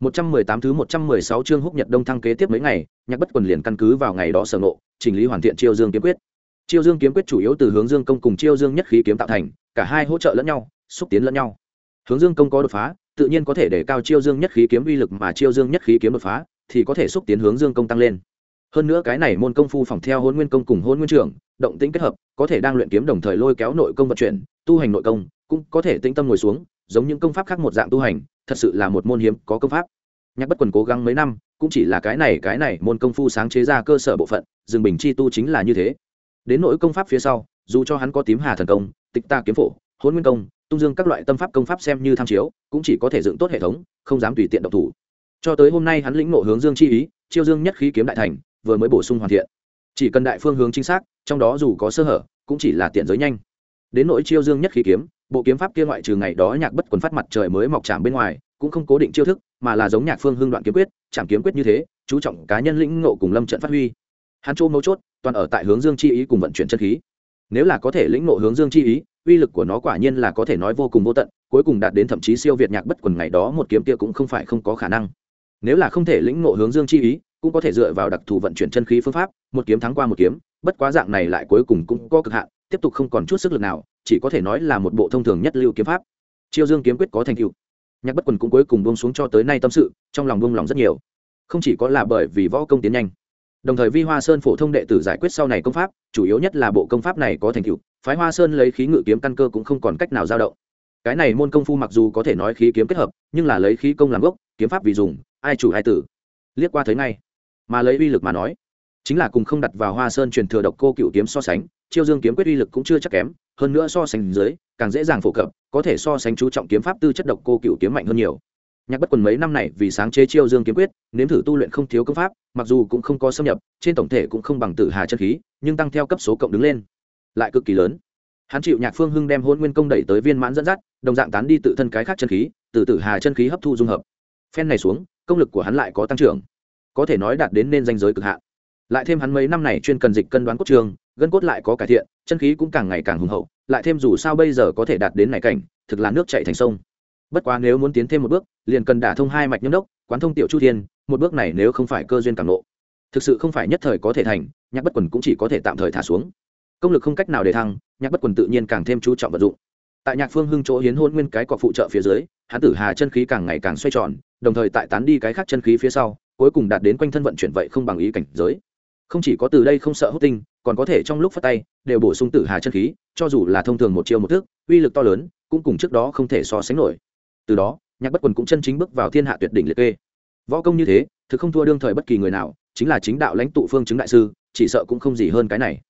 118 thứ 116 chương húc nhật đông thăng kế tiếp mấy ngày, nhạc bất quần liền căn cứ vào ngày đó sở ngộ, chỉnh lý hoàn thiện chiêu dương kiếm quyết. Chiêu dương kiếm quyết chủ yếu từ hướng dương công cùng chiêu dương nhất khí kiếm tạo thành, cả hai hỗ trợ lẫn nhau, xúc tiến lẫn nhau. Hướng dương công có đột phá, tự nhiên có thể để cao chiêu dương nhất khí kiếm uy lực mà chiêu dương nhất khí kiếm đột phá, thì có thể xúc tiến hướng dương công tăng lên. Hơn nữa cái này môn công phu phòng theo Hỗn nguyên công cùng Hỗn nguyên trưởng, động tĩnh kết hợp, có thể đang luyện kiếm đồng thời lôi kéo nội công vận chuyển, tu hành nội công, cũng có thể tĩnh tâm ngồi xuống, giống những công pháp khác một dạng tu hành, thật sự là một môn hiếm có công pháp. Nhạc bất quần cố gắng mấy năm cũng chỉ là cái này cái này môn công phu sáng chế ra cơ sở bộ phận rừng bình chi tu chính là như thế. Đến nỗi công pháp phía sau dù cho hắn có tím hà thần công tịch ta kiếm phổ hôn nguyên công tung dương các loại tâm pháp công pháp xem như tham chiếu cũng chỉ có thể dựng tốt hệ thống không dám tùy tiện độc thủ. Cho tới hôm nay hắn lĩnh ngộ hướng dương chi ý chiêu dương nhất khí kiếm đại thành vừa mới bổ sung hoàn thiện. Chỉ cần đại phương hướng chính xác trong đó dù có sơ hở cũng chỉ là tiện giới nhanh. Đến nỗi chiêu dương nhất khí kiếm bộ kiếm pháp kia ngoại trừ ngày đó nhạc bất quần phát mặt trời mới mọc chạm bên ngoài, cũng không cố định chiêu thức, mà là giống nhạc phương hưng đoạn kiếm quyết, chạm kiếm quyết như thế, chú trọng cá nhân lĩnh ngộ cùng lâm trận phát huy. Hắn chỗ mấu chốt, toàn ở tại hướng dương chi ý cùng vận chuyển chân khí. Nếu là có thể lĩnh ngộ hướng dương chi ý, uy lực của nó quả nhiên là có thể nói vô cùng vô tận, cuối cùng đạt đến thậm chí siêu việt nhạc bất quần ngày đó một kiếm kia cũng không phải không có khả năng. Nếu là không thể lĩnh ngộ hướng dương chi ý, cũng có thể dựa vào đặc thù vận chuyển chân khí phương pháp, một kiếm thắng qua một kiếm, bất quá dạng này lại cuối cùng cũng có cực hạn, tiếp tục không còn chút sức lực nào chỉ có thể nói là một bộ thông thường nhất lưu kiếm pháp. Chiêu dương kiếm quyết có thành tựu. Nhạc bất quần cũng cuối cùng buông xuống cho tới nay tâm sự, trong lòng buông lòng rất nhiều. Không chỉ có là bởi vì võ công tiến nhanh, đồng thời vi hoa sơn phổ thông đệ tử giải quyết sau này công pháp, chủ yếu nhất là bộ công pháp này có thành tựu, phái hoa sơn lấy khí ngự kiếm căn cơ cũng không còn cách nào dao động. Cái này môn công phu mặc dù có thể nói khí kiếm kết hợp, nhưng là lấy khí công làm gốc, kiếm pháp vì dùng, ai chủ ai tử. Liếc qua thấy ngay, mà lấy uy lực mà nói, chính là cùng không đặt vào hoa sơn truyền thừa độc cô cựu kiếm so sánh, chiêu dương kiếm quyết uy lực cũng chưa chắc kém hơn nữa so sánh dưới, càng dễ dàng phổ cập, có thể so sánh chú trọng kiếm pháp tư chất độc cô cựu kiếm mạnh hơn nhiều. Nhạc bất quần mấy năm này vì sáng chế chiêu dương kiếm quyết, nếm thử tu luyện không thiếu công pháp, mặc dù cũng không có xâm nhập, trên tổng thể cũng không bằng tử hà chân khí, nhưng tăng theo cấp số cộng đứng lên, lại cực kỳ lớn. Hắn chịu nhạc phương hưng đem hôn nguyên công đẩy tới viên mãn dẫn dắt, đồng dạng tán đi tự thân cái khác chân khí, từ tử hà chân khí hấp thu dung hợp. Phen này xuống, công lực của hắn lại có tăng trưởng, có thể nói đạt đến nên danh giới cực hạn. Lại thêm hắn mấy năm này chuyên cần dịch cân đoán quốc trường gân cốt lại có cải thiện chân khí cũng càng ngày càng hùng hậu lại thêm dù sao bây giờ có thể đạt đến này cảnh thực là nước chạy thành sông. Bất quá nếu muốn tiến thêm một bước liền cần đả thông hai mạch nhâm đốc quán thông tiểu chu thiên một bước này nếu không phải cơ duyên càng lộ, thực sự không phải nhất thời có thể thành nhạc bất quần cũng chỉ có thể tạm thời thả xuống. Công lực không cách nào để thăng nhạc bất quần tự nhiên càng thêm chú trọng vận dụng. Tại nhạc phương hưng chỗ hiến hôn nguyên cái cọc phụ trợ phía dưới hán tử hà chân khí càng ngày càng xoay tròn đồng thời tại tán đi cái khác chân khí phía sau cuối cùng đạt đến quanh thân vận chuyển vậy không bằng ý cảnh giới không chỉ có từ đây không sợ hút tinh, còn có thể trong lúc phát tay, đều bổ sung tử hà chân khí, cho dù là thông thường một chiêu một thước uy lực to lớn, cũng cùng trước đó không thể so sánh nổi. Từ đó, nhạc bất quần cũng chân chính bước vào thiên hạ tuyệt đỉnh liệt kê. Võ công như thế, thực không thua đương thời bất kỳ người nào, chính là chính đạo lãnh tụ phương chứng đại sư, chỉ sợ cũng không gì hơn cái này.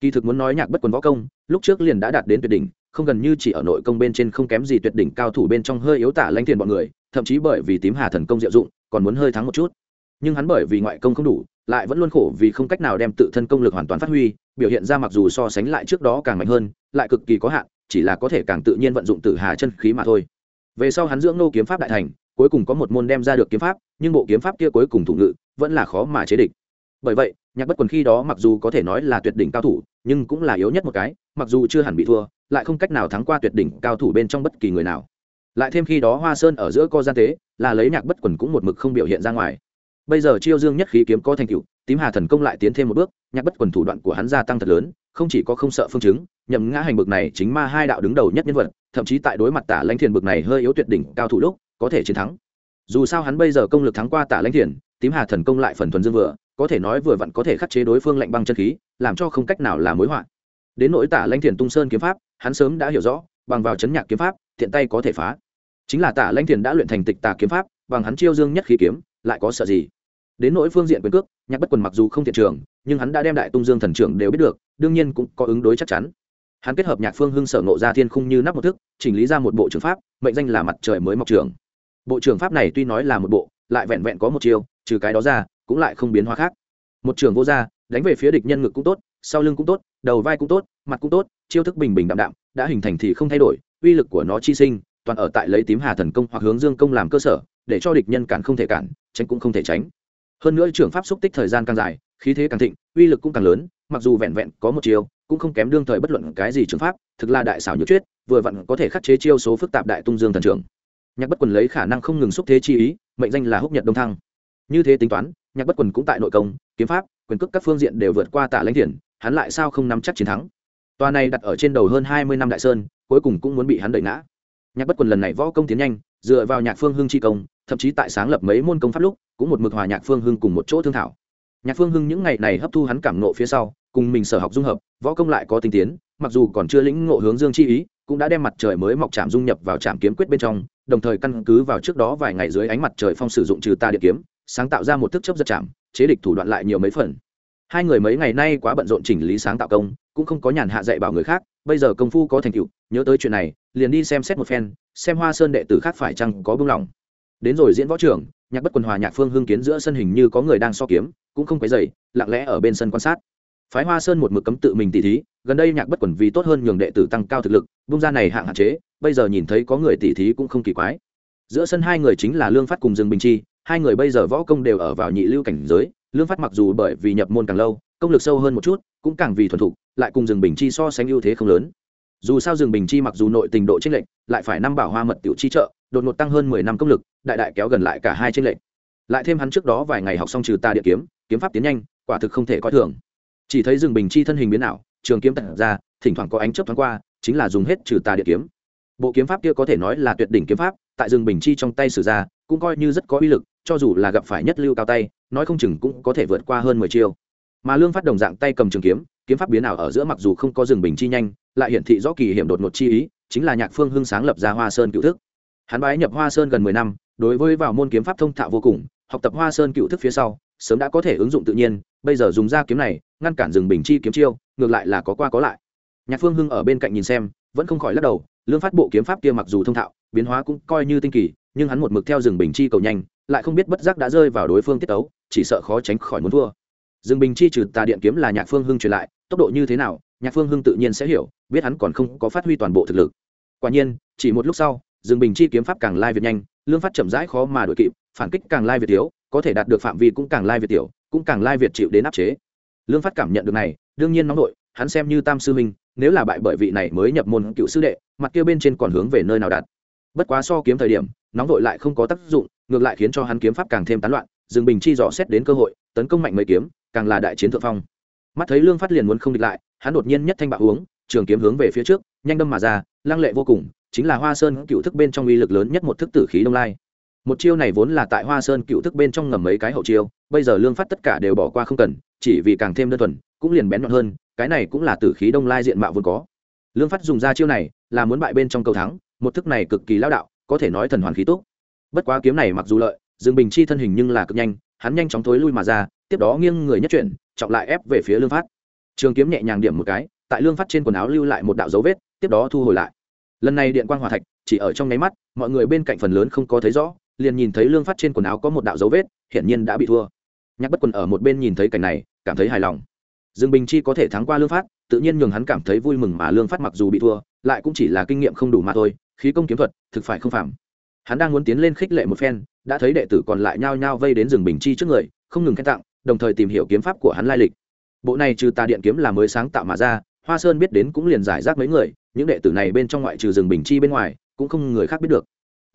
Kỳ thực muốn nói nhạc bất quần võ công, lúc trước liền đã đạt đến tuyệt đỉnh, không gần như chỉ ở nội công bên trên không kém gì tuyệt đỉnh cao thủ bên trong hơi yếu tả lãnh tiền bọn người, thậm chí bởi vì tím hà thần công diệu dụng, còn muốn hơi thắng một chút. Nhưng hắn bởi vì ngoại công không đủ lại vẫn luôn khổ vì không cách nào đem tự thân công lực hoàn toàn phát huy, biểu hiện ra mặc dù so sánh lại trước đó càng mạnh hơn, lại cực kỳ có hạn, chỉ là có thể càng tự nhiên vận dụng tử hà chân khí mà thôi. Về sau hắn dưỡng nô kiếm pháp đại thành, cuối cùng có một môn đem ra được kiếm pháp, nhưng bộ kiếm pháp kia cuối cùng thủ ngự, vẫn là khó mà chế địch. Bởi vậy, nhạc bất quần khi đó mặc dù có thể nói là tuyệt đỉnh cao thủ, nhưng cũng là yếu nhất một cái, mặc dù chưa hẳn bị thua, lại không cách nào thắng qua tuyệt đỉnh cao thủ bên trong bất kỳ người nào. Lại thêm khi đó hoa sơn ở giữa co gian tế, là lấy nhạc bất quần cũng một mực không biểu hiện ra ngoài bây giờ chiêu dương nhất khí kiếm có thành tựu, tím hà thần công lại tiến thêm một bước, nhạc bất quần thủ đoạn của hắn gia tăng thật lớn, không chỉ có không sợ phương chứng, nhậm ngã hành bực này chính ma hai đạo đứng đầu nhất nhân vật, thậm chí tại đối mặt tả lãnh thiền bực này hơi yếu tuyệt đỉnh cao thủ lúc, có thể chiến thắng. Dù sao hắn bây giờ công lực thắng qua tả lãnh thiền, tím hà thần công lại phần thuần dương vừa, có thể nói vừa vặn có thể khắc chế đối phương lạnh băng chân khí, làm cho không cách nào là mối họa. Đến nỗi tả lãnh thiền tung sơn kiếm pháp, hắn sớm đã hiểu rõ, bằng vào chấn nhạc kiếm pháp, thiện tay có thể phá. Chính là tả lãnh thiền đã luyện thành tịch tà kiếm pháp, bằng hắn chiêu dương nhất khí kiếm, lại có sợ gì? Đến nỗi phương diện quyền cước, nhạc bất quần mặc dù không thiện trường, nhưng hắn đã đem đại tung dương thần trưởng đều biết được, đương nhiên cũng có ứng đối chắc chắn. Hắn kết hợp nhạc phương hưng sở nộ ra thiên khung như nắp một thức, chỉnh lý ra một bộ trường pháp, mệnh danh là mặt trời mới mọc trường. Bộ trường pháp này tuy nói là một bộ, lại vẹn vẹn có một chiều trừ cái đó ra, cũng lại không biến hóa khác. Một trường vô gia đánh về phía địch nhân ngực cũng tốt, sau lưng cũng tốt, đầu vai cũng tốt, mặt cũng tốt, chiêu thức bình bình đạm đạm, đã hình thành thì không thay đổi, uy lực của nó chi sinh, toàn ở tại lấy tím hà thần công hoặc hướng dương công làm cơ sở, để cho địch nhân cản không thể cản, tránh cũng không thể tránh hơn nữa trường pháp xúc tích thời gian càng dài, khí thế càng thịnh, uy lực cũng càng lớn, mặc dù vẹn vẹn có một chiêu, cũng không kém đương thời bất luận cái gì trường pháp, thực là đại xảo nhược chuyết vừa vặn có thể khắc chế chiêu số phức tạp đại tung dương thần trưởng. Nhạc bất quần lấy khả năng không ngừng xúc thế chi ý, mệnh danh là húc nhật đông thăng. Như thế tính toán, nhạc bất quần cũng tại nội công, kiếm pháp, quyền cước các phương diện đều vượt qua tạ lãnh thiền hắn lại sao không nắm chắc chiến thắng. Tòa này đặt ở trên đầu hơn hai mươi năm đại sơn, cuối cùng cũng muốn bị hắn đẩy ngã. Nhạc bất quần lần này võ công tiến nhanh, dựa vào nhạc phương hưng chi công, thậm chí tại sáng lập mấy môn công pháp lúc cũng một mực hòa nhạc phương hưng cùng một chỗ thương thảo. Nhạc phương hưng những ngày này hấp thu hắn cảm nộ phía sau, cùng mình sở học dung hợp, võ công lại có tinh tiến, mặc dù còn chưa lĩnh ngộ hướng dương chi ý, cũng đã đem mặt trời mới mọc chạm dung nhập vào trạm kiếm quyết bên trong, đồng thời căn cứ vào trước đó vài ngày dưới ánh mặt trời phong sử dụng trừ ta điện kiếm, sáng tạo ra một thức chấp giật chạm chế địch thủ đoạn lại nhiều mấy phần. Hai người mấy ngày nay quá bận rộn chỉnh lý sáng tạo công, cũng không có nhàn hạ dạy bảo người khác, bây giờ công phu có thành tựu, nhớ tới chuyện này, liền đi xem xét một phen, xem hoa sơn đệ tử khác phải chăng có buông lỏng đến rồi diễn võ trưởng nhạc bất quần hòa nhạc phương hưng kiến giữa sân hình như có người đang so kiếm, cũng không quấy dày lặng lẽ ở bên sân quan sát. Phái hoa sơn một mực cấm tự mình tỉ thí, gần đây nhạc bất quần vì tốt hơn nhường đệ tử tăng cao thực lực, bung ra này hạng hạn chế, bây giờ nhìn thấy có người tỉ thí cũng không kỳ quái. Giữa sân hai người chính là lương phát cùng dương bình chi, hai người bây giờ võ công đều ở vào nhị lưu cảnh giới, lương phát mặc dù bởi vì nhập môn càng lâu, công lực sâu hơn một chút, cũng càng vì thuần thục, lại cùng dương bình chi so sánh ưu thế không lớn dù sao rừng bình chi mặc dù nội tình độ tranh lệch, lại phải năm bảo hoa mật tiểu chi trợ, đột ngột tăng hơn mười năm công lực, đại đại kéo gần lại cả hai tranh lệch. Lại thêm hắn trước đó vài ngày học xong trừ tà địa kiếm kiếm pháp tiến nhanh, quả thực không thể coi thường. Chỉ thấy rừng bình chi thân hình biến ảo, trường kiếm tận ra, thỉnh thoảng có ánh chớp thoáng qua, chính là dùng hết trừ tà địa kiếm. Bộ kiếm pháp kia có thể nói là tuyệt đỉnh kiếm pháp, tại rừng bình chi trong tay sử ra, cũng coi như rất có uy lực, cho dù là gặp phải nhất lưu cao tay, nói không chừng cũng có thể vượt qua hơn mười chiêu mà lương phát đồng dạng tay cầm trường kiếm kiếm pháp biến ảo ở giữa mặc dù không có rừng bình chi nhanh, lại hiển thị rõ kỳ hiểm đột ngột chi ý, chính là nhạc phương hưng sáng lập ra hoa sơn cựu thức. Hắn bái nhập hoa sơn gần mười năm, đối với vào môn kiếm pháp thông thạo vô cùng, học tập hoa sơn cựu thức phía sau, sớm đã có thể ứng dụng tự nhiên, bây giờ dùng ra kiếm này, ngăn cản rừng bình chi kiếm chiêu, ngược lại là có qua có lại. Nhạc phương hưng ở bên cạnh nhìn xem, vẫn không khỏi lắc đầu, lương phát bộ kiếm pháp kia mặc dù thông thạo, biến hóa cũng coi như tinh kỳ, nhưng hắn một mực theo rừng bình chi cầu nhanh, lại không biết bất giác đã rơi vào đối phương tiết tấu, chỉ sợ khó tránh khỏi muốn thua. Dương bình chi trừ tà điện kiếm là nhạc phương hưng truyền lại, tốc độ như thế nào, nhạc phương hưng tự nhiên sẽ hiểu, biết hắn còn không có phát huy toàn bộ thực lực. Quả nhiên, chỉ một lúc sau, Dương bình chi kiếm pháp càng lai việt nhanh, lương phát chậm rãi khó mà đuổi kịp, phản kích càng lai việt thiếu có thể đạt được phạm vi cũng càng lai việt tiểu, cũng càng lai việt chịu đến áp chế. Lương phát cảm nhận được này, đương nhiên nóng nội, hắn xem như tam sư minh nếu là bại bởi vị này mới nhập môn cựu sư đệ, mặt kia bên trên còn hướng về nơi nào đặt. Bất quá so kiếm thời điểm, nóng vội lại không có tác dụng, ngược lại khiến cho hắn kiếm pháp càng thêm tán loạn Dừng bình chi dò xét đến cơ hội, tấn công mạnh mấy kiếm, càng là đại chiến thượng phong. Mắt thấy lương phát liền muốn không địch lại, hắn đột nhiên nhất thanh bạo uống trường kiếm hướng về phía trước, nhanh đâm mà ra, lăng lệ vô cùng, chính là hoa sơn cựu thức bên trong uy lực lớn nhất một thức tử khí đông lai. Một chiêu này vốn là tại hoa sơn cựu thức bên trong ngầm mấy cái hậu chiêu, bây giờ lương phát tất cả đều bỏ qua không cần, chỉ vì càng thêm đơn thuần, cũng liền bén nhọn hơn, cái này cũng là tử khí đông lai diện mạo vốn có. Lương phát dùng ra chiêu này, là muốn bại bên trong cầu thắng, một thức này cực kỳ lão đạo, có thể nói thần hoàn khí tốt bất quá kiếm này mặc dù lợi dương bình chi thân hình nhưng là cực nhanh, hắn nhanh chóng thối lui mà ra, tiếp đó nghiêng người nhất chuyển, trọng lại ép về phía lương phát. Trường kiếm nhẹ nhàng điểm một cái, tại lương phát trên quần áo lưu lại một đạo dấu vết, tiếp đó thu hồi lại. Lần này điện quang hòa thạch, chỉ ở trong nháy mắt, mọi người bên cạnh phần lớn không có thấy rõ, liền nhìn thấy lương phát trên quần áo có một đạo dấu vết, hiển nhiên đã bị thua. Nhắc bất quần ở một bên nhìn thấy cảnh này, cảm thấy hài lòng. Dương bình chi có thể thắng qua lương phát, tự nhiên nhường hắn cảm thấy vui mừng mà lương phát mặc dù bị thua, lại cũng chỉ là kinh nghiệm không đủ mà thôi, khí công kiếm thuật, thực phải không phạm hắn đang muốn tiến lên khích lệ một phen, đã thấy đệ tử còn lại nhao nhao vây đến rừng bình chi trước người, không ngừng khen tặng, đồng thời tìm hiểu kiếm pháp của hắn lai lịch. Bộ này trừ tà điện kiếm là mới sáng tạo mà ra, hoa sơn biết đến cũng liền giải rác mấy người, những đệ tử này bên trong ngoại trừ rừng bình chi bên ngoài, cũng không người khác biết được.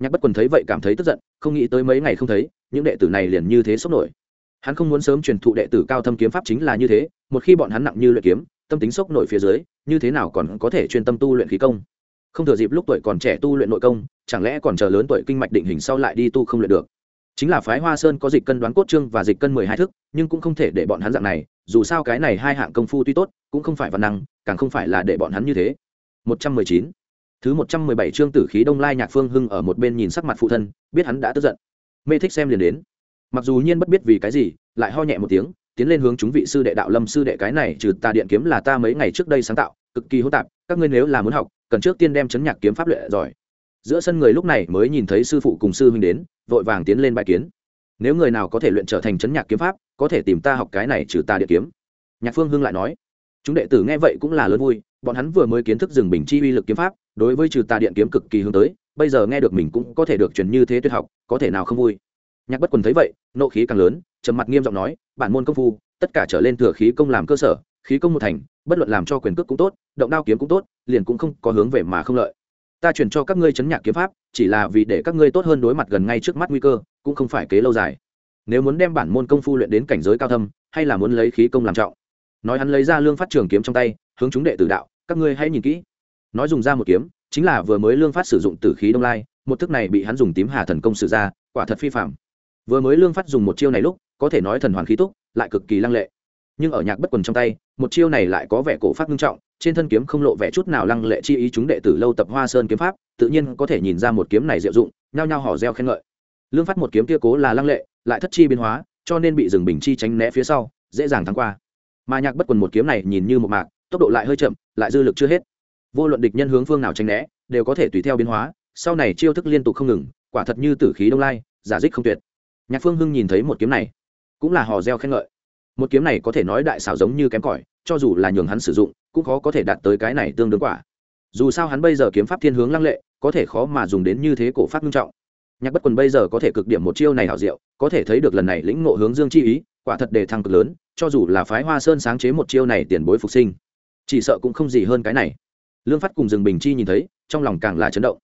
Nhạc bất quần thấy vậy cảm thấy tức giận, không nghĩ tới mấy ngày không thấy, những đệ tử này liền như thế sốc nổi. Hắn không muốn sớm truyền thụ đệ tử cao thâm kiếm pháp chính là như thế, một khi bọn hắn nặng như luyện kiếm, tâm tính sốc nổi phía dưới, như thế nào còn có thể chuyên tâm tu luyện khí công? Không thừa dịp lúc tuổi còn trẻ tu luyện nội công, chẳng lẽ còn chờ lớn tuổi kinh mạch định hình sau lại đi tu không luyện được? Chính là phái hoa sơn có dịch cân đoán cốt trương và dịch cân mười hai thức, nhưng cũng không thể để bọn hắn dạng này, dù sao cái này hai hạng công phu tuy tốt, cũng không phải văn năng, càng không phải là để bọn hắn như thế. Một trăm mười chín. Thứ một trăm mười bảy chương tử khí đông lai nhạc phương hưng ở một bên nhìn sắc mặt phụ thân, biết hắn đã tức giận. Mê thích xem liền đến. Mặc dù nhiên bất biết vì cái gì, lại ho nhẹ một tiếng, tiến lên hướng chúng vị sư đệ đạo lâm sư đệ cái này, trừ tà điện kiếm là ta mấy ngày trước đây sáng tạo, cực kỳ hỗn tạp, các ngươi nếu là muốn học cần trước tiên đem chấn nhạc kiếm pháp luyện giỏi. Giữa sân người lúc này mới nhìn thấy sư phụ cùng sư huynh đến, vội vàng tiến lên bài kiến. Nếu người nào có thể luyện trở thành chấn nhạc kiếm pháp, có thể tìm ta học cái này trừ ta điện kiếm. Nhạc phương hưng lại nói, chúng đệ tử nghe vậy cũng là lớn vui, bọn hắn vừa mới kiến thức rừng bình chi uy lực kiếm pháp, đối với trừ tà điện kiếm cực kỳ hướng tới, bây giờ nghe được mình cũng có thể được truyền như thế tuyệt học, có thể nào không vui. Nhạc bất quần thấy vậy, nộ khí càng lớn, trầm mặt nghiêm giọng nói, bản môn công phu, tất cả trở lên thừa khí công làm cơ sở, khí công một thành, bất luận làm cho quyền cước cũng tốt, động đao kiếm cũng tốt liền cũng không có hướng về mà không lợi. Ta chuyển cho các ngươi chấn nhạc kiếm pháp, chỉ là vì để các ngươi tốt hơn đối mặt gần ngay trước mắt nguy cơ, cũng không phải kế lâu dài. Nếu muốn đem bản môn công phu luyện đến cảnh giới cao thâm, hay là muốn lấy khí công làm trọng. Nói hắn lấy ra lương phát trường kiếm trong tay, hướng chúng đệ tử đạo, các ngươi hãy nhìn kỹ. Nói dùng ra một kiếm, chính là vừa mới lương phát sử dụng tử khí đông lai, một thức này bị hắn dùng tím hà thần công sử ra, quả thật phi phạm vừa mới lương phát dùng một chiêu này lúc, có thể nói thần hoàn khí túc, lại cực kỳ lăng lệ. Nhưng ở nhạc bất quần trong tay, một chiêu này lại có vẻ cổ phát nghiêm trọng trên thân kiếm không lộ vẻ chút nào lăng lệ chi ý chúng đệ tử lâu tập hoa sơn kiếm pháp, tự nhiên có thể nhìn ra một kiếm này diệu dụng, nhao nhao hò reo khen ngợi. Lương phát một kiếm kia cố là lăng lệ, lại thất chi biến hóa, cho nên bị rừng bình chi tránh né phía sau, dễ dàng thắng qua. Mà nhạc bất quần một kiếm này nhìn như một mạc, tốc độ lại hơi chậm, lại dư lực chưa hết. Vô luận địch nhân hướng phương nào tránh né, đều có thể tùy theo biến hóa, sau này chiêu thức liên tục không ngừng, quả thật như tử khí đông lai, giả dích không tuyệt. Nhạc phương hưng nhìn thấy một kiếm này, cũng là hò reo khen ngợi. Một kiếm này có thể nói đại xảo giống như kém cỏi cho dù là nhường hắn sử dụng, cũng khó có thể đạt tới cái này tương đương quả. Dù sao hắn bây giờ kiếm pháp thiên hướng lăng lệ, có thể khó mà dùng đến như thế cổ pháp nghiêm trọng. Nhạc bất quần bây giờ có thể cực điểm một chiêu này hảo diệu, có thể thấy được lần này lĩnh ngộ hướng dương chi ý, quả thật đề thăng cực lớn, cho dù là phái hoa sơn sáng chế một chiêu này tiền bối phục sinh. Chỉ sợ cũng không gì hơn cái này. Lương phát cùng rừng bình chi nhìn thấy, trong lòng càng là chấn động.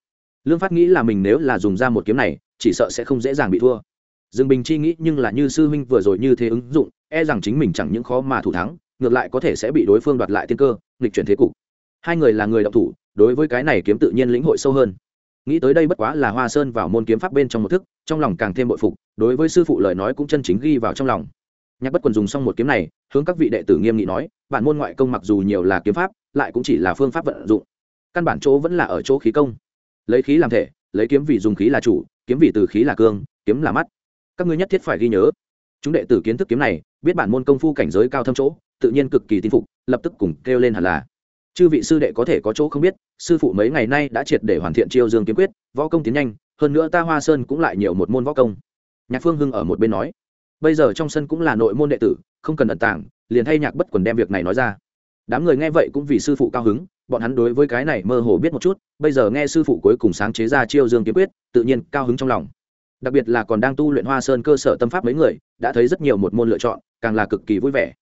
Lương phát nghĩ là mình nếu là dùng ra một kiếm này, chỉ sợ sẽ không dễ dàng bị thua. Rừng bình chi nghĩ nhưng là như sư huynh vừa rồi như thế ứng dụng e rằng chính mình chẳng những khó mà thủ thắng ngược lại có thể sẽ bị đối phương đoạt lại tiên cơ, nghịch chuyển thế cục. Hai người là người đọc thủ, đối với cái này kiếm tự nhiên lĩnh hội sâu hơn. Nghĩ tới đây bất quá là hoa sơn vào môn kiếm pháp bên trong một thức, trong lòng càng thêm bội phục, đối với sư phụ lời nói cũng chân chính ghi vào trong lòng. Nhạc bất quần dùng xong một kiếm này, hướng các vị đệ tử nghiêm nghị nói, bản môn ngoại công mặc dù nhiều là kiếm pháp, lại cũng chỉ là phương pháp vận dụng. Căn bản chỗ vẫn là ở chỗ khí công. Lấy khí làm thể, lấy kiếm vì dùng khí là chủ, kiếm vì từ khí là cương, kiếm là mắt. Các ngươi nhất thiết phải ghi nhớ. Chúng đệ tử kiến thức kiếm này biết bản môn công phu cảnh giới cao thâm chỗ, tự nhiên cực kỳ tin phục, lập tức cùng kêu lên hẳn là. Chư vị sư đệ có thể có chỗ không biết, sư phụ mấy ngày nay đã triệt để hoàn thiện chiêu dương kiếm quyết, võ công tiến nhanh, hơn nữa ta hoa sơn cũng lại nhiều một môn võ công. Nhạc phương hưng ở một bên nói. Bây giờ trong sân cũng là nội môn đệ tử, không cần ẩn tàng, liền thay nhạc bất quần đem việc này nói ra. Đám người nghe vậy cũng vì sư phụ cao hứng, bọn hắn đối với cái này mơ hồ biết một chút, bây giờ nghe sư phụ cuối cùng sáng chế ra chiêu dương kiếm quyết, tự nhiên cao hứng trong lòng đặc biệt là còn đang tu luyện hoa sơn cơ sở tâm pháp mấy người, đã thấy rất nhiều một môn lựa chọn, càng là cực kỳ vui vẻ.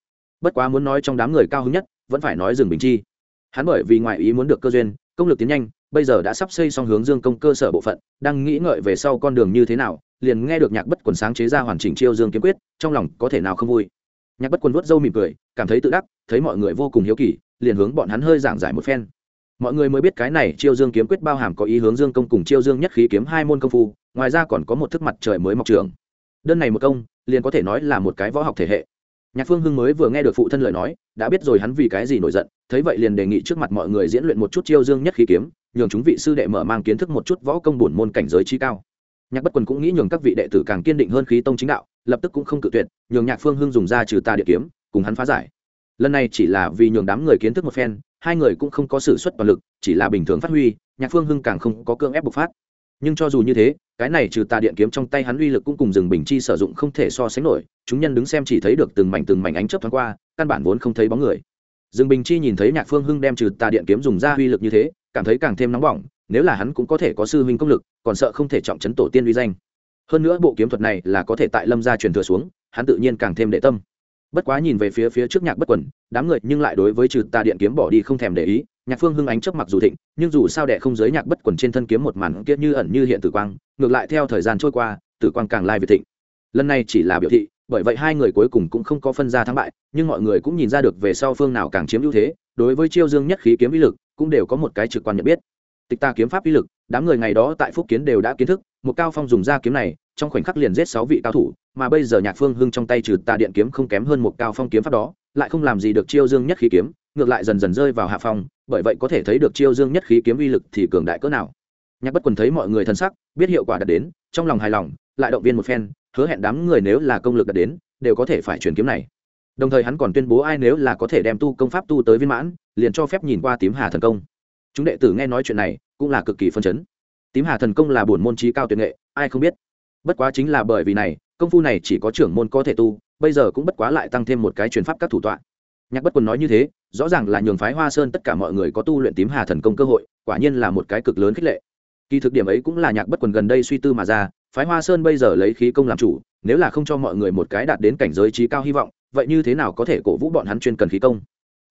Bất quá muốn nói trong đám người cao hứng nhất, vẫn phải nói rừng bình chi. Hắn bởi vì ngoại ý muốn được cơ duyên, công lực tiến nhanh, bây giờ đã sắp xây xong hướng dương công cơ sở bộ phận, đang nghĩ ngợi về sau con đường như thế nào, liền nghe được nhạc bất quần sáng chế ra hoàn chỉnh chiêu dương kiếm quyết, trong lòng có thể nào không vui. Nhạc bất quần vuốt râu mỉm cười, cảm thấy tự đắc, thấy mọi người vô cùng hiếu kỳ, liền hướng bọn hắn hơi giảng giải một phen. Mọi người mới biết cái này chiêu dương kiếm quyết bao hàm có ý hướng dương công cùng chiêu dương nhất khí kiếm hai môn công phu ngoài ra còn có một thức mặt trời mới mọc trường. Đơn này một công, liền có thể nói là một cái võ học thể hệ. Nhạc phương hưng mới vừa nghe được phụ thân lời nói, đã biết rồi hắn vì cái gì nổi giận, thấy vậy liền đề nghị trước mặt mọi người diễn luyện một chút chiêu dương nhất khí kiếm, nhường chúng vị sư đệ mở mang kiến thức một chút võ công bổn môn cảnh giới chi cao. Nhạc bất quần cũng nghĩ nhường các vị đệ tử càng kiên định hơn khí tông chính đạo, lập tức cũng không cự tuyệt, nhường nhạc phương hưng dùng ra trừ ta địa kiếm, cùng hắn phá giải. Lần này chỉ là vì nhường đám người kiến thức một phen, hai người cũng không có sự xuất toàn lực, chỉ là bình thường phát huy, nhạc phương hưng càng không có cưỡng ép bộc phát nhưng cho dù như thế, cái này trừ tà điện kiếm trong tay hắn uy lực cũng cùng rừng bình chi sử dụng không thể so sánh nổi, chúng nhân đứng xem chỉ thấy được từng mảnh từng mảnh ánh chớp thoáng qua, căn bản vốn không thấy bóng người. Rừng bình chi nhìn thấy nhạc phương hưng đem trừ tà điện kiếm dùng ra uy lực như thế, cảm thấy càng thêm nóng bỏng, nếu là hắn cũng có thể có sư huynh công lực, còn sợ không thể trọng chấn tổ tiên uy danh. Hơn nữa bộ kiếm thuật này là có thể tại lâm gia truyền thừa xuống, hắn tự nhiên càng thêm đệ tâm. Bất quá nhìn về phía phía trước nhạc bất quần, đám người nhưng lại đối với trừ tà điện kiếm bỏ đi không thèm để ý nhạc phương hưng ánh chớp mặc dù thịnh, nhưng dù sao đệ không giới nhạc bất quần trên thân kiếm một màn kia như ẩn như hiện tử quang, ngược lại theo thời gian trôi qua, tử quang càng lai việt thịnh. Lần này chỉ là biểu thị, bởi vậy hai người cuối cùng cũng không có phân ra thắng bại, nhưng mọi người cũng nhìn ra được về sau phương nào càng chiếm ưu thế, đối với chiêu dương nhất khí kiếm uy lực, cũng đều có một cái trực quan nhận biết. Tịch ta kiếm pháp uy lực, đám người ngày đó tại phúc kiến đều đã kiến thức, một cao phong dùng ra kiếm này, trong khoảnh khắc liền giết sáu vị cao thủ, mà bây giờ nhạc phương hưng trong tay trừ tà điện kiếm không kém hơn một cao phong kiếm pháp đó, lại không làm gì được chiêu dương nhất khí kiếm, ngược lại dần dần rơi vào hạ phong bởi vậy có thể thấy được chiêu dương nhất khí kiếm uy lực thì cường đại cỡ nào. Nhạc bất quần thấy mọi người thân sắc, biết hiệu quả đạt đến, trong lòng hài lòng, lại động viên một phen, hứa hẹn đám người nếu là công lực đạt đến, đều có thể phải truyền kiếm này. Đồng thời hắn còn tuyên bố ai nếu là có thể đem tu công pháp tu tới viên mãn, liền cho phép nhìn qua tím hà thần công. Chúng đệ tử nghe nói chuyện này, cũng là cực kỳ phân chấn. Tím hà thần công là bổn môn trí cao tuyệt nghệ, ai không biết. Bất quá chính là bởi vì này, công phu này chỉ có trưởng môn có thể tu, bây giờ cũng bất quá lại tăng thêm một cái truyền pháp các thủ tọa. Nhạc bất quần nói như thế rõ ràng là nhường phái hoa sơn tất cả mọi người có tu luyện tím hà thần công cơ hội, quả nhiên là một cái cực lớn khích lệ. Kỳ thực điểm ấy cũng là nhạc bất quần gần đây suy tư mà ra, phái hoa sơn bây giờ lấy khí công làm chủ, nếu là không cho mọi người một cái đạt đến cảnh giới trí cao hy vọng, vậy như thế nào có thể cổ vũ bọn hắn chuyên cần khí công?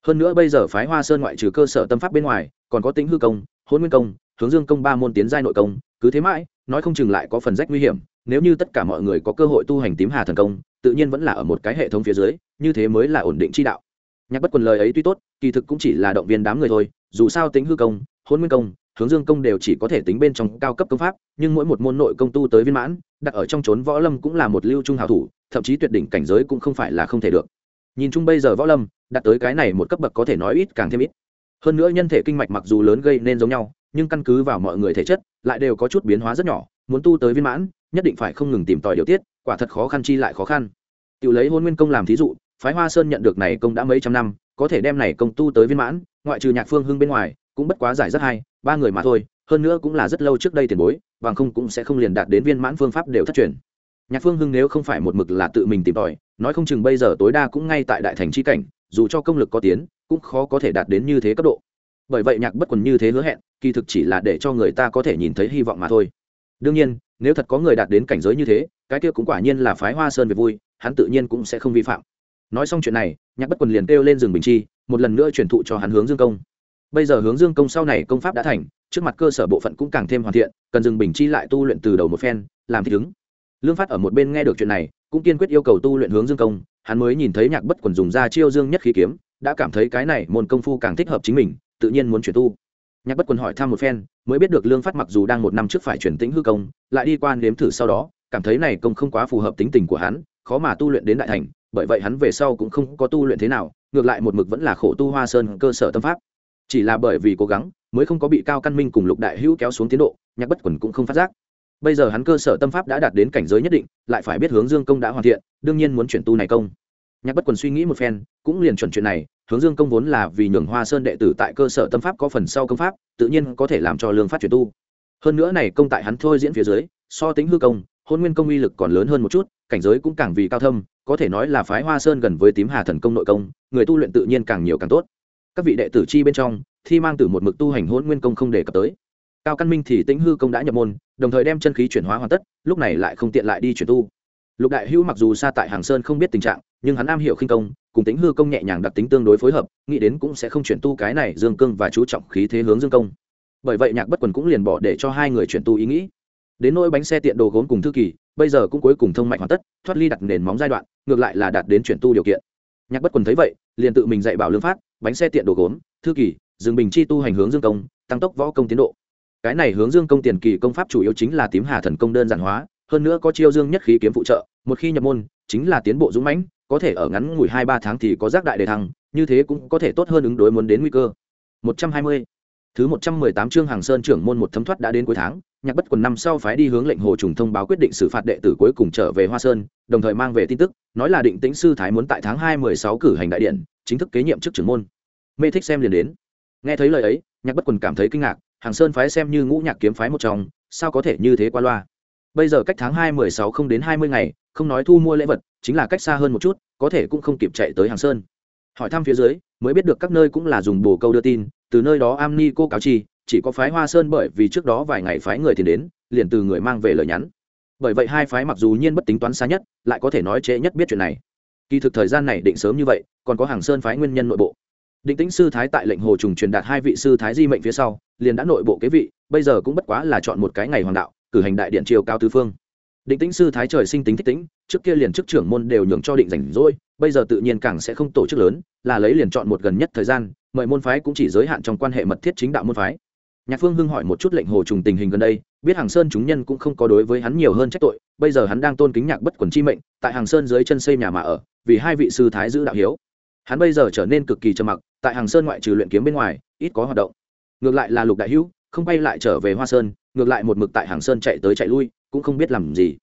Hơn nữa bây giờ phái hoa sơn ngoại trừ cơ sở tâm pháp bên ngoài, còn có tính hư công, hôn nguyên công, hướng dương công ba môn tiến giai nội công, cứ thế mãi, nói không chừng lại có phần rách nguy hiểm, nếu như tất cả mọi người có cơ hội tu hành tím hà thần công, tự nhiên vẫn là ở một cái hệ thống phía dưới, như thế mới là ổn định chi đạo nhạc bất quần lời ấy tuy tốt, kỳ thực cũng chỉ là động viên đám người thôi, dù sao tính hư công, hôn nguyên công, hướng dương công đều chỉ có thể tính bên trong cao cấp công pháp, nhưng mỗi một môn nội công tu tới viên mãn, đặt ở trong trốn võ lâm cũng là một lưu trung hào thủ, thậm chí tuyệt đỉnh cảnh giới cũng không phải là không thể được. Nhìn chung bây giờ võ lâm đặt tới cái này một cấp bậc có thể nói ít càng thêm ít. Hơn nữa nhân thể kinh mạch mặc dù lớn gây nên giống nhau, nhưng căn cứ vào mọi người thể chất, lại đều có chút biến hóa rất nhỏ, muốn tu tới viên mãn, nhất định phải không ngừng tìm tòi điều tiết, quả thật khó khăn chi lại khó khăn. Tự lấy hôn nguyên công làm thí dụ phái hoa sơn nhận được này công đã mấy trăm năm, có thể đem này công tu tới viên mãn, ngoại trừ nhạc phương hưng bên ngoài, cũng bất quá giải rất hay, ba người mà thôi, hơn nữa cũng là rất lâu trước đây tiền bối, bằng không cũng sẽ không liền đạt đến viên mãn phương pháp đều thất truyền. Nhạc phương hưng nếu không phải một mực là tự mình tìm tòi, nói không chừng bây giờ tối đa cũng ngay tại đại thành chi cảnh, dù cho công lực có tiến, cũng khó có thể đạt đến như thế cấp độ. Bởi vậy nhạc bất quần như thế hứa hẹn, kỳ thực chỉ là để cho người ta có thể nhìn thấy hy vọng mà thôi. Đương nhiên, nếu thật có người đạt đến cảnh giới như thế, cái kia cũng quả nhiên là phái hoa sơn về vui, hắn tự nhiên cũng sẽ không vi phạm nói xong chuyện này, nhạc bất quần liền kêu lên rừng bình chi, một lần nữa truyền thụ cho hắn hướng dương công. Bây giờ hướng dương công sau này công pháp đã thành, trước mặt cơ sở bộ phận cũng càng thêm hoàn thiện, cần rừng bình chi lại tu luyện từ đầu một phen, làm thích ứng lương phát ở một bên nghe được chuyện này, cũng kiên quyết yêu cầu tu luyện hướng dương công, hắn mới nhìn thấy nhạc bất quần dùng ra chiêu dương nhất khí kiếm, đã cảm thấy cái này môn công phu càng thích hợp chính mình, tự nhiên muốn chuyển tu. Nhạc bất quần hỏi thăm một phen, mới biết được lương phát mặc dù đang một năm trước phải chuyển tĩnh hư công, lại đi quan nếm thử sau đó, cảm thấy này công không quá phù hợp tính tình của hắn, khó mà tu luyện đến đại thành bởi vậy hắn về sau cũng không có tu luyện thế nào, ngược lại một mực vẫn là khổ tu hoa sơn cơ sở tâm pháp. Chỉ là bởi vì cố gắng, mới không có bị cao căn minh cùng lục đại hữu kéo xuống tiến độ, nhạc bất quần cũng không phát giác. Bây giờ hắn cơ sở tâm pháp đã đạt đến cảnh giới nhất định, lại phải biết hướng dương công đã hoàn thiện, đương nhiên muốn chuyển tu này công. Nhạc bất quần suy nghĩ một phen, cũng liền chuẩn chuyện này, hướng dương công vốn là vì nhường hoa sơn đệ tử tại cơ sở tâm pháp có phần sau công pháp, tự nhiên có thể làm cho lương phát chuyển tu. Hơn nữa này công tại hắn thôi diễn phía dưới, so tính hư công, hôn nguyên công uy lực còn lớn hơn một chút, cảnh giới cũng càng vì cao thâm có thể nói là phái hoa sơn gần với tím hà thần công nội công, người tu luyện tự nhiên càng nhiều càng tốt. Các vị đệ tử chi bên trong, thi mang từ một mực tu hành hôn nguyên công không đề cập tới. Cao căn minh thì tĩnh hư công đã nhập môn, đồng thời đem chân khí chuyển hóa hoàn tất, lúc này lại không tiện lại đi chuyển tu. Lục đại hữu mặc dù xa tại hàng sơn không biết tình trạng, nhưng hắn am hiểu khinh công, cùng tính hư công nhẹ nhàng đặc tính tương đối phối hợp, nghĩ đến cũng sẽ không chuyển tu cái này dương cương và chú trọng khí thế hướng dương công. Bởi vậy nhạc bất quần cũng liền bỏ để cho hai người chuyển tu ý nghĩ đến nỗi bánh xe tiện đồ gốm cùng thư kỳ, bây giờ cũng cuối cùng thông mạnh hoàn tất, thoát ly đặt nền móng giai đoạn, ngược lại là đạt đến chuyển tu điều kiện. Nhạc bất quần thấy vậy, liền tự mình dạy bảo lương phát, bánh xe tiện đồ gốm, thư kỳ dừng bình chi tu hành hướng dương công, tăng tốc võ công tiến độ. Cái này hướng dương công tiền kỳ công pháp chủ yếu chính là tím hà thần công đơn giản hóa, hơn nữa có chiêu dương nhất khí kiếm phụ trợ, một khi nhập môn, chính là tiến bộ dũng mãnh, có thể ở ngắn ngủi hai ba tháng thì có giác đại đề thăng, như thế cũng có thể tốt hơn ứng đối muốn đến nguy cơ. Một trăm hai mươi. Thứ một trăm mười tám chương hàng sơn trưởng môn một thấm thoát đã đến cuối tháng nhạc bất quần năm sau phái đi hướng lệnh hồ trùng thông báo quyết định xử phạt đệ tử cuối cùng trở về hoa sơn, đồng thời mang về tin tức, nói là định tĩnh sư thái muốn tại tháng hai mười sáu cử hành đại điện, chính thức kế nhiệm chức trưởng môn. Mê thích xem liền đến. Nghe thấy lời ấy, nhạc bất quần cảm thấy kinh ngạc, hàng sơn phái xem như ngũ nhạc kiếm phái một trong, sao có thể như thế qua loa? Bây giờ cách tháng hai mười sáu không đến hai mươi ngày, không nói thu mua lễ vật, chính là cách xa hơn một chút, có thể cũng không kịp chạy tới hàng sơn. Hỏi thăm phía dưới, mới biết được các nơi cũng là dùng bồ câu đưa tin, từ nơi đó am ni cô cáo chi chỉ có phái hoa sơn bởi vì trước đó vài ngày phái người thì đến, liền từ người mang về lời nhắn. Bởi vậy hai phái mặc dù nhiên bất tính toán xa nhất, lại có thể nói trễ nhất biết chuyện này. Kỳ thực thời gian này định sớm như vậy, còn có hàng sơn phái nguyên nhân nội bộ. Định tĩnh sư thái tại lệnh hồ trùng truyền đạt hai vị sư thái di mệnh phía sau, liền đã nội bộ kế vị, bây giờ cũng bất quá là chọn một cái ngày hoàng đạo, cử hành đại điện triều cao tứ phương. Định tĩnh sư thái trời sinh tính thích tĩnh, trước kia liền chức trưởng môn đều nhường cho định rảnh rỗi, bây giờ tự nhiên càng sẽ không tổ chức lớn, là lấy liền chọn một gần nhất thời gian, mời môn phái cũng chỉ giới hạn trong quan hệ mật thiết chính đạo môn phái nhạc phương hưng hỏi một chút lệnh hồ trùng tình hình gần đây, biết hàng sơn chúng nhân cũng không có đối với hắn nhiều hơn trách tội, bây giờ hắn đang tôn kính nhạc bất quần chi mệnh, tại hàng sơn dưới chân xây nhà mà ở, vì hai vị sư thái giữ đạo hiếu. Hắn bây giờ trở nên cực kỳ trầm mặc, tại hàng sơn ngoại trừ luyện kiếm bên ngoài, ít có hoạt động. Ngược lại là lục đại hữu, không bay lại trở về hoa sơn, ngược lại một mực tại hàng sơn chạy tới chạy lui, cũng không biết làm gì.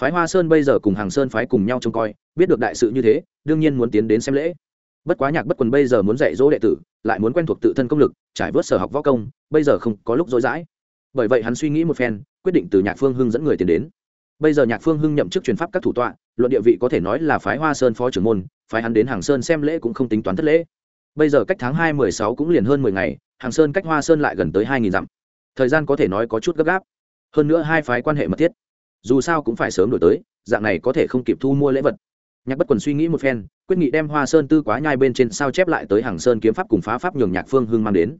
Phái hoa sơn bây giờ cùng hàng sơn phái cùng nhau trông coi, biết được đại sự như thế, đương nhiên muốn tiến đến xem lễ bất quá nhạc bất quần bây giờ muốn dạy dỗ đệ tử, lại muốn quen thuộc tự thân công lực, trải vớt sở học võ công, bây giờ không có lúc dối dãi. Bởi vậy hắn suy nghĩ một phen, quyết định từ nhạc phương hưng dẫn người tiến đến. Bây giờ nhạc phương hưng nhậm chức truyền pháp các thủ tọa, luận địa vị có thể nói là phái hoa sơn phó trưởng môn, phái hắn đến hàng sơn xem lễ cũng không tính toán thất lễ. Bây giờ cách tháng hai mười sáu cũng liền hơn mười ngày, hàng sơn cách hoa sơn lại gần tới hai nghìn dặm. Thời gian có thể nói có chút gấp gáp. Hơn nữa hai phái quan hệ mật thiết. Dù sao cũng phải sớm đổi tới, dạng này có thể không kịp thu mua lễ vật. Nhạc bất quần suy nghĩ một phen quyết nghị đem hoa sơn tư quá nhai bên trên sao chép lại tới hàng sơn kiếm pháp cùng phá pháp nhường nhạc phương hưng mang đến.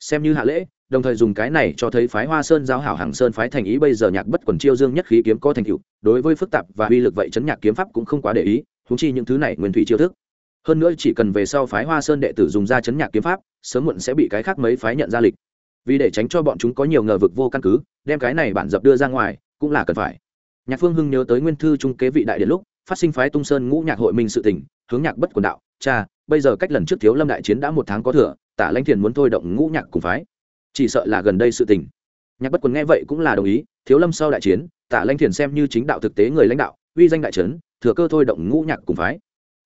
Xem như hạ lễ, đồng thời dùng cái này cho thấy phái hoa sơn giao hảo hàng sơn phái thành ý bây giờ nhạc bất quần chiêu dương nhất khí kiếm có thành tựu, đối với phức tạp và uy lực vậy chấn nhạc kiếm pháp cũng không quá để ý húng chi những thứ này nguyên thủy chiêu thức. Hơn nữa chỉ cần về sau phái hoa sơn đệ tử dùng ra chấn nhạc kiếm pháp, sớm muộn sẽ bị cái khác mấy phái nhận ra lịch. Vì để tránh cho bọn chúng có nhiều ngờ vực vô căn cứ, đem cái này bản dập đưa ra ngoài, cũng là cần phải. Nhạc phương hưng nhớ tới nguyên thư trung kế vị đại điện lúc phát sinh phái tung sơn ngũ nhạc hội minh sự tỉnh hướng nhạc bất quần đạo, cha, bây giờ cách lần trước thiếu lâm đại chiến đã một tháng có thừa, tả lãnh thiền muốn thôi động ngũ nhạc cùng phái. Chỉ sợ là gần đây sự tình. Nhạc bất quần nghe vậy cũng là đồng ý, thiếu lâm sau đại chiến, tả lãnh thiền xem như chính đạo thực tế người lãnh đạo, uy danh đại trấn, thừa cơ thôi động ngũ nhạc cùng phái.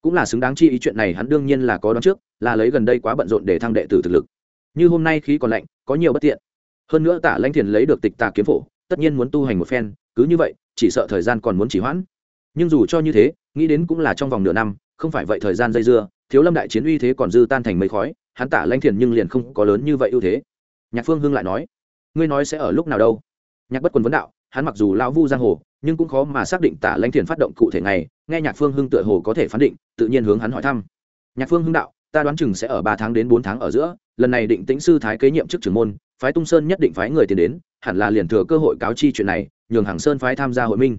Cũng là xứng đáng chi ý chuyện này hắn đương nhiên là có đón trước, là lấy gần đây quá bận rộn để thăng đệ tử thực lực. Như hôm nay khí còn lạnh, có nhiều bất tiện. Hơn nữa tả lãnh thiền lấy được tịch tà kiếm phổ, tất nhiên muốn tu hành một phen, cứ như vậy, chỉ sợ thời gian còn muốn chỉ hoãn nhưng dù cho như thế, nghĩ đến cũng là trong vòng nửa năm, không phải vậy thời gian dây dưa, thiếu lâm đại chiến uy thế còn dư tan thành mây khói, hắn tả lanh thiền nhưng liền không có lớn như vậy ưu thế. Nhạc phương hưng lại nói, ngươi nói sẽ ở lúc nào đâu? Nhạc bất quần vấn đạo, hắn mặc dù lão vu giang hồ, nhưng cũng khó mà xác định tả lanh thiền phát động cụ thể này nghe nhạc phương hưng tựa hồ có thể phán định, tự nhiên hướng hắn hỏi thăm. Nhạc phương hưng đạo, ta đoán chừng sẽ ở ba tháng đến bốn tháng ở giữa, lần này định tĩnh sư thái kế nhiệm chức trưởng môn, phái tung sơn nhất định phái người tiền đến, hẳn là liền thừa cơ hội cáo chi chuyện này, nhường hàng sơn phái tham gia hội minh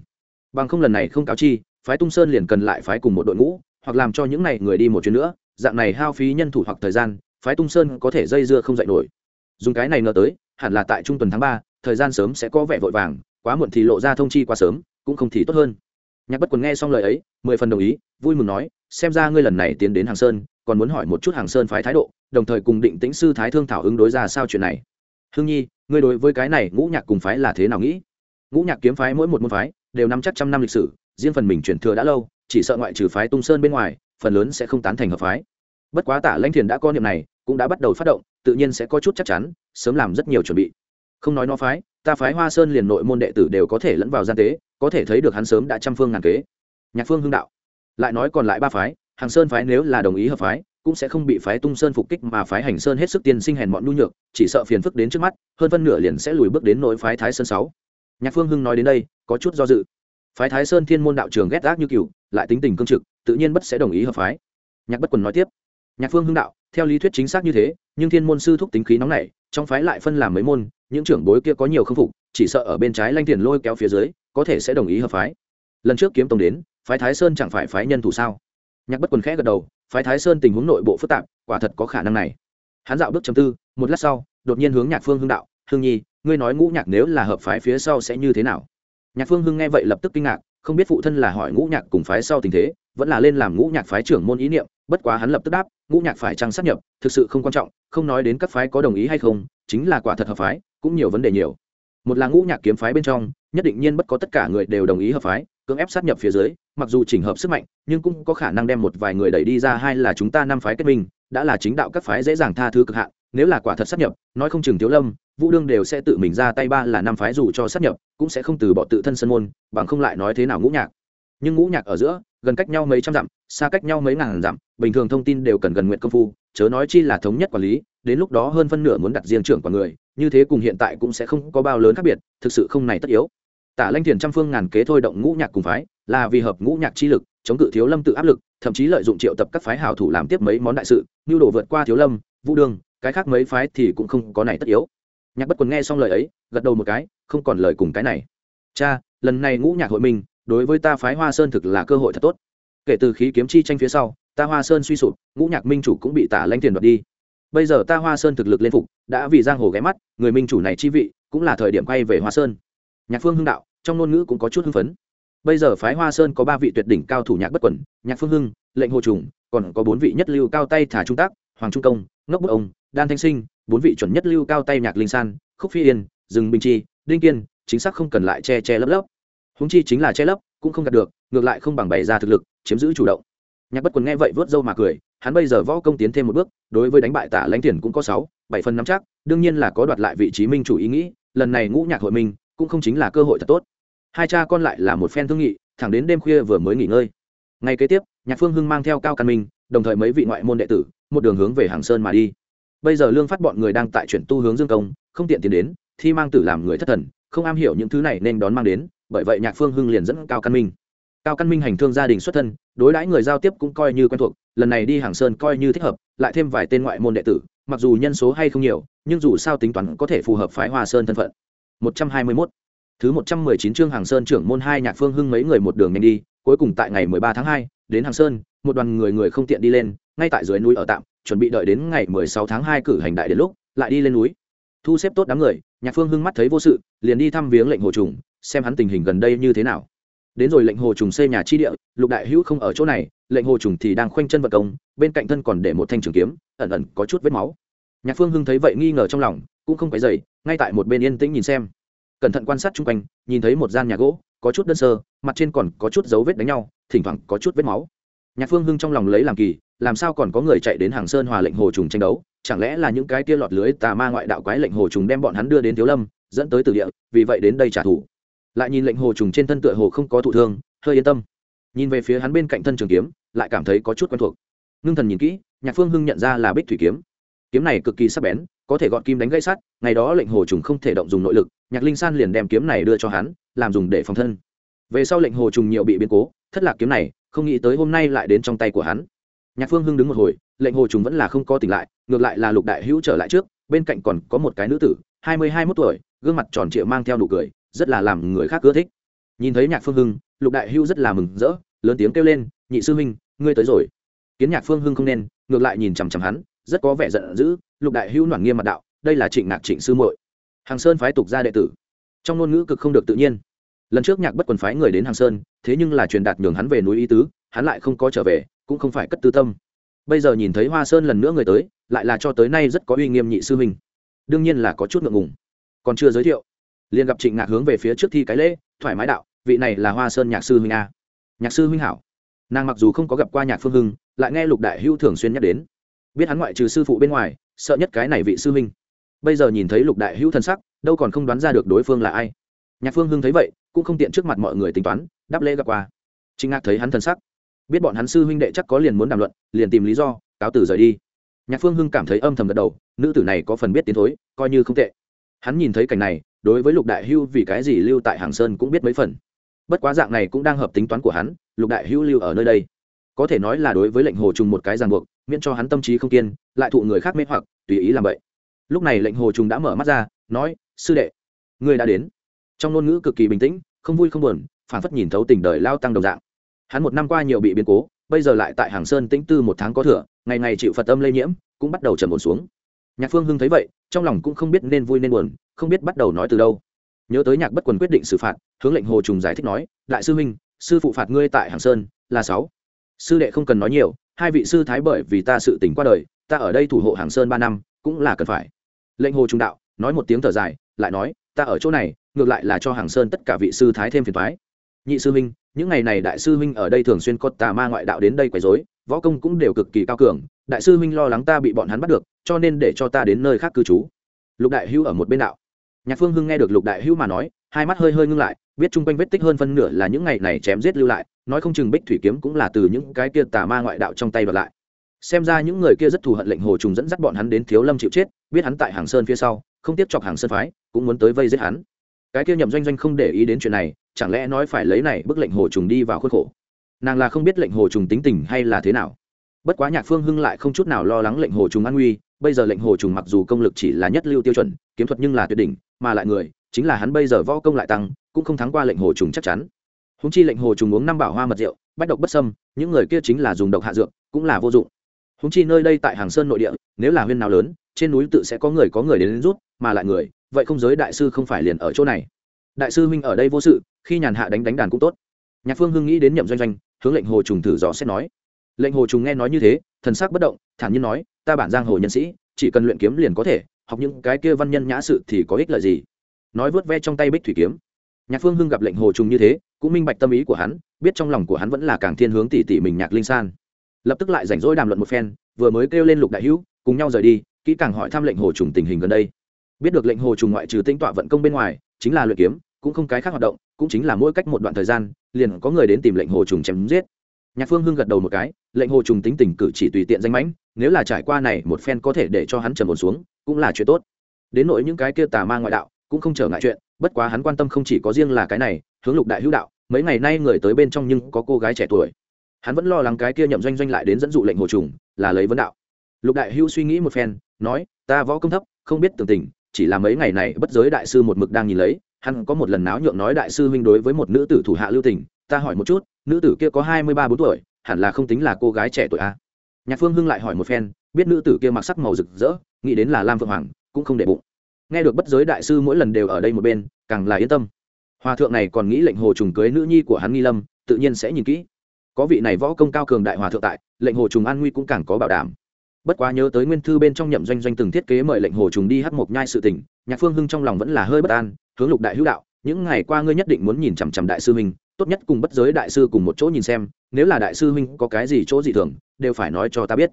bằng không lần này không cáo chi, phái tung sơn liền cần lại phái cùng một đội ngũ, hoặc làm cho những n à y người đi một chuyến nữa, dạng này hao phí nhân thủ hoặc thời gian, phái tung sơn có thể dây dưa không dạy nổi. Dùng cái này ngờ tới, hẳn là tại trung tuần tháng ba, thời gian sớm sẽ có vẻ vội vàng, quá muộn thì lộ ra thông chi quá sớm, cũng không thì tốt hơn. Nhạc bất quần nghe xong lời ấy, mười phần đồng ý, vui mừng nói, xem ra ngươi lần này tiến đến hàng sơn, còn muốn hỏi một chút hàng sơn phái thái độ, đồng thời cùng định tĩnh sư thái thương thảo ứng đối ra sao chuyện này? Hương nhi, ngươi đối với cái này ngũ nhạc cùng phái là thế nào nghĩ? Ngũ nhạc kiếm phái mỗi một môn phái đều nắm chắc trăm năm lịch sử, riêng phần mình chuyển thừa đã lâu, chỉ sợ ngoại trừ phái tung sơn bên ngoài, phần lớn sẽ không tán thành hợp phái. Bất quá tả lãnh thiền đã có niệm này, cũng đã bắt đầu phát động, tự nhiên sẽ có chút chắc chắn, sớm làm rất nhiều chuẩn bị. Không nói nó phái, ta phái hoa sơn liền nội môn đệ tử đều có thể lẫn vào gian tế, có thể thấy được hắn sớm đã trăm phương ngàn kế. Nhạc phương hưng đạo. Lại nói còn lại ba phái, hàng sơn phái nếu là đồng ý hợp phái, cũng sẽ không bị phái tung sơn phục kích mà phái hành sơn hết sức tiên sinh hèn mọn nhu nhược, chỉ sợ phiền phức đến trước mắt, hơn phân nửa liền sẽ lùi bước đến nỗi phái thái sơn sáu nhạc phương hưng nói đến đây, có chút do dự. Phái thái sơn thiên môn đạo trường ghét gác như cựu lại tính tình cương trực, tự nhiên bất sẽ đồng ý hợp phái. Nhạc bất quần nói tiếp, nhạc phương hưng đạo, theo lý thuyết chính xác như thế, nhưng thiên môn sư thúc tính khí nóng nảy, trong phái lại phân làm mấy môn, những trưởng bối kia có nhiều k phục, chỉ sợ ở bên trái lanh tiền lôi kéo phía dưới, có thể sẽ đồng ý hợp phái. Lần trước kiếm tông đến, phái thái sơn chẳng phải phái nhân thủ sao? Nhạc bất quần khẽ gật đầu, phái thái sơn tình huống nội bộ phức tạp, quả thật có khả năng này. Hắn dạo bước chầm tư, một lát sau, đột nhiên hướng nhạc phương hưng đạo hương nhi ngươi nói ngũ nhạc nếu là hợp phái phía sau sẽ như thế nào? Nhạc phương hưng nghe vậy lập tức kinh ngạc, không biết phụ thân là hỏi ngũ nhạc cùng phái sau tình thế, vẫn là lên làm ngũ nhạc phái trưởng môn ý niệm, bất quá hắn lập tức đáp, ngũ nhạc phải trăng sát nhập, thực sự không quan trọng, không nói đến các phái có đồng ý hay không, chính là quả thật hợp phái, cũng nhiều vấn đề nhiều. Một là ngũ nhạc kiếm phái bên trong, nhất định nhiên bất có tất cả người đều đồng ý hợp phái, cưỡng ép sát nhập phía dưới, mặc dù chỉnh hợp sức mạnh, nhưng cũng có khả năng đem một vài người đẩy đi ra, hai là chúng ta năm phái kết minh, đã là chính đạo các phái dễ dàng tha thứ cực hạn nếu là quả thật sát nhập, nói không chừng thiếu lâm, vũ đương đều sẽ tự mình ra tay ba là năm phái dù cho sát nhập, cũng sẽ không từ bỏ tự thân sân môn, bằng không lại nói thế nào ngũ nhạc. Nhưng ngũ nhạc ở giữa, gần cách nhau mấy trăm dặm, xa cách nhau mấy ngàn dặm, bình thường thông tin đều cần gần nguyện công phu, chớ nói chi là thống nhất quản lý, đến lúc đó hơn phân nửa muốn đặt riêng trưởng của người, như thế cùng hiện tại cũng sẽ không có bao lớn khác biệt, thực sự không này tất yếu. Tả lanh thiền trăm phương ngàn kế thôi động ngũ nhạc cùng phái, là vì hợp ngũ nhạc chi lực, chống cự thiếu lâm tự áp lực, thậm chí lợi dụng triệu tập các phái hào thủ làm tiếp mấy món đại sự, như đồ vượt qua thiếu lâm, vũ đương cái khác mấy phái thì cũng không có này tất yếu. Nhạc bất quần nghe xong lời ấy, gật đầu một cái, không còn lời cùng cái này. Cha, lần này ngũ nhạc hội mình, đối với ta phái hoa sơn thực là cơ hội thật tốt. Kể từ khí kiếm chi tranh phía sau, ta hoa sơn suy sụp, ngũ nhạc minh chủ cũng bị tả lanh tiền đoạt đi. Bây giờ ta hoa sơn thực lực lên phục, đã vì giang hồ ghé mắt, người minh chủ này chi vị, cũng là thời điểm quay về hoa sơn. Nhạc phương hưng đạo, trong ngôn ngữ cũng có chút hưng phấn. Bây giờ phái hoa sơn có ba vị tuyệt đỉnh cao thủ nhạc bất quẩn nhạc phương hưng, lệnh hồ trùng, còn có bốn vị nhất lưu cao tay thả trung tác, hoàng trung công, ngốc bức ông đan thanh sinh, bốn vị chuẩn nhất lưu cao tay nhạc linh san, khúc phi yên rừng bình chi, đinh kiên, chính xác không cần lại che che lấp lấp. Húng chi chính là che lấp, cũng không đạt được, ngược lại không bằng bày ra thực lực, chiếm giữ chủ động. Nhạc bất quần nghe vậy vớt dâu mà cười, hắn bây giờ võ công tiến thêm một bước, đối với đánh bại tả lãnh thiền cũng có sáu, bảy phần nắm chắc, đương nhiên là có đoạt lại vị trí minh chủ ý nghĩ, lần này ngũ nhạc hội minh cũng không chính là cơ hội thật tốt. Hai cha con lại là một phen thương nghị, thẳng đến đêm khuya vừa mới nghỉ ngơi. Ngay kế tiếp, nhạc phương hưng mang theo cao căn minh, đồng thời mấy vị ngoại môn đệ tử, một đường hướng về hàng sơn mà đi bây giờ lương phát bọn người đang tại chuyển tu hướng dương công không tiện tiến đến thi mang tử làm người thất thần không am hiểu những thứ này nên đón mang đến bởi vậy nhạc phương hưng liền dẫn cao căn minh cao căn minh hành thương gia đình xuất thân đối đãi người giao tiếp cũng coi như quen thuộc lần này đi hàng sơn coi như thích hợp lại thêm vài tên ngoại môn đệ tử mặc dù nhân số hay không nhiều nhưng dù sao tính toán có thể phù hợp phái hoa sơn thân phận 121. thứ 119 chương hàng sơn trưởng môn hai nhạc phương hưng mấy người một đường nhanh đi cuối cùng tại ngày 13 tháng 2, đến hàng sơn một đoàn người người không tiện đi lên ngay tại dưới núi ở tạm chuẩn bị đợi đến ngày 16 tháng 2 cử hành đại đến lúc lại đi lên núi. Thu xếp tốt đám người nhạc phương hưng mắt thấy vô sự liền đi thăm viếng lệnh hồ trùng xem hắn tình hình gần đây như thế nào. Đến rồi lệnh hồ trùng xây nhà chi địa lục đại hữu không ở chỗ này lệnh hồ trùng thì đang khoanh chân vật công bên cạnh thân còn để một thanh trường kiếm ẩn ẩn có chút vết máu. Nhạc phương hưng thấy vậy nghi ngờ trong lòng cũng không phải dậy, ngay tại một bên yên tĩnh nhìn xem. Cẩn thận quan sát chung quanh nhìn thấy một gian nhà gỗ có chút đơn sơ mặt trên còn có chút dấu vết đánh nhau thỉnh thoảng có chút vết máu nhạc phương hưng trong lòng lấy làm kỳ, làm sao còn có người chạy đến hàng sơn hòa lệnh hồ trùng tranh đấu? Chẳng lẽ là những cái tia lọt lưới tà ma ngoại đạo quái lệnh hồ trùng đem bọn hắn đưa đến thiếu lâm, dẫn tới từ địa, vì vậy đến đây trả thù? Lại nhìn lệnh hồ trùng trên thân tựa hồ không có thụ thương, hơi yên tâm. Nhìn về phía hắn bên cạnh thân trường kiếm, lại cảm thấy có chút quen thuộc. Ngưng thần nhìn kỹ, nhạc phương hưng nhận ra là bích thủy kiếm. Kiếm này cực kỳ sắc bén, có thể gọn kim đánh gây sắt, ngày đó lệnh hồ trùng không thể động dùng nội lực, nhạc linh san liền đem kiếm này đưa cho hắn, làm dùng để phòng thân. Về sau lệnh hồ trùng nhiều bị biến cố, thất lạc kiếm này không nghĩ tới hôm nay lại đến trong tay của hắn. Nhạc phương hưng đứng một hồi, lệnh hồ trùng vẫn là không có tỉnh lại, ngược lại là lục đại hữu trở lại trước, bên cạnh còn có một cái nữ tử, hai mươi hai mốt tuổi, gương mặt tròn trịa mang theo nụ cười, rất là làm người khác ưa thích. Nhìn thấy nhạc phương hưng, lục đại hữu rất là mừng rỡ, lớn tiếng kêu lên, nhị sư huynh, ngươi tới rồi. Kiến nhạc phương hưng không nên, ngược lại nhìn chằm chằm hắn, rất có vẻ giận dữ, lục đại hữu noản nghiêm mặt đạo, đây là trịnh nạc trịnh sư muội. Hàng sơn phái tục gia đệ tử. Trong ngôn ngữ cực không được tự nhiên lần trước nhạc bất quần phái người đến hàng sơn, thế nhưng là truyền đạt nhường hắn về núi ý tứ, hắn lại không có trở về, cũng không phải cất tư tâm. Bây giờ nhìn thấy hoa sơn lần nữa người tới, lại là cho tới nay rất có uy nghiêm nhị sư huynh. Đương nhiên là có chút ngượng ngùng. Còn chưa giới thiệu, liền gặp trịnh ngạc hướng về phía trước thi cái lễ, thoải mái đạo, vị này là hoa sơn nhạc sư huynh a. Nhạc sư huynh hảo. Nàng mặc dù không có gặp qua nhạc phương hưng, lại nghe lục đại hữu thường xuyên nhắc đến. Biết hắn ngoại trừ sư phụ bên ngoài, sợ nhất cái này vị sư huynh. Bây giờ nhìn thấy lục đại hữu thần sắc, đâu còn không đoán ra được đối phương là ai. Nhạc phương hưng thấy vậy cũng không tiện trước mặt mọi người tính toán, đáp lễ gặp qua. Trịnh ngạc thấy hắn thân sắc, biết bọn hắn sư huynh đệ chắc có liền muốn đàm luận, liền tìm lý do, cáo từ rời đi. Nhạc phương hưng cảm thấy âm thầm gật đầu, nữ tử này có phần biết tiến thối, coi như không tệ. Hắn nhìn thấy cảnh này, đối với lục đại hưu vì cái gì lưu tại hàng sơn cũng biết mấy phần. Bất quá dạng này cũng đang hợp tính toán của hắn, lục đại hưu lưu ở nơi đây. Có thể nói là đối với lệnh hồ trùng một cái ràng buộc, miễn cho hắn tâm trí không kiên, lại thụ người khác mê hoặc, tùy ý làm vậy. Lúc này lệnh hồ trùng đã mở mắt ra, nói, sư đệ ngươi đã đến trong ngôn ngữ cực kỳ bình tĩnh, không vui không buồn, phản phất nhìn thấu tình đời lao tăng đồng dạng. Hắn một năm qua nhiều bị biến cố, bây giờ lại tại hàng sơn tĩnh tư một tháng có thừa, ngày ngày chịu phật âm lây nhiễm, cũng bắt đầu trầm ổn xuống. Nhạc phương hưng thấy vậy, trong lòng cũng không biết nên vui nên buồn, không biết bắt đầu nói từ đâu. Nhớ tới nhạc bất quần quyết định xử phạt, hướng lệnh hồ trùng giải thích nói, đại sư huynh, sư phụ phạt ngươi tại hàng sơn, là sáu. Sư đệ không cần nói nhiều, hai vị sư thái bởi vì ta sự tỉnh qua đời, ta ở đây thủ hộ hàng sơn ba năm, cũng là cần phải. Lệnh hồ trùng đạo, nói một tiếng thở dài, lại nói, ta ở chỗ này ngược lại là cho hàng sơn tất cả vị sư thái thêm phiền thoái nhị sư huynh, những ngày này đại sư huynh ở đây thường xuyên có tà ma ngoại đạo đến đây quấy rối, võ công cũng đều cực kỳ cao cường, đại sư huynh lo lắng ta bị bọn hắn bắt được, cho nên để cho ta đến nơi khác cư trú. Lục đại hữu ở một bên đạo. Nhạc phương hưng nghe được lục đại hữu mà nói, hai mắt hơi hơi ngưng lại, biết chung quanh vết tích hơn phân nửa là những ngày này chém giết lưu lại, nói không chừng bích thủy kiếm cũng là từ những cái kia tà ma ngoại đạo trong tay đoạt lại. Xem ra những người kia rất thù hận lệnh hồ trùng dẫn dắt bọn hắn đến thiếu lâm chịu chết, biết hắn tại hàng sơn phía sau, không tiếp chọc hàng sơn phái, cũng muốn tới vây giết hắn cái kia nhậm doanh doanh không để ý đến chuyện này chẳng lẽ nói phải lấy này bức lệnh hồ trùng đi vào khuôn khổ? Nàng là không biết lệnh hồ trùng tính tình hay là thế nào. Bất quá nhạc phương hưng lại không chút nào lo lắng lệnh hồ trùng an nguy bây giờ lệnh hồ trùng mặc dù công lực chỉ là nhất lưu tiêu chuẩn kiếm thuật nhưng là tuyệt đỉnh mà lại người chính là hắn bây giờ võ công lại tăng cũng không thắng qua lệnh hồ trùng chắc chắn. Húng chi lệnh hồ trùng uống năm bảo hoa mật rượu bách độc bất sâm những người kia chính là dùng độc hạ dược cũng là vô dụng. Húng chi nơi đây tại hàng sơn nội địa nếu là huyên nào lớn trên núi tự sẽ có người có người đến, đến rút mà lại người vậy không giới đại sư không phải liền ở chỗ này. Đại sư huynh ở đây vô sự, khi nhàn hạ đánh đánh đàn cũng tốt. Nhạc phương hưng nghĩ đến nhậm doanh doanh, hướng lệnh hồ trùng thử dò xét nói. Lệnh hồ trùng nghe nói như thế, thần sắc bất động, thản nhiên nói, ta bản giang hồ nhân sĩ, chỉ cần luyện kiếm liền có thể, học những cái kia văn nhân nhã sự thì có ích lợi gì? Nói vớt ve trong tay bích thủy kiếm. Nhạc phương hưng gặp lệnh hồ trùng như thế, cũng minh bạch tâm ý của hắn, biết trong lòng của hắn vẫn là càng thiên hướng tỉ tỉ mình nhạc linh san. Lập tức lại rảnh rỗi đàm luận một phen, vừa mới kêu lên lục đại hữu, cùng nhau rời đi, kỹ càng hỏi thăm lệnh hồ trùng tình hình gần đây biết được lệnh hồ trùng ngoại trừ tinh tọa vận công bên ngoài, chính là luyện kiếm, cũng không cái khác hoạt động, cũng chính là mỗi cách một đoạn thời gian, liền có người đến tìm lệnh hồ trùng chém giết. Nhạc phương hưng gật đầu một cái, lệnh hồ trùng tính tình cử chỉ tùy tiện danh mãnh, nếu là trải qua này một phen có thể để cho hắn trầm ổn xuống, cũng là chuyện tốt. Đến nỗi những cái kia tà ma ngoại đạo, cũng không trở ngại chuyện, bất quá hắn quan tâm không chỉ có riêng là cái này, hướng lục đại hữu đạo, mấy ngày nay người tới bên trong nhưng có cô gái trẻ tuổi. Hắn vẫn lo lắng cái kia nhậm doanh doanh lại đến dẫn dụ lệnh hồ trùng, là lấy vấn đạo. Lục đại hưu suy nghĩ một phen, nói, ta võ công thấp, không biết tường tình chỉ là mấy ngày này bất giới đại sư một mực đang nhìn lấy, hắn có một lần náo nhượng nói đại sư huynh đối với một nữ tử thủ hạ lưu tình, ta hỏi một chút, nữ tử kia có hai mươi ba bốn tuổi, hẳn là không tính là cô gái trẻ tuổi a. Nhạc phương hưng lại hỏi một phen, biết nữ tử kia mặc sắc màu rực rỡ, nghĩ đến là lam phượng hoàng, cũng không để bụng. Nghe được bất giới đại sư mỗi lần đều ở đây một bên, càng là yên tâm. Hòa thượng này còn nghĩ lệnh hồ trùng cưới nữ nhi của hắn nghi lâm, tự nhiên sẽ nhìn kỹ. Có vị này võ công cao cường đại hòa thượng tại, lệnh hồ trùng an nguy cũng càng có bảo đảm bất quá nhớ tới nguyên thư bên trong nhậm doanh doanh từng thiết kế mời lệnh hồ trùng đi hát mộc nhai sự tình, nhạc phương hưng trong lòng vẫn là hơi bất an, hướng lục đại hữu đạo, những ngày qua ngươi nhất định muốn nhìn chằm chằm đại sư huynh, tốt nhất cùng bất giới đại sư cùng một chỗ nhìn xem, nếu là đại sư huynh có cái gì chỗ gì thường, đều phải nói cho ta biết.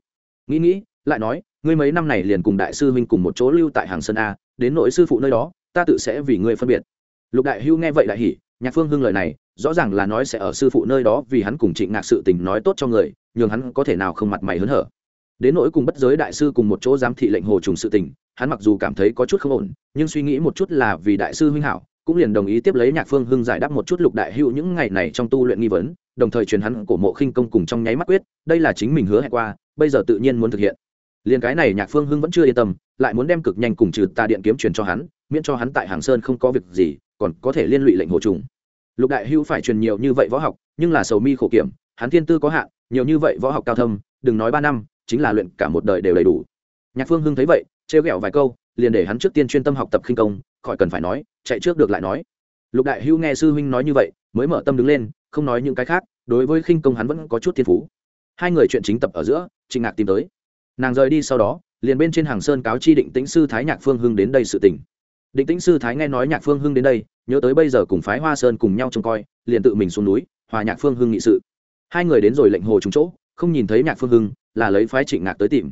Nghĩ nghĩ, lại nói, ngươi mấy năm này liền cùng đại sư huynh cùng một chỗ lưu tại hàng sơn a, đến nội sư phụ nơi đó, ta tự sẽ vì ngươi phân biệt. Lục đại hưu nghe vậy đại hỉ, nhạc phương hưng lời này, rõ ràng là nói sẽ ở sư phụ nơi đó vì hắn cùng trịnh ngạc sự tình nói tốt cho người, nhường hắn có thể nào không mặt mày hớn hở đến nỗi cùng bất giới đại sư cùng một chỗ giám thị lệnh hồ trùng sự tình, hắn mặc dù cảm thấy có chút không ổn, nhưng suy nghĩ một chút là vì đại sư huynh hảo, cũng liền đồng ý tiếp lấy nhạc phương hưng giải đáp một chút lục đại hữu những ngày này trong tu luyện nghi vấn, đồng thời truyền hắn cổ mộ khinh công cùng trong nháy mắt quyết, đây là chính mình hứa hẹn qua, bây giờ tự nhiên muốn thực hiện. Liền cái này nhạc phương hưng vẫn chưa yên tâm, lại muốn đem cực nhanh cùng trừ tà điện kiếm truyền cho hắn, miễn cho hắn tại hàng sơn không có việc gì, còn có thể liên lụy lệnh hồ trùng. Lục đại hữu phải truyền nhiều như vậy võ học, nhưng là sầu mi khổ kiểm, hắn thiên tư có hạn, nhiều như vậy võ học cao thâm, đừng nói ba năm chính là luyện cả một đời đều đầy đủ. Nhạc phương hưng thấy vậy, trêu ghẹo vài câu, liền để hắn trước tiên chuyên tâm học tập khinh công, khỏi cần phải nói, chạy trước được lại nói. Lục đại hữu nghe sư huynh nói như vậy, mới mở tâm đứng lên, không nói những cái khác, đối với khinh công hắn vẫn có chút thiên phú. Hai người chuyện chính tập ở giữa, trịnh ngạc tìm tới. Nàng rời đi sau đó, liền bên trên hàng sơn cáo chi định tĩnh sư thái nhạc phương hưng đến đây sự tình. định tĩnh sư thái nghe nói nhạc phương hưng đến đây, nhớ tới bây giờ cùng phái hoa sơn cùng nhau trông coi, liền tự mình xuống núi, hòa nhạc phương hưng nghị sự. Hai người đến rồi lệnh hồ trúng chỗ, không nhìn thấy nhạc phương hưng là lấy phái trịnh ngạc tới tìm.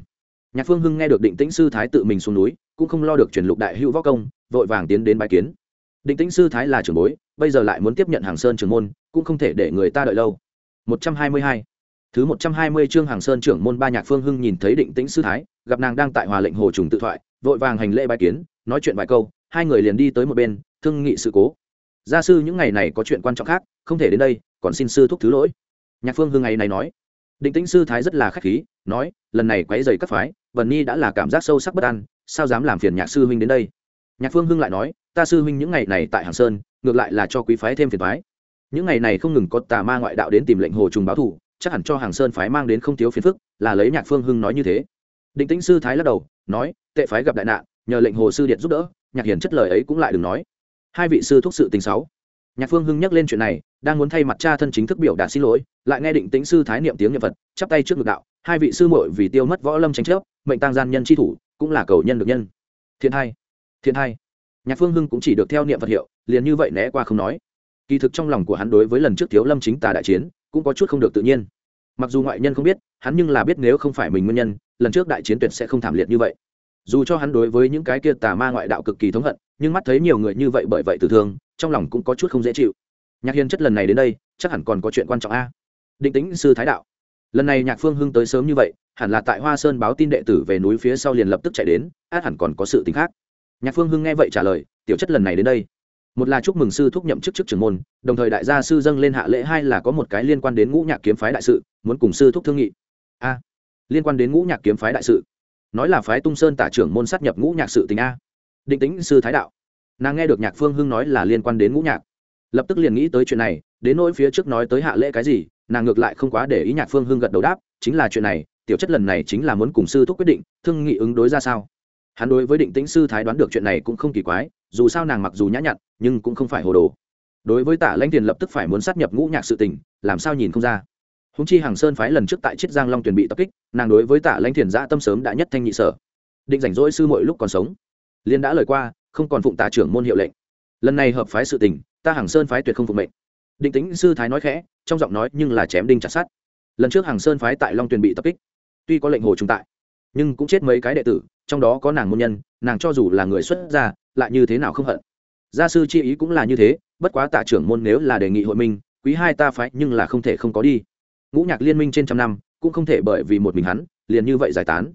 Nhạc phương hưng nghe được định tĩnh sư thái tự mình xuống núi, cũng không lo được truyền lục đại hữu võ công, vội vàng tiến đến bài kiến. Định tĩnh sư thái là trưởng bối, bây giờ lại muốn tiếp nhận hàng sơn trưởng môn, cũng không thể để người ta đợi lâu. Một trăm hai mươi hai. Thứ một trăm hai mươi chương hàng sơn trưởng môn ba nhạc phương hưng nhìn thấy định tĩnh sư thái, gặp nàng đang tại hòa lệnh hồ trùng tự thoại, vội vàng hành lễ bài kiến, nói chuyện vài câu, hai người liền đi tới một bên, thương nghị sự cố. Gia sư, những ngày này có chuyện quan trọng khác, không thể đến đây, còn xin sư thúc thứ lỗi. Nhạc phương hưng ngày này nói định tĩnh sư thái rất là khách khí, nói, lần này quấy dày các phái vần ni đã là cảm giác sâu sắc bất an, sao dám làm phiền nhạc sư huynh đến đây? Nhạc phương hưng lại nói, ta sư huynh những ngày này tại hàng sơn, ngược lại là cho quý phái thêm phiền thoái những ngày này không ngừng có tà ma ngoại đạo đến tìm lệnh hồ trùng báo thủ chắc hẳn cho hàng sơn phái mang đến không thiếu phiền phức, là lấy nhạc phương hưng nói như thế. Định tĩnh sư thái lắc đầu, nói, tệ phái gặp đại nạn, nhờ lệnh hồ sư điện giúp đỡ, nhạc hiền chất lời ấy cũng lại đừng nói. Hai vị sư thúc sự tình sáu nhạc phương hưng nhắc lên chuyện này, đang muốn thay mặt cha thân chính thức biểu đạt xin lỗi, lại nghe định tĩnh sư thái niệm tiếng nhật vật chắp tay trước ngực đạo, hai vị sư muội vì tiêu mất võ lâm tranh chấp mệnh tăng gian nhân chi thủ, cũng là cầu nhân được nhân. Thiên hai thiên hai nhạc phương hưng cũng chỉ được theo niệm vật hiệu, liền như vậy né qua không nói. Kỳ thực trong lòng của hắn đối với lần trước thiếu lâm chính tà đại chiến, cũng có chút không được tự nhiên. Mặc dù ngoại nhân không biết, hắn nhưng là biết nếu không phải mình nguyên nhân, lần trước đại chiến tuyệt sẽ không thảm liệt như vậy. Dù cho hắn đối với những cái kia tà ma ngoại đạo cực kỳ thống hận nhưng mắt thấy nhiều người như vậy bởi vậy tử thương, trong lòng cũng có chút không dễ chịu. Nhạc hiền chất lần này đến đây, chắc hẳn còn có chuyện quan trọng a. Định tính sư thái đạo. Lần này nhạc phương hưng tới sớm như vậy, hẳn là tại hoa sơn báo tin đệ tử về núi phía sau liền lập tức chạy đến, át hẳn còn có sự t khác. Nhạc phương hưng nghe vậy trả lời, tiểu chất lần này đến đây. Một là chúc mừng sư thúc nhậm chức chức trưởng môn, đồng thời đại gia sư dâng lên hạ lễ hai là có một cái liên quan đến ngũ nhạc kiếm phái đại sự, muốn cùng sư thúc thương nghị. A. Liên quan đến ngũ nhạc kiếm phái đại sự. Nói là phái tung sơn tả trưởng môn sát nhập ngũ nhạc sự tình a định tính sư thái đạo. Nàng nghe được nhạc phương hưng nói là liên quan đến ngũ nhạc. Lập tức liền nghĩ tới chuyện này, đến nỗi phía trước nói tới hạ lễ cái gì, nàng ngược lại không quá để ý nhạc phương hưng gật đầu đáp, chính là chuyện này, tiểu chất lần này chính là muốn cùng sư thúc quyết định, thương nghị ứng đối ra sao. Hắn đối với định tĩnh sư thái đoán được chuyện này cũng không kỳ quái, dù sao nàng mặc dù nhã nhặn, nhưng cũng không phải hồ đồ. Đối với tả lãnh tiền lập tức phải muốn sát nhập ngũ nhạc sự tình, làm sao nhìn không ra. Húng chi hàng sơn phái lần trước tại chiết giang long tuyển bị tập kích, nàng đối với tả lãnh tiền giã tâm sớm đã nhất thanh nhị sở. Định rảnh rỗi sư mỗi lúc còn sống liên đã lời qua, không còn phụng tả trưởng môn hiệu lệnh. Lần này hợp phái sự tình, ta hàng sơn phái tuyệt không phụng mệnh. Định tính sư thái nói khẽ, trong giọng nói nhưng là chém đinh chặt sát lần trước hàng sơn phái tại long tuyền bị tập kích, tuy có lệnh hồ trung tại, nhưng cũng chết mấy cái đệ tử, trong đó có nàng môn nhân, nàng cho dù là người xuất gia, lại như thế nào không hận. Gia sư chi ý cũng là như thế, bất quá tạ trưởng môn nếu là đề nghị hội minh, quý hai ta phái nhưng là không thể không có đi. Ngũ nhạc liên minh trên trăm năm, cũng không thể bởi vì một mình hắn, liền như vậy giải tán.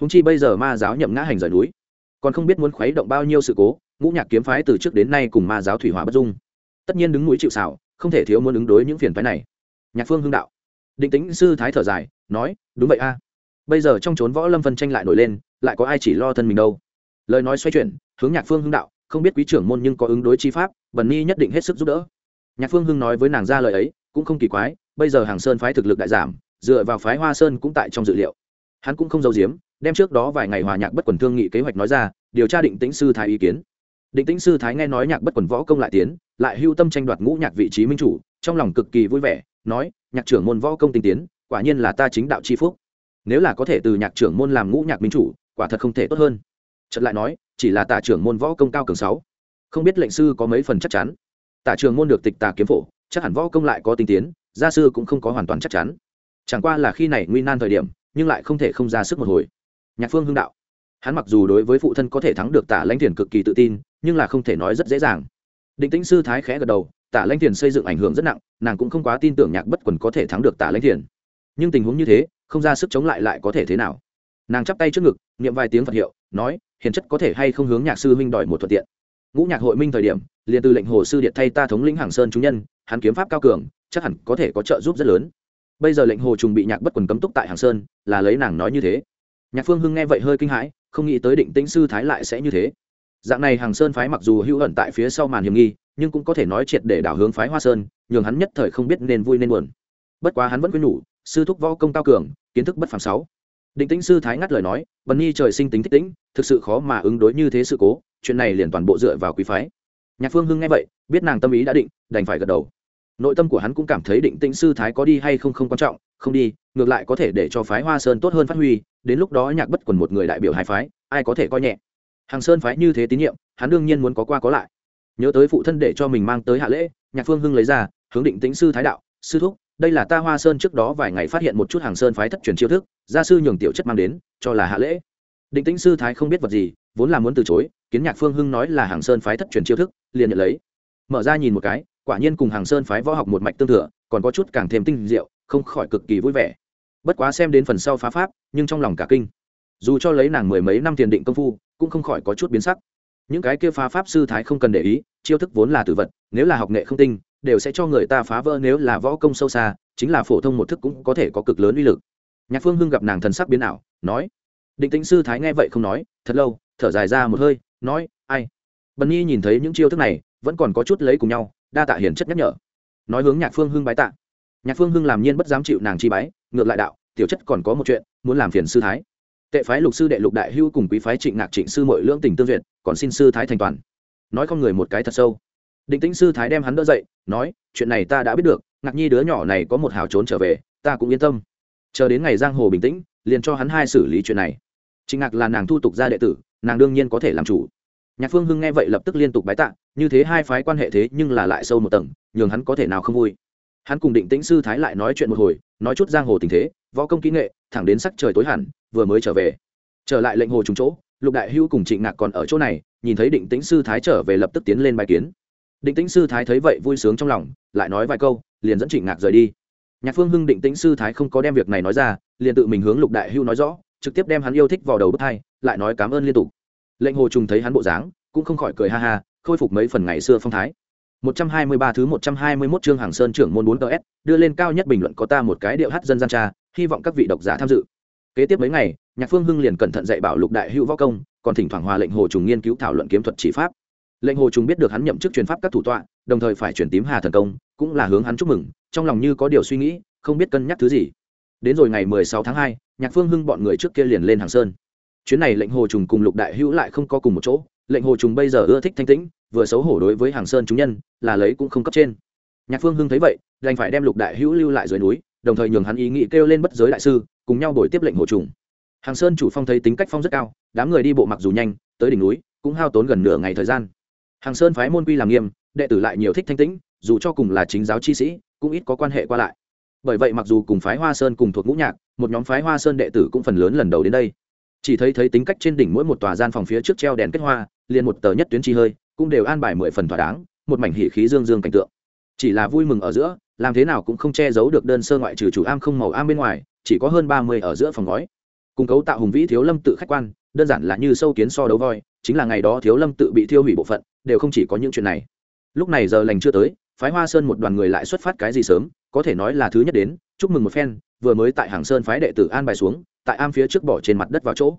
Húng chi bây giờ ma giáo nhậm ngã hành rời núi còn không biết muốn khuấy động bao nhiêu sự cố, ngũ nhạc kiếm phái từ trước đến nay cùng ma giáo thủy hỏa bất dung. Tất nhiên đứng núi chịu xảo không thể thiếu muốn ứng đối những phiền phái này. Nhạc phương hưng đạo. Định tính sư thái thở dài, nói, đúng vậy a. Bây giờ trong trốn võ lâm phân tranh lại nổi lên, lại có ai chỉ lo thân mình đâu? Lời nói xoay chuyển, hướng nhạc phương hưng đạo, không biết quý trưởng môn nhưng có ứng đối chi pháp, bần ni nhất định hết sức giúp đỡ. Nhạc phương hưng nói với nàng ra lời ấy, cũng không kỳ quái, bây giờ hàng sơn phái thực lực đại giảm, dựa vào phái hoa sơn cũng tại trong dự liệu. Hắn cũng không giấu giếm đem trước đó vài ngày hòa nhạc bất quần thương nghị kế hoạch nói ra, điều tra định tĩnh sư thái ý kiến. Định tĩnh sư thái nghe nói nhạc bất quần võ công lại tiến, lại hưu tâm tranh đoạt ngũ nhạc vị trí minh chủ, trong lòng cực kỳ vui vẻ, nói, nhạc trưởng môn võ công tinh tiến, quả nhiên là ta chính đạo c h i phúc. Nếu là có thể từ nhạc trưởng môn làm ngũ nhạc minh chủ, quả thật không thể tốt hơn. Trật lại nói, chỉ là tả trưởng môn võ công cao cường sáu, không biết lệnh sư có mấy phần chắc chắn. Tả trưởng môn được tịch tà kiếm phổ, chắc hẳn võ công lại có tinh tiến, gia sư cũng không có hoàn toàn chắc chắn. Chẳng qua là khi này nguy nan thời điểm, nhưng lại không thể không ra sức một hồi nhạc phương hưng đạo. Hắn mặc dù đối với phụ thân có thể thắng được tả lãnh thiền cực kỳ tự tin, nhưng là không thể nói rất dễ dàng. Định tĩnh sư thái khẽ gật đầu, tả lãnh thiền xây dựng ảnh hưởng rất nặng, nàng cũng không quá tin tưởng nhạc bất quần có thể thắng được tả lãnh thiền. Nhưng tình huống như thế, không ra sức chống lại lại có thể thế nào? Nàng chắp tay trước ngực, niệm vài tiếng phật hiệu, nói, hiền chất có thể hay không hướng nhạc sư huynh đòi một thuận tiện? Ngũ nhạc hội minh thời điểm, liền từ lệnh hồ sư điện thay ta thống lĩnh hàng sơn chúng nhân, hắn kiếm pháp cao cường, chắc hẳn có thể có trợ giúp rất lớn. Bây giờ lệnh hồ trùng bị nhạc bất quần cấm túc tại hàng sơn, là lấy nàng nói như thế nhạc phương hưng nghe vậy hơi kinh hãi, không nghĩ tới định tĩnh sư thái lại sẽ như thế. Dạng này hàng sơn phái mặc dù hữu ẩn tại phía sau màn hiểm nghi, nhưng cũng có thể nói triệt để đảo hướng phái hoa sơn, nhường hắn nhất thời không biết nên vui nên buồn. Bất quá hắn vẫn quên nhủ, sư thúc võ công cao cường, kiến thức bất phàm sáu. Định tĩnh sư thái ngắt lời nói, bần nhi trời sinh tính thích tĩnh, thực sự khó mà ứng đối như thế sự cố, chuyện này liền toàn bộ dựa vào quý phái. Nhạc phương hưng nghe vậy, biết nàng tâm ý đã định, đành phải gật đầu. Nội tâm của hắn cũng cảm thấy định tĩnh sư thái có đi hay không không quan trọng, không đi, ngược lại có thể để cho phái hoa sơn tốt hơn phát huy đến lúc đó nhạc bất quần một người đại biểu hai phái, ai có thể coi nhẹ. Hàng sơn phái như thế tín nhiệm, hắn đương nhiên muốn có qua có lại. Nhớ tới phụ thân để cho mình mang tới hạ lễ, nhạc phương hưng lấy ra, hướng định tĩnh sư thái đạo, sư thúc, đây là ta hoa sơn trước đó vài ngày phát hiện một chút hàng sơn phái thất truyền chiêu thức, gia sư nhường tiểu chất mang đến, cho là hạ lễ. Định tĩnh sư thái không biết vật gì, vốn là muốn từ chối, kiến nhạc phương hưng nói là hàng sơn phái thất truyền chiêu thức, liền nhận lấy. Mở ra nhìn một cái, quả nhiên cùng hàng sơn phái võ học một mạch tương thừa, còn có chút càng thêm tinh diệu, không khỏi cực kỳ vui vẻ bất quá xem đến phần sau phá pháp, nhưng trong lòng cả kinh. Dù cho lấy nàng mười mấy năm tiền định công phu, cũng không khỏi có chút biến sắc. Những cái kia phá pháp sư thái không cần để ý, chiêu thức vốn là tử vật, nếu là học nghệ không tinh, đều sẽ cho người ta phá vỡ, nếu là võ công sâu xa, chính là phổ thông một thức cũng có thể có cực lớn uy lực. Nhạc phương hưng gặp nàng thần sắc biến ảo, nói, định tĩnh sư thái nghe vậy không nói, thật lâu, thở dài ra một hơi, nói, ai? Bần nhi nhìn thấy những chiêu thức này, vẫn còn có chút lấy cùng nhau, đa tạ hiền chất nhắc nhở. Nói hướng nhạc phương hưng bái tạ nhạc phương hưng làm nhiên bất dám chịu nàng chi bái, ngược lại đạo, tiểu chất còn có một chuyện, muốn làm phiền sư thái. Tệ phái lục sư đệ lục đại hưu cùng quý phái trịnh ngạc trịnh sư mội lưỡng tình tương duyệt, còn xin sư thái thành toàn. Nói con người một cái thật sâu. Định tĩnh sư thái đem hắn đỡ dậy, nói, chuyện này ta đã biết được, ngạc nhi đứa nhỏ này có một hào trốn trở về, ta cũng yên tâm. Chờ đến ngày giang hồ bình tĩnh, liền cho hắn hai xử lý chuyện này. Trịnh ngạc là nàng thu tục ra đệ tử, nàng đương nhiên có thể làm chủ. Nhạc phương hưng nghe vậy lập tức liên tục bái tạ, như thế hai phái quan hệ thế nhưng là lại sâu một tầng, nhường hắn có thể nào không vui hắn cùng định tĩnh sư thái lại nói chuyện một hồi, nói chút giang hồ tình thế, võ công kỹ nghệ, thẳng đến sắc trời tối hẳn, vừa mới trở về. Trở lại lệnh hồ trùng chỗ, lục đại hữu cùng trịnh ngạc còn ở chỗ này, nhìn thấy định tĩnh sư thái trở về lập tức tiến lên bài kiến. Định tĩnh sư thái thấy vậy vui sướng trong lòng, lại nói vài câu, liền dẫn trịnh ngạc rời đi. Nhạc phương hưng định tĩnh sư thái không có đem việc này nói ra, liền tự mình hướng lục đại hưu nói rõ, trực tiếp đem hắn yêu thích vào đầu bước hai, lại nói cảm ơn liên tục. Lệnh hồ trùng thấy hắn bộ dáng, cũng không khỏi cười ha ha, khôi phục mấy phần ngày xưa phong thái. 123 thứ 121 chương Hàng Sơn trưởng môn 4TS, đưa lên cao nhất bình luận có ta một cái điệu hát dân gian trà, hy vọng các vị độc giả tham dự. Kế tiếp mấy ngày, Nhạc Phương Hưng liền cẩn thận dạy bảo Lục Đại Hữu võ công, còn thỉnh thoảng hòa lệnh Hồ Trùng nghiên cứu thảo luận kiếm thuật chỉ pháp. Lệnh Hồ Trùng biết được hắn nhậm chức truyền pháp các thủ tọa, đồng thời phải chuyển tím Hà thần công, cũng là hướng hắn chúc mừng, trong lòng như có điều suy nghĩ, không biết cân nhắc thứ gì. Đến rồi ngày 16 tháng 2, Nhạc Phương Hưng bọn người trước kia liền lên Hàng Sơn. Chuyến này lệnh Hồ Trùng cùng Lục Đại Hữu lại không có cùng một chỗ, lệnh Hồ Trùng bây giờ ưa thích thanh tĩnh, vừa xấu hổ đối với hàng sơn chúng nhân, là lấy cũng không cấp trên. Nhạc phương hưng thấy vậy, đành phải đem lục đại hữu lưu lại dưới núi, đồng thời nhường hắn ý nghĩ kêu lên bất giới đại sư, cùng nhau đổi tiếp lệnh hồ trùng. Hàng sơn chủ phong thấy tính cách phong rất cao, đám người đi bộ mặc dù nhanh, tới đỉnh núi, cũng hao tốn gần nửa ngày thời gian. Hàng sơn phái môn quy làm nghiêm, đệ tử lại nhiều thích thanh tĩnh, dù cho cùng là chính giáo chi sĩ, cũng ít có quan hệ qua lại. Bởi vậy mặc dù cùng phái hoa sơn cùng thuộc ngũ nhạc, một nhóm phái hoa sơn đệ tử cũng phần lớn lần đầu đến đây chỉ thấy thấy tính cách trên đỉnh mỗi một tòa gian phòng phía trước treo đèn kết hoa, liền một tờ nhất tuyến chi hơi, cũng đều an bài mười phần thỏa đáng, một mảnh hỉ khí dương dương cảnh tượng. Chỉ là vui mừng ở giữa, làm thế nào cũng không che giấu được đơn sơ ngoại trừ chủ am không màu am bên ngoài, chỉ có hơn ba mươi ở giữa phòng ngói. Cùng cấu tạo hùng vĩ thiếu lâm tự khách quan, đơn giản là như sâu kiến so đấu voi, chính là ngày đó thiếu lâm tự bị thiêu hủy bộ phận, đều không chỉ có những chuyện này. Lúc này giờ lành chưa tới, phái hoa sơn một đoàn người lại xuất phát cái gì sớm, có thể nói là thứ nhất đến, chúc mừng một phen, vừa mới tại hàng sơn phái đệ tử an bài xuống tại am phía trước bỏ trên mặt đất vào chỗ.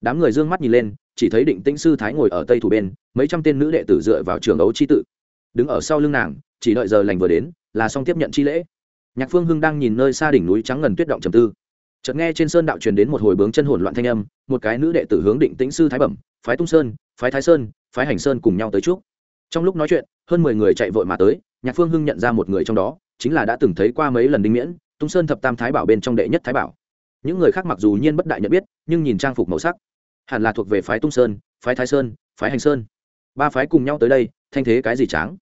Đám người d ư ơ n g mắt nhìn lên, chỉ thấy định tĩnh sư thái ngồi ở tây thủ bên, mấy trăm tên nữ đệ tử dựa vào trường ấu chi tự. Đứng ở sau lưng nàng, chỉ đợi giờ lành vừa đến, là xong tiếp nhận chi lễ. Nhạc phương hưng đang nhìn nơi xa đỉnh núi trắng ngần tuyết động trầm tư. Chợt nghe trên sơn đạo truyền đến một hồi bướng chân hồn loạn thanh âm, một cái nữ đệ tử hướng định tĩnh sư thái bẩm, phái tung sơn, phái thái sơn, phái hành sơn cùng nhau tới trước trong lúc nói chuyện, hơn mười người chạy vội mà tới, nhạc phương hưng nhận ra một người trong đó, chính là đã từng thấy qua mấy lần đinh miễn, tung sơn thập tam thái bảo bên trong đệ nhất thái bảo những người khác mặc dù nhiên bất đại nhận biết, nhưng nhìn trang phục màu sắc. Hẳn là thuộc về phái tung sơn, phái thái sơn, phái hành sơn. Ba phái cùng nhau tới đây, thanh thế cái gì tráng?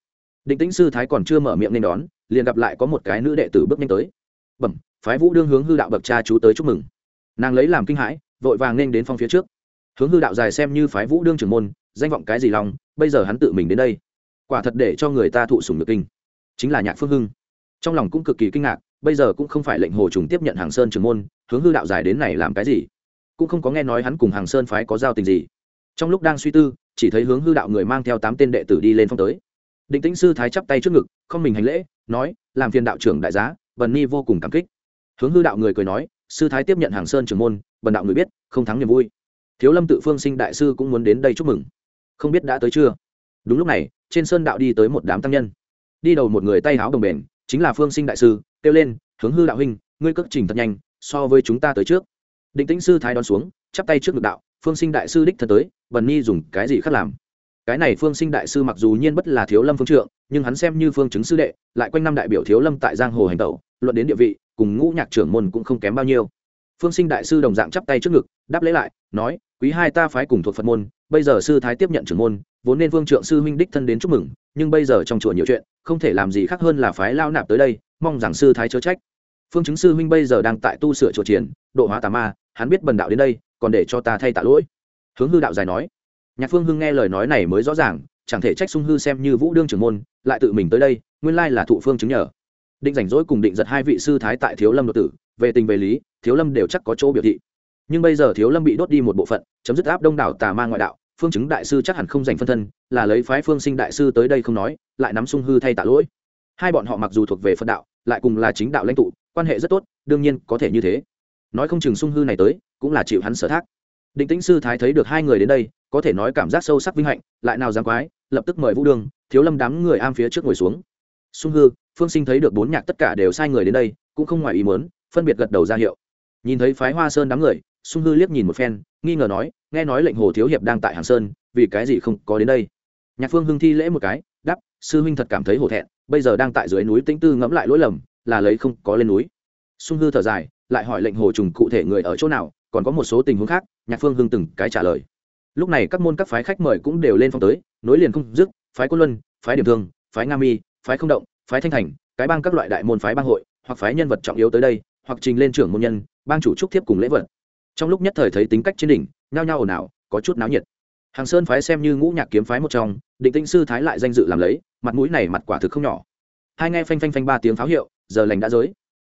Định tĩnh sư thái còn chưa mở miệng nên đón, liền gặp lại có một cái nữ đệ tử bước nhanh tới. Bẩm, phái vũ đương hướng hư đạo bậc cha chú tới chúc mừng. Nàng lấy làm kinh hãi, vội vàng nên đến phong phía trước. Hướng hư đạo dài xem như phái vũ đương trưởng môn, danh vọng cái gì lòng, bây giờ hắn tự mình đến đây. Quả thật để cho người ta thụ sùng được kinh. Chính là nhạc phương hưng. Trong lòng cũng cực kỳ kinh ngạc bây giờ cũng không phải lệnh hồ trùng tiếp nhận hàng sơn trưởng môn, hướng hư đạo dài đến này làm cái gì? Cũng không có nghe nói hắn cùng hàng sơn phái có giao tình gì. Trong lúc đang suy tư, chỉ thấy hướng hư đạo người mang theo tám tên đệ tử đi lên phong tới. Định tĩnh sư thái chắp tay trước ngực, không mình hành lễ, nói, làm phiền đạo trưởng đại giá, bần ni vô cùng cảm kích. Hướng hư đạo người cười nói, sư thái tiếp nhận hàng sơn trưởng môn, bần đạo người biết, không thắng niềm vui. Thiếu lâm tự phương sinh đại sư cũng muốn đến đây chúc mừng. Không biết đã tới chưa? Đúng lúc này, trên sơn đạo đi tới một đám tăng nhân. Đi đầu một người tay háo đồng bền, chính là phương sinh đại sư kêu lên, hướng hư đạo huynh, ngươi cất trình thật nhanh, so với chúng ta tới trước. Định tĩnh sư thái đón xuống, chắp tay trước ngực đạo, phương sinh đại sư đích thân tới, bần ni dùng cái gì khác làm? Cái này phương sinh đại sư mặc dù nhiên bất là thiếu lâm phương trượng, nhưng hắn xem như phương chứng sư đệ, lại quanh năm đại biểu thiếu lâm tại giang hồ hành tẩu, luận đến địa vị, cùng ngũ nhạc trưởng môn cũng không kém bao nhiêu. Phương sinh đại sư đồng dạng chắp tay trước ngực, đáp lễ lại, nói, quý hai ta phái cùng thuộc phật môn, bây giờ sư thái tiếp nhận trưởng môn, vốn nên phương trượng sư huynh đích thân đến chúc mừng, nhưng bây giờ trong chùa nhiều chuyện, không thể làm gì khác hơn là phái lao nạp tới đây mong rằng sư thái chớ trách. Phương chứng sư huynh bây giờ đang tại tu sửa chùa triển độ hóa tà ma, hắn biết bần đạo đến đây, còn để cho ta thay tạ lỗi. Hướng hư đạo dài nói. Nhạc phương hưng nghe lời nói này mới rõ ràng, chẳng thể trách sung hư xem như vũ đương trưởng môn, lại tự mình tới đây, nguyên lai là thụ phương chứng nhờ. Định rảnh rỗi cùng định giật hai vị sư thái tại thiếu lâm đột tử, về tình về lý, thiếu lâm đều chắc có chỗ biểu thị. Nhưng bây giờ thiếu lâm bị đốt đi một bộ phận, chấm dứt áp đông đảo tà ma ngoại đạo, phương chứng đại sư chắc hẳn không dành phân thân, là lấy phái phương sinh đại sư tới đây không nói, lại nắm sung hư thay tạ lỗi. Hai bọn họ mặc dù thuộc về phật đạo lại cùng là chính đạo lãnh tụ, quan hệ rất tốt, đương nhiên có thể như thế. Nói không chừng sung hư này tới, cũng là chịu hắn sở thác. Định tĩnh sư thái thấy được hai người đến đây, có thể nói cảm giác sâu sắc vinh hạnh, lại nào dám quái, lập tức mời vũ đường, thiếu lâm đám người am phía trước ngồi xuống. Sung hư, phương sinh thấy được bốn nhạc tất cả đều sai người đến đây, cũng không ngoài ý muốn, phân biệt gật đầu ra hiệu. Nhìn thấy phái hoa sơn đám người, sung hư liếc nhìn một phen, nghi ngờ nói, nghe nói lệnh hồ thiếu hiệp đang tại hàng sơn, vì cái gì không có đến đây? Nhạc phương hưng thi lễ một cái đắp sư huynh thật cảm thấy hổ thẹn bây giờ đang tại dưới núi tĩnh tư ngẫm lại lỗi lầm, là lấy không có lên núi. Sung hư thở dài, lại hỏi lệnh hồ trùng cụ thể người ở chỗ nào, còn có một số tình huống khác, nhạc phương hưng từng cái trả lời. Lúc này các môn các phái khách mời cũng đều lên phong tới, nối liền không dứt, phái quân luân, phái điểm thương, phái nga mi, phái không động, phái thanh thành, cái bang các loại đại môn phái bang hội, hoặc phái nhân vật trọng yếu tới đây, hoặc trình lên trưởng môn nhân, bang chủ trúc thiếp cùng lễ vật. Trong lúc nhất thời thấy tính cách trên đỉnh, nhao nhao ồn ào, có chút náo nhiệt. Hàng sơn phái xem như ngũ nhạc kiếm phái một trong, định tĩnh sư thái lại danh dự làm lấy mặt mũi này mặt quả thực không nhỏ. Hai nghe phanh phanh phanh ba tiếng pháo hiệu, giờ lành đã giới.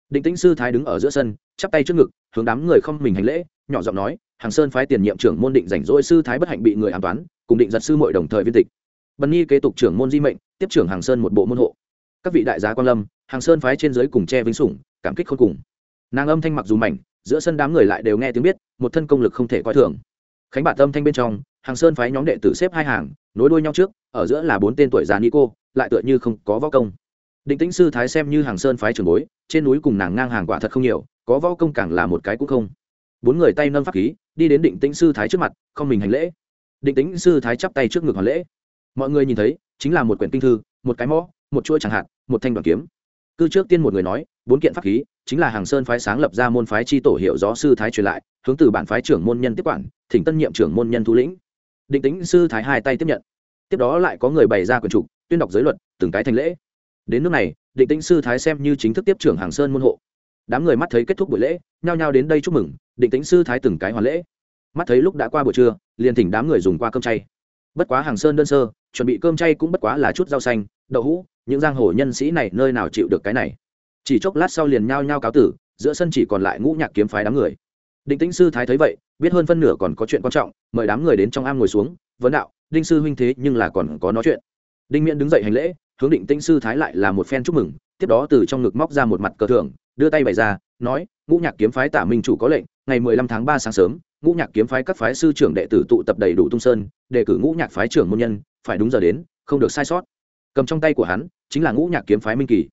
Định tĩnh sư thái đứng ở giữa sân, chắp tay trước ngực, hướng đám người không mình hành lễ, nhỏ giọng nói, hàng sơn phái tiền nhiệm trưởng môn định rảnh rỗi sư thái bất hạnh bị người an toán, cùng định giật sư mội đồng thời viên tịch. Bần nhi kế tục trưởng môn di mệnh, tiếp trưởng hàng sơn một bộ môn hộ. Các vị đại gia quan lâm, hàng sơn phái trên giới cùng che vinh sủng, cảm kích khôn cùng. Nàng âm thanh mặc dù mảnh, giữa sân đám người lại đều nghe tiếng biết, một thân công lực không thể coi thường. Khánh bạt tâm thanh bên trong, hàng sơn phái nhóm đệ tử xếp hai hàng, nối đuôi nhau trước, ở giữa là bốn tên tuổi già ni cô lại tựa như không có võ công. Định tĩnh sư thái xem như hàng sơn phái trường bối, trên núi cùng nàng ngang hàng quả thật không nhiều, có võ công càng là một cái cũng không. Bốn người tay nâng pháp khí, đi đến định tĩnh sư thái trước mặt, không mình hành lễ. Định tĩnh sư thái chắp tay trước ngực hoàn lễ. Mọi người nhìn thấy, chính là một quyển kinh thư, một cái mõ, một chuỗi chẳng hạn, một thanh đoàn kiếm. Cư trước tiên một người nói, bốn kiện pháp khí, chính là hàng sơn phái sáng lập ra môn phái chi tổ hiệu gió sư thái truyền lại, hướng từ bản phái trưởng môn nhân tiếp quản, thỉnh tân nhiệm trưởng môn nhân thu lĩnh. Định tính sư thái hai tay tiếp nhận tiếp đó lại có người bày ra quyền trục, tuyên đọc giới luật, từng cái thành lễ. Đến nước này, định tĩnh sư thái xem như chính thức tiếp trưởng hàng sơn môn hộ. Đám người mắt thấy kết thúc buổi lễ, nhao nhao đến đây chúc mừng, định tĩnh sư thái từng cái hoàn lễ. Mắt thấy lúc đã qua buổi trưa, liền thỉnh đám người dùng qua cơm chay. Bất quá hàng sơn đơn sơ, chuẩn bị cơm chay cũng bất quá là chút rau xanh, đậu hũ, những giang hồ nhân sĩ này nơi nào chịu được cái này. Chỉ chốc lát sau liền nhao nhao cáo tử, giữa sân chỉ còn lại ngũ nhạc kiếm phái đám người. Định tĩnh sư thái thấy vậy, biết hơn phân nửa còn có chuyện quan trọng, mời đám người đến trong am ngồi xuống, vấn đạo đinh sư huynh thế nhưng là còn có nói chuyện. Đinh miễn đứng dậy hành lễ, hướng định tĩnh sư thái lại là một phen chúc mừng, tiếp đó từ trong ngực móc ra một mặt cờ thưởng, đưa tay bày ra, nói, ngũ nhạc kiếm phái tả minh chủ có lệnh, ngày mười lăm tháng ba sáng sớm, ngũ nhạc kiếm phái các phái sư trưởng đệ tử tụ tập đầy đủ tung sơn, đề cử ngũ nhạc phái trưởng môn nhân, phải đúng giờ đến, không được sai sót. Cầm trong tay của hắn, chính là ngũ nhạc kiếm phái minh kỳ.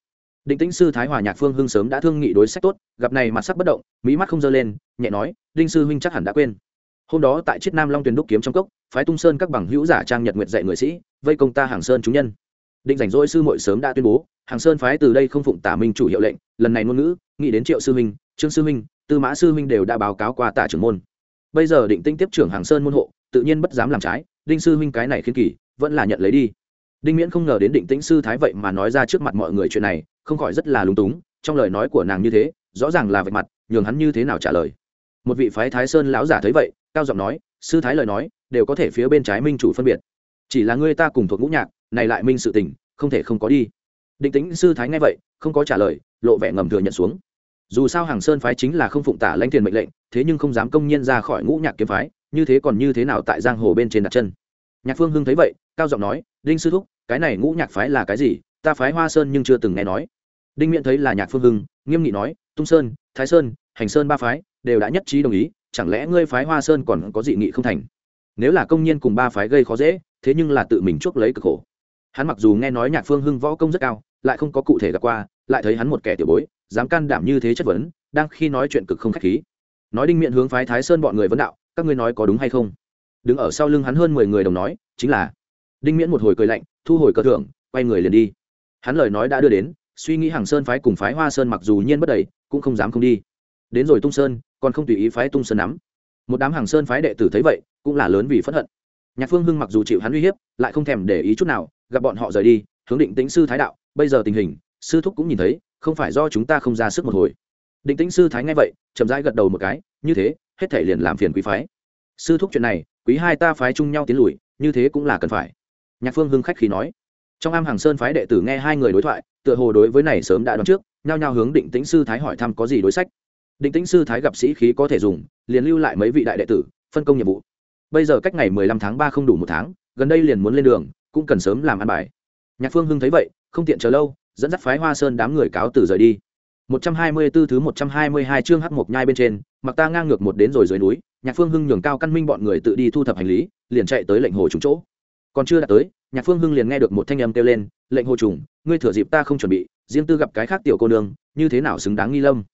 Định tĩnh sư thái hòa nhạc phương hưng sớm đã thương nghị đối sách tốt, gặp này mặt sắc bất động, mỹ mắt không dơ lên, nhẹ nói, đinh sư huynh chắc hẳn đã quên hôm đó tại chiết nam long tuyền đúc kiếm trong cốc, phái tung sơn các bằng hữu giả trang nhật nguyệt dạy người sĩ, vây công ta hàng sơn chúng nhân. Định rảnh rỗi sư muội sớm đã tuyên bố, hàng sơn phái từ đây không phụng tả minh chủ hiệu lệnh, lần này ngôn ngữ, nghĩ đến triệu sư huynh trương sư huynh tư mã sư huynh đều đã báo cáo qua tả trưởng môn. Bây giờ định tinh tiếp trưởng hàng sơn môn hộ, tự nhiên bất dám làm trái, đinh sư huynh cái này khiến kỳ, vẫn là nhận lấy đi. Đinh miễn không ngờ đến định tĩnh sư thái vậy mà nói ra trước mặt mọi người chuyện này, không khỏi rất là lúng túng, trong lời nói của nàng như thế, rõ ràng là vạch mặt, nhường hắn như thế nào trả lời. Một vị phái thái sơn lão giả thấy vậy cao giọng nói, sư thái lời nói, đều có thể phía bên trái minh chủ phân biệt. Chỉ là ngươi ta cùng thuộc ngũ nhạc, này lại minh sự tình, không thể không có đi. Định tính sư thái nghe vậy, không có trả lời, lộ vẻ ngầm thừa nhận xuống. Dù sao hàng sơn phái chính là không phụng tả lãnh tiền mệnh lệnh, thế nhưng không dám công nhiên ra khỏi ngũ nhạc kiếm phái, như thế còn như thế nào tại giang hồ bên trên đặt chân. Nhạc phương hưng thấy vậy, cao giọng nói, đinh sư thúc, cái này ngũ nhạc phái là cái gì? Ta phái hoa sơn nhưng chưa từng nghe nói. Đinh miễn thấy là nhạc phương hưng, nghiêm nghị nói, tung sơn, thái sơn, hành sơn ba phái đều đã nhất trí đồng ý chẳng lẽ ngươi phái hoa sơn còn có dị nghị không thành? Nếu là công nhân cùng ba phái gây khó dễ, thế nhưng là tự mình chuốc lấy cực khổ. Hắn mặc dù nghe nói nhạc phương hưng võ công rất cao, lại không có cụ thể gặp qua, lại thấy hắn một kẻ tiểu bối, dám can đảm như thế chất vấn, đang khi nói chuyện cực không khách khí. Nói đinh miệng hướng phái thái sơn bọn người vấn đạo, các ngươi nói có đúng hay không? Đứng ở sau lưng hắn hơn mười người đồng nói, chính là. Đinh miễn một hồi cười lạnh, thu hồi cơ thưởng, quay người liền đi. Hắn lời nói đã đưa đến, suy nghĩ hàng sơn phái cùng phái hoa sơn mặc dù nhiên bất đầy, cũng không dám không đi. Đến rồi tung sơn còn không tùy ý phái tung sơn nắm. Một đám hàng sơn phái đệ tử thấy vậy, cũng là lớn vì phẫn hận. Nhạc phương hưng mặc dù chịu hắn uy hiếp, lại không thèm để ý chút nào, gặp bọn họ rời đi, hướng định tĩnh sư thái đạo, bây giờ tình hình, sư thúc cũng nhìn thấy, không phải do chúng ta không ra sức một hồi. Định tĩnh sư thái nghe vậy, chậm rãi gật đầu một cái, như thế, hết thể liền làm phiền quý phái. Sư thúc chuyện này, quý hai ta phái chung nhau tiến lùi, như thế cũng là cần phải. Nhạc phương hưng khách khí nói. Trong am hàng sơn phái đệ tử nghe hai người đối thoại, tựa hồ đối với này sớm đã đoán trước, nhao nhao hướng định tĩnh sư thái hỏi thăm có gì đối sách định tĩnh sư thái gặp sĩ khí có thể dùng, liền lưu lại mấy vị đại đệ tử, phân công nhiệm vụ. Bây giờ cách ngày mười lăm tháng ba không đủ một tháng, gần đây liền muốn lên đường, cũng cần sớm làm ăn bài. Nhạc phương hưng thấy vậy, không tiện chờ lâu, dẫn dắt phái hoa sơn đám người cáo từ rời đi. Một trăm hai mươi 124 thứ một trăm hai mươi hai chương hắc mộc nhai bên trên, mặc ta ngang ngược một đến rồi dưới núi, nhạc phương hưng nhường cao căn minh bọn người tự đi thu thập hành lý, liền chạy tới lệnh hồ trùng chỗ. Còn chưa đạt tới, nhạc phương hưng liền nghe được một thanh âm kêu lên, lệnh hồ trùng, ngươi thừa dịp ta không chuẩn bị, riêng tư gặp cái khác tiểu cô nương, như thế nào xứng đáng nghi lâm?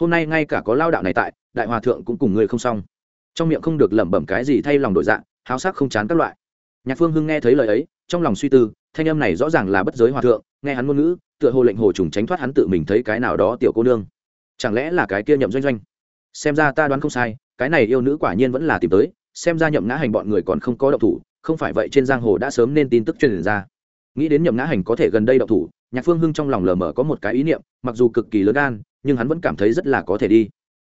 Hôm nay ngay cả có lao đạo này tại, đại hòa thượng cũng cùng ngươi không xong. Trong miệng không được lẩm bẩm cái gì thay lòng đổi dạng, háo sắc không chán các loại. Nhạc phương hưng nghe thấy lời ấy, trong lòng suy tư, thanh âm này rõ ràng là bất giới hòa thượng, nghe hắn ngôn ngữ, tựa hồ lệnh hồ trùng tránh thoát hắn tự mình thấy cái nào đó tiểu cô nương. Chẳng lẽ là cái kia nhậm doanh doanh? Xem ra ta đoán không sai, cái này yêu nữ quả nhiên vẫn là tìm tới, xem ra nhậm ngã hành bọn người còn không có động thủ, không phải vậy trên giang hồ đã sớm nên tin tức truyền ra. Nghĩ đến nhậm ngã hành có thể gần đây động thủ, nhạc phương hưng trong lòng lờ mờ có một cái ý niệm, mặc dù cực kỳ lớn gan nhưng hắn vẫn cảm thấy rất là có thể đi.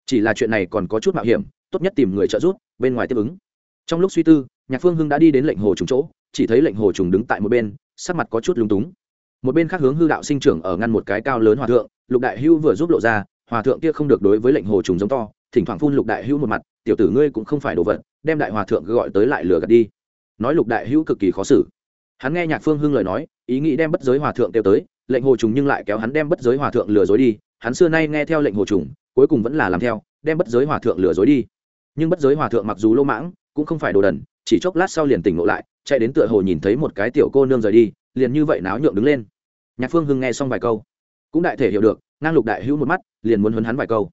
Chỉ là chuyện này còn có chút mạo hiểm, tốt nhất tìm người trợ giúp, bên ngoài tiếp ứng. Trong lúc suy tư, nhạc phương hưng đã đi đến lệnh hồ trùng chỗ, chỉ thấy lệnh hồ trùng đứng tại một bên, sắc mặt có chút lúng túng. Một bên khác hướng hư đạo sinh trưởng ở ngăn một cái cao lớn hòa thượng, lục đại hưu vừa giúp lộ ra, hòa thượng kia không được đối với lệnh hồ trùng giống to, thỉnh thoảng phun lục đại hưu một mặt, tiểu tử ngươi cũng không phải đồ vật, đem đại hòa thượng gọi tới lại lừa gạt đi. Nói lục đại hưu cực kỳ khó xử. Hắn nghe nhạc phương hưng lời nói, ý nghĩ đem bất giới hòa thượng kêu tới, lệnh hồ trùng nhưng lại kéo hắn đem bất giới hòa thượng lừa dối đi hắn xưa nay nghe theo lệnh hồ trùng, cuối cùng vẫn là làm theo, đem bất giới hòa thượng lừa dối đi. Nhưng bất giới hòa thượng mặc dù lô mãng, cũng không phải đồ đần, chỉ chốc lát sau liền tỉnh ngộ lại, chạy đến tựa hồ nhìn thấy một cái tiểu cô nương rời đi, liền như vậy náo nhượng đứng lên. Nhạc phương hưng nghe xong vài câu, cũng đại thể hiểu được, ngang lục đại hữu một mắt, liền muốn huấn hắn vài câu.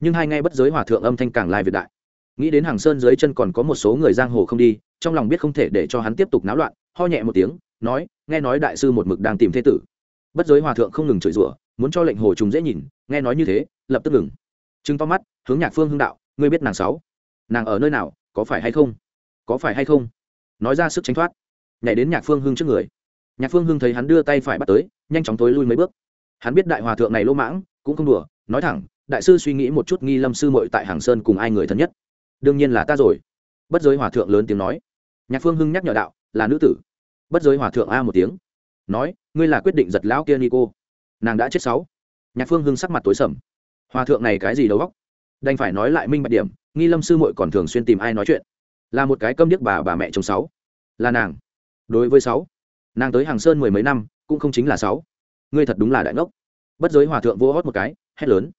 Nhưng hai ngay bất giới hòa thượng âm thanh càng lai việt đại. Nghĩ đến hàng sơn dưới chân còn có một số người giang hồ không đi, trong lòng biết không thể để cho hắn tiếp tục náo loạn, ho nhẹ một tiếng, nói, nghe nói đại sư một mực đang tìm thế tử. Bất giới hòa thượng không ngừng chửi rủa muốn cho lệnh hồ trùng dễ nhìn, nghe nói như thế, lập tức ngừng. Trưng to mắt, hướng nhạc phương hưng đạo, ngươi biết nàng sáu? Nàng ở nơi nào, có phải hay không? Có phải hay không? Nói ra sức tránh thoát. Nhảy đến nhạc phương hưng trước người. Nhạc phương hưng thấy hắn đưa tay phải bắt tới, nhanh chóng tối lui mấy bước. Hắn biết đại hòa thượng này lỗ mãng, cũng không đùa, nói thẳng, đại sư suy nghĩ một chút nghi lâm sư mội tại hàng sơn cùng ai người thân nhất. Đương nhiên là ta rồi. Bất giới hòa thượng lớn tiếng nói. Nhạc phương hưng nhắc nhở đạo, là nữ tử. Bất giới hòa thượng a một tiếng, nói, ngươi là quyết định giật lão kia ni cô nàng đã chết sáu. Nhạc phương hưng sắc mặt tối sầm. Hòa thượng này cái gì đầu góc đành phải nói lại minh bạch điểm, nghi lâm sư muội còn thường xuyên tìm ai nói chuyện. Là một cái câm điếc bà bà mẹ chồng sáu. Là nàng. Đối với sáu, nàng tới hàng sơn mười mấy năm, cũng không chính là sáu. Ngươi thật đúng là đại ngốc. Bất giới hòa thượng vô hót một cái, hét lớn.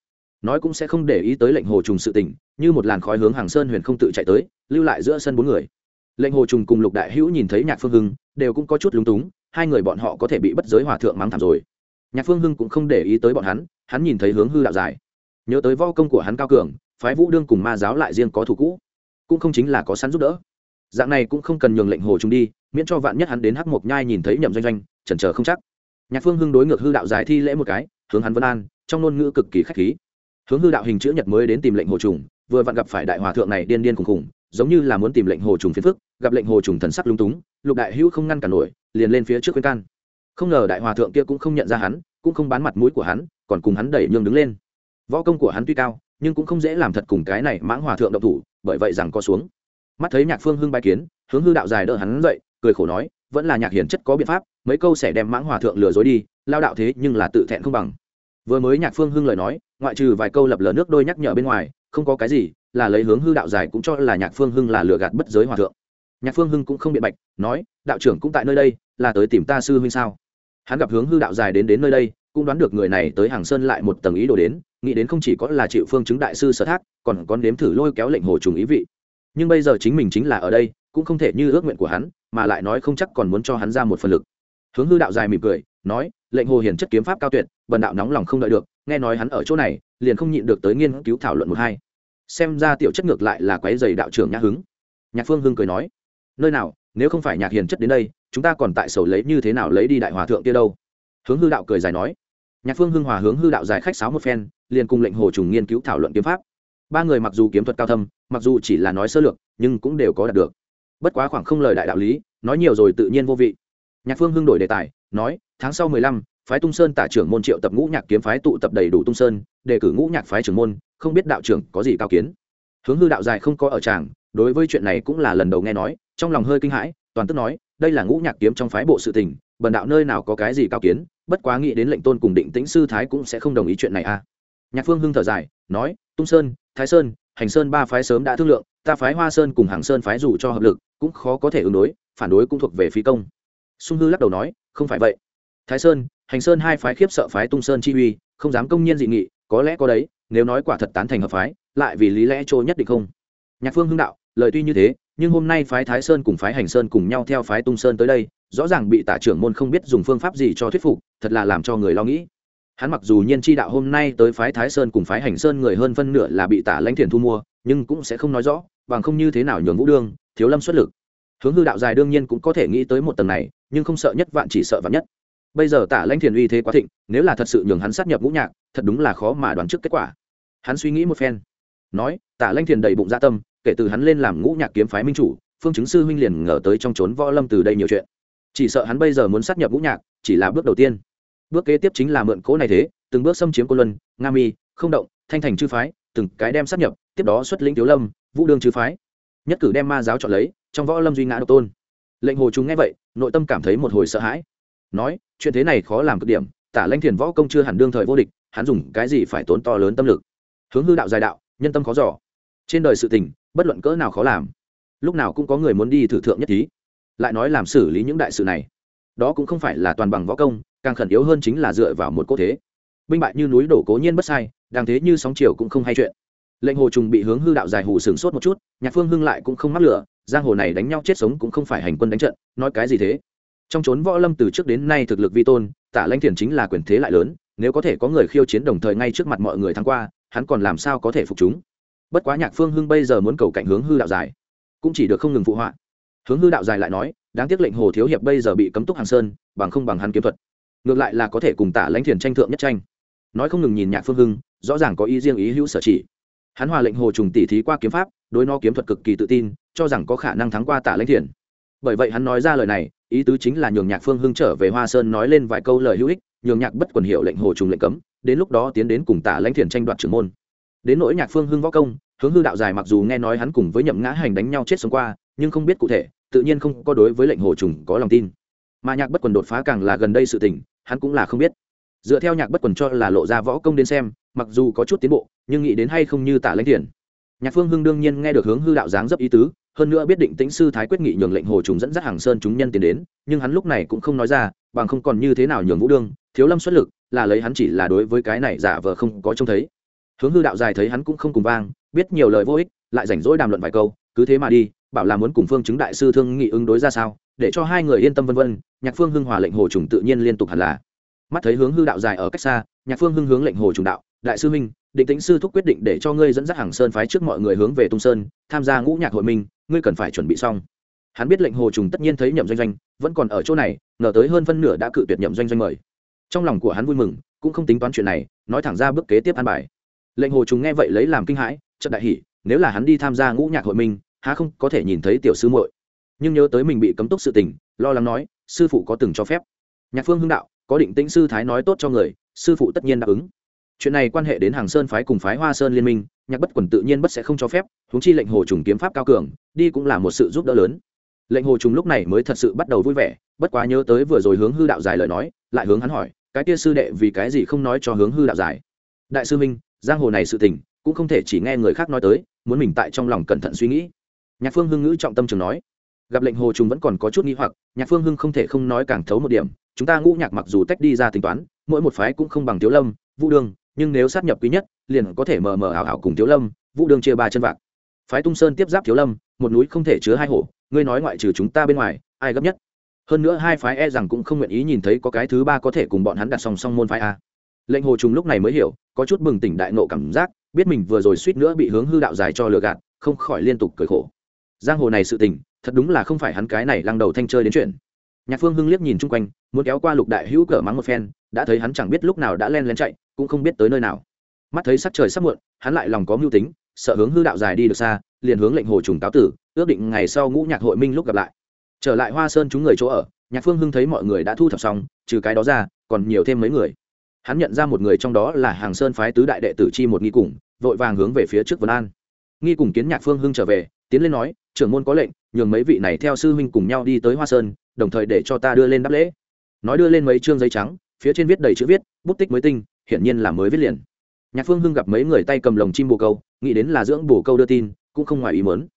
Nói cũng sẽ không để ý tới lệnh hồ trùng sự tình, như một làn khói hướng hàng sơn huyền không tự chạy tới, lưu lại giữa sân bốn người. Lệnh hồ trùng cùng lục đại hữu nhìn thấy nhạc phương hưng, đều cũng có chút lúng túng, hai người bọn họ có thể bị bất giới hòa thượng mắng thảm rồi nhạc phương hưng cũng không để ý tới bọn hắn hắn nhìn thấy hướng hư đạo dài nhớ tới vo công của hắn cao cường, phái vũ đương cùng ma giáo lại riêng có thủ cũ. Cũng không chính là có sẵn giúp đỡ. Dạng này cũng không cần nhường lệnh hồ trùng đi, miễn cho vạn nhất hắn đến hắc mộc nhai nhìn thấy nhậm doanh doanh, chần chờ không chắc. Nhạc phương hưng đối ngược hư đạo giải thi lễ một cái, hướng hắn vân an, trong ngôn ngữ cực kỳ khách khí. Hướng hư đạo hình chữ nhật mới đến tìm lệnh hồ trùng, vừa vặn gặp phải đại hòa thượng này điên điên khùng khùng giống như là muốn tìm lệnh hồ trùng phiền phức, gặp lệnh hồ trùng thần sắc lung túng, lục đại hữu không ngăn cản nổi, liền lên phía trước khuyên can không ngờ đại hòa thượng kia cũng không nhận ra hắn, cũng không bán mặt mũi của hắn, còn cùng hắn đẩy nhường đứng lên. Võ công của hắn tuy cao, nhưng cũng không dễ làm thật cùng cái này mãng hòa thượng động thủ, bởi vậy rằng có xuống. Mắt thấy nhạc phương hưng bài kiến, hướng hư đạo dài đỡ hắn dậy, cười khổ nói, vẫn là nhạc hiền chất có biện pháp, mấy câu sẽ đem mãng hòa thượng lừa dối đi, lao đạo thế nhưng là tự thẹn không bằng. Vừa mới nhạc phương hưng lời nói, ngoại trừ vài câu lập lờ nước đôi nhắc nhở bên ngoài, không có cái gì, là lấy hướng hư đạo dài cũng cho là nhạc phương hưng là lừa gạt bất giới hòa thượng. Nhạc phương hưng cũng không biện bạch, nói, đạo trưởng cũng tại nơi đây, là tới tìm ta sư huynh sao? Hắn gặp hướng hư đạo dài đến đến nơi đây, cũng đoán được người này tới hàng sơn lại một tầng ý đồ đến, nghĩ đến không chỉ có là chịu phương chứng đại sư sở thác, còn còn đếm thử lôi kéo lệnh hồ trùng ý vị. Nhưng bây giờ chính mình chính là ở đây, cũng không thể như ước nguyện của hắn, mà lại nói không chắc còn muốn cho hắn ra một phần lực. Hướng hư đạo dài mỉm cười, nói, lệnh hồ hiền chất kiếm pháp cao tuyệt, bần đạo nóng lòng không đợi được, nghe nói hắn ở chỗ này, liền không nhịn được tới nghiên cứu thảo luận một hai. Xem ra tiểu chất ngược lại là quái dày đạo trưởng nhã hứng. Nhạc phương hưng cười nói, nơi nào nếu không phải nhạc hiền chất đến đây, chúng ta còn tại sầu lấy như thế nào lấy đi đại hòa thượng kia đâu? Hướng hư đạo cười dài nói. Nhạc phương hưng hòa hướng hư đạo dài khách sáo một phen, liền cùng lệnh hồ trùng nghiên cứu thảo luận kiếm pháp. Ba người mặc dù kiếm thuật cao thâm, mặc dù chỉ là nói sơ lược, nhưng cũng đều có đạt được. Bất quá khoảng không lời đại đạo lý, nói nhiều rồi tự nhiên vô vị. Nhạc phương hưng đổi đề tài, nói, tháng sau mười lăm, phái tung sơn tả trưởng môn triệu tập ngũ nhạc kiếm phái tụ tập đầy đủ tung sơn đề cử ngũ nhạc phái trưởng môn, không biết đạo trưởng có gì cao kiến. Hướng hư đạo dài không có ở tràng, đối với chuyện này cũng là lần đầu nghe nói trong lòng hơi kinh hãi, toàn tức nói, đây là ngũ nhạc kiếm trong phái bộ sự tình, bần đạo nơi nào có cái gì cao kiến, bất quá nghĩ đến lệnh tôn cùng định tĩnh sư thái cũng sẽ không đồng ý chuyện này a à. nhạc phương hưng thở dài, nói, tung sơn, thái sơn, hành sơn ba phái sớm đã thương lượng, ta phái hoa sơn cùng hàng sơn phái dù cho hợp lực, cũng khó có thể ứng đối, phản đối cũng thuộc về phí công. Sung hư lắc đầu nói, không phải vậy. Thái sơn, hành sơn hai phái khiếp sợ phái tung sơn chi uy, không dám công nhiên dị nghị, có lẽ có đấy, nếu nói quả thật tán thành hợp phái, lại vì lý lẽ trôi nhất định không? Nhạc phương hưng đạo, lời tuy như thế nhưng hôm nay phái thái sơn cùng phái hành sơn cùng nhau theo phái tung sơn tới đây, rõ ràng bị tả trưởng môn không biết dùng phương pháp gì cho thuyết phục, thật là làm cho người lo nghĩ. Hắn mặc dù nhiên chi đạo hôm nay tới phái thái sơn cùng phái hành sơn người hơn phân nửa là bị tả lãnh thiền thu mua, nhưng cũng sẽ không nói rõ, bằng không như thế nào nhường vũ đương, thiếu lâm xuất lực. Hướng hư đạo dài đương nhiên cũng có thể nghĩ tới một tầng này, nhưng không sợ nhất vạn chỉ sợ vạn nhất. Bây giờ tả lãnh thiền uy thế quá thịnh, nếu là thật sự nhường hắn sát nhập ngũ nhạc, thật đúng là khó mà đoán trước kết quả. Hắn suy nghĩ một phen, nói, tả lãnh thiền đầy bụng dạ tâm kể từ hắn lên làm ngũ nhạc kiếm phái minh chủ, phương chứng sư huynh liền ngờ tới trong trốn võ lâm từ đây nhiều chuyện. Chỉ sợ hắn bây giờ muốn sát nhập ngũ nhạc, chỉ là bước đầu tiên. Bước kế tiếp chính là mượn cố này thế, từng bước xâm chiếm cô luân, nga mi, không động, thanh thành chư phái, từng cái đem sát nhập, tiếp đó xuất lĩnh thiếu lâm, vũ đương chư phái. Nhất cử đem ma giáo chọn lấy, trong võ lâm duy ngã độc tôn. Lệnh hồ chúng nghe vậy, nội tâm cảm thấy một hồi sợ hãi. Nói, chuyện thế này khó làm cực điểm, tả lanh thiền võ công chưa hẳn đương thời vô địch, hắn dùng cái gì phải tốn to lớn tâm lực? Hướng hư đạo dài đạo, nhân tâm khó giỏ trên đời sự tình bất luận cỡ nào khó làm. Lúc nào cũng có người muốn đi thử thượng nhất thí. Lại nói làm xử lý những đại sự này. Đó cũng không phải là toàn bằng võ công, càng khẩn yếu hơn chính là dựa vào một cốt thế. Binh bại như núi đổ cố nhiên bất sai, đang thế như sóng chiều cũng không hay chuyện. Lệnh hồ trùng bị hướng hư đạo dài hủ sừng sốt một chút, nhạc phương hưng lại cũng không mắc lửa, giang hồ này đánh nhau chết sống cũng không phải hành quân đánh trận, nói cái gì thế? Trong trốn võ lâm từ trước đến nay thực lực vi tôn, tả lanh thiền chính là quyền thế lại lớn, nếu có thể có người khiêu chiến đồng thời ngay trước mặt mọi người thắng qua, hắn còn làm sao có thể phục chúng? Bất quá nhạc phương hưng bây giờ muốn cầu cạnh hướng hư đạo dài cũng chỉ được không ngừng phụ họa. Hướng hư đạo dài lại nói, đáng tiếc lệnh hồ thiếu hiệp bây giờ bị cấm túc hàng sơn, bằng không bằng hắn kiếm thuật. Ngược lại là có thể cùng tả lãnh thiền tranh thượng nhất tranh. Nói không ngừng nhìn nhạc phương hưng, rõ ràng có ý riêng ý hữu sở chỉ. Hắn hòa lệnh hồ trùng tỉ thí qua kiếm pháp, đối nó kiếm thuật cực kỳ tự tin, cho rằng có khả năng thắng qua tả lãnh thiền. Bởi vậy hắn nói ra lời này, ý tứ chính là nhường nhạc phương hưng trở về hoa sơn nói lên vài câu lời hữu ích, nhường nhạc bất quần hiệu lệnh hồ trùng lệnh cấm, đến lúc đó tiến đến cùng tả lãnh thiền tranh đoạt trưởng môn đến nỗi nhạc phương hưng võ công, hướng hư đạo dài mặc dù nghe nói hắn cùng với nhậm ngã hành đánh nhau chết sống qua, nhưng không biết cụ thể, tự nhiên không có đối với lệnh hồ trùng có lòng tin. Mà nhạc bất quần đột phá càng là gần đây sự tình, hắn cũng là không biết. Dựa theo nhạc bất quần cho là lộ ra võ công đến xem, mặc dù có chút tiến bộ, nhưng nghĩ đến hay không như tả lãnh thiền nhạc phương hưng đương nhiên nghe được hướng hư đạo dáng dấp ý tứ, hơn nữa biết định tĩnh sư thái quyết nghị nhường lệnh hồ trùng dẫn dắt hàng sơn chúng nhân tiến đến, nhưng hắn lúc này cũng không nói ra, bằng không còn như thế nào nhường vũ đương, thiếu lâm xuất lực, là lấy hắn chỉ là đối với cái này giả vờ không có trông thấy hướng hư đạo dài thấy hắn cũng không cùng vang, biết nhiều lời vô ích, lại rảnh rỗi đàm luận vài câu, cứ thế mà đi, bảo là muốn cùng phương chứng đại sư thương nghị ứng đối ra sao, để cho hai người yên tâm vân vân, nhạc phương hưng hòa lệnh hồ trùng tự nhiên liên tục hẳn là. Mắt thấy hướng hư đạo dài ở cách xa, nhạc phương hưng hướng lệnh hồ trùng đạo, đại sư minh định tĩnh sư thúc quyết định để cho ngươi dẫn dắt hàng sơn phái trước mọi người hướng về tung sơn, tham gia ngũ nhạc hội minh, ngươi cần phải chuẩn bị xong. Hắn biết lệnh hồ trùng tất nhiên thấy nhậm doanh doanh, vẫn còn ở chỗ này, ngờ tới hơn phân nửa đã cự tuyệt nhậm doanh doanh mời. Trong lòng của hắn vui mừng, cũng không tính toán chuyện này, nói thẳng ra bước kế tiếp an bài lệnh hồ trùng nghe vậy lấy làm kinh hãi trận đại hỷ nếu là hắn đi tham gia ngũ nhạc hội minh, há không có thể nhìn thấy tiểu sư muội. Nhưng nhớ tới mình bị cấm túc sự tình, lo lắng nói, sư phụ có từng cho phép. Nhạc phương hưng đạo, có định tĩnh sư thái nói tốt cho người, sư phụ tất nhiên đáp ứng. Chuyện này quan hệ đến hàng sơn phái cùng phái hoa sơn liên minh, nhạc bất quần tự nhiên bất sẽ không cho phép húng chi lệnh hồ trùng kiếm pháp cao cường, đi cũng là một sự giúp đỡ lớn. Lệnh hồ trùng lúc này mới thật sự bắt đầu vui vẻ, bất quá nhớ tới vừa rồi hướng hư đạo dài lời nói, lại hướng hắn hỏi, cái kia sư đệ vì cái gì không nói cho hướng hư đạo dài đại sư minh giang hồ này sự tình, cũng không thể chỉ nghe người khác nói tới, muốn mình tại trong lòng cẩn thận suy nghĩ. Nhạc phương hưng ngữ trọng tâm trường nói, gặp lệnh hồ trùng vẫn còn có chút nghi hoặc, nhạc phương hưng không thể không nói càng thấu một điểm, chúng ta ngũ nhạc mặc dù tách đi ra tính toán, mỗi một phái cũng không bằng thiếu lâm, vũ đương nhưng nếu sát nhập quý nhất, liền có thể mờ mờ ảo ảo cùng thiếu lâm, vũ đương chia ba chân vạc. Phái tung sơn tiếp giáp thiếu lâm, một núi không thể chứa hai hổ, ngươi nói ngoại trừ chúng ta bên ngoài, ai gấp nhất? Hơn nữa hai phái e rằng cũng không nguyện ý nhìn thấy có cái thứ ba có thể cùng bọn hắn đặt song song môn phái a lệnh hồ trùng lúc này mới hiểu, có chút bừng tỉnh đại nộ cảm giác, biết mình vừa rồi suýt nữa bị hướng hư đạo dài cho lừa gạt, không khỏi liên tục cười khổ. Giang hồ này sự tình, thật đúng là không phải hắn cái này lăng đầu thanh chơi đến chuyện. Nhạc phương hưng liếc nhìn chung quanh, muốn kéo qua lục đại hữu cỡ mắng một phen, đã thấy hắn chẳng biết lúc nào đã len lén chạy, cũng không biết tới nơi nào. Mắt thấy sắc trời sắp muộn, hắn lại lòng có mưu tính, sợ hướng hư đạo dài đi được xa, liền hướng lệnh hồ trùng cáo tử, ước định ngày sau ngũ nhạc hội minh lúc gặp lại. Trở lại hoa sơn chúng người chỗ ở, nhạc phương hưng thấy mọi người đã thu thập xong, trừ cái đó ra, còn nhiều thêm mấy người hắn nhận ra một người trong đó là hàng sơn phái tứ đại đệ tử chi một nghi cùng, vội vàng hướng về phía trước vân an. Nghi cùng kiến nhạc phương hưng trở về, tiến lên nói, trưởng môn có lệnh, nhường mấy vị này theo sư huynh cùng nhau đi tới hoa sơn, đồng thời để cho ta đưa lên đáp lễ. Nói đưa lên mấy chương giấy trắng, phía trên viết đầy chữ viết, bút tích mới tinh, hiển nhiên là mới viết liền. Nhạc phương hưng gặp mấy người tay cầm lồng chim bồ câu, nghĩ đến là dưỡng bồ câu đưa tin, cũng không ngoài ý mớn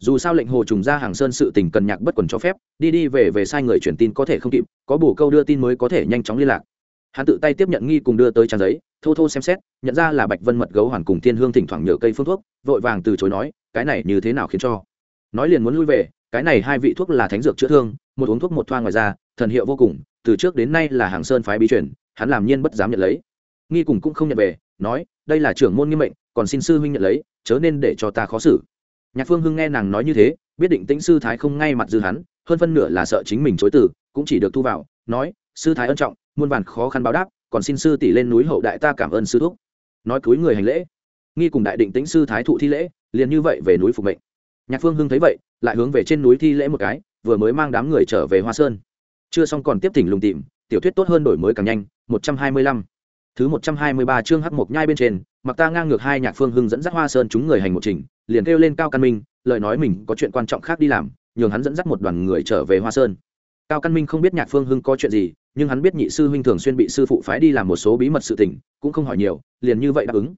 dù sao lệnh hồ trùng ra hàng sơn sự tình cần nhạc bất quần cho phép, đi đi về về sai người truyền tin có thể không kịp, có bồ câu đưa tin mới có thể nhanh chóng liên lạc hắn tự tay tiếp nhận nghi cùng đưa tới trang giấy, thô thô xem xét, nhận ra là bạch vân mật gấu hoàn cùng thiên hương thỉnh thoảng nhờ cây phương thuốc, vội vàng từ chối nói, cái này như thế nào khiến cho? Nói liền muốn lui về, cái này hai vị thuốc là thánh dược chữa thương, một uống thuốc một thoa ngoài ra thần hiệu vô cùng, từ trước đến nay là hàng sơn phái bí truyền, hắn làm nhiên bất dám nhận lấy. Nghi cùng cũng không nhận về, nói, đây là trưởng môn nghiêm mệnh, còn xin sư huynh nhận lấy, chớ nên để cho ta khó xử. Nhạc phương hưng nghe nàng nói như thế, biết định tĩnh sư thái không ngay mặt dư hắn, hơn phân nửa là sợ chính mình chối từ, cũng chỉ được thu vào, nói, sư thái ân trọng muôn vàn khó khăn báo đáp, còn xin sư tỷ lên núi hậu đại ta cảm ơn sư thúc. Nói cúi người hành lễ, nghi cùng đại định tĩnh sư thái thụ thi lễ, liền như vậy về núi phục mệnh. Nhạc phương hưng thấy vậy, lại hướng về trên núi thi lễ một cái, vừa mới mang đám người trở về hoa sơn. Chưa xong còn tiếp tỉnh lùng tìm, tiểu thuyết tốt hơn đổi mới càng nhanh, một trăm hai mươi lăm. Thứ một trăm hai mươi ba chương hắc mộc nhai bên trên, mặc ta ngang ngược hai nhạc phương hưng dẫn dắt hoa sơn chúng người hành một trình, liền kêu lên cao căn minh, lời nói mình có chuyện quan trọng khác đi làm, nhường hắn dẫn dắt một đoàn người trở về hoa sơn. Cao căn minh không biết nhạc phương hưng có chuyện gì nhưng hắn biết nhị sư huynh thường xuyên bị sư phụ phái đi làm một số bí mật sự tình, cũng không hỏi nhiều, liền như vậy đáp ứng.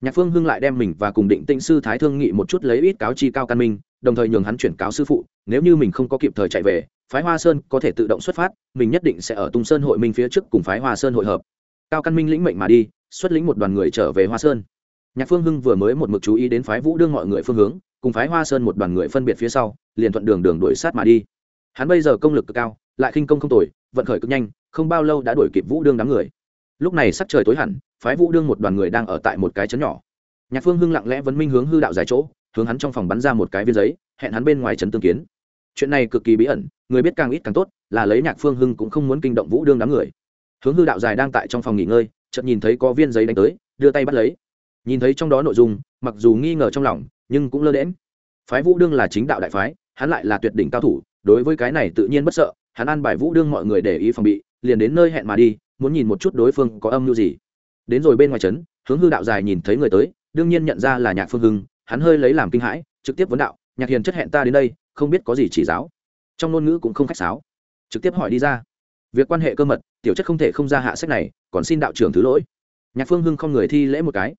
Nhạc phương hưng lại đem mình và cùng định tĩnh sư thái thương nghị một chút lấy ít cáo chi cao căn minh, đồng thời nhường hắn chuyển cáo sư phụ, nếu như mình không có kịp thời chạy về, phái hoa sơn có thể tự động xuất phát, mình nhất định sẽ ở tung sơn hội minh phía trước cùng phái hoa sơn hội hợp. Cao căn minh lĩnh mệnh mà đi, xuất lĩnh một đoàn người trở về hoa sơn. Nhạc phương hưng vừa mới một mực chú ý đến phái vũ đương mọi người phương hướng, cùng phái hoa sơn một đoàn người phân biệt phía sau, liền thuận đường đường đuổi sát mà đi. Hắn bây giờ công lực cực cao, lại khinh công không tồi vận khởi cực nhanh, không bao lâu đã đuổi kịp vũ đương đám người. Lúc này sắc trời tối hẳn, phái vũ đương một đoàn người đang ở tại một cái chấn nhỏ. Nhạc phương hưng lặng lẽ vấn minh hướng hư đạo dài chỗ, hướng hắn trong phòng bắn ra một cái viên giấy, hẹn hắn bên ngoài trấn tương kiến. Chuyện này cực kỳ bí ẩn, người biết càng ít càng tốt, là lấy nhạc phương hưng cũng không muốn kinh động vũ đương đám người. Hướng hư đạo dài đang tại trong phòng nghỉ ngơi, chợt nhìn thấy có viên giấy đánh tới, đưa tay bắt lấy. Nhìn thấy trong đó nội dung, mặc dù nghi ngờ trong lòng, nhưng cũng lơ đễm phái vũ đương là chính đạo đại phái, hắn lại là tuyệt đỉnh cao thủ, đối với cái này tự nhiên bất sợ hắn ăn bài vũ đương mọi người để ý phòng bị, liền đến nơi hẹn mà đi, muốn nhìn một chút đối phương có âm mưu gì. Đến rồi bên ngoài trấn, hướng hư đạo dài nhìn thấy người tới, đương nhiên nhận ra là nhạc phương hưng, hắn hơi lấy làm kinh hãi, trực tiếp vấn đạo, nhạc hiền chất hẹn ta đến đây, không biết có gì chỉ giáo. Trong ngôn ngữ cũng không khách sáo. Trực tiếp hỏi đi ra. Việc quan hệ cơ mật, tiểu chất không thể không ra hạ sách này, còn xin đạo trưởng thứ lỗi. Nhạc phương hưng không người thi lễ một cái.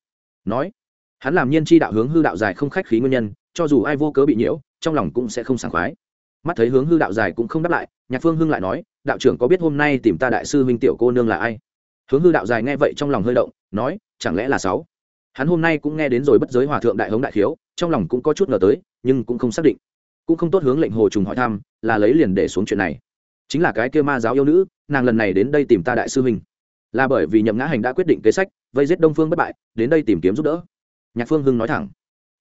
Nói, hắn làm nhiên chi đạo hướng hư đạo dài không khách khí nguyên nhân, cho dù ai vô cớ bị nhiễu, trong lòng cũng sẽ không sảng khoái mắt thấy hướng hư đạo dài cũng không đáp lại, nhạc phương hưng lại nói, đạo trưởng có biết hôm nay tìm ta đại sư huynh tiểu cô nương là ai? Hướng hư đạo dài nghe vậy trong lòng hơi động, nói, chẳng lẽ là sáu? Hắn hôm nay cũng nghe đến rồi bất giới hòa thượng đại hống đại khiếu, trong lòng cũng có chút ngờ tới, nhưng cũng không xác định. Cũng không tốt hướng lệnh hồ trùng hỏi thăm, là lấy liền để xuống chuyện này. Chính là cái kia ma giáo yêu nữ, nàng lần này đến đây tìm ta đại sư huynh. Là bởi vì nhậm ngã hành đã quyết định kế sách, vây giết đông phương bất bại, đến đây tìm kiếm giúp đỡ. Nhạc phương hưng nói thẳng.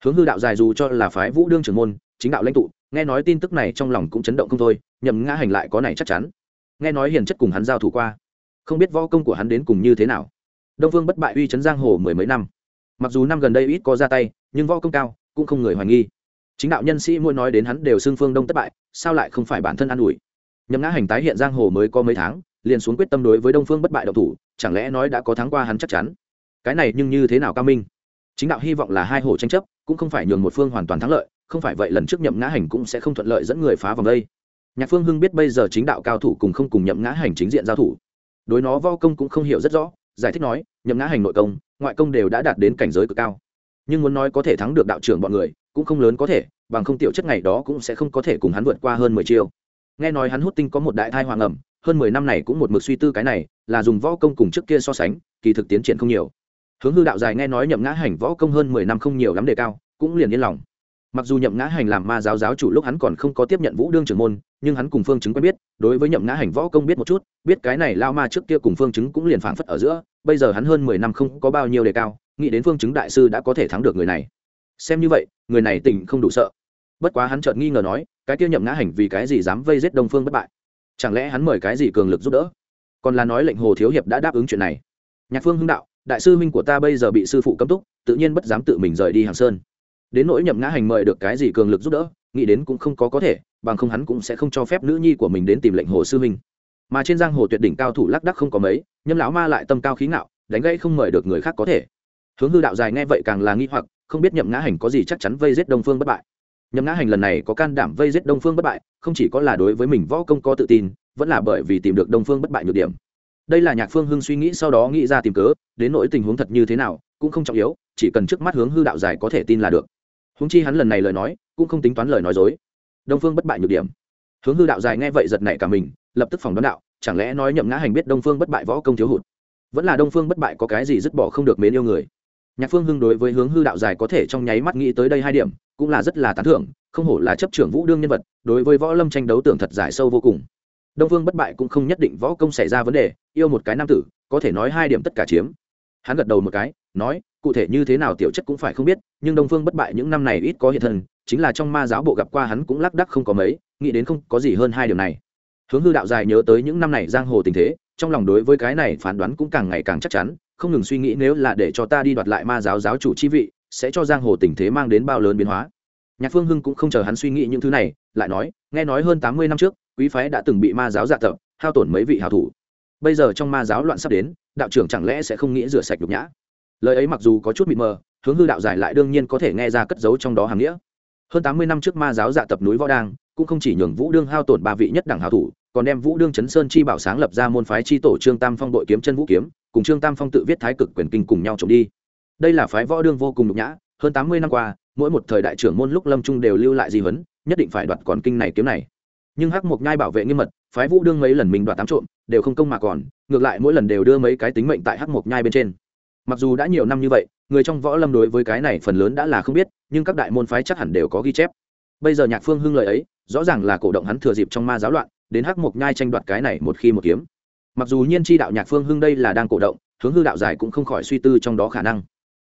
Hướng hư đạo dài dù cho là phái vũ đương trưởng môn, chính đạo lãnh tụ nghe nói tin tức này trong lòng cũng chấn động không thôi, nhậm ngã hành lại có này chắc chắn. Nghe nói hiền chất cùng hắn giao thủ qua, không biết võ công của hắn đến cùng như thế nào. Đông phương bất bại uy chấn giang hồ mười mấy năm. Mặc dù năm gần đây ít có ra tay, nhưng võ công cao, cũng không người hoài nghi. Chính đạo nhân sĩ mỗi nói đến hắn đều xưng phương đông thất bại, sao lại không phải bản thân an ủi? Nhậm ngã hành tái hiện giang hồ mới có mấy tháng, liền xuống quyết tâm đối với đông phương bất bại độc thủ, chẳng lẽ nói đã có thắng qua hắn chắc chắn? Cái này nhưng như thế nào cao minh? Chính đạo hy vọng là hai hồ tranh chấp, cũng không phải nhường một phương hoàn toàn thắng lợi không phải vậy lần trước nhậm ngã hành cũng sẽ không thuận lợi dẫn người phá vòng đây. Nhạc phương hưng biết bây giờ chính đạo cao thủ cùng không cùng nhậm ngã hành chính diện giao thủ. Đối nó vo công cũng không hiểu rất rõ, giải thích nói, nhậm ngã hành nội công, ngoại công đều đã đạt đến cảnh giới cực cao. Nhưng muốn nói có thể thắng được đạo trưởng bọn người, cũng không lớn có thể, bằng không tiểu chất ngày đó cũng sẽ không có thể cùng hắn vượt qua hơn mười chiêu. Nghe nói hắn hút tinh có một đại thai hoàng ẩm, hơn mười năm này cũng một mực suy tư cái này, là dùng võ công cùng trước kia so sánh, kỳ thực tiến triển không nhiều. Hướng hư đạo dài nghe nói nhậm ngã hành võ công hơn mười năm không nhiều lắm đề cao, cũng liền yên lòng mặc dù nhậm ngã hành làm ma giáo giáo chủ lúc hắn còn không có tiếp nhận vũ đương trưởng môn, nhưng hắn cùng phương chứng quen biết, đối với nhậm ngã hành võ công biết một chút, biết cái này lao ma trước kia cùng phương chứng cũng liền phảng phất ở giữa, bây giờ hắn hơn mười năm không có bao nhiêu đề cao, nghĩ đến phương chứng đại sư đã có thể thắng được người này. Xem như vậy, người này tỉnh không đủ sợ. Bất quá hắn chợt nghi ngờ nói, cái kia nhậm ngã hành vì cái gì dám vây giết đông phương bất bại? Chẳng lẽ hắn mời cái gì cường lực giúp đỡ? Còn là nói lệnh hồ thiếu hiệp đã đáp ứng chuyện này. Nhạc phương hưng đạo, đại sư minh của ta bây giờ bị sư phụ cấm túc, tự nhiên bất dám tự mình rời đi hàng sơn đến nỗi nhậm ngã hành mời được cái gì cường lực giúp đỡ, nghĩ đến cũng không có có thể, bằng không hắn cũng sẽ không cho phép nữ nhi của mình đến tìm lệnh hồ sư huynh. Mà trên giang hồ tuyệt đỉnh cao thủ lác đắc không có mấy, nhâm lão ma lại tâm cao khí ngạo, đánh gãy không mời được người khác có thể. Hướng hư đạo dài nghe vậy càng là nghi hoặc, không biết nhậm ngã hành có gì chắc chắn vây giết đông phương bất bại. Nhậm ngã hành lần này có can đảm vây giết đông phương bất bại, không chỉ có là đối với mình võ công có tự tin, vẫn là bởi vì tìm được đông phương bất bại nhược điểm. Đây là nhạc phương hưng suy nghĩ sau đó nghĩ ra tìm cớ, đến nỗi tình huống thật như thế nào, cũng không trọng yếu, chỉ cần trước mắt hướng hư đạo dài có thể tin là được húng chi hắn lần này lời nói, cũng không tính toán lời nói dối. Đông phương bất bại nhược điểm. Hướng hư đạo dài nghe vậy giật nảy cả mình, lập tức phòng đoán đạo, chẳng lẽ nói nhậm ngã hành biết đông phương bất bại võ công thiếu hụt? Vẫn là đông phương bất bại có cái gì dứt bỏ không được mến yêu người? Nhạc phương hưng đối với hướng hư đạo dài có thể trong nháy mắt nghĩ tới đây hai điểm, cũng là rất là tán thưởng, không hổ là chấp trưởng vũ đương nhân vật, đối với võ lâm tranh đấu tưởng thật giải sâu vô cùng. Đông phương bất bại cũng không nhất định võ công xảy ra vấn đề, yêu một cái nam tử, có thể nói hai điểm tất cả chiếm. Hắn gật đầu một cái nói, cụ thể như thế nào tiểu chất cũng phải không biết, nhưng đông phương bất bại những năm này ít có hiện thân, chính là trong ma giáo bộ gặp qua hắn cũng lác đắc không có mấy, nghĩ đến không có gì hơn hai điều này. Hướng hư đạo dài nhớ tới những năm này giang hồ tình thế, trong lòng đối với cái này phán đoán cũng càng ngày càng chắc chắn, không ngừng suy nghĩ nếu là để cho ta đi đoạt lại ma giáo giáo chủ chi vị, sẽ cho giang hồ tình thế mang đến bao lớn biến hóa. Nhạc phương hưng cũng không chờ hắn suy nghĩ những thứ này, lại nói, nghe nói hơn tám mươi năm trước, quý phái đã từng bị ma giáo dạ tập, hao tổn mấy vị hào thủ. Bây giờ trong ma giáo loạn sắp đến, đạo trưởng chẳng lẽ sẽ không nghĩ rửa sạch nhục nhã? Lời ấy mặc dù có chút mịt mờ, hướng hư đạo giải lại đương nhiên có thể nghe ra cất giấu trong đó hàng nghĩa. Hơn tám mươi năm trước ma giáo dạ tập núi võ đang, cũng không chỉ nhường vũ đương hao tổn ba vị nhất đẳng hào thủ, còn đem vũ đương chấn sơn chi bảo sáng lập ra môn phái chi tổ trương tam phong đội kiếm chân vũ kiếm, cùng trương tam phong tự viết thái cực quyền kinh cùng nhau trộm đi. Đây là phái võ đương vô cùng nhục nhã, hơn tám mươi năm qua, mỗi một thời đại trưởng môn lúc lâm trung đều lưu lại di huấn, nhất định phải đoạt còn kinh này kiếm này. Nhưng hắc mộc nhai bảo vệ nghiêm mật, phái vũ đương mấy lần mình đoạt tám trộm, đều không công mà còn, ngược lại mỗi lần đều đưa mấy cái tính mệnh tại hắc mộc nhai bên trên mặc dù đã nhiều năm như vậy, người trong võ lâm đối với cái này phần lớn đã là không biết, nhưng các đại môn phái chắc hẳn đều có ghi chép. Bây giờ nhạc phương hưng lời ấy, rõ ràng là cổ động hắn thừa dịp trong ma giáo loạn, đến hắc mộc nhai tranh đoạt cái này một khi một kiếm. Mặc dù nhiên chi đạo nhạc phương hưng đây là đang cổ động, hướng hư đạo giải cũng không khỏi suy tư trong đó khả năng.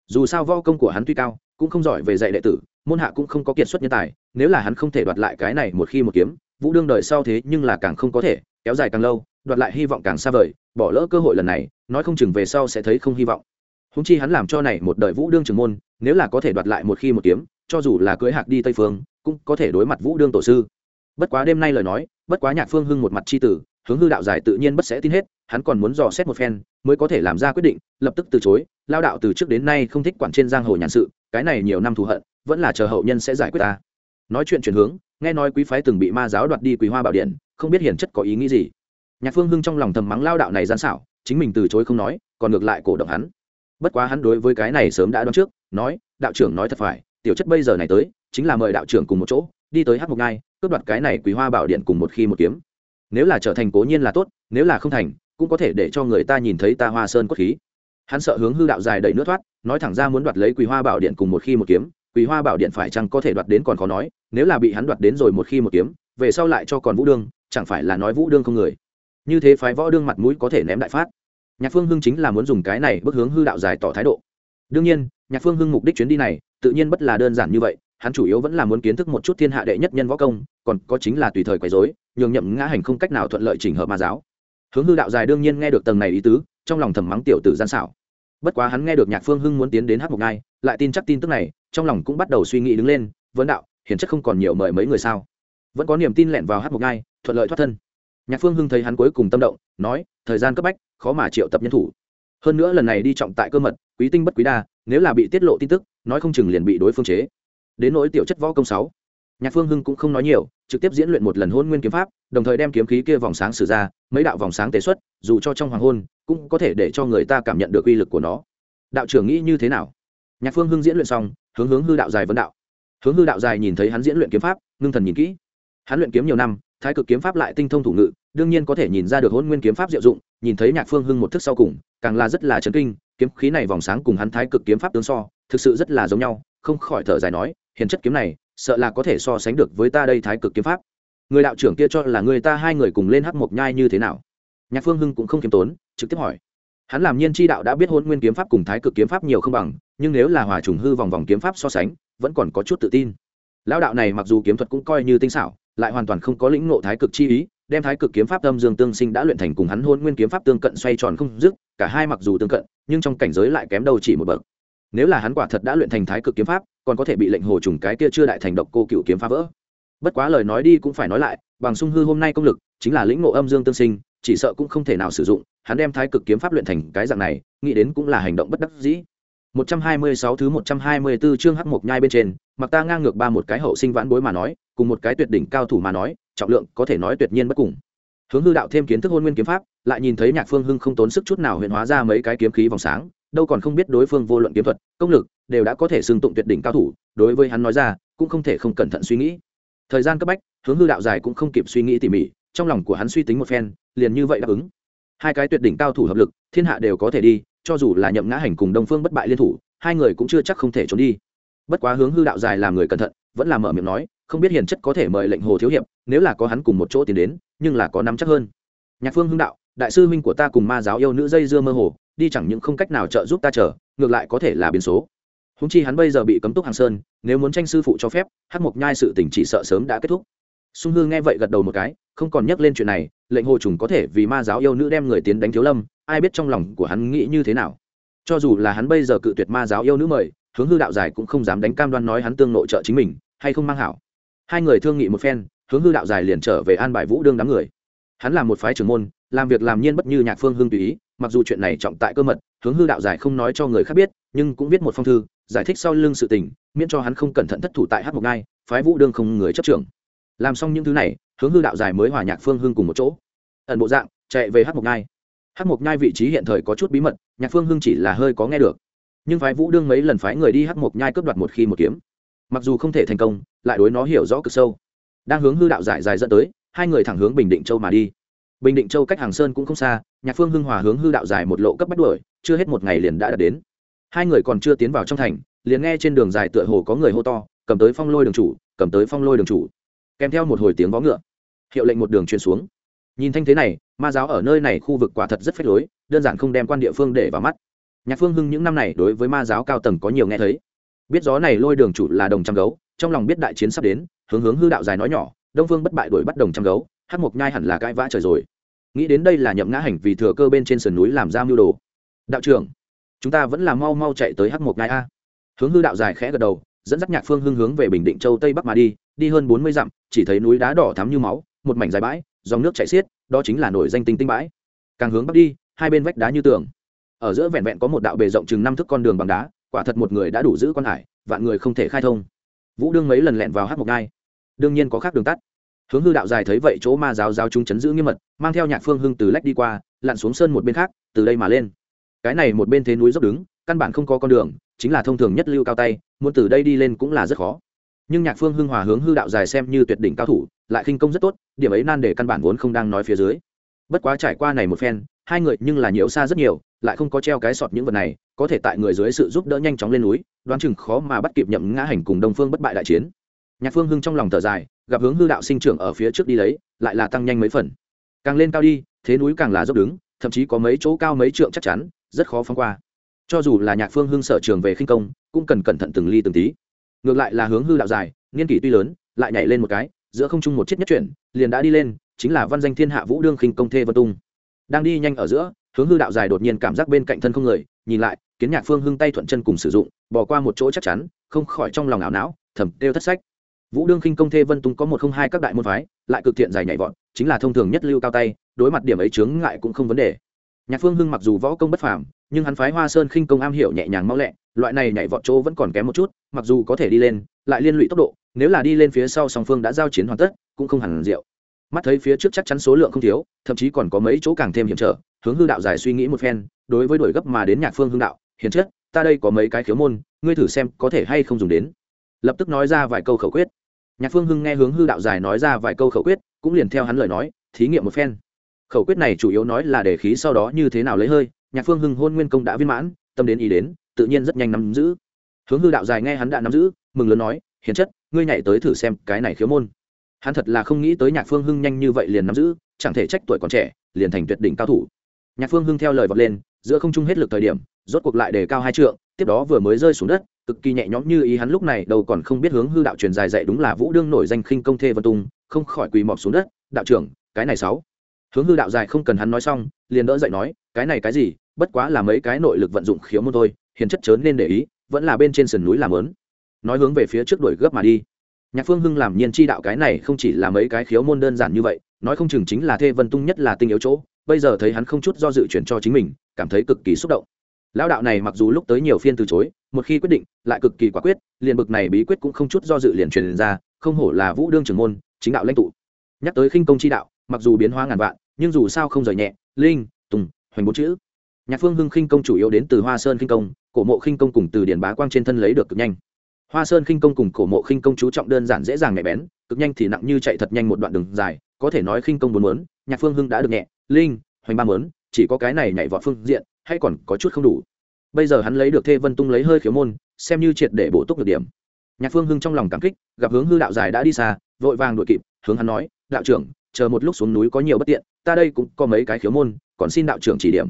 Dù sao võ công của hắn tuy cao, cũng không giỏi về dạy đệ tử, môn hạ cũng không có kiệt xuất nhân tài, nếu là hắn không thể đoạt lại cái này một khi một kiếm, vũ đương đời sau thế nhưng là càng không có thể, kéo dài càng lâu, đoạt lại hy vọng càng xa vời, bỏ lỡ cơ hội lần này, nói không chừng về sau sẽ thấy không hy vọng húng chi hắn làm cho này một đời vũ đương trưởng môn, nếu là có thể đoạt lại một khi một kiếm, cho dù là cưới hạc đi tây phương, cũng có thể đối mặt vũ đương tổ sư. Bất quá đêm nay lời nói, bất quá nhạc phương hưng một mặt c h i tử, hướng hư đạo giải tự nhiên bất sẽ tin hết, hắn còn muốn dò xét một phen, mới có thể làm ra quyết định, lập tức từ chối, lao đạo từ trước đến nay không thích quản trên giang hồ nhàn sự, cái này nhiều năm thù hận, vẫn là chờ hậu nhân sẽ giải quyết ta. Nói chuyện chuyển hướng, nghe nói quý phái từng bị ma giáo đoạt đi quý hoa bảo điện, không biết hiển chất có ý nghĩ gì. Nhạc phương hưng trong lòng thầm mắng lao đạo này gian xảo, chính mình từ chối không nói, còn ngược lại cổ động hắn bất quá hắn đối với cái này sớm đã đoán trước, nói, đạo trưởng nói thật phải, tiểu chất bây giờ này tới, chính là mời đạo trưởng cùng một chỗ, đi tới hát một ngai cướp đoạt cái này quý hoa bảo điện cùng một khi một kiếm. Nếu là trở thành cố nhiên là tốt, nếu là không thành, cũng có thể để cho người ta nhìn thấy ta hoa sơn cốt khí. Hắn sợ hướng hư đạo dài đầy nước thoát, nói thẳng ra muốn đoạt lấy quý hoa bảo điện cùng một khi một kiếm quý hoa bảo điện phải chăng có thể đoạt đến còn khó nói, nếu là bị hắn đoạt đến rồi một khi một kiếm, về sau lại cho còn vũ đương, chẳng phải là nói vũ đương không người. Như thế phái võ đương mặt mũi có thể ném đại phát nhạc phương hưng chính là muốn dùng cái này bước hướng hư đạo dài tỏ thái độ. Đương nhiên, nhạc phương hưng mục đích chuyến đi này, tự nhiên bất là đơn giản như vậy, hắn chủ yếu vẫn là muốn kiến thức một chút thiên hạ đệ nhất nhân võ công, còn có chính là tùy thời quấy dối nhường nhậm ngã hành không cách nào thuận lợi chỉnh hợp ma giáo. Hướng hư đạo dài đương nhiên nghe được tầng này ý tứ, trong lòng thầm mắng tiểu tử gian xảo. Bất quá hắn nghe được nhạc phương hưng muốn tiến đến hát một ngai, lại tin chắc tin tức này, trong lòng cũng bắt đầu suy nghĩ đứng lên vấn đạo, hiển chất không còn nhiều mời mấy người sao? Vẫn có niềm tin lẹn vào hát một ngai, thuận lợi thoát thân. Nhạc phương hưng thấy hắn cuối cùng tâm động, nói, thời gian cấp bách khó mà triệu tập nhân thủ. Hơn nữa lần này đi trọng tại cơ mật, quý tinh bất quý đa, nếu là bị tiết lộ tin tức, nói không chừng liền bị đối phương chế. Đến nỗi tiểu chất võ công sáu, nhạc phương hưng cũng không nói nhiều, trực tiếp diễn luyện một lần hôn nguyên kiếm pháp, đồng thời đem kiếm khí kia vòng sáng sử ra, mấy đạo vòng sáng tế xuất, dù cho trong hoàng hôn, cũng có thể để cho người ta cảm nhận được uy lực của nó. Đạo trưởng nghĩ như thế nào? Nhạc phương hưng diễn luyện xong, hướng hướng hư đạo dài vấn đạo. Hướng hư đạo dài nhìn thấy hắn diễn luyện kiếm pháp, ngưng thần nhìn kỹ. Hắn luyện kiếm nhiều năm, thái cực kiếm pháp lại tinh thông thủ ngự, đương nhiên có thể nhìn ra được hôn nguyên kiếm pháp diệu dụng nhìn thấy nhạc phương hưng một thức sau cùng, càng là rất là chấn kinh, kiếm khí này vòng sáng cùng hắn thái cực kiếm pháp tương so, thực sự rất là giống nhau, không khỏi thở dài nói, hiền chất kiếm này, sợ là có thể so sánh được với ta đây thái cực kiếm pháp. Người đạo trưởng kia cho là người ta hai người cùng lên hắc mộc nhai như thế nào? Nhạc phương hưng cũng không kiếm tốn, trực tiếp hỏi. Hắn làm nhiên tri đạo đã biết hôn nguyên kiếm pháp cùng thái cực kiếm pháp nhiều không bằng, nhưng nếu là hòa trùng hư vòng vòng kiếm pháp so sánh, vẫn còn có chút tự tin. Lão đạo này mặc dù kiếm thuật cũng coi như tinh xảo, lại hoàn toàn không có lĩnh ngộ thái cực chi ý đem thái cực kiếm pháp âm dương tương sinh đã luyện thành cùng hắn hôn nguyên kiếm pháp tương cận xoay tròn không dứt cả hai mặc dù tương cận nhưng trong cảnh giới lại kém đầu chỉ một bậc. Nếu là hắn quả thật đã luyện thành thái cực kiếm pháp còn có thể bị lệnh hồ trùng cái kia chưa đại thành độc cô cựu kiếm phá vỡ. Bất quá lời nói đi cũng phải nói lại bằng sung hư hôm nay công lực chính là lĩnh ngộ âm dương tương sinh chỉ sợ cũng không thể nào sử dụng hắn đem thái cực kiếm pháp luyện thành cái dạng này nghĩ đến cũng là hành động bất đắc dĩ. 126 thứ 124 chương hắc mộc nhai bên trên, mặc ta ngang ngược ba một cái hậu sinh vãn bối mà nói, cùng một cái tuyệt đỉnh cao thủ mà nói, trọng lượng có thể nói tuyệt nhiên bất cùng. Hướng hư đạo thêm kiến thức hôn nguyên kiếm pháp, lại nhìn thấy Nhạc Phương Hưng không tốn sức chút nào huyện hóa ra mấy cái kiếm khí vòng sáng, đâu còn không biết đối phương vô luận kiếm thuật, công lực đều đã có thể xưng tụng tuyệt đỉnh cao thủ, đối với hắn nói ra, cũng không thể không cẩn thận suy nghĩ. Thời gian cấp bách, hướng hư đạo dài cũng không kịp suy nghĩ tỉ mỉ, trong lòng của hắn suy tính một phen, liền như vậy đáp ứng. Hai cái tuyệt đỉnh cao thủ hợp lực, thiên hạ đều có thể đi, cho dù là nhậm ngã hành cùng đông phương bất bại liên thủ hai người cũng chưa chắc không thể trốn đi bất quá hướng hư đạo dài làm người cẩn thận, vẫn là mở miệng nói, không biết hiền chất có thể mời lệnh hồ thiếu hiệp, nếu là có hắn cùng một chỗ tiến đến, nhưng là có nắm chắc hơn. Nhạc phương hưng đạo, đại sư huynh của ta cùng ma giáo yêu nữ dây dưa mơ hồ, đi chẳng những không cách nào trợ giúp ta chờ, ngược lại có thể là biến số. Húng chi hắn bây giờ bị cấm túc hàng sơn, nếu muốn tranh sư phụ cho phép, hắc mộc nhai sự tỉnh chỉ sợ sớm đã kết thúc. Sung hương nghe vậy gật đầu một cái, không còn nhắc lên chuyện này, lệnh hồ trùng có thể vì ma giáo yêu nữ đem người tiến đánh thiếu lâm, ai biết trong lòng của hắn nghĩ như thế nào. Cho dù là hắn bây giờ cự tuyệt ma giáo yêu nữ mời hướng hư đạo giải cũng không dám đánh cam đoan nói hắn tương nội trợ chính mình, hay không mang hảo. Hai người thương nghị một phen, hướng hư đạo giải liền trở về an bài vũ đương đám người. Hắn là một phái trưởng môn, làm việc làm nhiên bất như nhạc phương hương tùy ý, mặc dù chuyện này trọng tại cơ mật, hướng hư đạo giải không nói cho người khác biết, nhưng cũng viết một phong thư, giải thích sau lưng sự tình, miễn cho hắn không cẩn thận thất thủ tại hát một ngai, phái vũ đương không người chấp trưởng. Làm xong những thứ này, hướng hư đạo giải mới hòa nhạc phương hương cùng một chỗ. Ẩn bộ dạng, chạy về hát một ngai. Hát mộc nhai vị trí hiện thời có chút bí mật, nhạc phương hưng chỉ là hơi có nghe được nhưng phái vũ đương mấy lần phái người đi hát mộc nhai cướp đoạt một khi một kiếm. Mặc dù không thể thành công, lại đối nó hiểu rõ cực sâu. Đang hướng hư đạo giải dài dẫn tới, hai người thẳng hướng bình định châu mà đi. Bình định châu cách hàng sơn cũng không xa, nhạc phương hưng hòa hướng hư đạo dài một lộ cấp bắt đuổi, chưa hết một ngày liền đã đạt đến. Hai người còn chưa tiến vào trong thành, liền nghe trên đường dài tựa hồ có người hô to, cầm tới phong lôi đường chủ, cầm tới phong lôi đường chủ. Kèm theo một hồi tiếng vó ngựa. Hiệu lệnh một đường truyền xuống. Nhìn thanh thế này, ma giáo ở nơi này khu vực quả thật rất phách lối, đơn giản không đem quan địa phương để vào mắt nhạc phương hưng những năm này đối với ma giáo cao tầng có nhiều nghe thấy. Biết gió này lôi đường chủ là đồng trăm gấu, trong lòng biết đại chiến sắp đến, hướng hướng hư đạo dài nói nhỏ, đông phương bất bại đuổi bắt đồng trăm gấu hát mộc nhai hẳn là cãi vã trời rồi. Nghĩ đến đây là nhậm ngã hành vì thừa cơ bên trên sườn núi làm ra mưu đồ. Đạo trưởng, chúng ta vẫn là mau mau chạy tới hát mộc nhai a. Hướng hư đạo dài khẽ gật đầu, dẫn dắt nhạc phương hưng hướng về bình định châu tây bắc mà đi đi hơn bốn mươi dặm, chỉ thấy núi đá đỏ thắm như máu, một mảnh dài bãi, dòng nước chảy xiết, đó chính là nổi danh tinh tinh bãi. Càng hướng bắc đi, hai bên vách đá như tường ở giữa vẹn vẹn có một đạo bề rộng chừng năm thước con đường bằng đá, quả thật một người đã đủ giữ con hải, vạn người không thể khai thông. Vũ đương mấy lần lẹn vào hát một ngai. Đương nhiên có khác đường tắt. Hướng hư đạo dài thấy vậy chỗ ma giáo giáo chúng chấn giữ nghiêm mật, mang theo nhạc phương hưng từ lách đi qua, lặn xuống sơn một bên khác, từ đây mà lên. Cái này một bên thế núi dốc đứng, căn bản không có con đường, chính là thông thường nhất lưu cao tay, muốn từ đây đi lên cũng là rất khó. Nhưng nhạc phương hưng hòa hướng hư đạo dài xem như tuyệt đỉnh cao thủ, lại khinh công rất tốt, điểm ấy nan để căn bản vốn không đang nói phía dưới. Bất quá trải qua này một phen, hai người nhưng là nhiễu xa rất nhiều lại không có treo cái sọt những vật này, có thể tại người dưới sự giúp đỡ nhanh chóng lên núi, đoán chừng khó mà bắt kịp nhậm ngã hành cùng đông phương bất bại đại chiến. Nhạc phương hưng trong lòng thở dài, gặp hướng hư đạo sinh trưởng ở phía trước đi lấy, lại là tăng nhanh mấy phần. Càng lên cao đi, thế núi càng là dốc đứng, thậm chí có mấy chỗ cao mấy trượng chắc chắn, rất khó phóng qua. Cho dù là nhạc phương hưng sở trường về khinh công, cũng cần cẩn thận từng ly từng tí. Ngược lại là hướng hư đạo dài niên kỷ tuy lớn, lại nhảy lên một cái, giữa không trung một chiếc nhất chuyển, liền đã đi lên, chính là văn danh thiên hạ vũ đương khinh công thê vân tung. Đang đi nhanh ở giữa hướng hư đạo dài đột nhiên cảm giác bên cạnh thân không người, nhìn lại, kiến nhạc phương hưng tay thuận chân cùng sử dụng, bỏ qua một chỗ chắc chắn, không khỏi trong lòng ảo não, thầm kêu thất sách. Vũ đương khinh công thê vân tung có một không hai các đại môn phái, lại cực thiện dài nhảy vọt, chính là thông thường nhất lưu cao tay, đối mặt điểm ấy chướng ngại cũng không vấn đề. Nhạc phương hưng mặc dù võ công bất phàm, nhưng hắn phái hoa sơn khinh công am hiểu nhẹ nhàng mau lẹ, loại này nhảy vọt chỗ vẫn còn kém một chút, mặc dù có thể đi lên, lại liên lụy tốc độ, nếu là đi lên phía sau song phương đã giao chiến hoàn tất, cũng không hẳn diệu mắt thấy phía trước chắc chắn số lượng không thiếu, thậm chí còn có mấy chỗ càng thêm hiểm trở, hướng hư đạo dài suy nghĩ một phen, đối với đổi gấp mà đến nhạc phương hưng đạo, hiền chất ta đây có mấy cái khiếu môn, ngươi thử xem có thể hay không dùng đến. Lập tức nói ra vài câu khẩu quyết. Nhạc phương hưng nghe hướng hư đạo dài nói ra vài câu khẩu quyết, cũng liền theo hắn lời nói, thí nghiệm một phen. Khẩu quyết này chủ yếu nói là để khí sau đó như thế nào lấy hơi, nhạc phương hưng hôn nguyên công đã viên mãn, tâm đến ý đến, tự nhiên rất nhanh nắm giữ. Hướng hư đạo dài nghe hắn đã nắm giữ, mừng lớn nói, hiền chất ngươi nhảy tới thử xem cái này khiếu môn hắn thật là không nghĩ tới nhạc phương hưng nhanh như vậy liền nắm giữ, chẳng thể trách tuổi còn trẻ, liền thành tuyệt đỉnh cao thủ. Nhạc phương hưng theo lời vọt lên, giữa không trung hết lực thời điểm, rốt cuộc lại đề cao hai trượng, tiếp đó vừa mới rơi xuống đất, cực kỳ nhẹ nhõm như ý hắn lúc này đâu còn không biết hướng hư đạo truyền dài dạy đúng là vũ đương nổi danh khinh công thê vân tung, không khỏi quỳ mọp xuống đất, đạo trưởng, cái này sáu. Hướng hư đạo dài không cần hắn nói xong, liền đỡ dậy nói, cái này cái gì, bất quá là mấy cái nội lực vận dụng khiếu môn thôi, hiền chất chớn nên để ý, vẫn là bên trên sườn núi làm lớn nói hướng về phía trước đuổi gấp mà đi nhạc phương hưng làm nhiên chi đạo cái này không chỉ là mấy cái khiếu môn đơn giản như vậy, nói không chừng chính là thê vân tung nhất là tinh yếu chỗ, bây giờ thấy hắn không chút do dự chuyển cho chính mình, cảm thấy cực kỳ xúc động. Lão đạo này mặc dù lúc tới nhiều phiên từ chối, một khi quyết định, lại cực kỳ quả quyết, liền bực này bí quyết cũng không chút do dự liền truyền ra, không hổ là vũ đương trưởng môn, chính đạo lãnh tụ. Nhắc tới khinh công chi đạo, mặc dù biến hóa ngàn vạn, nhưng dù sao không rời nhẹ, linh, tùng, hoành bốn chữ. Nhạc phương hưng khinh công chủ yếu đến từ hoa sơn khinh công, cổ mộ khinh công cùng từ điển bá quang trên thân lấy được cực nhanh hoa sơn khinh công cùng cổ mộ khinh công chú trọng đơn giản dễ dàng nhạy bén, cực nhanh thì nặng như chạy thật nhanh một đoạn đường dài, có thể nói khinh công bốn mớn nhạc phương hưng đã được nhẹ, linh, hoành ba mớn chỉ có cái này nhảy vọt phương diện, hay còn có chút không đủ. Bây giờ hắn lấy được thê vân tung lấy hơi khiếu môn, xem như triệt để bổ túc được điểm. Nhạc phương hưng trong lòng cảm kích, gặp hướng hư đạo dài đã đi xa, vội vàng đuổi kịp, hướng hắn nói, đạo trưởng, chờ một lúc xuống núi có nhiều bất tiện, ta đây cũng có mấy cái khiếu môn, còn xin đạo trưởng chỉ điểm.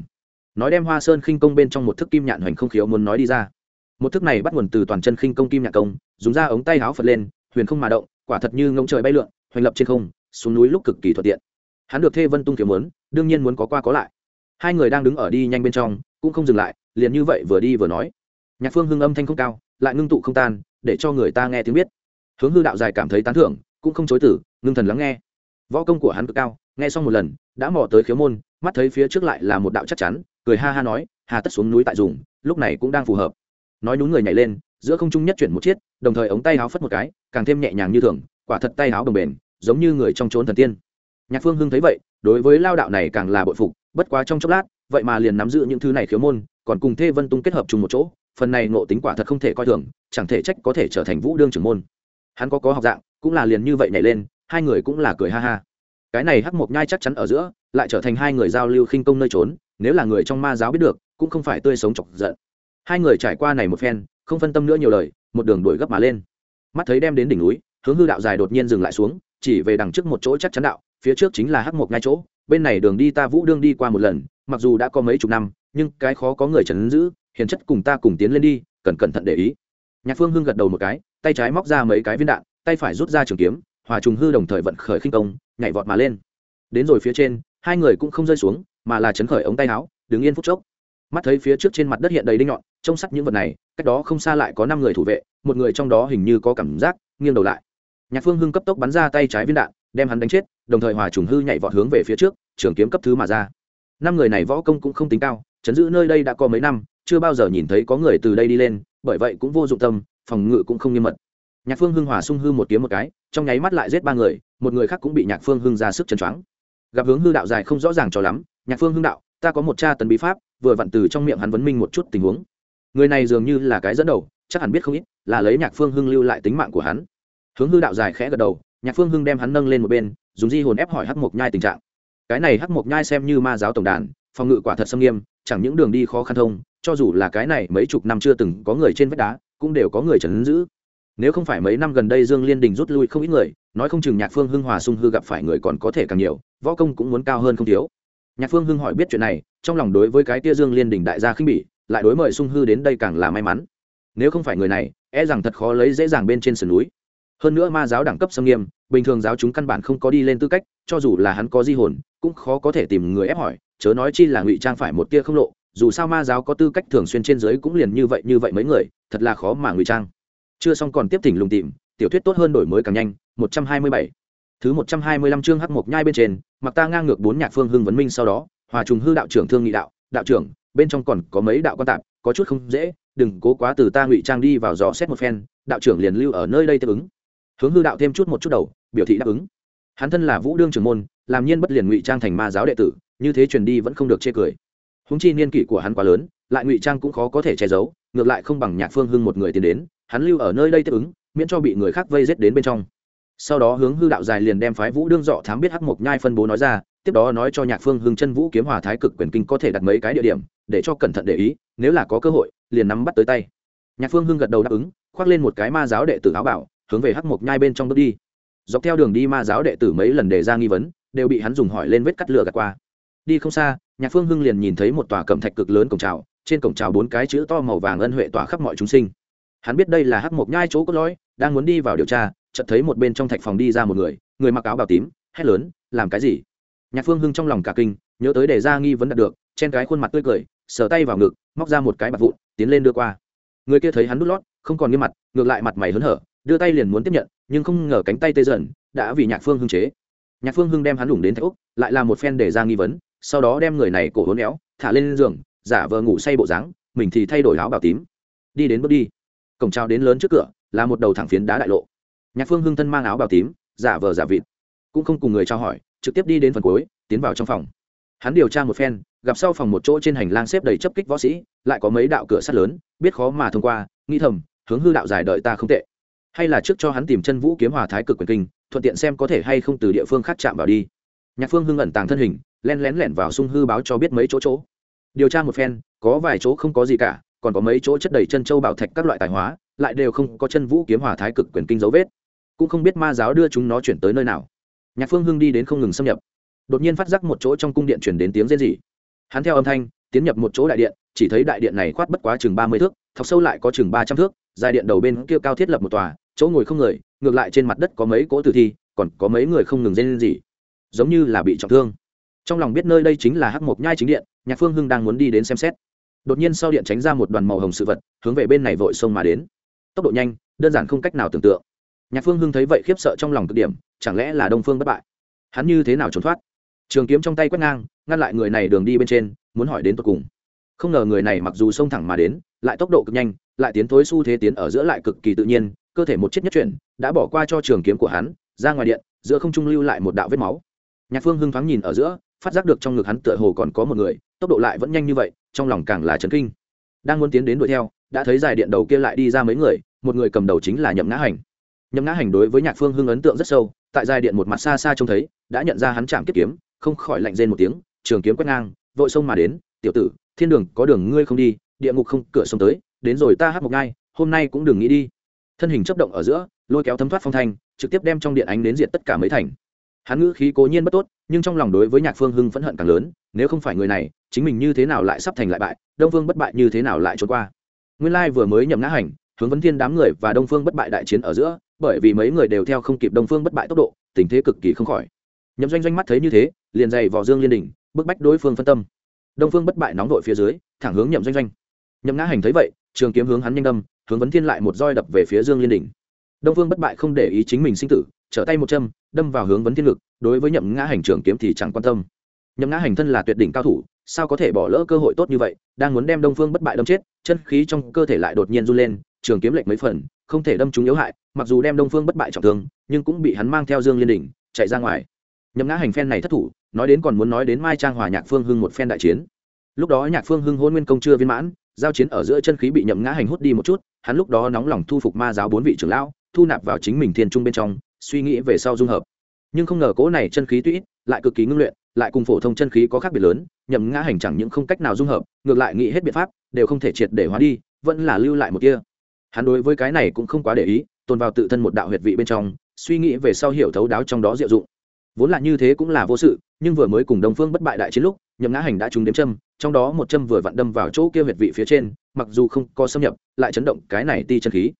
Nói đem hoa sơn khinh công bên trong một thức kim nhạn hoành không khiếu muốn nói đi ra một thức này bắt nguồn từ toàn chân khinh công kim nhạn công, dùng ra ống tay áo phật lên, huyền không mà động, quả thật như ngông trời bay lượn, hoành lập trên không, xuống núi lúc cực kỳ thuận tiện. Hắn được thê vân tung kiếm muốn, đương nhiên muốn có qua có lại. Hai người đang đứng ở đi nhanh bên trong, cũng không dừng lại, liền như vậy vừa đi vừa nói. Nhạc phương hưng âm thanh không cao, lại ngưng tụ không tan, để cho người ta nghe tiếng biết. Hướng hư đạo dài cảm thấy tán thưởng, cũng không chối tử ngưng thần lắng nghe. Võ công của hắn cực cao, nghe xong một lần, đã mò tới khiếu môn, mắt thấy phía trước lại là một đạo chắc chắn, cười ha ha nói, hà tất xuống núi tại dùng, lúc này cũng đang phù hợp nói nhún người nhảy lên, giữa không trung nhất chuyển một chiếc, đồng thời ống tay áo phất một cái, càng thêm nhẹ nhàng như thường, quả thật tay áo đồng bền, giống như người trong trốn thần tiên. Nhạc phương hưng thấy vậy, đối với lao đạo này càng là bội phục, bất quá trong chốc lát, vậy mà liền nắm giữ những thứ này khiếu môn, còn cùng thê vân tung kết hợp chung một chỗ, phần này ngộ tính quả thật không thể coi thường, chẳng thể trách có thể trở thành vũ đương trưởng môn. Hắn có có học dạng, cũng là liền như vậy nhảy lên, hai người cũng là cười ha ha. Cái này hắc mộc nhai chắc chắn ở giữa, lại trở thành hai người giao lưu khinh công nơi trốn, nếu là người trong ma giáo biết được, cũng không phải tươi sống chọc giận hai người trải qua này một phen, không phân tâm nữa nhiều lời, một đường đuổi gấp mà lên. Mắt thấy đem đến đỉnh núi, hướng hư đạo dài đột nhiên dừng lại xuống, chỉ về đằng trước một chỗ chắc chắn đạo, phía trước chính là hắc một ngay chỗ, bên này đường đi ta vũ đương đi qua một lần, mặc dù đã có mấy chục năm, nhưng cái khó có người chấn giữ, hiền chất cùng ta cùng tiến lên đi, cần cẩn thận để ý. Nhạc phương hưng gật đầu một cái, tay trái móc ra mấy cái viên đạn, tay phải rút ra trường kiếm, hòa trùng hư đồng thời vận khởi khinh công, nhảy vọt mà lên. Đến rồi phía trên, hai người cũng không rơi xuống, mà là chấn khởi ống tay áo, đứng yên phút chốc mắt thấy phía trước trên mặt đất hiện đầy đinh nhọn, trông sắt những vật này, cách đó không xa lại có năm người thủ vệ, một người trong đó hình như có cảm giác, nghiêng đầu lại. Nhạc phương hưng cấp tốc bắn ra tay trái viên đạn, đem hắn đánh chết, đồng thời hòa trùng hư nhảy vọt hướng về phía trước, trường kiếm cấp thứ mà ra. Năm người này võ công cũng không tính cao, chấn giữ nơi đây đã có mấy năm, chưa bao giờ nhìn thấy có người từ đây đi lên, bởi vậy cũng vô dụng tâm, phòng ngự cũng không nghiêm mật. Nhạc phương hưng hòa sung hư một kiếm một cái, trong nháy mắt lại giết ba người, một người khác cũng bị nhạc phương hưng ra sức chân choáng. Gặp hướng hư đạo dài không rõ ràng cho lắm, nhạc phương hưng đạo ta có một cha tấn bí pháp, vừa vặn từ trong miệng hắn vấn minh một chút tình huống. Người này dường như là cái dẫn đầu, chắc hẳn biết không ít, là lấy nhạc phương hưng lưu lại tính mạng của hắn. Hướng hư đạo dài khẽ gật đầu, nhạc phương hưng đem hắn nâng lên một bên, dùng di hồn ép hỏi hắc mộc nhai tình trạng. Cái này hắc mộc nhai xem như ma giáo tổng đàn, phòng ngự quả thật xâm nghiêm, chẳng những đường đi khó khăn thông, cho dù là cái này mấy chục năm chưa từng có người trên vách đá, cũng đều có người trấn giữ. Nếu không phải mấy năm gần đây dương liên đình rút lui không ít người, nói không chừng nhạc phương hưng hòa sung hư gặp phải người còn có thể càng nhiều, võ công cũng muốn cao hơn không thiếu nhạc phương hưng hỏi biết chuyện này, trong lòng đối với cái tia dương liên đình đại gia khinh bỉ, lại đối mời sung hư đến đây càng là may mắn. Nếu không phải người này e rằng thật khó lấy dễ dàng bên trên sườn núi. Hơn nữa ma giáo đẳng cấp xâm nghiêm, bình thường giáo chúng căn bản không có đi lên tư cách, cho dù là hắn có di hồn, cũng khó có thể tìm người ép hỏi, chớ nói chi là ngụy trang phải một tia không lộ, dù sao ma giáo có tư cách thường xuyên trên giới cũng liền như vậy như vậy mấy người, thật là khó mà ngụy trang. Chưa xong còn tiếp thỉnh lùng tìm, tiểu thuyết tốt hơn đổi mới càng nhanh, một trăm hai mươi bảy thứ một trăm hai mươi lăm chương hắc mộc nhai bên trên mặc ta ngang ngược bốn nhạc phương hưng vấn minh sau đó, hòa trùng hư đạo trưởng thương nghị đạo đạo trưởng, bên trong còn có mấy đạo quan tạp, có chút không dễ, đừng cố quá từ ta ngụy trang đi vào dò xét một phen, đạo trưởng liền lưu ở nơi đây tiếp ứng. Hướng hư đạo thêm chút một chút đầu, biểu thị đáp ứng. Hắn thân là vũ đương trưởng môn, làm nhiên bất liền ngụy trang thành ma giáo đệ tử, như thế truyền đi vẫn không được chê cười. Húng chi niên kỷ của hắn quá lớn, lại ngụy trang cũng khó có thể che giấu, ngược lại không bằng nhạc phương hưng một người tiến đến, hắn lưu ở nơi đây tiếp ứng, miễn cho bị người khác vây giết đến bên trong sau đó hướng hư đạo dài liền đem phái vũ đương dọ thám biết hắc mộc nhai phân bố nói ra, tiếp đó nói cho nhạc phương hưng chân vũ kiếm hòa thái cực quyền kinh có thể đặt mấy cái địa điểm, để cho cẩn thận để ý, nếu là có cơ hội, liền nắm bắt tới tay. Nhạc phương hưng gật đầu đáp ứng, khoác lên một cái ma giáo đệ tử áo bảo, hướng về hắc mộc nhai bên trong bước đi. Dọc theo đường đi ma giáo đệ tử mấy lần đề ra nghi vấn, đều bị hắn dùng hỏi lên vết cắt lửa gạt qua. Đi không xa, nhạc phương hưng liền nhìn thấy một tòa cẩm thạch cực lớn cổng trào trên cổng trào bốn cái chữ to màu vàng ân huệ tỏa khắp mọi chúng sinh. Hắn biết đây là hắc mộc nhai chỗ cốt lõi, đang muốn đi vào điều tra chợt thấy một bên trong thạch phòng đi ra một người người mặc áo bào tím, hét lớn, làm cái gì? Nhạc phương hưng trong lòng cả kinh, nhớ tới để ra nghi vấn đạt được, trên cái khuôn mặt tươi cười, sờ tay vào ngực, móc ra một cái bạc vụn, tiến lên đưa qua. Người kia thấy hắn đút lót, không còn nghiêm mặt, ngược lại mặt mày hớn hở, đưa tay liền muốn tiếp nhận, nhưng không ngờ cánh tay tê dần, đã vì nhạc phương hưng chế. Nhạc phương hưng đem hắn đủng đến thạch úc lại là một phen để ra nghi vấn, sau đó đem người này cổ hốn éo, thả lên giường, giả vờ ngủ say bộ dáng, mình thì thay đổi áo bào tím. Đi đến bước đi. Cổng trao đến lớn trước cửa, là một đầu thẳng phiến đá đại lộ nhạc phương hưng thân mang áo bào tím, giả vờ giả vịt, cũng không cùng người trao hỏi, trực tiếp đi đến phần cuối, tiến vào trong phòng. Hắn điều tra một phen, gặp sau phòng một chỗ trên hành lang xếp đầy chấp kích võ sĩ, lại có mấy đạo cửa sắt lớn, biết khó mà thông qua, nghĩ thầm, hướng hư đạo giải đợi ta không tệ. Hay là trước cho hắn tìm chân vũ kiếm hòa thái cực quyền kinh, thuận tiện xem có thể hay không từ địa phương khác chạm vào đi. Nhạc phương hưng ẩn tàng thân hình len lén lẻn vào sung hư báo cho biết mấy chỗ chỗ. Điều tra một phen, có vài chỗ không có gì cả, còn có mấy chỗ chất đầy chân châu bảo thạch các loại tài hóa, lại đều không có chân vũ kiếm hòa thái cực quyền kinh dấu vết cũng không biết ma giáo đưa chúng nó chuyển tới nơi nào. Nhạc phương hưng đi đến không ngừng xâm nhập. Đột nhiên phát giác một chỗ trong cung điện chuyển đến tiếng rên rỉ. Hắn theo âm thanh, tiến nhập một chỗ đại điện, chỉ thấy đại điện này khoát bất quá chừng ba mươi thước, thọc sâu lại có chừng ba trăm thước, dài điện đầu bên kia cao thiết lập một tòa, chỗ ngồi không người, ngược lại trên mặt đất có mấy cỗ tử thi, còn có mấy người không ngừng rên rỉ. Giống như là bị trọng thương. Trong lòng biết nơi đây chính là hắc mộc nhai chính điện, nhạc phương hưng đang muốn đi đến xem xét. Đột nhiên sau điện tránh ra một đoàn màu hồng sự vật, hướng về bên này vội sông mà đến. Tốc độ nhanh, đơn giản không cách nào tưởng tượng nhạc phương hưng thấy vậy khiếp sợ trong lòng cực điểm, chẳng lẽ là đông phương bất bại? Hắn như thế nào trốn thoát? Trường kiếm trong tay quét ngang, ngăn lại người này đường đi bên trên, muốn hỏi đến tột cùng. Không ngờ người này mặc dù xông thẳng mà đến, lại tốc độ cực nhanh, lại tiến thối xu thế tiến ở giữa lại cực kỳ tự nhiên, cơ thể một chiếc nhất chuyển, đã bỏ qua cho trường kiếm của hắn, ra ngoài điện, giữa không trung lưu lại một đạo vết máu. Nhạc phương hưng thoáng nhìn ở giữa, phát giác được trong ngực hắn tựa hồ còn có một người, tốc độ lại vẫn nhanh như vậy, trong lòng càng là chấn kinh. Đang muốn tiến đến đuổi theo, đã thấy dài điện đầu kia lại đi ra mấy người, một người cầm đầu chính là nhậm ngã hành nhậm ngã hành đối với nhạc phương hưng ấn tượng rất sâu, tại giai điện một mặt xa xa trông thấy, đã nhận ra hắn chạm kiếp kiếm, không khỏi lạnh rên một tiếng, trường kiếm quét ngang, vội sông mà đến, tiểu tử, thiên đường, có đường ngươi không đi, địa ngục không, cửa sông tới, đến rồi ta hát một ngai, hôm nay cũng đừng nghĩ đi. Thân hình chấp động ở giữa, lôi kéo thấm thoát phong thanh, trực tiếp đem trong điện ánh đến diện tất cả mấy thành. Hắn ngữ khí cố nhiên bất tốt, nhưng trong lòng đối với nhạc phương hưng phẫn hận càng lớn, nếu không phải người này, chính mình như thế nào lại sắp thành lại bại, đông phương bất bại như thế nào lại trốn qua. Nguyên lai vừa mới nhậm ngã hành, hướng vấn thiên đám người và đông phương bất bại đại chiến ở giữa bởi vì mấy người đều theo không kịp đông phương bất bại tốc độ, tình thế cực kỳ không khỏi. Nhậm doanh doanh mắt thấy như thế, liền dày vào dương liên đình bức bách đối phương phân tâm. Đông phương bất bại nóng đội phía dưới, thẳng hướng nhậm doanh doanh. Nhậm ngã hành thấy vậy, trường kiếm hướng hắn nhanh đâm, hướng vấn thiên lại một roi đập về phía dương liên đình đông phương bất bại không để ý chính mình sinh tử, trở tay một châm, đâm vào hướng vấn thiên lực đối với nhậm ngã hành trường kiếm thì chẳng quan tâm. Nhậm ngã hành thân là tuyệt đỉnh cao thủ, sao có thể bỏ lỡ cơ hội tốt như vậy, đang muốn đem đông phương bất bại đâm chết, chân khí trong cơ thể lại đột nhiên run lên trường kiếm lệch mấy phần, không thể đâm chúng yếu hại, mặc dù đem đông phương bất bại trọng thương, nhưng cũng bị hắn mang theo dương liên đỉnh, chạy ra ngoài. Nhậm ngã hành phen này thất thủ, nói đến còn muốn nói đến mai trang hòa nhạc phương hưng một phen đại chiến. Lúc đó nhạc phương hưng hôn nguyên công chưa viên mãn, giao chiến ở giữa chân khí bị nhậm ngã hành hút đi một chút, hắn lúc đó nóng lòng thu phục ma giáo bốn vị trưởng lão, thu nạp vào chính mình thiên trung bên trong, suy nghĩ về sau dung hợp. Nhưng không ngờ cố này chân khí tuy ít, lại cực kỳ ngưng luyện, lại cùng phổ thông chân khí có khác biệt lớn, nhậm ngã hành chẳng những không cách nào dung hợp, ngược lại nghĩ hết biện pháp, đều không thể triệt để hóa đi, vẫn là lưu lại một kia hắn đối với cái này cũng không quá để ý, tồn vào tự thân một đạo huyệt vị bên trong, suy nghĩ về sau hiểu thấu đáo trong đó diệu dụng. Vốn là như thế cũng là vô sự, nhưng vừa mới cùng đồng phương bất bại đại chiến lúc, nhậm ngã hành đã trúng đếm châm, trong đó một châm vừa vặn đâm vào chỗ kia huyệt vị phía trên, mặc dù không có xâm nhập, lại chấn động cái này ti chân khí.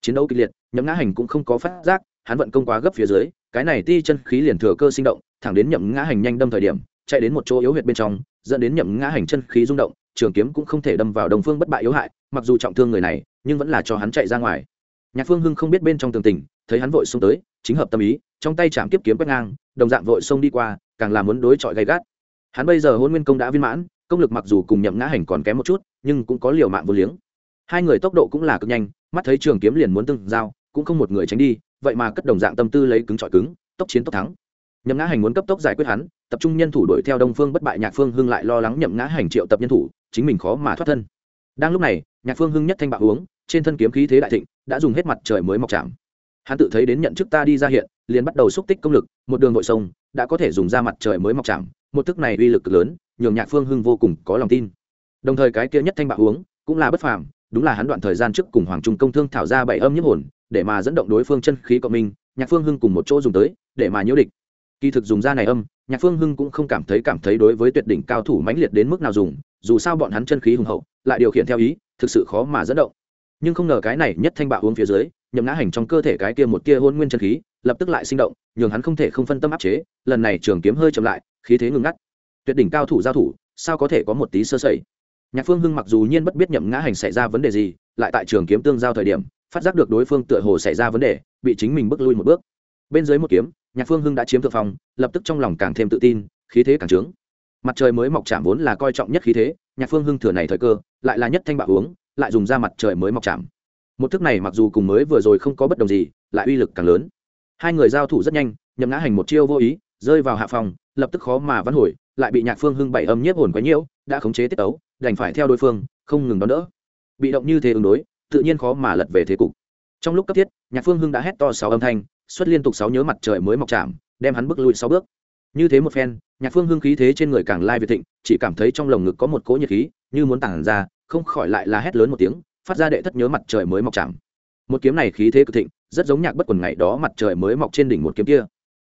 Chiến đấu kịch liệt, nhậm ngã hành cũng không có phát giác, hắn vận công quá gấp phía dưới, cái này ti chân khí liền thừa cơ sinh động, thẳng đến nhậm ngã hành nhanh đâm thời điểm, chạy đến một chỗ yếu huyệt bên trong, dẫn đến nhậm ngã hành chân khí rung động trường kiếm cũng không thể đâm vào đồng phương bất bại yếu hại, mặc dù trọng thương người này, nhưng vẫn là cho hắn chạy ra ngoài. Nhạc phương hưng không biết bên trong tường tình, thấy hắn vội xông tới, chính hợp tâm ý, trong tay chạm tiếp kiếm quét ngang, đồng dạng vội xông đi qua, càng là muốn đối chọi gay gắt. Hắn bây giờ hôn nguyên công đã viên mãn, công lực mặc dù cùng nhậm ngã hành còn kém một chút, nhưng cũng có liều mạng vô liếng. Hai người tốc độ cũng là cực nhanh, mắt thấy trường kiếm liền muốn tương giao, cũng không một người tránh đi, vậy mà cất đồng dạng tâm tư lấy cứng trọi cứng, tốc chiến tốc thắng. Nhậm ngã hành muốn cấp tốc giải quyết hắn tập trung nhân thủ đuổi theo đông phương bất bại nhạc phương hưng lại lo lắng nhậm ngã hành triệu tập nhân thủ, chính mình khó mà thoát thân. Đang lúc này, nhạc phương hưng nhất thanh bạo uống, trên thân kiếm khí thế đại thịnh, đã dùng hết mặt trời mới mọc chạm. Hắn tự thấy đến nhận chức ta đi ra hiện, liền bắt đầu xúc tích công lực, một đường nội sông, đã có thể dùng ra mặt trời mới mọc chạm, một thức này uy lực cực lớn, nhường nhạc phương hưng vô cùng có lòng tin. Đồng thời cái kia nhất thanh bạo uống, cũng là bất phàm, đúng là hắn đoạn thời gian trước cùng hoàng trung công thương thảo ra bảy âm nhiếp hồn, để mà dẫn động đối phương chân khí cộng minh, nhạc phương hưng cùng một chỗ dùng tới, để mà nhiễu địch. Kỳ thực dùng ra này âm nhạc phương hưng cũng không cảm thấy cảm thấy đối với tuyệt đỉnh cao thủ mãnh liệt đến mức nào dùng, dù sao bọn hắn chân khí hùng hậu, lại điều khiển theo ý, thực sự khó mà dẫn động. Nhưng không ngờ cái này nhất thanh bạo uống phía dưới, nhậm ngã hành trong cơ thể cái kia một kia hôn nguyên chân khí, lập tức lại sinh động, nhường hắn không thể không phân tâm áp chế, lần này trường kiếm hơi chậm lại, khí thế ngừng ngắt. Tuyệt đỉnh cao thủ giao thủ, sao có thể có một tí sơ sẩy? Nhạc phương hưng mặc dù nhiên bất biết nhậm ngã hành xảy ra vấn đề gì, lại tại trường kiếm tương giao thời điểm, phát giác được đối phương tựa hồ xảy ra vấn đề, bị chính mình bước lui một bước. Bên dưới một kiếm nhạc phương hưng đã chiếm thượng phong, lập tức trong lòng càng thêm tự tin, khí thế càng trướng. Mặt trời mới mọc chạm vốn là coi trọng nhất khí thế, nhạc phương hưng thừa này thời cơ, lại là nhất thanh bạo uống lại dùng ra mặt trời mới mọc chạm. Một thức này mặc dù cùng mới vừa rồi không có bất đồng gì, lại uy lực càng lớn. Hai người giao thủ rất nhanh, nhậm ngã hành một chiêu vô ý, rơi vào hạ phòng, lập tức khó mà văn hồi, lại bị nhạc phương hưng bảy âm nhiếp hồn quấy nhiễu, đã khống chế tiết ấu đành phải theo đối phương, không ngừng đón đỡ. Bị động như thế ứng đối, tự nhiên khó mà lật về thế cục. Trong lúc cấp thiết, nhạc phương hưng đã hét to sáu âm thanh xuất liên tục sáu nhớ mặt trời mới mọc chạm, đem hắn bước lui sáu bước. Như thế một phen, nhạc phương hưng khí thế trên người càng lai việt thịnh, chỉ cảm thấy trong lồng ngực có một cỗ nhiệt khí, như muốn tản ra, không khỏi lại là hét lớn một tiếng, phát ra đệ thất nhớ mặt trời mới mọc chạm. Một kiếm này khí thế cực thịnh, rất giống nhạc bất quần ngày đó mặt trời mới mọc trên đỉnh một kiếm kia.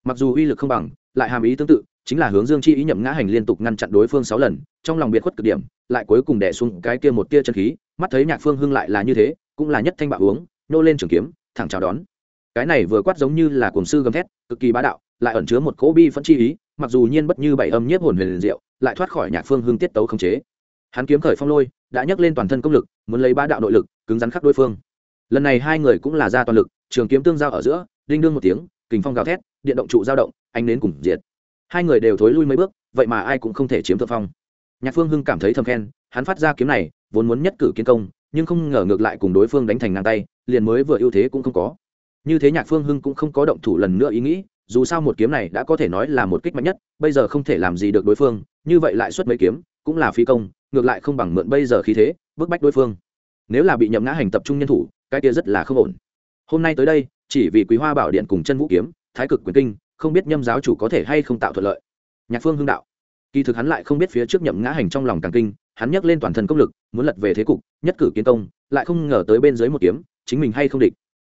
Mặc dù uy lực không bằng, lại hàm ý tương tự, chính là hướng dương chi ý nhậm ngã hành liên tục ngăn chặn đối phương sáu lần, trong lòng biệt khuất cực điểm, lại cuối cùng đè xuống cái kia một tia chân khí, mắt thấy nhạc phương hưng lại là như thế, cũng là nhất thanh bạo uống, nô lên trường kiếm, thẳng chào đón cái này vừa quát giống như là cổng sư gầm thét, cực kỳ bá đạo, lại ẩn chứa một cỗ bi phẫn chi ý, mặc dù nhiên bất như bảy âm nhiếp hồn huyền diệu, lại thoát khỏi nhạc phương hương tiết tấu không chế. Hắn kiếm khởi phong lôi, đã nhấc lên toàn thân công lực, muốn lấy bá đạo nội lực, cứng rắn khắc đối phương. Lần này hai người cũng là ra toàn lực, trường kiếm tương giao ở giữa, đinh đương một tiếng, kình phong gào thét, điện động trụ dao động anh đến cùng diệt. Hai người đều thối lui mấy bước, vậy mà ai cũng không thể chiếm thượng phong. Nhạc phương hưng cảm thấy thầm khen, hắn phát ra kiếm này, vốn muốn nhất cử kiến công, nhưng không ngờ ngược lại cùng đối phương đánh thành ngang tay, liền mới vừa ưu thế cũng không có như thế nhạc phương hưng cũng không có động thủ lần nữa ý nghĩ, dù sao một kiếm này đã có thể nói là một kích mạnh nhất, bây giờ không thể làm gì được đối phương, như vậy lại xuất mấy kiếm, cũng là phi công, ngược lại không bằng mượn bây giờ khí thế, bức bách đối phương. Nếu là bị nhậm ngã hành tập trung nhân thủ, cái kia rất là không ổn. Hôm nay tới đây, chỉ vì quý hoa bảo điện cùng chân vũ kiếm, thái cực quyền kinh, không biết nhâm giáo chủ có thể hay không tạo thuận lợi. Nhạc phương hưng đạo. Kỳ thực hắn lại không biết phía trước nhậm ngã hành trong lòng càng kinh, hắn nhắc lên toàn thân công lực, muốn lật về thế cục, nhất cử kiến công, lại không ngờ tới bên dưới một kiếm, chính mình hay không địch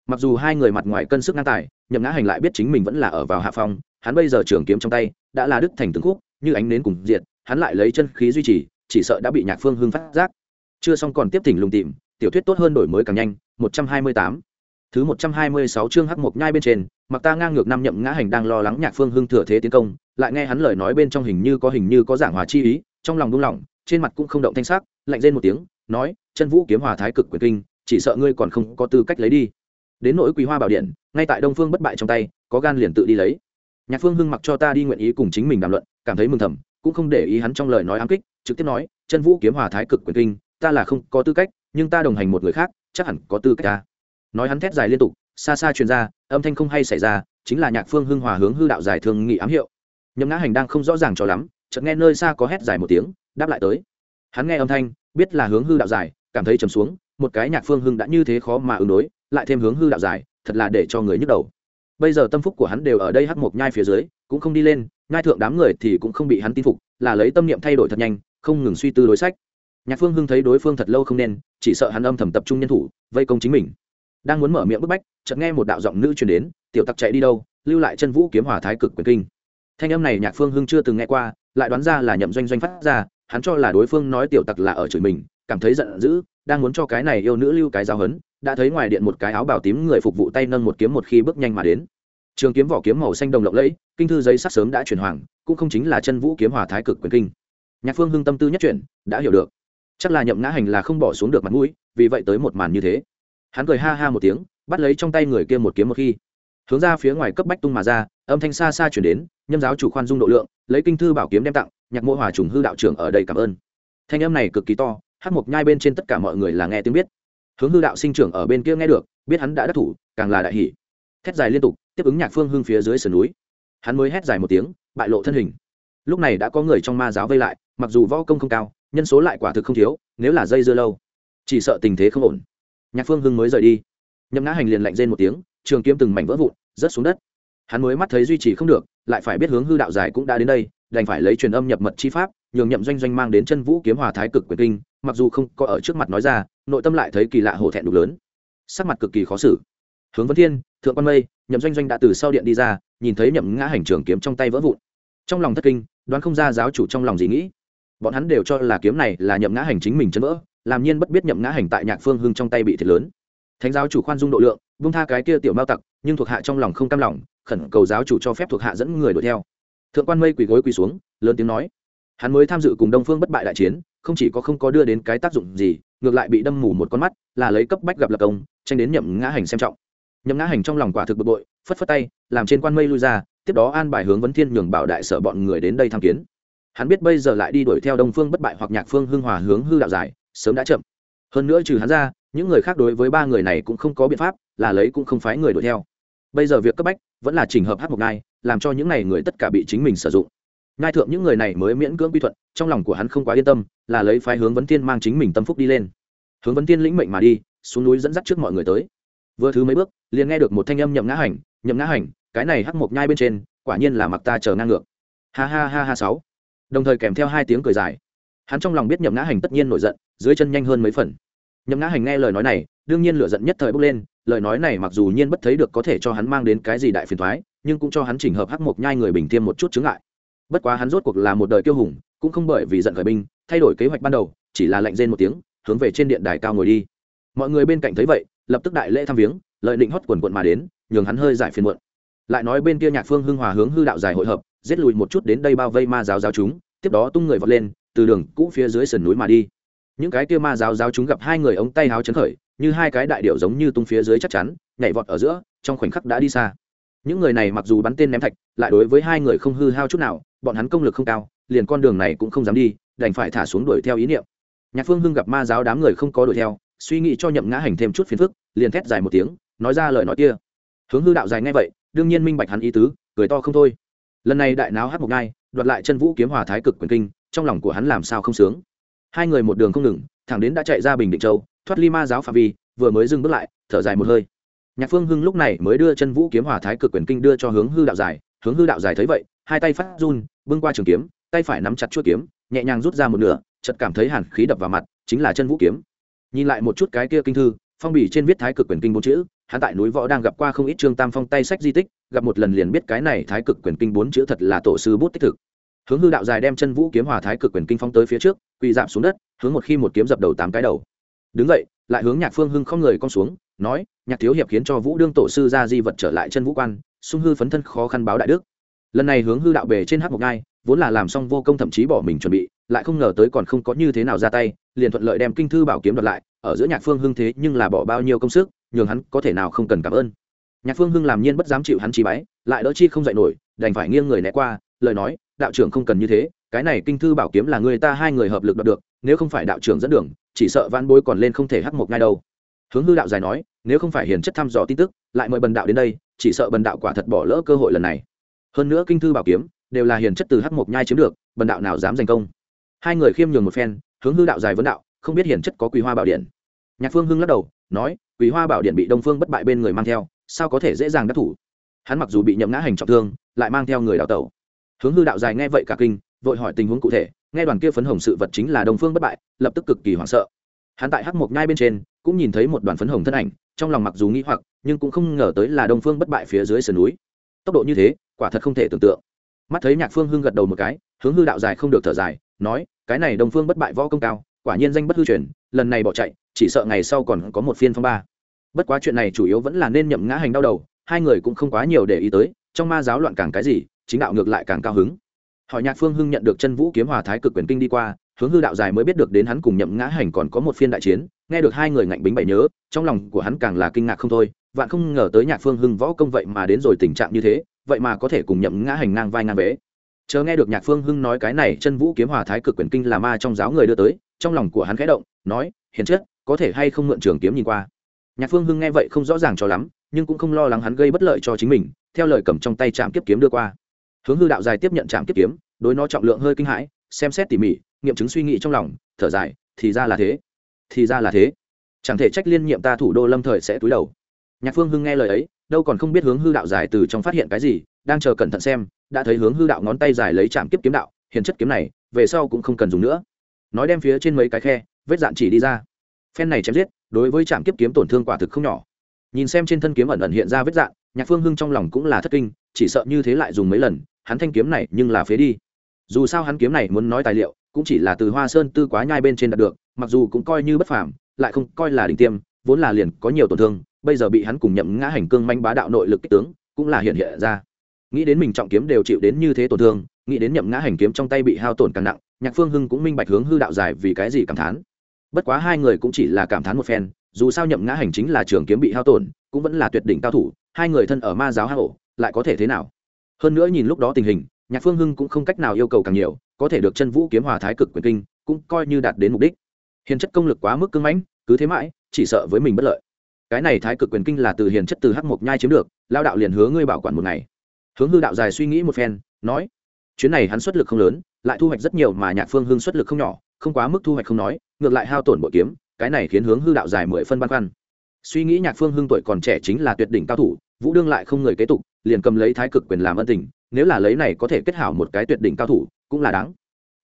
mặc dù hai người mặt ngoài cân sức ngang tài, nhậm ngã hành lại biết chính mình vẫn là ở vào hạ phong, hắn bây giờ trường kiếm trong tay, đã là đức thành từng khúc, như ánh nến cùng diệt, hắn lại lấy chân khí duy trì, chỉ sợ đã bị nhạc phương hưng phát giác. Chưa xong còn tiếp tỉnh lùng tìm, tiểu thuyết tốt hơn đổi mới càng nhanh, một trăm hai mươi tám. Thứ một trăm hai mươi sáu chương hắc mộc nhai bên trên, mặc ta ngang ngược năm nhậm ngã hành đang lo lắng nhạc phương hưng thừa thế tiến công, lại nghe hắn lời nói bên trong hình như có hình như có giảng hòa chi ý, trong lòng buông lỏng trên mặt cũng không động thanh sắc, lạnh rên một tiếng, nói, chân vũ kiếm hòa thái cực quyền kinh, chỉ sợ ngươi còn không có tư cách lấy đi đến nỗi quý hoa bảo điện, ngay tại đông phương bất bại trong tay, có gan liền tự đi lấy. Nhạc phương hưng mặc cho ta đi nguyện ý cùng chính mình đàm luận, cảm thấy mừng thầm, cũng không để ý hắn trong lời nói ám kích, trực tiếp nói, chân vũ kiếm hòa thái cực quyền kinh, ta là không có tư cách, nhưng ta đồng hành một người khác, chắc hẳn có tư cách ta. Nói hắn thét dài liên tục, xa xa truyền ra, âm thanh không hay xảy ra, chính là nhạc phương hưng hòa hướng hư đạo giải thường nghị ám hiệu. Nhấm ngã hành đang không rõ ràng cho lắm, chợt nghe nơi xa có hét dài một tiếng, đáp lại tới. Hắn nghe âm thanh, biết là hướng hư đạo giải, cảm thấy trầm xuống một cái nhạc phương hưng đã như thế khó mà ứng đối lại thêm hướng hư đạo dài, thật là để cho người nhức đầu. Bây giờ tâm phúc của hắn đều ở đây hắc một nhai phía dưới cũng không đi lên nhai thượng đám người thì cũng không bị hắn tin phục là lấy tâm niệm thay đổi thật nhanh không ngừng suy tư đối sách. Nhạc phương hưng thấy đối phương thật lâu không nên chỉ sợ hắn âm thầm tập trung nhân thủ vây công chính mình. Đang muốn mở miệng bức bách chợt nghe một đạo giọng nữ truyền đến tiểu tặc chạy đi đâu lưu lại chân vũ kiếm hỏa thái cực quyền kinh. Thanh âm này nhạc phương hưng chưa từng nghe qua lại đoán ra là nhậm doanh doanh phát ra hắn cho là đối phương nói tiểu tặc là ở chửi mình cảm thấy giận dữ đang muốn cho cái này yêu nữ lưu cái giao hấn đã thấy ngoài điện một cái áo bào tím người phục vụ tay nâng một kiếm một khi bước nhanh mà đến. Trường kiếm vỏ kiếm màu xanh đồng lộng lẫy, kinh thư giấy sắc sớm đã chuyển hoàng, cũng không chính là chân vũ kiếm hòa thái cực quyền kinh. Nhạc phương hưng tâm tư nhất chuyển, đã hiểu được. Chắc là nhậm ngã hành là không bỏ xuống được mặt mũi, vì vậy tới một màn như thế. Hắn cười ha ha một tiếng, bắt lấy trong tay người kia một kiếm một khi. Hướng ra phía ngoài cấp bách tung mà ra, âm thanh xa xa chuyển đến, nhâm giáo chủ khoan dung độ lượng, lấy kinh thư bảo kiếm đem tặng, nhạc mô hòa trùng hư đạo trưởng ở đây cảm ơn. Thanh âm này cực kỳ to hát mộc nhai bên trên tất cả mọi người là nghe tiếng biết. Hướng hư đạo sinh trưởng ở bên kia nghe được, biết hắn đã đắc thủ, càng là đại hỷ thét dài liên tục, tiếp ứng nhạc phương hưng phía dưới sườn núi. Hắn mới hét dài một tiếng, bại lộ thân hình. Lúc này đã có người trong ma giáo vây lại, mặc dù võ công không cao, nhân số lại quả thực không thiếu, nếu là dây dưa lâu, chỉ sợ tình thế không ổn. Nhạc phương hưng mới rời đi. Nhậm ngã hành liền lạnh rên một tiếng, trường kiếm từng mảnh vỡ vụn, rớt xuống đất. Hắn mới mắt thấy duy trì không được, lại phải biết hướng hư đạo dài cũng đã đến đây, đành phải lấy truyền âm nhập mật chi pháp nhường nhậm doanh doanh mang đến chân vũ kiếm hòa thái cực quyền kinh, mặc dù không có ở trước mặt nói ra, nội tâm lại thấy kỳ lạ hổ thẹn đục lớn. Sắc mặt cực kỳ khó xử. Hướng vấn thiên, thượng quan mây, nhậm doanh doanh đã từ sau điện đi ra, nhìn thấy nhậm ngã hành trường kiếm trong tay vỡ vụn. Trong lòng thất kinh, đoán không ra giáo chủ trong lòng gì nghĩ. Bọn hắn đều cho là kiếm này là nhậm ngã hành chính mình chân vỡ, làm nhiên bất biết nhậm ngã hành tại nhạc phương hưng trong tay bị thiệt lớn. Thánh giáo chủ khoan dung độ lượng, vung tha cái kia tiểu mao tặc, nhưng thuộc hạ trong lòng không cam lòng, khẩn cầu giáo chủ cho phép thuộc hạ dẫn người đuổi theo. Thượng quan mây quỳ gối quỳ xuống, lớn tiếng nói hắn mới tham dự cùng đông phương bất bại đại chiến, không chỉ có không có đưa đến cái tác dụng gì, ngược lại bị đâm mù một con mắt, là lấy cấp bách gặp lập công, tranh đến nhậm ngã hành xem trọng. Nhậm ngã hành trong lòng quả thực bực bội, phất phất tay, làm trên quan mây lui ra, tiếp đó an bài hướng vấn thiên nhường bảo đại sở bọn người đến đây tham kiến. Hắn biết bây giờ lại đi đuổi theo đông phương bất bại hoặc nhạc phương hưng hòa hướng hư đạo giải, sớm đã chậm. Hơn nữa trừ hắn ra, những người khác đối với ba người này cũng không có biện pháp, là lấy cũng không phái người đuổi theo. Bây giờ việc cấp bách vẫn là trình hợp hát một ngai, làm cho những n à y người tất cả bị chính mình sử dụng ngai thượng những người này mới miễn cưỡng quy thuận, trong lòng của hắn không quá yên tâm, là lấy phái hướng vấn tiên mang chính mình tâm phúc đi lên. Hướng vấn tiên lĩnh mệnh mà đi, xuống núi dẫn dắt trước mọi người tới. Vừa thứ mấy bước, liền nghe được một thanh âm nhậm ngã hành, nhậm ngã hành, cái này hắc một nhai bên trên, quả nhiên là mặc ta chờ ngang ngược. Ha ha ha ha sáu. Đồng thời kèm theo hai tiếng cười dài. Hắn trong lòng biết nhậm ngã hành tất nhiên nổi giận, dưới chân nhanh hơn mấy phần. Nhậm ngã hành nghe lời nói này, đương nhiên lửa giận nhất thời bốc lên, lời nói này mặc dù nhiên bất thấy được có thể cho hắn mang đến cái gì đại phiền thoái nhưng cũng cho hắn chỉnh hợp hắc mộc nhai người bình tiêm một chút chướng ngại bất quá hắn rốt cuộc là một đời kiêu hùng, cũng không bởi vì giận khởi binh, thay đổi kế hoạch ban đầu, chỉ là lạnh rên một tiếng, hướng về trên điện đài cao ngồi đi. Mọi người bên cạnh thấy vậy, lập tức đại lễ thăm viếng, lợi định hót quần quận mà đến, nhường hắn hơi giải phiền muộn. Lại nói bên kia nhạc phương hưng hòa hướng hư đạo giải hội hợp, giết lùi một chút đến đây bao vây ma giáo giáo chúng, tiếp đó tung người vọt lên, từ đường cũ phía dưới sườn núi mà đi. Những cái kia ma giáo giáo chúng gặp hai người ống tay háo chấn khởi, như hai cái đại điệu giống như tung phía dưới chắc chắn, nhảy vọt ở giữa, trong khoảnh khắc đã đi xa những người này mặc dù bắn tên ném thạch, lại đối với hai người không hư hao chút nào, bọn hắn công lực không cao, liền con đường này cũng không dám đi, đành phải thả xuống đuổi theo ý niệm. Nhạc phương hưng gặp ma giáo đám người không có đuổi theo, suy nghĩ cho nhậm ngã hành thêm chút phiền phức, liền thét dài một tiếng, nói ra lời nói kia. Hướng hư đạo dài ngay vậy, đương nhiên minh bạch hắn ý tứ, cười to không thôi. Lần này đại náo hát một ngai, đoạt lại chân vũ kiếm hòa thái cực quyền kinh, trong lòng của hắn làm sao không sướng. Hai người một đường không ngừng, thẳng đến đã chạy ra bình định châu, thoát ly ma giáo phạm vi, vừa mới dừng bước lại, thở dài một hơi nhạc phương hưng lúc này mới đưa chân vũ kiếm hòa thái cực quyền kinh đưa cho hướng hư đạo dài hướng hư đạo dài thấy vậy, hai tay phát run, bưng qua trường kiếm, tay phải nắm chặt chuỗi kiếm, nhẹ nhàng rút ra một nửa, chợt cảm thấy hàn khí đập vào mặt, chính là chân vũ kiếm. Nhìn lại một chút cái kia kinh thư, phong bì trên viết thái cực quyền kinh bốn chữ, hắn tại núi võ đang gặp qua không ít trương tam phong tay sách di tích, gặp một lần liền biết cái này thái cực quyền kinh bốn chữ thật là tổ sư bút tích thực. Hướng hư đạo dài đem chân vũ kiếm hòa thái cực quyền kinh phong tới phía trước, quỳ dạp xuống đất, hướng một khi một kiếm dập đầu tám cái đầu. Đứng vậy lại hướng nhạc phương hưng không người con xuống nói, nhạc thiếu hiệp khiến cho vũ đương tổ sư ra di vật trở lại chân vũ quan, sung hư phấn thân khó khăn báo đại đức. Lần này hướng hư đạo bề trên hát một ngai, vốn là làm xong vô công thậm chí bỏ mình chuẩn bị, lại không ngờ tới còn không có như thế nào ra tay, liền thuận lợi đem kinh thư bảo kiếm đoạt lại, ở giữa nhạc phương hưng thế nhưng là bỏ bao nhiêu công sức, nhường hắn có thể nào không cần cảm ơn. Nhạc phương hưng làm nhiên bất dám chịu hắn trí bái, lại đỡ chi không dạy nổi, đành phải nghiêng người né qua, lời nói, đạo trưởng không cần như thế, cái này kinh thư bảo kiếm là người ta hai người hợp lực đoạt được, nếu không phải đạo trưởng dẫn đường, chỉ sợ van bối còn lên không thể hắc một ngay đâu hướng hư đạo dài nói, nếu không phải hiền chất thăm dò tin tức, lại mời bần đạo đến đây, chỉ sợ bần đạo quả thật bỏ lỡ cơ hội lần này. Hơn nữa kinh thư bảo kiếm, đều là hiền chất từ hắc một nhai chiếm được, bần đạo nào dám giành công. Hai người khiêm nhường một phen, hướng hư đạo dài vấn đạo, không biết hiền chất có quý hoa bảo điện. Nhạc phương hưng lắc đầu, nói, quý hoa bảo điện bị đông phương bất bại bên người mang theo, sao có thể dễ dàng đắc thủ? Hắn mặc dù bị nhậm ngã hành trọng thương, lại mang theo người đào tẩu. Hướng hư đạo dài nghe vậy cả kinh, vội hỏi tình huống cụ thể, nghe đoàn kia phấn hồng sự vật chính là đông phương bất bại, lập tức cực kỳ hoảng sợ hắn tại hắc mộc nhai bên trên, cũng nhìn thấy một đoàn phấn hồng thân ảnh, trong lòng mặc dù nghĩ hoặc, nhưng cũng không ngờ tới là đông phương bất bại phía dưới sườn núi. Tốc độ như thế, quả thật không thể tưởng tượng. Mắt thấy nhạc phương hưng gật đầu một cái, hướng hư đạo dài không được thở dài, nói, cái này đông phương bất bại võ công cao, quả nhiên danh bất hư truyền, lần này bỏ chạy, chỉ sợ ngày sau còn có một phiên phong ba. Bất quá chuyện này chủ yếu vẫn là nên nhậm ngã hành đau đầu, hai người cũng không quá nhiều để ý tới, trong ma giáo loạn càng cái gì, chính đạo ngược lại càng cao hứng. Hỏi nhạc phương hưng nhận được chân vũ kiếm hòa thái cực quyền kinh đi qua hướng hư đạo dài mới biết được đến hắn cùng nhậm ngã hành còn có một phiên đại chiến, nghe được hai người ngạnh bính bậy nhớ, trong lòng của hắn càng là kinh ngạc không thôi, vạn không ngờ tới nhạc phương hưng võ công vậy mà đến rồi tình trạng như thế, vậy mà có thể cùng nhậm ngã hành ngang vai ngang bế. Chờ nghe được nhạc phương hưng nói cái này, chân vũ kiếm hòa thái cực quyền kinh là ma trong giáo người đưa tới, trong lòng của hắn khẽ động, nói, hiền chất có thể hay không mượn trường kiếm nhìn qua? Nhạc phương hưng nghe vậy không rõ ràng cho lắm, nhưng cũng không lo lắng hắn gây bất lợi cho chính mình, theo lời cầm trong tay trạm kiếp kiếm đưa qua. Hướng hư đạo dài tiếp nhận trạm kiếp kiếm, đối nó trọng lượng hơi kinh hãi, xem xét tỉ mỉ nghiệm chứng suy nghĩ trong lòng, thở dài, thì ra là thế. Thì ra là thế. Chẳng thể trách liên nhiệm ta thủ đô lâm thời sẽ túi đầu. Nhạc phương hưng nghe lời ấy, đâu còn không biết hướng hư đạo dài từ trong phát hiện cái gì, đang chờ cẩn thận xem, đã thấy hướng hư đạo ngón tay dài lấy trạm kiếp kiếm đạo hiện chất kiếm này, về sau cũng không cần dùng nữa. Nói đem phía trên mấy cái khe, vết dạn chỉ đi ra. Phen này chém giết, đối với trạm kiếp kiếm tổn thương quả thực không nhỏ. Nhìn xem trên thân kiếm ẩn ẩn hiện ra vết dạn, nhạc phương hưng trong lòng cũng là thất kinh, chỉ sợ như thế lại dùng mấy lần, hắn thanh kiếm này nhưng là phế đi dù sao hắn kiếm này muốn nói tài liệu, cũng chỉ là từ hoa sơn tư quá nhai bên trên đạt được, mặc dù cũng coi như bất phàm, lại không coi là đỉnh tiêm, vốn là liền có nhiều tổn thương, bây giờ bị hắn cùng nhậm ngã hành cương manh bá đạo nội lực kích tướng, cũng là hiện hiện ra. Nghĩ đến mình trọng kiếm đều chịu đến như thế tổn thương, nghĩ đến nhậm ngã hành kiếm trong tay bị hao tổn càng nặng, nhạc phương hưng cũng minh bạch hướng hư đạo dài vì cái gì cảm thán. Bất quá hai người cũng chỉ là cảm thán một phen, dù sao nhậm ngã hành chính là trường kiếm bị hao tổn, cũng vẫn là tuyệt đỉnh cao thủ, hai người thân ở ma giáo hang ổ, lại có thể thế nào? Hơn nữa nhìn lúc đó tình hình nhạc phương hưng cũng không cách nào yêu cầu càng nhiều, có thể được chân vũ kiếm hòa thái cực quyền kinh, cũng coi như đạt đến mục đích. Hiền chất công lực quá mức cưng mãnh, cứ thế mãi, chỉ sợ với mình bất lợi. Cái này thái cực quyền kinh là từ hiền chất từ hắc mộc nhai chiếm được, lao đạo liền hứa ngươi bảo quản một ngày. Hướng hư đạo dài suy nghĩ một phen, nói, chuyến này hắn xuất lực không lớn, lại thu hoạch rất nhiều mà nhạc phương hưng xuất lực không nhỏ, không quá mức thu hoạch không nói, ngược lại hao tổn bội kiếm, cái này khiến hướng hư đạo dài mười phân băn khoăn. Suy nghĩ nhạc phương hưng tuổi còn trẻ chính là tuyệt đỉnh cao thủ, vũ đương lại không người kế tục liền cầm lấy thái cực quyền làm ân tình, nếu là lấy này có thể kết hảo một cái tuyệt đỉnh cao thủ, cũng là đáng.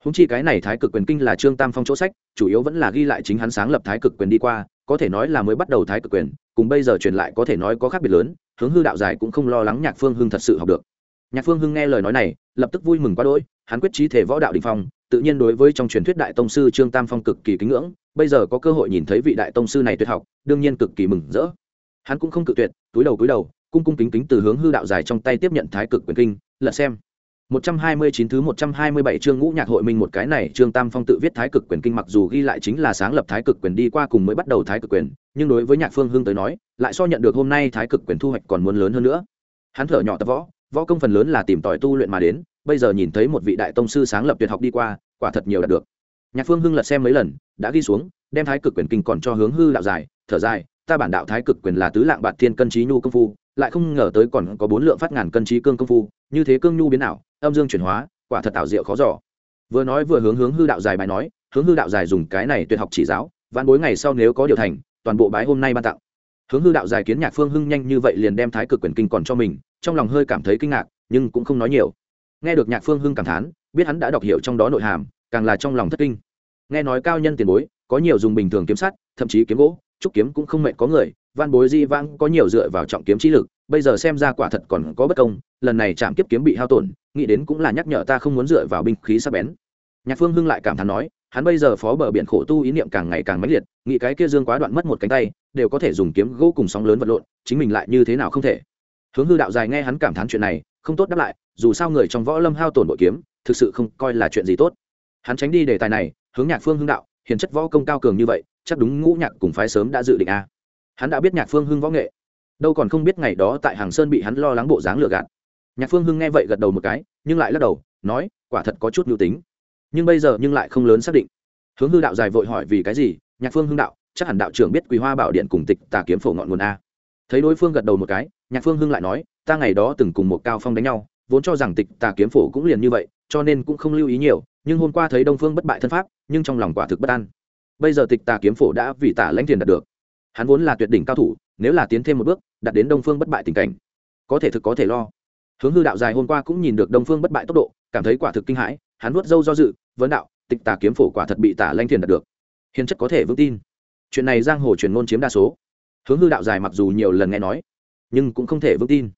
Húng chi cái này thái cực quyền kinh là trương tam phong chỗ sách, chủ yếu vẫn là ghi lại chính hắn sáng lập thái cực quyền đi qua, có thể nói là mới bắt đầu thái cực quyền, cùng bây giờ truyền lại có thể nói có khác biệt lớn, hướng hư đạo dài cũng không lo lắng nhạc phương hưng thật sự học được. Nhạc phương hưng nghe lời nói này, lập tức vui mừng quá đỗi, hắn quyết trí thể võ đạo đình phong, tự nhiên đối với trong truyền thuyết đại tông sư trương tam phong cực kỳ kính ngưỡng, bây giờ có cơ hội nhìn thấy vị đại tông sư này tuyệt học, đương nhiên cực kỳ mừng rỡ. Hắn cũng không cự tuyệt, túi đầu túi đầu cung cung kính kính từ hướng hư đạo dài trong tay tiếp nhận thái cực quyền kinh lật xem 129 thứ 127 chương ngũ nhạc hội minh một cái này Trương Tam Phong tự viết Thái Cực Quyền Kinh mặc dù ghi lại chính là sáng lập Thái Cực Quyền đi qua cùng mới bắt đầu Thái Cực Quyền, nhưng đối với Nhạc Phương hương tới nói, lại so nhận được hôm nay Thái Cực Quyền thu hoạch còn muốn lớn hơn nữa. Hắn thở nhỏ tập võ, võ công phần lớn là tìm tòi tu luyện mà đến, bây giờ nhìn thấy một vị đại tông sư sáng lập tuyệt học đi qua, quả thật nhiều đạt được. Nhạc Phương Hưng lật xem mấy lần, đã ghi xuống, đem Thái Cực Quyền Kinh còn cho hướng hư đạo dài, thở dài, ta bản đạo Thái Cực Quyền là tứ lạng bạt thiên cân trí nhu công phu, lại không ngờ tới còn có bốn lượng phát ngàn cân trí cương công phu, như thế cương nhu biến ảo, âm dương chuyển hóa, quả thật tạo diệu khó giỏ vừa nói vừa hướng hướng hư đạo dài bài nói hướng hư đạo dài dùng cái này tuyệt học chỉ giáo văn bối ngày sau nếu có điều thành toàn bộ bái hôm nay ban tặng. Hướng hư đạo dài kiến nhạc phương hưng nhanh như vậy liền đem thái cực quyền kinh còn cho mình trong lòng hơi cảm thấy kinh ngạc nhưng cũng không nói nhiều. Nghe được nhạc phương hưng cảm thán biết hắn đã đọc hiểu trong đó nội hàm càng là trong lòng thất kinh. Nghe nói cao nhân tiền bối có nhiều dùng bình thường kiếm sắt thậm chí kiếm gỗ trúc kiếm cũng không mệnh có người, văn bối di vãng có nhiều dựa vào trọng kiếm trí lực, bây giờ xem ra quả thật còn có bất công, lần này chạm kiếp kiếm bị hao tổn, nghĩ đến cũng là nhắc nhở ta không muốn dựa vào binh khí sắc bén. Nhạc phương hưng lại cảm thán nói, hắn bây giờ phó bờ biển khổ tu ý niệm càng ngày càng mãnh liệt, nghĩ cái kia dương quá đoạn mất một cánh tay, đều có thể dùng kiếm gỗ cùng sóng lớn vật lộn, chính mình lại như thế nào không thể. Hướng hư đạo dài nghe hắn cảm thán chuyện này, không tốt đáp lại, dù sao người trong võ lâm hao tổn bội kiếm, thực sự không coi là chuyện gì tốt. Hắn tránh đi đề tài này, hướng nhạc phương hưng đạo, hiền chất võ công cao cường như vậy chắc đúng ngũ nhạc cùng phái sớm đã dự định a. Hắn đã biết nhạc phương hưng võ nghệ. Đâu còn không biết ngày đó tại hàng sơn bị hắn lo lắng bộ dáng lừa gạt. Nhạc phương hưng nghe vậy gật đầu một cái, nhưng lại lắc đầu, nói, quả thật có chút mưu tính. Nhưng bây giờ nhưng lại không lớn xác định. Hướng hư đạo dài vội hỏi vì cái gì, nhạc phương hưng đạo, chắc hẳn đạo trưởng biết quý hoa bảo điện cùng tịch tà kiếm phổ ngọn nguồn a. Thấy đối phương gật đầu một cái, nhạc phương hưng lại nói, ta ngày đó từng cùng một cao phong đánh nhau, vốn cho rằng tịch tà kiếm phổ cũng liền như vậy, cho nên cũng không lưu ý nhiều, nhưng hôm qua thấy đông phương bất bại thân pháp, nhưng trong lòng quả thực bất an bây giờ tịch tà kiếm phổ đã vì tả lãnh thiền đạt được. Hắn vốn là tuyệt đỉnh cao thủ, nếu là tiến thêm một bước đặt đến đông phương bất bại tình cảnh, có thể thực có thể lo. Hướng hư đạo dài hôm qua cũng nhìn được đông phương bất bại tốc độ, cảm thấy quả thực kinh hãi, hắn nuốt dâu do dự, vấn đạo, tịch tà kiếm phổ quả thật bị tả lanh thiền đạt được. Hiền chất có thể vững tin. Chuyện này giang hồ truyền ngôn chiếm đa số. Hướng hư đạo dài mặc dù nhiều lần nghe nói, nhưng cũng không thể vững tin.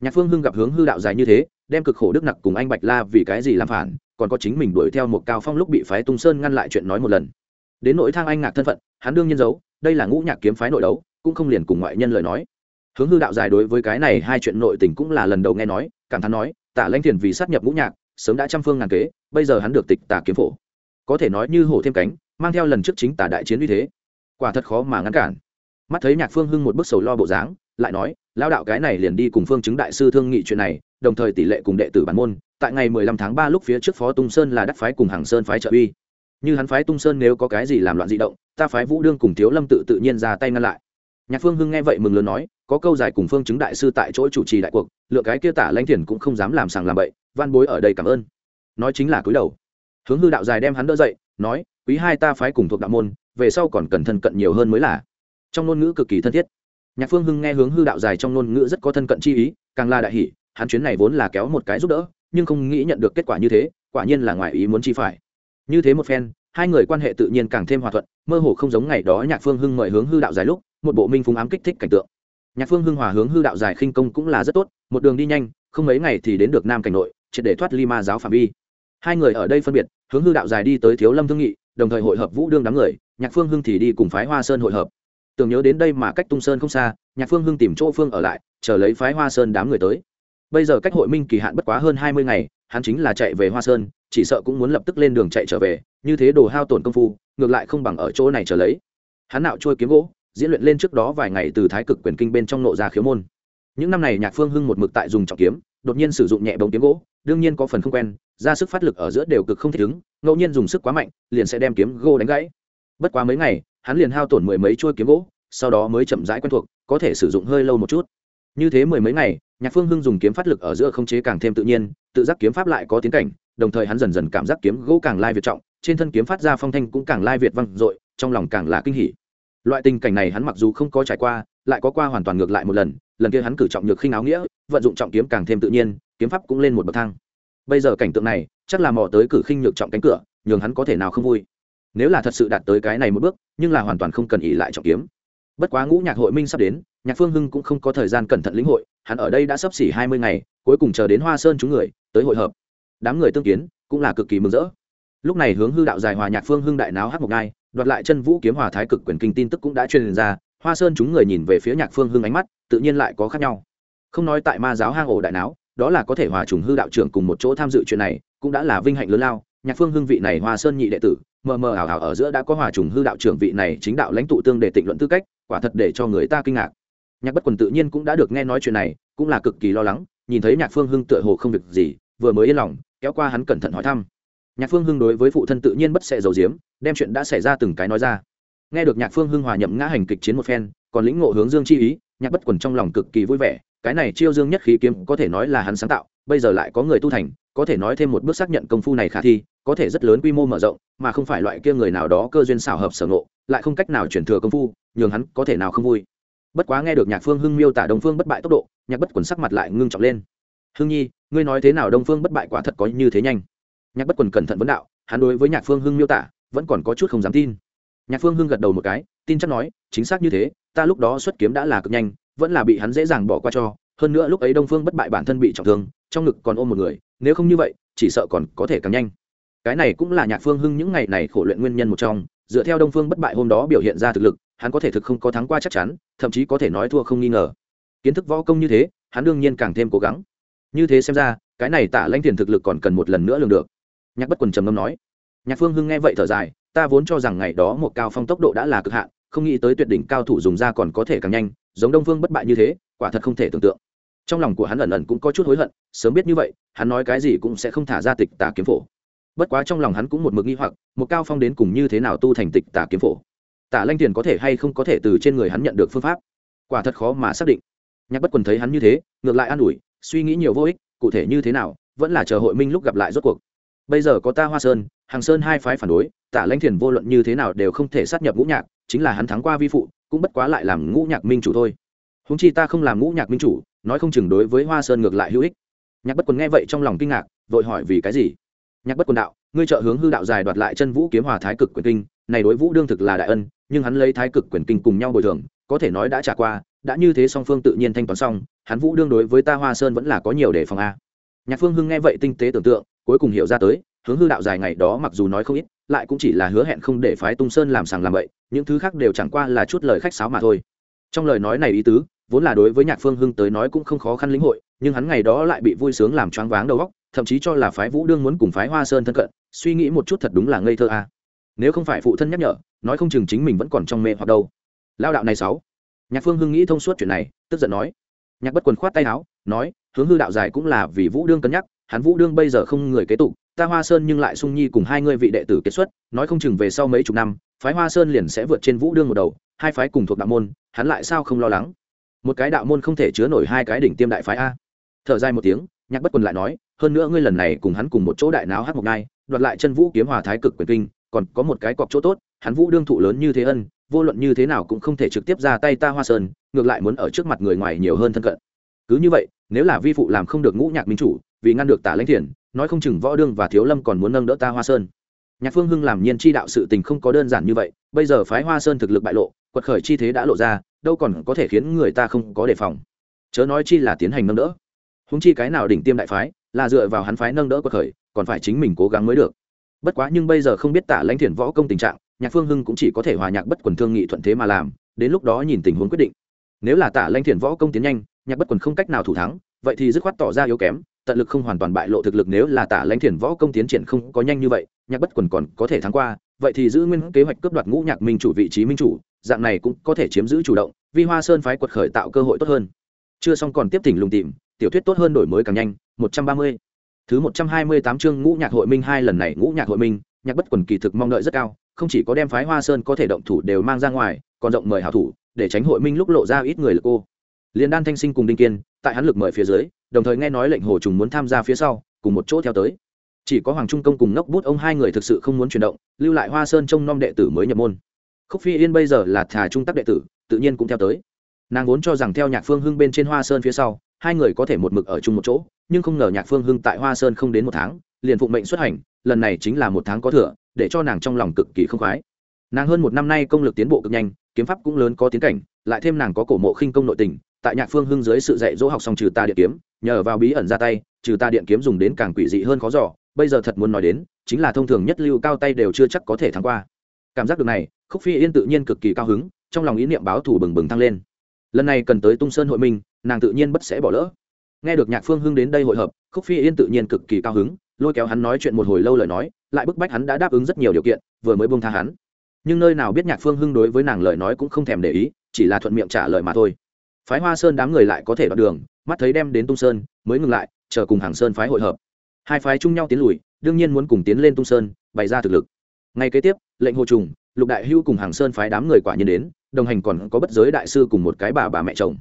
Nhạc phương hưng gặp hướng hư đạo dài như thế, đem cực khổ đức nặc cùng anh bạch la vì cái gì làm phản, còn có chính mình đuổi theo một cao phong lúc bị phái tung sơn ngăn lại chuyện nói một lần đến nội thang anh ngạc thân phận, hắn đương nhiên giấu, đây là ngũ nhạc kiếm phái nội đấu, cũng không liền cùng ngoại nhân lời nói. Hướng hư đạo dài đối với cái này hai chuyện nội tình cũng là lần đầu nghe nói, cảm thán nói tả lanh thiền vì sát nhập ngũ nhạc, sớm đã trăm phương ngàn kế, bây giờ hắn được tịch tả kiếm phổ. Có thể nói như hổ thêm cánh, mang theo lần trước chính tả đại chiến uy thế. Quả thật khó mà ngăn cản. Mắt thấy nhạc phương hưng một bức sầu lo bộ dáng, lại nói lao đạo cái này liền đi cùng phương chứng đại sư thương nghị chuyện này, đồng thời tỷ lệ cùng đệ tử bản môn, tại ngày mười lăm tháng ba lúc phía trước phó tung sơn là đắc phái cùng hàng sơn phái trợ uy như hắn phái tung sơn nếu có cái gì làm loạn di động, ta phái vũ đương cùng thiếu lâm tự tự nhiên ra tay ngăn lại. Nhạc phương hưng nghe vậy mừng lớn nói, có câu giải cùng phương chứng đại sư tại chỗ chủ trì đại cuộc, lựa cái kia tả lãnh thiền cũng không dám làm sàng làm bậy van bối ở đây cảm ơn. Nói chính là cúi đầu. Hướng hư đạo dài đem hắn đỡ dậy, nói, quý hai ta phái cùng thuộc đạo môn, về sau còn cần thân cận nhiều hơn mới là. Trong ngôn ngữ cực kỳ thân thiết. Nhạc phương hưng nghe hướng hư đạo dài trong ngôn ngữ rất có thân cận chi ý, càng là đại hỷ hắn chuyến này vốn là kéo một cái giúp đỡ, nhưng không nghĩ nhận được kết quả như thế, quả nhiên là ngoài ý muốn chi phải như thế một phen, hai người quan hệ tự nhiên càng thêm hòa thuận, mơ hồ không giống ngày đó nhạc phương hưng mời hướng hư đạo dài lúc, một bộ minh phúng ám kích thích cảnh tượng. Nhạc phương hưng hòa hướng hư đạo dài khinh công cũng là rất tốt, một đường đi nhanh, không mấy ngày thì đến được nam cảnh nội, triệt để thoát ly ma giáo phạm vi. Hai người ở đây phân biệt, hướng hư đạo dài đi tới thiếu lâm thương nghị, đồng thời hội hợp vũ đương đám người, nhạc phương hưng thì đi cùng phái hoa sơn hội hợp. Tưởng nhớ đến đây mà cách tung sơn không xa, nhạc phương hưng tìm chỗ phương ở lại, chờ lấy phái hoa sơn đám người tới. Bây giờ cách hội minh kỳ hạn bất quá hơn hai mươi ngày, hắn chính là chạy về hoa sơn chỉ sợ cũng muốn lập tức lên đường chạy trở về, như thế đồ hao tổn công phu, ngược lại không bằng ở chỗ này trở lấy. Hắn nạo trôi kiếm gỗ, diễn luyện lên trước đó vài ngày từ thái cực quyền kinh bên trong nộ ra khiếu môn. Những năm này nhạc phương hưng một mực tại dùng trọng kiếm, đột nhiên sử dụng nhẹ bóng kiếm gỗ, đương nhiên có phần không quen, ra sức phát lực ở giữa đều cực không thích ứng, ngẫu nhiên dùng sức quá mạnh, liền sẽ đem kiếm gỗ đánh gãy. Bất quá mấy ngày, hắn liền hao tổn mười mấy chuôi kiếm gỗ, sau đó mới chậm rãi quen thuộc, có thể sử dụng hơi lâu một chút. Như thế mười mấy ngày, nhạc phương hưng dùng kiếm phát lực ở giữa không chế càng thêm tự nhiên, tự giác kiếm pháp lại có tiến cảnh đồng thời hắn dần dần cảm giác kiếm gỗ càng lai việt trọng, trên thân kiếm phát ra phong thanh cũng càng lai việt văng dội, trong lòng càng là kinh hỉ. Loại tình cảnh này hắn mặc dù không có trải qua, lại có qua hoàn toàn ngược lại một lần lần kia hắn cử trọng nhược khinh áo nghĩa, vận dụng trọng kiếm càng thêm tự nhiên, kiếm pháp cũng lên một bậc thang. Bây giờ cảnh tượng này, chắc là mò tới cử khinh nhược trọng cánh cửa, nhường hắn có thể nào không vui. Nếu là thật sự đạt tới cái này một bước, nhưng là hoàn toàn không cần ỉ lại trọng kiếm. Bất quá ngũ nhạc hội minh sắp đến, nhạc phương hưng cũng không có thời gian cẩn thận lĩnh hội, hắn ở đây đã sắp xỉ hai mươi ngày, cuối cùng chờ đến hoa sơn chúng người, tới hội hợp đám người tương kiến, cũng là cực kỳ mừng rỡ. Lúc này hướng hư đạo dài hòa nhạc phương hưng đại náo hát một ngai, đoạt lại chân vũ kiếm hòa thái cực quyền kinh tin tức cũng đã truyền ra, hoa sơn chúng người nhìn về phía nhạc phương hưng ánh mắt, tự nhiên lại có khác nhau. Không nói tại ma giáo hang ổ đại náo, đó là có thể hòa trùng hư đạo trưởng cùng một chỗ tham dự chuyện này, cũng đã là vinh hạnh lớn lao. Nhạc phương hưng vị này hoa sơn nhị đệ tử, mờ mờ ảo ảo ở giữa đã có hòa trùng hư đạo trưởng vị này chính đạo lãnh tụ tương để tịnh luận tư cách, quả thật để cho người ta kinh ngạc. Nhạc bất quần tự nhiên cũng đã được nghe nói chuyện này, cũng là cực kỳ lo lắng, nhìn thấy nhạc phương hưng tựa hồ không việc gì, vừa mới yên lòng kéo qua hắn cẩn thận hỏi thăm. Nhạc phương hưng đối với phụ thân tự nhiên bất sẽ giấu giếm, đem chuyện đã xảy ra từng cái nói ra. Nghe được nhạc phương hưng hòa nhậm ngã hành kịch chiến một phen, còn lĩnh ngộ hướng dương chi ý, nhạc bất quần trong lòng cực kỳ vui vẻ, cái này chiêu dương nhất khí kiếm có thể nói là hắn sáng tạo, bây giờ lại có người tu thành, có thể nói thêm một bước xác nhận công phu này khả thi, có thể rất lớn quy mô mở rộng, mà không phải loại kia người nào đó cơ duyên xảo hợp sở ngộ, lại không cách nào chuyển thừa công phu, nhường hắn có thể nào không vui. Bất quá nghe được nhạc phương hưng miêu tả đồng phương bất bại tốc độ, nhạc bất quần sắc mặt lại ngưng trọng lên. Hưng nhi ngươi nói thế nào đông phương bất bại quả thật có như thế nhanh nhạc bất quần cẩn thận vấn đạo hắn đối với nhạc phương hưng miêu tả vẫn còn có chút không dám tin nhạc phương hưng gật đầu một cái tin chắc nói chính xác như thế ta lúc đó xuất kiếm đã là cực nhanh vẫn là bị hắn dễ dàng bỏ qua cho hơn nữa lúc ấy đông phương bất bại bản thân bị trọng thương trong ngực còn ôm một người nếu không như vậy chỉ sợ còn có thể càng nhanh cái này cũng là nhạc phương hưng những ngày này khổ luyện nguyên nhân một trong dựa theo đông phương bất bại hôm đó biểu hiện ra thực lực hắn có thể thực không có thắng qua chắc chắn thậm chí có thể nói thua không nghi ngờ kiến thức võ công như thế hắn đương nhiên càng thêm cố gắng như thế xem ra, cái này tạ lãnh thiền thực lực còn cần một lần nữa lường được. Nhạc bất quần trầm ngâm nói. Nhạc phương hưng nghe vậy thở dài, ta vốn cho rằng ngày đó một cao phong tốc độ đã là cực hạn, không nghĩ tới tuyệt đỉnh cao thủ dùng ra còn có thể càng nhanh, giống đông phương bất bại như thế, quả thật không thể tưởng tượng. Trong lòng của hắn ẩn ẩn cũng có chút hối hận, sớm biết như vậy, hắn nói cái gì cũng sẽ không thả ra tịch tà kiếm phổ. Bất quá trong lòng hắn cũng một mực nghi hoặc, một cao phong đến cùng như thế nào tu thành tịch tà kiếm phổ? Tả lanh tiền có thể hay không có thể từ trên người hắn nhận được phương pháp? Quả thật khó mà xác định. Nhạc bất quần thấy hắn như thế, ngược lại an ủi suy nghĩ nhiều vô ích, cụ thể như thế nào, vẫn là chờ hội minh lúc gặp lại rốt cuộc. Bây giờ có ta hoa sơn, hàng sơn hai phái phản đối, tả lãnh thiền vô luận như thế nào đều không thể sát nhập ngũ nhạc, chính là hắn thắng qua vi phụ, cũng bất quá lại làm ngũ nhạc minh chủ thôi. Húng chi ta không làm ngũ nhạc minh chủ, nói không chừng đối với hoa sơn ngược lại hữu ích. Nhạc bất quần nghe vậy trong lòng kinh ngạc, vội hỏi vì cái gì? Nhạc bất quần đạo, ngươi trợ hướng hư đạo dài đoạt lại chân vũ kiếm hòa thái cực quyền kinh, này đối vũ đương thực là đại ân, nhưng hắn lấy thái cực quyền kinh cùng nhau bồi thường, có thể nói đã trả qua, đã như thế song phương tự nhiên thanh toán xong hắn vũ đương đối với ta hoa sơn vẫn là có nhiều để phòng a. Nhạc phương hưng nghe vậy tinh tế tưởng tượng, cuối cùng hiểu ra tới, hướng hư đạo dài ngày đó mặc dù nói không ít, lại cũng chỉ là hứa hẹn không để phái tung sơn làm sàng làm bậy, những thứ khác đều chẳng qua là chút lời khách sáo mà thôi. Trong lời nói này ý tứ, vốn là đối với nhạc phương hưng tới nói cũng không khó khăn lĩnh hội, nhưng hắn ngày đó lại bị vui sướng làm choáng váng đầu óc, thậm chí cho là phái vũ đương muốn cùng phái hoa sơn thân cận, suy nghĩ một chút thật đúng là ngây thơ a. Nếu không phải phụ thân nhắc nhở, nói không chừng chính mình vẫn còn trong mê hoặc đâu. Lao đạo này sáu. Nhạc phương hưng nghĩ thông suốt chuyện này, tức giận nói nhạc bất quần khoát tay áo, nói, hướng hư đạo dài cũng là vì vũ đương cân nhắc, hắn vũ đương bây giờ không người kế tục, ta hoa sơn nhưng lại sung nhi cùng hai người vị đệ tử kết xuất, nói không chừng về sau mấy chục năm, phái hoa sơn liền sẽ vượt trên vũ đương một đầu, hai phái cùng thuộc đạo môn, hắn lại sao không lo lắng? Một cái đạo môn không thể chứa nổi hai cái đỉnh tiêm đại phái a. Thở dài một tiếng, nhạc bất quần lại nói, hơn nữa ngươi lần này cùng hắn cùng một chỗ đại náo hát một ngai đoạt lại chân vũ kiếm hòa thái cực quyền kinh, còn có một cái cọc chỗ tốt, hắn vũ đương thụ lớn như thế ân vô luận như thế nào cũng không thể trực tiếp ra tay ta hoa sơn, ngược lại muốn ở trước mặt người ngoài nhiều hơn thân cận. Cứ như vậy, nếu là vi phụ làm không được ngũ nhạc minh chủ, vì ngăn được tả lãnh thiền, nói không chừng võ đương và thiếu lâm còn muốn nâng đỡ ta hoa sơn. Nhạc phương hưng làm nhiên chi đạo sự tình không có đơn giản như vậy, bây giờ phái hoa sơn thực lực bại lộ, quật khởi chi thế đã lộ ra, đâu còn có thể khiến người ta không có đề phòng. Chớ nói chi là tiến hành nâng đỡ. Húng chi cái nào đỉnh tiêm đại phái, là dựa vào hắn phái nâng đỡ quật khởi, còn phải chính mình cố gắng mới được. Bất quá nhưng bây giờ không biết tả lãnh thiền võ công tình trạng nhạc phương hưng cũng chỉ có thể hòa nhạc bất quần thương nghị thuận thế mà làm, đến lúc đó nhìn tình huống quyết định. Nếu là tả Lanh thiền võ công tiến nhanh, nhạc bất quần không cách nào thủ thắng, vậy thì dứt khoát tỏ ra yếu kém, tận lực không hoàn toàn bại lộ thực lực nếu là tả lãnh thiền võ công tiến triển không có nhanh như vậy, nhạc bất quần còn có thể thắng qua, vậy thì giữ nguyên kế hoạch cướp đoạt ngũ nhạc minh chủ vị trí minh chủ, dạng này cũng có thể chiếm giữ chủ động, vi hoa sơn phái quật khởi tạo cơ hội tốt hơn. Chưa xong còn tiếp tỉnh lùng tìm, tiểu thuyết tốt hơn đổi mới càng nhanh, một trăm ba mươi. Thứ một trăm hai mươi tám chương ngũ nhạc hội minh hai lần này, ngũ nhạc hội minh, nhạc bất quần kỳ thực mong đợi rất cao không chỉ có đem phái hoa sơn có thể động thủ đều mang ra ngoài, còn rộng mời hảo thủ, để tránh hội minh lúc lộ ra ít người lực cô Liên đan thanh sinh cùng đinh kiên, tại hắn lực mời phía dưới, đồng thời nghe nói lệnh hồ trùng muốn tham gia phía sau, cùng một chỗ theo tới. Chỉ có hoàng trung công cùng ngốc bút ông hai người thực sự không muốn chuyển động, lưu lại hoa sơn trông nom đệ tử mới nhập môn. Khúc phi yên bây giờ là thà trung tác đệ tử, tự nhiên cũng theo tới. Nàng vốn cho rằng theo nhạc phương hưng bên trên hoa sơn phía sau, hai người có thể một mực ở chung một chỗ, nhưng không ngờ nhạc phương hưng tại hoa sơn không đến một tháng, liền phụng mệnh xuất hành, lần này chính là một tháng có thừa để cho nàng trong lòng cực kỳ không khoái. Nàng hơn một năm nay công lực tiến bộ cực nhanh, kiếm pháp cũng lớn có tiến cảnh, lại thêm nàng có cổ mộ khinh công nội tình, tại nhạc phương hưng dưới sự dạy dỗ học xong trừ ta điện kiếm, nhờ vào bí ẩn ra tay, trừ ta điện kiếm dùng đến càng quỷ dị hơn khó giỏ bây giờ thật muốn nói đến, chính là thông thường nhất lưu cao tay đều chưa chắc có thể thắng qua. Cảm giác được này, khúc phi yên tự nhiên cực kỳ cao hứng, trong lòng ý niệm báo thù bừng bừng thăng lên. Lần này cần tới tung sơn hội minh nàng tự nhiên bất sẽ bỏ lỡ. Nghe được nhạc phương hưng đến đây hội hợp, khúc phi yên tự nhiên cực kỳ cao hứng, lôi kéo hắn nói chuyện một hồi lâu lời nói lại bức bách hắn đã đáp ứng rất nhiều điều kiện, vừa mới buông tha hắn. Nhưng nơi nào biết nhạc phương hưng đối với nàng lời nói cũng không thèm để ý, chỉ là thuận miệng trả lời mà thôi. Phái hoa sơn đám người lại có thể đoạt đường, mắt thấy đem đến tung sơn, mới ngừng lại, chờ cùng hàng sơn phái hội hợp. Hai phái chung nhau tiến lùi, đương nhiên muốn cùng tiến lên tung sơn, bày ra thực lực. Ngay kế tiếp, lệnh hồ trùng, lục đại hưu cùng hàng sơn phái đám người quả nhiên đến, đồng hành còn có bất giới đại sư cùng một cái bà bà mẹ chồng.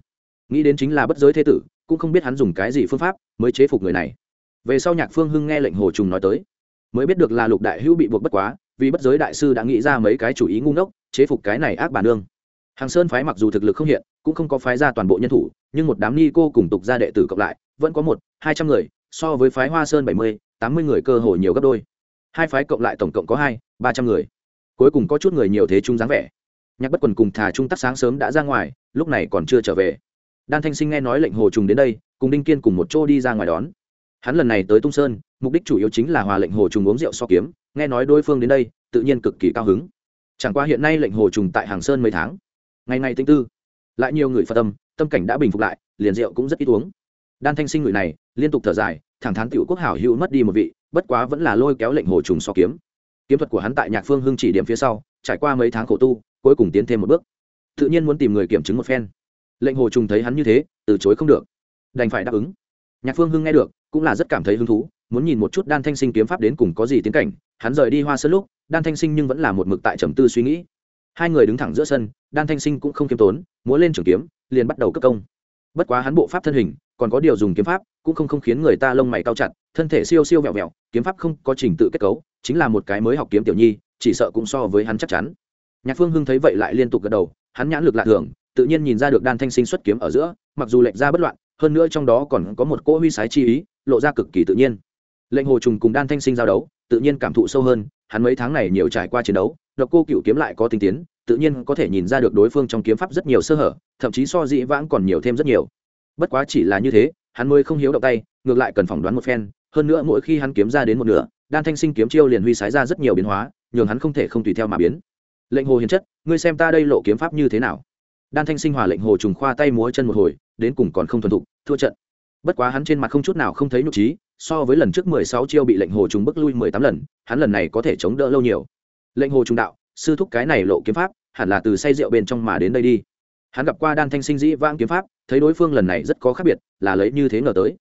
Nghĩ đến chính là bất giới thế tử, cũng không biết hắn dùng cái gì phương pháp mới chế phục người này. Về sau nhạc phương hưng nghe lệnh hồ trùng nói tới mới biết được là lục đại hữu bị buộc bất quá, vì bất giới đại sư đã nghĩ ra mấy cái chủ ý ngu ngốc, chế phục cái này ác bản nương. Hàng sơn phái mặc dù thực lực không hiện, cũng không có phái ra toàn bộ nhân thủ, nhưng một đám ni cô cùng tục gia đệ tử cộng lại, vẫn có một, hai trăm người, so với phái hoa sơn bảy mươi, tám mươi người cơ hội nhiều gấp đôi. Hai phái cộng lại tổng cộng có hai, ba trăm người. Cuối cùng có chút người nhiều thế trung dáng vẻ. Nhạc bất quần cùng thà trung tắc sáng sớm đã ra ngoài, lúc này còn chưa trở về. Đan thanh sinh nghe nói lệnh hồ trùng đến đây, cùng đinh kiên cùng một chỗ đi ra ngoài đón hắn lần này tới tung sơn, mục đích chủ yếu chính là hòa lệnh hồ trùng uống rượu so kiếm, nghe nói đối phương đến đây, tự nhiên cực kỳ cao hứng. Chẳng qua hiện nay lệnh hồ trùng tại hàng sơn mấy tháng, ngày ngày tinh tư, lại nhiều người phật tâm tâm cảnh đã bình phục lại, liền rượu cũng rất ít uống. Đan thanh sinh người này, liên tục thở dài, thẳng thắn tiểu quốc hảo hữu mất đi một vị, bất quá vẫn là lôi kéo lệnh hồ trùng so kiếm. Kiếm thuật của hắn tại nhạc phương hưng chỉ điểm phía sau, trải qua mấy tháng khổ tu, cuối cùng tiến thêm một bước. Tự nhiên muốn tìm người kiểm chứng một phen. Lệnh hồ trùng thấy hắn như thế, từ chối không được. Đành phải đáp ứng nhạc phương hưng nghe được, cũng là rất cảm thấy hứng thú, muốn nhìn một chút đan thanh sinh kiếm pháp đến cùng có gì tiến cảnh. Hắn rời đi hoa sơn lúc, đan thanh sinh nhưng vẫn là một mực tại trầm tư suy nghĩ. Hai người đứng thẳng giữa sân, đan thanh sinh cũng không kiêm tốn, múa lên trường kiếm, liền bắt đầu cấp công. Bất quá hắn bộ pháp thân hình, còn có điều dùng kiếm pháp, cũng không không khiến người ta lông mày cao chặt, thân thể siêu siêu vẹo vẹo, kiếm pháp không có trình tự kết cấu, chính là một cái mới học kiếm tiểu nhi, chỉ sợ cũng so với hắn chắc chắn. Nhạc phương hưng thấy vậy lại liên tục gật đầu, hắn nhãn lực lạ thường, tự nhiên nhìn ra được đan thanh sinh xuất kiếm ở giữa, mặc dù lệch ra bất loạn hơn nữa trong đó còn có một cỗ huy sái chi ý, lộ ra cực kỳ tự nhiên. Lệnh hồ trùng cùng đan thanh sinh giao đấu, tự nhiên cảm thụ sâu hơn, hắn mấy tháng này nhiều trải qua chiến đấu, độc cô cựu kiếm lại có tinh tiến, tự nhiên có thể nhìn ra được đối phương trong kiếm pháp rất nhiều sơ hở, thậm chí so dĩ vãng còn nhiều thêm rất nhiều. Bất quá chỉ là như thế, hắn mới không hiếu động tay, ngược lại cần phỏng đoán một phen, hơn nữa mỗi khi hắn kiếm ra đến một nửa, đan thanh sinh kiếm chiêu liền huy sái ra rất nhiều biến hóa, nhường hắn không thể không tùy theo mà biến. Lệnh hồ hiền chất, ngươi xem ta đây lộ kiếm pháp như thế nào? Đan thanh sinh hòa lệnh hồ trùng khoa tay múa chân một hồi, đến cùng còn không thuần thục, thua trận. Bất quá hắn trên mặt không chút nào không thấy nhục trí, so với lần trước mười sáu chiêu bị lệnh hồ trùng bức lui mười tám lần, hắn lần này có thể chống đỡ lâu nhiều. Lệnh hồ trùng đạo, sư thúc cái này lộ kiếm pháp, hẳn là từ say rượu bên trong mà đến đây đi. Hắn gặp qua đan thanh sinh dĩ vãng kiếm pháp, thấy đối phương lần này rất có khác biệt, là lấy như thế ngờ tới.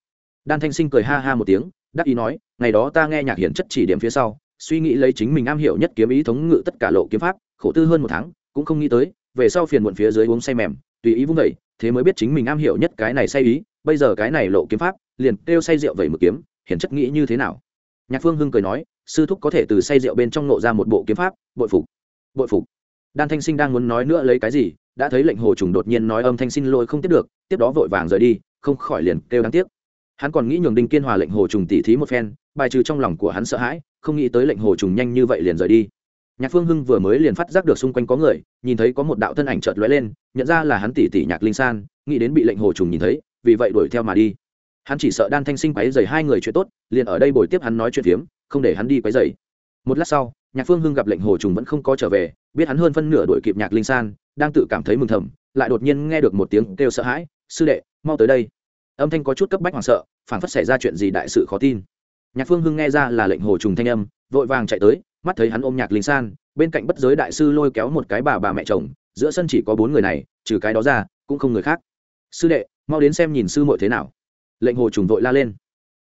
Đan thanh sinh cười ha ha một tiếng, đắc ý nói, ngày đó ta nghe nhạc hiển chất chỉ điểm phía sau, suy nghĩ lấy chính mình am hiểu nhất kiếm ý thống ngự tất cả lộ kiếm pháp, khổ tư hơn một tháng, cũng không nghĩ tới về sau phiền muộn phía dưới uống say mềm, tùy ý vung vẩy thế mới biết chính mình am hiểu nhất cái này say ý, bây giờ cái này lộ kiếm pháp, liền kêu say rượu vẩy mực kiếm, hiển chất nghĩ như thế nào? Nhạc phương hưng cười nói, sư thúc có thể từ say rượu bên trong nộ ra một bộ kiếm pháp, bội phục bội phục. Đan thanh sinh đang muốn nói nữa lấy cái gì, đã thấy lệnh hồ trùng đột nhiên nói âm thanh xin lỗi không tiếp được, tiếp đó vội vàng rời đi, không khỏi liền kêu đáng tiếc. Hắn còn nghĩ nhường đinh kiên hòa lệnh hồ trùng tỉ thí một phen, bài trừ trong lòng của hắn sợ hãi, không nghĩ tới lệnh hồ trùng nhanh như vậy liền rời đi nhạc phương hưng vừa mới liền phát giác được xung quanh có người, nhìn thấy có một đạo thân ảnh chợt lóe lên, nhận ra là hắn tỷ tỷ nhạc linh san, nghĩ đến bị lệnh hồ trùng nhìn thấy, vì vậy đuổi theo mà đi. Hắn chỉ sợ đan thanh sinh quấy dày hai người chuyện tốt, liền ở đây bồi tiếp hắn nói chuyện phiếm, không để hắn đi quấy dày một lát sau, nhạc phương hưng gặp lệnh hồ trùng vẫn không có trở về, biết hắn hơn phân nửa đuổi kịp nhạc linh san, đang tự cảm thấy mừng thầm, lại đột nhiên nghe được một tiếng kêu sợ hãi, sư đệ, mau tới đây. Âm thanh có chút cấp bách hoảng sợ phản phất xảy ra chuyện gì đại sự khó tin. Nhạc phương hưng nghe ra là lệnh hồ trùng thanh âm, vội vàng chạy tới mắt thấy hắn ôm nhạc linh san, bên cạnh bất giới đại sư lôi kéo một cái bà bà mẹ chồng, giữa sân chỉ có bốn người này, trừ cái đó ra, cũng không người khác. Sư đệ, mau đến xem nhìn sư muội thế nào. Lệnh hồ trùng vội la lên.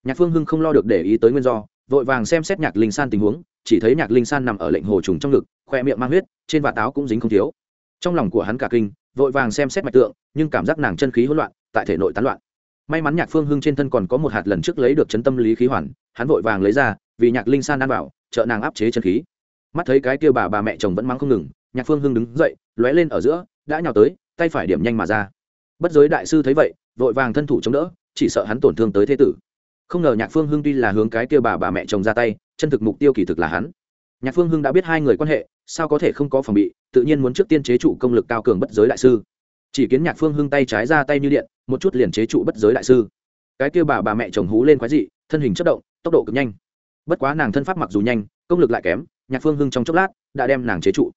Nhạc phương hưng không lo được để ý tới nguyên do, vội vàng xem xét nhạc linh san tình huống, chỉ thấy nhạc linh san nằm ở lệnh hồ trùng trong ngực, khoe miệng mang huyết, trên vạt áo cũng dính không thiếu. Trong lòng của hắn cả kinh, vội vàng xem xét mạch tượng, nhưng cảm giác nàng chân khí hỗn loạn, tại thể nội tán loạn. May mắn nhạc phương hưng trên thân còn có một hạt lần trước lấy được chấn tâm lý khí hoàn, hắn vội vàng lấy ra vì nhạc linh san ăn bảo trợ nàng áp chế chân khí. Mắt thấy cái kia bà bà mẹ chồng vẫn mắng không ngừng, nhạc phương hưng đứng dậy, lóe lên ở giữa, đã nhào tới, tay phải điểm nhanh mà ra. Bất giới đại sư thấy vậy, vội vàng thân thủ chống đỡ, chỉ sợ hắn tổn thương tới thế tử. Không ngờ nhạc phương hưng tuy là hướng cái kia bà bà mẹ chồng ra tay, chân thực mục tiêu kỳ thực là hắn. Nhạc phương hưng đã biết hai người quan hệ, sao có thể không có phòng bị, tự nhiên muốn trước tiên chế trụ công lực cao cường bất giới đại sư. Chỉ kiến nhạc phương hưng tay trái ra tay như điện, một chút liền chế trụ bất giới đại sư. Cái kia bà bà mẹ chồng hú lên quái dị, thân hình chất động, tốc độ cực nhanh bất quá nàng thân pháp mặc dù nhanh, công lực lại kém, nhạc phương hưng trong chốc lát đã đem nàng chế trụ.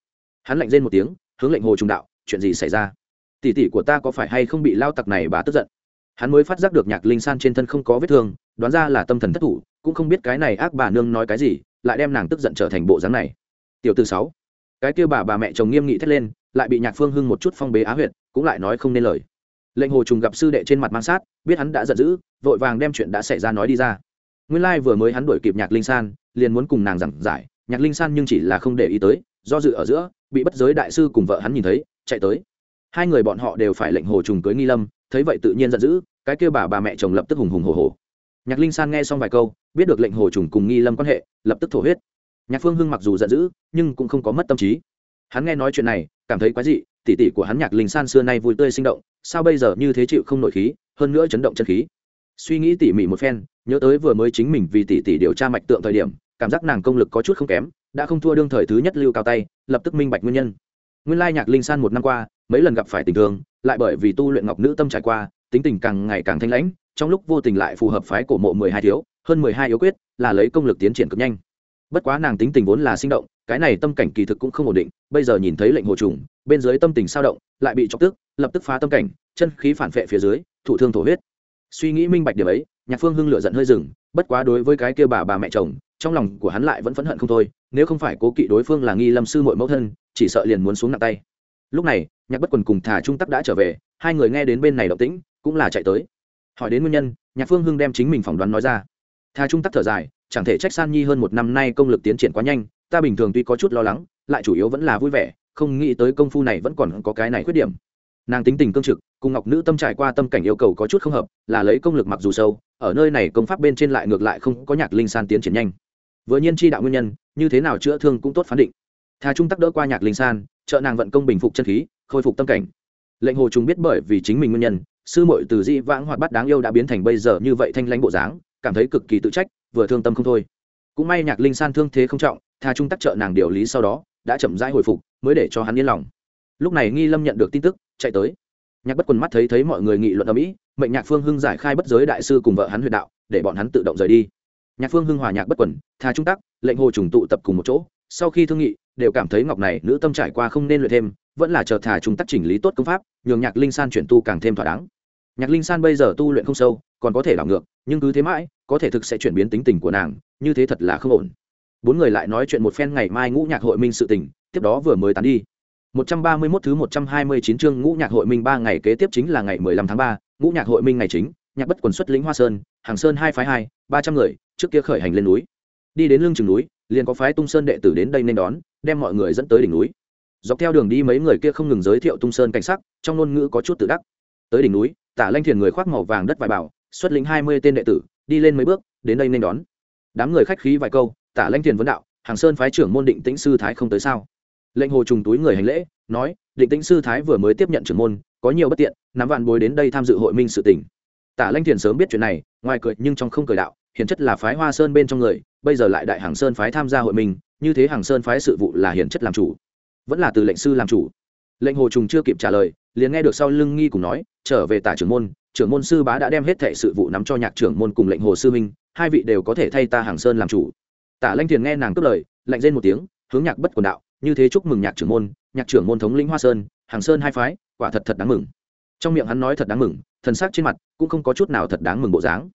Hắn lạnh rên một tiếng, hướng lệnh hồ trùng đạo, chuyện gì xảy ra? Tỷ tỷ của ta có phải hay không bị lao tặc này bà tức giận? Hắn mới phát giác được nhạc linh san trên thân không có vết thương, đoán ra là tâm thần thất thủ, cũng không biết cái này ác bà nương nói cái gì, lại đem nàng tức giận trở thành bộ dáng này. Tiểu từ sáu, cái kia bà bà mẹ chồng nghiêm nghị thét lên, lại bị nhạc phương hưng một chút phong bế á huyệt, cũng lại nói không nên lời. Lệnh hồ trùng gặp sư đệ trên mặt mang sát, biết hắn đã giận dữ, vội vàng đem chuyện đã xảy ra nói đi ra nguyên lai vừa mới hắn đuổi kịp nhạc linh san, liền muốn cùng nàng giảng giải. Nhạc linh san nhưng chỉ là không để ý tới, do dự ở giữa, bị bất giới đại sư cùng vợ hắn nhìn thấy, chạy tới. Hai người bọn họ đều phải lệnh hồ trùng cưới nghi lâm, thấy vậy tự nhiên giận dữ, cái kêu bà bà mẹ chồng lập tức hùng hùng hồ hồ nhạc linh san nghe xong vài câu, biết được lệnh hồ trùng cùng nghi lâm quan hệ, lập tức thổ huyết. Nhạc phương hưng mặc dù giận dữ, nhưng cũng không có mất tâm trí. Hắn nghe nói chuyện này, cảm thấy quái dị, tỉ tỉ của hắn nhạc linh san xưa nay vui tươi sinh động, sao bây giờ như thế chịu không nội khí, hơn nữa chấn động chân khí. Suy nghĩ tỉ mỉ một phen nhớ tới vừa mới chính mình vì tỉ tỉ điều tra mạch tượng thời điểm, cảm giác nàng công lực có chút không kém, đã không thua đương thời thứ nhất lưu cao tay, lập tức minh bạch nguyên nhân. Nguyên lai nhạc linh san một năm qua, mấy lần gặp phải tình thương, lại bởi vì tu luyện ngọc nữ tâm trải qua, tính tình càng ngày càng thanh lãnh, trong lúc vô tình lại phù hợp phái cổ mộ mười hai thiếu, hơn mười hai yếu quyết, là lấy công lực tiến triển cực nhanh. Bất quá nàng tính tình vốn là sinh động, cái này tâm cảnh kỳ thực cũng không ổn định, bây giờ nhìn thấy lệnh hồ trùng, bên dưới tâm tình sao động, lại bị chọc tức, lập tức phá tâm cảnh, chân khí phản vệ phía dưới, thụ thương thổ huyết. Suy nghĩ minh bạch điểm ấy nhạc phương hưng lựa giận hơi dừng, bất quá đối với cái kia bà bà mẹ chồng, trong lòng của hắn lại vẫn phẫn hận không thôi, nếu không phải cố kỵ đối phương là nghi lâm sư mội mẫu thân, chỉ sợ liền muốn xuống nặng tay. Lúc này, nhạc bất quần cùng thả trung tắc đã trở về, hai người nghe đến bên này động tĩnh, cũng là chạy tới. Hỏi đến nguyên nhân, nhạc phương hưng đem chính mình phỏng đoán nói ra. Thà trung tắc thở dài, chẳng thể trách san nhi hơn một năm nay công lực tiến triển quá nhanh, ta bình thường tuy có chút lo lắng, lại chủ yếu vẫn là vui vẻ, không nghĩ tới công phu này vẫn còn có cái này khuyết điểm. Nàng tính tình cương trực, cùng ngọc nữ tâm trải qua tâm cảnh yêu cầu có chút không hợp, là lấy công lực mặc dù sâu ở nơi này công pháp bên trên lại ngược lại không có nhạc linh san tiến triển nhanh. Vừa nhiên chi đạo nguyên nhân, như thế nào chữa thương cũng tốt phán định. Thà trung tắc đỡ qua nhạc linh san, trợ nàng vận công bình phục chân khí, khôi phục tâm cảnh. Lệnh hồ chúng biết bởi vì chính mình nguyên nhân, sư muội từ di vãng hoạt bát đáng yêu đã biến thành bây giờ như vậy thanh lãnh bộ dáng, cảm thấy cực kỳ tự trách, vừa thương tâm không thôi. Cũng may nhạc linh san thương thế không trọng thà trung tác trợ nàng điều lý sau đó, đã chậm rãi hồi phục, mới để cho hắn yên lòng. Lúc này nghi lâm nhận được tin tức, chạy tới nhạc bất quần mắt thấy thấy mọi người nghị luận ở mỹ mệnh nhạc phương hưng giải khai bất giới đại sư cùng vợ hắn huyền đạo, để bọn hắn tự động rời đi. Nhạc phương hưng hòa nhạc bất quần, tha trung tác lệnh hồ trùng tụ tập cùng một chỗ, sau khi thương nghị, đều cảm thấy ngọc này nữ tâm trải qua không nên luyện thêm, vẫn là chờ thả trung tác chỉnh lý tốt công pháp, nhường nhạc linh san chuyển tu càng thêm thỏa đáng. Nhạc linh san bây giờ tu luyện không sâu, còn có thể đảo ngược, nhưng cứ thế mãi, có thể thực sẽ chuyển biến tính tình của nàng, như thế thật là không ổn. Bốn người lại nói chuyện một phen ngày mai ngũ nhạc hội minh sự tình, tiếp đó vừa mới tán đi. 131 thứ 129 chương ngũ nhạc hội minh ba ngày kế tiếp chính là ngày 15 tháng 3, ngũ nhạc hội minh ngày chính, nhạc bất quần xuất lĩnh Hoa Sơn, Hàng Sơn hai phái hai, 300 người, trước kia khởi hành lên núi. Đi đến lưng chừng núi, liền có phái Tung Sơn đệ tử đến đây nên đón, đem mọi người dẫn tới đỉnh núi. Dọc theo đường đi mấy người kia không ngừng giới thiệu Tung Sơn cảnh sắc, trong ngôn ngữ có chút tự đắc. Tới đỉnh núi, Tả Lanh Thiền người khoác màu vàng đất vải bảo, xuất lĩnh 20 tên đệ tử, đi lên mấy bước, đến đây nên đón. Đám người khách khí vài câu, Tả Lanh Thiền vấn đạo, Hàng Sơn phái trưởng môn định tĩnh sư thái không tới sao? Lệnh hồ trùng túi người hành lễ, nói, định tĩnh sư thái vừa mới tiếp nhận trưởng môn, có nhiều bất tiện, nắm vạn bối đến đây tham dự hội minh sự tỉnh tả lanh thiền sớm biết chuyện này, ngoài cười nhưng trong không cười đạo hiện chất là phái hoa sơn bên trong người, bây giờ lại đại hàng sơn phái tham gia hội minh, như thế hàng sơn phái sự vụ là hiện chất làm chủ. Vẫn là từ lệnh sư làm chủ. Lệnh hồ trùng chưa kịp trả lời, liền nghe được sau lưng nghi cùng nói, trở về tả trưởng môn trưởng môn sư bá đã đem hết thệ sự vụ nắm cho nhạc trưởng môn cùng lệnh hồ sư minh, hai vị đều có thể thay ta hàng sơn làm chủ. Tả lanh thiền nghe nàng cướp lời, lạnh rên một tiếng, hướng nhạc bất quần đạo như thế chúc mừng nhạc trưởng môn, nhạc trưởng môn thống lĩnh hoa sơn, hàng sơn hai phái, quả thật thật đáng mừng. Trong miệng hắn nói thật đáng mừng, thần sắc trên mặt cũng không có chút nào thật đáng mừng bộ dáng.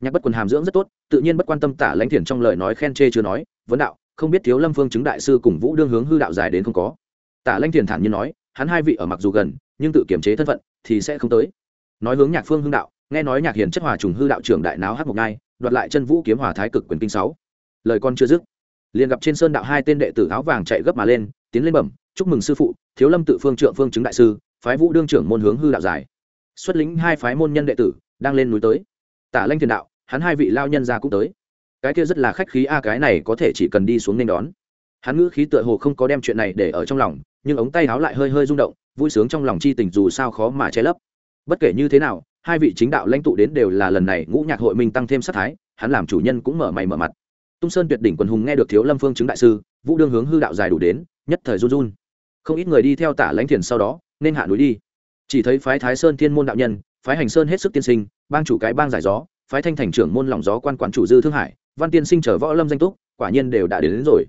Nhạc bất quần hàm dưỡng rất tốt, tự nhiên bất quan tâm tả lãnh thiền trong lời nói khen chê chưa nói, vấn đạo, không biết thiếu lâm phương chứng đại sư cùng vũ đương hướng hư đạo dài đến không có. Tả lãnh thiền thản nhiên nói, hắn hai vị ở mặc dù gần, nhưng tự kiềm chế thân phận thì sẽ không tới. Nói hướng nhạc phương hưng đạo, nghe nói nhạc hiền chất hòa trùng hư đạo trưởng đại náo hát một ngai, đoạt lại chân vũ kiếm hòa thái cực quyền kinh sáu. Lời con chưa dứt liền gặp trên sơn đạo hai tên đệ tử áo vàng chạy gấp mà lên, tiến lên bẩm, chúc mừng sư phụ, thiếu lâm tự phương trượng phương chứng đại sư, phái vũ đương trưởng môn hướng hư đạo giải. Xuất lĩnh hai phái môn nhân đệ tử đang lên núi tới. Tả lanh thiền đạo, hắn hai vị lao nhân ra cũng tới. Cái kia rất là khách khí, a, cái này có thể chỉ cần đi xuống nên đón. Hắn ngữ khí tựa hồ không có đem chuyện này để ở trong lòng, nhưng ống tay áo lại hơi hơi rung động, vui sướng trong lòng chi tình dù sao khó mà che lấp. Bất kể như thế nào, hai vị chính đạo lãnh tụ đến đều là lần này ngũ nhạc hội minh tăng thêm sát thái, hắn làm chủ nhân cũng mở mày mở mặt tung sơn tuyệt đỉnh quần hùng nghe được thiếu lâm phương chứng đại sư vũ đương hướng hư đạo dài đủ đến nhất thời run run. Không ít người đi theo tả lãnh thiền sau đó nên hạ núi đi. Chỉ thấy phái thái sơn thiên môn đạo nhân phái hành sơn hết sức tiên sinh bang chủ cái bang giải gió phái thanh thành trưởng môn lòng gió quan quản chủ dư thương hải văn tiên sinh trở võ lâm danh túc quả nhiên đều đã đến, đến rồi.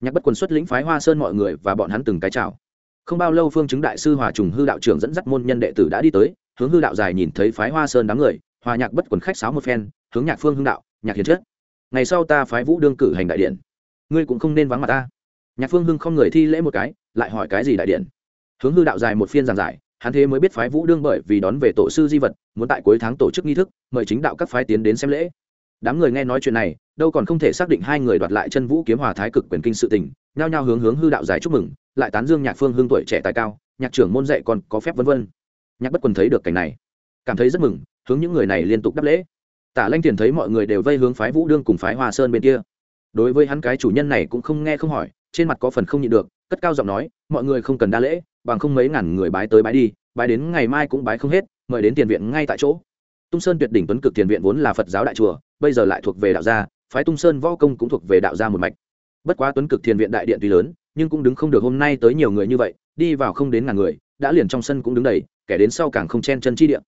Nhạc bất quần xuất lĩnh phái hoa sơn mọi người và bọn hắn từng cái chào. Không bao lâu phương chứng đại sư hòa trùng hư đạo trưởng dẫn dắt môn nhân đệ tử đã đi tới hướng hư đạo dài nhìn thấy phái hoa sơn đám người hòa nhạc bất quần khách sáo một phen hướng nhạc phương hưng đạo nhạc hiền chất ngày sau ta phái vũ đương cử hành đại điện. Ngươi cũng không nên vắng mặt ta. Nhạc phương hưng không người thi lễ một cái, lại hỏi cái gì đại điện? Hướng hư đạo dài một phiên giảng giải, hắn thế mới biết phái vũ đương bởi vì đón về tổ sư di vật, muốn tại cuối tháng tổ chức nghi thức, mời chính đạo các phái tiến đến xem lễ. Đám người nghe nói chuyện này, đâu còn không thể xác định hai người đoạt lại chân vũ kiếm hòa thái cực quyền kinh sự tình, nhao nhao hướng hướng hư đạo dài chúc mừng, lại tán dương nhạc phương hưng tuổi trẻ tài cao, nhạc trưởng môn dạy còn có phép vân vân. Nhạc bất quần thấy được cảnh này, cảm thấy rất mừng, hướng những người này liên tục đáp lễ tả lanh tiền thấy mọi người đều vây hướng phái vũ đương cùng phái hoa sơn bên kia. Đối với hắn cái chủ nhân này cũng không nghe không hỏi, trên mặt có phần không nhịn được, cất cao giọng nói, mọi người không cần đa lễ, bằng không mấy ngàn người bái tới bái đi, bái đến ngày mai cũng bái không hết, mời đến tiền viện ngay tại chỗ. Tung sơn tuyệt đỉnh tuấn cực tiền viện vốn là phật giáo đại chùa, bây giờ lại thuộc về đạo gia, phái tung sơn võ công cũng thuộc về đạo gia một mạch. Bất quá tuấn cực thiền viện đại điện tuy lớn, nhưng cũng đứng không được hôm nay tới nhiều người như vậy, đi vào không đến ngàn người, đã liền trong sân cũng đứng đầy, kẻ đến sau càng không chen chân chi điện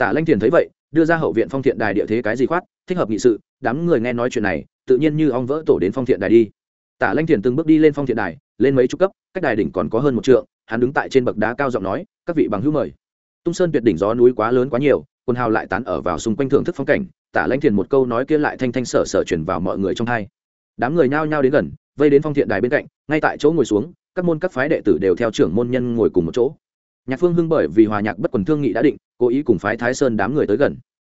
tả lanh thiền thấy vậy đưa ra hậu viện phong thiện đài địa thế cái gì khoát, thích hợp nghị sự, đám người nghe nói chuyện này, tự nhiên như ong vỡ tổ đến phong thiện đài đi. Tả lanh thiền từng bước đi lên phong thiện đài, lên mấy chục cấp, cách đài đỉnh còn có hơn một trượng, hắn đứng tại trên bậc đá cao giọng nói, các vị bằng hữu mời. Tung sơn tuyệt đỉnh gió núi quá lớn quá nhiều, quần hào lại tán ở vào xung quanh thưởng thức phong cảnh, tả lanh thiền một câu nói kia lại thanh thanh sở sở chuyển vào mọi người trong hai. Đám người nhao nhao đến gần, vây đến phong thiện đài bên cạnh, ngay tại chỗ ngồi xuống, các môn các phái đệ tử đều theo trưởng môn nhân ngồi cùng một chỗ nhạc phương hưng bởi vì hòa nhạc bất quần thương nghị đã định, cố ý cùng phái thái sơn đám người tới gần.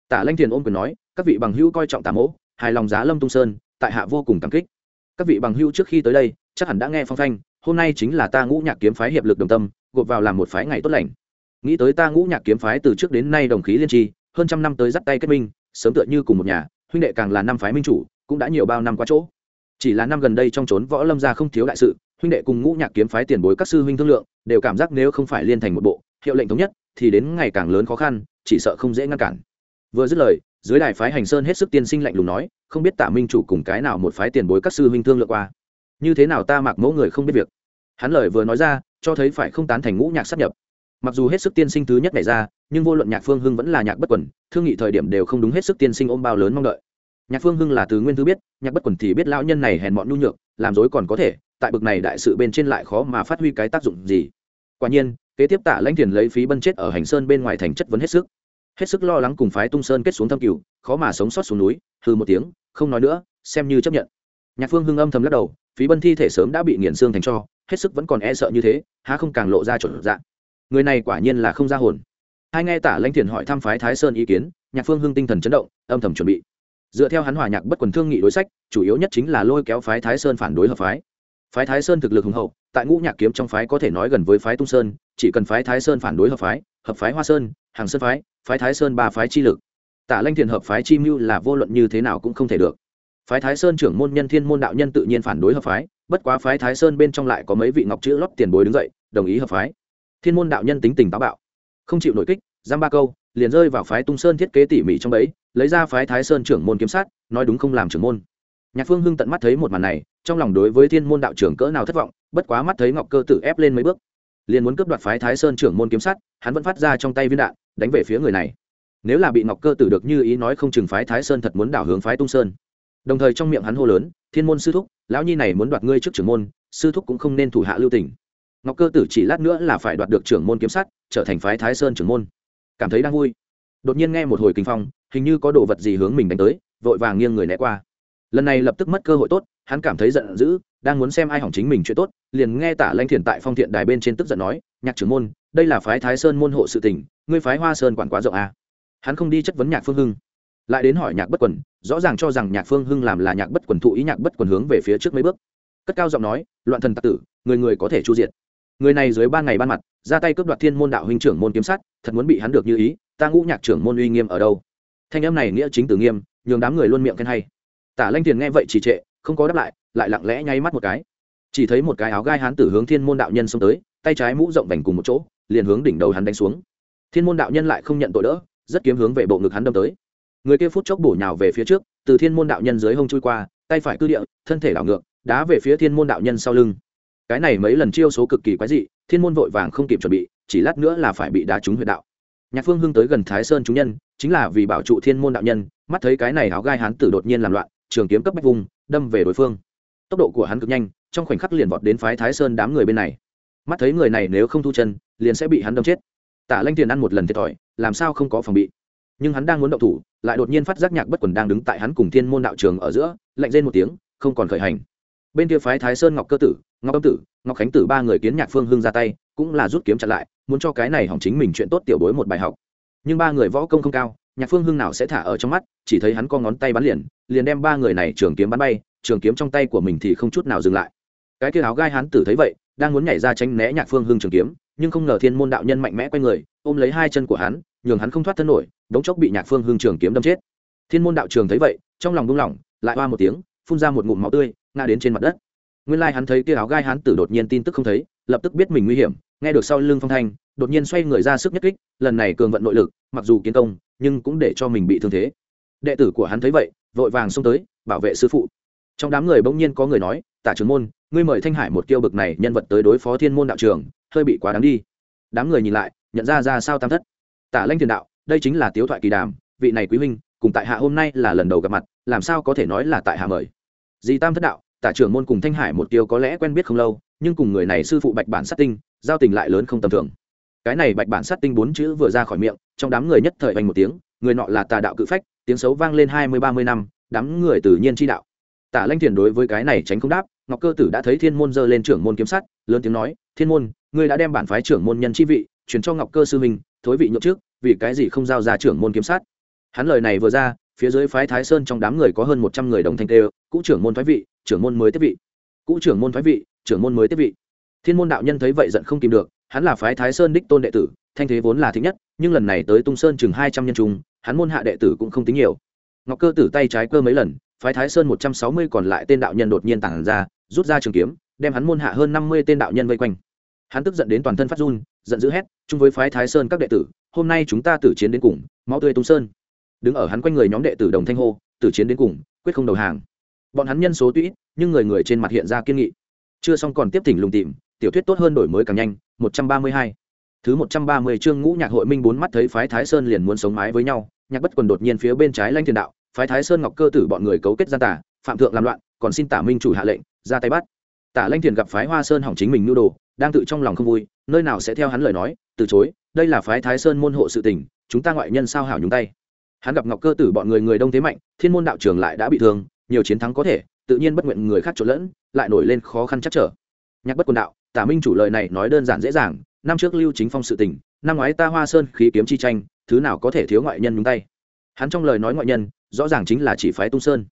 Tả lanh thiền ôm quyền nói, các vị bằng hữu coi trọng tả mỗ, hài lòng giá lâm tung sơn, tại hạ vô cùng cảm kích. Các vị bằng hữu trước khi tới đây, chắc hẳn đã nghe phong thanh, hôm nay chính là ta ngũ nhạc kiếm phái hiệp lực đồng tâm, gộp vào làm một phái ngày tốt lành. Nghĩ tới ta ngũ nhạc kiếm phái từ trước đến nay đồng khí liên tri, hơn trăm năm tới dắt tay kết minh, sớm tựa như cùng một nhà, huynh đệ càng là năm phái minh chủ, cũng đã nhiều bao năm qua chỗ chỉ là năm gần đây trong trốn võ lâm gia không thiếu đại sự, huynh đệ cùng ngũ nhạc kiếm phái tiền bối các sư huynh thương lượng, đều cảm giác nếu không phải liên thành một bộ, hiệu lệnh thống nhất, thì đến ngày càng lớn khó khăn, chỉ sợ không dễ ngăn cản. Vừa dứt lời, dưới đài phái hành sơn hết sức tiên sinh lạnh lùng nói, không biết tả minh chủ cùng cái nào một phái tiền bối các sư huynh thương lượng qua. Như thế nào ta mặc mẫu người không biết việc. Hắn lời vừa nói ra, cho thấy phải không tán thành ngũ nhạc sắp nhập. Mặc dù hết sức tiên sinh thứ nhất này ra, nhưng vô luận nhạc phương hưng vẫn là nhạc bất quần, thương nghị thời điểm đều không đúng hết sức tiên sinh ôm bao lớn mong đợi nhạc phương hưng là từ nguyên thư biết, nhạc bất quần thì biết lão nhân này hèn mọn nhu nhược, làm dối còn có thể, tại bực này đại sự bên trên lại khó mà phát huy cái tác dụng gì. Quả nhiên, kế tiếp tạ lãnh thiền lấy phí bân chết ở hành sơn bên ngoài thành chất vấn hết sức. Hết sức lo lắng cùng phái tung sơn kết xuống thâm cửu, khó mà sống sót xuống núi hư một tiếng, không nói nữa, xem như chấp nhận. Nhạc phương hưng âm thầm lắc đầu, phí bân thi thể sớm đã bị nghiền xương thành cho, hết sức vẫn còn e sợ như thế, há không càng lộ ra chuẩn dạng. Người này quả nhiên là không ra hồn. Hai nghe tả lãnh thiền hỏi thăm phái thái sơn ý kiến, nhạc phương hưng tinh thần chấn động, âm thầm chuẩn bị dựa theo hắn hòa nhạc bất quần thương nghị đối sách, chủ yếu nhất chính là lôi kéo phái thái sơn phản đối hợp phái. Phái thái sơn thực lực hùng hậu, tại ngũ nhạc kiếm trong phái có thể nói gần với phái tung sơn, chỉ cần phái thái sơn phản đối hợp phái hợp phái hoa sơn, hàng sơn phái phái thái sơn ba phái chi lực. Tả lanh thiền hợp phái chi mưu là vô luận như thế nào cũng không thể được. Phái thái sơn trưởng môn nhân thiên môn đạo nhân tự nhiên phản đối hợp phái, bất quá phái thái sơn bên trong lại có mấy vị ngọc chữ lót tiền bối đứng dậy, đồng ý hợp phái. Thiên môn đạo nhân tính tình táo bạo, không chịu nội kích, giam ba câu liền rơi vào phái tung sơn thiết kế tỉ mỉ trong ấy lấy ra phái thái sơn trưởng môn kiếm sát, nói đúng không làm trưởng môn. Nhạc phương hưng tận mắt thấy một màn này, trong lòng đối với thiên môn đạo trưởng cỡ nào thất vọng, bất quá mắt thấy ngọc cơ tử ép lên mấy bước, liền muốn cướp đoạt phái thái sơn trưởng môn kiếm sát, hắn vẫn phát ra trong tay viên đạn, đánh về phía người này. Nếu là bị ngọc cơ tử được như ý nói không chừng phái thái sơn thật muốn đảo hướng phái tung sơn. Đồng thời trong miệng hắn hô lớn, thiên môn sư thúc, lão nhi này muốn đoạt ngươi trước trưởng môn, sư thúc cũng không nên thủ hạ lưu tình. Ngọc cơ tử chỉ lát nữa là phải đoạt được trưởng môn kiếm sát, trở thành phái thái sơn trưởng môn cảm thấy đang vui. Đột nhiên nghe một hồi kinh phong, hình như có đồ vật gì hướng mình đánh tới, vội vàng nghiêng người né qua. Lần này lập tức mất cơ hội tốt, hắn cảm thấy giận dữ, đang muốn xem ai hỏng chính mình chuyện tốt, liền nghe tả lanh thiền tại phong thiện đài bên trên tức giận nói, nhạc trưởng môn, đây là phái thái sơn môn hộ sự tình, ngươi phái hoa sơn quản quá rộng à. hắn không đi chất vấn nhạc phương hưng, lại đến hỏi nhạc bất quần, rõ ràng cho rằng nhạc phương hưng làm là nhạc bất quần thụ ý nhạc bất quần hướng về phía trước mấy bước. Cất cao giọng nói, loạn thần tặc tử, người người có thể chu diệt người này dưới ban ngày ban mặt, ra tay cướp đoạt thiên môn đạo huynh trưởng môn kiếm sát thật muốn bị hắn được như ý, ta ngũ nhạc trưởng môn uy nghiêm ở đâu? Thanh em này nghĩa chính tử nghiêm, nhường đám người luôn miệng khen hay. Tả lanh tiền nghe vậy chỉ trệ, không có đáp lại lại lặng lẽ nháy mắt một cái. Chỉ thấy một cái áo gai hán tử hướng thiên môn đạo nhân xông tới, tay trái mũ rộng vành cùng một chỗ, liền hướng đỉnh đầu hắn đánh xuống. Thiên môn đạo nhân lại không nhận tội đỡ, rất kiếm hướng về bộ ngực hắn đâm tới. Người kia phút chốc bổ nhào về phía trước, từ thiên môn đạo nhân dưới hông chui qua, tay phải cư địa, thân thể đảo ngược, đá về phía thiên môn đạo nhân sau lưng cái này mấy lần chiêu số cực kỳ quái dị, thiên môn vội vàng không kịp chuẩn bị, chỉ lát nữa là phải bị đá trúng huyệt đạo. Nhạc phương hưng tới gần thái sơn chúng nhân, chính là vì bảo trụ thiên môn đạo nhân, mắt thấy cái này áo gai hán tử đột nhiên làm loạn, trường kiếm cấp bách vùng, đâm về đối phương. Tốc độ của hắn cực nhanh, trong khoảnh khắc liền vọt đến phái thái sơn đám người bên này. Mắt thấy người này nếu không thu chân, liền sẽ bị hắn đâm chết. Tả lanh tiền ăn một lần thiệt thòi, làm sao không có phòng bị. Nhưng hắn đang muốn động thủ, lại đột nhiên phát giác nhạc bất quần đang đứng tại hắn cùng thiên môn đạo trường ở giữa, lạnh rên một tiếng, không còn khởi hành bên kia phái thái sơn ngọc cơ tử ngọc âm tử ngọc khánh tử ba người kiến nhạc phương hưng ra tay cũng là rút kiếm chặn lại muốn cho cái này hỏng chính mình chuyện tốt tiểu bối một bài học. Nhưng ba người võ công không cao nhạc phương hưng nào sẽ thả ở trong mắt chỉ thấy hắn co ngón tay bắn liền liền đem ba người này trường kiếm bắn bay trường kiếm trong tay của mình thì không chút nào dừng lại. Cái kia áo gai hắn tử thấy vậy đang muốn nhảy ra tránh né nhạc phương hưng trường kiếm nhưng không ngờ thiên môn đạo nhân mạnh mẽ quay người ôm lấy hai chân của hắn nhường hắn không thoát thân nổi đống chốc bị nhạc phương hưng trường kiếm đâm chết. Thiên môn đạo trường thấy vậy trong lòng buông lòng, lại oa một tiếng phun ra một ngụm máu tươi, ngã đến trên mặt đất. Nguyên lai hắn thấy kia áo gai hắn tử đột nhiên tin tức không thấy, lập tức biết mình nguy hiểm, nghe được sau lưng phong thanh, đột nhiên xoay người ra sức nhất kích, lần này cường vận nội lực, mặc dù kiến công, nhưng cũng để cho mình bị thương thế. Đệ tử của hắn thấy vậy, vội vàng xông tới, bảo vệ sư phụ. Trong đám người bỗng nhiên có người nói, tả trưởng môn, ngươi mời thanh hải một kiêu bực này nhân vật tới đối phó thiên môn đạo trường hơi bị quá đáng đi. Đám người nhìn lại, nhận ra ra sao tam thất. Tả lanh thiền đạo, đây chính là tiếu thoại kỳ đàm, vị này quý huynh, cùng tại hạ hôm nay là lần đầu gặp mặt, làm sao có thể nói là tại hạ mời? Dì tam thất đạo, tả trưởng môn cùng thanh hải một tiêu có lẽ quen biết không lâu, nhưng cùng người này sư phụ bạch bản sát tinh, giao tình lại lớn không tầm thường. Cái này bạch bản sát tinh bốn chữ vừa ra khỏi miệng, trong đám người nhất thời vang một tiếng, người nọ là tà đạo cự phách, tiếng xấu vang lên hai mươi, ba mươi năm, đám người tự nhiên chi đạo. Tả lanh thiền đối với cái này tránh không đáp, ngọc cơ tử đã thấy thiên môn giơ lên trưởng môn kiếm sắt, lớn tiếng nói, thiên môn, ngươi đã đem bản phái trưởng môn nhân chi vị chuyển cho ngọc cơ sư minh, thối vị nhượng trước, vì cái gì không giao ra trưởng môn kiếm sát hắn lời này vừa ra phía dưới phái thái sơn trong đám người có hơn một trăm người đồng thanh tê cũ trưởng môn thoái vị, trưởng môn mới tiếp vị. Cũ trưởng môn thoái vị, trưởng môn mới tiếp vị. Thiên môn đạo nhân thấy vậy giận không tìm được, hắn là phái thái sơn đích tôn đệ tử, thanh thế vốn là thích nhất, nhưng lần này tới tung sơn chừng hai trăm nhân trung, hắn môn hạ đệ tử cũng không tính nhiều. Ngọc cơ tử tay trái cơ mấy lần, phái thái sơn một trăm sáu mươi còn lại tên đạo nhân đột nhiên tản ra, rút ra trường kiếm, đem hắn môn hạ hơn năm mươi tên đạo nhân vây quanh. Hắn tức giận đến toàn thân phát run, giận dữ hét, chung với phái thái sơn các đệ tử, hôm nay chúng ta tử chiến đến cùng, máu tươi tung sơn đứng ở hắn quanh người nhóm đệ tử đồng thanh hô, tử chiến đến cùng, quyết không đầu hàng. Bọn hắn nhân số tuy ít, nhưng người người trên mặt hiện ra kiên nghị. Chưa xong còn tiếp thỉnh lùng tìm, tiểu thuyết tốt hơn đổi mới càng nhanh, một trăm ba mươi hai. Thứ một trăm ba mươi chương ngũ nhạc hội minh bốn mắt thấy phái thái sơn liền muốn sống mái với nhau, nhạc bất quần đột nhiên phía bên trái lanh thiên đạo, phái thái sơn ngọc cơ tử bọn người cấu kết gian tả phạm thượng làm loạn, còn xin tả minh chủ hạ lệnh, ra tay bắt. Tả lanh thiền gặp phái hoa sơn hỏng chính mình nhu đồ, đang tự trong lòng không vui, nơi nào sẽ theo hắn lời nói, từ chối, đây là phái thái sơn môn hộ sự tình, chúng ta ngoại nhân sao hảo nhúng tay hắn gặp ngọc cơ tử bọn người người đông thế mạnh, thiên môn đạo trường lại đã bị thương, nhiều chiến thắng có thể, tự nhiên bất nguyện người khác trộn lẫn, lại nổi lên khó khăn chắc trở. Nhạc bất quần đạo, tả minh chủ lời này nói đơn giản dễ dàng, năm trước lưu chính phong sự tình, năm ngoái ta hoa sơn khí kiếm chi tranh, thứ nào có thể thiếu ngoại nhân nhúng tay. Hắn trong lời nói ngoại nhân, rõ ràng chính là chỉ phái tung sơn.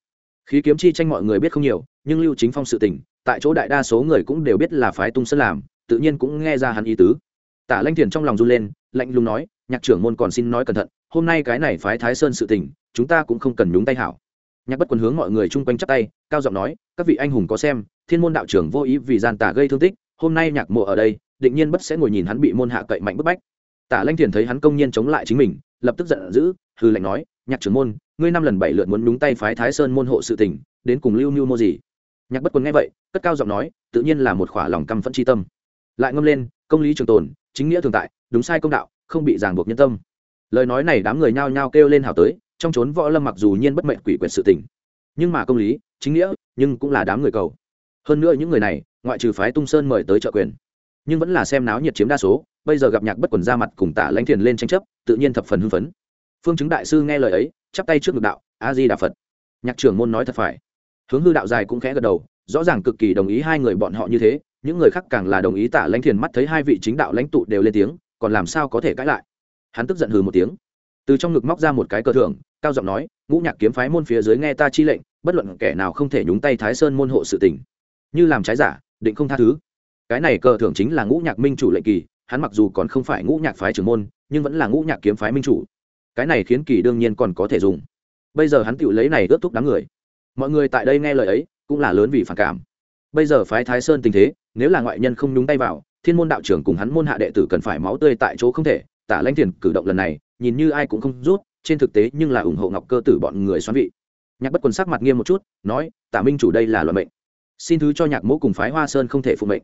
Khí kiếm chi tranh mọi người biết không nhiều, nhưng lưu chính phong sự tình, tại chỗ đại đa số người cũng đều biết là phái tung sơn làm, tự nhiên cũng nghe ra hắn ý tứ. Tả lanh thiền trong lòng run lên, lạnh lùng nói, nhạc trưởng môn còn xin nói cẩn thận hôm nay cái này phái thái sơn sự tình, chúng ta cũng không cần nhúng tay hảo. Nhạc bất quần hướng mọi người chung quanh chắp tay, cao giọng nói, các vị anh hùng có xem, thiên môn đạo trưởng vô ý vì gian tả gây thương tích, hôm nay nhạc mộ ở đây, định nhiên bất sẽ ngồi nhìn hắn bị môn hạ cậy mạnh bức bách. Tả lanh thiền thấy hắn công nhiên chống lại chính mình, lập tức giận dữ hư lệnh nói, nhạc trưởng môn, ngươi năm lần bảy lượt muốn nhúng tay phái thái sơn môn hộ sự tình, đến cùng lưu mưu mô gì? Nhạc bất quần nghe vậy, cất cao giọng nói, tự nhiên là một khỏa lòng căm phẫn chi tâm. Lại ngâm lên, công lý trường tồn, chính nghĩa thường tại, đúng sai công đạo, không bị ràng buộc nhân tâm lời nói này đám người nhao nhao kêu lên hào tới, trong trốn võ lâm mặc dù nhiên bất mệnh quỷ quyệt sự tình, nhưng mà công lý, chính nghĩa, nhưng cũng là đám người cầu. Hơn nữa những người này, ngoại trừ phái tung sơn mời tới trợ quyền, nhưng vẫn là xem náo nhiệt chiếm đa số, bây giờ gặp nhạc bất quần ra mặt cùng tả lãnh thiền lên tranh chấp, tự nhiên thập phần hưng phấn. Phương chứng đại sư nghe lời ấy, chắp tay trước ngực đạo, a di đà phật. Nhạc trưởng môn nói thật phải. Hướng hư đạo dài cũng khẽ gật đầu, rõ ràng cực kỳ đồng ý hai người bọn họ như thế, những người khác càng là đồng ý tả lãnh thiền mắt thấy hai vị chính đạo lãnh tụ đều lên tiếng, còn làm sao có thể cãi lại? Hắn tức giận hừ một tiếng. Từ trong ngực móc ra một cái cờ thưởng, cao giọng nói, ngũ nhạc kiếm phái môn phía dưới nghe ta chi lệnh, bất luận kẻ nào không thể nhúng tay thái sơn môn hộ sự tình. Như làm trái giả, định không tha thứ. Cái này cờ thưởng chính là ngũ nhạc minh chủ lệnh kỳ, hắn mặc dù còn không phải ngũ nhạc phái trưởng môn, nhưng vẫn là ngũ nhạc kiếm phái minh chủ. Cái này khiến kỳ đương nhiên còn có thể dùng. Bây giờ hắn tự lấy này ướt thúc đám người. Mọi người tại đây nghe lời ấy, cũng là lớn vì phản cảm. Bây giờ phái thái sơn tình thế, nếu là ngoại nhân không nhúng tay vào, thiên môn đạo trưởng cùng hắn môn hạ đệ tử cần phải máu tươi tại chỗ không thể tả lanh thiền cử động lần này, nhìn như ai cũng không rút, trên thực tế nhưng là ủng hộ ngọc cơ tử bọn người xoắn vị. Nhạc bất quần sắc mặt nghiêm một chút, nói, tả minh chủ đây là luận mệnh. Xin thứ cho nhạc mẫu cùng phái hoa sơn không thể phụ mệnh.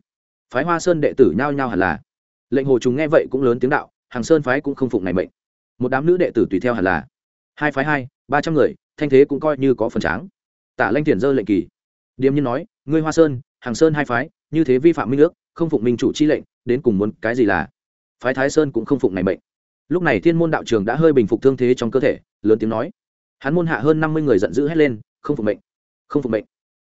Phái hoa sơn đệ tử nhao nhao hẳn là. Lệnh hồ chúng nghe vậy cũng lớn tiếng đạo, hàng sơn phái cũng không phụng này mệnh. Một đám nữ đệ tử tùy theo hẳn là. Hai phái hai, ba trăm người, thanh thế cũng coi như có phần tráng. Tả lanh thiền dơ lệnh kỳ. Điềm nhiên nói, ngươi hoa sơn, hàng sơn hai phái, như thế vi phạm minh ước, không phụng minh chủ chi lệnh, đến cùng muốn cái gì là? Phái thái sơn cũng không phụng này mệnh. Lúc này thiên môn đạo trường đã hơi bình phục thương thế trong cơ thể, lớn tiếng nói. Hắn môn hạ hơn năm mươi người giận dữ hét lên, không phụng mệnh, không phụng mệnh.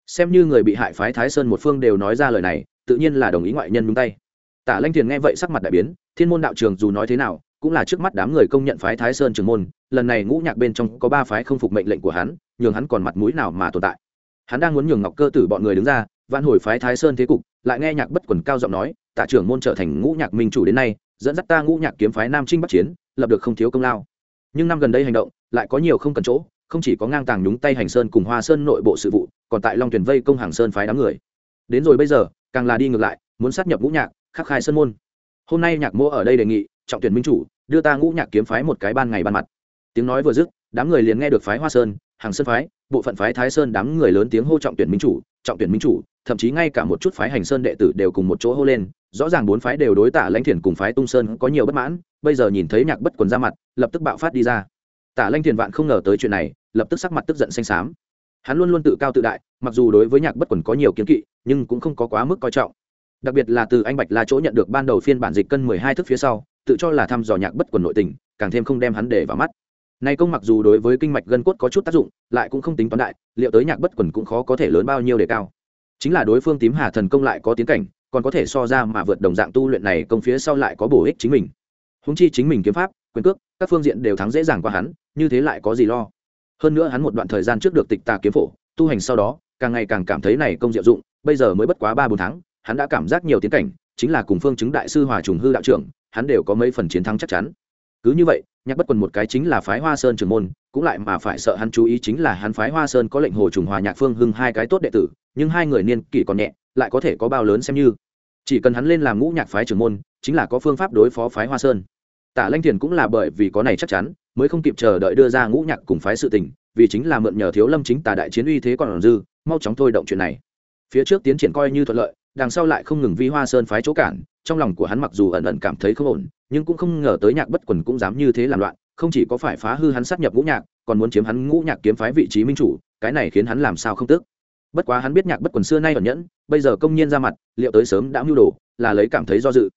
Xem như người bị hại phái thái sơn một phương đều nói ra lời này, tự nhiên là đồng ý ngoại nhân nhúng tay. Tả lanh thiền nghe vậy sắc mặt đại biến, thiên môn đạo trường dù nói thế nào, cũng là trước mắt đám người công nhận phái thái sơn trường môn, lần này ngũ nhạc bên trong có ba phái không phục mệnh lệnh của hắn, nhường hắn còn mặt mũi nào mà tồn tại. Hắn đang muốn nhường ngọc cơ tử bọn người đứng ra, vạn hồi phái thái sơn thế cục, lại nghe nhạc bất quần cao giọng nói tạ trưởng môn trở thành ngũ nhạc minh chủ đến nay dẫn dắt ta ngũ nhạc kiếm phái nam trinh bắc chiến, lập được không thiếu công lao. Nhưng năm gần đây hành động, lại có nhiều không cần chỗ, không chỉ có ngang tàng nhúng tay hành sơn cùng hoa sơn nội bộ sự vụ, còn tại long tuyển vây công hàng sơn phái đám người. Đến rồi bây giờ, càng là đi ngược lại, muốn sát nhập ngũ nhạc, khắc khai sơn môn. Hôm nay nhạc mô ở đây đề nghị, trọng tuyển minh chủ, đưa ta ngũ nhạc kiếm phái một cái ban ngày ban mặt. Tiếng nói vừa dứt, đám người liền nghe được phái hoa sơn, hàng sơn phái, bộ phận phái thái sơn đám người lớn tiếng hô trọng tuyển minh chủ, trọng tuyển minh chủ thậm chí ngay cả một chút phái hành sơn đệ tử đều cùng một chỗ hô lên, rõ ràng bốn phái đều đối tả lãnh thiền cùng phái tung sơn có nhiều bất mãn, bây giờ nhìn thấy nhạc bất quần ra mặt, lập tức bạo phát đi ra. Tả lãnh thiền vạn không ngờ tới chuyện này, lập tức sắc mặt tức giận xanh xám. Hắn luôn luôn tự cao tự đại, mặc dù đối với nhạc bất quần có nhiều kiến kỵ, nhưng cũng không có quá mức coi trọng. Đặc biệt là từ anh bạch là chỗ nhận được ban đầu phiên bản dịch cân mười hai thước phía sau, tự cho là thăm dò nhạc bất quần nội tình, càng thêm không đem hắn để vào mắt. Nay công mặc dù đối với kinh mạch gân cốt có chút tác dụng, lại cũng không tính toán đại, liệu tới nhạc bất quần cũng khó có thể lớn bao nhiêu để cao chính là đối phương tím hà thần công lại có tiến cảnh, còn có thể so ra mà vượt đồng dạng tu luyện này công phía sau lại có bổ ích chính mình. Húng chi chính mình kiếm pháp, quyền cước, các phương diện đều thắng dễ dàng qua hắn, như thế lại có gì lo? Hơn nữa hắn một đoạn thời gian trước được tịch tà kiếm phổ, tu hành sau đó, càng ngày càng cảm thấy này công diệu dụng, bây giờ mới bất quá ba bốn tháng, hắn đã cảm giác nhiều tiến cảnh, chính là cùng phương chứng đại sư hòa trùng hư đạo trưởng, hắn đều có mấy phần chiến thắng chắc chắn cứ như vậy, nhạc bất quần một cái chính là phái hoa sơn trường môn, cũng lại mà phải sợ hắn chú ý chính là hắn phái hoa sơn có lệnh hồ trùng hòa nhạc phương hưng hai cái tốt đệ tử, nhưng hai người niên kỷ còn nhẹ, lại có thể có bao lớn xem như. Chỉ cần hắn lên làm ngũ nhạc phái trưởng môn, chính là có phương pháp đối phó phái hoa sơn. Tả lanh thiền cũng là bởi vì có này chắc chắn, mới không kịp chờ đợi đưa ra ngũ nhạc cùng phái sự tình, vì chính là mượn nhờ thiếu lâm chính tà đại chiến uy thế còn dư, mau chóng thôi động chuyện này. Phía trước tiến triển coi như thuận lợi, đằng sau lại không ngừng vi hoa sơn phái chỗ cản, trong lòng của hắn mặc dù ẩn ẩn cảm thấy không ổn nhưng cũng không ngờ tới nhạc bất quần cũng dám như thế làm loạn, không chỉ có phải phá hư hắn sát nhập ngũ nhạc, còn muốn chiếm hắn ngũ nhạc kiếm phái vị trí minh chủ, cái này khiến hắn làm sao không tức. Bất quá hắn biết nhạc bất quần xưa nay ẩn nhẫn, bây giờ công nhiên ra mặt, liệu tới sớm đã mưu đồ, là lấy cảm thấy do dự.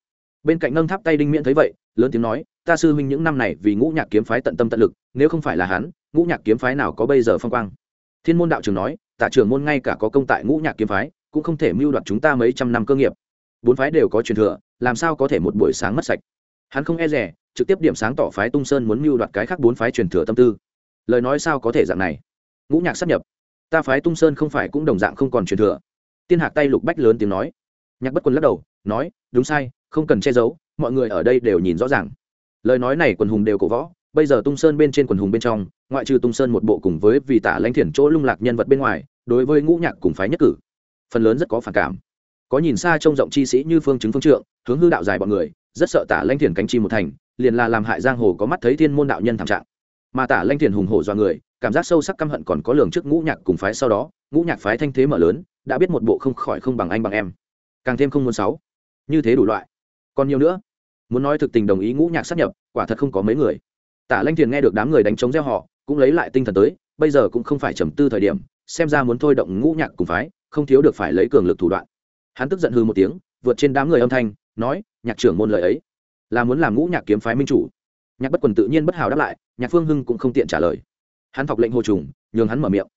Bên cạnh nâng tháp tay đinh miễn thấy vậy, lớn tiếng nói, ta sư huynh những năm này vì ngũ nhạc kiếm phái tận tâm tận lực, nếu không phải là hắn, ngũ nhạc kiếm phái nào có bây giờ phong quang? Thiên môn đạo trường nói, tả trưởng môn ngay cả có công tại ngũ nhạc kiếm phái, cũng không thể mưu đoạt chúng ta mấy trăm năm cơ nghiệp. Bốn phái đều có truyền thừa, làm sao có thể một buổi sáng mất sạch? Hắn không e rẻ, trực tiếp điểm sáng tỏ phái tung sơn muốn mưu đoạt cái khác bốn phái truyền thừa tâm tư. Lời nói sao có thể dạng này? Ngũ nhạc sắp nhập. Ta phái tung sơn không phải cũng đồng dạng không còn truyền thừa. Tiên hạc tay lục bách lớn tiếng nói. Nhạc bất quân lắc đầu, nói, đúng sai, không cần che giấu, mọi người ở đây đều nhìn rõ ràng. Lời nói này quần hùng đều cổ võ, bây giờ tung sơn bên trên quần hùng bên trong, ngoại trừ tung sơn một bộ cùng với vì tả lãnh thiển chỗ lung lạc nhân vật bên ngoài, đối với ngũ nhạc cùng phái nhất cử, phần lớn rất có phản cảm. Có nhìn xa trông rộng chi sĩ như phương chứng phương trượng, hướng hư đạo dài bọn người rất sợ tả lanh thiền cánh chi một thành, liền là làm hại giang hồ có mắt thấy thiên môn đạo nhân thảm trạng. Mà tả lanh thiền hùng hổ do người, cảm giác sâu sắc căm hận còn có lường trước ngũ nhạc cùng phái sau đó, ngũ nhạc phái thanh thế mở lớn, đã biết một bộ không khỏi không bằng anh bằng em. Càng thêm không muốn sáu. Như thế đủ loại. Còn nhiều nữa. Muốn nói thực tình đồng ý ngũ nhạc sát nhập, quả thật không có mấy người. Tả lanh thiền nghe được đám người đánh chống gieo họ, cũng lấy lại tinh thần tới, bây giờ cũng không phải trầm tư thời điểm, xem ra muốn thôi động ngũ nhạc cùng phái, không thiếu được phải lấy cường lực thủ đoạn. Hắn tức giận hư một tiếng, vượt trên đám người âm thanh, nói nhạc trưởng môn lời ấy. Là muốn làm ngũ nhạc kiếm phái minh chủ. Nhạc bất quần tự nhiên bất hào đáp lại, nhạc phương hưng cũng không tiện trả lời. Hắn thọc lệnh hồ trùng, nhường hắn mở miệng.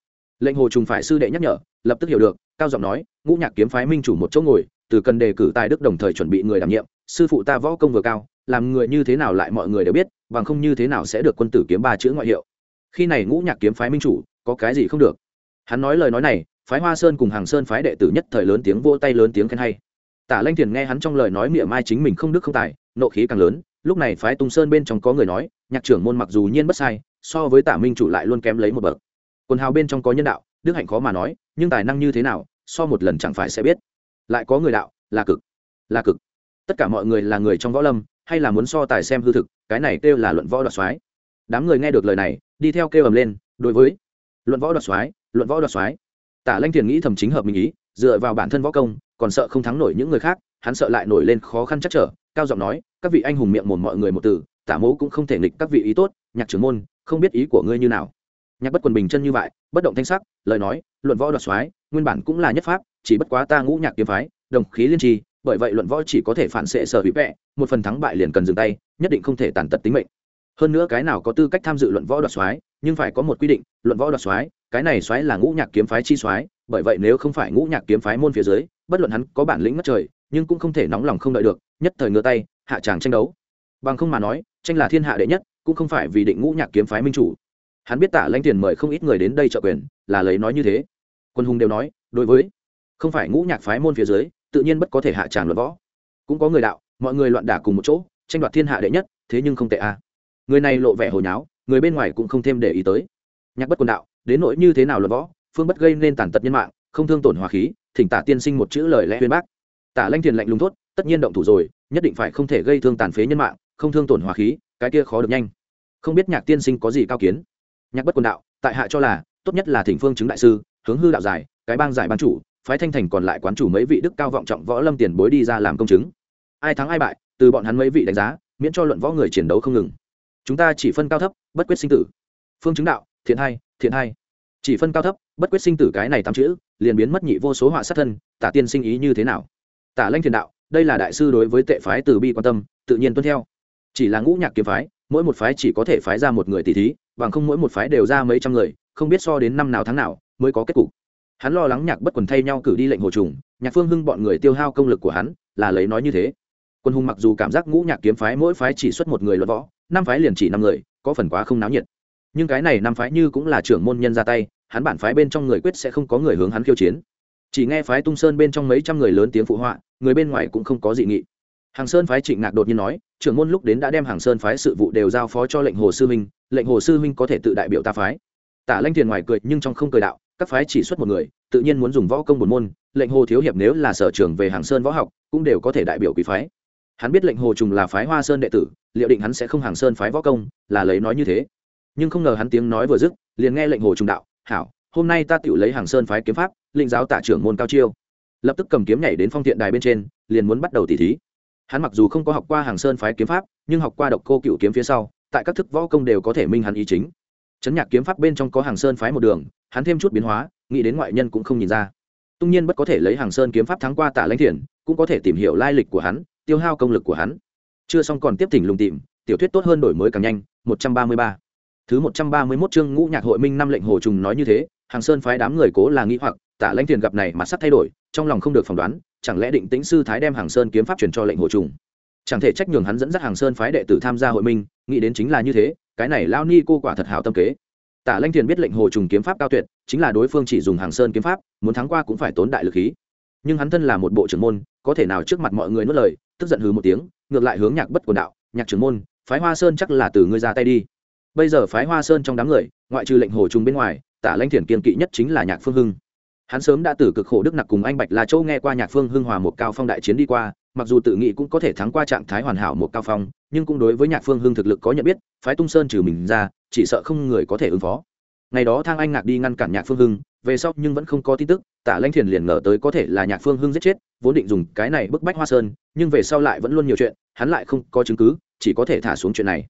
Lệnh hồ trùng phải sư đệ nhắc nhở, lập tức hiểu được, cao giọng nói, ngũ nhạc kiếm phái minh chủ một chỗ ngồi, từ cần đề cử tài đức đồng thời chuẩn bị người đảm nhiệm, sư phụ ta võ công vừa cao, làm người như thế nào lại mọi người đều biết, bằng không như thế nào sẽ được quân tử kiếm ba chữ ngoại hiệu. Khi này ngũ nhạc kiếm phái minh chủ, có cái gì không được? Hắn nói lời nói này, phái hoa sơn cùng hàng sơn phái đệ tử nhất thời lớn tiếng vô tay lớn tiếng khen hay tả lanh thiền nghe hắn trong lời nói miệng mai chính mình không đức không tài, nộ khí càng lớn, lúc này phái tung sơn bên trong có người nói, nhạc trưởng môn mặc dù nhiên bất sai, so với tả minh chủ lại luôn kém lấy một bậc. Quần hào bên trong có nhân đạo, đức hạnh khó mà nói, nhưng tài năng như thế nào, so một lần chẳng phải sẽ biết. Lại có người đạo, là cực là cực. Tất cả mọi người là người trong võ lâm, hay là muốn so tài xem hư thực, cái này kêu là luận võ đoạt soái. Đám người nghe được lời này, đi theo kêu ầm lên, đối với luận võ đoạt soái, luận võ đoạt soái. Tả lanh thiền nghĩ thầm chính hợp mình ý, dựa vào bản thân võ công còn sợ không thắng nổi những người khác, hắn sợ lại nổi lên khó khăn chắc trở, cao giọng nói, các vị anh hùng miệng mồm mọi người một từ, tả mẫu cũng không thể nghịch các vị ý tốt, nhạc trưởng môn, không biết ý của ngươi như nào. Nhạc bất quần bình chân như vậy, bất động thanh sắc, lời nói, luận võ đoạt soái, nguyên bản cũng là nhất pháp, chỉ bất quá ta ngũ nhạc kiếm phái, đồng khí liên trì bởi vậy luận võ chỉ có thể phản xệ sở hữu vẽ một phần thắng bại liền cần dừng tay, nhất định không thể tàn tật tính mệnh. Hơn nữa cái nào có tư cách tham dự luận võ đoạt soái, nhưng phải có một quy định, luận võ đoạt soái, cái này soái là ngũ nhạc kiếm phái chi soái, bởi vậy nếu không phải ngũ nhạc kiếm phái môn phía dưới bất luận hắn có bản lĩnh mất trời, nhưng cũng không thể nóng lòng không đợi được, nhất thời ngửa tay, hạ tràng tranh đấu. Bằng không mà nói, tranh là thiên hạ đệ nhất, cũng không phải vì định ngũ nhạc kiếm phái minh chủ. Hắn biết tả lãnh tiền mời không ít người đến đây trợ quyền, là lấy nói như thế. Quân hùng đều nói, đối với, không phải ngũ nhạc phái môn phía dưới, tự nhiên bất có thể hạ tràng luận võ. Cũng có người đạo, mọi người loạn đả cùng một chỗ, tranh đoạt thiên hạ đệ nhất, thế nhưng không tệ a người này lộ vẻ hồi nháo, người bên ngoài cũng không thêm để ý tới. Nhạc bất quần đạo, đến nỗi như thế nào luận võ, phương bất gây nên tàn tật nhân mạng, không thương tổn hòa khí thỉnh tả tiên sinh một chữ lời lẽ huyên bác. Tả lanh thiền lạnh lùng thốt, tất nhiên động thủ rồi, nhất định phải không thể gây thương tàn phế nhân mạng, không thương tổn hòa khí, cái kia khó được nhanh. Không biết nhạc tiên sinh có gì cao kiến? Nhạc bất quần đạo, tại hạ cho là, tốt nhất là thỉnh phương chứng đại sư, hướng hư đạo giải, cái bang giải ban chủ, phái thanh thành còn lại quán chủ mấy vị đức cao vọng trọng võ lâm tiền bối đi ra làm công chứng. Ai thắng ai bại, từ bọn hắn mấy vị đánh giá, miễn cho luận võ người chiến đấu không ngừng. Chúng ta chỉ phân cao thấp, bất quyết sinh tử. Phương chứng đạo, thiện hai thiện hai chỉ phân cao thấp, bất quyết sinh tử cái này tám chữ, liền biến mất nhị vô số họa sát thân, tả tiên sinh ý như thế nào? Tả lanh thiền đạo, đây là đại sư đối với tệ phái từ bi quan tâm, tự nhiên tuân theo. Chỉ là ngũ nhạc kiếm phái, mỗi một phái chỉ có thể phái ra một người tỷ thí, bằng không mỗi một phái đều ra mấy trăm người, không biết so đến năm nào tháng nào mới có kết cục. Hắn lo lắng nhạc bất quần thay nhau cử đi lệnh hồ trùng, nhạc phương hưng bọn người tiêu hao công lực của hắn, là lấy nói như thế. Quân hùng mặc dù cảm giác ngũ nhạc kiếm phái mỗi phái chỉ xuất một người luận võ, năm phái liền chỉ năm người, có phần quá không náo nhiệt nhưng cái này năm phái như cũng là trưởng môn nhân ra tay, hắn bản phái bên trong người quyết sẽ không có người hướng hắn khiêu chiến. Chỉ nghe phái tung sơn bên trong mấy trăm người lớn tiếng phụ họa, người bên ngoài cũng không có dị nghị. Hàng sơn phái trịnh ngạc đột nhiên nói, trưởng môn lúc đến đã đem hàng sơn phái sự vụ đều giao phó cho lệnh hồ sư huynh lệnh hồ sư huynh có thể tự đại biểu ta phái. Tả lanh thiền ngoài cười, nhưng trong không cười đạo, các phái chỉ xuất một người, tự nhiên muốn dùng võ công một môn, lệnh hồ thiếu hiệp nếu là sở trường về hàng sơn võ học, cũng đều có thể đại biểu quý phái. Hắn biết lệnh hồ trùng là phái hoa sơn đệ tử, liệu định hắn sẽ không hàng sơn phái võ công, là lấy nói như thế nhưng không ngờ hắn tiếng nói vừa dứt, liền nghe lệnh hồ trùng đạo, hảo, hôm nay ta tự lấy hàng sơn phái kiếm pháp, linh giáo tạ trưởng môn cao chiêu. Lập tức cầm kiếm nhảy đến phong thiện đài bên trên, liền muốn bắt đầu tỉ thí. Hắn mặc dù không có học qua hàng sơn phái kiếm pháp, nhưng học qua độc cô cựu kiếm phía sau, tại các thức võ công đều có thể minh hắn ý chính. Chấn nhạc kiếm pháp bên trong có hàng sơn phái một đường, hắn thêm chút biến hóa, nghĩ đến ngoại nhân cũng không nhìn ra. Tung nhiên bất có thể lấy hàng sơn kiếm pháp thắng qua tạ lãnh thiền cũng có thể tìm hiểu lai lịch của hắn, tiêu hao công lực của hắn. Chưa xong còn tiếp tỉnh lùng tìm, tiểu thuyết tốt hơn đổi mới càng nhanh, một trăm ba mươi ba thứ một trăm ba mươi 131 chương ngũ nhạc hội minh năm lệnh hồ trùng nói như thế hàng sơn phái đám người cố là nghĩ hoặc tạ lãnh tiền gặp này mà sắp thay đổi trong lòng không được phỏng đoán chẳng lẽ định tĩnh sư thái đem hàng sơn kiếm pháp truyền cho lệnh hồ trùng chẳng thể trách nhường hắn dẫn dắt hàng sơn phái đệ tử tham gia hội minh nghĩ đến chính là như thế cái này lao ni cô quả thật hảo tâm kế Tạ lãnh tiền biết lệnh Hồ Trùng kiếm pháp cao tuyệt, chính là đối phương chỉ dùng hàng sơn kiếm pháp, muốn thắng qua cũng phải tốn đại lực khí. Nhưng hắn thân là một bộ trưởng môn, có thể nào trước mặt mọi người nuốt lời, tức giận hừ một tiếng, ngược lại hướng Nhạc Bất Quần đạo, "Nhạc trưởng môn, phái Hoa Sơn chắc là từ ngươi ra tay đi." Bây giờ phái Hoa Sơn trong đám người, ngoại trừ lệnh Hồ Trùng bên ngoài, Tạ Lanh Thiền kiên kỵ nhất chính là Nhạc Phương Hưng. Hắn sớm đã từ cực khổ đức nặc cùng anh Bạch La Châu nghe qua Nhạc Phương Hưng hòa một cao phong đại chiến đi qua, mặc dù tự nghĩ cũng có thể thắng qua trạng thái hoàn hảo một cao phong, nhưng cũng đối với Nhạc Phương Hưng thực lực có nhận biết, phái Tung Sơn trừ mình ra, chỉ sợ không người có thể ứng phó ngày đó thang anh ngạc đi ngăn cản nhạc phương hưng về sau nhưng vẫn không có tin tức tạ lanh thiền liền ngờ tới có thể là nhạc phương hưng giết chết vốn định dùng cái này bức bách hoa sơn nhưng về sau lại vẫn luôn nhiều chuyện hắn lại không có chứng cứ chỉ có thể thả xuống chuyện này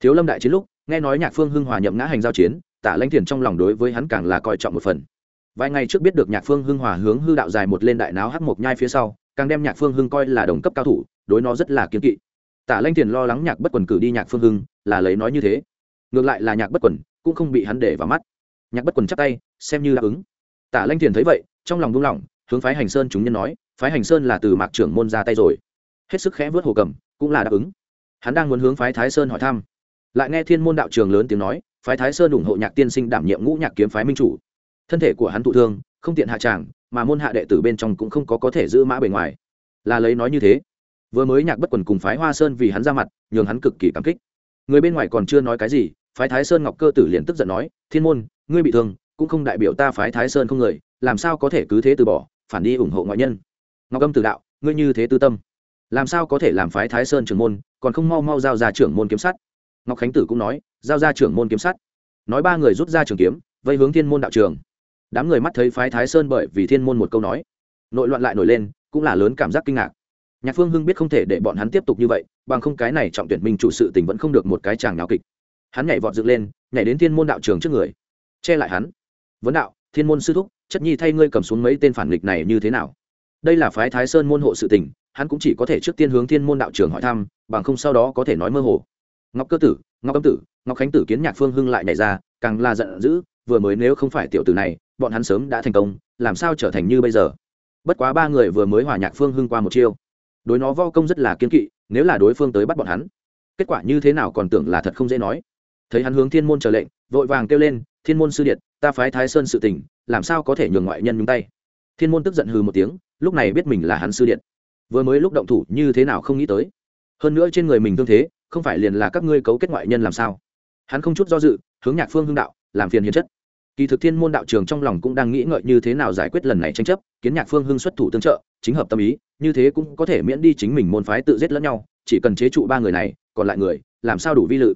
thiếu lâm đại chiến lúc nghe nói nhạc phương hưng hòa nhậm ngã hành giao chiến, Tả lanh thiền trong lòng đối với hắn càng là coi trọng một phần. Vài ngày trước biết được nhạc phương hưng hòa hướng hư đạo dài một lên đại náo hắc mộc nhai phía sau, càng đem nhạc phương hưng coi là đồng cấp cao thủ, đối nó rất là kiến kỵ. Tả lanh thiền lo lắng nhạc bất quần cử đi nhạc phương hưng, là lấy nói như thế. Ngược lại là nhạc bất quần cũng không bị hắn để vào mắt. Nhạc bất quần chắc tay, xem như đáp ứng. Tả lanh thiền thấy vậy, trong lòng buông lỏng, hướng phái hành sơn chúng nhân nói, phái hành sơn là từ mạc trưởng môn ra tay rồi. Hết sức khẽ vớt hồ cầm, cũng là đáp ứng. Hắn đang muốn hướng phái thái sơn hỏi thăm lại nghe thiên môn đạo trường lớn tiếng nói, phái thái sơn ủng hộ nhạc tiên sinh đảm nhiệm ngũ nhạc kiếm phái minh chủ. Thân thể của hắn thụ thương, không tiện hạ tràng, mà môn hạ đệ tử bên trong cũng không có có thể giữ mã bề ngoài. Là lấy nói như thế. Vừa mới nhạc bất quần cùng phái hoa sơn vì hắn ra mặt, nhường hắn cực kỳ cảm kích. Người bên ngoài còn chưa nói cái gì, phái thái sơn ngọc cơ tử liền tức giận nói, thiên môn, ngươi bị thương, cũng không đại biểu ta phái thái sơn không người, làm sao có thể cứ thế từ bỏ, phản đi ủng hộ ngoại nhân. Ngọc âm tử đạo, ngươi như thế tư tâm, làm sao có thể làm phái thái sơn trưởng môn, còn không mau mau giao ra trưởng môn kiếm sắt? Ngọc khánh tử cũng nói, giao ra trưởng môn kiếm sắt. Nói ba người rút ra trường kiếm, vây hướng thiên môn đạo trường. Đám người mắt thấy phái thái sơn bởi vì thiên môn một câu nói. Nội loạn lại nổi lên, cũng là lớn cảm giác kinh ngạc. Nhạc phương hưng biết không thể để bọn hắn tiếp tục như vậy, bằng không cái này trọng tuyển minh chủ sự tình vẫn không được một cái chàng nào kịch. Hắn nhảy vọt dựng lên, nhảy đến thiên môn đạo trường trước người. Che lại hắn. Vấn đạo, thiên môn sư thúc, chất nhi thay ngươi cầm xuống mấy tên phản nghịch này như thế nào? Đây là phái thái sơn môn hộ sự tình, hắn cũng chỉ có thể trước tiên hướng thiên môn đạo trường hỏi thăm, bằng không sau đó có thể nói mơ hồ ngọc cơ tử, ngọc âm tử, ngọc khánh tử kiến nhạc phương hưng lại nhảy ra, càng là giận dữ, vừa mới nếu không phải tiểu tử này, bọn hắn sớm đã thành công, làm sao trở thành như bây giờ? Bất quá ba người vừa mới hòa nhạc phương hưng qua một chiêu. Đối nó vo công rất là kiên kỵ, nếu là đối phương tới bắt bọn hắn, kết quả như thế nào còn tưởng là thật không dễ nói. Thấy hắn hướng thiên môn trở lệnh, vội vàng kêu lên, thiên môn sư điện ta phái thái sơn sự tình, làm sao có thể nhường ngoại nhân nhúng tay? Thiên môn tức giận hừ một tiếng, lúc này biết mình là hắn sư điện vừa mới lúc động thủ như thế nào không nghĩ tới. Hơn nữa trên người mình thương thế không phải liền là các ngươi cấu kết ngoại nhân làm sao? Hắn không chút do dự, hướng nhạc phương hưng đạo, làm phiền hiền chất. Kỳ thực thiên môn đạo trường trong lòng cũng đang nghĩ ngợi như thế nào giải quyết lần này tranh chấp, kiến nhạc phương hưng xuất thủ tương trợ, chính hợp tâm ý, như thế cũng có thể miễn đi chính mình môn phái tự giết lẫn nhau, chỉ cần chế trụ ba người này, còn lại người, làm sao đủ vi lự?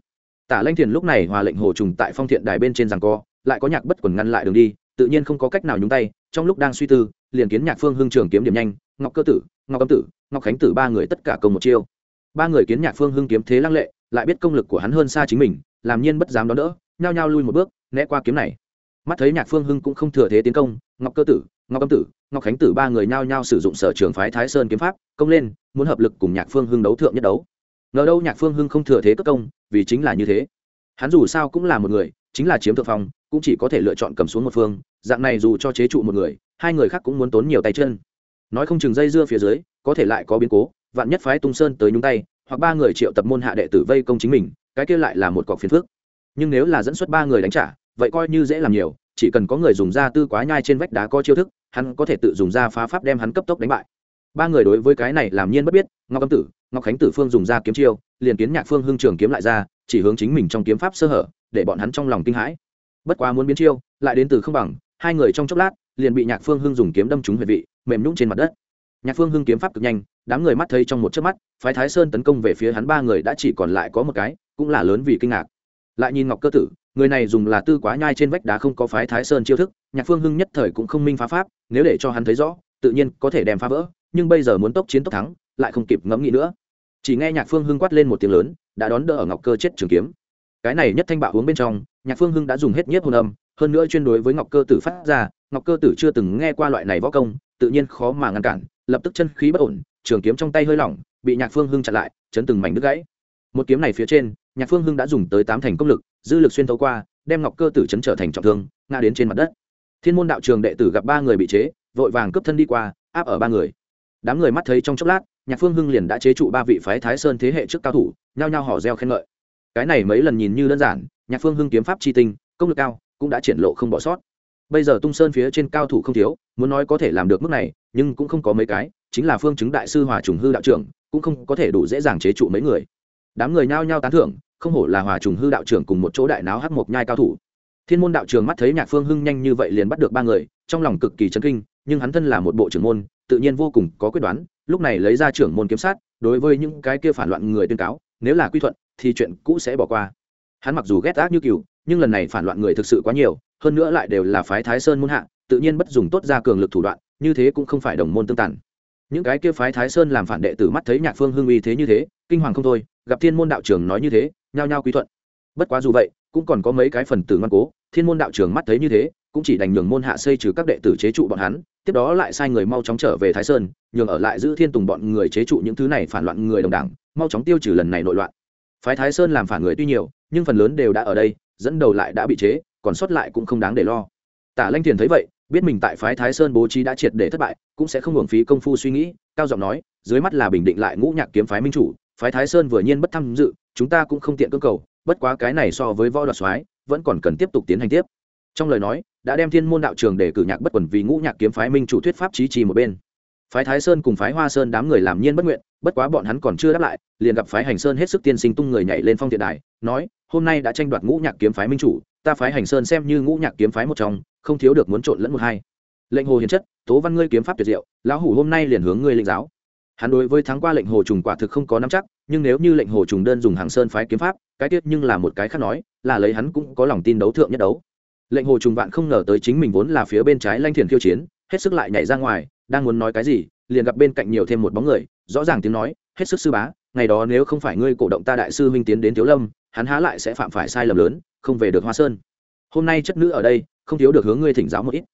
Tả lanh thiền lúc này hòa lệnh hồ trùng tại phong thiện đài bên trên rằng co, lại có nhạc bất quần ngăn lại đường đi, tự nhiên không có cách nào nhúng tay, trong lúc đang suy tư, liền kiến nhạc phương hưng trường kiếm điểm nhanh, ngọc cơ tử, ngọc âm tử, ngọc khánh tử ba người tất cả công một chiêu ba người kiến nhạc phương hưng kiếm thế lăng lệ, lại biết công lực của hắn hơn xa chính mình, làm nhiên bất dám đón đỡ, nhao nhao lui một bước, né qua kiếm này. Mắt thấy nhạc phương hưng cũng không thừa thế tiến công, ngọc cơ tử, ngọc âm tử, ngọc khánh tử ba người nhao nhao sử dụng sở trường phái thái sơn kiếm pháp, công lên, muốn hợp lực cùng nhạc phương hưng đấu thượng nhất đấu. Ngờ đâu nhạc phương hưng không thừa thế cất công, vì chính là như thế. Hắn dù sao cũng là một người, chính là chiếm thượng phong, cũng chỉ có thể lựa chọn cầm xuống một phương, dạng này dù cho chế trụ một người, hai người khác cũng muốn tốn nhiều tay chân. Nói không chừng dây dưa phía dưới, có thể lại có biến cố vạn nhất phái tung sơn tới nhúng tay, hoặc ba người triệu tập môn hạ đệ tử vây công chính mình, cái kia lại là một cọc phiền phước nhưng nếu là dẫn xuất ba người đánh trả, vậy coi như dễ làm nhiều, chỉ cần có người dùng da tư quá nhai trên vách đá có chiêu thức, hắn có thể tự dùng da phá pháp đem hắn cấp tốc đánh bại. Ba người đối với cái này làm nhiên bất biết, ngọc âm tử, ngọc khánh tử phương dùng ra kiếm chiêu, liền kiến nhạc phương hưng trường kiếm lại ra, chỉ hướng chính mình trong kiếm pháp sơ hở, để bọn hắn trong lòng kinh hãi. Bất quá muốn biến chiêu, lại đến từ không bằng, hai người trong chốc lát, liền bị nhạc phương hưng dùng kiếm đâm trúng huyệt vị, mềm nhũng trên mặt đất nhạc phương hưng kiếm pháp cực nhanh, đám người mắt thấy trong một chớp mắt, phái thái sơn tấn công về phía hắn ba người đã chỉ còn lại có một cái, cũng là lớn vì kinh ngạc. Lại nhìn ngọc cơ tử, người này dùng là tư quá nhai trên vách đá không có phái thái sơn chiêu thức, nhạc phương hưng nhất thời cũng không minh phá pháp, nếu để cho hắn thấy rõ, tự nhiên có thể đem phá vỡ, nhưng bây giờ muốn tốc chiến tốc thắng, lại không kịp ngẫm nghĩ nữa. Chỉ nghe nhạc phương hưng quát lên một tiếng lớn, đã đón đỡ ở ngọc cơ chết trường kiếm. Cái này nhất thanh bạo hướng bên trong, nhạc phương hưng đã dùng hết nhiếp hồn âm, hơn nữa chuyên đối với ngọc cơ tử phát ra, ngọc cơ tử chưa từng nghe qua loại này võ công, tự nhiên khó mà ngăn cản lập tức chân khí bất ổn, trường kiếm trong tay hơi lỏng, bị nhạc phương hưng chặn lại, chấn từng mảnh đứt gãy. Một kiếm này phía trên, nhạc phương hưng đã dùng tới tám thành công lực, dư lực xuyên thấu qua, đem ngọc cơ tử chấn trở thành trọng thương, ngã đến trên mặt đất. Thiên môn đạo trường đệ tử gặp ba người bị chế, vội vàng cướp thân đi qua, áp ở ba người. Đám người mắt thấy trong chốc lát, nhạc phương hưng liền đã chế trụ ba vị phái thái sơn thế hệ trước cao thủ, nhao nhao hò reo khen ngợi. Cái này mấy lần nhìn như đơn giản, nhạc phương hưng kiếm pháp chi tinh, công lực cao, cũng đã triển lộ không bỏ sót bây giờ tung sơn phía trên cao thủ không thiếu, muốn nói có thể làm được mức này, nhưng cũng không có mấy cái, chính là phương chứng đại sư hòa trùng hư đạo trưởng, cũng không có thể đủ dễ dàng chế trụ mấy người. Đám người nhao nhao tán thưởng, không hổ là hòa trùng hư đạo trưởng cùng một chỗ đại náo hắc mộc nhai cao thủ. Thiên môn đạo trường mắt thấy nhạc phương hưng nhanh như vậy liền bắt được ba người, trong lòng cực kỳ chấn kinh, nhưng hắn thân là một bộ trưởng môn, tự nhiên vô cùng có quyết đoán, lúc này lấy ra trưởng môn kiếm sát, đối với những cái kia phản loạn người tuyên cáo, nếu là quy thuận, thì chuyện cũ sẽ bỏ qua. Hắn mặc dù ghét ác như cừu, nhưng lần này phản loạn người thực sự quá nhiều hơn nữa lại đều là phái thái sơn môn hạ, tự nhiên bất dùng tốt ra cường lực thủ đoạn, như thế cũng không phải đồng môn tương tàn. Những cái kia phái thái sơn làm phản đệ tử mắt thấy nhạc phương hưng uy thế như thế, kinh hoàng không thôi, gặp thiên môn đạo trưởng nói như thế, nhao nhao quý thuận. Bất quá dù vậy, cũng còn có mấy cái phần tử ngoan cố, thiên môn đạo trưởng mắt thấy như thế, cũng chỉ đành nhường môn hạ xây trừ các đệ tử chế trụ bọn hắn, tiếp đó lại sai người mau chóng trở về thái sơn, nhường ở lại giữ thiên tùng bọn người chế trụ những thứ này phản loạn người đồng đảng, mau chóng tiêu trừ lần này nội loạn. Phái thái sơn làm phản người tuy nhiều, nhưng phần lớn đều đã ở đây, dẫn đầu lại đã bị chế còn sót lại cũng không đáng để lo. Tả lanh thiền thấy vậy, biết mình tại phái thái sơn bố trí đã triệt để thất bại, cũng sẽ không hưởng phí công phu suy nghĩ, cao giọng nói, dưới mắt là bình định lại ngũ nhạc kiếm phái minh chủ, phái thái sơn vừa nhiên bất tham dự, chúng ta cũng không tiện cơ cầu, bất quá cái này so với võ đoạt soái, vẫn còn cần tiếp tục tiến hành tiếp. Trong lời nói, đã đem thiên môn đạo trường để cử nhạc bất quần vì ngũ nhạc kiếm phái minh chủ thuyết pháp trí trì một bên. Phái thái sơn cùng phái hoa sơn đám người làm nhiên bất nguyện bất quá bọn hắn còn chưa đáp lại, liền gặp phái hành sơn hết sức tiên sinh tung người nhảy lên phong thiện đài, nói, hôm nay đã tranh đoạt ngũ nhạc kiếm phái minh chủ, ta phái hành sơn xem như ngũ nhạc kiếm phái một trong, không thiếu được muốn trộn lẫn một hai. Lệnh hồ hiền chất, tố văn ngươi kiếm pháp tuyệt diệu, lão hủ hôm nay liền hướng ngươi lệnh giáo. Hắn đối với thắng qua lệnh hồ trùng quả thực không có nắm chắc, nhưng nếu như lệnh hồ trùng đơn dùng hàng sơn phái kiếm pháp, cái tiết nhưng là một cái khác nói, là lấy hắn cũng có lòng tin đấu thượng nhất đấu. Lệnh hồ trùng vạn không ngờ tới chính mình vốn là phía bên trái lanh thiền khiêu chiến, hết sức lại nhảy ra ngoài, đang muốn nói cái gì liền gặp bên cạnh nhiều thêm một bóng người, rõ ràng tiếng nói, hết sức sư bá, ngày đó nếu không phải ngươi cổ động ta đại sư minh tiến đến thiếu lâm, hắn há lại sẽ phạm phải sai lầm lớn, không về được hoa sơn. Hôm nay chất nữ ở đây, không thiếu được hướng ngươi thỉnh giáo một ít.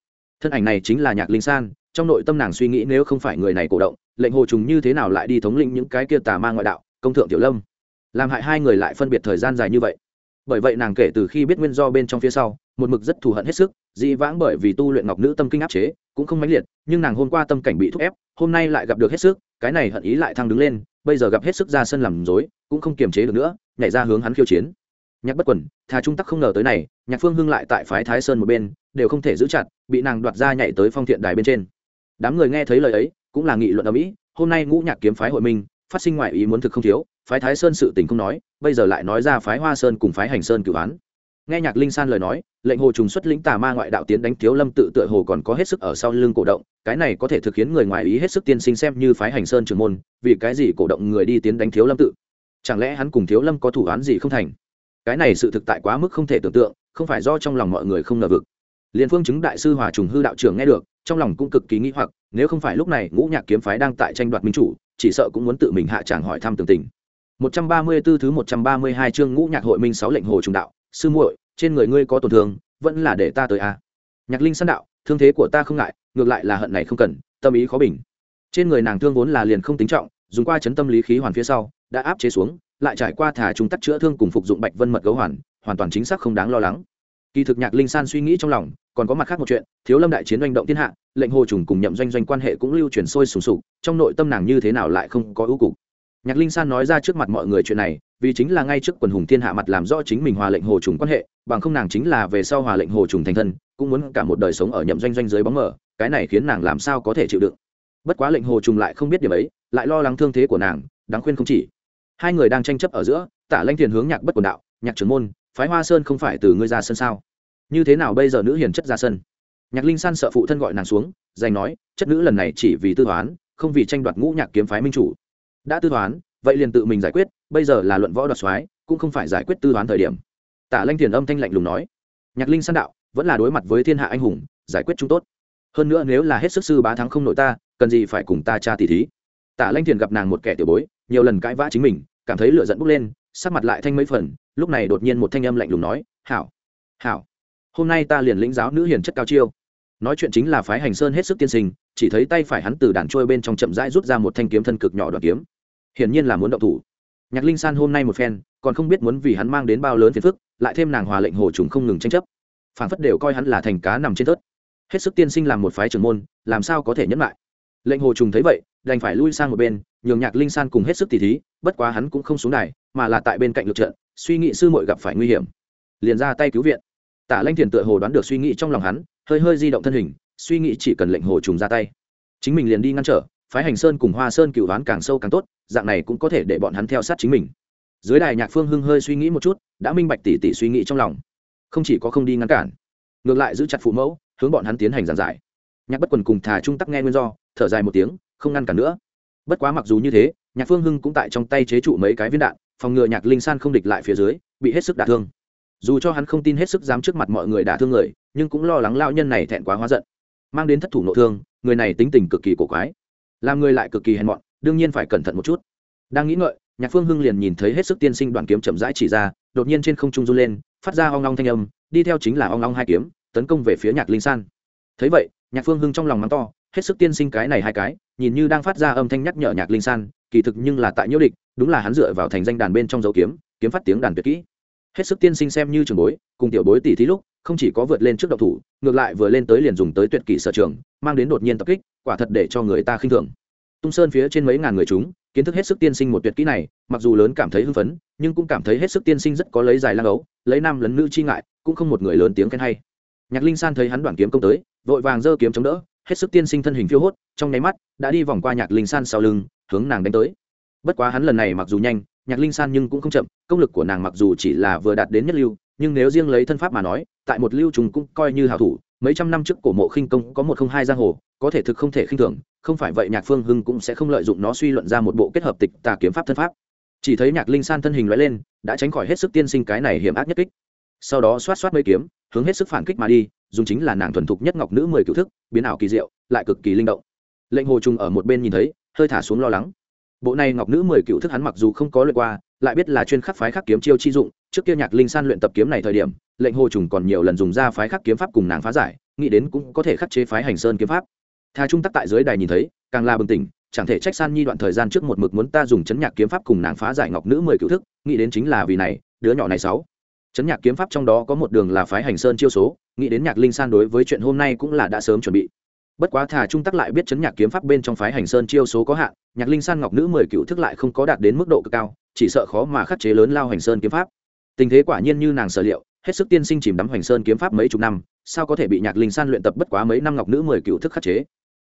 Thân ảnh này chính là nhạc linh san, trong nội tâm nàng suy nghĩ nếu không phải người này cổ động, lệnh hồ trùng như thế nào lại đi thống lĩnh những cái kia tà ma ngoại đạo, công thượng tiểu lâm. Làm hại hai người lại phân biệt thời gian dài như vậy. Bởi vậy nàng kể từ khi biết nguyên do bên trong phía sau, một mực rất thù hận hết sức dị vãng bởi vì tu luyện ngọc nữ tâm kinh áp chế, cũng không mãnh liệt, nhưng nàng hôm qua tâm cảnh bị thúc ép hôm nay lại gặp được hết sức, cái này hận ý lại thăng đứng lên, bây giờ gặp hết sức ra sân làm dối cũng không kiềm chế được nữa, nhảy ra hướng hắn khiêu chiến. Nhạc bất quần thà trung tắc không ngờ tới này, nhạc phương hưng lại tại phái thái sơn một bên, đều không thể giữ chặt, bị nàng đoạt ra nhảy tới phong thiện đài bên trên. Đám người nghe thấy lời ấy, cũng là nghị luận ở mỹ hôm nay ngũ nhạc kiếm phái hội minh, phát sinh ngoại ý muốn thực không thiếu, phái thái sơn sự tình không nói, bây giờ lại nói ra phái hoa sơn cùng phái hành sơn cửu án nghe nhạc linh san lời nói, lệnh hồ trùng xuất lĩnh tà ma ngoại đạo tiến đánh thiếu lâm tự tựa hồ còn có hết sức ở sau lưng cổ động, cái này có thể thực khiến người ngoài ý hết sức tiên sinh xem như phái hành sơn trường môn, vì cái gì cổ động người đi tiến đánh thiếu lâm tự? Chẳng lẽ hắn cùng thiếu lâm có thủ án gì không thành? Cái này sự thực tại quá mức không thể tưởng tượng, không phải do trong lòng mọi người không ngờ vực. Liên phương chứng đại sư hòa trùng hư đạo trưởng nghe được, trong lòng cũng cực kỳ nghĩ hoặc, nếu không phải lúc này ngũ nhạc kiếm phái đang tại tranh đoạt minh chủ, chỉ sợ cũng muốn tự mình hạ tràng hỏi thăm tường tình. 134 thứ 132 chương ngũ nhạc hội minh sáu lệnh hồ trùng đạo sư muội, trên người ngươi có tổn thương, vẫn là để ta tới a à. nhạc linh san đạo, thương thế của ta không ngại, ngược lại là hận này không cần, tâm ý khó bình. Trên người nàng thương vốn là liền không tính trọng, dùng qua chấn tâm lý khí hoàn phía sau, đã áp chế xuống, lại trải qua thả chúng tắt chữa thương cùng phục dụng bạch vân mật gấu hoàn hoàn toàn chính xác không đáng lo lắng. Kỳ thực nhạc linh san suy nghĩ trong lòng, còn có mặt khác một chuyện, thiếu lâm đại chiến doanh động thiên hạ, lệnh hồ trùng cùng nhậm doanh doanh quan hệ cũng lưu truyền sôi sùng sục, trong nội tâm nàng như thế nào lại không có ưu cục nhạc linh san nói ra trước mặt mọi người chuyện này, vì chính là ngay trước quần hùng thiên hạ mặt làm rõ chính mình hòa lệnh hồ trùng quan hệ, bằng không nàng chính là về sau hòa lệnh hồ trùng thành thân, cũng muốn cả một đời sống ở nhậm doanh doanh dưới bóng mờ, cái này khiến nàng làm sao có thể chịu đựng. Bất quá lệnh hồ trùng lại không biết điểm ấy, lại lo lắng thương thế của nàng, đáng khuyên không chỉ. Hai người đang tranh chấp ở giữa, tả lanh thiền hướng nhạc bất quần đạo, nhạc trưởng môn, phái hoa sơn không phải từ ngươi ra sân sao? Như thế nào bây giờ nữ hiền chất ra sân? Nhạc linh san sợ phụ thân gọi nàng xuống giành nói, chất nữ lần này chỉ vì tư toán, không vì tranh đoạt ngũ nhạc kiếm phái minh chủ đã tư toán, vậy liền tự mình giải quyết, bây giờ là luận võ đoạt soái, cũng không phải giải quyết tư toán thời điểm. Tả lanh thiền âm thanh lạnh lùng nói. Nhạc linh san đạo, vẫn là đối mặt với thiên hạ anh hùng, giải quyết chúng tốt. Hơn nữa nếu là hết sức sư bá thắng không nội ta, cần gì phải cùng ta tra tỷ thí? Tả lanh thiền gặp nàng một kẻ tiểu bối, nhiều lần cãi vã chính mình, cảm thấy lửa giận bốc lên, sắc mặt lại thanh mấy phần, lúc này đột nhiên một thanh âm lạnh lùng nói, hảo hảo, hôm nay ta liền lĩnh giáo nữ hiền chất cao chiêu nói chuyện chính là phái hành sơn hết sức tiên sinh, chỉ thấy tay phải hắn từ đàn trôi bên trong chậm rãi rút ra một thanh kiếm thân cực nhỏ đoạn kiếm. Hiển nhiên là muốn động thủ. Nhạc linh san hôm nay một phen, còn không biết muốn vì hắn mang đến bao lớn phiền phức, lại thêm nàng hòa lệnh hồ trùng không ngừng tranh chấp. Phản phất đều coi hắn là thành cá nằm trên tớt hết sức tiên sinh làm một phái trưởng môn, làm sao có thể nhẫn lại? Lệnh hồ trùng thấy vậy, đành phải lui sang một bên, nhường nhạc linh san cùng hết sức tỉ thí, bất quá hắn cũng không xuống đài, mà là tại bên cạnh lực trận, suy nghĩ sư muội gặp phải nguy hiểm. Liền ra tay cứu viện. Tả lanh thiền tựa hồ đoán được suy nghĩ trong lòng hắn hơi hơi di động thân hình, suy nghĩ chỉ cần lệnh hồ trùng ra tay. Chính mình liền đi ngăn trở, phái hành sơn cùng hoa sơn cựu đoán càng sâu càng tốt, dạng này cũng có thể để bọn hắn theo sát chính mình. Dưới đài nhạc phương hưng hơi suy nghĩ một chút, đã minh bạch tỉ tỉ suy nghĩ trong lòng. Không chỉ có không đi ngăn cản, ngược lại giữ chặt phụ mẫu, hướng bọn hắn tiến hành giảng giải. Nhạc bất quần cùng thà trung tắc nghe nguyên do, thở dài một tiếng, không ngăn cản nữa. Bất quá mặc dù như thế, nhạc phương hưng cũng tại trong tay chế trụ mấy cái viên đạn, phòng ngừa nhạc linh san không địch lại phía dưới, bị hết sức đả thương dù cho hắn không tin hết sức dám trước mặt mọi người đả thương người, nhưng cũng lo lắng lao nhân này thẹn quá hóa giận. Mang đến thất thủ nội thương, người này tính tình cực kỳ cổ quái. Làm người lại cực kỳ hèn mọn, đương nhiên phải cẩn thận một chút. Đang nghĩ ngợi, nhạc phương hưng liền nhìn thấy hết sức tiên sinh đoàn kiếm chậm rãi chỉ ra, đột nhiên trên không trung run lên, phát ra ong ong thanh âm, đi theo chính là ong ong hai kiếm, tấn công về phía nhạc linh san. Thấy vậy, nhạc phương hưng trong lòng mắng to, hết sức tiên sinh cái này hai cái, nhìn như đang phát ra âm thanh nhắc nhở nhạc linh san, kỳ thực nhưng là tại nhiễu địch, đúng là hắn dựa vào thành danh đàn bên trong dấu kiếm kiếm phát tiếng đàn tuyệt kỹ hết sức tiên sinh xem như trường bối, cùng tiểu bối tỷ thí lúc, không chỉ có vượt lên trước độc thủ, ngược lại vừa lên tới liền dùng tới tuyệt kỹ sở trường, mang đến đột nhiên tập kích, quả thật để cho người ta khinh thường. Tung sơn phía trên mấy ngàn người chúng, kiến thức hết sức tiên sinh một tuyệt kỹ này, mặc dù lớn cảm thấy hưng phấn, nhưng cũng cảm thấy hết sức tiên sinh rất có lấy dài lang ấu, lấy nam lấn nữ chi ngại, cũng không một người lớn tiếng khen hay. Nhạc linh san thấy hắn đoàn kiếm công tới, vội vàng giơ kiếm chống đỡ, hết sức tiên sinh thân hình phiêu hốt, trong nháy mắt, đã đi vòng qua nhạc linh san sau lưng, hướng nàng đánh tới. Bất quá hắn lần này mặc dù nhanh, nhạc linh san nhưng cũng không chậm công lực của nàng mặc dù chỉ là vừa đạt đến nhất lưu, nhưng nếu riêng lấy thân pháp mà nói, tại một lưu trùng cũng coi như hảo thủ. Mấy trăm năm trước cổ mộ khinh công có một không hai giang hồ, có thể thực không thể khinh thường, không phải vậy nhạc phương hưng cũng sẽ không lợi dụng nó suy luận ra một bộ kết hợp tịch tà kiếm pháp thân pháp. Chỉ thấy nhạc linh san thân hình loại lên, đã tránh khỏi hết sức tiên sinh cái này hiểm ác nhất kích. Sau đó xoát xoát mấy kiếm, hướng hết sức phản kích mà đi, dùng chính là nàng thuần thục nhất ngọc nữ mười cựu thức, biến ảo kỳ diệu, lại cực kỳ linh động. Lệnh hồ trùng ở một bên nhìn thấy, hơi thả xuống lo lắng bộ này ngọc nữ mười cựu thức hắn mặc dù không có luyện qua, lại biết là chuyên khắc phái khắc kiếm chiêu chi dụng, trước kia nhạc linh san luyện tập kiếm này thời điểm, lệnh hồ trùng còn nhiều lần dùng ra phái khắc kiếm pháp cùng nàng phá giải, nghĩ đến cũng có thể khắc chế phái hành sơn kiếm pháp. Tha trung tắc tại dưới đài nhìn thấy, càng là bừng tỉnh, chẳng thể trách san nhi đoạn thời gian trước một mực muốn ta dùng chấn nhạc kiếm pháp cùng nàng phá giải ngọc nữ mười cựu thức, nghĩ đến chính là vì này, đứa nhỏ này sáu. Chấn nhạc kiếm pháp trong đó có một đường là phái hành sơn chiêu số, nghĩ đến nhạc linh san đối với chuyện hôm nay cũng là đã sớm chuẩn bị bất quá thà trung tắc lại biết chấn nhạc kiếm pháp bên trong phái hành sơn chiêu số có hạn, nhạc linh san ngọc nữ mười cựu thức lại không có đạt đến mức độ cực cao, chỉ sợ khó mà khắc chế lớn lao hành sơn kiếm pháp. Tình thế quả nhiên như nàng sở liệu, hết sức tiên sinh chìm đắm hành sơn kiếm pháp mấy chục năm, sao có thể bị nhạc linh san luyện tập bất quá mấy năm ngọc nữ mười cựu thức khắc chế?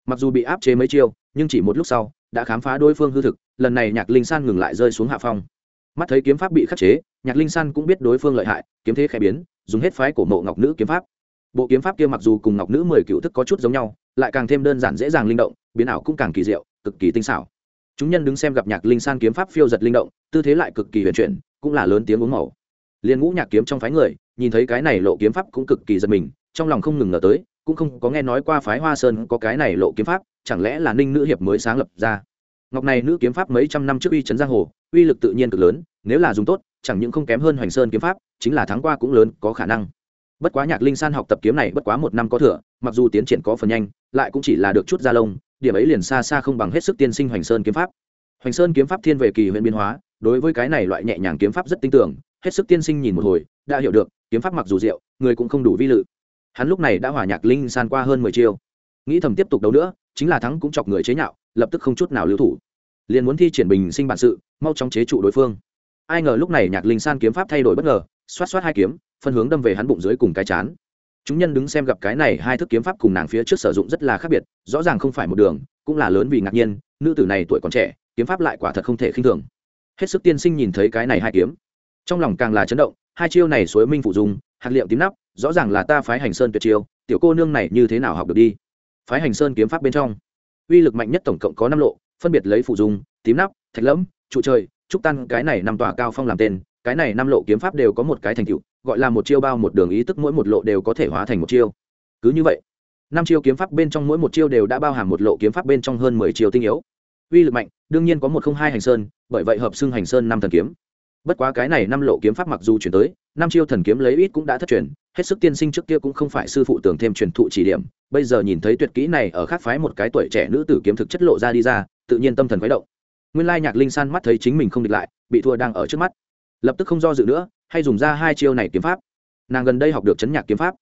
Mặc dù bị áp chế mấy chiêu, nhưng chỉ một lúc sau, đã khám phá đối phương hư thực, lần này nhạc linh san ngừng lại rơi xuống hạ phong. Mắt thấy kiếm pháp bị khắc chế, nhạc linh san cũng biết đối phương lợi hại, kiếm thế khẽ biến, dùng hết phái cổ mộ ngọc nữ kiếm pháp bộ kiếm pháp kia mặc dù cùng ngọc nữ mười cựu thức có chút giống nhau, lại càng thêm đơn giản dễ dàng linh động, biến ảo cũng càng kỳ diệu, cực kỳ tinh xảo. Chúng nhân đứng xem gặp nhạc linh san kiếm pháp phiêu giật linh động, tư thế lại cực kỳ huyền chuyển, cũng là lớn tiếng uống màu. Liên ngũ nhạc kiếm trong phái người, nhìn thấy cái này lộ kiếm pháp cũng cực kỳ giật mình, trong lòng không ngừng ngờ tới, cũng không có nghe nói qua phái hoa sơn có cái này lộ kiếm pháp, chẳng lẽ là ninh nữ hiệp mới sáng lập ra? Ngọc này nữ kiếm pháp mấy trăm năm trước uy trấn giang hồ, uy lực tự nhiên cực lớn, nếu là dùng tốt, chẳng những không kém hơn hoành sơn kiếm pháp, chính là thắng qua cũng lớn, có khả năng bất quá nhạc linh san học tập kiếm này bất quá một năm có thừa, mặc dù tiến triển có phần nhanh, lại cũng chỉ là được chút gia lông, điểm ấy liền xa xa không bằng hết sức tiên sinh hoành sơn kiếm pháp. Hoành sơn kiếm pháp thiên về kỳ huyện biên hóa, đối với cái này loại nhẹ nhàng kiếm pháp rất tin tưởng, hết sức tiên sinh nhìn một hồi, đã hiểu được, kiếm pháp mặc dù diệu, người cũng không đủ vi lự. Hắn lúc này đã hòa nhạc linh san qua hơn mười chiêu. Nghĩ thầm tiếp tục đấu nữa, chính là thắng cũng chọc người chế nhạo, lập tức không chút nào lưu thủ. Liền muốn thi triển bình sinh bản sự, mau chóng chế trụ đối phương. Ai ngờ lúc này nhạc linh san kiếm pháp thay đổi bất ngờ, xoát xoát hai kiếm phân hướng đâm về hắn bụng dưới cùng cái chán. Chúng nhân đứng xem gặp cái này hai thức kiếm pháp cùng nàng phía trước sử dụng rất là khác biệt, rõ ràng không phải một đường, cũng là lớn vì ngạc nhiên, nữ tử này tuổi còn trẻ, kiếm pháp lại quả thật không thể khinh thường. Hết sức tiên sinh nhìn thấy cái này hai kiếm. Trong lòng càng là chấn động, hai chiêu này suối minh phụ dùng hạt liệu tím nắp, rõ ràng là ta phái hành sơn tuyệt chiêu, tiểu cô nương này như thế nào học được đi? Phái hành sơn kiếm pháp bên trong, uy lực mạnh nhất tổng cộng có năm lộ, phân biệt lấy phụ dùng tím nắp, thạch lẫm, trụ trời, trúc tan cái này năm tòa cao phong làm tên, cái này năm lộ kiếm pháp đều có một cái thành tựu gọi là một chiêu bao một đường ý tức mỗi một lộ đều có thể hóa thành một chiêu. Cứ như vậy, năm chiêu kiếm pháp bên trong mỗi một chiêu đều đã bao hàm một lộ kiếm pháp bên trong hơn mười chiêu tinh yếu. Uy lực mạnh, đương nhiên có một không hai hành sơn, bởi vậy hợp xưng hành sơn năm thần kiếm. Bất quá cái này năm lộ kiếm pháp mặc dù chuyển tới, năm chiêu thần kiếm lấy ít cũng đã thất truyền, hết sức tiên sinh trước kia cũng không phải sư phụ tưởng thêm truyền thụ chỉ điểm. Bây giờ nhìn thấy tuyệt kỹ này ở khác phái một cái tuổi trẻ nữ tử kiếm thực chất lộ ra đi ra, tự nhiên tâm thần khuấy động. Nguyên lai nhạc linh san mắt thấy chính mình không địch lại, bị thua đang ở trước mắt lập tức không do dự nữa, hay dùng ra hai chiêu này kiếm pháp. Nàng gần đây học được chấn nhạc kiếm pháp,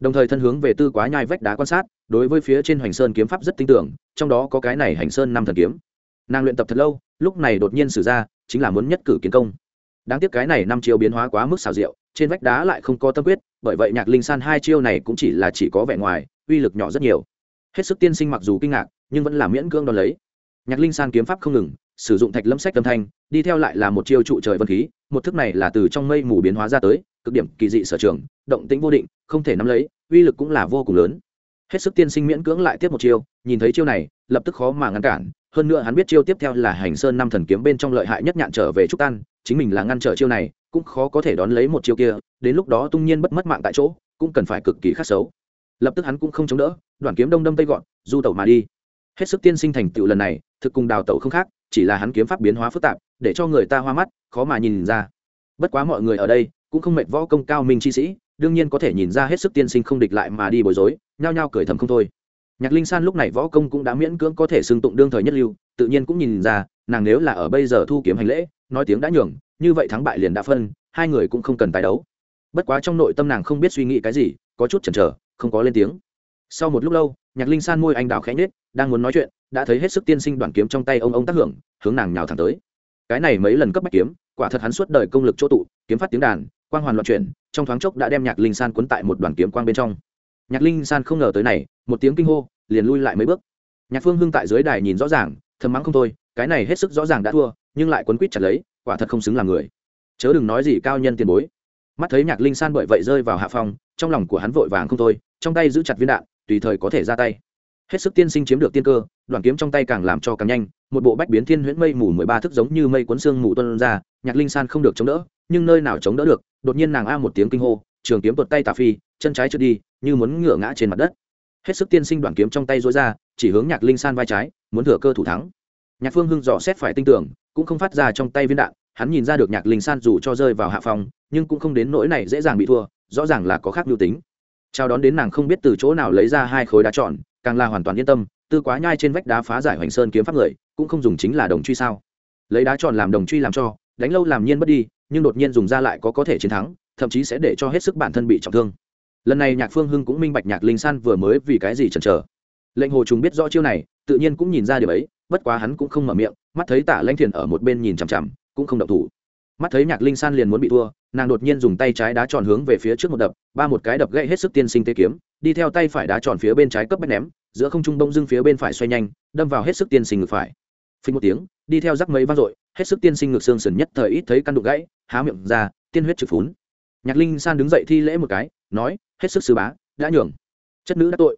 đồng thời thân hướng về tư quá nhai vách đá quan sát, đối với phía trên hoành sơn kiếm pháp rất tin tưởng, trong đó có cái này hành sơn năm thần kiếm. Nàng luyện tập thật lâu, lúc này đột nhiên xử ra, chính là muốn nhất cử kiến công. Đáng tiếc cái này năm chiêu biến hóa quá mức xào rượu trên vách đá lại không có tâm quyết, bởi vậy nhạc linh san hai chiêu này cũng chỉ là chỉ có vẻ ngoài, uy lực nhỏ rất nhiều. Hết sức tiên sinh mặc dù kinh ngạc, nhưng vẫn là miễn cưỡng đón lấy. Nhạc linh san kiếm pháp không ngừng sử dụng thạch lâm sách âm thanh, đi theo lại là một chiêu trụ trời vân khí, một thức này là từ trong mây mù biến hóa ra tới, cực điểm kỳ dị sở trường, động tĩnh vô định, không thể nắm lấy, uy lực cũng là vô cùng lớn. Hết sức tiên sinh miễn cưỡng lại tiếp một chiêu, nhìn thấy chiêu này, lập tức khó mà ngăn cản, hơn nữa hắn biết chiêu tiếp theo là hành sơn năm thần kiếm bên trong lợi hại nhất nhạn trở về trúc tan chính mình là ngăn trở chiêu này, cũng khó có thể đón lấy một chiêu kia, đến lúc đó tung nhiên bất mất mạng tại chỗ, cũng cần phải cực kỳ khắc xấu lập tức hắn cũng không chống đỡ đoàn kiếm đông đâm tây gọn, du tẩu mà đi hết sức tiên sinh thành tựu lần này, thực cùng đào tẩu không khác, chỉ là hắn kiếm pháp biến hóa phức tạp, để cho người ta hoa mắt, khó mà nhìn ra. Bất quá mọi người ở đây, cũng không mệt võ công cao minh chi sĩ, đương nhiên có thể nhìn ra hết sức tiên sinh không địch lại mà đi bối rối, nhao nhao cười thầm không thôi. Nhạc linh san lúc này võ công cũng đã miễn cưỡng có thể xưng tụng đương thời nhất lưu, tự nhiên cũng nhìn ra, nàng nếu là ở bây giờ thu kiếm hành lễ, nói tiếng đã nhường, như vậy thắng bại liền đã phân, hai người cũng không cần tái đấu. Bất quá trong nội tâm nàng không biết suy nghĩ cái gì, có chút chần chờ, không có lên tiếng. Sau một lúc lâu nhạc linh san môi anh đào khẽ nhết đang muốn nói chuyện, đã thấy hết sức tiên sinh đoàn kiếm trong tay ông ông tác hưởng, hướng nàng nhào thẳng tới. Cái này mấy lần cấp bách kiếm, quả thật hắn suốt đời công lực chỗ tụ, kiếm phát tiếng đàn, quang hoàn loạn chuyển, trong thoáng chốc đã đem nhạc linh san cuốn tại một đoàn kiếm quang bên trong. Nhạc linh san không ngờ tới này, một tiếng kinh hô, liền lui lại mấy bước. Nhạc phương hưng tại dưới đài nhìn rõ ràng, thầm mắng không thôi, cái này hết sức rõ ràng đã thua, nhưng lại quấn quýt chặt lấy, quả thật không xứng làm người. Chớ đừng nói gì cao nhân tiền bối. Mắt thấy nhạc linh san bởi vậy rơi vào hạ phong, trong lòng của hắn vội vàng không thôi, trong tay giữ chặt viên đạn tùy thời có thể ra tay. Hết sức tiên sinh chiếm được tiên cơ đoàn kiếm trong tay càng làm cho càng nhanh, một bộ bách biến thiên huyễn mây mù mười ba thức giống như mây cuốn xương mù tuân ra, nhạc linh san không được chống đỡ, nhưng nơi nào chống đỡ được, đột nhiên nàng a một tiếng kinh hô, trường kiếm tuột tay tà phi, chân trái trượt đi, như muốn ngửa ngã trên mặt đất. Hết sức tiên sinh đoàn kiếm trong tay dối ra, chỉ hướng nhạc linh san vai trái, muốn thừa cơ thủ thắng. Nhạc phương hưng dò xét phải tin tưởng, cũng không phát ra trong tay viên đạn, hắn nhìn ra được nhạc linh san dù cho rơi vào hạ phòng nhưng cũng không đến nỗi này dễ dàng bị thua, rõ ràng là có khác mưu tính chào đón đến nàng không biết từ chỗ nào lấy ra hai khối đá tròn, càng là hoàn toàn yên tâm, tư quá nhai trên vách đá phá giải hoành sơn kiếm pháp người, cũng không dùng chính là đồng truy sao. Lấy đá tròn làm đồng truy làm cho, đánh lâu làm nhiên mất đi, nhưng đột nhiên dùng ra lại có có thể chiến thắng, thậm chí sẽ để cho hết sức bản thân bị trọng thương. Lần này nhạc phương hưng cũng minh bạch nhạc linh san vừa mới vì cái gì chần chờ. Lệnh hồ chúng biết rõ chiêu này, tự nhiên cũng nhìn ra điều ấy, bất quá hắn cũng không mở miệng, mắt thấy tả lanh thiền ở một bên nhìn chằm chằm, cũng không động thủ mắt thấy nhạc linh san liền muốn bị thua, nàng đột nhiên dùng tay trái đá tròn hướng về phía trước một đập, ba một cái đập gậy hết sức tiên sinh tê kiếm, đi theo tay phải đá tròn phía bên trái cấp bách ném, giữa không trung bông dưng phía bên phải xoay nhanh, đâm vào hết sức tiên sinh ngực phải. Phình một tiếng, đi theo rắc mấy vang dội, hết sức tiên sinh ngực xương sần nhất thời ít thấy căn đục gãy, há miệng ra, tiên huyết trực phún. Nhạc linh san đứng dậy thi lễ một cái, nói, hết sức sư bá, đã nhường. Chất nữ đã tội.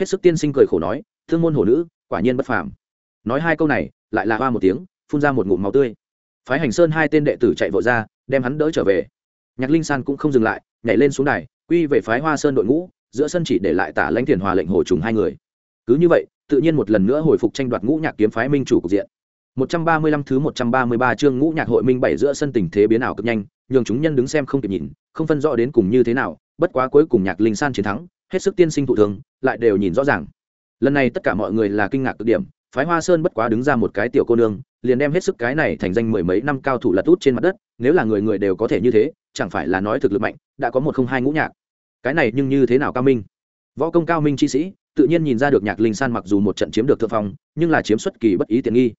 Hết sức tiên sinh cười khổ nói, thương môn hổ nữ, quả nhiên bất phàm. Nói hai câu này, lại là hoa một tiếng, phun ra một ngụm máu tươi phái hành sơn hai tên đệ tử chạy vội ra, đem hắn đỡ trở về. Nhạc linh san cũng không dừng lại, nhảy lên xuống đài, quy về phái hoa sơn đội ngũ, giữa sân chỉ để lại tả lãnh thiền hòa lệnh hồ trùng hai người. Cứ như vậy, tự nhiên một lần nữa hồi phục tranh đoạt ngũ nhạc kiếm phái minh chủ cục diện. 135 thứ 133 chương ngũ nhạc hội minh bảy giữa sân tình thế biến ảo cực nhanh, nhường chúng nhân đứng xem không kịp nhìn, không phân rõ đến cùng như thế nào, bất quá cuối cùng nhạc linh san chiến thắng, hết sức tiên sinh thụ thường, lại đều nhìn rõ ràng. Lần này tất cả mọi người là kinh ngạc cực điểm phái hoa sơn bất quá đứng ra một cái tiểu cô nương, liền đem hết sức cái này thành danh mười mấy năm cao thủ lật út trên mặt đất, nếu là người người đều có thể như thế, chẳng phải là nói thực lực mạnh, đã có một không hai ngũ nhạc. Cái này nhưng như thế nào cao minh? Võ công cao minh chi sĩ, tự nhiên nhìn ra được nhạc linh san mặc dù một trận chiếm được thượng phong, nhưng là chiếm xuất kỳ bất ý tiện nghi.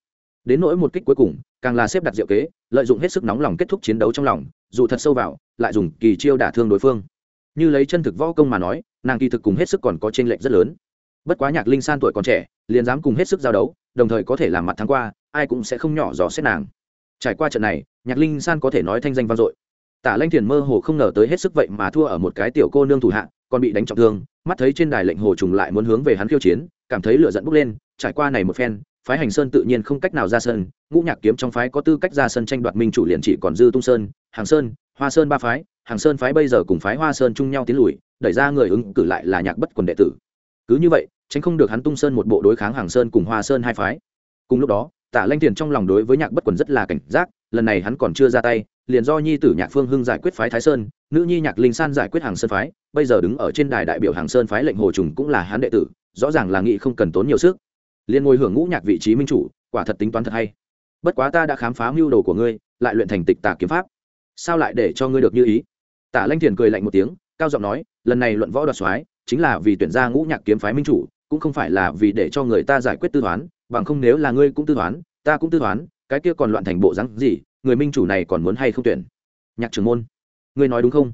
Đến nỗi một kích cuối cùng, càng là xếp đặt diệu kế, lợi dụng hết sức nóng lòng kết thúc chiến đấu trong lòng, dù thật sâu vào, lại dùng kỳ chiêu đả thương đối phương. Như lấy chân thực võ công mà nói, nàng kỳ thực cùng hết sức còn có t r ê n lệch rất lớn bất quá nhạc linh san tuổi còn trẻ, liền dám cùng hết sức giao đấu, đồng thời có thể làm mặt thắng qua, ai cũng sẽ không nhỏ dò xét nàng. Trải qua trận này, nhạc linh san có thể nói thanh danh vang dội. Tả lanh thiền mơ hồ không ngờ tới hết sức vậy mà thua ở một cái tiểu cô nương thủ hạ, còn bị đánh trọng thương, mắt thấy trên đài lệnh hồ trùng lại muốn hướng về hắn khiêu chiến, cảm thấy lửa dẫn bốc lên, trải qua này một phen, phái hành sơn tự nhiên không cách nào ra sân, ngũ nhạc kiếm trong phái có tư cách ra sân tranh đoạt minh chủ liền chỉ còn dư tung sơn, hàng sơn, hoa sơn ba phái, hàng sơn phái bây giờ cùng phái hoa sơn chung nhau tiến lùi, đẩy ra người ứng cử lại là nhạc bất quần đệ tử cứ như vậy, tránh không được hắn tung sơn một bộ đối kháng hàng sơn cùng hoa sơn hai phái. Cùng lúc đó, tả lanh tiền trong lòng đối với nhạc bất quần rất là cảnh giác, lần này hắn còn chưa ra tay, liền do nhi tử nhạc phương hưng giải quyết phái thái sơn, nữ nhi nhạc linh san giải quyết hàng sơn phái, bây giờ đứng ở trên đài đại biểu hàng sơn phái lệnh hồ trùng cũng là hắn đệ tử, rõ ràng là nghị không cần tốn nhiều sức. Liền ngồi hưởng ngũ nhạc vị trí minh chủ, quả thật tính toán thật hay. Bất quá ta đã khám phá mưu đồ của ngươi, lại luyện thành tịch tà kiếm pháp. Sao lại để cho ngươi được như ý? Tả lanh thiền cười lạnh một tiếng, cao giọng nói, lần này luận võ đoạt soái chính là vì tuyển ra ngũ nhạc kiếm phái minh chủ, cũng không phải là vì để cho người ta giải quyết tư toán, bằng không nếu là ngươi cũng tư toán, ta cũng tư toán, cái kia còn loạn thành bộ rắn gì, người minh chủ này còn muốn hay không tuyển? Nhạc trưởng môn, ngươi nói đúng không?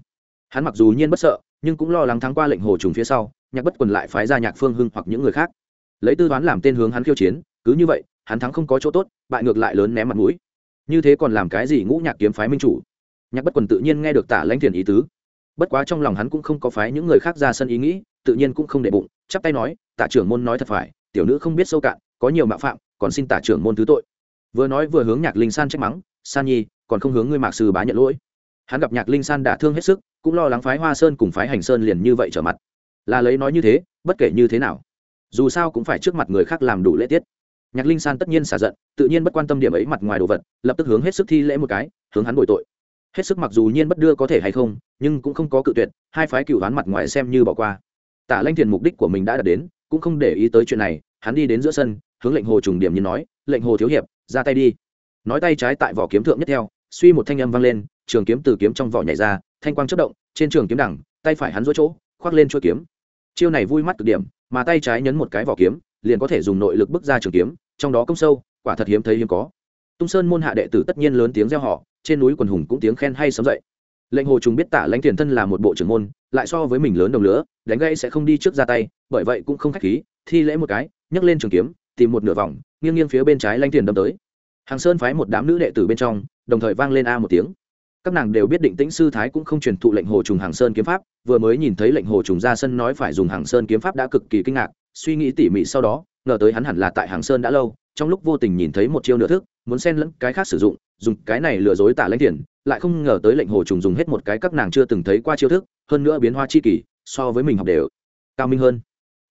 Hắn mặc dù nhiên bất sợ, nhưng cũng lo lắng thắng qua lệnh hồ trùng phía sau, nhạc bất quần lại phái ra nhạc phương hưng hoặc những người khác. Lấy tư toán làm tên hướng hắn khiêu chiến, cứ như vậy, hắn thắng không có chỗ tốt, bại ngược lại lớn ném mặt mũi. Như thế còn làm cái gì ngũ nhạc kiếm phái minh chủ? Nhạc bất quần tự nhiên nghe được tả lãnh thiền ý tứ bất quá trong lòng hắn cũng không có phái những người khác ra sân ý nghĩ, tự nhiên cũng không để bụng, chắp tay nói tạ trưởng môn nói thật phải, tiểu nữ không biết sâu cạn, có nhiều mạo phạm, còn xin tả trưởng môn thứ tội. Vừa nói vừa hướng nhạc linh san trách mắng, san nhi, còn không hướng ngươi mạc sư bá nhận lỗi. Hắn gặp nhạc linh san đả thương hết sức, cũng lo lắng phái hoa sơn cùng phái hành sơn liền như vậy trở mặt. Là lấy nói như thế, bất kể như thế nào, dù sao cũng phải trước mặt người khác làm đủ lễ tiết. Nhạc linh san tất nhiên xả giận, tự nhiên bất quan tâm điểm ấy mặt ngoài đồ vật, lập tức hướng hết sức thi lễ một cái, hướng hắn bồi tội hết sức mặc dù nhiên bất đưa có thể hay không, nhưng cũng không có cự tuyệt, hai phái cựu đoán mặt ngoài xem như bỏ qua. Tả lanh thiền mục đích của mình đã đạt đến, cũng không để ý tới chuyện này, hắn đi đến giữa sân, hướng lệnh hồ trùng điểm như nói, lệnh hồ thiếu hiệp, ra tay đi. Nói tay trái tại vỏ kiếm thượng nhất theo, suy một thanh âm vang lên, trường kiếm từ kiếm trong vỏ nhảy ra, thanh quang chất động, trên trường kiếm đẳng, tay phải hắn dỗ chỗ, khoác lên chuôi kiếm. Chiêu này vui mắt cực điểm, mà tay trái nhấn một cái vỏ kiếm, liền có thể dùng nội lực bước ra trường kiếm, trong đó công sâu, quả thật hiếm thấy hiếm có. Tung sơn môn hạ đệ tử tất nhiên lớn tiếng reo họ trên núi quần hùng cũng tiếng khen hay sớm dậy. Lệnh hồ trùng biết tả lãnh tiền thân là một bộ trưởng môn, lại so với mình lớn đồng lứa, đánh gãy sẽ không đi trước ra tay, bởi vậy cũng không khách khí, thi lễ một cái, nhấc lên trường kiếm, tìm một nửa vòng, nghiêng nghiêng phía bên trái lãnh tiền đâm tới. Hàng sơn phái một đám nữ đệ tử bên trong, đồng thời vang lên a một tiếng. Các nàng đều biết định tĩnh sư thái cũng không truyền thụ lệnh hồ trùng hàng sơn kiếm pháp, vừa mới nhìn thấy lệnh hồ trùng ra sân nói phải dùng hàng sơn kiếm pháp đã cực kỳ kinh ngạc, suy nghĩ tỉ mỉ sau đó, ngờ tới hắn hẳn là tại hàng sơn đã lâu, trong lúc vô tình nhìn thấy một chiêu nửa thức, muốn xen lẫn cái khác sử dụng dùng cái này lừa dối tả lãnh tiền, lại không ngờ tới lệnh hồ trùng dùng hết một cái các nàng chưa từng thấy qua chiêu thức, hơn nữa biến hoa chi kỷ so với mình học đều cao minh hơn.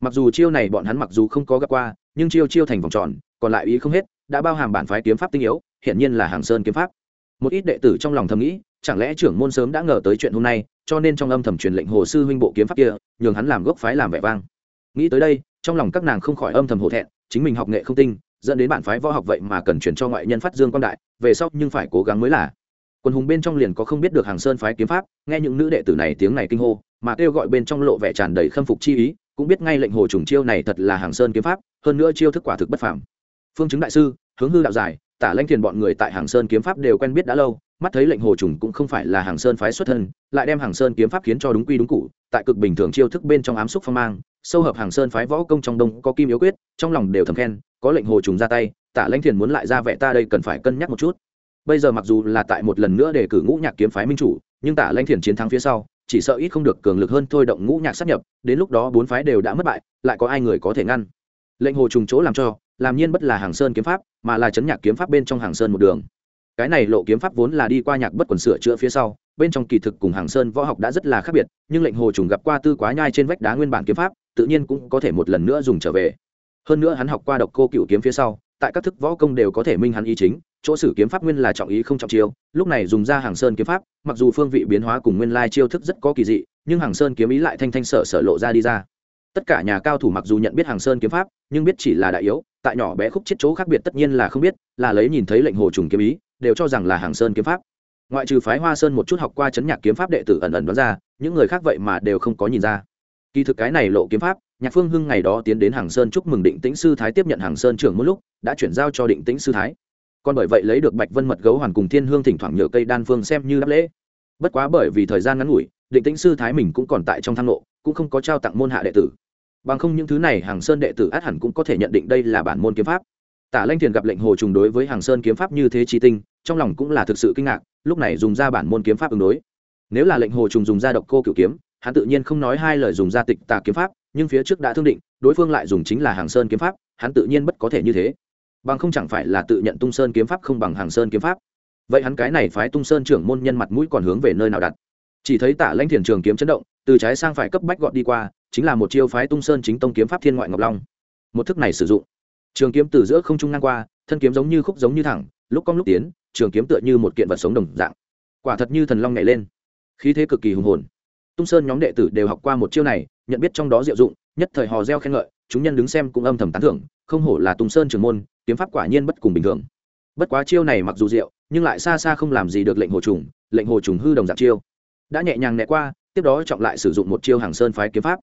Mặc dù chiêu này bọn hắn mặc dù không có gặp qua, nhưng chiêu chiêu thành vòng tròn, còn lại ý không hết, đã bao hàm bản phái kiếm pháp tinh yếu, hiển nhiên là hàng sơn kiếm pháp. Một ít đệ tử trong lòng thầm nghĩ, chẳng lẽ trưởng môn sớm đã ngờ tới chuyện hôm nay, cho nên trong âm thầm truyền lệnh hồ sư huynh bộ kiếm pháp kia, nhường hắn làm gốc phái làm vẻ vang. Nghĩ tới đây, trong lòng các nàng không khỏi âm thầm hổ thẹn, chính mình học nghệ không tinh, dẫn đến bản phái võ học vậy mà cần chuyển cho ngoại nhân phát dương quan đại về sau nhưng phải cố gắng mới là. Quần hùng bên trong liền có không biết được hàng sơn phái kiếm pháp, nghe những nữ đệ tử này tiếng này kinh hô, mà kêu gọi bên trong lộ vẻ tràn đầy khâm phục chi ý, cũng biết ngay lệnh hồ trùng chiêu này thật là hàng sơn kiếm pháp, hơn nữa chiêu thức quả thực bất phàm. Phương chứng đại sư, hướng hư đạo giải, tả lanh thiền bọn người tại hàng sơn kiếm pháp đều quen biết đã lâu, mắt thấy lệnh hồ trùng cũng không phải là hàng sơn phái xuất thân, lại đem hàng sơn kiếm pháp khiến cho đúng quy đúng cụ, tại cực bình thường chiêu thức bên trong ám xúc phong mang, sâu hợp hàng sơn phái võ công trong đông có kim yếu quyết, trong lòng đều thầm khen, có lệnh hồ trùng ra tay tả lãnh thiền muốn lại ra vẻ ta đây cần phải cân nhắc một chút. Bây giờ mặc dù là tại một lần nữa để cử ngũ nhạc kiếm phái minh chủ, nhưng tả lãnh thiền chiến thắng phía sau, chỉ sợ ít không được cường lực hơn thôi động ngũ nhạc sát nhập, đến lúc đó bốn phái đều đã mất bại, lại có ai người có thể ngăn? Lệnh hồ trùng chỗ làm cho, làm nhiên bất là hàng sơn kiếm pháp, mà là chấn nhạc kiếm pháp bên trong hàng sơn một đường. Cái này lộ kiếm pháp vốn là đi qua nhạc bất quần sửa chữa phía sau, bên trong kỳ thực cùng hàng sơn võ học đã rất là khác biệt, nhưng lệnh hồ trùng gặp qua tư quá nhai trên vách đá nguyên bản kiếm pháp, tự nhiên cũng có thể một lần nữa dùng trở về. Hơn nữa hắn học qua độc cô cựu kiếm phía sau tại các thức võ công đều có thể minh hắn ý chính, chỗ sử kiếm pháp nguyên là trọng ý không trọng chiêu, lúc này dùng ra hàng sơn kiếm pháp, mặc dù phương vị biến hóa cùng nguyên lai chiêu thức rất có kỳ dị, nhưng hàng sơn kiếm ý lại thanh thanh sở sở lộ ra đi ra. Tất cả nhà cao thủ mặc dù nhận biết hàng sơn kiếm pháp, nhưng biết chỉ là đại yếu, tại nhỏ bé khúc chết chỗ khác biệt tất nhiên là không biết, là lấy nhìn thấy lệnh hồ trùng kiếm ý, đều cho rằng là hàng sơn kiếm pháp. Ngoại trừ phái hoa sơn một chút học qua chấn nhạc kiếm pháp đệ tử ẩn ẩn đoán ra, những người khác vậy mà đều không có nhìn ra. Kỳ thực cái này lộ kiếm pháp nhạc phương hưng ngày đó tiến đến hàng sơn chúc mừng định tĩnh sư thái tiếp nhận hàng sơn trưởng một lúc, đã chuyển giao cho định tĩnh sư thái. Còn bởi vậy lấy được bạch vân mật gấu hoàn cùng thiên hương thỉnh thoảng nhựa cây đan phương xem như đáp lễ. Bất quá bởi vì thời gian ngắn ngủi, định tĩnh sư thái mình cũng còn tại trong thang lộ, cũng không có trao tặng môn hạ đệ tử. Bằng không những thứ này hàng sơn đệ tử át hẳn cũng có thể nhận định đây là bản môn kiếm pháp. Tả lanh thiền gặp lệnh hồ trùng đối với hàng sơn kiếm pháp như thế chi tinh, trong lòng cũng là thực sự kinh ngạc, lúc này dùng ra bản môn kiếm pháp ứng đối. Nếu là lệnh hồ trùng dùng ra độc cô cửu kiếm, hắn tự nhiên không nói hai lời dùng ra tịch tà kiếm pháp nhưng phía trước đã thương định, đối phương lại dùng chính là hàng sơn kiếm pháp, hắn tự nhiên bất có thể như thế. Bằng không chẳng phải là tự nhận tung sơn kiếm pháp không bằng hàng sơn kiếm pháp. Vậy hắn cái này phái tung sơn trưởng môn nhân mặt mũi còn hướng về nơi nào đặt? Chỉ thấy tả lãnh thiền trường kiếm chấn động, từ trái sang phải cấp bách gọn đi qua, chính là một chiêu phái tung sơn chính tông kiếm pháp thiên ngoại ngọc long. Một thức này sử dụng. Trường kiếm từ giữa không trung ngang qua, thân kiếm giống như khúc giống như thẳng, lúc cong lúc tiến, trường kiếm tựa như một kiện vật sống đồng dạng. Quả thật như thần long nhảy lên. Khí thế cực kỳ hùng hồn. Tung sơn nhóm đệ tử đều học qua một chiêu này nhận biết trong đó diệu dụng, nhất thời hò reo khen ngợi, chúng nhân đứng xem cũng âm thầm tán thưởng, không hổ là tung sơn trường môn, kiếm pháp quả nhiên bất cùng bình thường. Bất quá chiêu này mặc dù diệu, nhưng lại xa xa không làm gì được lệnh hồ trùng, lệnh hồ trùng hư đồng dạng chiêu. Đã nhẹ nhàng né qua, tiếp đó trọng lại sử dụng một chiêu hàng sơn phái kiếm pháp.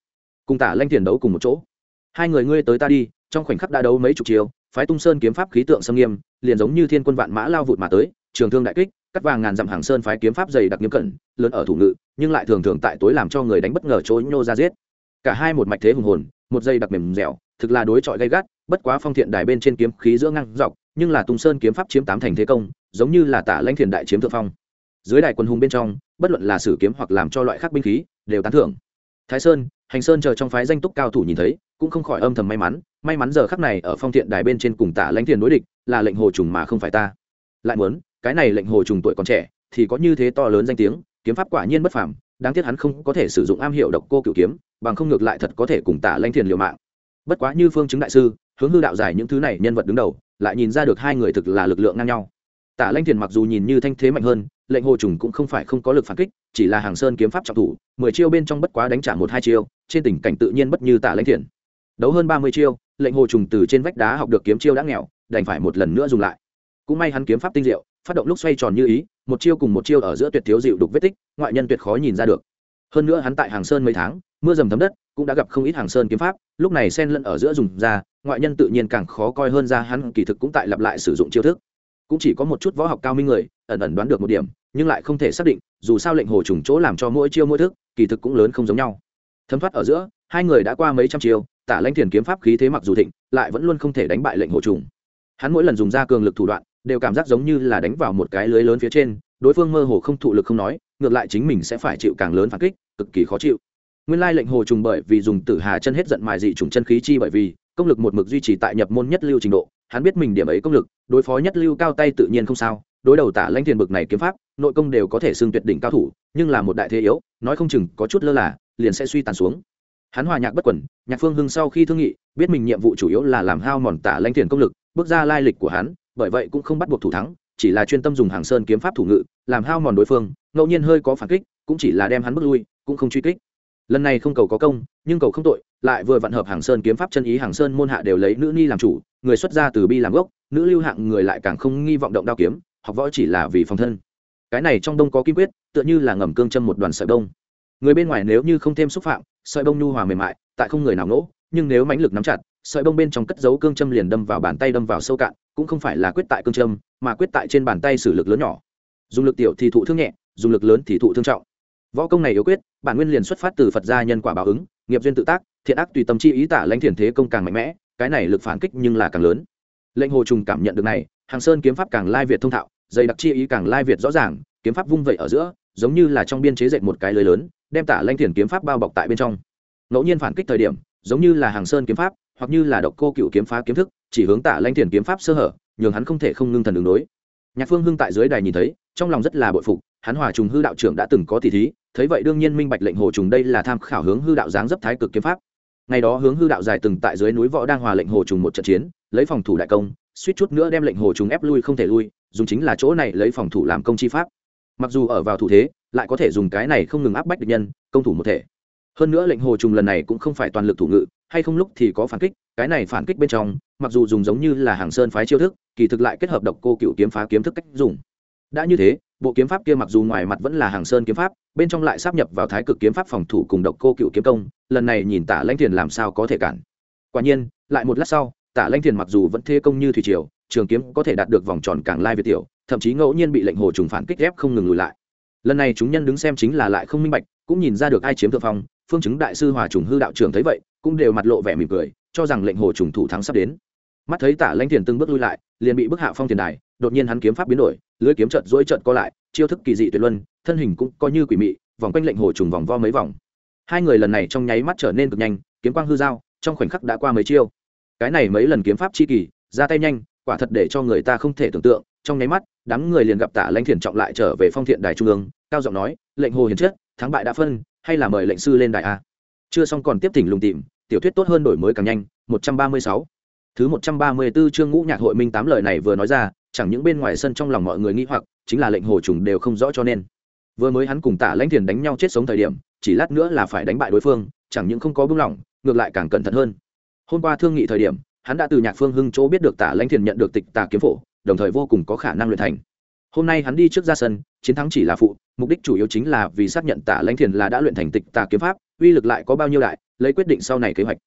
Cùng tả lanh tiền đấu cùng một chỗ. Hai người ngươi tới ta đi, trong khoảnh khắc đã đấu mấy chục chiêu, phái tung sơn kiếm pháp khí tượng xâm nghiêm, liền giống như thiên quân vạn mã lao vụt mà tới, trường thương đại kích, cắt vàng ngàn dặm hàng sơn phái kiếm pháp dày đặc nghiêm cẩn, lớn ở thủ ngự, nhưng lại thường thường tại tối làm cho người đánh bất ngờ chối nhô ra giết cả hai một mạch thế hùng hồn, một dây đặc mềm dẻo, thực là đối chọi gay gắt, bất quá phong thiện đài bên trên kiếm khí giữa ngang dọc, nhưng là tung sơn kiếm pháp chiếm tám thành thế công, giống như là tả lãnh thiền đại chiếm thượng phong. Dưới đài quân hùng bên trong, bất luận là sử kiếm hoặc làm cho loại khác binh khí, đều tán thưởng. Thái sơn, hành sơn chờ trong phái danh túc cao thủ nhìn thấy, cũng không khỏi âm thầm may mắn may mắn giờ khắc này ở phong thiện đài bên trên cùng tả lãnh thiền đối địch, là lệnh hồ trùng mà không phải ta. Lại muốn, cái này lệnh hồ trùng tuổi còn trẻ, thì có như thế to lớn danh tiếng, kiếm pháp quả nhiên bất phàm đáng tiếc hắn không có thể sử dụng am hiệu độc cô cửu kiếm, bằng không ngược lại thật có thể cùng tả lanh thiền liều mạng. Bất quá như phương chứng đại sư, hướng hư đạo giải những thứ này nhân vật đứng đầu, lại nhìn ra được hai người thực là lực lượng ngang nhau. Tả lanh thiền mặc dù nhìn như thanh thế mạnh hơn, lệnh hồ trùng cũng không phải không có lực phản kích, chỉ là hàng sơn kiếm pháp trọng thủ, mười chiêu bên trong bất quá đánh trả một hai chiêu, trên tình cảnh tự nhiên bất như tả lanh thiền. Đấu hơn ba mươi chiêu, lệnh hồ trùng từ trên vách đá học được kiếm chiêu đã nghèo, đành phải một lần nữa dùng lại. Cũng may hắn kiếm pháp tinh diệu, phát động lúc xoay tròn như ý một chiêu cùng một chiêu ở giữa tuyệt thiếu dịu đục vết tích, ngoại nhân tuyệt khó nhìn ra được. Hơn nữa hắn tại hàng sơn mấy tháng, mưa dầm thấm đất, cũng đã gặp không ít hàng sơn kiếm pháp, lúc này sen lẫn ở giữa dùng ra, ngoại nhân tự nhiên càng khó coi hơn ra hắn kỳ thực cũng tại lặp lại sử dụng chiêu thức. Cũng chỉ có một chút võ học cao minh người, ẩn ẩn đoán được một điểm, nhưng lại không thể xác định, dù sao lệnh hồ trùng chỗ làm cho mỗi chiêu mỗi thức, kỳ thực cũng lớn không giống nhau. Thấm thoát ở giữa, hai người đã qua mấy trăm chiêu, tả lanh thiền kiếm pháp khí thế mặc dù thịnh, lại vẫn luôn không thể đánh bại lệnh hồ trùng. Hắn mỗi lần dùng ra cường lực thủ đoạn đều cảm giác giống như là đánh vào một cái lưới lớn phía trên, đối phương mơ hồ không thụ lực không nói, ngược lại chính mình sẽ phải chịu càng lớn phản kích, cực kỳ khó chịu. Nguyên lai lệnh hồ trùng bởi vì dùng tử hà chân hết giận mài dị trùng chân khí chi bởi vì, công lực một mực duy trì tại nhập môn nhất lưu trình độ, hắn biết mình điểm ấy công lực, đối phó nhất lưu cao tay tự nhiên không sao, đối đầu tả lanh thiền bực này kiếm pháp, nội công đều có thể xưng tuyệt đỉnh cao thủ, nhưng là một đại thế yếu, nói không chừng có chút lơ là, liền sẽ suy tàn xuống. Hắn hòa nhạc bất quẩn, nhạc phương hưng sau khi thương nghị, biết mình nhiệm vụ chủ yếu là làm hao mòn tả lanh thiền công lực, bước ra lai lịch của hắn bởi vậy cũng không bắt buộc thủ thắng, chỉ là chuyên tâm dùng hàng sơn kiếm pháp thủ ngự, làm hao mòn đối phương, ngẫu nhiên hơi có phản kích, cũng chỉ là đem hắn bước lui, cũng không truy kích. Lần này không cầu có công, nhưng cầu không tội, lại vừa vạn hợp hàng sơn kiếm pháp chân ý hàng sơn môn hạ đều lấy nữ ni làm chủ, người xuất gia từ bi làm gốc, nữ lưu hạng người lại càng không nghi vọng động đao kiếm, học võ chỉ là vì phòng thân. Cái này trong đông có kim quyết, tựa như là ngầm cương châm một đoàn sợi đông người bên ngoài nếu như không thêm xúc phạm, sợi bông nhu hòa mềm mại, tại không người nào nỗ nhưng nếu mãnh lực nắm chặt sợi bông bên trong cất dấu cương châm liền đâm vào bàn tay đâm vào sâu cạn, cũng không phải là quyết tại cương châm, mà quyết tại trên bàn tay xử lực lớn nhỏ. Dùng lực tiểu thì thụ thương nhẹ, dùng lực lớn thì thụ thương trọng. Võ công này yếu quyết, bản nguyên liền xuất phát từ phật gia nhân quả báo ứng, nghiệp duyên tự tác, thiện ác tùy tâm chi ý tả lãnh thiền thế công càng mạnh mẽ, cái này lực phản kích nhưng là càng lớn. Lệnh hồ trùng cảm nhận được này, hàng sơn kiếm pháp càng lai việt thông thạo, dày đặc chi ý càng lai việt rõ ràng, kiếm pháp vung vẩy ở giữa, giống như là trong biên chế dệt một cái lưới lớn, đem tả lãnh thiền kiếm pháp bao bọc tại bên trong. Ngẫu nhiên phản kích thời điểm, giống như là hàng sơn kiếm pháp hoặc như là độc cô cựu kiếm phá kiếm thức, chỉ hướng tả lanh thiền kiếm pháp sơ hở, nhường hắn không thể không ngưng thần đường đối. Nhạc phương hưng tại dưới đài nhìn thấy, trong lòng rất là bội phục, hắn hòa trùng hư đạo trưởng đã từng có tỷ thí, thấy vậy đương nhiên minh bạch lệnh hồ trùng đây là tham khảo hướng hư đạo giáng dấp thái cực kiếm pháp. Ngày đó hướng hư đạo dài từng tại dưới núi võ đang hòa lệnh hồ trùng một trận chiến, lấy phòng thủ đại công, suýt chút nữa đem lệnh hồ trùng ép lui không thể lui, dùng chính là chỗ này lấy phòng thủ làm công chi pháp. Mặc dù ở vào thủ thế, lại có thể dùng cái này không ngừng áp bách địch nhân, công thủ một thể hơn nữa lệnh hồ trùng lần này cũng không phải toàn lực thủ ngự, hay không lúc thì có phản kích, cái này phản kích bên trong, mặc dù dùng giống như là hàng sơn phái chiêu thức, kỳ thực lại kết hợp độc cô cựu kiếm phá kiếm thức cách dùng. Đã như thế, bộ kiếm pháp kia mặc dù ngoài mặt vẫn là hàng sơn kiếm pháp, bên trong lại sắp nhập vào thái cực kiếm pháp phòng thủ cùng độc cô cựu kiếm công, lần này nhìn tả lãnh thiền làm sao có thể cản. Quả nhiên, lại một lát sau, tả lãnh thiền mặc dù vẫn thê công như thủy triều, trường kiếm có thể đạt được vòng tròn càng lai việt tiểu, thậm chí ngẫu nhiên bị lệnh hồ trùng phản kích ép không ngừng lùi lại. Lần này chúng nhân đứng xem chính là lại không minh bạch, cũng nhìn ra được ai chiếm thượng phong phương chứng đại sư hòa trùng hư đạo trưởng thấy vậy, cũng đều mặt lộ vẻ mỉm cười, cho rằng lệnh hồ trùng thủ thắng sắp đến. Mắt thấy tả lãnh thiền từng bước lui lại, liền bị bức hạ phong tiền đài, đột nhiên hắn kiếm pháp biến đổi, lưới kiếm trận dỗi trận co lại, chiêu thức kỳ dị tuyệt luân, thân hình cũng coi như quỷ mị, vòng quanh lệnh hồ trùng vòng vo mấy vòng. Hai người lần này trong nháy mắt trở nên cực nhanh, kiếm quang hư dao trong khoảnh khắc đã qua mấy chiêu. Cái này mấy lần kiếm pháp chi kỳ, ra tay nhanh, quả thật để cho người ta không thể tưởng tượng, trong nháy mắt, đám người liền gặp tả lãnh thiền trọng lại trở về phong thiện đài trung ương, cao giọng nói, lệnh hồ hiền chết, thắng bại đã phân hay là mời lệnh sư lên đài a? Chưa xong còn tiếp tỉnh lùng tìm, tiểu thuyết tốt hơn đổi mới càng nhanh 136 thứ 134 chương ngũ nhạc hội minh tám lời này vừa nói ra, chẳng những bên ngoài sân trong lòng mọi người nghĩ hoặc, chính là lệnh hồ trùng đều không rõ cho nên. Vừa mới hắn cùng tả lãnh thiền đánh nhau chết sống thời điểm, chỉ lát nữa là phải đánh bại đối phương, chẳng những không có buông lỏng, ngược lại càng cẩn thận hơn. Hôm qua thương nghị thời điểm, hắn đã từ nhạc phương hưng chỗ biết được tả lãnh thiền nhận được tịch tà kiếm phổ, đồng thời vô cùng có khả năng luyện thành hôm nay hắn đi trước ra sân, chiến thắng chỉ là phụ, mục đích chủ yếu chính là vì xác nhận tả lãnh thiền là đã luyện thành tịch tà kiếm pháp, uy lực lại có bao nhiêu đại, lấy quyết định sau này kế hoạch.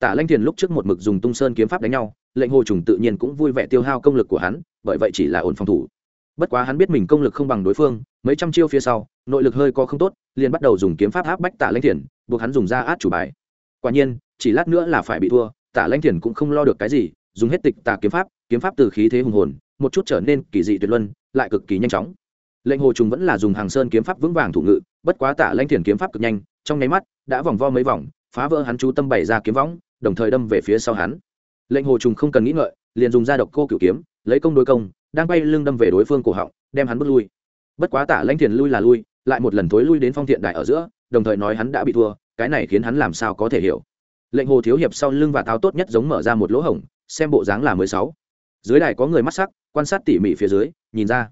Tả lãnh thiền lúc trước một mực dùng tung sơn kiếm pháp đánh nhau, lệnh hồ trùng tự nhiên cũng vui vẻ tiêu hao công lực của hắn, bởi vậy chỉ là ổn phòng thủ. Bất quá hắn biết mình công lực không bằng đối phương, mấy trăm chiêu phía sau, nội lực hơi có không tốt, liền bắt đầu dùng kiếm pháp áp bách tả lãnh thiền, buộc hắn dùng ra át chủ bài. Quả nhiên, chỉ lát nữa là phải bị thua, tả lãnh thiền cũng không lo được cái gì, dùng hết tịch tà kiếm pháp kiếm pháp từ khí thế hùng hồn một chút trở nên kỳ dị tuyệt luân, lại cực kỳ nhanh chóng. Lệnh hồ trùng vẫn là dùng hàng sơn kiếm pháp vững vàng thủ ngự, bất quá tả lãnh thiền kiếm pháp cực nhanh, trong nháy mắt, đã vòng vo mấy vòng, phá vỡ hắn chú tâm bày ra kiếm võng, đồng thời đâm về phía sau hắn. Lệnh hồ trùng không cần nghĩ ngợi, liền dùng ra độc cô cửu kiếm, lấy công đối công, đang bay lưng đâm về đối phương cổ họng, đem hắn bước lui. Bất quá tả lãnh thiền lui là lui, lại một lần thối lui đến phong thiện đại ở giữa, đồng thời nói hắn đã bị thua, cái này khiến hắn làm sao có thể hiểu. Lệnh hồ thiếu hiệp sau lưng và tháo tốt nhất giống mở ra một lỗ hổng, xem bộ dáng là mười sáu dưới đài có người mắt sắc, quan sát tỉ mỉ phía dưới, nhìn ra.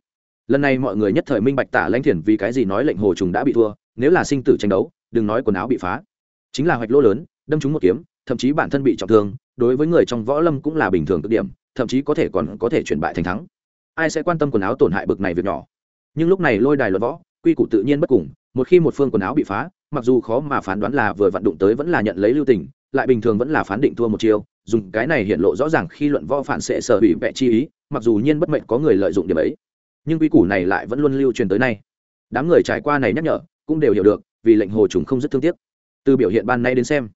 Lần này mọi người nhất thời minh bạch tả lãnh thiền vì cái gì nói lệnh hồ trùng đã bị thua, nếu là sinh tử tranh đấu, đừng nói quần áo bị phá. Chính là hoạch lỗ lớn, đâm trúng một kiếm, thậm chí bản thân bị trọng thương, đối với người trong võ lâm cũng là bình thường cực điểm, thậm chí có thể còn có thể chuyển bại thành thắng. Ai sẽ quan tâm quần áo tổn hại bực này việc nhỏ? Nhưng lúc này lôi đài luận võ, quy củ tự nhiên bất cùng, một khi một phương quần áo bị phá, mặc dù khó mà phán đoán là vừa vặn đụng tới vẫn là nhận lấy lưu tình, lại bình thường vẫn là phán định thua một chiêu dùng cái này hiện lộ rõ ràng khi luận võ phản sẽ sở hủy vẹ chi ý, mặc dù nhiên bất mệnh có người lợi dụng điểm ấy. Nhưng quy củ này lại vẫn luôn lưu truyền tới nay. Đám người trải qua này nhắc nhở, cũng đều hiểu được, vì lệnh hồ trùng không rất thương tiếc. Từ biểu hiện ban nay đến xem,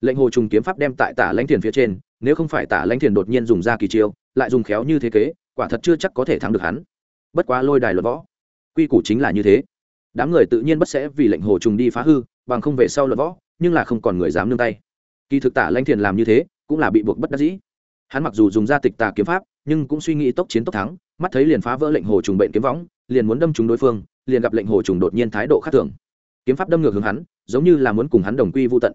lệnh hồ trùng kiếm pháp đem tại tả lãnh thiền phía trên, nếu không phải tả lãnh thiền đột nhiên dùng ra kỳ chiêu, lại dùng khéo như thế kế, quả thật chưa chắc có thể thắng được hắn. Bất quá lôi đài luật võ, quy củ chính là như thế. Đám người tự nhiên bất sẽ vì lệnh hồ trùng đi phá hư, bằng không về sau luật võ, nhưng là không còn người dám nương tay. Kỳ thực tả lãnh thiền làm như thế cũng là bị buộc bất đắc dĩ. Hắn mặc dù dùng ra tịch tà kiếm pháp, nhưng cũng suy nghĩ tốc chiến tốc thắng, mắt thấy liền phá vỡ lệnh hồ trùng bệnh kiếm võng, liền muốn đâm trúng đối phương, liền gặp lệnh hồ trùng đột nhiên thái độ khác thường. Kiếm pháp đâm ngược hướng hắn, giống như là muốn cùng hắn đồng quy vô tận.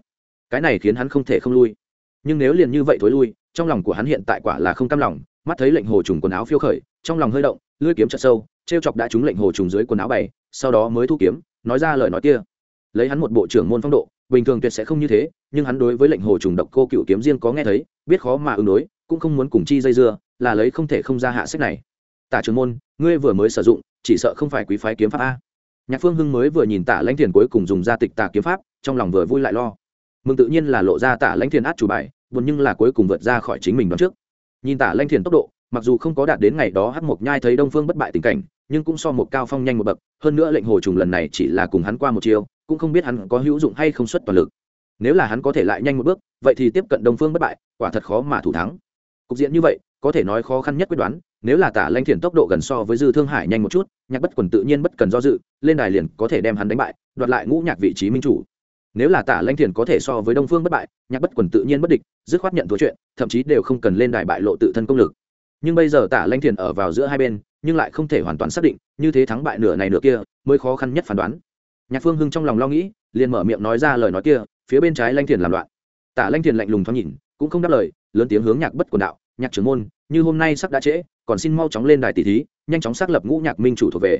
Cái này khiến hắn không thể không lui. Nhưng nếu liền như vậy thối lui, trong lòng của hắn hiện tại quả là không cam lòng, mắt thấy lệnh hồ trùng quần áo phiêu khởi, trong lòng hơi động, lưỡi kiếm chặt sâu t r e o chọc đã trúng lệnh hồ trùng dưới quần áo bày, sau đó mới thu kiếm, nói ra lời nói kia. Lấy hắn một bộ trưởng môn phong độ bình thường tuyệt sẽ không như thế, nhưng hắn đối với lệnh hồ trùng độc cô cựu kiếm riêng có nghe thấy, biết khó mà ứng đối, cũng không muốn cùng chi dây dưa, là lấy không thể không ra hạ sách này. Tả trường môn, ngươi vừa mới sử dụng, chỉ sợ không phải quý phái kiếm pháp a. Nhạc phương hưng mới vừa nhìn tả lãnh thiền cuối cùng dùng ra tịch tà kiếm pháp, trong lòng vừa vui lại lo. Mừng tự nhiên là lộ ra tả lãnh thiền át chủ bài, buồn nhưng là cuối cùng vượt ra khỏi chính mình đón trước. Nhìn tả lãnh thiền tốc độ, mặc dù không có đạt đến ngày đó hắc mộc nhai thấy đông phương bất bại tình cảnh, nhưng cũng so một cao phong nhanh một bậc, hơn nữa lệnh hồ trùng lần này chỉ là cùng hắn qua một chiều cũng không biết hắn có hữu dụng hay không xuất toàn lực. Nếu là hắn có thể lại nhanh một bước, vậy thì tiếp cận đông phương bất bại, quả thật khó mà thủ thắng. Cục diện như vậy, có thể nói khó khăn nhất quyết đoán, nếu là tả lanh thiền tốc độ gần so với dư thương hải nhanh một chút, nhạc bất quần tự nhiên bất cần do dự, lên đài liền có thể đem hắn đánh bại, đoạt lại ngũ nhạc vị trí minh chủ. Nếu là tả lanh thiền có thể so với đông phương bất bại, nhạc bất quần tự nhiên bất địch, dứt khoát nhận thua chuyện, thậm chí đều không cần lên đài bại lộ tự thân công lực. Nhưng bây giờ tả lanh thiền ở vào giữa hai bên, nhưng lại không thể hoàn toàn xác định, như thế thắng bại nửa này nửa kia, mới khó khăn nhất phán đoán nhạc phương hưng trong lòng lo nghĩ, liền mở miệng nói ra lời nói kia, phía bên trái lanh thiền làm loạn. Tả lanh thiền lạnh lùng thoáng nhìn, cũng không đáp lời, lớn tiếng hướng nhạc bất quần đạo, nhạc trưởng môn, như hôm nay sắp đã trễ, còn xin mau chóng lên đài tỷ thí, nhanh chóng xác lập ngũ nhạc minh chủ thuộc về.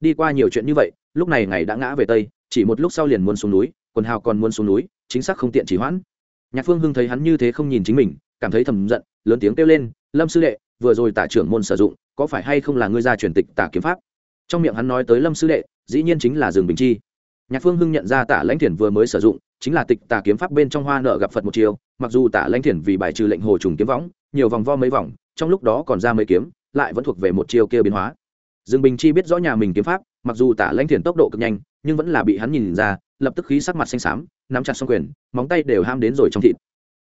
Đi qua nhiều chuyện như vậy, lúc này ngày đã ngã về tây, chỉ một lúc sau liền muốn xuống núi, quần hào còn muốn xuống núi, chính xác không tiện chỉ hoãn. Nhạc phương hưng thấy hắn như thế không nhìn chính mình, cảm thấy thầm giận, lớn tiếng kêu lên, lâm sư đệ, vừa rồi tả trưởng môn sử dụng, có phải hay không là ngươi ra truyền tịch tả kiếm pháp? Trong miệng hắn nói tới lâm sư đệ dĩ nhiên chính là rừng bình chi. Nhạc phương hưng nhận ra tả lãnh thiền vừa mới sử dụng, chính là tịch tà kiếm pháp bên trong hoa nợ gặp phật một chiều mặc dù tả lãnh thiền vì bài trừ lệnh hồ trùng kiếm võng, nhiều vòng vo mấy vòng, trong lúc đó còn ra mấy kiếm, lại vẫn thuộc về một chiêu kia biến hóa. Dương bình chi biết rõ nhà mình kiếm pháp, mặc dù tả lãnh thiền tốc độ cực nhanh, nhưng vẫn là bị hắn nhìn ra, lập tức khí sắc mặt xanh xám, nắm chặt xong quyền, móng tay đều ham đến rồi trong thịt.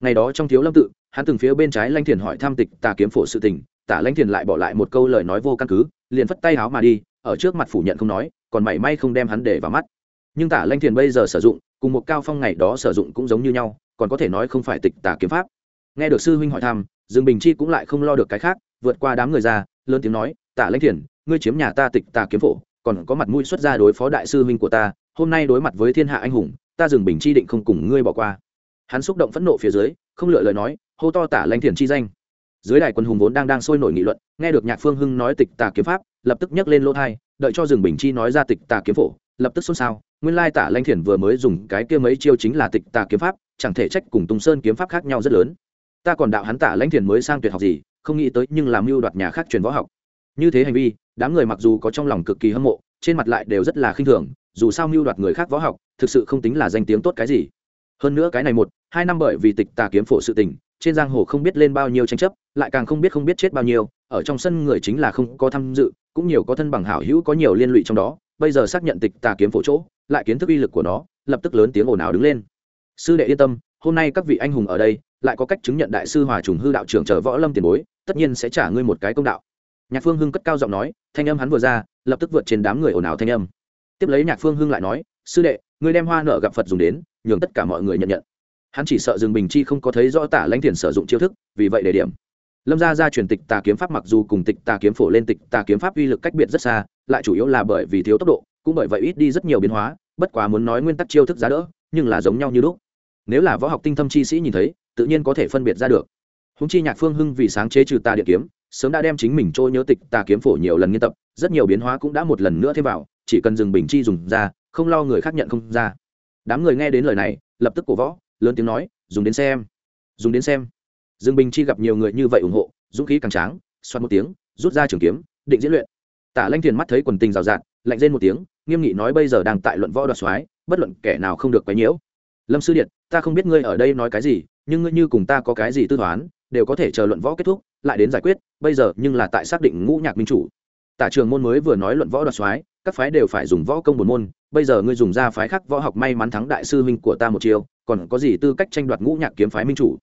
Ngày đó trong thiếu lâm tự, hắn từng phía bên trái lãnh thiền hỏi tham tịch tà kiếm phổ sự tình, tả lãnh thiền lại bỏ lại một câu lời nói vô căn cứ, liền phất tay áo mà đi, ở trước mặt phủ nhận không nói còn mảy may không đem hắn để vào mắt. Nhưng tả lanh thiền bây giờ sử dụng, cùng một cao phong ngày đó sử dụng cũng giống như nhau, còn có thể nói không phải tịch Tả kiếm pháp. Nghe được sư huynh hỏi thăm, dương bình chi cũng lại không lo được cái khác, vượt qua đám người ra, lớn tiếng nói, tả lanh thiền, ngươi chiếm nhà ta tịch Tả kiếm phổ, còn có mặt mũi xuất ra đối phó đại sư huynh của ta, hôm nay đối mặt với thiên hạ anh hùng, ta dừng bình chi định không cùng ngươi bỏ qua. Hắn xúc động phẫn nộ phía dưới, không lựa lời nói, hô to tả lanh thiền chi danh. Dưới đài quân hùng vốn đang đang sôi nổi nghị luận, nghe được nhạc phương hưng nói tịch tà kiếm pháp, lập tức nhấc lên lỗ thai đợi cho rừng bình chi nói ra tịch tà kiếm phổ, lập tức xôn xao. Nguyên lai tả lanh thiền vừa mới dùng cái kia mấy chiêu chính là tịch tà kiếm pháp, chẳng thể trách cùng tung sơn kiếm pháp khác nhau rất lớn. Ta còn đạo hắn tả Lanh thiền mới sang tuyệt học gì, không nghĩ tới nhưng làm mưu đoạt nhà khác truyền võ học. Như thế hành vi, đám người mặc dù có trong lòng cực kỳ hâm mộ, trên mặt lại đều rất là khinh thường, dù sao mưu đoạt người khác võ học, thực sự không tính là danh tiếng tốt cái gì. Hơn nữa cái này một, hai năm bởi vì tịch tà kiếm phổ sự tình trên giang hồ không biết lên bao nhiêu tranh chấp, lại càng không biết không biết chết bao nhiêu, ở trong sân người chính là không có tham dự, cũng nhiều có thân bằng hảo hữu có nhiều liên lụy trong đó, bây giờ xác nhận tịch tà kiếm phổ chỗ, lại kiến thức uy lực của nó, lập tức lớn tiếng ồn ào đứng lên. Sư đệ yên tâm, hôm nay các vị anh hùng ở đây, lại có cách chứng nhận đại sư hòa trùng hư đạo trưởng chờ võ lâm tiền bối, tất nhiên sẽ trả ngươi một cái công đạo. Nhạc phương hưng cất cao giọng nói, thanh âm hắn vừa ra, lập tức vượt trên đám người ồn ào thanh âm. Tiếp lấy nhạc phương hưng lại nói, sư đệ, ngươi đem hoa nợ gặp phật dùng đến, nhường tất cả mọi người nhận nhận hắn chỉ sợ rừng bình chi không có thấy rõ tả lãnh thiền sử dụng chiêu thức, vì vậy để điểm. Lâm gia gia truyền tịch tà kiếm pháp mặc dù cùng tịch tà kiếm phổ lên tịch tà kiếm pháp uy lực cách biệt rất xa, lại chủ yếu là bởi vì thiếu tốc độ, cũng bởi vậy ít đi rất nhiều biến hóa, bất quá muốn nói nguyên tắc chiêu thức giá đỡ, nhưng là giống nhau như lúc. Nếu là võ học tinh thâm chi sĩ nhìn thấy, tự nhiên có thể phân biệt ra được. Húng chi nhạc phương hưng vì sáng chế trừ tà địa kiếm, sớm đã đem chính mình trôi nhớ tịch tà kiếm phổ nhiều lần nghiên tập, rất nhiều biến hóa cũng đã một lần nữa thêm vào, chỉ cần dừng bình chi dùng ra, không lo người khác nhận không ra. Đám người nghe đến lời này, lập tức cổ võ lớn tiếng nói, dùng đến xem, dùng đến xem. Dương bình chi gặp nhiều người như vậy ủng hộ, dũng khí càng tráng xoắn một tiếng, rút ra trường kiếm, định diễn luyện. Tả lanh thiền mắt thấy quần tình rào rạt, lạnh rên một tiếng, nghiêm nghị nói bây giờ đang tại luận võ đoạt soái, bất luận kẻ nào không được quấy nhiễu. Lâm sư điện, ta không biết ngươi ở đây nói cái gì, nhưng ngươi như cùng ta có cái gì tư toán, đều có thể chờ luận võ kết thúc, lại đến giải quyết, bây giờ nhưng là tại xác định ngũ nhạc minh chủ tả trường môn mới vừa nói luận võ đoạt soái, các phái đều phải dùng võ công bổn môn, bây giờ ngươi dùng ra phái khác võ học may mắn thắng đại sư huynh của ta một chiều còn có gì tư cách tranh đoạt ngũ nhạc kiếm phái minh chủ?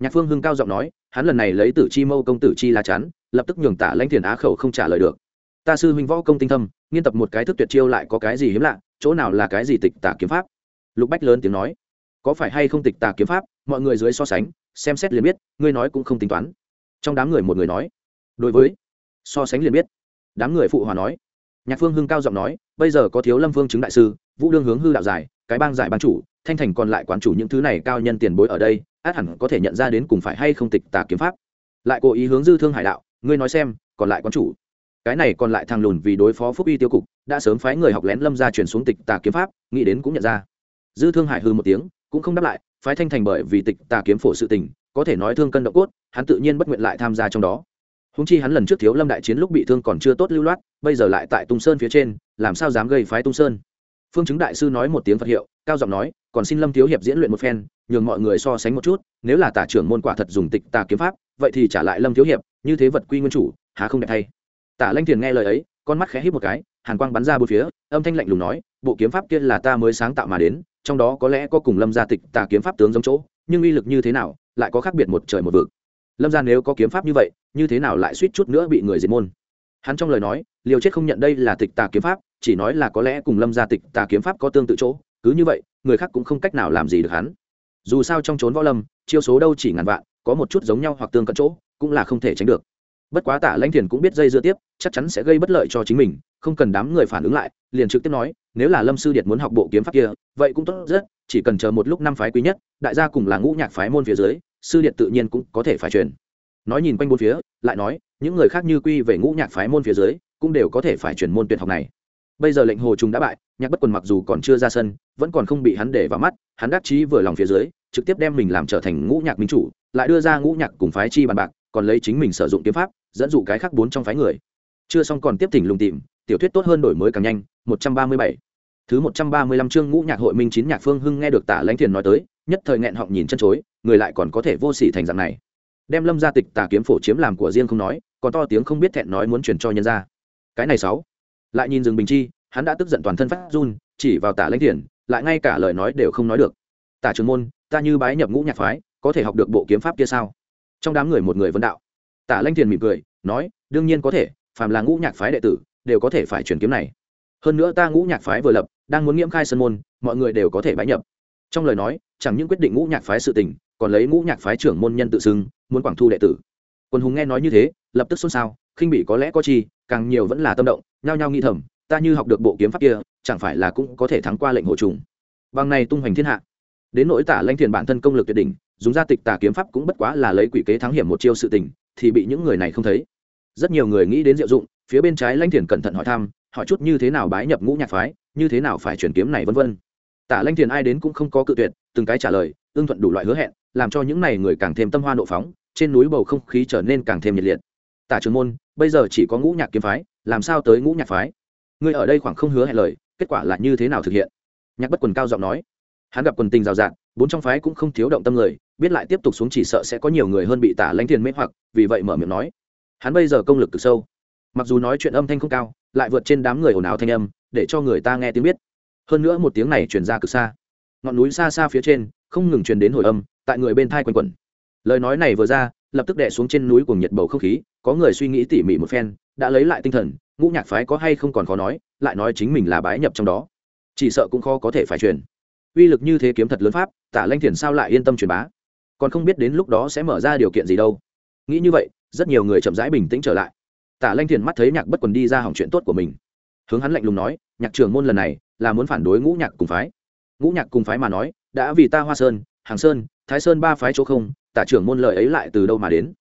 Nhạc phương hưng cao giọng nói, hắn lần này lấy tử chi mâu công tử chi lá chắn, lập tức nhường tả lãnh thiền á khẩu không trả lời được. Ta sư huynh võ công tinh thâm, nghiên tập một cái thức tuyệt chiêu lại có cái gì hiếm lạ, chỗ nào là cái gì tịch tả kiếm pháp? Lục bách lớn tiếng nói. Có phải hay không tịch tả kiếm pháp, mọi người dưới so sánh, xem xét liền biết, ngươi nói cũng không tính toán. Trong đám người một người nói. Đối với, so sánh liền biết đám người phụ hòa nói. Nhạc phương hưng cao giọng nói, bây giờ có thiếu lâm phương chứng đại sư, vũ đương hướng hư đạo giải, cái bang giải ban chủ, thanh thành còn lại quán chủ những thứ này cao nhân tiền bối ở đây, át hẳn có thể nhận ra đến cùng phải hay không tịch tà kiếm pháp. Lại cố ý hướng dư thương hải đạo, ngươi nói xem, còn lại quán chủ. Cái này còn lại thằng lùn vì đối phó phúc uy tiêu cục, đã sớm phái người học lén lâm ra chuyển xuống tịch tà kiếm pháp, nghĩ đến cũng nhận ra. Dư thương hải hư một tiếng, cũng không đáp lại, phái thanh thành bởi vì tịch tà kiếm phổ sự tình, có thể nói thương cân độ cốt, hắn tự nhiên bất nguyện lại tham gia trong đó húng chi hắn lần trước thiếu lâm đại chiến lúc bị thương còn chưa tốt lưu loát, bây giờ lại tại tung sơn phía trên, làm sao dám gây phái tung sơn? Phương chứng đại sư nói một tiếng phật hiệu, cao giọng nói, còn xin lâm thiếu hiệp diễn luyện một phen, nhường mọi người so sánh một chút, nếu là tả trưởng môn quả thật dùng tịch tà kiếm pháp, vậy thì trả lại lâm thiếu hiệp, như thế vật quy nguyên chủ, há không đẹp thay. Tả lanh thiền nghe lời ấy, con mắt khẽ hít một cái, hàn quang bắn ra bốn phía, âm thanh lạnh lùng nói, bộ kiếm pháp kia là ta mới sáng tạo mà đến, trong đó có lẽ có cùng lâm gia tịch tà kiếm pháp tướng giống chỗ, nhưng uy lực như thế nào, lại có khác biệt một trời một vực lâm gia nếu có kiếm pháp như vậy, như thế nào lại suýt chút nữa bị người diệt môn? Hắn trong lời nói, liều chết không nhận đây là tịch tà kiếm pháp, chỉ nói là có lẽ cùng lâm gia tịch tà kiếm pháp có tương tự chỗ, cứ như vậy, người khác cũng không cách nào làm gì được hắn. Dù sao trong trốn võ lâm, chiêu số đâu chỉ ngàn vạn, có một chút giống nhau hoặc tương cận chỗ, cũng là không thể tránh được. Bất quá tả lãnh thiền cũng biết dây dưa tiếp, chắc chắn sẽ gây bất lợi cho chính mình, không cần đám người phản ứng lại, liền trực tiếp nói, nếu là lâm sư điệt muốn học bộ kiếm pháp kia, vậy cũng tốt rất, chỉ cần chờ một lúc năm phái quý nhất, đại gia cùng là ngũ nhạc phái môn phía dưới sư điện tự nhiên cũng có thể phải truyền. Nói nhìn quanh bốn phía, lại nói, những người khác như quy về ngũ nhạc phái môn phía dưới, cũng đều có thể phải truyền môn tuyệt học này. Bây giờ lệnh hồ trùng đã bại, nhạc bất quần mặc dù còn chưa ra sân, vẫn còn không bị hắn để vào mắt, hắn đắc chí vừa lòng phía dưới, trực tiếp đem mình làm trở thành ngũ nhạc minh chủ, lại đưa ra ngũ nhạc cùng phái chi bàn bạc, còn lấy chính mình sử dụng kiếm pháp, dẫn dụ cái khác bốn trong phái người. Chưa xong còn tiếp thỉnh lùng tìm, tiểu thuyết tốt hơn đổi mới càng nhanh, một trăm ba mươi bảy. Thứ một trăm ba mươi lăm chương ngũ nhạc hội minh chín nhạc phương hưng nghe được tả lãnh thiền nói tới nhất thời nghẹn họng nhìn chân chối, người lại còn có thể vô sỉ thành dạng này. Đem lâm gia tịch tà kiếm phổ chiếm làm của riêng không nói, còn to tiếng không biết thẹn nói muốn truyền cho nhân ra cái này sáu. Lại nhìn rừng bình chi, hắn đã tức giận toàn thân phát run, chỉ vào tả lãnh thiền lại ngay cả lời nói đều không nói được. Tả trường môn, ta như bái nhập ngũ nhạc phái, có thể học được bộ kiếm pháp kia sao? Trong đám người một người vấn đạo. Tả lãnh thiền mỉm cười, nói, đương nhiên có thể, phàm là ngũ nhạc phái đệ tử, đều có thể phải truyền kiếm này. Hơn nữa ta ngũ nhạc phái vừa lập, đang muốn nghiễm khai sân môn, mọi người đều có thể bái nhập. Trong lời nói chẳng những quyết định ngũ nhạc phái sự tình, còn lấy ngũ nhạc phái trưởng môn nhân tự xưng, muốn quảng thu đệ tử. Quân hùng nghe nói như thế, lập tức xôn xao, khinh bị có lẽ có chi, càng nhiều vẫn là tâm động, nhao nhao nghi thầm, ta như học được bộ kiếm pháp kia, chẳng phải là cũng có thể thắng qua lệnh hộ trùng. Bằng này tung hoành thiên hạ. Đến nỗi tả lanh thiền bản thân công lực tuyệt đỉnh, dùng gia tịch tà kiếm pháp cũng bất quá là lấy quỷ kế thắng hiểm một chiêu sự tình, thì bị những người này không thấy. Rất nhiều người nghĩ đến diệu dụng, phía bên trái lanh thiền cẩn thận hỏi thăm, hỏi chút như thế nào bái nhập ngũ nhạc phái, như thế nào phải chuyển kiếm này vân vân tả lanh thiền ai đến cũng không có cự tuyệt, từng cái trả lời, ưng thuận đủ loại hứa hẹn, làm cho những này người càng thêm tâm hoa nộ phóng, trên núi bầu không khí trở nên càng thêm nhiệt liệt. Tả trường môn, bây giờ chỉ có ngũ nhạc kiếm phái, làm sao tới ngũ nhạc phái? Người ở đây khoảng không hứa hẹn lời, kết quả là như thế nào thực hiện? Nhạc bất quần cao giọng nói. Hắn gặp quần tình rào rạt, bốn trong phái cũng không thiếu động tâm người, biết lại tiếp tục xuống chỉ sợ sẽ có nhiều người hơn bị tả lanh thiền mê hoặc, vì vậy mở miệng nói. Hắn bây giờ công lực cực sâu. Mặc dù nói chuyện âm thanh không cao, lại vượt trên đám người ồn ào thanh âm, để cho người ta nghe tiếng biết hơn nữa một tiếng này truyền ra cực xa. Ngọn núi xa xa phía trên, không ngừng truyền đến hồi âm, tại người bên thai quanh quẩn. Lời nói này vừa ra, lập tức đè xuống trên núi cùng nhiệt bầu không khí, có người suy nghĩ tỉ mỉ một phen, đã lấy lại tinh thần, ngũ nhạc phái có hay không còn khó nói, lại nói chính mình là bái nhập trong đó. Chỉ sợ cũng khó có thể phải truyền. Uy lực như thế kiếm thật lớn pháp, tả lanh thiền sao lại yên tâm truyền bá? Còn không biết đến lúc đó sẽ mở ra điều kiện gì đâu. Nghĩ như vậy, rất nhiều người chậm rãi bình tĩnh trở lại. Tả lanh thiền mắt thấy nhạc bất quần đi ra hỏng chuyện tốt của mình. Hướng hắn lạnh lùng nói, nhạc trường môn lần này là muốn phản đối ngũ nhạc cùng phái. Ngũ nhạc cùng phái mà nói, đã vì ta hoa sơn, hàng sơn, thái sơn ba phái chỗ không, tả trưởng môn lời ấy lại từ đâu mà đến?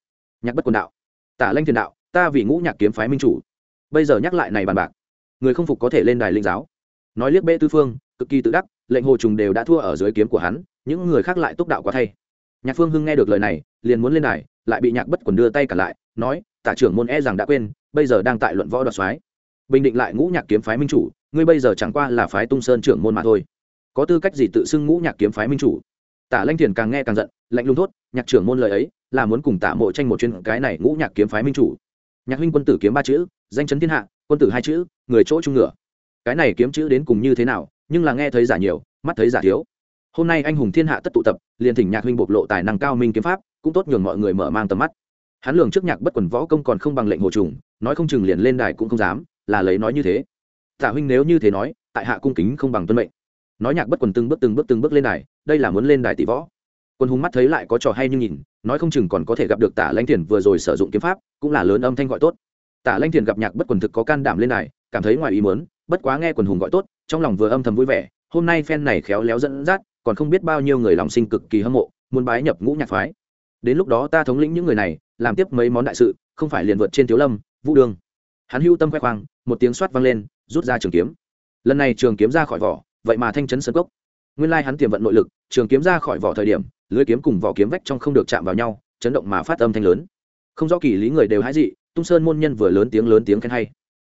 Nhạc bất quần đạo. Tả lanh thiền đạo, ta vì ngũ nhạc kiếm phái minh chủ. Bây giờ nhắc lại này bàn bạc, người không phục có thể lên đài linh giáo. Nói liếc bệ tư phương, cực kỳ tự đắc, lệnh hồ trùng đều đã thua ở dưới kiếm của hắn, những người khác lại túc đạo quá thay. Nhạc phương hưng nghe được lời này, liền muốn lên đài, lại bị nhạc bất quần đưa tay cả lại, nói, tả trưởng môn e rằng đã quên, bây giờ đang tại luận võ đoạt soái. Bình định lại ngũ nhạc kiếm phái minh chủ ngươi bây giờ chẳng qua là phái tung sơn trưởng môn mà thôi. Có tư cách gì tự xưng ngũ nhạc kiếm phái minh chủ? Tả lanh thiền càng nghe càng giận, lạnh lùng thốt, nhạc trưởng môn lời ấy là muốn cùng tả mộ tranh một chuyên cái này ngũ nhạc kiếm phái minh chủ. Nhạc huynh quân tử kiếm ba chữ, danh chấn thiên hạ, quân tử hai chữ, người chỗ trung ngựa. Cái này kiếm chữ đến cùng như thế nào, nhưng là nghe thấy giả nhiều, mắt thấy giả thiếu. Hôm nay anh hùng thiên hạ tất tụ tập, liền thỉnh nhạc huynh bộc lộ tài năng cao minh kiếm pháp, cũng tốt nhường mọi người mở mang tầm mắt. Hắn lường trước nhạc bất quần võ công còn không bằng lệnh hồ trùng, nói không chừng liền lên đài cũng không dám, là lấy nói như thế tạ huynh nếu như thế nói, tại hạ cung kính không bằng tuân mệnh. Nói nhạc bất quần từng bước từng bước từng bước lên đài, đây là muốn lên đài tỷ võ. Quân hùng mắt thấy lại có trò hay như nhìn, nói không chừng còn có thể gặp được tả Lanh thiền vừa rồi sử dụng kiếm pháp, cũng là lớn âm thanh gọi tốt. Tả Lanh thiền gặp nhạc bất quần thực có can đảm lên đài, cảm thấy ngoài ý muốn, bất quá nghe quần hùng gọi tốt, trong lòng vừa âm thầm vui vẻ, hôm nay phen này khéo léo dẫn dắt, còn không biết bao nhiêu người lòng sinh cực kỳ hâm mộ, muốn bái nhập ngũ nhạc phái. Đến lúc đó ta thống lĩnh những người này, làm tiếp mấy món đại sự, không phải liền vượt trên thiếu lâm, vũ đương hắn hưu tâm khoe khoang, một tiếng soát vang lên rút ra trường kiếm. Lần này trường kiếm ra khỏi vỏ, vậy mà thanh chấn sơn cốc. Nguyên lai hắn tiềm vận nội lực, trường kiếm ra khỏi vỏ thời điểm, lưới kiếm cùng vỏ kiếm vách trong không được chạm vào nhau, chấn động mà phát âm thanh lớn. Không rõ kỳ lý người đều hái dị, tung sơn môn nhân vừa lớn tiếng lớn tiếng khen hay.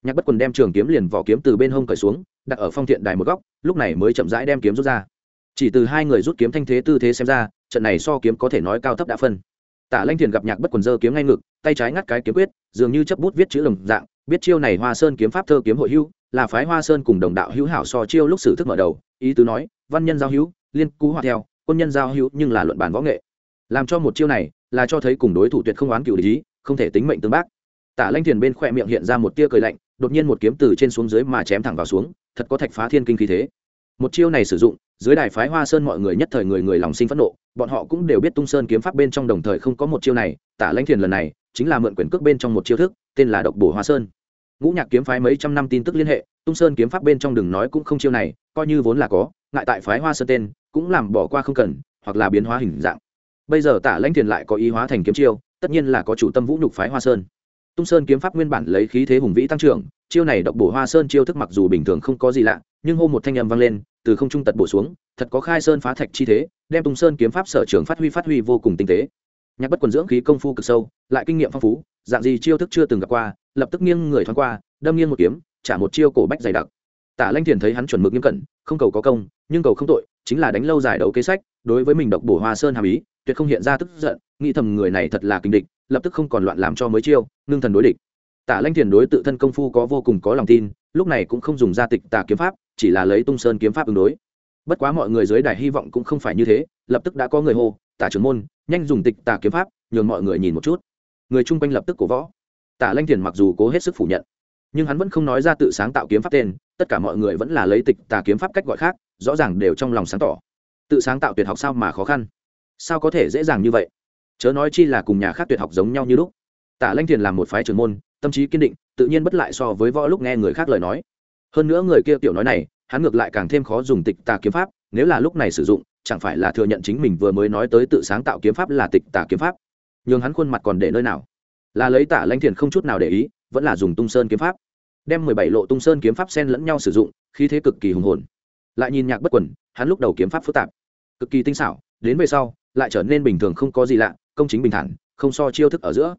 Nhạc bất quần đem trường kiếm liền vỏ kiếm từ bên hông cởi xuống, đặt ở phong thiện đài một góc, lúc này mới chậm rãi đem kiếm rút ra. Chỉ từ hai người rút kiếm thanh thế tư thế xem ra, trận này so kiếm có thể nói cao thấp đã phân. Tả lanh thiền gặp nhạc bất quần dơ kiếm ngay ngực, tay trái ngắt cái kiếm quyết, dường như chấp bút viết chữ đồng dạng, biết chiêu này hoa sơn kiếm pháp thơ kiếm hội hưu là phái hoa sơn cùng đồng đạo hữu hảo so chiêu lúc sử thức mở đầu, ý tứ nói, văn nhân giao hữu, liên cú hòa theo, quân nhân giao hữu nhưng là luận bàn võ nghệ. Làm cho một chiêu này, là cho thấy cùng đối thủ tuyệt không oán cựu lý không thể tính mệnh tương bác. Tả lanh thiền bên khỏe miệng hiện ra một tia cười lạnh, đột nhiên một kiếm từ trên xuống dưới mà chém thẳng vào xuống, thật có thạch phá thiên kinh khí thế. Một chiêu này sử dụng, dưới đài phái hoa sơn mọi người nhất thời người người lòng sinh phẫn nộ, bọn họ cũng đều biết tung sơn kiếm pháp bên trong đồng thời không có một chiêu này, tả Lanh thiền lần này, chính là mượn quyền cước bên trong một chiêu thức, tên là độc bổ hoa sơn ngũ nhạc kiếm phái mấy trăm năm tin tức liên hệ, tung sơn kiếm pháp bên trong đừng nói cũng không chiêu này, coi như vốn là có, ngại tại phái hoa sơn tên, cũng làm bỏ qua không cần, hoặc là biến hóa hình dạng. Bây giờ tả lãnh thiền lại có ý hóa thành kiếm chiêu, tất nhiên là có chủ tâm vũ nhục phái hoa sơn. Tung sơn kiếm pháp nguyên bản lấy khí thế hùng vĩ tăng trưởng, chiêu này độc bổ hoa sơn chiêu thức mặc dù bình thường không có gì lạ, nhưng hô một thanh âm vang lên, từ không trung tật bổ xuống, thật có khai sơn phá thạch chi thế, đem tung sơn kiếm pháp sở trường phát huy phát huy vô cùng tinh tế. Nhạc bất quần dưỡng khí công phu cực sâu, lại kinh nghiệm phong phú dạng gì chiêu thức chưa từng gặp qua, lập tức nghiêng người thoáng qua, đâm nghiêng một kiếm, trả một chiêu cổ bách dày đặc. Tả lanh thiền thấy hắn chuẩn mực nghiêm cẩn, không cầu có công, nhưng cầu không tội, chính là đánh lâu dài đấu kế sách, đối với mình độc bổ hoa sơn hàm ý, tuyệt không hiện ra tức giận, nghĩ thầm người này thật là kinh địch, lập tức không còn loạn làm cho mới chiêu, ngưng thần đối địch. Tả lanh thiền đối tự thân công phu có vô cùng có lòng tin, lúc này cũng không dùng gia tịch tả kiếm pháp, chỉ là lấy tung sơn kiếm pháp ứng đối. Bất quá mọi người dưới đài hy vọng cũng không phải như thế, lập tức đã có người hô, tả trưởng môn, nhanh dùng tịch tả kiếm pháp, nhường mọi người nhìn một chút người chung quanh lập tức cổ võ. Tả lanh thiền mặc dù cố hết sức phủ nhận, nhưng hắn vẫn không nói ra tự sáng tạo kiếm pháp tên, tất cả mọi người vẫn là lấy tịch tà kiếm pháp cách gọi khác, rõ ràng đều trong lòng sáng tỏ. Tự sáng tạo tuyệt học sao mà khó khăn? Sao có thể dễ dàng như vậy? Chớ nói chi là cùng nhà khác tuyệt học giống nhau như lúc. Tả lanh thiền làm một phái trưởng môn, tâm trí kiên định, tự nhiên bất lại so với võ lúc nghe người khác lời nói. Hơn nữa người kia tiểu nói này, hắn ngược lại càng thêm khó dùng tịch tà kiếm pháp, nếu là lúc này sử dụng, chẳng phải là thừa nhận chính mình vừa mới nói tới tự sáng tạo kiếm pháp là tịch tà kiếm pháp nhường hắn khuôn mặt còn để nơi nào. Là lấy tả lanh thiền không chút nào để ý, vẫn là dùng tung sơn kiếm pháp. Đem mười bảy lộ tung sơn kiếm pháp sen lẫn nhau sử dụng khi thế cực kỳ hùng hồn. Lại nhìn nhạc bất quần, hắn lúc đầu kiếm pháp phức tạp, cực kỳ tinh xảo, đến về sau, lại trở nên bình thường không có gì lạ, công chính bình thản, không so chiêu thức ở giữa.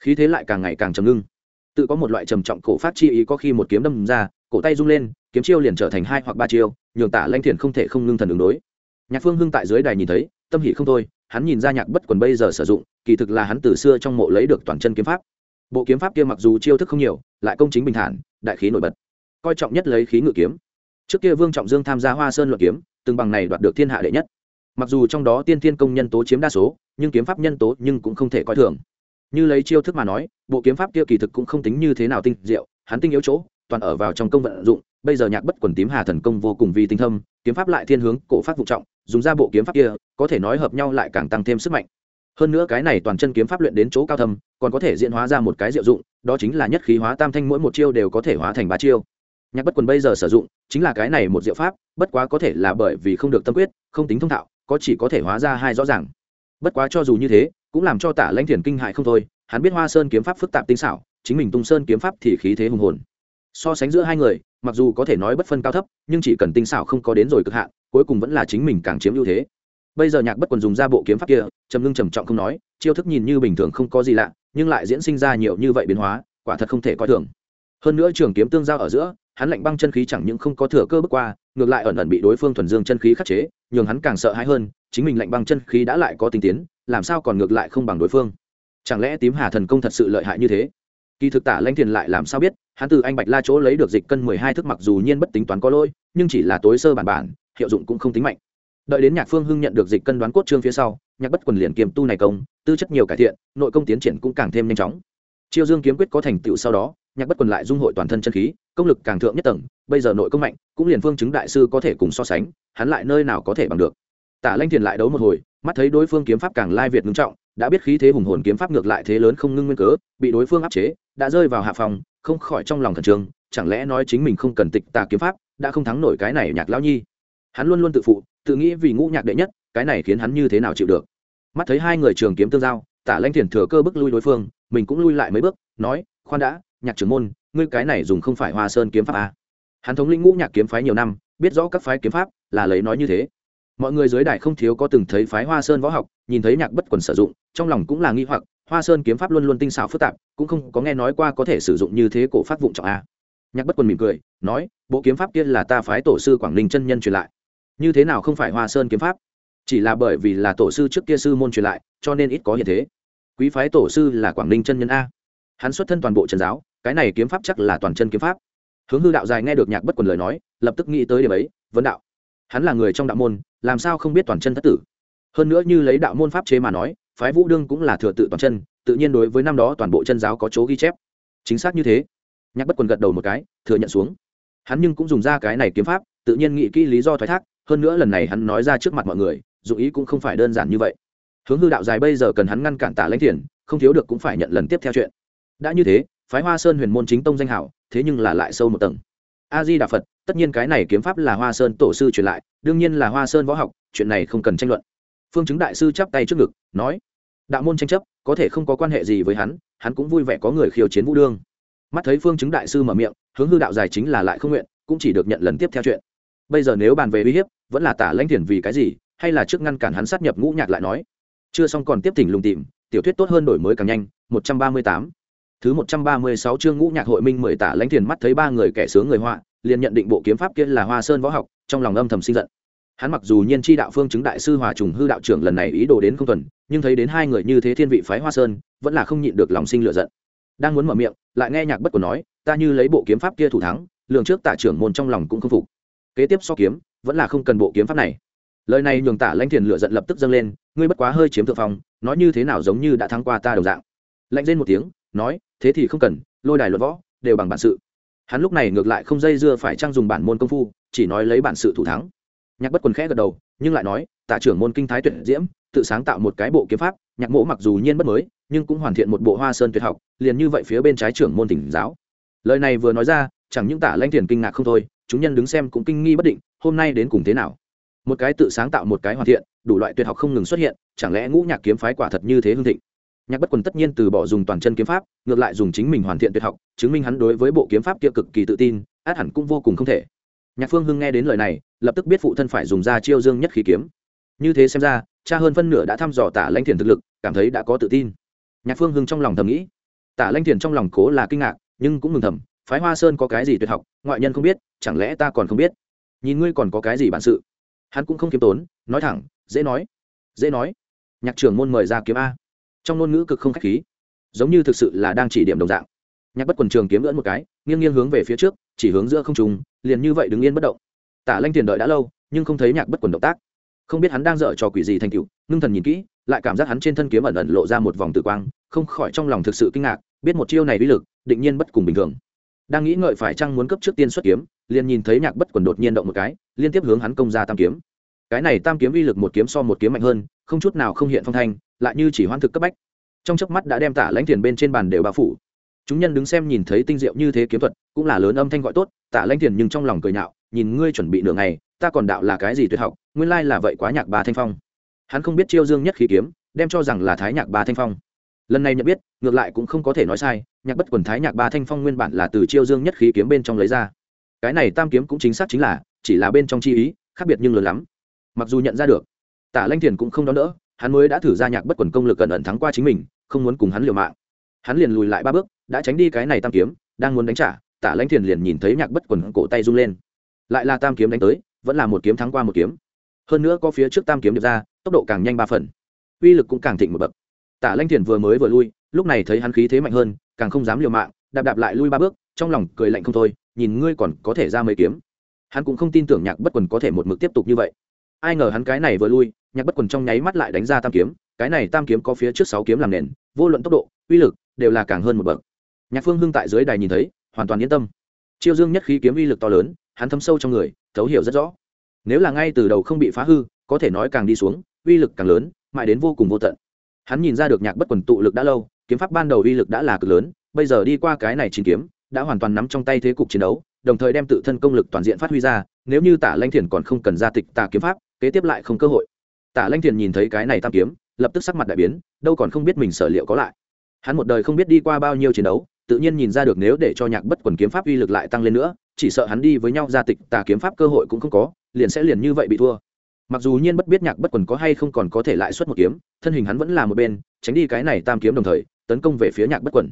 Khí thế lại càng ngày càng trầm ngưng. Tự có một loại trầm trọng cổ phát chi ý có khi một kiếm đâm ra, cổ tay rung lên, kiếm chiêu liền trở thành hai hoặc ba chiêu, nhường tả lanh thiền không thể không ngưng thần ứng đối. Nhạc phương hưng tại dưới đài nhìn thấy, tâm hỷ không thôi hắn nhìn ra nhạc bất quần bây giờ sử dụng, kỳ thực là hắn từ xưa trong mộ lấy được toàn chân kiếm pháp. Bộ kiếm pháp kia mặc dù chiêu thức không nhiều, lại công chính bình thản, đại khí nổi bật. Coi trọng nhất lấy khí ngự kiếm. Trước kia vương trọng dương tham gia hoa sơn luận kiếm, từng bằng này đoạt được thiên hạ đệ nhất. Mặc dù trong đó tiên thiên công nhân tố chiếm đa số, nhưng kiếm pháp nhân tố nhưng cũng không thể coi thường. Như lấy chiêu thức mà nói, bộ kiếm pháp kia kỳ thực cũng không tính như thế nào tinh diệu, hắn tinh yếu chỗ, toàn ở vào trong công vận dụng bây giờ nhạc bất quần tím hà thần công vô cùng vi tinh thâm, kiếm pháp lại thiên hướng, cổ pháp vụ trọng, dùng ra bộ kiếm pháp kia, có thể nói hợp nhau lại càng tăng thêm sức mạnh. Hơn nữa cái này toàn chân kiếm pháp luyện đến chỗ cao thâm, còn có thể diễn hóa ra một cái diệu dụng, đó chính là nhất khí hóa tam thanh mỗi một chiêu đều có thể hóa thành ba chiêu. Nhạc bất quần bây giờ sử dụng, chính là cái này một diệu pháp, bất quá có thể là bởi vì không được tâm quyết, không tính thông thạo, có chỉ có thể hóa ra hai rõ ràng. Bất quá cho dù như thế, cũng làm cho tả lãnh thiền kinh hại không thôi, hắn biết hoa sơn kiếm pháp phức tạp tinh xảo, chính mình tung sơn kiếm pháp thì khí thế hùng hồn. So sánh giữa hai người mặc dù có thể nói bất phân cao thấp, nhưng chỉ cần tinh xảo không có đến rồi cực hạn, cuối cùng vẫn là chính mình càng chiếm ưu thế. Bây giờ nhạc bất quần dùng ra bộ kiếm pháp kia, trầm ngưng trầm trọng không nói, chiêu thức nhìn như bình thường không có gì lạ, nhưng lại diễn sinh ra nhiều như vậy biến hóa, quả thật không thể coi thường. Hơn nữa trường kiếm tương giao ở giữa, hắn lạnh băng chân khí chẳng những không có thừa cơ bước qua, ngược lại ẩn ẩn bị đối phương thuần dương chân khí khắc chế, nhường hắn càng sợ hãi hơn, chính mình lạnh băng chân khí đã lại có tinh tiến, làm sao còn ngược lại không bằng đối phương? Chẳng lẽ tím hà thần công thật sự lợi hại như thế? Kỳ thực tả lãnh thiền lại làm sao biết, hắn từ anh bạch la chỗ lấy được dịch cân mười hai thức mặc dù nhiên bất tính toán có lỗi, nhưng chỉ là tối sơ bản bản, hiệu dụng cũng không tính mạnh. Đợi đến nhạc phương hưng nhận được dịch cân đoán cốt trương phía sau, nhạc bất quần liền kiềm tu này công, tư chất nhiều cải thiện, nội công tiến triển cũng càng thêm nhanh chóng. Chiêu dương kiếm quyết có thành tựu sau đó, nhạc bất quần lại dung hội toàn thân chân khí, công lực càng thượng nhất tầng, bây giờ nội công mạnh, cũng liền phương chứng đại sư có thể cùng so sánh, hắn lại nơi nào có thể bằng được. Tả lanh thiền lại đấu một hồi, mắt thấy đối phương kiếm pháp càng lai việt ngưng trọng, đã biết khí thế hùng hồn kiếm pháp ngược lại thế lớn không ngưng nguyên cớ, bị đối phương áp chế đã rơi vào hạ phòng, không khỏi trong lòng thần trường chẳng lẽ nói chính mình không cần tịch tà kiếm pháp, đã không thắng nổi cái này nhạc lão nhi. Hắn luôn luôn tự phụ, tự nghĩ vì ngũ nhạc đệ nhất, cái này khiến hắn như thế nào chịu được. Mắt thấy hai người trường kiếm tương giao, tả lanh thiền thừa cơ bước lui đối phương, mình cũng lui lại mấy bước, nói, khoan đã, nhạc trưởng môn, ngươi cái này dùng không phải hoa sơn kiếm pháp à. hắn thống lĩnh ngũ nhạc kiếm phái nhiều năm, biết rõ các phái kiếm pháp là lấy nói như thế. Mọi người dưới đài không thiếu có từng thấy phái hoa sơn võ học, nhìn thấy nhạc bất quần sử dụng, trong lòng cũng là nghi hoặc hoa sơn kiếm pháp luôn luôn tinh xảo phức tạp, cũng không có nghe nói qua có thể sử dụng như thế cổ pháp vụng trọng a. Nhạc bất quần mỉm cười, nói, bộ kiếm pháp kia là ta phái tổ sư quảng ninh chân nhân truyền lại. Như thế nào không phải hoa sơn kiếm pháp? Chỉ là bởi vì là tổ sư trước kia sư môn truyền lại, cho nên ít có hiện thế. Quý phái tổ sư là quảng ninh chân nhân a. Hắn xuất thân toàn bộ trần giáo, cái này kiếm pháp chắc là toàn chân kiếm pháp. Hướng hư đạo dài nghe được nhạc bất quần lời nói, lập tức nghĩ tới điểm ấy, vấn đạo. Hắn là người trong đạo môn, làm sao không biết toàn chân thất tử? Hơn nữa như lấy đạo môn pháp chế mà nói phái vũ đương cũng là thừa tự toàn chân, tự nhiên đối với năm đó toàn bộ chân giáo có chỗ ghi chép. Chính xác như thế. Nhạc bất quần gật đầu một cái, thừa nhận xuống. Hắn nhưng cũng dùng ra cái này kiếm pháp, tự nhiên nghĩ kỹ lý do thoái thác, hơn nữa lần này hắn nói ra trước mặt mọi người dù ý cũng không phải đơn giản như vậy. Hướng hư đạo dài bây giờ cần hắn ngăn cản tả lãnh thiền, không thiếu được cũng phải nhận lần tiếp theo chuyện. Đã như thế, phái hoa sơn huyền môn chính tông danh hảo, thế nhưng là lại sâu một tầng. A di đà phật, tất nhiên cái này kiếm pháp là hoa sơn tổ sư truyền lại, đương nhiên là hoa sơn võ học, chuyện này không cần tranh luận phương chứng đại sư chắp tay trước ngực, nói, đạo môn tranh chấp, có thể không có quan hệ gì với hắn hắn cũng vui vẻ có người khiêu chiến vũ đương. Mắt thấy phương chứng đại sư mở miệng, hướng hư đạo dài chính là lại không nguyện, cũng chỉ được nhận lần tiếp theo chuyện. Bây giờ nếu bàn về uy hiếp, vẫn là tả lãnh thiền vì cái gì, hay là trước ngăn cản hắn sát nhập ngũ nhạc lại nói. Chưa xong còn tiếp thỉnh lùng tìm, tiểu thuyết tốt hơn đổi mới càng nhanh, một trăm ba mươi tám. Thứ một trăm ba mươi sáu chương ngũ nhạc hội minh mười tả lãnh thiền mắt thấy ba người kẻ sướng người họa, liền nhận định bộ kiếm pháp kia là hoa sơn võ học, trong lòng âm thầm sinh giận hắn mặc dù nhiên chi đạo phương chứng đại sư hòa trùng hư đạo trưởng lần này ý đồ đến không tuần nhưng thấy đến hai người như thế thiên vị phái hoa sơn, vẫn là không nhịn được lòng sinh lựa giận. Đang muốn mở miệng, lại nghe nhạc bất của nói, ta như lấy bộ kiếm pháp kia thủ thắng, lường trước tạ trưởng môn trong lòng cũng không phục. Kế tiếp so kiếm, vẫn là không cần bộ kiếm pháp này. Lời này nhường tả lãnh thiền lựa giận lập tức dâng lên, ngươi bất quá hơi chiếm thượng phong, nói như thế nào giống như đã thắng qua ta đồng dạng. Lạnh lên một tiếng, nói, thế thì không cần, lôi đài luật võ, đều bằng bản sự. Hắn lúc này ngược lại không dây dưa phải trang dùng bản môn công phu, chỉ nói lấy bản sự thủ thắng nhạc bất quần khẽ gật đầu, nhưng lại nói tạ trưởng môn kinh thái tuyệt diễm, tự sáng tạo một cái bộ kiếm pháp, nhạc mộ mặc dù nhiên bất mới, nhưng cũng hoàn thiện một bộ hoa sơn tuyệt học, liền như vậy phía bên trái trưởng môn tỉnh giáo. Lời này vừa nói ra, chẳng những tả lanh thiền kinh ngạc không thôi, chúng nhân đứng xem cũng kinh nghi bất định, hôm nay đến cùng thế nào? Một cái tự sáng tạo một cái hoàn thiện, đủ loại tuyệt học không ngừng xuất hiện, chẳng lẽ ngũ nhạc kiếm phái quả thật như thế hương thịnh? Nhạc bất quần tất nhiên từ bỏ dùng toàn chân kiếm pháp, ngược lại dùng chính mình hoàn thiện tuyệt học, chứng minh hắn đối với bộ kiếm pháp kia cực kỳ tự tin, át hẳn cũng vô cùng không thể nhạc phương hưng nghe đến lời này, lập tức biết phụ thân phải dùng ra chiêu dương nhất khí kiếm. Như thế xem ra, cha hơn phân nửa đã thăm dò tả lãnh thiền thực lực, cảm thấy đã có tự tin. Nhạc phương hưng trong lòng thầm nghĩ. Tả lãnh thiền trong lòng cố là kinh ngạc, nhưng cũng mừng thầm, phái hoa sơn có cái gì tuyệt học, ngoại nhân không biết, chẳng lẽ ta còn không biết? Nhìn ngươi còn có cái gì bản sự? Hắn cũng không kiếm tốn, nói thẳng, dễ nói dễ nói. Nhạc trưởng môn mời ra kiếm a. Trong ngôn ngữ cực không khách khí, giống như thực sự là đang chỉ điểm đồng dạng. Nhạc bất quần trường kiếm lưỡn một cái, nghiêng nghiêng hướng về phía trước chỉ hướng giữa không trùng liền như vậy đứng yên bất động. Tả lanh tiền đợi đã lâu, nhưng không thấy nhạc bất quần động tác. Không biết hắn đang dở trò quỷ gì thành cựu ngưng thần nhìn kỹ, lại cảm giác hắn trên thân kiếm ẩn ẩn lộ ra một vòng tử quang, không khỏi trong lòng thực sự kinh ngạc, biết một chiêu này uy lực, định nhiên bất cùng bình thường. Đang nghĩ ngợi phải chăng muốn cấp trước tiên xuất kiếm, liền nhìn thấy nhạc bất quần đột nhiên động một cái, liên tiếp hướng hắn công ra tam kiếm. Cái này tam kiếm uy lực một kiếm so một kiếm mạnh hơn, không chút nào không hiện phong thanh, lại như chỉ hoan thực cấp bách. Trong chớp mắt đã đem tả lãnh thiền bên trên bàn đều bao phủ. Chúng nhân đứng xem nhìn thấy tinh diệu như thế kiếm thuật cũng là lớn âm thanh gọi tốt, Tạ Lanh thiền nhưng trong lòng cười nhạo, nhìn ngươi chuẩn bị nửa ngày, ta còn đạo là cái gì tuyệt học, nguyên lai là vậy quá nhạc ba thanh phong. Hắn không biết chiêu dương nhất khí kiếm, đem cho rằng là thái nhạc ba thanh phong. Lần này nhận biết, ngược lại cũng không có thể nói sai, nhạc bất quần thái nhạc ba thanh phong nguyên bản là từ chiêu dương nhất khí kiếm bên trong lấy ra. Cái này tam kiếm cũng chính xác chính là, chỉ là bên trong chi ý, khác biệt nhưng lớn lắm. Mặc dù nhận ra được tả lanh thiền cũng không đón đỡ, hắn mới đã thử ra nhạc bất quần công lực cẩn ẩn thắng qua chính mình, không muốn cùng hắn liều mạng. Hắn liền lùi lại ba bước, đã tránh đi cái này tam kiếm, đang muốn đánh trả tả lãnh thiền liền nhìn thấy nhạc bất quần cổ tay rung lên. Lại là tam kiếm đánh tới, vẫn là một kiếm thắng qua một kiếm. Hơn nữa có phía trước tam kiếm được ra, tốc độ càng nhanh ba phần. Uy lực cũng càng thịnh một bậc. Tả lãnh thiền vừa mới vừa lui, lúc này thấy hắn khí thế mạnh hơn, càng không dám liều mạng, đạp đạp lại lui ba bước, trong lòng cười lạnh không thôi, nhìn ngươi còn có thể ra mấy kiếm. Hắn cũng không tin tưởng nhạc bất quần có thể một mực tiếp tục như vậy. Ai ngờ hắn cái này vừa lui, nhạc bất quần trong nháy mắt lại đánh ra tam kiếm, cái này tam kiếm có phía trước sáu kiếm làm nền, vô luận tốc độ, uy lực đều là càng hơn một bậc. Nhạc phương hưng tại dưới đài nhìn thấy hoàn toàn yên tâm. Chiêu dương nhất khí kiếm uy lực to lớn, hắn thấm sâu trong người, thấu hiểu rất rõ. Nếu là ngay từ đầu không bị phá hư, có thể nói càng đi xuống, uy lực càng lớn, mãi đến vô cùng vô tận. Hắn nhìn ra được nhạc bất quần tụ lực đã lâu, kiếm pháp ban đầu uy lực đã là cực lớn, bây giờ đi qua cái này chín kiếm, đã hoàn toàn nắm trong tay thế cục chiến đấu, đồng thời đem tự thân công lực toàn diện phát huy ra, nếu như tả lanh thiền còn không cần ra tịch tà kiếm pháp, kế tiếp lại không cơ hội. Tả lanh thiền nhìn thấy cái này tam kiếm, lập tức sắc mặt đại biến, đâu còn không biết mình sở liệu có lại. Hắn một đời không biết đi qua bao nhiêu chiến đấu tự nhiên nhìn ra được nếu để cho nhạc bất quần kiếm pháp uy lực lại tăng lên nữa, chỉ sợ hắn đi với nhau ra tịch, tà kiếm pháp cơ hội cũng không có, liền sẽ liền như vậy bị thua. Mặc dù nhiên bất biết nhạc bất quần có hay không còn có thể lại xuất một kiếm, thân hình hắn vẫn là một bên, tránh đi cái này tam kiếm đồng thời, tấn công về phía nhạc bất quần.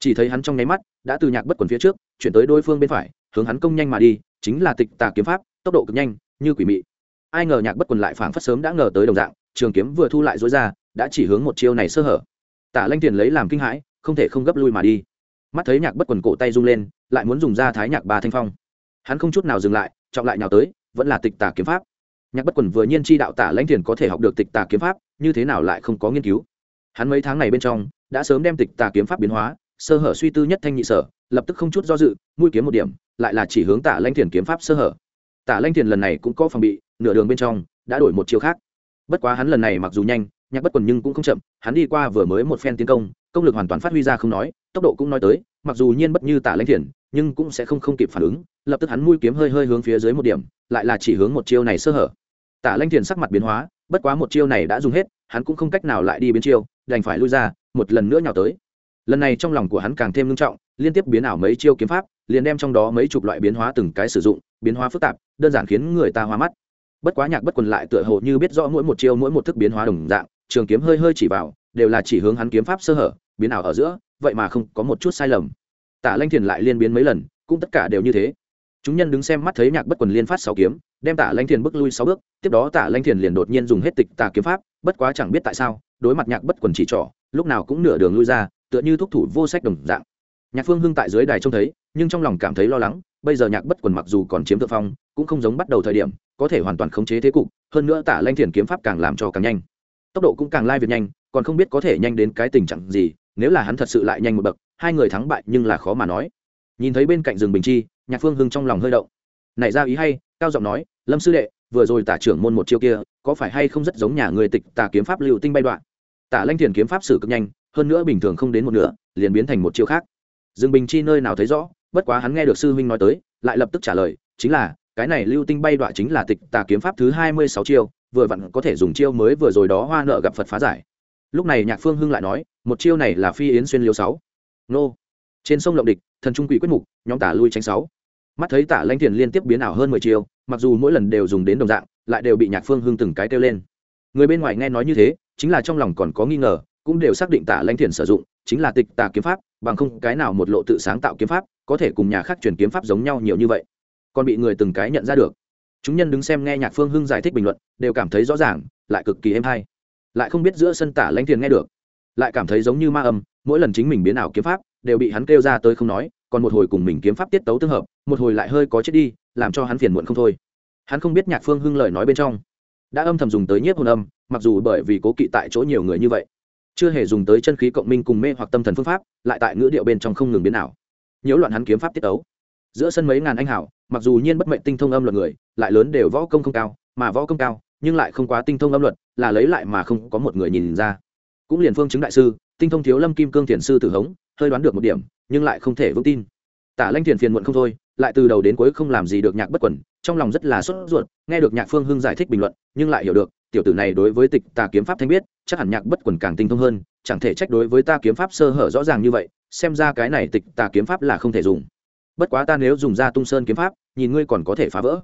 Chỉ thấy hắn trong nháy mắt, đã từ nhạc bất quần phía trước, chuyển tới đối phương bên phải, hướng hắn công nhanh mà đi, chính là tịch tà kiếm pháp, tốc độ cực nhanh, như quỷ mị. Ai ngờ nhạc bất quần lại phảng phất sớm đã ngờ tới đồng dạng, trường kiếm vừa thu lại dối ra, đã chỉ hướng một chiêu này sơ hở. Tả lanh tiền lấy làm kinh hãi, không thể không gấp lui mà đi mắt thấy nhạc bất quần cổ tay rung lên, lại muốn dùng ra thái nhạc ba thanh phong. Hắn không chút nào dừng lại, trọng lại nhào tới, vẫn là tịch tà kiếm pháp. Nhạc bất quần vừa nhiên chi đạo tả lãnh thiền có thể học được tịch tà kiếm pháp, như thế nào lại không có nghiên cứu? Hắn mấy tháng này bên trong, đã sớm đem tịch tà kiếm pháp biến hóa, sơ hở suy tư nhất thanh nhị sở, lập tức không chút do dự, mũi kiếm một điểm, lại là chỉ hướng tả lãnh thiền kiếm pháp sơ hở. Tả lãnh thiền lần này cũng có phòng bị, nửa đường bên trong, đã đổi một chiêu khác. Bất quá hắn lần này mặc dù nhanh, nhạc bất quần nhưng cũng không chậm, hắn đi qua vừa mới một phen tiến công công lực hoàn toàn phát huy ra không nói, tốc độ cũng nói tới, mặc dù nhiên bất như tả lãnh thiền nhưng cũng sẽ không không kịp phản ứng, lập tức hắn mũi kiếm hơi hơi hướng phía dưới một điểm, lại là chỉ hướng một chiêu này sơ hở. Tả lãnh thiền sắc mặt biến hóa, bất quá một chiêu này đã dùng hết, hắn cũng không cách nào lại đi biến chiêu, đành phải lui ra, một lần nữa nhào tới. Lần này trong lòng của hắn càng thêm nghiêm trọng, liên tiếp biến ảo mấy chiêu kiếm pháp, liền đem trong đó mấy chục loại biến hóa từng cái sử dụng, biến hóa phức tạp, đơn giản khiến người ta hoa mắt. Bất quá nhạc bất quần lại tựa hồ như biết rõ mỗi một chiêu mỗi một thức biến hóa đồng dạng, trường kiếm hơi hơi chỉ vào đều là chỉ hướng hắn kiếm pháp sơ hở, biến ảo ở giữa, vậy mà không có một chút sai lầm. Tả lanh thiền lại liên biến mấy lần, cũng tất cả đều như thế. Chúng nhân đứng xem mắt thấy nhạc bất quần liên phát sáu kiếm, đem tả lanh thiền bước lui sáu bước, tiếp đó tả lanh thiền liền đột nhiên dùng hết tịch tà kiếm pháp, bất quá chẳng biết tại sao, đối mặt nhạc bất quần chỉ trỏ, lúc nào cũng nửa đường lui ra, tựa như thúc thủ vô sách đồng dạng. Nhạc phương hưng tại dưới đài trông thấy, nhưng trong lòng cảm thấy lo lắng, bây giờ nhạc bất quần mặc dù còn chiếm thượng phong, cũng không giống bắt đầu thời điểm, có thể hoàn toàn khống chế thế cục, hơn nữa tả lanh thiền kiếm pháp càng làm cho càng nhanh. Tốc độ cũng càng lai việt nhanh còn không biết có thể nhanh đến cái tình trạng gì, nếu là hắn thật sự lại nhanh một bậc, hai người thắng bại nhưng là khó mà nói. Nhìn thấy bên cạnh rừng bình chi, nhạc phương hưng trong lòng hơi động. Nảy ra ý hay, cao giọng nói, lâm sư đệ, vừa rồi tả trưởng môn một chiêu kia, có phải hay không rất giống nhà người tịch Tả kiếm pháp lưu tinh bay đoạn? Tả lanh thiền kiếm pháp xử cực nhanh, hơn nữa bình thường không đến một nửa, liền biến thành một chiêu khác. Rừng bình chi nơi nào thấy rõ, bất quá hắn nghe được sư huynh nói tới, lại lập tức trả lời, chính là, cái này lưu tinh bay đoạn chính là tịch tà kiếm pháp thứ hai mươi sáu chiêu, vừa vặn có thể dùng chiêu mới vừa rồi đó hoa nợ gặp phật phá giải lúc này nhạc phương hưng lại nói, một chiêu này là phi yến xuyên liêu sáu. Nô. Trên sông lộng địch, thần trung quỷ quyết mục, nhóm tả lui tránh sáu. Mắt thấy tả lanh thiền liên tiếp biến ảo hơn mười chiêu, mặc dù mỗi lần đều dùng đến đồng dạng, lại đều bị nhạc phương hưng từng cái kêu lên. Người bên ngoài nghe nói như thế, chính là trong lòng còn có nghi ngờ, cũng đều xác định tả lanh thiền sử dụng chính là tịch tà kiếm pháp, bằng không cái nào một lộ tự sáng tạo kiếm pháp, có thể cùng nhà khác truyền kiếm pháp giống nhau nhiều như vậy. Còn bị người từng cái nhận ra được. Chúng nhân đứng xem nghe nhạc phương hưng giải thích bình luận, đều cảm thấy rõ ràng, lại cực kỳ êm hay lại không biết giữa sân tả lãnh thiền nghe được. Lại cảm thấy giống như ma âm, mỗi lần chính mình biến ảo kiếm pháp, đều bị hắn kêu ra tới không nói, còn một hồi cùng mình kiếm pháp tiết tấu tương hợp, một hồi lại hơi có chết đi, làm cho hắn phiền muộn không thôi. Hắn không biết nhạc phương hưng lời nói bên trong, đã âm thầm dùng tới nhiếp hồn âm, mặc dù bởi vì cố kỵ tại chỗ nhiều người như vậy, chưa hề dùng tới chân khí cộng minh cùng mê hoặc tâm thần phương pháp, lại tại ngữ điệu bên trong không ngừng biến ảo. Nhiễu loạn hắn kiếm pháp tiết tấu. Giữa sân mấy ngàn anh hảo mặc dù nhiên bất mệnh tinh thông âm luật người, lại lớn đều võ công không cao, mà võ công cao nhưng lại không quá tinh thông âm luật, là lấy lại mà không có một người nhìn ra. Cũng liền phương chứng đại sư, tinh thông thiếu lâm kim cương thiền sư tử hống, hơi đoán được một điểm, nhưng lại không thể vững tin. Tả lanh thiền phiền muộn không thôi, lại từ đầu đến cuối không làm gì được nhạc bất quẩn trong lòng rất là sốt ruột, nghe được nhạc phương hưng giải thích bình luận, nhưng lại hiểu được, tiểu tử này đối với tịch tà kiếm pháp thanh biết, chắc hẳn nhạc bất quẩn càng tinh thông hơn, chẳng thể trách đối với ta kiếm pháp sơ hở rõ ràng như vậy, xem ra cái này tịch tà kiếm pháp là không thể dùng. Bất quá ta nếu dùng ra tung sơn kiếm pháp, nhìn ngươi còn có thể phá vỡ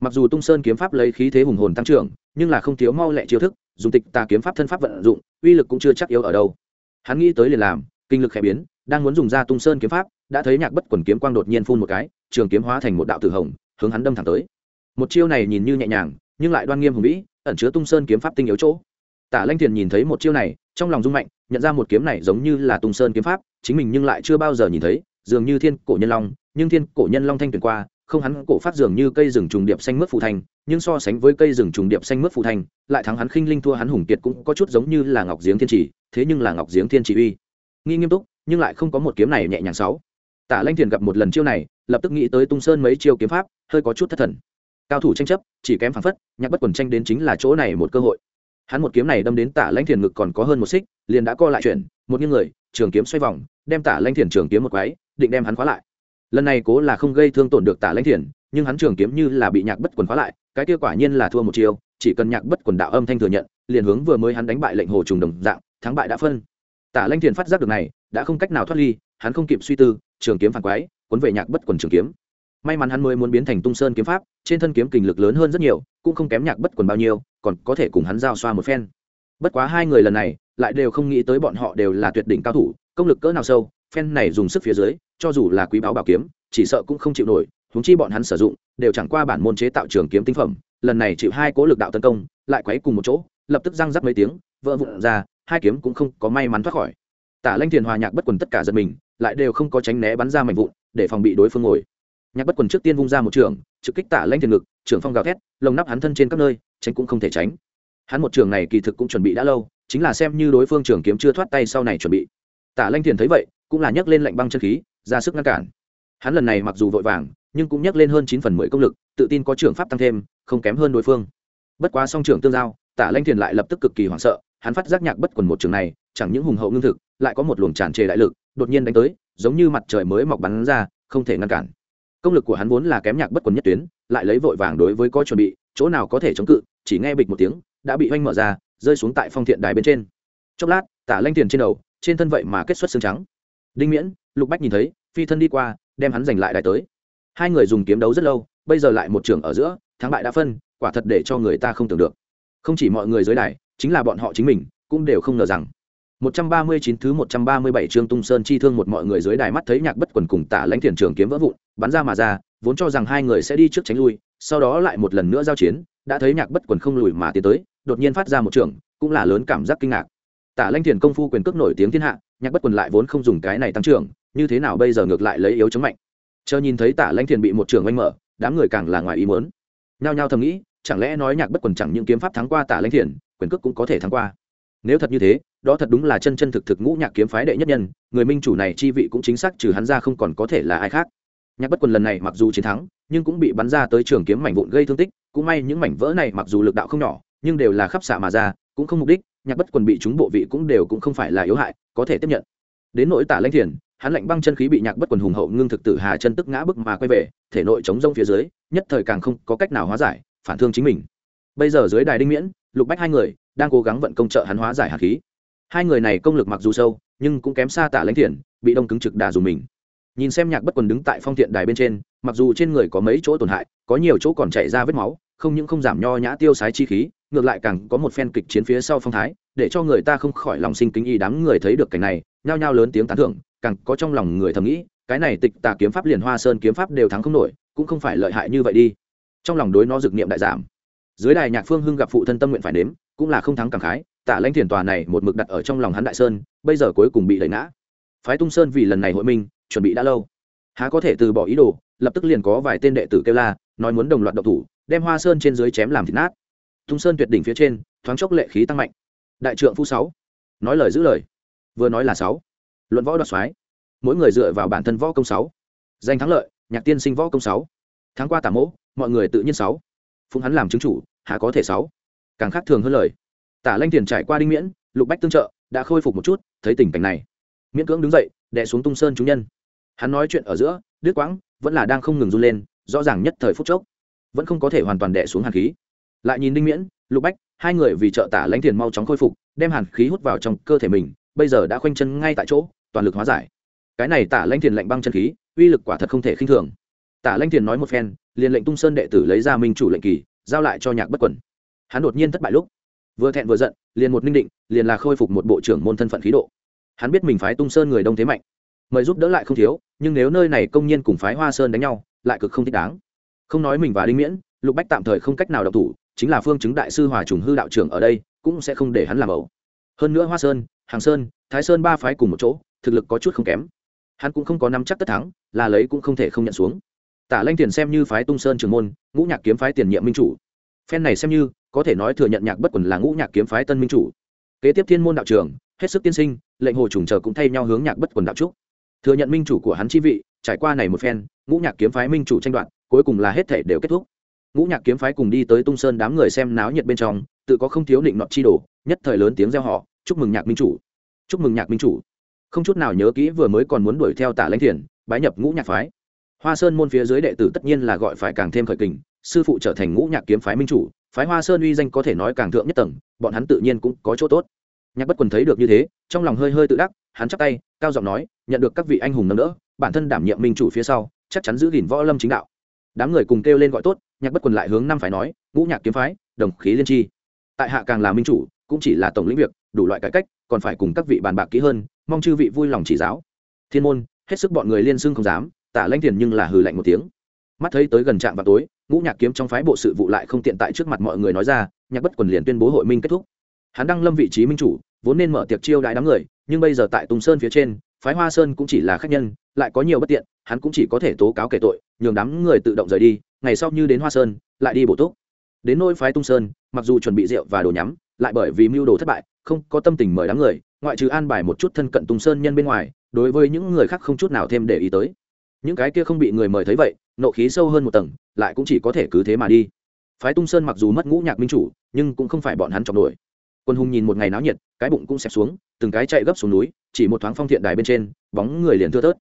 mặc dù tung sơn kiếm pháp lấy khí thế hùng hồn tăng trưởng, nhưng là không thiếu mau lẹ chiêu thức, dùng tịch tà kiếm pháp thân pháp vận dụng, uy lực cũng chưa chắc yếu ở đâu. Hắn nghĩ tới liền làm, kinh lực khẽ biến, đang muốn dùng ra tung sơn kiếm pháp, đã thấy nhạc bất quần kiếm quang đột nhiên phun một cái, trường kiếm hóa thành một đạo tử hồng, hướng hắn đâm thẳng tới. Một chiêu này nhìn như nhẹ nhàng, nhưng lại đoan nghiêm hùng vĩ, ẩn chứa tung sơn kiếm pháp tinh yếu chỗ. Tả lanh thiền nhìn thấy một chiêu này, trong lòng rung mạnh, nhận ra một kiếm này giống như là tung sơn kiếm pháp, chính mình nhưng lại chưa bao giờ nhìn thấy, dường như thiên cổ nhân long, nhưng thiên cổ nhân long thanh tuyển qua không hắn cổ phát dường như cây rừng trùng điệp xanh mướt phù thành, nhưng so sánh với cây rừng trùng điệp xanh mướt phù thành, lại thắng hắn khinh linh thua hắn hùng kiệt cũng có chút giống như là ngọc giếng thiên chỉ. thế nhưng là ngọc giếng thiên chỉ uy. Nghi nghiêm túc, nhưng lại không có một kiếm này nhẹ nhàng sáu. Tả lanh thiền gặp một lần chiêu này, lập tức nghĩ tới tung sơn mấy chiêu kiếm pháp, hơi có chút thất thần. Cao thủ tranh chấp, chỉ kém phản phất, nhạc bất quần tranh đến chính là chỗ này một cơ hội. Hắn một kiếm này đâm đến tả lanh thiền ngực còn có hơn một xích, liền đã co lại chuyển, một nghiêng người, trường kiếm xoay vòng, đem tả lanh thiền trường kiếm một quái, định đem hắn khóa lại lần này cố là không gây thương tổn được tả lãnh thiền nhưng hắn trường kiếm như là bị nhạc bất quần khóa lại, cái kia quả nhiên là thua một chiều chỉ cần nhạc bất quần đạo âm thanh thừa nhận, liền hướng vừa mới hắn đánh bại lệnh hồ trùng đồng dạng, thắng bại đã phân. Tả lãnh thiền phát giác được này, đã không cách nào thoát ly, hắn không kịp suy tư, trường kiếm phản quái, cuốn về nhạc bất quần trường kiếm. May mắn hắn mới muốn biến thành tung sơn kiếm pháp, trên thân kiếm kình lực lớn hơn rất nhiều, cũng không kém nhạc bất quần bao nhiêu, còn có thể cùng hắn giao xoa một phen. Bất quá hai người lần này, lại đều không nghĩ tới bọn họ đều là tuyệt đỉnh cao thủ, công lực cỡ nào sâu phen này dùng sức phía dưới, cho dù là quý báo bảo kiếm, chỉ sợ cũng không chịu nổi húng chi bọn hắn sử dụng, đều chẳng qua bản môn chế tạo trường kiếm tinh phẩm, lần này chịu hai cố lực đạo tấn công, lại quấy cùng một chỗ, lập tức răng rắc mấy tiếng, vỡ vụn ra, hai kiếm cũng không có may mắn thoát khỏi. Tả lanh thiền hòa nhạc bất quần tất cả giật mình, lại đều không có tránh né bắn ra mảnh vụn, để phòng bị đối phương ngồi. Nhạc bất quần trước tiên vung ra một trường, trực kích tả lanh thiền ngực, trưởng phong gào thét, lồng nắp hắn thân trên các nơi, tránh cũng không thể tránh. Hắn một trường này kỳ thực cũng chuẩn bị đã lâu, chính là xem như đối phương trường kiếm chưa thoát tay sau này chuẩn bị. Tả lanh thiền thấy vậy cũng là nhấc lên lạnh băng chân khí, ra sức ngăn cản. Hắn lần này mặc dù vội vàng, nhưng cũng nhấc lên hơn chín phần mười công lực, tự tin có trưởng pháp tăng thêm, không kém hơn đối phương. Bất quá song trưởng tương giao, tả lanh thiền lại lập tức cực kỳ hoảng sợ, hắn phát giác nhạc bất quần một trường này, chẳng những hùng hậu ngưng thực, lại có một luồng tràn trề đại lực, đột nhiên đánh tới, giống như mặt trời mới mọc bắn ra, không thể ngăn cản. Công lực của hắn vốn là kém nhạc bất quần nhất tuyến, lại lấy vội vàng đối với có chuẩn bị, chỗ nào có thể chống cự, chỉ nghe bịch một tiếng, đã bị oanh mở ra, rơi xuống tại phong thiện đài bên trên. Chốc lát, tả lanh thiền trên đầu, trên thân vậy mà kết xuất xương trắng đinh miễn lục bách nhìn thấy phi thân đi qua đem hắn giành lại đài tới. Hai người dùng kiếm đấu rất lâu bây giờ lại một trường ở giữa thắng bại đã phân quả thật để cho người ta không tưởng được. Không chỉ mọi người dưới đài chính là bọn họ chính mình cũng đều không ngờ rằng. 139 thứ 137 chương Tung Sơn chi thương một mọi người dưới đài mắt thấy Nhạc Bất Quần cùng Tả Lãnh Thiền trường kiếm vỡ vụn, bắn ra mà ra, vốn cho rằng hai người sẽ đi trước tránh lui, sau đó lại một lần nữa giao chiến, đã thấy Nhạc Bất Quần không lùi mà tiến tới, đột nhiên phát ra một trường, cũng là lớn cảm giác kinh ngạc. Tả Lãnh Thiền công phu quyền cước nổi tiếng thiên hạ, Nhạc Bất Quần lại vốn không dùng cái này tăng trưởng, như thế nào bây giờ ngược lại lấy yếu chống mạnh? Chờ nhìn thấy tả lãnh thiền bị một trường oanh mở đám người càng là ngoài ý muốn. Nhao nhao thầm nghĩ chẳng lẽ nói nhạc bất quần chẳng những kiếm pháp thắng qua tả lãnh thiền quyền cước cũng có thể thắng qua? Nếu thật như thế đó thật đúng là chân chân thực thực ngũ nhạc kiếm phái đệ nhất nhân người minh chủ này chi vị cũng chính xác trừ hắn ra không còn có thể là ai khác. Nhạc bất quần lần này mặc dù chiến thắng nhưng cũng bị bắn ra tới trường kiếm mảnh vụn gây thương tích cũng may những mảnh vỡ này mặc dù lực đạo không nhỏ nhưng đều là khắp xạ mà ra cũng không mục đích nhạc bất quần bị chúng bộ vị cũng đều cũng không phải là yếu hại, có thể tiếp nhận. Đến nỗi tả lãnh thiền, hắn lạnh băng chân khí bị nhạc bất quần hùng hậu ngưng thực tử hà chân tức ngã bức mà quay về, thể nội chống rông phía dưới, nhất thời càng không có cách nào hóa giải, phản thương chính mình. Bây giờ dưới đài đinh miễn, lục bách hai người đang cố gắng vận công trợ hắn hóa giải hạt khí. Hai người này công lực mặc dù sâu, nhưng cũng kém xa tả lãnh thiền, bị đông cứng trực đà dùng mình. Nhìn xem nhạc bất quần đứng tại phong thiện đài bên trên, mặc dù trên người có mấy chỗ tổn hại, có nhiều chỗ còn chảy ra vết máu, không những không giảm nho nhã tiêu sái chi khí ngược lại càng có một phen kịch chiến phía sau phong thái, để cho người ta không khỏi lòng sinh kính y đám người thấy được cảnh này, nhao nhao lớn tiếng tán thưởng, càng có trong lòng người thầm nghĩ, cái này tịch tà kiếm pháp liền hoa sơn kiếm pháp đều thắng không nổi, cũng không phải lợi hại như vậy đi. Trong lòng đối nó dực niệm đại giảm. Dưới đài nhạc phương hưng gặp phụ thân tâm nguyện phải nếm, cũng là không thắng càng khái tạ lãnh thiền tòa này một mực đặt ở trong lòng hắn đại sơn, bây giờ cuối cùng bị đẩy ngã. Phái tung sơn vì lần này hội minh, chuẩn bị đã lâu. Há có thể từ bỏ ý đồ, lập tức liền có vài tên đệ tử kêu la, nói muốn đồng loạt độc thủ, đem hoa sơn trên dưới chém làm thịt nát tung sơn tuyệt đỉnh phía trên, thoáng chốc lệ khí tăng mạnh. Đại trượng phu sáu. Nói lời giữ lời. Vừa nói là sáu. Luận võ đoạt soái. Mỗi người dựa vào bản thân võ công sáu. Danh thắng lợi, nhạc tiên sinh võ công sáu. Tháng qua tả mỗ, mọi người tự nhiên sáu. Phụng hắn làm chứng chủ, hạ có thể sáu. Càng khác thường hơn lời. Tả lanh tiền trải qua đinh miễn, lục bách tương trợ, đã khôi phục một chút, thấy tình cảnh này. Miễn cưỡng đứng dậy, đè xuống tung sơn chúng nhân. Hắn nói chuyện ở giữa, đứt quãng, vẫn là đang không ngừng run lên, rõ ràng nhất thời phút chốc, vẫn không có thể hoàn toàn đè xuống hàn khí lại nhìn đinh miễn, lục bách, hai người vì trợ tả lãnh tiền mau chóng khôi phục, đem hàn khí hút vào trong cơ thể mình, bây giờ đã khoanh chân ngay tại chỗ, toàn lực hóa giải. Cái này tả lãnh tiền lạnh băng chân khí, uy lực quả thật không thể khinh thường. Tả lãnh tiền nói một phen, liền lệnh tung sơn đệ tử lấy ra minh chủ lệnh kỳ, giao lại cho nhạc bất quẩn. Hắn đột nhiên thất bại lúc, vừa thẹn vừa giận, liền một ninh định, liền là khôi phục một bộ trưởng môn thân phận khí độ. Hắn biết mình phái tung sơn người đông thế mạnh, mời giúp đỡ lại không thiếu, nhưng nếu nơi này công nhân cùng phái hoa sơn đánh nhau, lại cực không thích đáng. Không nói mình và đinh miễn, lục bách tạm thời không cách nào đọc thủ chính là phương chứng đại sư hòa trùng hư đạo trưởng ở đây, cũng sẽ không để hắn làm ẩu. Hơn nữa hoa sơn, hàng sơn, thái sơn ba phái cùng một chỗ, thực lực có chút không kém. Hắn cũng không có nắm chắc tất thắng, là lấy cũng không thể không nhận xuống. Tả lanh tiền xem như phái tung sơn trường môn, ngũ nhạc kiếm phái tiền nhiệm minh chủ. Phen này xem như, có thể nói thừa nhận nhạc bất quần là ngũ nhạc kiếm phái tân minh chủ. Kế tiếp thiên môn đạo trường hết sức tiên sinh, lệnh hồ trùng chờ cũng thay nhau hướng nhạc bất quần đạo trúc. Thừa nhận minh chủ của hắn chi vị, trải qua này một phen, ngũ nhạc kiếm phái minh chủ tranh đoạt, cuối cùng là hết thể đều kết thúc ngũ nhạc kiếm phái cùng đi tới tung sơn đám người xem náo nhiệt bên trong, tự có không thiếu định nọt chi đồ, nhất thời lớn tiếng reo họ chúc mừng nhạc minh chủ! Chúc mừng nhạc minh chủ! Không chút nào nhớ kỹ vừa mới còn muốn đuổi theo tả lãnh thiền, bái nhập ngũ nhạc phái. Hoa sơn môn phía dưới đệ tử tất nhiên là gọi phải càng thêm khởi kình, sư phụ trở thành ngũ nhạc kiếm phái minh chủ, phái hoa sơn uy danh có thể nói càng thượng nhất tầng, bọn hắn tự nhiên cũng có chỗ tốt. Nhạc bất quần thấy được như thế, trong lòng hơi hơi tự đắc, hắn chắp tay, cao giọng nói, nhận được các vị anh hùng nâng đỡ, bản thân đảm nhiệm minh chủ phía sau, chắc chắn giữ gìn võ lâm chính đạo. Đám người cùng kêu lên gọi tốt nhạc bất quần lại hướng năm phải nói, ngũ nhạc kiếm phái, đồng khí liên tri. Tại hạ càng là minh chủ, cũng chỉ là tổng lĩnh việc, đủ loại cải cách, còn phải cùng các vị bàn bạc kỹ hơn, mong chư vị vui lòng chỉ giáo. Thiên môn, hết sức bọn người liên xưng không dám, tả lanh tiền nhưng là hừ lạnh một tiếng. Mắt thấy tới gần trạm vào tối, ngũ nhạc kiếm trong phái bộ sự vụ lại không tiện tại trước mặt mọi người nói ra, nhạc bất quần liền tuyên bố hội minh kết thúc. Hắn đăng lâm vị trí minh chủ, vốn nên mở tiệc chiêu đãi đám người, nhưng bây giờ tại tùng sơn phía trên, phái hoa sơn cũng chỉ là khách nhân, lại có nhiều bất tiện, hắn cũng chỉ có thể tố cáo kể tội, nhường đám người tự động rời đi ngày sau như đến hoa sơn, lại đi bổ túc. Đến nôi phái tung sơn, mặc dù chuẩn bị rượu và đồ nhắm, lại bởi vì mưu đồ thất bại, không có tâm tình mời đám người, ngoại trừ an bài một chút thân cận tung sơn nhân bên ngoài, đối với những người khác không chút nào thêm để ý tới. Những cái kia không bị người mời thấy vậy, nộ khí sâu hơn một tầng, lại cũng chỉ có thể cứ thế mà đi. Phái tung sơn mặc dù mất ngũ nhạc minh chủ, nhưng cũng không phải bọn hắn chọc nổi. Quân hùng nhìn một ngày náo nhiệt, cái bụng cũng xẹp xuống, từng cái chạy gấp xuống núi, chỉ một thoáng phong thiện đài bên trên, bóng người liền thưa thớt.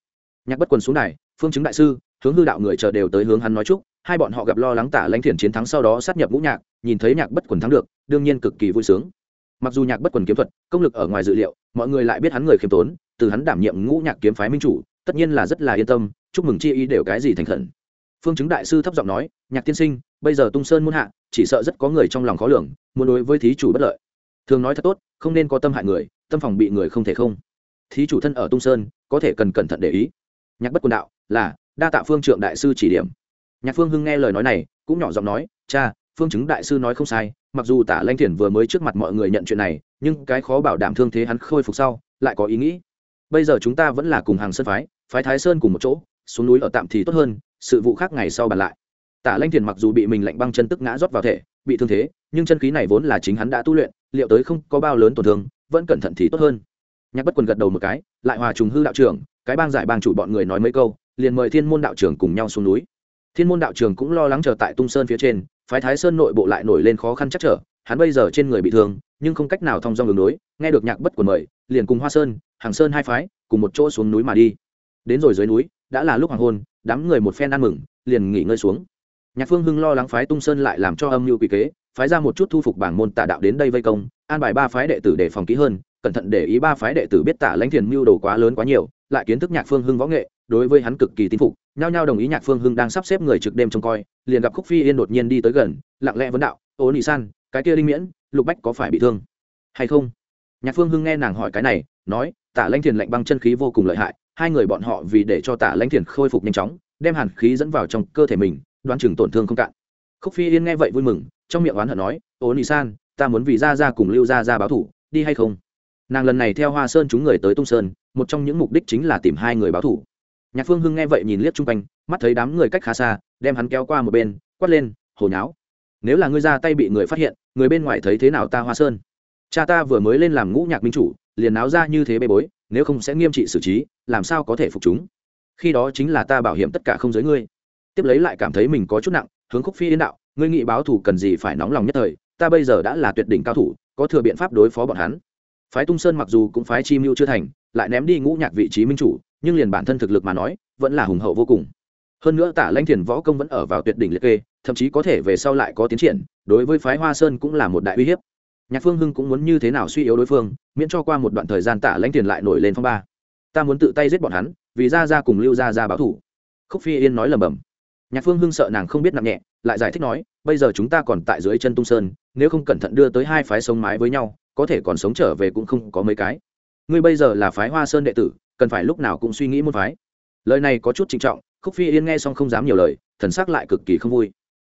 Nhạc bất quần xuống đài, phương chứng đại sư, hướng hư đạo người chờ đều tới hướng hắn nói chúc hai bọn họ gặp lo lắng tả lãnh thiền chiến thắng sau đó sát nhập ngũ nhạc, nhìn thấy nhạc bất quần thắng được, đương nhiên cực kỳ vui sướng. Mặc dù nhạc bất quần kiếm thuật, công lực ở ngoài dự liệu, mọi người lại biết hắn người khiêm tốn, từ hắn đảm nhiệm ngũ nhạc kiếm phái minh chủ, tất nhiên là rất là yên tâm, chúc mừng chi ý đều cái gì thành khẩn. Phương chứng đại sư thấp giọng nói, nhạc tiên sinh, bây giờ tung sơn muôn hạ, chỉ sợ rất có người trong lòng khó lường, muốn đối với thí chủ bất lợi. Thường nói thật tốt, không nên có tâm hại người, tâm phòng bị người không thể không. Thí chủ thân ở tung sơn, có thể cần cẩn thận để ý. Nhạc bất quần đạo, là, đa tạ phương trượng đại sư chỉ điểm nhạc phương hưng nghe lời nói này, cũng nhỏ giọng nói, cha, phương chứng đại sư nói không sai, mặc dù tả lanh thiền vừa mới trước mặt mọi người nhận chuyện này, nhưng cái khó bảo đảm thương thế hắn khôi phục sau, lại có ý nghĩ. Bây giờ chúng ta vẫn là cùng hàng sơn phái phái thái sơn cùng một chỗ, xuống núi ở tạm thì tốt hơn, sự vụ khác ngày sau bàn lại. Tả lanh thiền mặc dù bị mình lạnh băng chân tức ngã rót vào thể, bị thương thế, nhưng chân khí này vốn là chính hắn đã tu luyện, liệu tới không có bao lớn tổn thương, vẫn cẩn thận thì tốt hơn. Nhạc bất quần gật đầu một cái, lại hòa trùng hư đạo trưởng, cái bang giải bang chủ bọn người nói mấy câu, liền mời thiên môn đạo trưởng cùng nhau xuống núi thiên môn đạo trường cũng lo lắng chờ tại tung sơn phía trên, phái thái sơn nội bộ lại nổi lên khó khăn chắc trở, hắn bây giờ trên người bị thương, nhưng không cách nào thông dong đường đối nghe được nhạc bất quần mời, liền cùng hoa sơn, hàng sơn hai phái, cùng một chỗ xuống núi mà đi. Đến rồi dưới núi, đã là lúc hoàng hôn, đám người một phen ăn mừng, liền nghỉ ngơi xuống. Nhạc phương hưng lo lắng phái tung sơn lại làm cho âm mưu quỷ kế, phái ra một chút thu phục bảng môn tà đạo đến đây vây công, an bài ba phái đệ tử để phòng kỹ hơn, cẩn thận để ý ba phái đệ tử biết tả lãnh thiền mưu đồ quá lớn quá nhiều, lại kiến thức nhạc phương hưng võ nghệ đối với hắn cực kỳ tin phục, nhao nhao đồng ý nhạc phương hưng đang sắp xếp người trực đêm trông coi, liền gặp khúc phi yên đột nhiên đi tới gần, lặng lẽ vấn đạo, ô nị san, cái kia linh miễn, lục bách có phải bị thương hay không? Nhạc phương hưng nghe nàng hỏi cái này, nói, tả lãnh thiền lạnh băng chân khí vô cùng lợi hại, hai người bọn họ vì để cho tả lãnh thiền khôi phục nhanh chóng, đem hàn khí dẫn vào trong cơ thể mình, đoán chừng tổn thương không cạn. Khúc phi yên nghe vậy vui mừng, trong miệng oán hận nói, ô nị san, ta muốn vì ra ra cùng lưu ra ra báo thủ đi hay không? Nàng lần này theo hoa sơn chúng người tới tung sơn, một trong những mục đích chính là tìm hai người báo thủ nhạc phương hưng nghe vậy nhìn liếc chung quanh, mắt thấy đám người cách khá xa, đem hắn kéo qua một bên, quát lên, hồ nháo! Nếu là ngươi ra tay bị người phát hiện, người bên ngoài thấy thế nào ta hoa sơn? Cha ta vừa mới lên làm ngũ nhạc minh chủ, liền náo ra như thế bê bối, nếu không sẽ nghiêm trị xử trí, làm sao có thể phục chúng? Khi đó chính là ta bảo hiểm tất cả không giới ngươi. Tiếp lấy lại cảm thấy mình có chút nặng, hướng khúc phi yên đạo, ngươi nghị báo thủ cần gì phải nóng lòng nhất thời, ta bây giờ đã là tuyệt đỉnh cao thủ, có thừa biện pháp đối phó bọn hắn. Phái tung sơn mặc dù cũng phái chi mưu chưa thành, lại ném đi ngũ nhạc vị trí minh chủ nhưng liền bản thân thực lực mà nói, vẫn là hùng hậu vô cùng. Hơn nữa tả lãnh thiền võ công vẫn ở vào tuyệt đỉnh liệt kê, thậm chí có thể về sau lại có tiến triển, đối với phái hoa sơn cũng là một đại uy hiếp. Nhạc phương hưng cũng muốn như thế nào suy yếu đối phương, miễn cho qua một đoạn thời gian tả lãnh thiền lại nổi lên phong ba. Ta muốn tự tay giết bọn hắn, vì ra ra cùng lưu ra ra báo thủ. Khúc phi yên nói lầm bầm nhạc phương hưng sợ nàng không biết nặng nhẹ, lại giải thích nói, bây giờ chúng ta còn tại dưới chân tung sơn, nếu không cẩn thận đưa tới hai phái sống mái với nhau, có thể còn sống trở về cũng không có mấy cái. Ngươi bây giờ là phái hoa sơn đệ tử cần phải lúc nào cũng suy nghĩ môn phái. Lời này có chút trịnh trọng, khúc phi yên nghe xong không dám nhiều lời, thần sắc lại cực kỳ không vui.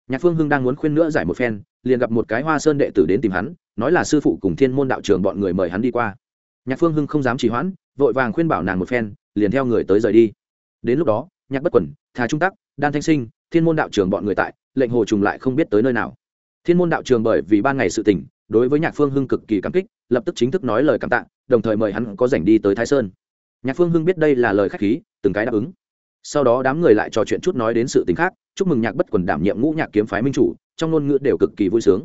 Nhạc phương hưng đang muốn khuyên nữa giải một phen, liền gặp một cái hoa sơn đệ tử đến tìm hắn, nói là sư phụ cùng thiên môn đạo trưởng bọn người mời hắn đi qua. Nhạc phương hưng không dám trì hoãn, vội vàng khuyên bảo nàng một phen, liền theo người tới rời đi. Đến lúc đó, nhạc bất quẩn thà trung tắc, đan thanh sinh, thiên môn đạo trưởng bọn người tại, lệnh hồ trùng lại không biết tới nơi nào. Thiên môn đạo trường bởi vì ban ngày sự tỉnh đối với nhạc phương hưng cực kỳ cảm kích, lập tức chính thức nói lời cảm tạ, đồng thời mời hắn có rảnh đi tới thái sơn nhạc phương hưng biết đây là lời k h á c h khí, từng cái đáp ứng. Sau đó đám người lại trò chuyện chút nói đến sự t ì n h khác, chúc mừng nhạc bất quần đảm nhiệm ngũ nhạc kiếm phái minh chủ, trong ngôn ngữ đều cực kỳ vui sướng.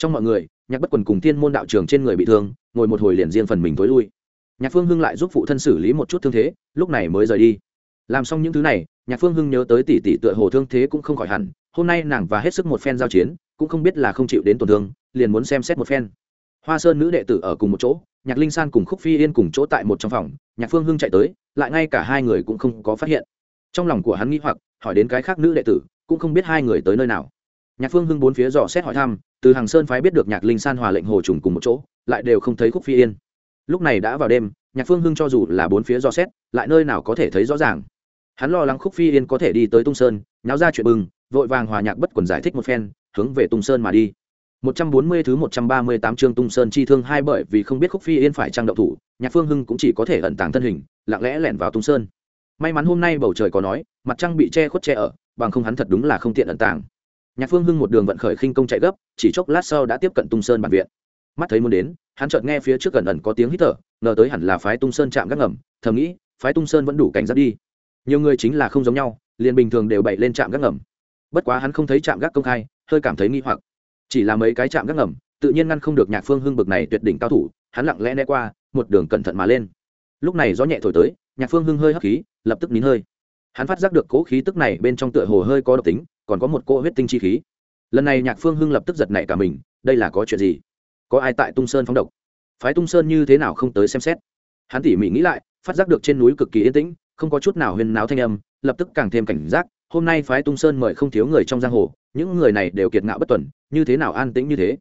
Trong mọi người, nhạc bất quần cùng thiên môn đạo trường trên người bị thương, ngồi một hồi liền riêng phần mình t ố i lui. Nhạc phương hưng lại giúp phụ thân xử lý một chút thương thế, lúc này mới rời đi. Làm xong những thứ này, nhạc phương hưng nhớ tới tỷ tỷ tựa hồ thương thế cũng không khỏi hẳn, hôm nay nàng và hết sức một phen giao chiến, cũng không biết là không chịu đến tổn thương, liền muốn xem xét một phen hoa sơn nữ đệ tử ở cùng một chỗ, nhạc linh san cùng khúc phi yên cùng chỗ tại một trong phòng, nhạc phương hưng chạy tới, lại ngay cả hai người cũng không có phát hiện. Trong lòng của hắn nghĩ hoặc, hỏi đến cái khác nữ đệ tử, cũng không biết hai người tới nơi nào. Nhạc phương hưng bốn phía dò xét hỏi thăm, từ hàng sơn phái biết được nhạc linh san hòa lệnh hồ trùng cùng một chỗ, lại đều không thấy khúc phi yên. Lúc này đã vào đêm, nhạc phương hưng cho dù là bốn phía dò xét, lại nơi nào có thể thấy rõ ràng. Hắn lo lắng khúc phi yên có thể đi tới tung sơn, nháo ra chuyện bừng, vội vàng hòa nhạc bất quần giải thích một phen, hướng về tung sơn mà đi. 140 thứ 138 chương Tung Sơn chi thương hai bởi vì không biết Khúc Phi Yên phải trang động thủ, Nhạc Phương Hưng cũng chỉ có thể ẩn tàng thân hình, lặng lẽ lẻn vào Tung Sơn. May mắn hôm nay bầu trời có nói, mặt trăng bị che khuất che ở, bằng không hắn thật đúng là không tiện ẩn tàng. Nhạc Phương Hưng một đường vận khởi khinh công chạy gấp, chỉ chốc lát sau đã tiếp cận Tung Sơn bản viện. Mắt thấy muốn đến, hắn chợt nghe phía trước gần ẩn có tiếng hít thở, ngờ tới hẳn là phái Tung Sơn chạm gác ngầm, thầm nghĩ, phái Tung Sơn vẫn đủ cảnh giác đi. Nhiều người chính là không giống nhau, liền bình thường đều bày lên chạm gác ngầm. Bất quá hắn không thấy chạm gác công khai, hơi cảm thấy nghi hoặc chỉ là mấy cái chạm gác ngầm, tự nhiên ngăn không được nhạc phương hưng bực này tuyệt đỉnh cao thủ, hắn lặng lẽ né qua, một đường cẩn thận mà lên. Lúc này gió nhẹ thổi tới, nhạc phương hưng hơi hấp khí, lập tức nín hơi. Hắn phát giác được cỗ khí tức này bên trong tựa hồ hơi có độc tính, còn có một cỗ huyết tinh chi khí. Lần này nhạc phương hưng lập tức giật nảy cả mình, đây là có chuyện gì? Có ai tại tung sơn phóng độc? Phái tung sơn như thế nào không tới xem xét? Hắn tỉ mỉ nghĩ lại, phát giác được trên núi cực kỳ yên tĩnh, không có chút nào huyên náo thanh âm, lập tức càng thêm cảnh giác hôm nay phái tung sơn mời không thiếu người trong giang hồ, những người này đều kiệt ngạo bất tuần, như thế nào an tĩnh như thế?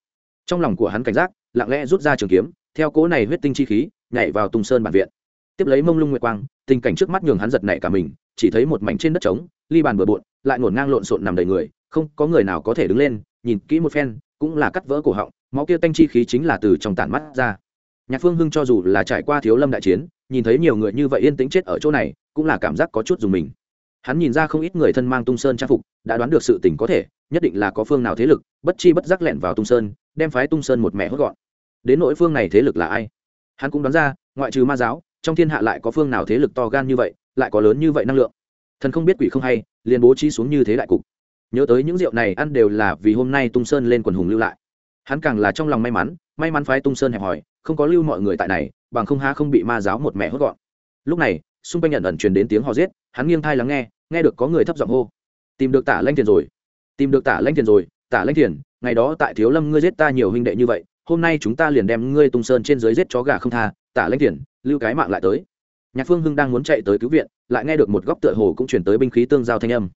Trong lòng của hắn cảnh giác, lặng lẽ rút ra trường kiếm, theo cố này huyết tinh chi khí, nhảy vào tung sơn bản viện. Tiếp lấy mông lung nguyệt quang, tình cảnh trước mắt nhường hắn giật nảy cả mình, chỉ thấy một mảnh trên đất trống, ly bàn bừa bộn, lại ngổn ngang lộn xộn nằm đầy người, không có người nào có thể đứng lên, nhìn kỹ một phen, cũng là cắt vỡ cổ họng, máu kia tanh chi khí chính là từ trong tản mắt ra. Nhạc phương hưng cho dù là trải qua thiếu lâm đại chiến, nhìn thấy nhiều người như vậy yên tĩnh chết ở chỗ này, cũng là cảm giác có chút dùng mình hắn nhìn ra không ít người thân mang tung sơn trang phục, đã đoán được sự tình có thể, nhất định là có phương nào thế lực, bất chi bất giác lẹn vào tung sơn, đem phái tung sơn một mẹ hốt gọn. Đến nội phương này thế lực là ai? Hắn cũng đoán ra, ngoại trừ ma giáo, trong thiên hạ lại có phương nào thế lực to gan như vậy, lại có lớn như vậy năng lượng. Thần không biết quỷ không hay, liền bố trí xuống như thế đại cục. Nhớ tới những rượu này ăn đều là vì hôm nay tung sơn lên quần hùng lưu lại. Hắn càng là trong lòng may mắn may mắn phái tung sơn hẹp hòi, không có lưu mọi người tại này, bằng không ha không bị ma giáo một mẹ hốt gọn. Lúc này xung quanh nhận ẩn truyền đến tiếng hò giết hắn nghiêng thai lắng nghe nghe được có người thấp giọng hô tìm được tả lanh Thiền rồi tìm được tả lanh Thiền rồi tả lanh Thiền, ngày đó tại thiếu lâm ngươi giết ta nhiều huynh đệ như vậy hôm nay chúng ta liền đem ngươi tung sơn trên dưới giết chó gà không tha tả lanh Thiền, lưu cái mạng lại tới. Nhạc phương hưng đang muốn chạy tới cứu viện lại nghe được một góc tựa hồ cũng chuyển tới binh khí tương giao thanh âm.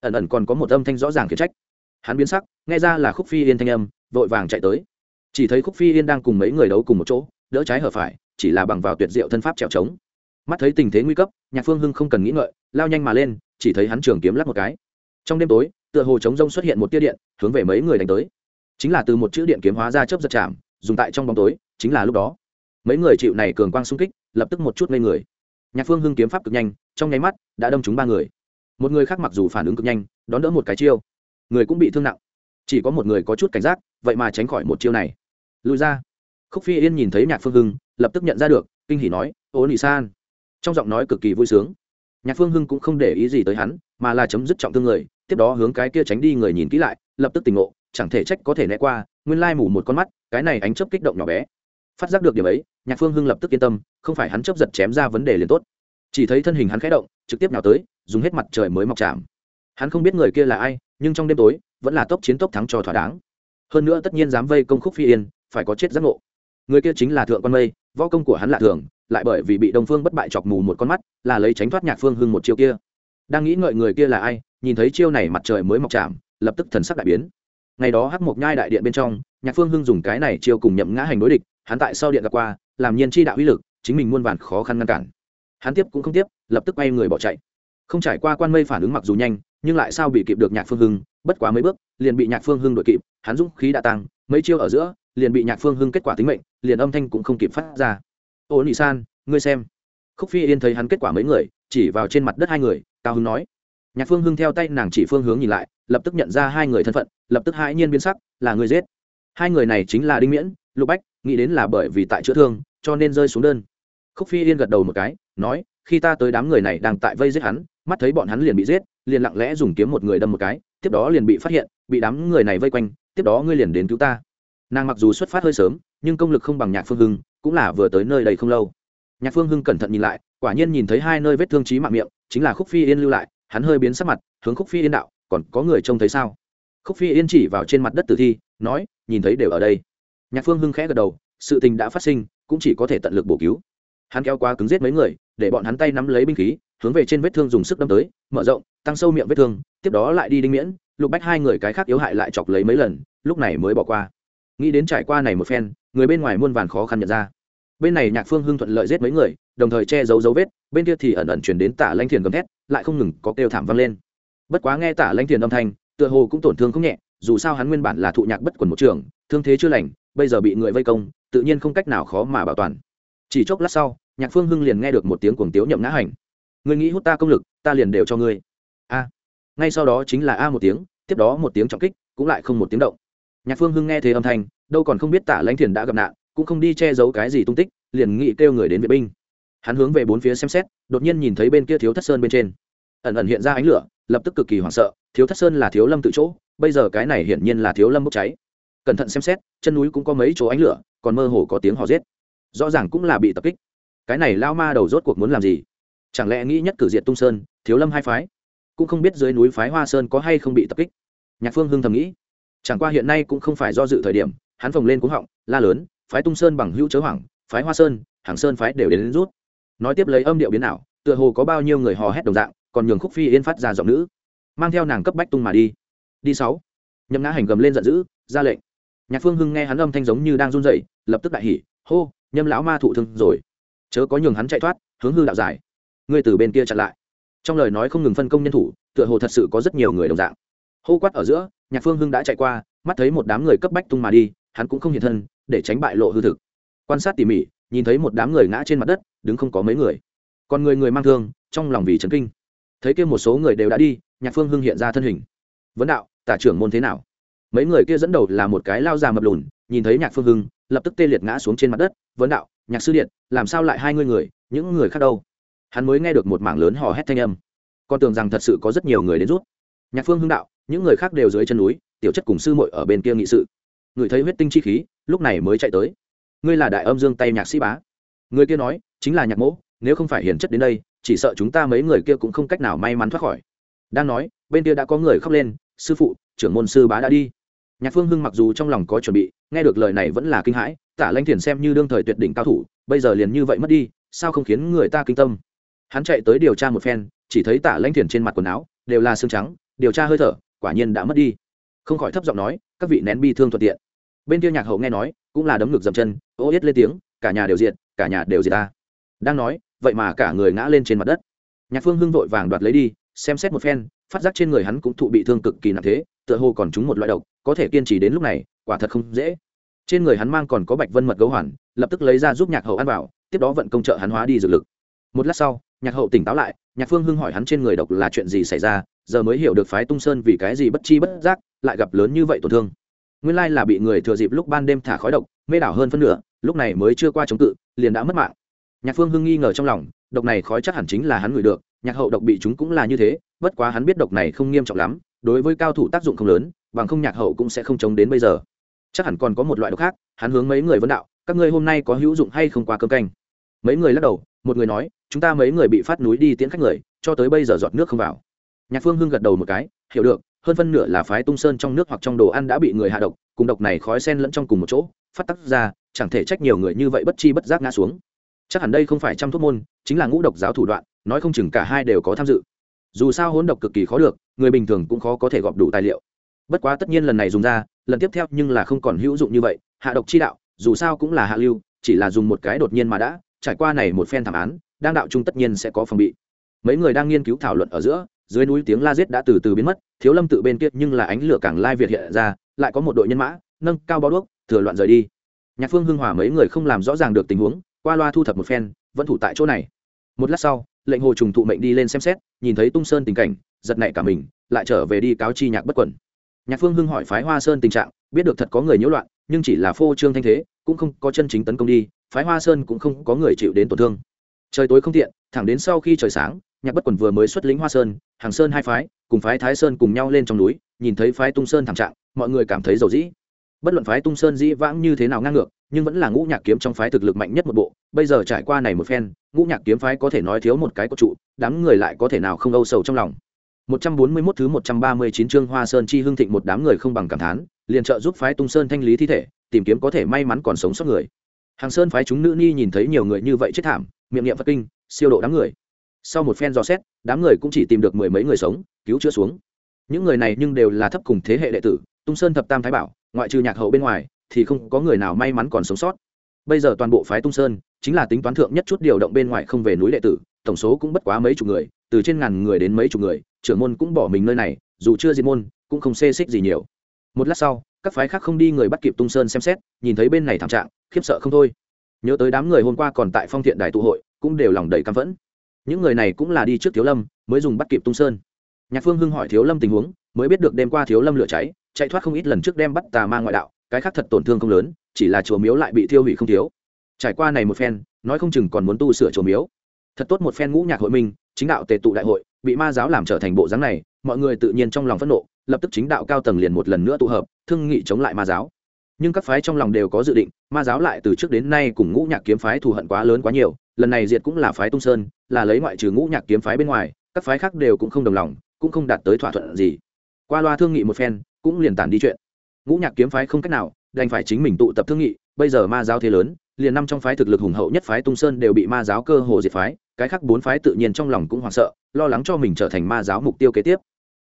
Ẩn ẩn còn có một âm thanh rõ ràng khiển trách. Hắn biến sắc nghe ra là khúc phi yên thanh âm vội vàng chạy tới. Chỉ thấy khúc phi yên đang cùng mấy người đấu cùng một chỗ đỡ trái hở phải chỉ là bằng vào tuyệt diệu thân pháp trèo trống mắt thấy tình thế nguy cấp, nhạc phương hưng không cần nghĩ ngợi, lao nhanh mà lên, chỉ thấy hắn trường kiếm lắp một cái. Trong đêm tối, tựa hồ chống rông xuất hiện một tia điện, hướng về mấy người đánh tới. Chính là từ một chữ điện kiếm hóa ra chớp giật chạm, dùng tại trong bóng tối, chính là lúc đó. Mấy người chịu này cường quang xung kích, lập tức một chút ngây người. Nhạc phương hưng kiếm pháp cực nhanh, trong nháy mắt, đã đâm trúng ba người. Một người khác mặc dù phản ứng cực nhanh, đón đỡ một cái chiêu. Người cũng bị thương nặng. Chỉ có một người có chút cảnh giác, vậy mà tránh khỏi một chiêu này. Lùi ra. Khúc phi yên nhìn thấy nhạc phương hưng, lập tức nhận ra được, kinh hỉ nói, ô nị san trong giọng nói cực kỳ vui sướng. Nhạc phương hưng cũng không để ý gì tới hắn, mà là chấm dứt trọng thương người, tiếp đó hướng cái kia tránh đi người nhìn kỹ lại, lập tức tỉnh ngộ, chẳng thể trách có thể né qua, nguyên lai mù một con mắt, cái này ánh chớp kích động nhỏ bé. Phát giác được điểm ấy, nhạc phương hưng lập tức yên tâm, không phải hắn chấp giật chém ra vấn đề liền tốt. Chỉ thấy thân hình hắn khẽ động, trực tiếp nào tới, dùng hết mặt trời mới mọc chạm. Hắn không biết người kia là ai, nhưng trong đêm tối, vẫn là tốc chiến tốc thắng cho thỏa đáng. Hơn nữa tất nhiên dám vây công khúc phi yên, phải có chết giác ngộ. Người kia chính là thượng quan mây, võ công của hắn lạ thường lại bởi vì bị đông phương bất bại chọc mù một con mắt, là lấy tránh thoát nhạc phương hưng một chiêu kia. Đang nghĩ ngợi người kia là ai, nhìn thấy chiêu này mặt trời mới mọc chạm, lập tức thần sắc đại biến. Ngày đó hắc mộc nhai đại điện bên trong, nhạc phương hưng dùng cái này chiêu cùng nhậm ngã hành đối địch, hắn tại sau điện gặp qua, làm nhiên chi đạo uy lực, chính mình muôn vàn khó khăn ngăn cản. Hắn tiếp cũng không tiếp, lập tức quay người bỏ chạy. Không trải qua quan mây phản ứng mặc dù nhanh, nhưng lại sao bị kịp được nhạc phương hưng, bất quá mấy bước, liền bị nhạc phương hưng đội kịp, hắn dũng khí đã tăng, mấy chiêu ở giữa, liền bị nhạc phương hưng kết quả tính mệnh, liền âm thanh cũng không kịp phát ra ô nị san, ngươi xem. Khúc phi yên thấy hắn kết quả mấy người, chỉ vào trên mặt đất hai người, cao hưng nói. Nhạc phương hưng theo tay nàng chỉ phương hướng nhìn lại, lập tức nhận ra hai người thân phận, lập tức hãi nhiên biến sắc, là người giết. Hai người này chính là đinh miễn, lục bách, nghĩ đến là bởi vì tại chữa thương, cho nên rơi xuống đơn. Khúc phi yên gật đầu một cái, nói, khi ta tới đám người này đang tại vây giết hắn, mắt thấy bọn hắn liền bị giết, liền lặng lẽ dùng kiếm một người đâm một cái, tiếp đó liền bị phát hiện, bị đám người này vây quanh, tiếp đó ngươi liền đến cứu ta. Nàng mặc dù xuất phát hơi sớm, nhưng công lực không bằng nhạc phương hưng cũng là vừa tới nơi đây không lâu. Nhạc phương hưng cẩn thận nhìn lại, quả nhiên nhìn thấy hai nơi vết thương trí mạng miệng, chính là khúc phi yên lưu lại, hắn hơi biến sắc mặt, hướng khúc phi yên đạo, còn có người trông thấy sao? Khúc phi yên chỉ vào trên mặt đất tử thi, nói, nhìn thấy đều ở đây. Nhạc phương hưng khẽ gật đầu, sự tình đã phát sinh, cũng chỉ có thể tận lực bổ cứu. Hắn kéo qua cứng giết mấy người, để bọn hắn tay nắm lấy binh khí, hướng về trên vết thương dùng sức đâm tới, mở rộng, tăng sâu miệng vết thương, tiếp đó lại đi đinh miễn, lục bách hai người cái khác yếu hại lại chọc lấy mấy lần, lúc này mới bỏ qua. Nghĩ đến trải qua này một phen người bên ngoài muôn vàn khó khăn nhận ra. Bên này nhạc phương hưng thuận lợi giết mấy người, đồng thời che giấu dấu vết, bên kia thì ẩn ẩn chuyển đến tả lanh thiền gầm thét, lại không ngừng có kêu thảm vang lên. Bất quá nghe tả lanh thiền âm thanh, tựa hồ cũng tổn thương không nhẹ, dù sao hắn nguyên bản là thụ nhạc bất quần một trường, thương thế chưa lành, bây giờ bị người vây công, tự nhiên không cách nào khó mà bảo toàn. Chỉ chốc lát sau, nhạc phương hưng liền nghe được một tiếng cuồng tiếu nhậm ngã hành. Người nghĩ hút ta công lực, ta liền đều cho ngươi. A. Ngay sau đó chính là a một tiếng, tiếp đó một tiếng trọng kích, cũng lại không một tiếng động. Nhạc phương hưng nghe thấy âm thanh đâu còn không biết tả lãnh thiền đã gặp nạn, cũng không đi che giấu cái gì tung tích, liền nghị kêu người đến vệ binh. Hắn hướng về bốn phía xem xét, đột nhiên nhìn thấy bên kia thiếu thất sơn bên trên. Ẩn ẩn hiện ra ánh lửa, lập tức cực kỳ hoảng sợ, thiếu thất sơn là thiếu lâm tự chỗ, bây giờ cái này hiển nhiên là thiếu lâm bốc cháy. Cẩn thận xem xét, chân núi cũng có mấy chỗ ánh lửa, còn mơ hồ có tiếng hò rết rõ ràng cũng là bị tập kích. Cái này lao ma đầu rốt cuộc muốn làm gì? Chẳng lẽ nghĩ nhất cử diện tung sơn, thiếu lâm hai phái? Cũng không biết dưới núi phái hoa sơn có hay không bị tập kích. Nhạc phương hưng thầm nghĩ. Chẳng qua hiện nay cũng không phải do dự thời điểm hắn phồng lên cuống họng la lớn phái tung sơn bằng hữu chớ hoảng phái hoa sơn hàng sơn phái đều đến, đến rút. Nói tiếp lấy âm điệu biến ảo tựa hồ có bao nhiêu người hò hét đồng dạng còn nhường khúc phi yên phát ra giọng nữ mang theo nàng cấp bách tung mà đi. Đi sáu. Nhậm ngã hành gầm lên giận dữ ra lệnh. Nhạc phương hưng nghe hắn âm thanh giống như đang run rẩy lập tức đại hỉ hô nhâm lão ma thụ thương rồi. Chớ có nhường hắn chạy thoát hướng hư đạo giải. Ngươi từ bên kia chặn lại. Trong lời nói không ngừng phân công nhân thủ tựa hồ thật sự có rất nhiều người đồng dạng. Hô quát ở giữa nhạc phương hưng đã chạy qua mắt thấy một đám người cấp bách tung mà đi hắn cũng không hiện thân, để tránh bại lộ hư thực. Quan sát tỉ mỉ, nhìn thấy một đám người ngã trên mặt đất, đứng không có mấy người. Còn người người mang thương, trong lòng vì chấn kinh. Thấy kia một số người đều đã đi, nhạc phương hưng hiện ra thân hình. Vấn đạo, tả trưởng môn thế nào? Mấy người kia dẫn đầu là một cái lao già mập lùn, nhìn thấy nhạc phương hưng, lập tức tê liệt ngã xuống trên mặt đất. Vấn đạo, nhạc sư điện, làm sao lại hai ngươi người, những người khác đâu? Hắn mới nghe được một mảng lớn hò hét thanh âm. Con tưởng rằng thật sự có rất nhiều người đến rút nhạc phương hưng đạo, những người khác đều dưới chân núi, tiểu chất cùng sư muội ở bên kia nghị sự người thấy huyết tinh chi khí, lúc này mới chạy tới. Ngươi là đại âm dương tay nhạc sĩ bá. Người kia nói, chính là nhạc mỗ, nếu không phải hiền chất đến đây, chỉ sợ chúng ta mấy người kia cũng không cách nào may mắn thoát khỏi. Đang nói, bên kia đã có người khóc lên, sư phụ, trưởng môn sư bá đã đi. Nhạc phương hưng mặc dù trong lòng có chuẩn bị, nghe được lời này vẫn là kinh hãi, tả lanh thiền xem như đương thời tuyệt đỉnh cao thủ, bây giờ liền như vậy mất đi, sao không khiến người ta kinh tâm? Hắn chạy tới điều tra một phen, chỉ thấy tả lanh thiền trên mặt quần áo đều là xương trắng, điều tra hơi thở, quả nhiên đã mất đi. Không khỏi thấp giọng nói, các vị nén bi thương thuận tiện bên kia nhạc hậu nghe nói, cũng là đấm ngực dậm chân, ô yết lên tiếng, cả nhà đều diện cả nhà đều diệt ta. Đang nói, vậy mà cả người ngã lên trên mặt đất. Nhạc phương hưng vội vàng đoạt lấy đi, xem xét một phen, phát giác trên người hắn cũng thụ bị thương cực kỳ nặng thế, tựa hồ còn trúng một loại độc, có thể kiên trì đến lúc này, quả thật không dễ. Trên người hắn mang còn có bạch vân mật gấu hoàn, lập tức lấy ra giúp nhạc hậu ăn vào, tiếp đó vận công trợ hắn hóa đi dược lực. Một lát sau, nhạc hậu tỉnh táo lại, nhạc phương hưng hỏi hắn trên người độc là chuyện gì xảy ra, giờ mới hiểu được phái tung sơn vì cái gì bất chi bất giác, lại gặp lớn như vậy tổn thương nguyên lai là bị người thừa dịp lúc ban đêm thả khói độc, mê đảo hơn phân nửa, lúc này mới chưa qua chống cự, liền đã mất mạng. Nhạc phương hưng nghi ngờ trong lòng, độc này khói chắc hẳn chính là hắn ngửi được, nhạc hậu độc bị chúng cũng là như thế, bất quá hắn biết độc này không nghiêm trọng lắm, đối với cao thủ tác dụng không lớn, bằng không nhạc hậu cũng sẽ không chống đến bây giờ. Chắc hẳn còn có một loại độc khác, hắn hướng mấy người vấn đạo, các ngươi hôm nay có hữu dụng hay không qua cơm canh? Mấy người lắc đầu, một người nói, chúng ta mấy người bị phát núi đi tiễn khách người, cho tới bây giờ giọt nước không vào. Nhạc phương hưng gật đầu một cái, hiểu được hơn phân nửa là phái tung sơn trong nước hoặc trong đồ ăn đã bị người hạ độc, cùng độc này khói sen lẫn trong cùng một chỗ, phát tắc ra, chẳng thể trách nhiều người như vậy bất chi bất giác ngã xuống. Chắc hẳn đây không phải trăm thuốc môn, chính là ngũ độc giáo thủ đoạn, nói không chừng cả hai đều có tham dự. Dù sao hỗn độc cực kỳ khó được, người bình thường cũng khó có thể gọp đủ tài liệu. Bất quá tất nhiên lần này dùng ra, lần tiếp theo nhưng là không còn hữu dụng như vậy, hạ độc chi đạo, dù sao cũng là hạ lưu, chỉ là dùng một cái đột nhiên mà đã, trải qua này một phen thảm án đang đạo chung tất nhiên sẽ có phòng bị. Mấy người đang nghiên cứu thảo luận ở giữa dưới núi tiếng la giết đã từ từ biến mất, thiếu lâm tự bên kia nhưng là ánh lửa càng lai việt hiện ra, lại có một đội nhân mã, nâng cao bao đuốc, thừa loạn rời đi. Nhạc phương hưng hòa mấy người không làm rõ ràng được tình huống, qua loa thu thập một phen, vẫn thủ tại chỗ này. Một lát sau, lệnh hồ trùng thụ mệnh đi lên xem xét, nhìn thấy tung sơn tình cảnh, giật nảy cả mình, lại trở về đi cáo chi nhạc bất quẩn. Nhạc phương hưng hỏi phái hoa sơn tình trạng, biết được thật có người nhiễu loạn, nhưng chỉ là phô trương thanh thế, cũng không có chân chính tấn công đi, phái hoa sơn cũng không có người chịu đến tổn thương. Trời tối không tiện, thẳng đến sau khi trời sáng nhạc bất quần vừa mới xuất lĩnh hoa sơn hàng sơn hai phái cùng phái thái sơn cùng nhau lên trong núi nhìn thấy phái tung sơn thảm trạng mọi người cảm thấy dầu dĩ bất luận phái tung sơn dĩ vãng như thế nào ngang ngược nhưng vẫn là ngũ nhạc kiếm trong phái thực lực mạnh nhất một bộ bây giờ trải qua này một phen ngũ nhạc kiếm phái có thể nói thiếu một cái cột trụ đám người lại có thể nào không âu sầu trong lòng 141 thứ 139 chương Hoa Sơn chi hương thịnh một đám người không bằng cảm thán, liền trợ giúp phái Tung Sơn thanh lý thi thể, tìm kiếm có thể may mắn còn sống sót người. Hàng Sơn phái chúng nữ ni nhìn thấy nhiều người như vậy chết thảm, miệng niệm Phật kinh, siêu độ đám người. Sau một phen dò xét, đám người cũng chỉ tìm được mười mấy người sống, cứu chữa xuống. Những người này nhưng đều là thấp cùng thế hệ đệ tử, Tung Sơn thập tam thái bảo, ngoại trừ nhạc hậu bên ngoài, thì không có người nào may mắn còn sống sót. Bây giờ toàn bộ phái Tung Sơn chính là tính toán thượng nhất chút điều động bên ngoài không về núi đệ tử, tổng số cũng bất quá mấy chục người, từ trên ngàn người đến mấy chục người, trưởng môn cũng bỏ mình nơi này dù chưa diệt môn cũng không xê xích gì nhiều một lát sau các phái khác không đi người bắt kịp tung sơn xem xét nhìn thấy bên này thảm trạng khiếp sợ không thôi nhớ tới đám người hôm qua còn tại phong thiện đài tụ hội cũng đều lòng đầy căm phẫn những người này cũng là đi trước thiếu lâm, mới dùng bắt kịp tung sơn. Nhạc phương hưng hỏi thiếu lâm tình huống, mới biết được đêm qua thiếu lâm lửa cháy, chạy thoát không ít lần trước đem bắt tà ma ngoại đạo, cái khác thật tổn thương không lớn, chỉ là chùa miếu lại bị thiêu hủy không thiếu. Trải qua này một phen, nói không chừng còn muốn tu sửa chùa miếu. Thật tốt một phen ngũ nhạc hội minh, chính đạo tề tụ đại hội, bị ma giáo làm trở thành bộ dáng này, mọi người tự nhiên trong lòng phẫn nộ, lập tức chính đạo cao tầng liền một lần nữa tụ hợp, thương nghị chống lại ma giáo nhưng các phái trong lòng đều có dự định, ma giáo lại từ trước đến nay cùng ngũ nhạc kiếm phái thù hận quá lớn quá nhiều, lần này diệt cũng là phái tung sơn, là lấy ngoại trừ ngũ nhạc kiếm phái bên ngoài, các phái khác đều cũng không đồng lòng, cũng không đạt tới thỏa thuận gì. Qua loa thương nghị một phen, cũng liền tản đi chuyện. Ngũ nhạc kiếm phái không cách nào, đành phải chính mình tụ tập thương nghị, bây giờ ma giáo thế lớn, liền năm trong phái thực lực hùng hậu nhất phái tung sơn đều bị ma giáo cơ hồ diệt phái, cái khác bốn phái tự nhiên trong lòng cũng hoảng sợ, lo lắng cho mình trở thành ma giáo mục tiêu kế tiếp.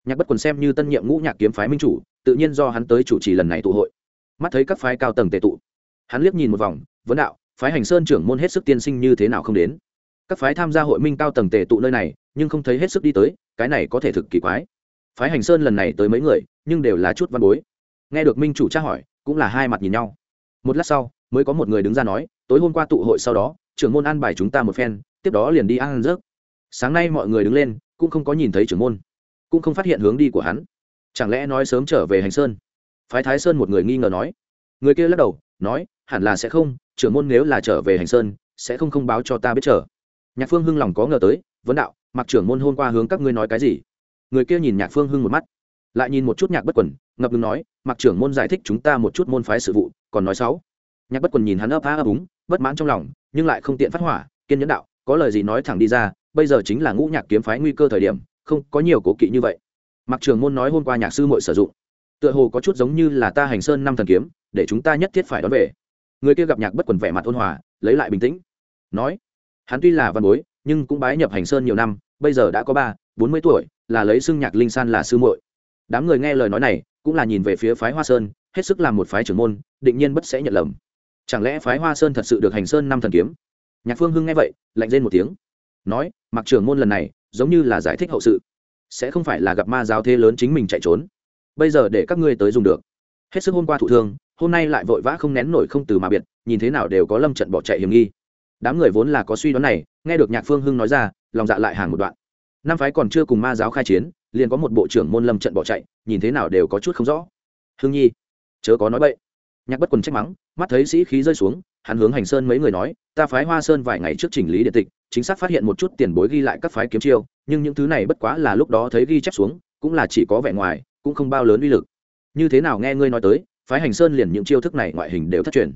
Nhạc bất quần xem như tân nhiệm ngũ nhạc kiếm phái minh chủ, tự nhiên do hắn tới chủ trì lần này tụ hội mắt thấy các phái cao tầng tệ tụ. Hắn liếc nhìn một vòng, vấn đạo, phái hành sơn trưởng môn hết sức tiên sinh như thế nào không đến? Các phái tham gia hội minh cao tầng tề tụ nơi này, nhưng không thấy hết sức đi tới, cái này có thể thực kỳ quái. Phái hành sơn lần này tới mấy người, nhưng đều là chút văn bối. Nghe được minh chủ tra hỏi, cũng là hai mặt nhìn nhau. Một lát sau, mới có một người đứng ra nói, tối hôm qua tụ hội sau đó, trưởng môn an bài chúng ta một phen, tiếp đó liền đi ăn rớt sáng nay mọi người đứng lên, cũng không có nhìn thấy trưởng môn, cũng không phát hiện hướng đi của hắn. Chẳng lẽ nói sớm trở về hành sơn? Phái thái sơn một người nghi ngờ nói. Người kia lắc đầu, nói, hẳn là sẽ không, trưởng môn nếu là trở về hành sơn, sẽ không không báo cho ta biết trở nhạc phương hưng lòng có ngờ tới, vấn đạo, mặc trưởng môn hôm qua hướng các ngươi nói cái gì? Người kia nhìn nhạc phương hưng một mắt, lại nhìn một chút nhạc bất quần, ngập ngừng nói, mặc trưởng môn giải thích chúng ta một chút môn phái sự vụ, còn nói sáu. Nhạc bất quần nhìn hắn ấp á ấp úng, bất mãn trong lòng, nhưng lại không tiện phát hỏa, kiên nhẫn đạo, có lời gì nói thẳng đi ra, bây giờ chính là ngũ nhạc kiếm phái nguy cơ thời điểm, không có nhiều cố kỵ như vậy. Mặc trưởng môn nói hôm qua nhạc sư muội sử dụng tựa hồ có chút giống như là ta hành sơn năm thần kiếm, để chúng ta nhất thiết phải đón về. Người kia gặp nhạc bất quần vẻ mặt ôn hòa, lấy lại bình tĩnh. Nói, hắn tuy là văn bối, nhưng cũng bái nhập hành sơn nhiều năm, bây giờ đã có ba, bốn mươi tuổi, là lấy xưng nhạc linh san là sư muội. Đám người nghe lời nói này, cũng là nhìn về phía phái hoa sơn, hết sức làm một phái trưởng môn, định nhiên bất sẽ nhận lầm. Chẳng lẽ phái hoa sơn thật sự được hành sơn năm thần kiếm? Nhạc phương hưng nghe vậy, lạnh lên một tiếng. Nói, mặc trưởng môn lần này, giống như là giải thích hậu sự. Sẽ không phải là gặp ma giáo thế lớn chính mình chạy trốn bây giờ để các ngươi tới dùng được. Hết sức hôm qua thụ thương, hôm nay lại vội vã không nén nổi không từ mà biệt, nhìn thế nào đều có lâm trận bỏ chạy hiểm nghi. Đám người vốn là có suy đoán này, nghe được nhạc phương hưng nói ra, lòng dạ lại hàng một đoạn. Năm phái còn chưa cùng ma giáo khai chiến, liền có một bộ trưởng môn lâm trận bỏ chạy, nhìn thế nào đều có chút không rõ. Hương nhi, chớ có nói bậy. Nhạc bất quần trách mắng, mắt thấy sĩ khí rơi xuống, hắn hướng hành sơn mấy người nói, ta phái hoa sơn vài ngày trước chỉnh lý điện tịch, chính xác phát hiện một chút tiền bối ghi lại các phái kiếm chiêu, nhưng những thứ này bất quá là lúc đó thấy ghi chép xuống, cũng là chỉ có vẻ ngoài cũng không bao lớn uy lực. Như thế nào nghe ngươi nói tới, phái hành sơn liền những chiêu thức này ngoại hình đều thất truyền.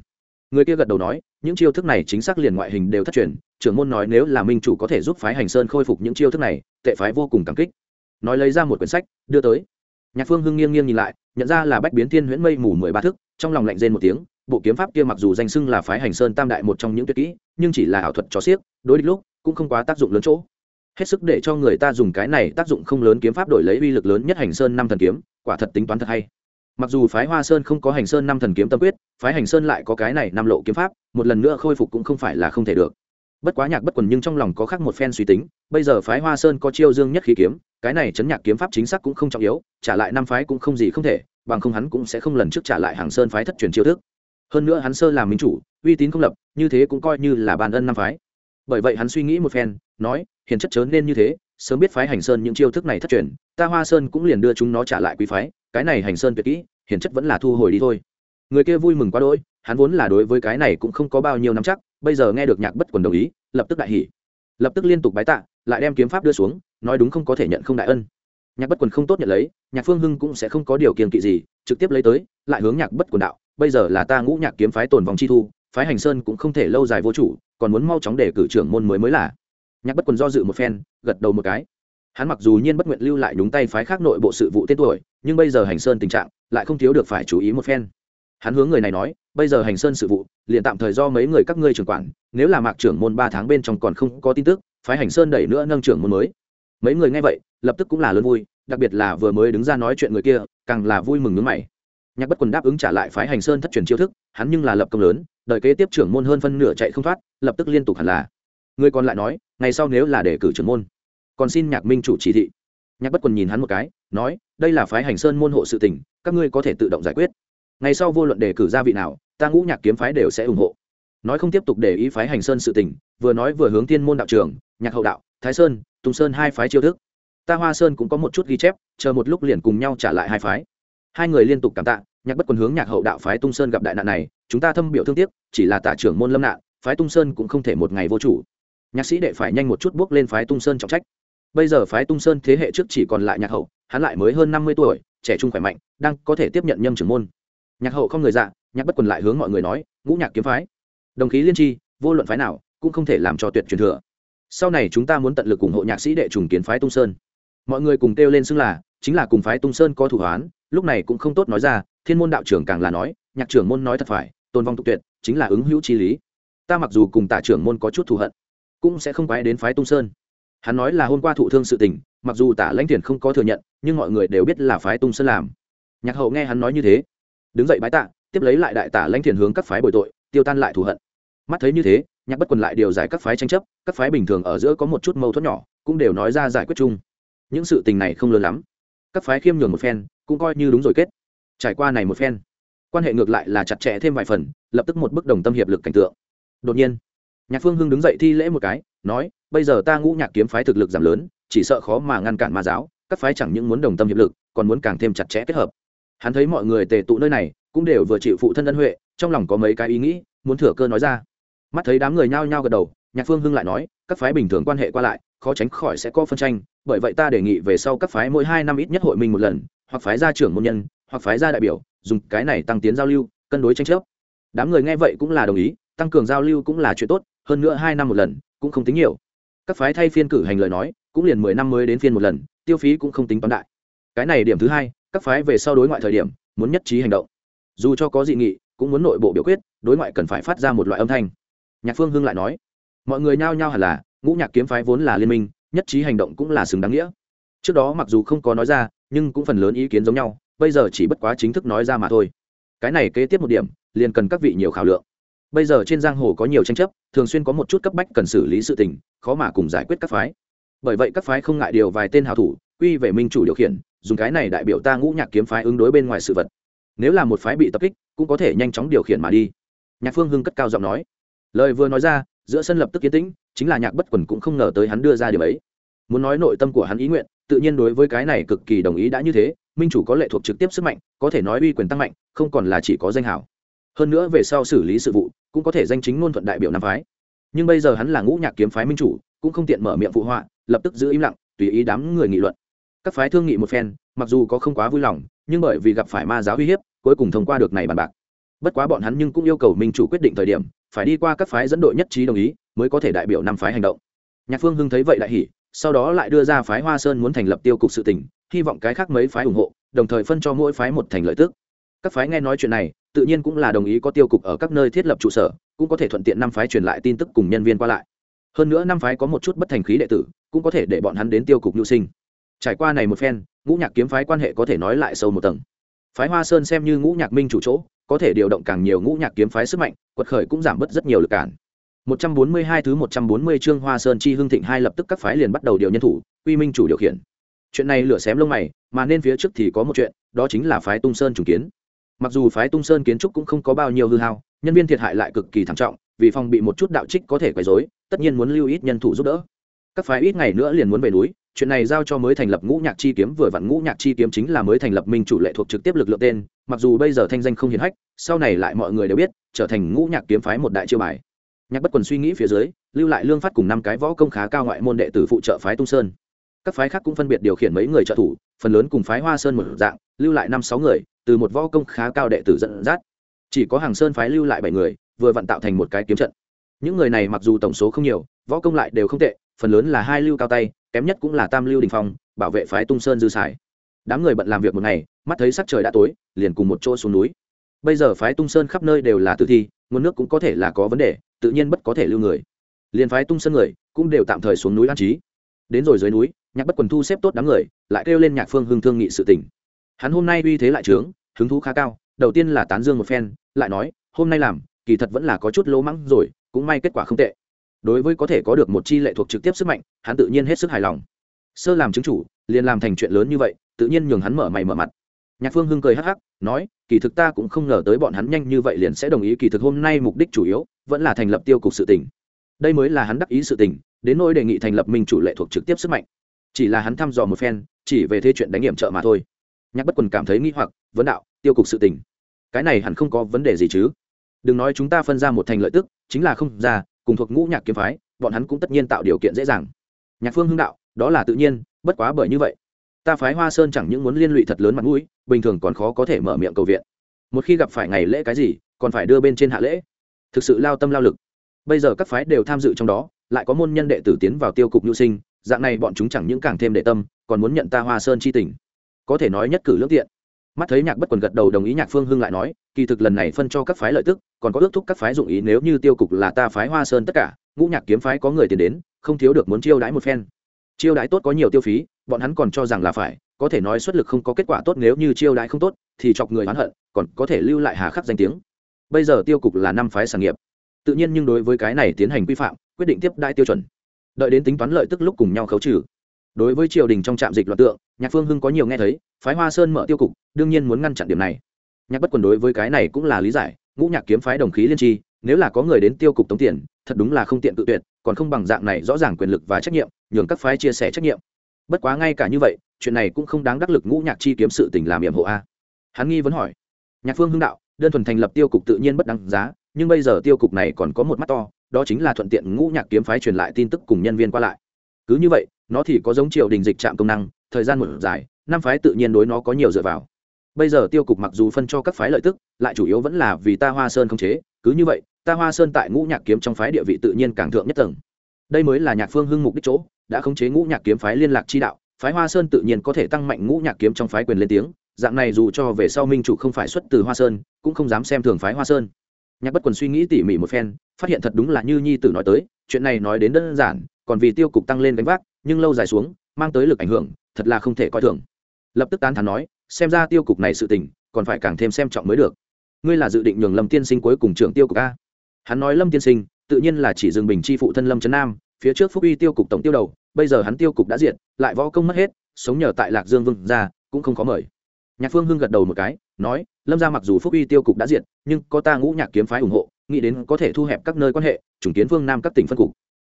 Người kia gật đầu nói, những chiêu thức này chính xác liền ngoại hình đều thất truyền, trưởng môn nói nếu là minh chủ có thể giúp phái hành sơn khôi phục những chiêu thức này, tệ phái vô cùng cảm kích. Nói lấy ra một quyển sách, đưa tới. Nhạc phương hưng nghiêng nghiêng nhìn lại, nhận ra là bách biến thiên huyễn mây mù mười ba thức, trong lòng lạnh rên một tiếng, bộ kiếm pháp kia mặc dù danh xưng là phái hành sơn tam đại một trong những tuyệt kỹ, nhưng chỉ là ảo thuật cho xiếc đối địch lúc cũng không quá tác dụng lớn chỗ hết sức để cho người ta dùng cái này tác dụng không lớn kiếm pháp đổi lấy uy lực lớn nhất hành sơn năm thần kiếm, quả thật tính toán thật hay. Mặc dù phái hoa sơn không có hành sơn năm thần kiếm tâm quyết, phái hành sơn lại có cái này năm lộ kiếm pháp, một lần nữa khôi phục cũng không phải là không thể được. Bất quá nhạc bất quần nhưng trong lòng có khác một phen suy tính, bây giờ phái hoa sơn có chiêu dương nhất khí kiếm, cái này chấn nhạc kiếm pháp chính xác cũng không trọng yếu, trả lại năm phái cũng không gì không thể, bằng không hắn cũng sẽ không lần trước trả lại hàng sơn phái thất truyền chiêu thức. Hơn nữa hắn sơ làm minh chủ, uy tín không lập, như thế cũng coi như là bàn ân năm phái bởi vậy hắn suy nghĩ một phen, nói, hiền chất chớ nên như thế, sớm biết phái hành sơn những chiêu thức này thất truyền, ta hoa sơn cũng liền đưa chúng nó trả lại quý phái, cái này hành sơn tuyệt kỹ, hiền chất vẫn là thu hồi đi thôi. Người kia vui mừng quá đỗi, hắn vốn là đối với cái này cũng không có bao nhiêu nắm chắc, bây giờ nghe được nhạc bất quần đồng ý, lập tức đại hỉ. Lập tức liên tục bái tạ, lại đem kiếm pháp đưa xuống, nói đúng không có thể nhận không đại ân. Nhạc bất quần không tốt nhận lấy, nhạc phương hưng cũng sẽ không có điều kiện kỵ gì, trực tiếp lấy tới, lại hướng nhạc bất quần đạo, bây giờ là ta ngũ nhạc kiếm phái tồn vòng chi thu phái hành sơn cũng không thể lâu dài vô chủ, còn muốn mau chóng để cử trưởng môn mới mới là. Nhạc bất quần do dự một phen, gật đầu một cái. Hắn mặc dù nhiên bất nguyện lưu lại nhúng tay phái khác nội bộ sự vụ tên tuổi, nhưng bây giờ hành sơn tình trạng lại không thiếu được phải chú ý một phen. Hắn hướng người này nói, bây giờ hành sơn sự vụ, liền tạm thời do mấy người các ngươi trưởng quản, nếu là mạc trưởng môn ba tháng bên trong còn không có tin tức, phái hành sơn đẩy nữa nâng trưởng môn mới. Mấy người nghe vậy, lập tức cũng là lớn vui, đặc biệt là vừa mới đứng ra nói chuyện người kia, càng là vui mừng nước mày nhạc bất quần đáp ứng trả lại phái hành sơn thất truyền chiêu thức, hắn nhưng là lập công lớn đợi kế tiếp trưởng môn hơn phân nửa chạy không thoát, lập tức liên tục hẳn là. Người còn lại nói, ngày sau nếu là để cử trưởng môn, còn xin nhạc minh chủ chỉ thị. Nhạc bất quần nhìn hắn một cái, nói, đây là phái hành sơn môn hộ sự tình, các ngươi có thể tự động giải quyết. Ngày sau vô luận đề cử gia vị nào, ta ngũ nhạc kiếm phái đều sẽ ủng hộ. Nói không tiếp tục để ý phái hành sơn sự tình, vừa nói vừa hướng thiên môn đạo trường nhạc hậu đạo, thái sơn, tùng sơn hai phái chiêu thức. Ta hoa sơn cũng có một chút ghi chép, chờ một lúc liền cùng nhau trả lại hai phái. Hai người liên tục cảm tạ nhạc bất quần hướng nhạc hậu đạo phái tung sơn gặp đại nạn này, chúng ta thâm biểu thương tiếc, chỉ là tả trưởng môn lâm nạn, phái tung sơn cũng không thể một ngày vô chủ. Nhạc sĩ đệ phải nhanh một chút bước lên phái tung sơn trọng trách. Bây giờ phái tung sơn thế hệ trước chỉ còn lại nhạc hậu, hắn lại mới hơn năm mươi tuổi, trẻ trung khỏe mạnh, đang có thể tiếp nhận nhâm trưởng môn. Nhạc hậu không người dạ nhạc bất quần lại hướng mọi người nói, ngũ nhạc kiếm phái, đồng khí liên tri, vô luận phái nào, cũng không thể làm cho tuyệt truyền thừa. Sau này chúng ta muốn tận lực ủng hộ nhạc sĩ đệ trùng kiến phái tung sơn. Mọi người cùng kêu lên xưng là, chính là cùng phái tung sơn có thủ hoán lúc này cũng không tốt nói ra, thiên môn đạo trưởng càng là nói, nhạc trưởng môn nói thật phải, tôn vong tục tuyệt chính là ứng hữu chi lý. Ta mặc dù cùng tả trưởng môn có chút thù hận, cũng sẽ không quái đến phái tung sơn. Hắn nói là hôm qua thụ thương sự tình, mặc dù tả lãnh thiền không có thừa nhận, nhưng mọi người đều biết là phái tung sơn làm. Nhạc hậu nghe hắn nói như thế, đứng dậy bái tạ, tiếp lấy lại đại tả lãnh thiền hướng các phái bồi tội, tiêu tan lại thù hận. Mắt thấy như thế, nhạc bất quần lại điều giải các phái tranh chấp, các phái bình thường ở giữa có một chút mâu thuẫn nhỏ, cũng đều nói ra giải quyết chung. Những sự tình này không lớn lắm. Các phái khiêm nhường một phen cũng coi như đúng rồi kết. Trải qua này một phen, quan hệ ngược lại là chặt chẽ thêm vài phần, lập tức một bức đồng tâm hiệp lực cảnh tượng. Đột nhiên, nhạc phương hưng đứng dậy thi lễ một cái, nói, bây giờ ta ngũ nhạc kiếm phái thực lực giảm lớn, chỉ sợ khó mà ngăn cản ma giáo, các phái chẳng những muốn đồng tâm hiệp lực, còn muốn càng thêm chặt chẽ kết hợp. Hắn thấy mọi người tề tụ nơi này, cũng đều vừa chịu phụ thân ân huệ, trong lòng có mấy cái ý nghĩ, muốn thừa cơ nói ra. Mắt thấy đám người nhao nhao gật đầu, nhạc phương hưng lại nói, các phái bình thường quan hệ qua lại, khó tránh khỏi sẽ có phân tranh, bởi vậy ta đề nghị về sau các phái mỗi hai năm ít nhất hội minh một lần hoặc phái gia trưởng môn nhân, hoặc phái gia đại biểu, dùng cái này tăng tiến giao lưu, cân đối tranh chấp. Đám người nghe vậy cũng là đồng ý, tăng cường giao lưu cũng là chuyện tốt, hơn nữa hai năm một lần, cũng không tính nhiều. Các phái thay phiên cử hành lời nói, cũng liền mười năm mới đến phiên một lần, tiêu phí cũng không tính toán đại. Cái này điểm thứ hai, các phái về sau đối ngoại thời điểm, muốn nhất trí hành động. Dù cho có dị nghị, cũng muốn nội bộ biểu quyết, đối ngoại cần phải phát ra một loại âm thanh. Nhạc phương hưng lại nói, mọi người nhao nhao hẳn là, ngũ nhạc kiếm phái vốn là liên minh, nhất trí hành động cũng là xứng đáng nghĩa. Trước đó mặc dù không có nói ra nhưng cũng phần lớn ý kiến giống nhau, bây giờ chỉ bất quá chính thức nói ra mà thôi. Cái này kế tiếp một điểm, liền cần các vị nhiều khảo lượng. Bây giờ trên giang hồ có nhiều tranh chấp, thường xuyên có một chút cấp bách cần xử lý sự tình, khó mà cùng giải quyết các phái. Bởi vậy các phái không ngại điều vài tên hào thủ, quy về minh chủ điều khiển, dùng cái này đại biểu ta ngũ nhạc kiếm phái ứng đối bên ngoài sự vật. Nếu là một phái bị tập kích, cũng có thể nhanh chóng điều khiển mà đi. Nhạc phương hưng cất cao giọng nói. Lời vừa nói ra, giữa sân lập tức kiến tĩnh, chính là nhạc bất quần cũng không ngờ tới hắn đưa ra điều ấy. Muốn nói nội tâm của hắn ý nguyện tự nhiên đối với cái này cực kỳ đồng ý đã như thế, minh chủ có lệ thuộc trực tiếp sức mạnh, có thể nói uy quyền tăng mạnh, không còn là chỉ có danh hảo. Hơn nữa về sau xử lý sự vụ, cũng có thể danh chính ngôn thuận đại biểu nam phái. Nhưng bây giờ hắn là ngũ nhạc kiếm phái minh chủ, cũng không tiện mở miệng phụ họa, lập tức giữ im lặng, tùy ý đám người nghị luận. Các phái thương nghị một phen, mặc dù có không quá vui lòng, nhưng bởi vì gặp phải ma giáo uy hiếp, cuối cùng thông qua được này bàn bạc. Bất quá bọn hắn nhưng cũng yêu cầu minh chủ quyết định thời điểm, phải đi qua các phái dẫn đội nhất trí đồng ý, mới có thể đại biểu năm phái hành động. Nhạc phương hưng thấy vậy đại hỉ sau đó lại đưa ra phái hoa sơn muốn thành lập tiêu cục sự tỉnh hy vọng cái khác mấy phái ủng hộ, đồng thời phân cho mỗi phái một thành lợi tức. Các phái nghe nói chuyện này, tự nhiên cũng là đồng ý có tiêu cục ở các nơi thiết lập trụ sở, cũng có thể thuận tiện năm phái truyền lại tin tức cùng nhân viên qua lại. Hơn nữa năm phái có một chút bất thành khí đệ tử, cũng có thể để bọn hắn đến tiêu cục nhu sinh. Trải qua này một phen, ngũ nhạc kiếm phái quan hệ có thể nói lại sâu một tầng. Phái hoa sơn xem như ngũ nhạc minh chủ chỗ, có thể điều động càng nhiều ngũ nhạc kiếm phái sức mạnh, quật khởi cũng giảm bớt rất nhiều lực cản. 142 thứ 140 chương Hoa Sơn chi hưng thịnh hai lập tức các phái liền bắt đầu điều nhân thủ, quy minh chủ điều khiển. Chuyện này lửa xém lông mày, mà nên phía trước thì có một chuyện, đó chính là phái Tung Sơn trùng kiến. Mặc dù phái Tung Sơn kiến trúc cũng không có bao nhiêu hư hao, nhân viên thiệt hại lại cực kỳ thảm trọng, vì phòng bị một chút đạo trích có thể quấy rối, tất nhiên muốn lưu ít nhân thủ giúp đỡ. Các phái ít ngày nữa liền muốn về núi, chuyện này giao cho mới thành lập ngũ nhạc chi kiếm vừa vặn ngũ nhạc chi kiếm chính là mới thành lập minh chủ lệ thuộc trực tiếp lực lượng tên mặc dù bây giờ thanh danh không hiển hách sau này lại mọi người đều biết trở thành ngũ nhạc kiếm phái một đại chiêu bài nhạc bất quần suy nghĩ phía dưới, lưu lại lương phát cùng năm cái võ công khá cao ngoại môn đệ tử phụ trợ phái tung sơn. Các phái khác cũng phân biệt điều khiển mấy người trợ thủ, phần lớn cùng phái hoa sơn một dạng, lưu lại năm sáu người, từ một võ công khá cao đệ tử dẫn dắt. Chỉ có hàng sơn phái lưu lại bảy người, vừa vặn tạo thành một cái kiếm trận. Những người này mặc dù tổng số không nhiều, võ công lại đều không tệ, phần lớn là hai lưu cao tay, kém nhất cũng là tam lưu đình phong, bảo vệ phái tung sơn dư sải đám người bận làm việc một ngày, mắt thấy sắc trời đã tối, liền cùng một chỗ xuống núi. Bây giờ phái tung sơn khắp nơi đều là tử thi, nguồn nước cũng có thể là có vấn đề tự nhiên bất có thể lưu người. Liền phái tung sân người cũng đều tạm thời xuống núi an trí. Đến rồi dưới núi, nhạc bất quần thu xếp tốt đám người, lại kêu lên nhạc phương hưng thương nghị sự tình. hắn hôm nay uy thế lại trướng, hứng thú khá cao, đầu tiên là tán dương một phen, lại nói, hôm nay làm, kỳ thật vẫn là có chút lỗ mắng rồi, cũng may kết quả không tệ. Đối với có thể có được một chi lệ thuộc trực tiếp sức mạnh, hắn tự nhiên hết sức hài lòng. Sơ làm chứng chủ, liền làm thành chuyện lớn như vậy, tự nhiên nhường hắn mở mày mở mặt nhạc phương hưng cười hắc hắc, nói, kỳ thực ta cũng không ngờ tới bọn hắn nhanh như vậy liền sẽ đồng ý kỳ thực hôm nay mục đích chủ yếu, vẫn là thành lập tiêu cục sự tỉnh đây mới là hắn đắc ý sự tỉnh đến nỗi đề nghị thành lập minh chủ lệ thuộc trực tiếp sức mạnh. Chỉ là hắn thăm dò một phen, chỉ về thế chuyện đánh nghiệm trợ mà thôi. Nhạc bất quần cảm thấy nghĩ hoặc, vấn đạo, tiêu cục sự tỉnh cái này hẳn không có vấn đề gì chứ. Đừng nói chúng ta phân ra một thành lợi tức, chính là không ra, cùng thuộc ngũ nhạc kiếm phái, bọn hắn cũng tất nhiên tạo điều kiện dễ dàng. Nhạc phương hưng đạo, đó là tự nhiên, bất quá bởi như vậy ta phái hoa sơn chẳng những muốn liên lụy thật lớn mặt mũi, bình thường còn khó có thể mở miệng cầu viện. Một khi gặp phải ngày lễ cái gì, còn phải đưa bên trên hạ lễ. Thực sự lao tâm lao lực. Bây giờ các phái đều tham dự trong đó, lại có môn nhân đệ tử tiến vào tiêu cục nhu sinh, dạng này bọn chúng chẳng những càng thêm đệ tâm, còn muốn nhận ta hoa sơn chi tình. Có thể nói nhất cử lước tiện. Mắt thấy nhạc bất quần gật đầu đồng ý nhạc phương hưng lại nói, kỳ thực lần này phân cho các phái lợi tức, còn có ước thúc các phái dụng ý nếu như tiêu cục là ta phái hoa sơn tất cả, ngũ nhạc kiếm phái có người tiền đến, không thiếu được muốn chiêu đãi một phen. Chiêu đãi tốt có nhiều tiêu phí bọn hắn còn cho rằng là phải, có thể nói xuất lực không có kết quả tốt nếu như chiêu đãi không tốt, thì chọc người oán hận, còn có thể lưu lại hà khắc danh tiếng. Bây giờ tiêu cục là năm phái sản nghiệp. Tự nhiên nhưng đối với cái này tiến hành quy phạm, quyết định tiếp đại tiêu chuẩn. Đợi đến tính toán lợi tức lúc cùng nhau khấu trừ. Đối với triều đình trong trạm dịch loạn tượng, nhạc phương hưng có nhiều nghe thấy, phái hoa sơn mở tiêu cục, đương nhiên muốn ngăn chặn điểm này. Nhạc bất quần đối với cái này cũng là lý giải, ngũ nhạc kiếm phái đồng khí liên tri, nếu là có người đến tiêu cục tống tiền, thật đúng là không tiện tự tuyệt, còn không bằng dạng này rõ ràng quyền lực và trách nhiệm, nhường các phái chia sẻ trách nhiệm bất quá ngay cả như vậy, chuyện này cũng không đáng đắc lực ngũ nhạc chi kiếm sự tình làm nhiệm hộ a. Hắn nghi vấn hỏi. Nhạc phương hưng đạo, đơn thuần thành lập tiêu cục tự nhiên bất đáng giá, nhưng bây giờ tiêu cục này còn có một mắt to, đó chính là thuận tiện ngũ nhạc kiếm phái truyền lại tin tức cùng nhân viên qua lại. Cứ như vậy, nó thì có giống triều đình dịch trạm công năng, thời gian một dài, năm phái tự nhiên đối nó có nhiều dựa vào. Bây giờ tiêu cục mặc dù phân cho các phái lợi tức, lại chủ yếu vẫn là vì ta hoa sơn không chế, cứ như vậy, ta hoa sơn tại ngũ nhạc kiếm trong phái địa vị tự nhiên càng thượng nhất tầng đây mới là nhạc phương hưng mục đích chỗ, đã khống chế ngũ nhạc kiếm phái liên lạc chi đạo, phái hoa sơn tự nhiên có thể tăng mạnh ngũ nhạc kiếm trong phái quyền lên tiếng, dạng này dù cho về sau minh chủ không phải xuất từ hoa sơn, cũng không dám xem thường phái hoa sơn. Nhạc bất quần suy nghĩ tỉ mỉ một phen, phát hiện thật đúng là như nhi tử nói tới, chuyện này nói đến đơn giản, còn vì tiêu cục tăng lên gánh vác, nhưng lâu dài xuống, mang tới lực ảnh hưởng, thật là không thể coi thường. Lập tức tán thán nói, xem ra tiêu cục này sự tình, còn phải càng thêm xem trọng mới được. Ngươi là dự định nhường lâm tiên sinh cuối cùng trưởng tiêu cục a. Hắn nói lâm tiên sinh tự nhiên là chỉ dừng bình chi phụ thân lâm trấn nam phía trước phúc uy tiêu cục tổng tiêu đầu bây giờ hắn tiêu cục đã diệt lại võ công mất hết sống nhờ tại lạc dương vương ra cũng không có mời nhạc phương hưng gật đầu một cái nói lâm ra mặc dù phúc uy tiêu cục đã diệt nhưng có ta ngũ nhạc kiếm phái ủng hộ nghĩ đến có thể thu hẹp các nơi quan hệ chủng kiến phương nam các tỉnh phân cục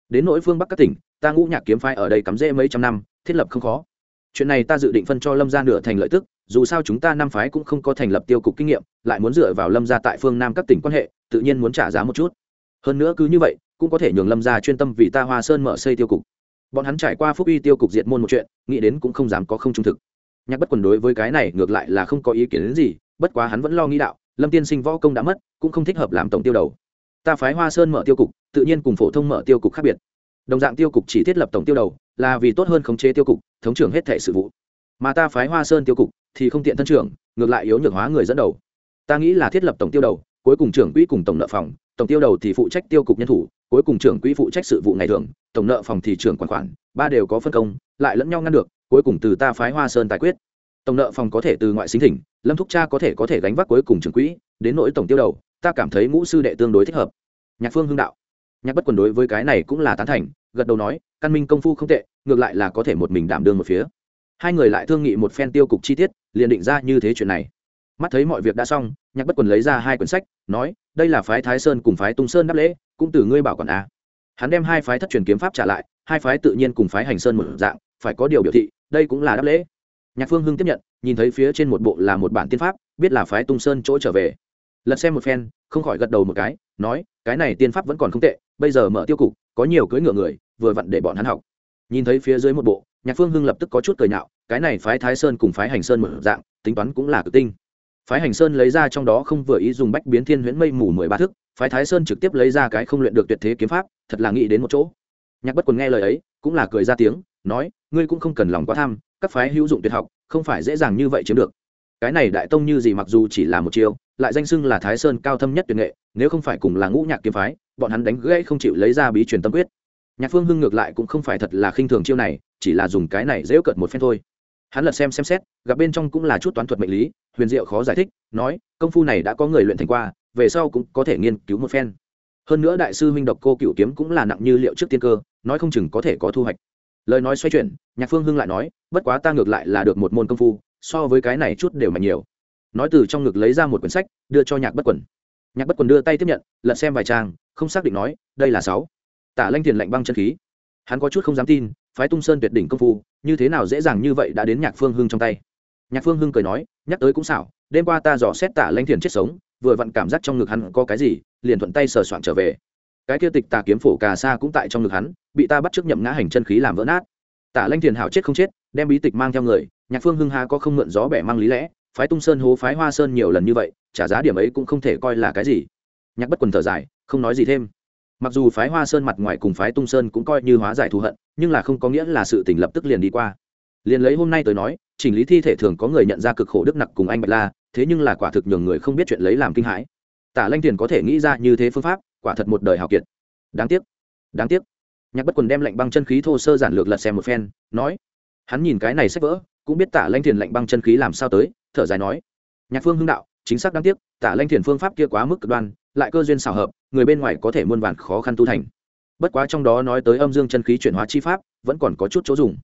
đến nỗi phương bắc các tỉnh ta ngũ nhạc kiếm phái ở đây cắm rễ mấy trăm năm thiết lập không khó chuyện này ta dự định phân cho lâm gia nửa thành lợi tức dù sao chúng ta năm phái cũng không có thành lập tiêu cục kinh nghiệm lại muốn dựa vào lâm gia tại phương nam các tỉnh quan hệ tự nhiên muốn trả giá một chút hơn nữa cứ như vậy, cũng có thể nhường lâm gia chuyên tâm vì ta hoa sơn mở xây tiêu cục. Bọn hắn trải qua phúc uy tiêu cục diệt môn một chuyện, nghĩ đến cũng không dám có không trung thực. Nhạc bất quần đối với cái này ngược lại là không có ý kiến đến gì, bất quá hắn vẫn lo nghĩ đạo, lâm tiên sinh võ công đã mất, cũng không thích hợp làm tổng tiêu đầu. Ta phái hoa sơn mở tiêu cục, tự nhiên cùng phổ thông mở tiêu cục khác biệt. Đồng dạng tiêu cục chỉ thiết lập tổng tiêu đầu, là vì tốt hơn khống chế tiêu cục, thống trưởng hết thể sự vụ. Mà ta phái hoa sơn tiêu cục, thì không tiện thân trưởng, ngược lại yếu nhược hóa người dẫn đầu. Ta nghĩ là thiết lập tổng tiêu đầu, cuối cùng trưởng quỹ cùng tổng nợ phòng tổng tiêu đầu thì phụ trách tiêu cục nhân thủ, cuối cùng trưởng quỹ phụ trách sự vụ ngày thường, tổng nợ phòng thì trưởng quản khoản, ba đều có phân công, lại lẫn nhau ngăn được, cuối cùng từ ta phái hoa sơn tài quyết. Tổng nợ phòng có thể từ ngoại sinh thỉnh, lâm thúc cha có thể có thể gánh vác cuối cùng trưởng quỹ, đến nỗi tổng tiêu đầu, ta cảm thấy ngũ sư đệ tương đối thích hợp. Nhạc phương hưng đạo. Nhạc bất quần đối với cái này cũng là tán thành, gật đầu nói, căn minh công phu không tệ, ngược lại là có thể một mình đảm đương một phía. Hai người lại thương nghị một phen tiêu cục chi tiết, liền định ra như thế chuyện này mắt thấy mọi việc đã xong, nhạc bất quần lấy ra hai quyển sách, nói, đây là phái thái sơn cùng phái tung sơn đáp lễ, cũng từ ngươi bảo quản a hắn đem hai phái thất truyền kiếm pháp trả lại, hai phái tự nhiên cùng phái hành sơn một dạng, phải có điều biểu thị, đây cũng là đáp lễ. Nhạc phương hưng tiếp nhận, nhìn thấy phía trên một bộ là một bản tiên pháp, biết là phái tung sơn chỗ trở về. Lật xem một phen, không khỏi gật đầu một cái, nói, cái này tiên pháp vẫn còn không tệ, bây giờ mở tiêu cục, có nhiều cưỡi ngựa người, vừa vặn để bọn hắn học. Nhìn thấy phía dưới một bộ, nhạc phương hưng lập tức có chút cười nhạo, cái này phái thái sơn cùng phái hành sơn một dạng, tính toán cũng là cực tinh phái hành sơn lấy ra trong đó không vừa ý dùng bách biến thiên huyễn mây mù mười ba thức, phái thái sơn trực tiếp lấy ra cái không luyện được tuyệt thế kiếm pháp, thật là nghĩ đến một chỗ. Nhạc bất quần nghe lời ấy, cũng là cười ra tiếng, nói, ngươi cũng không cần lòng quá tham, các phái hữu dụng tuyệt học, không phải dễ dàng như vậy chiếm được. Cái này đại tông như gì mặc dù chỉ là một chiêu, lại danh xưng là thái sơn cao thâm nhất tuyệt nghệ, nếu không phải cùng là ngũ nhạc kiếm phái, bọn hắn đánh gãy không chịu lấy ra bí truyền tâm quyết. Nhạc phương hưng ngược lại cũng không phải thật là khinh thường chiêu này, chỉ là dùng cái này dễu cợt một phen thôi hắn lật xem xem xét, gặp bên trong cũng là chút toán thuật mệnh lý, huyền diệu khó giải thích, nói, công phu này đã có người luyện thành qua, về sau cũng có thể nghiên cứu một phen. Hơn nữa đại sư huynh độc cô cựu kiếm cũng là nặng như liệu trước tiên cơ, nói không chừng có thể có thu hoạch. Lời nói xoay chuyển, nhạc phương hưng lại nói, bất quá ta ngược lại là được một môn công phu, so với cái này chút đều mạnh nhiều. Nói từ trong ngực lấy ra một quyển sách, đưa cho nhạc bất quần. Nhạc bất quần đưa tay tiếp nhận, lật xem vài trang, không xác định nói, đây là sáu. Tả lanh tiền lạnh băng chân khí. Hắn có chút không dám tin phái tung sơn tuyệt đỉnh công phu, như thế nào dễ dàng như vậy đã đến nhạc phương hưng trong tay. Nhạc phương hưng cười nói, nhắc tới cũng xảo, đêm qua ta dò xét tả lanh thiền chết sống, vừa vặn cảm giác trong ngực hắn có cái gì, liền thuận tay sờ soạn trở về. Cái kia tịch tà kiếm phổ cà sa cũng tại trong ngực hắn, bị ta bắt trước nhậm ngã hành chân khí làm vỡ nát. Tả lanh thiền hảo chết không chết, đem bí tịch mang theo người, nhạc phương hưng ha có không mượn gió bẻ mang lý lẽ, phái tung sơn hố phái hoa sơn nhiều lần như vậy, trả giá điểm ấy cũng không thể coi là cái gì. Nhạc bất quần thở dài, không nói gì thêm mặc dù phái hoa sơn mặt ngoài cùng phái tung sơn cũng coi như hóa giải thù hận, nhưng là không có nghĩa là sự tình lập tức liền đi qua. Liền lấy hôm nay tới nói, chỉnh lý thi thể thường có người nhận ra cực khổ đức nặc cùng anh bạch la, thế nhưng là quả thực nhường người không biết chuyện lấy làm kinh hãi. Tả lanh tiền có thể nghĩ ra như thế phương pháp, quả thật một đời hào kiệt. Đáng tiếc đáng tiếc. Nhạc bất quần đem lệnh băng chân khí thô sơ giản lược lật xem một phen, nói, hắn nhìn cái này sách vỡ cũng biết tả lanh thiền lệnh băng chân khí làm sao tới, thở dài nói, nhạc phương hưng đạo, chính xác đáng tiếc, tả lanh thiền phương pháp kia quá mức cực đoan lại cơ duyên xảo hợp, người bên ngoài có thể muôn vàn khó khăn tu thành. Bất quá trong đó nói tới âm dương chân khí chuyển hóa chi pháp, vẫn còn có chút chỗ dùng.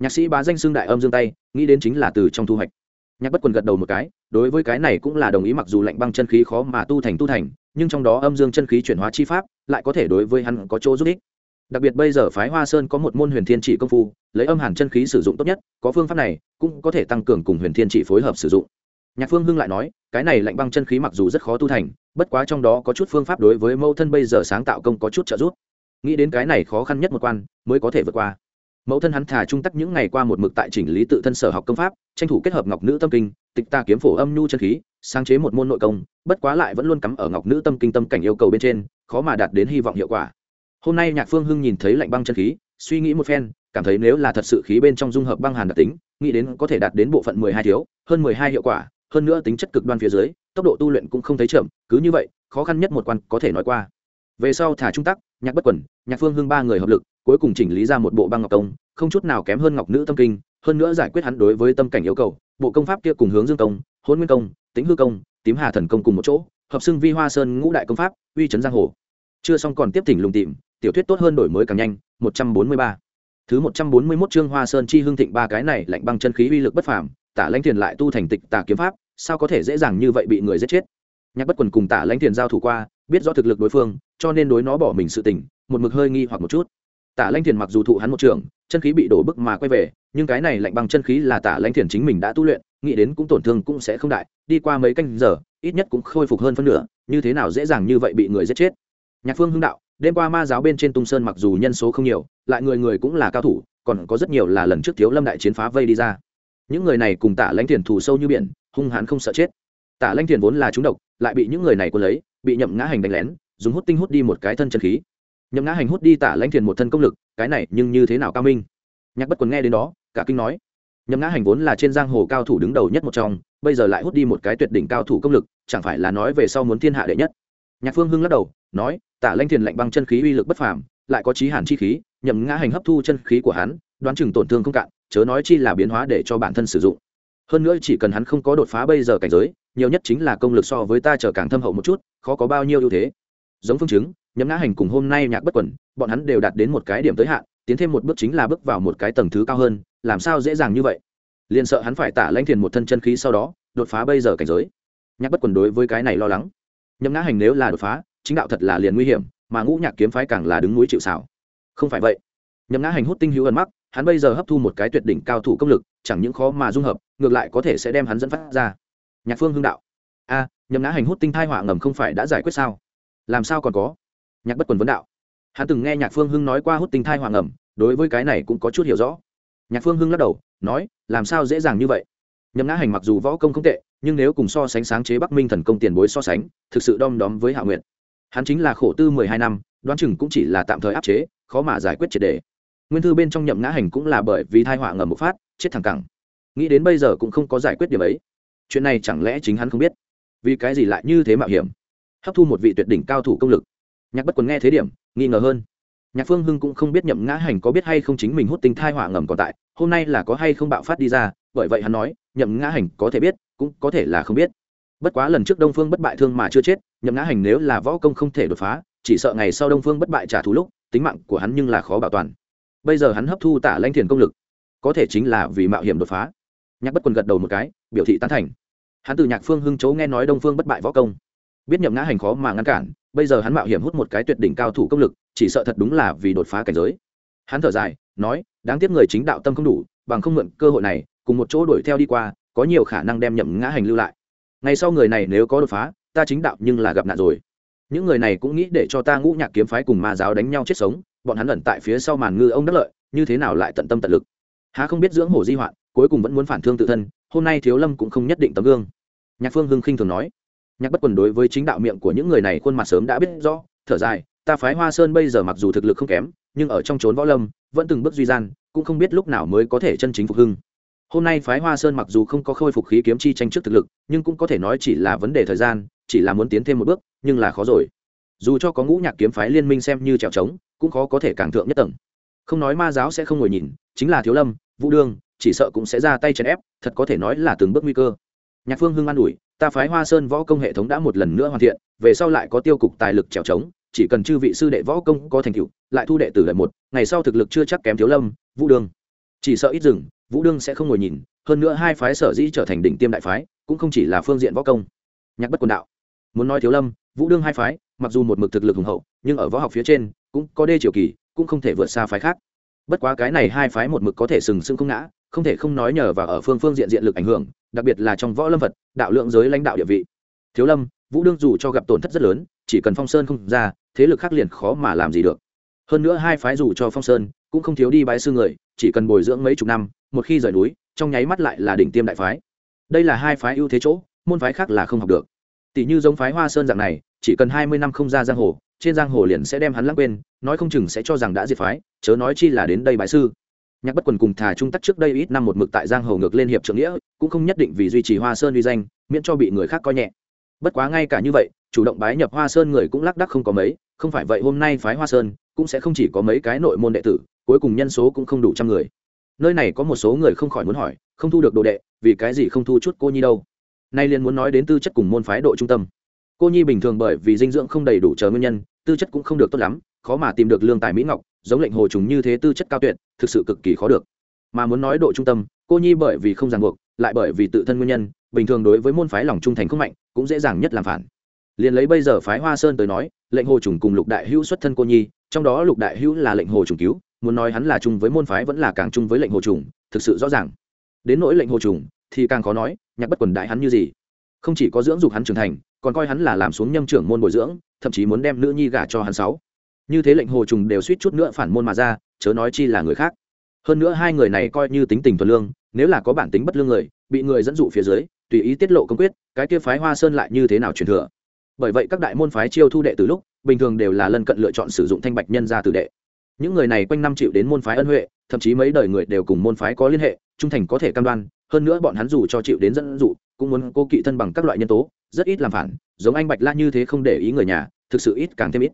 Nhạc sĩ bá danh xưng đại âm dương tay, nghĩ đến chính là từ trong thu hoạch. Nhạc bất quần gật đầu một cái, đối với cái này cũng là đồng ý mặc dù lạnh băng chân khí khó mà tu thành tu thành, nhưng trong đó âm dương chân khí chuyển hóa chi pháp lại có thể đối với hắn có chỗ giúp ích. Đặc biệt bây giờ phái hoa sơn có một môn huyền thiên trị công phu, lấy âm hàn chân khí sử dụng tốt nhất, có phương pháp này cũng có thể tăng cường cùng huyền thiên trị phối hợp sử dụng nhạc phương hưng lại nói, cái này lạnh băng chân khí mặc dù rất khó tu thành, bất quá trong đó có chút phương pháp đối với mẫu thân bây giờ sáng tạo công có chút trợ giúp. Nghĩ đến cái này khó khăn nhất một quan, mới có thể vượt qua. Mẫu thân hắn thả trung tắc những ngày qua một mực tại chỉnh lý tự thân sở học công pháp, tranh thủ kết hợp ngọc nữ tâm kinh, tịch ta kiếm phổ âm nhu chân khí, sáng chế một môn nội công, bất quá lại vẫn luôn cắm ở ngọc nữ tâm kinh tâm cảnh yêu cầu bên trên, khó mà đạt đến hy vọng hiệu quả. Hôm nay nhạc phương hưng nhìn thấy lạnh băng chân khí, suy nghĩ một phen, cảm thấy nếu là thật sự khí bên trong dung hợp băng hàn đặc tính, nghĩ đến có thể đạt đến bộ phận mười hai thiếu, hơn mười hai hiệu quả hơn nữa tính chất cực đoan phía dưới, tốc độ tu luyện cũng không thấy chậm, cứ như vậy, khó khăn nhất một quan có thể nói qua. Về sau thả trung tắc, nhạc bất quẩn nhạc phương hưng ba người hợp lực, cuối cùng chỉnh lý ra một bộ băng ngọc công không chút nào kém hơn ngọc nữ tâm kinh, hơn nữa giải quyết hắn đối với tâm cảnh yêu cầu, bộ công pháp kia cùng hướng dương công hôn nguyên công tính hư công tím hà thần công cùng một chỗ, hợp xưng vi hoa sơn ngũ đại công pháp, uy trấn giang hồ. Chưa xong còn tiếp thỉnh lùng tìm, tiểu thuyết tốt hơn đổi mới càng nhanh, một trăm bốn mươi ba. Thứ một trăm bốn mươi 141 chương hoa sơn chi hương thịnh ba cái này lạnh băng chân khí uy lực bất phàm tả lãnh thiền lại tu thành tịch tà kiếm pháp, sao có thể dễ dàng như vậy bị người giết chết? Nhạc bất quần cùng tả lãnh thiền giao thủ qua, biết rõ thực lực đối phương, cho nên đối nó bỏ mình sự tình, một mực hơi nghi hoặc một chút. Tả lãnh thiền mặc dù thụ hắn một trường, chân khí bị đổ bức mà quay về, nhưng cái này lạnh bằng chân khí là tả lãnh thiền chính mình đã tu luyện, nghĩ đến cũng tổn thương cũng sẽ không đại, đi qua mấy canh giờ, ít nhất cũng khôi phục hơn phân nửa, như thế nào dễ dàng như vậy bị người giết chết? Nhạc phương hưng đạo, đêm qua ma giáo bên trên tung sơn mặc dù nhân số không nhiều, lại người người cũng là cao thủ, còn có rất nhiều là lần trước thiếu lâm đại chiến phá vây đi ra những người này cùng tả lãnh thiền thù sâu như biển, hung hãn không sợ chết. Tả lãnh thiền vốn là trúng độc, lại bị những người này quân lấy, bị nhậm ngã hành đánh lén, dùng hút tinh hút đi một cái thân chân khí. Nhậm ngã hành hút đi tả lãnh thiền một thân công lực, cái này nhưng như thế nào cao minh? Nhạc bất quần nghe đến đó, cả kinh nói. Nhậm ngã hành vốn là trên giang hồ cao thủ đứng đầu nhất một trong, bây giờ lại hút đi một cái tuyệt đỉnh cao thủ công lực, chẳng phải là nói về sau muốn thiên hạ đệ nhất? Nhạc phương hưng lắc đầu, nói, tả lãnh thiền lạnh băng chân khí uy lực bất phàm, lại có trí hàn chi khí, nhậm ngã hành hấp thu chân khí của hắn, đoán chừng tổn thương không cạn chớ nói chi là biến hóa để cho bản thân sử dụng. Hơn nữa chỉ cần hắn không có đột phá bây giờ cảnh giới, nhiều nhất chính là công lực so với ta trở càng thâm hậu một chút, khó có bao nhiêu ưu thế. Giống phương chứng nhấm ngã hành cùng hôm nay nhạc bất quẩn, bọn hắn đều đạt đến một cái điểm tới hạn, tiến thêm một bước chính là bước vào một cái tầng thứ cao hơn, làm sao dễ dàng như vậy? Liền sợ hắn phải tả lãnh thiền một thân chân khí sau đó, đột phá bây giờ cảnh giới. Nhạc bất quẩn đối với cái này lo lắng. Nhấm ngã hành nếu là đột phá, chính đạo thật là liền nguy hiểm, mà ngũ nhạc kiếm phái càng là đứng núi chịu xảo không phải vậy. Nhấm ngã hành hút tinh hữu ẩn mắc hắn bây giờ hấp thu một cái tuyệt đỉnh cao thủ công lực chẳng những khó mà dung hợp ngược lại có thể sẽ đem hắn dẫn phát ra. Nhạc phương hưng đạo a à, nhầm ngã hành hút tinh thai họa ngầm không phải đã giải quyết sao? Làm sao còn có? Nhạc bất quần vấn đạo. Hắn từng nghe nhạc phương hưng nói qua hút tinh thai họa ngầm đối với cái này cũng có chút hiểu rõ. Nhạc phương hưng lắc đầu nói làm sao dễ dàng như vậy? Nhầm ngã hành mặc dù võ công không tệ nhưng nếu cùng so sánh sáng chế bắc minh thần công tiền bối so sánh thực sự đom đóm với hạ nguyện hắn chính là khổ tư mười hai năm đoán chừng cũng chỉ là tạm thời áp chế khó mà giải quyết triệt đề nguyên thư bên trong nhậm ngã hành cũng là bởi vì thai họa ngầm một phát, chết thẳng cẳng. Nghĩ đến bây giờ cũng không có giải quyết điểm ấy. Chuyện này chẳng lẽ chính hắn không biết? Vì cái gì lại như thế mạo hiểm? Hấp thu một vị tuyệt đỉnh cao thủ công lực. Nhạc bất quần nghe thế điểm, nghi ngờ hơn. Nhạc phương hưng cũng không biết nhậm ngã hành có biết hay không chính mình hút tinh thai họa ngầm còn tại, hôm nay là có hay không bạo phát đi ra, bởi vậy hắn nói, nhậm ngã hành có thể biết, cũng có thể là không biết. Bất quá lần trước đông phương bất bại thương mà chưa chết, nhậm ngã hành nếu là võ công không thể đột phá, chỉ sợ ngày sau đông phương bất bại trả thù lúc, tính mạng của hắn nhưng là khó bảo toàn bây giờ hắn hấp thu tả lanh thiền công lực, có thể chính là vì mạo hiểm đột phá. Nhạc bất quần gật đầu một cái, biểu thị tán thành. Hắn từ nhạc phương hưng chấu nghe nói đông phương bất bại võ công, biết nhậm ngã hành khó mà ngăn cản, bây giờ hắn mạo hiểm hút một cái tuyệt đỉnh cao thủ công lực, chỉ sợ thật đúng là vì đột phá cảnh giới. Hắn thở dài, nói, đáng tiếc người chính đạo tâm không đủ, bằng không mượn cơ hội này, cùng một chỗ đuổi theo đi qua, có nhiều khả năng đem nhậm ngã hành lưu lại. Ngay sau người này nếu có đột phá, ta chính đạo nhưng là gặp nạn rồi những người này cũng nghĩ để cho ta ngũ nhạc kiếm phái cùng ma giáo đánh nhau chết sống, bọn hắn ẩn tại phía sau màn ngư ông đắc lợi, như thế nào lại tận tâm tận lực? Há không biết dưỡng hổ di hoạn, cuối cùng vẫn muốn phản thương tự thân, hôm nay thiếu lâm cũng không nhất định tấm gương. Nhạc phương hưng khinh thường nói. Nhạc bất quần đối với chính đạo miệng của những người này khuôn mặt sớm đã biết rõ, thở dài, ta phái hoa sơn bây giờ mặc dù thực lực không kém, nhưng ở trong trốn võ lâm, vẫn từng bước duy gian, cũng không biết lúc nào mới có thể chân chính phục hưng. Hôm nay phái hoa sơn mặc dù không có khôi phục khí kiếm chi tranh trước thực lực, nhưng cũng có thể nói chỉ là vấn đề thời gian chỉ là muốn tiến thêm một bước, nhưng là khó rồi. Dù cho có ngũ nhạc kiếm phái liên minh xem như trèo trống, cũng khó có thể càng thượng nhất tầng. Không nói ma giáo sẽ không ngồi nhìn, chính là thiếu lâm, vũ đương, chỉ sợ cũng sẽ ra tay chèn ép, thật có thể nói là từng bước nguy cơ. Nhạc phương hưng an ủi, ta phái hoa sơn võ công hệ thống đã một lần nữa hoàn thiện, về sau lại có tiêu cục tài lực trèo trống, chỉ cần chư vị sư đệ võ công có thành tựu, lại thu đệ tử lại một, ngày sau thực lực chưa chắc kém thiếu lâm, vũ đương. Chỉ sợ ít rừng vũ đương sẽ không ngồi nhìn, hơn nữa hai phái sở dĩ trở thành đỉnh tiêm đại phái, cũng không chỉ là phương diện võ công. Nhạc bất quần đạo muốn nói thiếu lâm, vũ đương hai phái, mặc dù một mực thực lực hùng hậu, nhưng ở võ học phía trên, cũng có đê triều kỳ, cũng không thể vượt xa phái khác. Bất quá cái này hai phái một mực có thể sừng sững không ngã, không thể không nói nhờ vào ở phương phương diện diện lực ảnh hưởng, đặc biệt là trong võ lâm vật đạo lượng giới lãnh đạo địa vị. Thiếu lâm, vũ đương dù cho gặp tổn thất rất lớn, chỉ cần phong sơn không ra, thế lực khác liền khó mà làm gì được. Hơn nữa hai phái dù cho phong sơn, cũng không thiếu đi bái sư người, chỉ cần bồi dưỡng mấy chục năm, một khi rời núi, trong nháy mắt lại là đỉnh tiêm đại phái. Đây là hai phái ưu thế chỗ, môn phái khác là không học được tỷ như giống phái hoa sơn dạng này, chỉ cần hai mươi năm không ra giang hồ, trên giang hồ liền sẽ đem hắn lãng quên, nói không chừng sẽ cho rằng đã diệt phái, chớ nói chi là đến đây bái sư. Nhạc bất quần cùng thà trung tắc trước đây ít năm một mực tại giang hồ ngược lên hiệp trưởng nghĩa, cũng không nhất định vì duy trì hoa sơn uy danh, miễn cho bị người khác coi nhẹ. Bất quá ngay cả như vậy, chủ động bái nhập hoa sơn người cũng lác đắc không có mấy, không phải vậy hôm nay phái hoa sơn cũng sẽ không chỉ có mấy cái nội môn đệ tử, cuối cùng nhân số cũng không đủ trăm người. Nơi này có một số người không khỏi muốn hỏi, không thu được đồ đệ, vì cái gì không thu chút cô nhi đâu? Nay liền muốn nói đến tư chất cùng môn phái độ trung tâm. Cô nhi bình thường bởi vì dinh dưỡng không đầy đủ chờ nguyên nhân, tư chất cũng không được tốt lắm, khó mà tìm được lương tài mỹ ngọc, giống lệnh hồ trùng như thế tư chất cao tuyệt, thực sự cực kỳ khó được. Mà muốn nói độ trung tâm, cô nhi bởi vì không ràng buộc, lại bởi vì tự thân nguyên nhân, bình thường đối với môn phái lòng trung thành không mạnh, cũng dễ dàng nhất làm phản. Liền lấy bây giờ phái hoa sơn tới nói, lệnh hồ trùng cùng lục đại hữu xuất thân cô nhi, trong đó lục đại hữu là lệnh hồ trùng cứu, muốn nói hắn là chung với môn phái vẫn là càng chung với lệnh hồ trùng, thực sự rõ ràng. Đến nỗi lệnh hồ trùng thì càng khó nói, nhạc bất quần đại hắn như gì. Không chỉ có dưỡng dục hắn trưởng thành, còn coi hắn là làm xuống nhâm trưởng môn bồi dưỡng, thậm chí muốn đem nữ nhi gả cho hắn sáu. Như thế lệnh hồ trùng đều suýt chút nữa phản môn mà ra, chớ nói chi là người khác. Hơn nữa hai người này coi như tính tình thuần lương, nếu là có bản tính bất lương người, bị người dẫn dụ phía dưới, tùy ý tiết lộ công quyết, cái kia phái hoa sơn lại như thế nào truyền thừa? Bởi vậy các đại môn phái chiêu thu đệ từ lúc, bình thường đều là lân cận lựa chọn sử dụng thanh bạch nhân ra tử đệ. Những người này quanh năm chịu đến môn phái ân huệ, thậm chí mấy đời người đều cùng môn phái có liên hệ, trung thành có thể cam đoan hơn nữa bọn hắn dù cho chịu đến dẫn dụ, cũng muốn cô kỵ thân bằng các loại nhân tố, rất ít làm phản, giống anh bạch la như thế không để ý người nhà, thực sự ít càng thêm ít.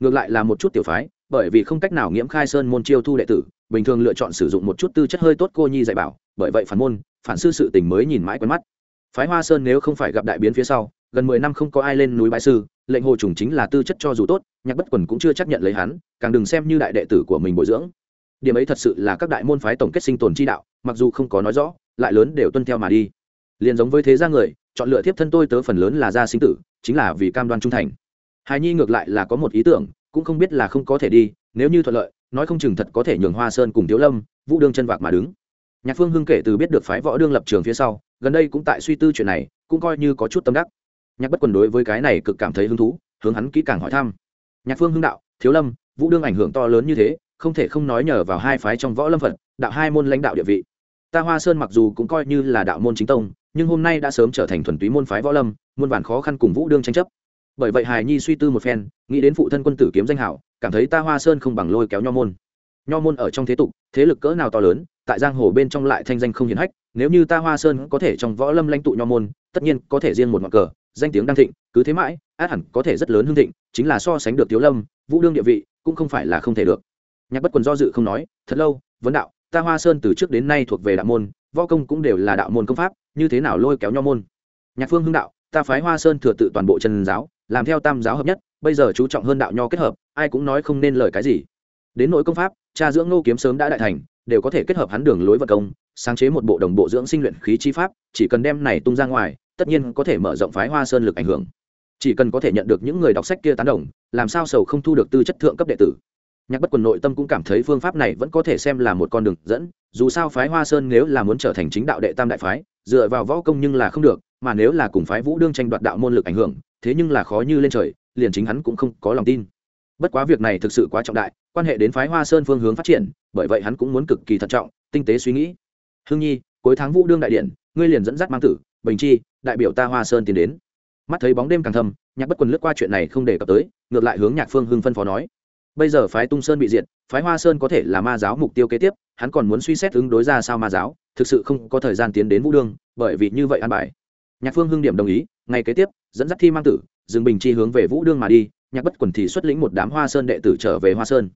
Ngược lại là một chút tiểu phái, bởi vì không cách nào nghiễm khai sơn môn chiêu thu đệ tử, bình thường lựa chọn sử dụng một chút tư chất hơi tốt cô nhi dạy bảo, bởi vậy phản môn, phản sư sự tình mới nhìn mãi quen mắt. Phái hoa sơn nếu không phải gặp đại biến phía sau, gần mười năm không có ai lên núi bãi sư, lệnh hồ trùng chính là tư chất cho dù tốt, nhạc bất quần cũng chưa chấp nhận lấy hắn, càng đừng xem như đại đệ tử của mình bồi dưỡng. Điểm ấy thật sự là các đại môn phái tổng kết sinh tồn chi đạo, mặc dù không có nói rõ lại lớn đều tuân theo mà đi. Liền giống với thế gia người, chọn lựa thiếp thân tôi tớ phần lớn là gia sinh tử, chính là vì cam đoan trung thành. Hài nhi ngược lại là có một ý tưởng, cũng không biết là không có thể đi, nếu như thuận lợi, nói không chừng thật có thể nhường hoa sơn cùng thiếu lâm, vũ đương chân vạc mà đứng. Nhạc phương hưng kể từ biết được phái võ đương lập trường phía sau, gần đây cũng tại suy tư chuyện này, cũng coi như có chút tâm đắc. Nhạc bất quần đối với cái này cực cảm thấy hứng thú, hướng hắn kỹ càng hỏi thăm. Nhạc phương hưng đạo thiếu lâm, vũ đương ảnh hưởng to lớn như thế, không thể không nói nhờ vào hai phái trong võ lâm phật, đạo hai môn lãnh đạo địa vị ta hoa sơn mặc dù cũng coi như là đạo môn chính tông, nhưng hôm nay đã sớm trở thành thuần túy môn phái võ lâm, muôn vàn khó khăn cùng vũ đương tranh chấp. Bởi vậy hài nhi suy tư một phen, nghĩ đến phụ thân quân tử kiếm danh hảo, cảm thấy ta hoa sơn không bằng lôi kéo nho môn. Nho môn ở trong thế tục, thế lực cỡ nào to lớn, tại giang hồ bên trong lại thanh danh không hiển hách, nếu như ta hoa sơn có thể trong võ lâm lãnh tụ nho môn, tất nhiên có thể riêng một ngọn cờ, danh tiếng đang thịnh, cứ thế mãi, át hẳn có thể rất lớn hương thịnh, chính là so sánh được thiếu lâm, vũ đương địa vị, cũng không phải là không thể được. Nhạc bất quần do dự không nói, thật lâu, vấn đạo ta hoa sơn từ trước đến nay thuộc về đạo môn, võ công cũng đều là đạo môn công pháp, như thế nào lôi kéo nho môn? Nhạc phương hưng đạo, ta phái hoa sơn thừa tự toàn bộ chân giáo, làm theo tam giáo hợp nhất, bây giờ chú trọng hơn đạo nho kết hợp, ai cũng nói không nên lời cái gì. Đến nội công pháp, cha dưỡng ngô kiếm sớm đã đại thành, đều có thể kết hợp hắn đường lối vật công, sáng chế một bộ đồng bộ dưỡng sinh luyện khí chi pháp, chỉ cần đem này tung ra ngoài, tất nhiên có thể mở rộng phái hoa sơn lực ảnh hưởng. Chỉ cần có thể nhận được những người đọc sách kia tán đồng, làm sao sầu không thu được tư chất thượng cấp đệ tử? Nhạc bất quần nội tâm cũng cảm thấy phương pháp này vẫn có thể xem là một con đường dẫn, dù sao phái hoa sơn nếu là muốn trở thành chính đạo đệ tam đại phái, dựa vào võ công nhưng là không được, mà nếu là cùng phái vũ đương tranh đoạt đạo môn lực ảnh hưởng, thế nhưng là khó như lên trời, liền chính hắn cũng không có lòng tin. Bất quá việc này thực sự quá trọng đại, quan hệ đến phái hoa sơn phương hướng phát triển, bởi vậy hắn cũng muốn cực kỳ thận trọng, tinh tế suy nghĩ. Hương nhi, cuối tháng vũ đương đại điện, ngươi liền dẫn dắt mang tử, bình chi, đại biểu ta hoa sơn tiến đến. Mắt thấy bóng đêm càng thâm, nhạc bất quần lướt qua chuyện này không đề cập tới, ngược lại hướng nhạc phương hưng phân phó nói bây giờ phái tung sơn bị diệt, phái hoa sơn có thể là ma giáo mục tiêu kế tiếp, hắn còn muốn suy xét ứng đối ra sao ma giáo, thực sự không có thời gian tiến đến vũ đương, bởi vì như vậy an bài. Nhạc phương hưng điểm đồng ý, ngày kế tiếp, dẫn dắt thi mang tử, dương bình chi hướng về vũ đương mà đi, nhạc bất quần thì xuất lĩnh một đám hoa sơn đệ tử trở về hoa sơn.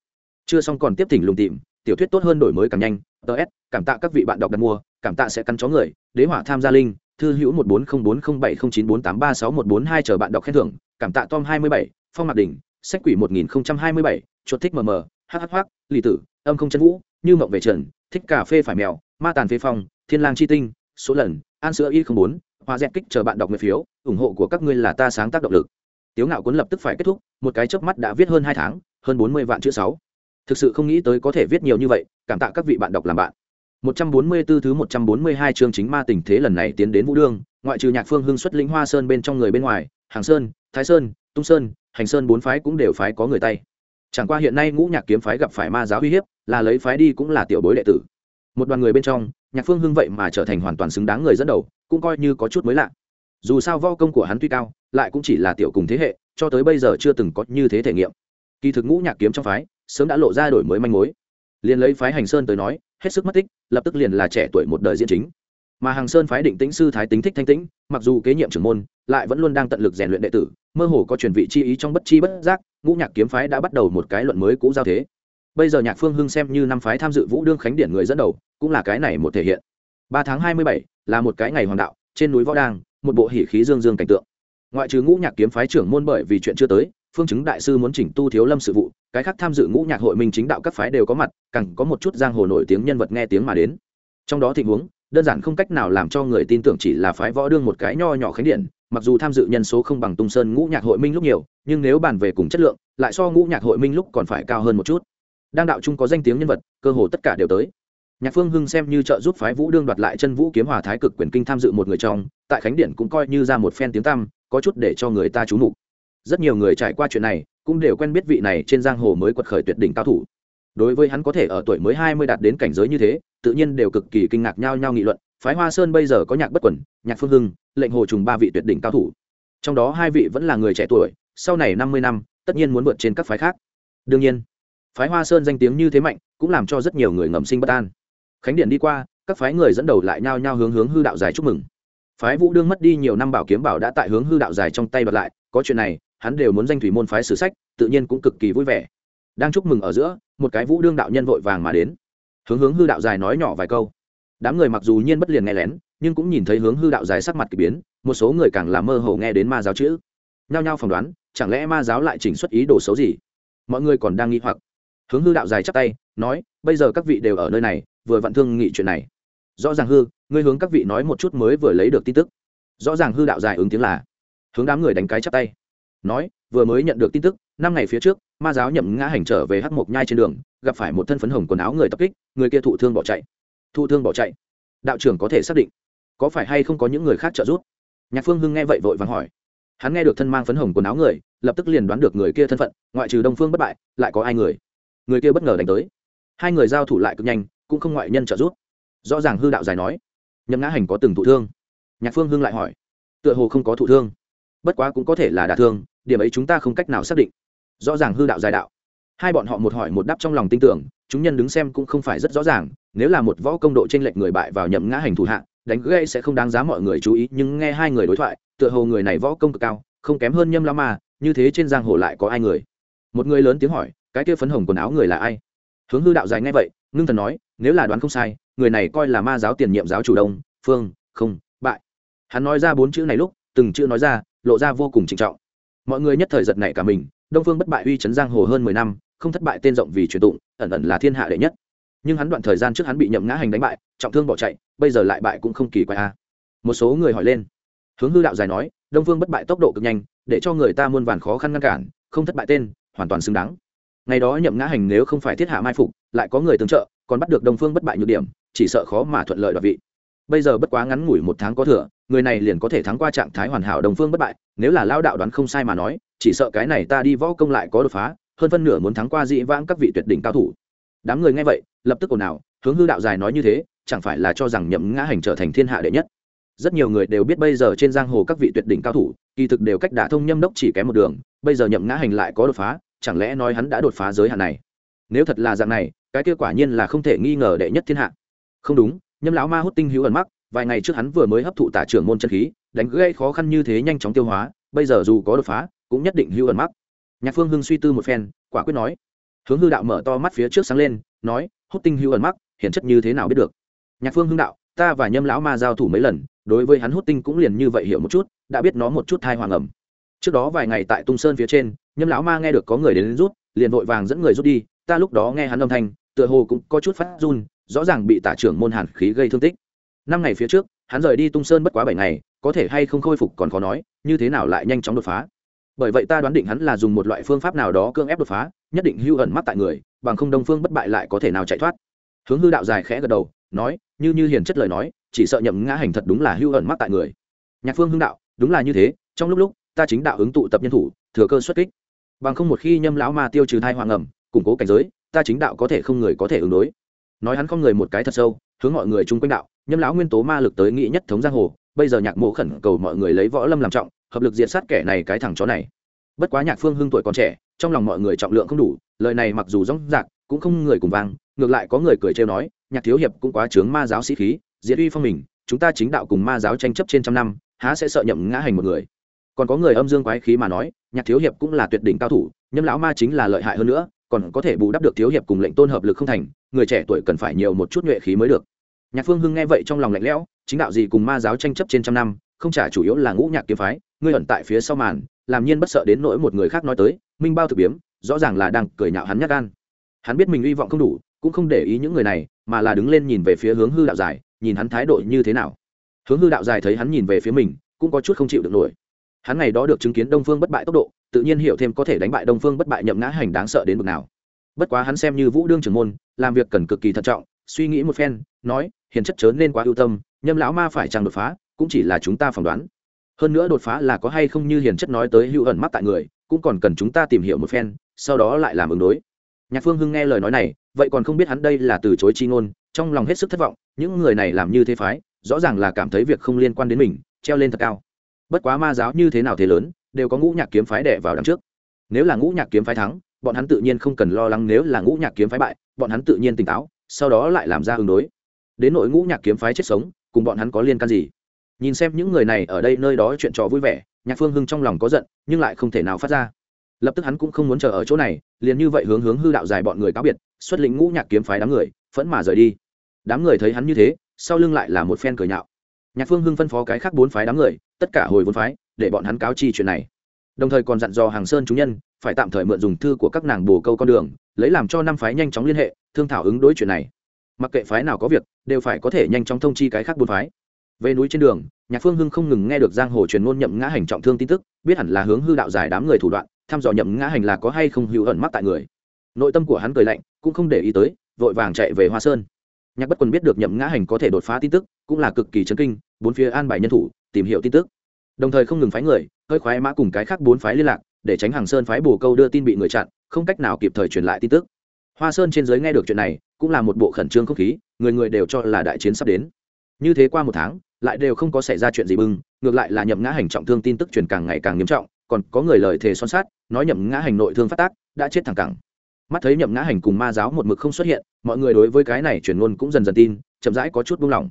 Chưa xong còn tiếp thỉnh lùng tìm, tiểu thuyết tốt hơn đổi mới càng nhanh ts cảm tạ các vị bạn đọc đặt mua, cảm tạ sẽ cắn chó người, đế hỏa tham gia linh, thư hữu một bốn không bốn không bảy không chín bốn tám ba sáu một bốn hai chờ bạn đọc khen thưởng, cảm tạ tom hai mươi bảy, phong mạc đỉnh sách quỷ một nghìn hai mươi bảy chuột thích mờ mờ H Hắc, lì tử âm không chân vũ như mộng về trần thích cà phê phải mèo ma tàn phế phong thiên lang chi tinh số lần an sữa y không bốn hoa dẹt kích chờ bạn đọc nguyện phiếu ủng hộ của các ngươi là ta sáng tác động lực. Tiếu ngạo cuốn lập tức phải kết thúc một cái chớp mắt đã viết hơn hai tháng hơn bốn mươi vạn chữ sáu. Thực sự không nghĩ tới có thể viết nhiều như vậy cảm tạ các vị bạn đọc làm bạn. 144 thứ 142 chương chính ma tình thế lần này tiến đến Vũ Dương, ngoại trừ Nhạc Phương Hưng xuất lĩnh Hoa Sơn bên trong người bên ngoài, Hàng Sơn, Thái Sơn, Tung Sơn, Hành Sơn bốn phái cũng đều phái có người tay. chẳng qua hiện nay ngũ nhạc kiếm phái gặp phải ma giáo uy hiếp, là lấy phái đi cũng là tiểu bối đệ tử. Một đoàn người bên trong, nhạc phương hưng vậy mà trở thành hoàn toàn xứng đáng người dẫn đầu, cũng coi như có chút mới lạ. Dù sao vo công của hắn tuy cao, lại cũng chỉ là tiểu cùng thế hệ, cho tới bây giờ chưa từng có như thế thể nghiệm. Kỳ thực ngũ nhạc kiếm trong phái, sớm đã lộ ra đổi mới manh mối. Liền lấy phái hành sơn tới nói, hết sức mất tích, lập tức liền là trẻ tuổi một đời diễn chính. Mà hàng sơn phái định tĩnh sư thái tính thích thanh tĩnh, mặc dù kế nhiệm trưởng môn, lại vẫn luôn đang tận lực rèn luyện đệ tử mơ hồ có truyền vị chi ý trong bất chi bất giác, ngũ nhạc kiếm phái đã bắt đầu một cái luận mới cũ giao thế. Bây giờ nhạc phương hưng xem như năm phái tham dự vũ đương khánh điển người dẫn đầu, cũng là cái này một thể hiện. Ba tháng hai mươi bảy, là một cái ngày hoàng đạo, trên núi võ đang một bộ hỉ khí dương dương cảnh tượng. Ngoại trừ ngũ nhạc kiếm phái trưởng môn bởi vì chuyện chưa tới, phương chứng đại sư muốn chỉnh tu thiếu lâm sự vụ, cái khác tham dự ngũ nhạc hội minh chính đạo các phái đều có mặt, càng có một chút giang hồ nổi tiếng nhân vật nghe tiếng mà đến. Trong đó tình huống, đơn giản không cách nào làm cho người tin tưởng chỉ là phái võ đương một cái nho nhỏ khánh điện mặc dù tham dự nhân số không bằng tung sơn ngũ nhạc hội minh lúc nhiều, nhưng nếu bàn về cùng chất lượng, lại so ngũ nhạc hội minh lúc còn phải cao hơn một chút. Đang đạo chung có danh tiếng nhân vật, cơ hồ tất cả đều tới. Nhạc phương hưng xem như trợ giúp phái vũ đương đoạt lại chân vũ kiếm hòa thái cực quyền kinh tham dự một người trong, tại khánh điện cũng coi như ra một phen tiếng tăm, có chút để cho người ta trú mục. Rất nhiều người trải qua chuyện này, cũng đều quen biết vị này trên giang hồ mới quật khởi tuyệt đỉnh cao thủ. Đối với hắn có thể ở tuổi mới hai mươi đạt đến cảnh giới như thế, tự nhiên đều cực kỳ kinh ngạc nhau nhau nghị luận phái hoa sơn bây giờ có nhạc bất quẩn nhạc phương hưng, lệnh hồ trùng ba vị tuyệt đỉnh cao thủ. Trong đó hai vị vẫn là người trẻ tuổi, sau này năm mươi năm, tất nhiên muốn vượt trên các phái khác. Đương nhiên, phái hoa sơn danh tiếng như thế mạnh, cũng làm cho rất nhiều người ngầm sinh bất an. Khánh điện đi qua, các phái người dẫn đầu lại nhao nhao hướng hướng hư đạo dài chúc mừng. Phái vũ đương mất đi nhiều năm bảo kiếm bảo đã tại hướng hư đạo dài trong tay bật lại, có chuyện này, hắn đều muốn danh thủy môn phái sử sách, tự nhiên cũng cực kỳ vui vẻ. Đang chúc mừng ở giữa, một cái vũ đương đạo nhân vội vàng mà đến. Hướng hướng hư đạo dài nói nhỏ vài câu đám người mặc dù nhiên bất liền nghe lén, nhưng cũng nhìn thấy hướng hư đạo dài sắc mặt k ỳ biến, một số người càng làm mơ hồ nghe đến ma giáo chữ. Nhao nhao phỏng đoán, chẳng lẽ ma giáo lại chỉnh xuất ý đồ xấu gì? Mọi người còn đang nghi hoặc. Hướng hư đạo dài chắp tay, nói, bây giờ các vị đều ở nơi này, vừa vặn thương nghị chuyện này. Rõ ràng hư, ngươi hướng các vị nói một chút mới vừa lấy được tin tức. Rõ ràng hư đạo dài ứng tiếng là. Hướng đám người đánh cái chắp tay. Nói, vừa mới nhận được tin tức, năm ngày phía trước, ma giáo nhậm ngã hành trở về hắc mộc nhai trên đường, gặp phải một thân phấn hồng quần áo người tập kích, người kia thụ thương bỏ chạy thụ thương bỏ chạy. Đạo trưởng có thể xác định, có phải hay không có những người khác trợ giúp? Nhạc phương hưng nghe vậy vội vàng hỏi. Hắn nghe được thân mang phấn hồng quần áo người, lập tức liền đoán được người kia thân phận, ngoại trừ đông phương bất bại, lại có ai người? Người kia bất ngờ đánh tới. Hai người giao thủ lại cực nhanh, cũng không ngoại nhân trợ giúp. Rõ ràng hư đạo dài nói, nhậm ngã hành có từng thụ thương. Nhạc phương hưng lại hỏi, tựa hồ không có thụ thương. Bất quá cũng có thể là đả thương, điểm ấy chúng ta không cách nào xác định. Rõ ràng hư đạo dài đạo. Hai bọn họ một hỏi một đáp trong lòng tin tưởng, chúng nhân đứng xem cũng không phải rất rõ ràng nếu là một võ công độ trên lệch người bại vào nhậm ngã hành thủ hạ, đánh gây sẽ không đáng giá mọi người chú ý, nhưng nghe hai người đối thoại, tựa hồ người này võ công cực cao, không kém hơn nhâm la ma, như thế trên giang hồ lại có ai người? Một người lớn tiếng hỏi, cái kia phấn hồng quần áo người là ai? Hướng hư đạo dài nghe vậy, ngưng thần nói, nếu là đoán không sai, người này coi là ma giáo tiền nhiệm giáo chủ đông, phương, không, bại. Hắn nói ra bốn chữ này lúc, từng chữ nói ra, lộ ra vô cùng trịnh trọng. Mọi người nhất thời giật nảy cả mình, đông phương bất bại uy chấn giang hồ hơn mười năm, không thất bại tên rộng vì truyền tụng, ẩn ẩn là thiên hạ đệ nhất nhưng hắn đoạn thời gian trước hắn bị nhậm ngã hành đánh bại, trọng thương bỏ chạy, bây giờ lại bại cũng không kỳ quái a một số người hỏi lên. Hướng hư đạo dài nói, đông phương bất bại tốc độ cực nhanh, để cho người ta muôn vàn khó khăn ngăn cản, không thất bại tên, hoàn toàn xứng đáng. Ngày đó nhậm ngã hành nếu không phải thiết hạ mai phục, lại có người tương trợ, còn bắt được đông phương bất bại nhược điểm, chỉ sợ khó mà thuận lợi đoạt vị. Bây giờ bất quá ngắn ngủi một tháng có thừa, người này liền có thể thắng qua trạng thái hoàn hảo đồng phương bất bại, nếu là lao đạo đoán không sai mà nói, chỉ sợ cái này ta đi võ công lại có đột phá, hơn phân nửa muốn thắng qua dị vãng các vị tuyệt đỉnh cao thủ đám người nghe vậy, lập tức ồn ào, hướng hư đạo dài nói như thế, chẳng phải là cho rằng nhậm ngã hành trở thành thiên hạ đệ nhất. Rất nhiều người đều biết bây giờ trên giang hồ các vị tuyệt đỉnh cao thủ, kỳ thực đều cách đả thông nhâm đốc chỉ kém một đường, bây giờ nhậm ngã hành lại có đột phá, chẳng lẽ nói hắn đã đột phá giới hạn này? Nếu thật là dạng này, cái kết quả nhiên là không thể nghi ngờ đệ nhất thiên hạ. Không đúng, nhâm lão ma hút tinh hữu ẩn mắc, vài ngày trước hắn vừa mới hấp thụ tả trưởng môn chân khí, đánh gây khó khăn như thế nhanh chóng tiêu hóa, bây giờ dù có đột phá, cũng nhất định hữu ẩn mắc. Nhạc phương hưng suy tư một phen, quả quyết nói hướng hư đạo mở to mắt phía trước sáng lên nói hút tinh hữu ẩn mắc hiện chất như thế nào biết được? Nhạc phương hưng đạo ta và nhâm lão ma giao thủ mấy lần đối với hắn hút tinh cũng liền như vậy hiểu một chút đã biết nó một chút thai hoàng ẩm. Trước đó vài ngày tại tung sơn phía trên nhâm lão ma nghe được có người đến, đến rút liền vội vàng dẫn người rút đi ta lúc đó nghe hắn âm thanh tựa hồ cũng có chút phát run rõ ràng bị tả trưởng môn hàn khí gây thương tích. Năm ngày phía trước hắn rời đi tung sơn bất quá bảy ngày có thể hay không khôi phục còn khó nói như thế nào lại nhanh chóng đột phá. Bởi vậy ta đoán định hắn là dùng một loại phương pháp nào đó cưỡng ép đột phá nhất định hưu ẩn mắt tại người, bằng không đông phương bất bại lại có thể nào chạy thoát. Hướng hư đạo dài khẽ gật đầu, nói, như như hiền chất lời nói, chỉ sợ nhậm ngã hành thật đúng là hưu ẩn mắt tại người. Nhạc phương hưng đạo, đúng là như thế, trong lúc lúc, ta chính đạo ứng tụ tập nhân thủ, thừa cơ xuất kích. Bằng không một khi nhâm lão ma tiêu trừ thai hoàng ẩm, củng cố cảnh giới, ta chính đạo có thể không người có thể ứng đối. Nói hắn không người một cái thật sâu, hướng mọi người chung quanh đạo, nhâm lão nguyên tố ma lực tới nghị nhất thống giang hồ, bây giờ nhạc mộ khẩn cầu mọi người lấy võ lâm làm trọng, hợp lực diệt sát kẻ này cái thằng chó này. Bất quá nhạc phương hưng tuổi còn trẻ trong lòng mọi người trọng lượng không đủ, lời này mặc dù rõng rạc, cũng không người cùng vang, ngược lại có người cười trêu nói, nhạc thiếu hiệp cũng quá trướng ma giáo sĩ khí, diệt uy phong mình, chúng ta chính đạo cùng ma giáo tranh chấp trên trăm năm, há sẽ sợ nhậm ngã hành một người. Còn có người âm dương quái khí mà nói, nhạc thiếu hiệp cũng là tuyệt đỉnh cao thủ, nhâm lão ma chính là lợi hại hơn nữa, còn có thể bù đắp được thiếu hiệp cùng lệnh tôn hợp lực không thành, người trẻ tuổi cần phải nhiều một chút nhuệ khí mới được. Nhạc phương hưng nghe vậy trong lòng lạnh lẽo, chính đạo gì cùng ma giáo tranh chấp trên trăm năm, không trả chủ yếu là ngũ nhạc kiếm phái, ngươi ẩn tại phía sau màn, làm nhiên bất sợ đến nỗi một người khác nói tới minh bao thực biếm, rõ ràng là đang cười nhạo hắn nhát gan. Hắn biết mình hy vọng không đủ, cũng không để ý những người này, mà là đứng lên nhìn về phía hướng hư đạo dài nhìn hắn thái độ như thế nào. Hướng hư đạo dài thấy hắn nhìn về phía mình, cũng có chút không chịu được nổi. Hắn ngày đó được chứng kiến đông phương bất bại tốc độ, tự nhiên hiểu thêm có thể đánh bại đông phương bất bại nhậm ngã hành đáng sợ đến mức nào. Bất quá hắn xem như vũ đương trưởng môn, làm việc cần cực kỳ thận trọng, suy nghĩ một phen, nói, hiền chất chớ nên quá ưu tâm, nhâm lão ma phải chẳng đột phá, cũng chỉ là chúng ta phỏng đoán. Hơn nữa đột phá là có hay không như hiền chất nói tới hữu ẩn mắc tại người cũng còn cần chúng ta tìm hiểu một phen, sau đó lại làm ứng đối. Nhạc phương hưng nghe lời nói này, vậy còn không biết hắn đây là từ chối chi ngôn, trong lòng hết sức thất vọng, những người này làm như thế phái, rõ ràng là cảm thấy việc không liên quan đến mình, treo lên thật cao. Bất quá ma giáo như thế nào thế lớn, đều có ngũ nhạc kiếm phái đẻ vào đằng trước. Nếu là ngũ nhạc kiếm phái thắng, bọn hắn tự nhiên không cần lo lắng nếu là ngũ nhạc kiếm phái bại, bọn hắn tự nhiên tỉnh táo, sau đó lại làm ra ứng đối. Đến nội ngũ nhạc kiếm phái chết sống, cùng bọn hắn có liên can gì? Nhìn xem những người này ở đây nơi đó chuyện trò vui vẻ nhạc phương hưng trong lòng có giận, nhưng lại không thể nào phát ra. Lập tức hắn cũng không muốn chờ ở chỗ này, liền như vậy hướng hướng hư đạo dài bọn người cáo biệt, xuất lĩnh ngũ nhạc kiếm phái đám người, phẫn mà rời đi. Đám người thấy hắn như thế, sau lưng lại là một phen cười nhạo. Nhạc phương hưng phân phó cái khác bốn phái đám người, tất cả hồi vốn phái, để bọn hắn cáo chi chuyện này. Đồng thời còn dặn dò hàng sơn chúng nhân, phải tạm thời mượn dùng thư của các nàng bồ câu con đường, lấy làm cho năm phái nhanh chóng liên hệ, thương thảo ứng đối chuyện này. Mặc kệ phái nào có việc, đều phải có thể nhanh chóng thông chi cái khác bốn phái về núi trên đường, nhạc phương hưng không ngừng nghe được giang hồ truyền ngôn nhậm ngã hành trọng thương tin tức, biết hẳn là hướng hư đạo giải đám người thủ đoạn, thăm dò nhậm ngã hành là có hay không hữu ẩn mắc tại người. Nội tâm của hắn cười lạnh, cũng không để ý tới, vội vàng chạy về hoa sơn. Nhạc bất quần biết được nhậm ngã hành có thể đột phá tin tức, cũng là cực kỳ chấn kinh, bốn phía an bài nhân thủ, tìm hiểu tin tức. Đồng thời không ngừng phái người, hơi khoái mã cùng cái khác bốn phái liên lạc, để tránh hàng sơn phái bồ câu đưa tin bị người chặn, không cách nào kịp thời truyền lại tin tức. Hoa sơn trên giới nghe được chuyện này, cũng là một bộ khẩn trương không khí, người người đều cho là đại chiến sắp đến. Như thế qua một tháng lại đều không có xảy ra chuyện gì bưng, ngược lại là nhậm ngã hành trọng thương tin tức truyền càng ngày càng nghiêm trọng, còn có người lời thề son sát nói nhậm ngã hành nội thương phát tác, đã chết thẳng cẳng. Mắt thấy nhậm ngã hành cùng ma giáo một mực không xuất hiện, mọi người đối với cái này truyền ngôn cũng dần dần tin, chậm rãi có chút buông lỏng.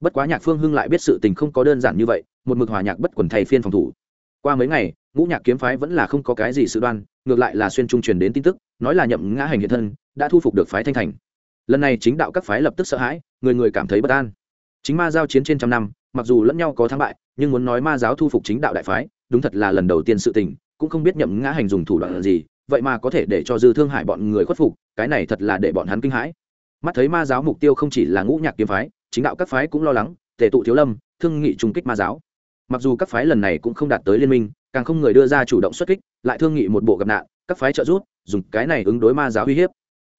Bất quá nhạc phương hưng lại biết sự tình không có đơn giản như vậy, một mực hòa nhạc bất quần thay phiên phòng thủ. Qua mấy ngày, ngũ nhạc kiếm phái vẫn là không có cái gì sự đoan, ngược lại là xuyên trung truyền đến tin tức, nói là nhậm ngã hành hiện thân, đã thu phục được phái thanh thành. Lần này chính đạo các phái lập tức sợ hãi, người người cảm thấy bất an chính ma giao chiến trên trăm năm, mặc dù lẫn nhau có thắng bại, nhưng muốn nói ma giáo thu phục chính đạo đại phái, đúng thật là lần đầu tiên sự tình, cũng không biết nhậm ngã hành dùng thủ đoạn gì, vậy mà có thể để cho dư thương hại bọn người khuất phục, cái này thật là để bọn hắn kinh hãi. Mắt thấy ma giáo mục tiêu không chỉ là ngũ nhạc kiếm phái, chính đạo các phái cũng lo lắng, tề tụ thiếu lâm, thương nghị trung kích ma giáo. Mặc dù các phái lần này cũng không đạt tới liên minh, càng không người đưa ra chủ động xuất kích, lại thương nghị một bộ gặp nạn, các phái trợ giúp, dùng cái này ứng đối ma giáo uy hiếp.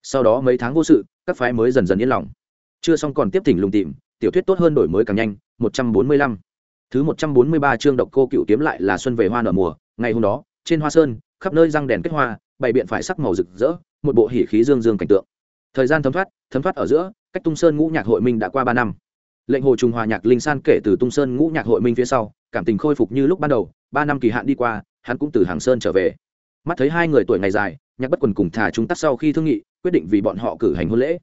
Sau đó mấy tháng vô sự, các phái mới dần dần yên lòng. Chưa xong còn tiếp thỉnh lùng tìm tiểu thuyết tốt hơn đổi mới càng nhanh, một trăm bốn mươi lăm. Thứ một trăm bốn mươi ba chương độc cô cựu kiếm lại là xuân về hoa nở mùa, ngày hôm đó, trên hoa sơn, khắp nơi răng đèn kết hoa, bày biện phải sắc màu rực rỡ, một bộ hỉ khí dương dương cảnh tượng. Thời gian thấm thoát thấm thoát ở giữa, cách tung sơn ngũ nhạc hội minh đã qua ba năm. Lệnh hồ trùng hòa nhạc linh san kể từ tung sơn ngũ nhạc hội minh phía sau, cảm tình khôi phục như lúc ban đầu, ba năm kỳ hạn đi qua, hắn cũng từ hàng sơn trở về. Mắt thấy hai người tuổi ngày dài, nhạc bất quần cùng thả chúng tắt sau khi thương nghị, quyết định vì bọn họ cử hành hôn lễ.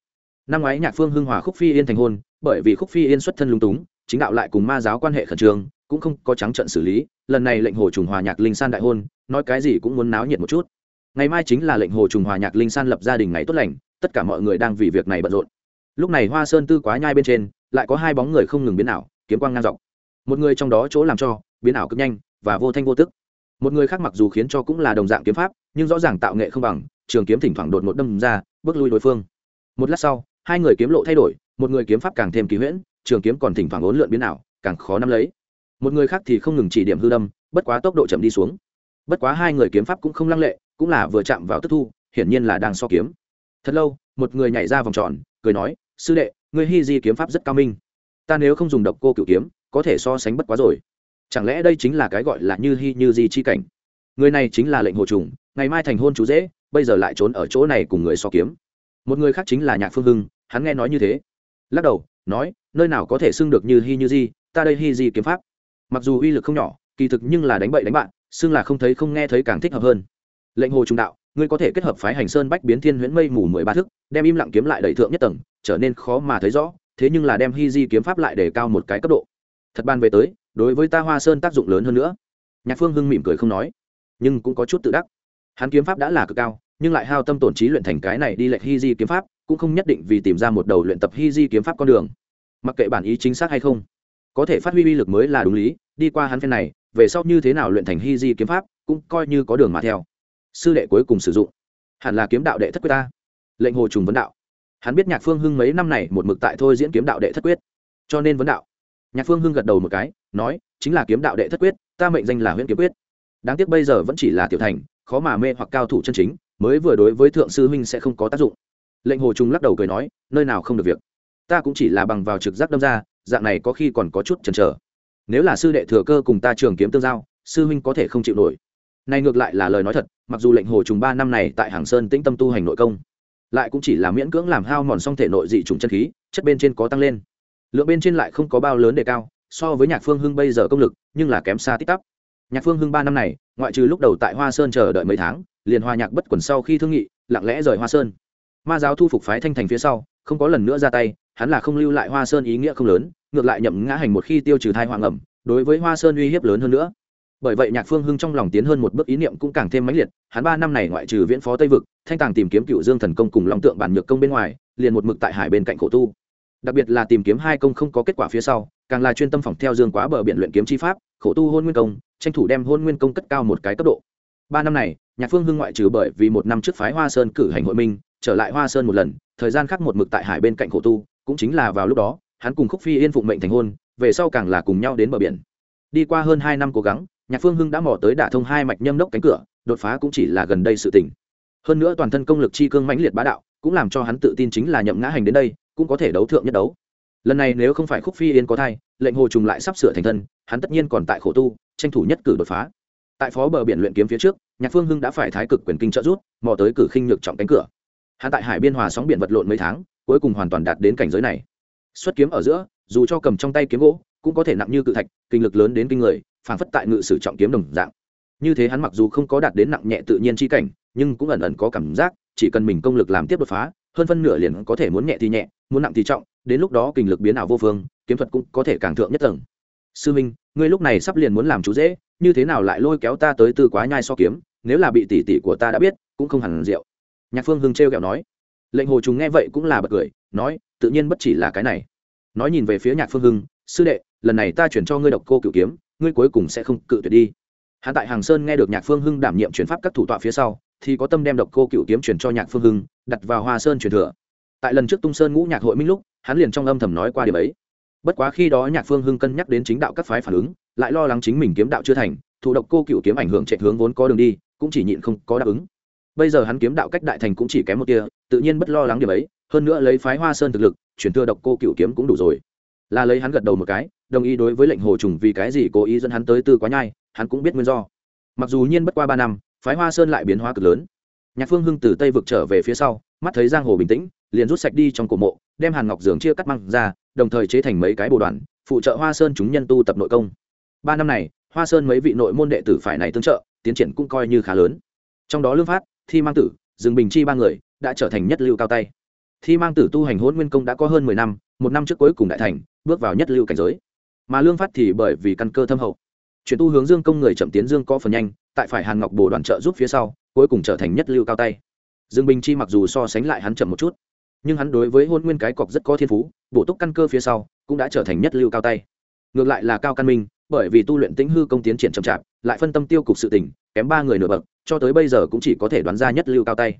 Năm ngoái nhạc phương hưng hòa khúc phi yên thành hôn bởi vì khúc phi yên xuất thân lung túng, chính đạo lại cùng ma giáo quan hệ khẩn trương, cũng không có trắng trận xử lý, lần này lệnh hồ trùng hòa nhạc linh san đại hôn, nói cái gì cũng muốn náo nhiệt một chút. Ngày mai chính là lệnh hồ trùng hòa nhạc linh san lập gia đình ngày tốt lành, tất cả mọi người đang vì việc này bận rộn. Lúc này hoa sơn tư quá nhai bên trên, lại có hai bóng người không ngừng biến ảo, kiếm quang ngang dọc. Một người trong đó chỗ làm cho, biến ảo cực nhanh, và vô thanh vô tức. Một người khác mặc dù khiến cho cũng là đồng dạng kiếm pháp, nhưng rõ ràng tạo nghệ không bằng, trường kiếm thỉnh thoảng đột một đâm ra, bước lui đối phương. Một lát sau, hai người kiếm lộ thay đổi một người kiếm pháp càng thêm kỳ huyễn, trường kiếm còn thỉnh thoảng ốn lượn biến ảo, càng khó nắm lấy. Một người khác thì không ngừng chỉ điểm hư đâm, bất quá tốc độ chậm đi xuống. Bất quá hai người kiếm pháp cũng không lăng lệ, cũng là vừa chạm vào tức thu, hiển nhiên là đang so kiếm. Thật lâu, một người nhảy ra vòng tròn, cười nói, sư đệ, ngươi hy di kiếm pháp rất cao minh. Ta nếu không dùng độc cô cựu kiếm, có thể so sánh bất quá rồi. Chẳng lẽ đây chính là cái gọi là như hy như di chi cảnh? Người này chính là lệnh hồ trùng, ngày mai thành hôn chú dễ, bây giờ lại trốn ở chỗ này cùng người so kiếm. Một người khác chính là nhạc phương hưng, hắn nghe nói như thế lắc đầu, nói, nơi nào có thể xưng được như hi như di, ta đây hi di kiếm pháp. Mặc dù uy lực không nhỏ, kỳ thực nhưng là đánh bậy đánh bạn, xưng là không thấy không nghe thấy càng thích hợp hơn. Lệnh hồ trung đạo, ngươi có thể kết hợp phái hành sơn bách biến thiên huyễn mây mù mười ba thức, đem im lặng kiếm lại đầy thượng nhất tầng, trở nên khó mà thấy rõ, thế nhưng là đem hi di kiếm pháp lại để cao một cái cấp độ. Thật ban về tới, đối với ta hoa sơn tác dụng lớn hơn nữa. Nhạc phương hưng mỉm cười không nói, nhưng cũng có chút tự đắc. Hắn kiếm pháp đã là cực cao nhưng lại hao tâm tổn trí luyện thành cái này đi lệch hi di kiếm pháp, cũng không nhất định vì tìm ra một đầu luyện tập hi di kiếm pháp con đường. Mặc kệ bản ý chính xác hay không, có thể phát huy uy lực mới là đúng lý, đi qua hắn phen này, về sau như thế nào luyện thành hi di kiếm pháp, cũng coi như có đường mà theo. Sư đệ cuối cùng sử dụng. Hẳn là kiếm đạo đệ thất quyết ta. Lệnh hồ trùng vấn đạo. Hắn biết nhạc phương hưng mấy năm này một mực tại thôi diễn kiếm đạo đệ thất quyết. Cho nên vấn đạo. Nhạc phương hưng gật đầu một cái, nói, chính là kiếm đạo đệ thất quyết, ta mệnh danh là huyện kiếm quyết. Đáng tiếc bây giờ vẫn chỉ là tiểu thành, khó mà mê hoặc cao thủ chân chính mới vừa đối với thượng sư huynh sẽ không có tác dụng. Lệnh hồ trung lắc đầu cười nói, nơi nào không được việc. Ta cũng chỉ là bằng vào trực giác đâm ra, dạng này có khi còn có chút chần chờ. Nếu là sư đệ thừa cơ cùng ta trường kiếm tương giao, sư huynh có thể không chịu nổi. Này ngược lại là lời nói thật, mặc dù lệnh hồ trùng ba năm này tại hàng sơn tĩnh tâm tu hành nội công, lại cũng chỉ là miễn cưỡng làm hao mòn xong thể nội dị trùng chân khí, chất bên trên có tăng lên. Lượng bên trên lại không có bao lớn đề cao, so với nhạc phương hưng bây giờ công lực, nhưng là kém xa tích tắp. Nhạc phương hưng ba năm này, ngoại trừ lúc đầu tại hoa sơn chờ đợi mấy tháng liền hòa nhạc bất quần sau khi thương nghị, lặng lẽ rời hoa sơn. Ma giáo thu phục phái thanh thành phía sau, không có lần nữa ra tay, hắn là không lưu lại hoa sơn ý nghĩa không lớn, ngược lại nhậm ngã hành một khi tiêu trừ thai hoàng ẩm, đối với hoa sơn uy hiếp lớn hơn nữa. Bởi vậy nhạc phương hưng trong lòng tiến hơn một bước ý niệm cũng càng thêm mãnh liệt, hắn ba năm này ngoại trừ viễn phó tây vực, thanh tàng tìm kiếm cựu dương thần công cùng long tượng bản nhược công bên ngoài, liền một mực tại hải bên cạnh khổ tu. Đặc biệt là tìm kiếm hai công không có kết quả phía sau, càng là chuyên tâm phòng theo dương quá bờ biển luyện kiếm chi pháp, khổ tu hôn nguyên công, tranh thủ đem hôn nguyên công cất cao một cái cấp độ ba năm này, nhạc phương hưng ngoại trừ bởi vì một năm trước phái hoa sơn cử hành hội minh, trở lại hoa sơn một lần, thời gian khác một mực tại hải bên cạnh khổ tu, cũng chính là vào lúc đó, hắn cùng khúc phi yên phụng mệnh thành hôn, về sau càng là cùng nhau đến bờ biển. Đi qua hơn hai năm cố gắng, nhạc phương hưng đã mò tới đả thông hai mạch nhâm đốc cánh cửa, đột phá cũng chỉ là gần đây sự tỉnh hơn nữa toàn thân công lực chi cương mãnh liệt bá đạo, cũng làm cho hắn tự tin chính là nhậm ngã hành đến đây, cũng có thể đấu thượng nhất đấu. Lần này nếu không phải khúc phi yên có thai, lệnh hồ trùng lại sắp sửa thành thân, hắn tất nhiên còn tại khổ tu, tranh thủ nhất cử đột phá tại phó bờ biển luyện kiếm phía trước, nhạc phương hưng đã phải thái cực quyền kinh trợ rút mò tới cử khinh nhược trọng cánh cửa. Hắn tại hải biên hòa sóng biển vật lộn mấy tháng, cuối cùng hoàn toàn đạt đến cảnh giới này. Xuất kiếm ở giữa, dù cho cầm trong tay kiếm gỗ, cũng có thể nặng như cự thạch, kinh lực lớn đến kinh người, phảng phất tại ngự sử trọng kiếm đồng dạng. Như thế hắn mặc dù không có đạt đến nặng nhẹ tự nhiên chi cảnh, nhưng cũng ẩn ẩn có cảm giác, chỉ cần mình công lực làm tiếp đột phá, hơn phân nửa liền có thể muốn nhẹ thì nhẹ, muốn nặng thì trọng, đến lúc đó kinh lực biến ảo vô phương, kiếm thuật cũng có thể càng thượng nhất tầng. Sư minh ngươi lúc này sắp liền muốn làm chú dễ, như thế nào lại lôi kéo ta tới tư quá nhai so kiếm, nếu là bị tỷ tỷ của ta đã biết, cũng không hẳn rượu. Nhạc phương hưng trêu kẹo nói. Lệnh hồ chúng nghe vậy cũng là bật cười, nói, tự nhiên bất chỉ là cái này. Nói nhìn về phía nhạc phương hưng, sư đệ, lần này ta chuyển cho ngươi độc cô cựu kiếm, ngươi cuối cùng sẽ không cự tuyệt đi. Hắn tại hàng sơn nghe được nhạc phương hưng đảm nhiệm chuyển pháp các thủ tọa phía sau, thì có tâm đem độc cô cựu kiếm chuyển cho nhạc phương hưng, đặt vào hoa sơn truyền thừa. Tại lần trước tung sơn ngũ nhạc hội minh lúc, hắn liền trong âm thầm nói qua điều ấy bất quá khi đó nhạc phương hưng cân nhắc đến chính đạo các phái phản ứng, lại lo lắng chính mình kiếm đạo chưa thành, thủ độc cô cựu kiếm ảnh hưởng chạy hướng vốn có đường đi, cũng chỉ nhịn không có đáp ứng. Bây giờ hắn kiếm đạo cách đại thành cũng chỉ kém một tia, tự nhiên bất lo lắng điểm ấy, hơn nữa lấy phái hoa sơn thực lực, chuyển thừa độc cô cựu kiếm cũng đủ rồi. Là lấy hắn gật đầu một cái, đồng ý đối với lệnh hồ trùng vì cái gì cố ý dẫn hắn tới tư quá nhai, hắn cũng biết nguyên do. Mặc dù nhiên bất qua ba năm, phái hoa sơn lại biến hóa cực lớn. Nhạc phương hưng từ tây vực trở về phía sau, mắt thấy giang hồ bình tĩnh, liền rút sạch đi trong cổ mộ, đem hàn ngọc giường chia cắt măng ra đồng thời chế thành mấy cái bồ đoàn, phụ trợ hoa sơn chúng nhân tu tập nội công. Ba năm này, hoa sơn mấy vị nội môn đệ tử phải này tương trợ, tiến triển cũng coi như khá lớn. Trong đó lương phát, thi mang tử, dương bình chi ba người đã trở thành nhất lưu cao tay. Thi mang tử tu hành hôn nguyên công đã có hơn mười năm, một năm trước cuối cùng đại thành, bước vào nhất lưu cảnh giới. Mà lương phát thì bởi vì căn cơ thâm hậu, chuyển tu hướng dương công người chậm tiến dương có phần nhanh, tại phải hàn ngọc bồ đoàn trợ giúp phía sau, cuối cùng trở thành nhất lưu cao tay. Dương bình chi mặc dù so sánh lại hắn chậm một chút nhưng hắn đối với hôn nguyên cái cọc rất có thiên phú, bổ túc căn cơ phía sau, cũng đã trở thành nhất lưu cao tay. Ngược lại là cao căn minh, bởi vì tu luyện tĩnh hư công tiến triển chậm chạp, lại phân tâm tiêu cục sự tỉnh kém ba người nửa bậc, cho tới bây giờ cũng chỉ có thể đoán ra nhất lưu cao tay.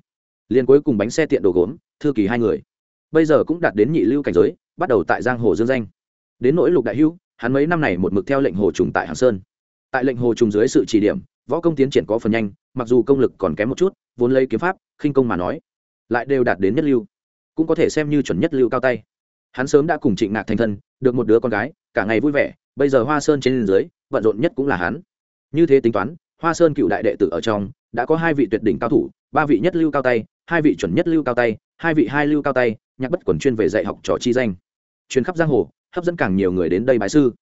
Liền cuối cùng bánh xe tiện đồ gốm, thư kỳ hai người. Bây giờ cũng đạt đến nhị lưu cảnh giới, bắt đầu tại giang hồ dương danh. Đến nỗi lục đại hữu, hắn mấy năm này một mực theo lệnh hồ trùng tại hàng sơn. Tại lệnh hồ trùng dưới sự chỉ điểm, võ công tiến triển có phần nhanh, mặc dù công lực còn kém một chút, vốn lấy kiếm pháp, khinh công mà nói, lại đều đạt đến nhất lưu cũng có thể xem như chuẩn nhất lưu cao tay. Hắn sớm đã cùng trịnh nạc thành thân, được một đứa con gái, cả ngày vui vẻ, bây giờ hoa sơn trên dưới, bận rộn nhất cũng là hắn. Như thế tính toán, hoa sơn cựu đại đệ tử ở trong, đã có hai vị tuyệt đỉnh cao thủ, ba vị nhất lưu cao tay, hai vị chuẩn nhất lưu cao tay, hai vị hai lưu cao tay, nhạc bất quần chuyên về dạy học trò chi danh. Chuyến khắp giang hồ, hấp dẫn càng nhiều người đến đây bái sư.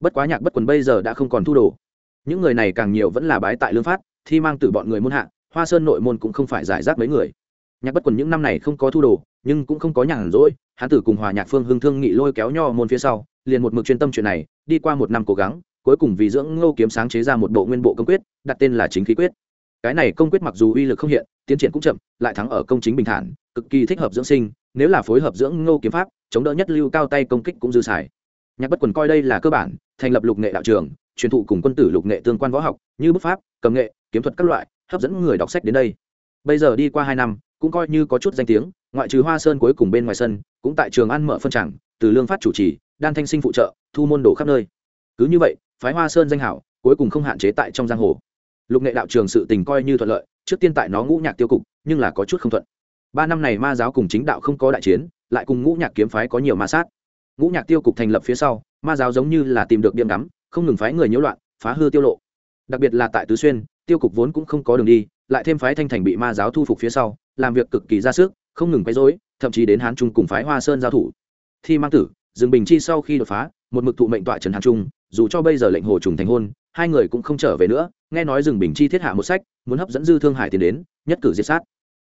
Bất quá nhạc bất quần bây giờ đã không còn thu đồ. Những người này càng nhiều vẫn là bái tại lương phát, thi mang từ bọn người môn hạ, hoa sơn nội môn cũng không phải giải rác mấy người nhạc bất quần những năm này không có thu đồ, nhưng cũng không có nhàn rỗi, hán tử cùng hòa nhạc phương hưng thương nghị lôi kéo nho môn phía sau, liền một mực chuyên tâm chuyện này, đi qua một năm cố gắng, cuối cùng vì dưỡng ngô kiếm sáng chế ra một bộ nguyên bộ công quyết, đặt tên là chính khí quyết. Cái này công quyết mặc dù uy lực không hiện, tiến triển cũng chậm, lại thắng ở công chính bình thản, cực kỳ thích hợp dưỡng sinh, nếu là phối hợp dưỡng ngô kiếm pháp, chống đỡ nhất lưu cao tay công kích cũng dư xài. Nhạc bất quần coi đây là cơ bản, thành lập lục nghệ đạo trường, truyền thụ cùng quân tử lục nghệ tương quan võ học, như bức pháp, cầm nghệ, kiếm thuật các loại, hấp dẫn người đọc sách đến đây. Bây giờ đi qua hai năm cũng coi như có chút danh tiếng ngoại trừ hoa sơn cuối cùng bên ngoài sân cũng tại trường ăn mở phân tràng, từ lương phát chủ trì đan thanh sinh phụ trợ thu môn đồ khắp nơi. Cứ như vậy phái hoa sơn danh hảo cuối cùng không hạn chế tại trong giang hồ. Lục nghệ đạo trường sự tình coi như thuận lợi trước tiên tại nó ngũ nhạc tiêu cục nhưng là có chút không thuận. Ba năm này ma giáo cùng chính đạo không có đại chiến lại cùng ngũ nhạc kiếm phái có nhiều ma sát. Ngũ nhạc tiêu cục thành lập phía sau ma giáo giống như là tìm được điểm đắm, không ngừng phái người nhiễu loạn phá hư tiêu lộ. Đặc biệt là tại tứ xuyên tiêu cục vốn cũng không có đường đi lại thêm phái thanh thành bị ma giáo thu phục phía sau làm việc cực kỳ ra sức, không ngừng quấy rối, thậm chí đến hán trung cùng phái hoa sơn giao thủ. Thi mang tử, dương bình chi sau khi đột phá, một mực thụ mệnh tọa trần hán trung, dù cho bây giờ lệnh hồ trùng thành hôn, hai người cũng không trở về nữa, nghe nói dương bình chi thiết hạ một sách, muốn hấp dẫn dư thương hải tiền đến, nhất cử diệt sát.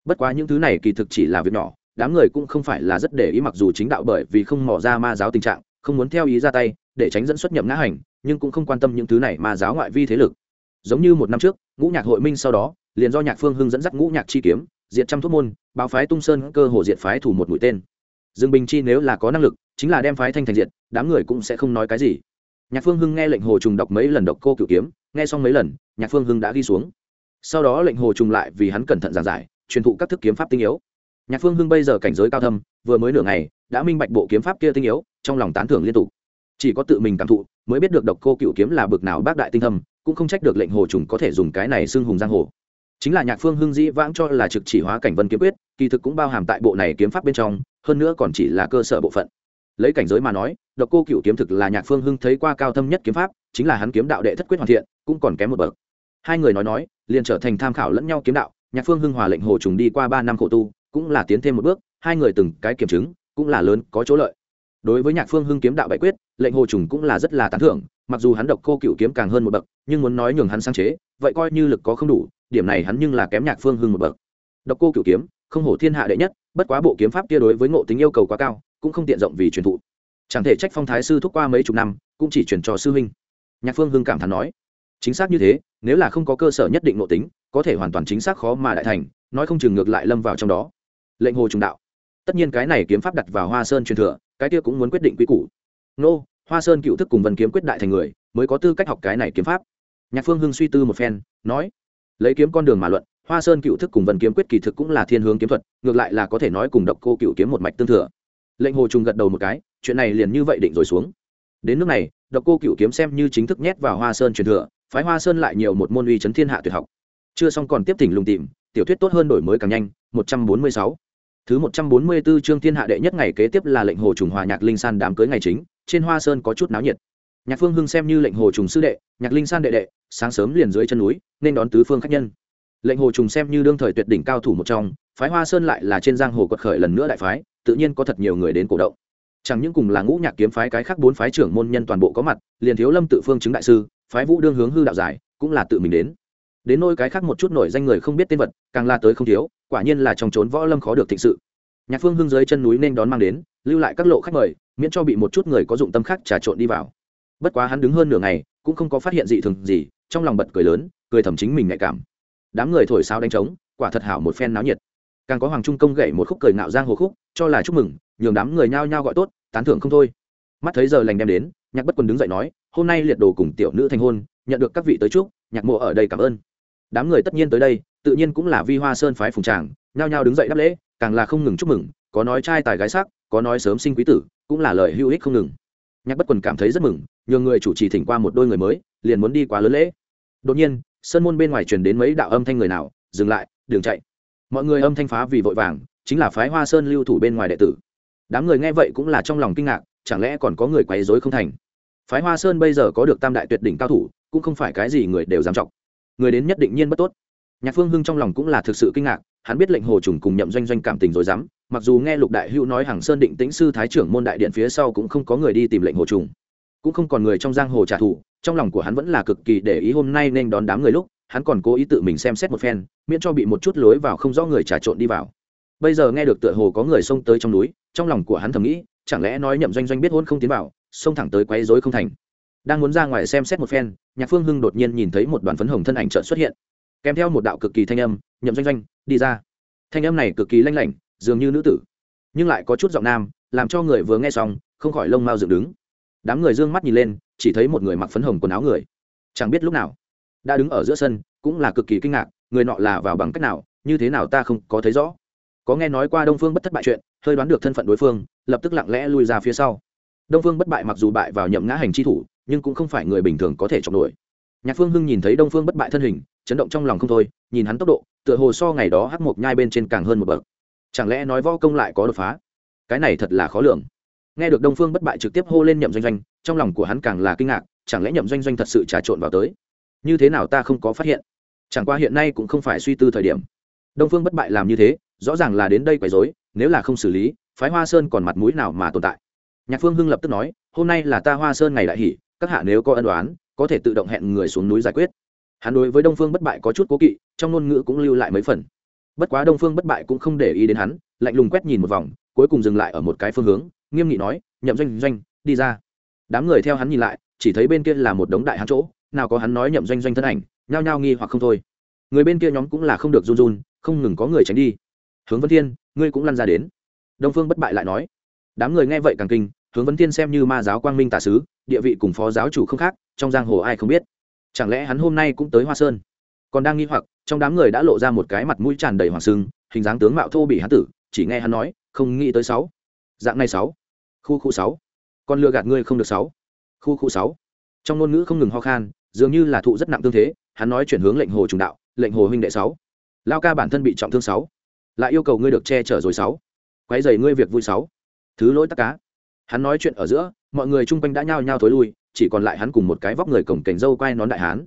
Bất quá những thứ này kỳ thực chỉ là việc nhỏ, đám người cũng không phải là rất để ý mặc dù chính đạo bởi vì không mỏ ra ma giáo tình trạng, không muốn theo ý ra tay, để tránh dẫn xuất nhậm ngã hành, nhưng cũng không quan tâm những thứ này ma giáo ngoại vi thế lực. Giống như một năm trước, ngũ nhạc hội minh sau đó, liền do nhạc phương hưng dẫn dắt ngũ nhạc chi kiếm diệt trăm thuốc môn, báo phái tung sơn cơ hồ diệt phái thủ một mũi tên. Dương bình chi nếu là có năng lực, chính là đem phái thanh thành diệt, đám người cũng sẽ không nói cái gì. Nhạc phương hưng nghe lệnh hồ trùng đọc mấy lần đọc cô cựu kiếm, nghe xong mấy lần, nhạc phương hưng đã ghi xuống. Sau đó lệnh hồ trùng lại vì hắn cẩn thận giảng giải, truyền thụ các thức kiếm pháp tinh yếu. Nhạc phương hưng bây giờ cảnh giới cao thâm, vừa mới nửa ngày, đã minh bạch bộ kiếm pháp kia tinh yếu, trong lòng tán thưởng liên tục. Chỉ có tự mình cảm thụ, mới biết được độc cô cựu kiếm là bực nào bác đại tinh thâm, cũng không trách được lệnh hồ trùng có thể dùng cái này xưng hùng giang hồ chính là nhạc phương hưng dĩ vãng cho là trực chỉ hóa cảnh vân kiếm quyết, kỳ thực cũng bao hàm tại bộ này kiếm pháp bên trong, hơn nữa còn chỉ là cơ sở bộ phận. Lấy cảnh giới mà nói, độc cô cựu kiếm thực là nhạc phương hưng thấy qua cao thâm nhất kiếm pháp, chính là hắn kiếm đạo đệ thất quyết hoàn thiện, cũng còn kém một bậc. Hai người nói nói, liền trở thành tham khảo lẫn nhau kiếm đạo, nhạc phương hưng hòa lệnh hồ trùng đi qua ba năm khổ tu, cũng là tiến thêm một bước, hai người từng cái kiểm chứng, cũng là lớn, có chỗ lợi. Đối với nhạc phương hưng kiếm đạo bảy quyết, lệnh hồ trùng cũng là rất là tán thưởng, mặc dù hắn độc cô cựu kiếm càng hơn một bậc, nhưng muốn nói nhường hắn sáng chế, vậy coi như lực có không đủ điểm này hắn nhưng là kém nhạc phương hưng một bậc. Độc cô cựu kiếm, không hổ thiên hạ đệ nhất, bất quá bộ kiếm pháp kia đối với ngộ tính yêu cầu quá cao, cũng không tiện rộng vì truyền thụ. Chẳng thể trách phong thái sư thúc qua mấy chục năm, cũng chỉ truyền cho sư huynh. Nhạc phương hưng cảm thán nói, chính xác như thế, nếu là không có cơ sở nhất định ngộ tính, có thể hoàn toàn chính xác khó mà đại thành, nói không chừng ngược lại lâm vào trong đó. Lệnh hồ trùng đạo, tất nhiên cái này kiếm pháp đặt vào hoa sơn truyền thừa, cái kia cũng muốn quyết định quy củ. Nô, hoa sơn cựu thức cùng vân kiếm quyết đại thành người, mới có tư cách học cái này kiếm pháp. Nhạc phương hưng suy tư một phen, nói lấy kiếm con đường mà luận, hoa sơn cựu thức cùng vân kiếm quyết kỳ thực cũng là thiên hướng kiếm thuật, ngược lại là có thể nói cùng độc cô cựu kiếm một mạch tương thừa. Lệnh hồ trùng gật đầu một cái, chuyện này liền như vậy định rồi xuống. Đến nước này, độc cô cựu kiếm xem như chính thức nhét vào hoa sơn truyền thừa, phái hoa sơn lại nhiều một môn uy chấn thiên hạ tuyệt học. Chưa xong còn tiếp tỉnh lùng tìm, tiểu thuyết tốt hơn đổi mới càng nhanh, một trăm bốn mươi sáu. Thứ một trăm bốn mươi 144 chương thiên hạ đệ nhất ngày kế tiếp là lệnh hồ trùng hòa nhạc linh san đám cưới ngày chính, trên hoa sơn có chút náo nhiệt. Nhạc phương hưng xem như lệnh hồ trùng sư đệ, nhạc linh san đệ đệ, sáng sớm liền dưới chân núi nên đón tứ phương khách nhân. Lệnh hồ trùng xem như đương thời tuyệt đỉnh cao thủ một trong, phái hoa sơn lại là trên giang hồ quật khởi lần nữa đại phái, tự nhiên có thật nhiều người đến cổ động. Chẳng những cùng là ngũ nhạc kiếm phái cái khác bốn phái trưởng môn nhân toàn bộ có mặt, liền thiếu lâm tự phương chứng đại sư, phái vũ đương hướng hư đạo giải, cũng là tự mình đến. Đến nôi cái khác một chút nổi danh người không biết tên vật, càng la tới không thiếu, quả nhiên là trong trốn võ lâm khó được thịnh sự. Nhạc phương hưng dưới chân núi nên đón mang đến, lưu lại các lộ khách mời, miễn cho bị một chút người có dụng tâm khác trà trộn đi vào. Bất quá hắn đứng hơn nửa ngày, cũng không có phát hiện gì thường gì, trong lòng bật cười lớn cười thầm chính mình nhạy cảm. Đám người thổi sao đánh trống, quả thật hảo một phen náo nhiệt. Càng có hoàng trung công gậy một khúc cười ngạo giang hồ khúc, cho là chúc mừng, nhường đám người nhao nhao gọi tốt, tán thưởng không thôi. Mắt thấy giờ lành đem đến, nhạc bất quân đứng dậy nói, hôm nay liệt đồ cùng tiểu nữ thành hôn, nhận được các vị tới chúc, nhạc mộ ở đây cảm ơn. Đám người tất nhiên tới đây, tự nhiên cũng là vi hoa sơn phái phùng tràng, nhao nhao đứng dậy đáp lễ, càng là không ngừng chúc mừng, có nói trai tài gái sắc, có nói sớm sinh quý tử, cũng là lời hữu ích không ngừng. Nhạc bất quần cảm thấy rất mừng, nhường người chủ trì thỉnh qua một đôi người mới, liền muốn đi quá lớn lễ. Đột nhiên sơn môn bên ngoài truyền đến mấy đạo âm thanh người nào, dừng lại, đường chạy. Mọi người âm thanh phá vì vội vàng, chính là phái hoa sơn lưu thủ bên ngoài đệ tử. Đám người nghe vậy cũng là trong lòng kinh ngạc, chẳng lẽ còn có người quấy rối không thành? Phái hoa sơn bây giờ có được tam đại tuyệt đỉnh cao thủ, cũng không phải cái gì người đều dám trọng người đến nhất định nhiên bất tốt. Nhạc phương hưng trong lòng cũng là thực sự kinh ngạc, hắn biết lệnh hồ trùng cùng nhậm doanh doanh cảm tình rồi dám mặc dù nghe lục đại hữu nói hàng sơn định tĩnh sư thái trưởng môn đại điện phía sau cũng không có người đi tìm lệnh hồ trùng cũng không còn người trong giang hồ trả thù, trong lòng của hắn vẫn là cực kỳ để ý hôm nay nên đón đám người lúc, hắn còn cố ý tự mình xem xét một phen, miễn cho bị một chút lối vào không rõ người trà trộn đi vào. Bây giờ nghe được tựa hồ có người xông tới trong núi, trong lòng của hắn thầm nghĩ, chẳng lẽ nói nhậm doanh doanh biết hôn không tiến vào, xông thẳng tới quấy rối không thành. Đang muốn ra ngoài xem xét một phen, nhạc phương hưng đột nhiên nhìn thấy một đoàn phấn hồng thân ảnh trợn xuất hiện. Kèm theo một đạo cực kỳ thanh âm, nhậm doanh doanh, đi ra. Thanh âm này cực kỳ lanh lảnh, dường như nữ tử, nhưng lại có chút giọng nam, làm cho người vừa nghe xong, không khỏi lông mao dựng đứng đám người d ư ơ n g mắt nhìn lên, chỉ thấy một người mặc phấn hồng quần áo người. Chẳng biết lúc nào, đã đứng ở giữa sân, cũng là cực kỳ kinh ngạc, người nọ là vào bằng cách nào, như thế nào ta không có thấy rõ. Có nghe nói qua đông phương bất thất bại chuyện, hơi đoán được thân phận đối phương, lập tức lặng lẽ lui ra phía sau. Đông phương bất bại mặc dù bại vào nhậm ngã hành chi thủ, nhưng cũng không phải người bình thường có thể chọc nổi. Nhạc phương hưng nhìn thấy đông phương bất bại thân hình, chấn động trong lòng không thôi, nhìn hắn tốc độ, tựa hồ so ngày đó hắc mộc nhai bên trên càng hơn một bậc. Chẳng lẽ nói võ công lại có đột phá? Cái này thật là khó lường nghe được đông phương bất bại trực tiếp hô lên nhậm doanh doanh, trong lòng của hắn càng là kinh ngạc, chẳng lẽ nhậm doanh doanh thật sự trà trộn vào tới? Như thế nào ta không có phát hiện? Chẳng qua hiện nay cũng không phải suy tư thời điểm. Đông phương bất bại làm như thế, rõ ràng là đến đây quấy rối, nếu là không xử lý, phái hoa sơn còn mặt mũi nào mà tồn tại? Nhạc phương hưng lập tức nói, hôm nay là ta hoa sơn ngày đại hỷ, các hạ nếu có ân đoán có thể tự động hẹn người xuống núi giải quyết. Hắn đối với đông phương bất bại có chút cố kỵ, trong ngôn ngữ cũng lưu lại mấy phần. Bất quá đông phương bất bại cũng không để ý đến hắn, lạnh lùng quét nhìn một vòng, cuối cùng dừng lại ở một cái phương hướng nghiêm nghị nói, nhậm doanh doanh, đi ra. Đám người theo hắn nhìn lại, chỉ thấy bên kia là một đống đại hắn chỗ, nào có hắn nói nhậm doanh doanh thân ảnh, nhao nhao nghi hoặc không thôi. Người bên kia nhóm cũng là không được run run, không ngừng có người tránh đi. Hướng vân thiên, ngươi cũng lăn ra đến. Đông phương bất bại lại nói. Đám người nghe vậy càng kinh, hướng vấn thiên xem như ma giáo quang minh tả sứ, địa vị cùng phó giáo chủ không khác, trong giang hồ ai không biết. Chẳng lẽ hắn hôm nay cũng tới hoa sơn? Còn đang nghi hoặc, trong đám người đã lộ ra một cái mặt mũi tràn đầy hoàng sưng, hình dáng tướng mạo thô bị hắn tử, chỉ nghe hắn nói, không nghĩ tới sáu. Dạng này sáu khu khu sáu. Con lừa gạt ngươi không được sáu. Khu khu sáu. Trong ngôn ngữ không ngừng ho khan, dường như là thụ rất nặng tương thế, hắn nói chuyển hướng lệnh hồ trùng đạo, lệnh hồ huynh đệ sáu. Lao ca bản thân bị trọng thương sáu. Lại yêu cầu ngươi được che chở rồi sáu. Quấy dày ngươi việc vui sáu. Thứ lỗi tắc cá hắn nói chuyện ở giữa, mọi người chung quanh đã nhao nhao thối lui, chỉ còn lại hắn cùng một cái vóc người cổng cảnh dâu quai nón đại hán.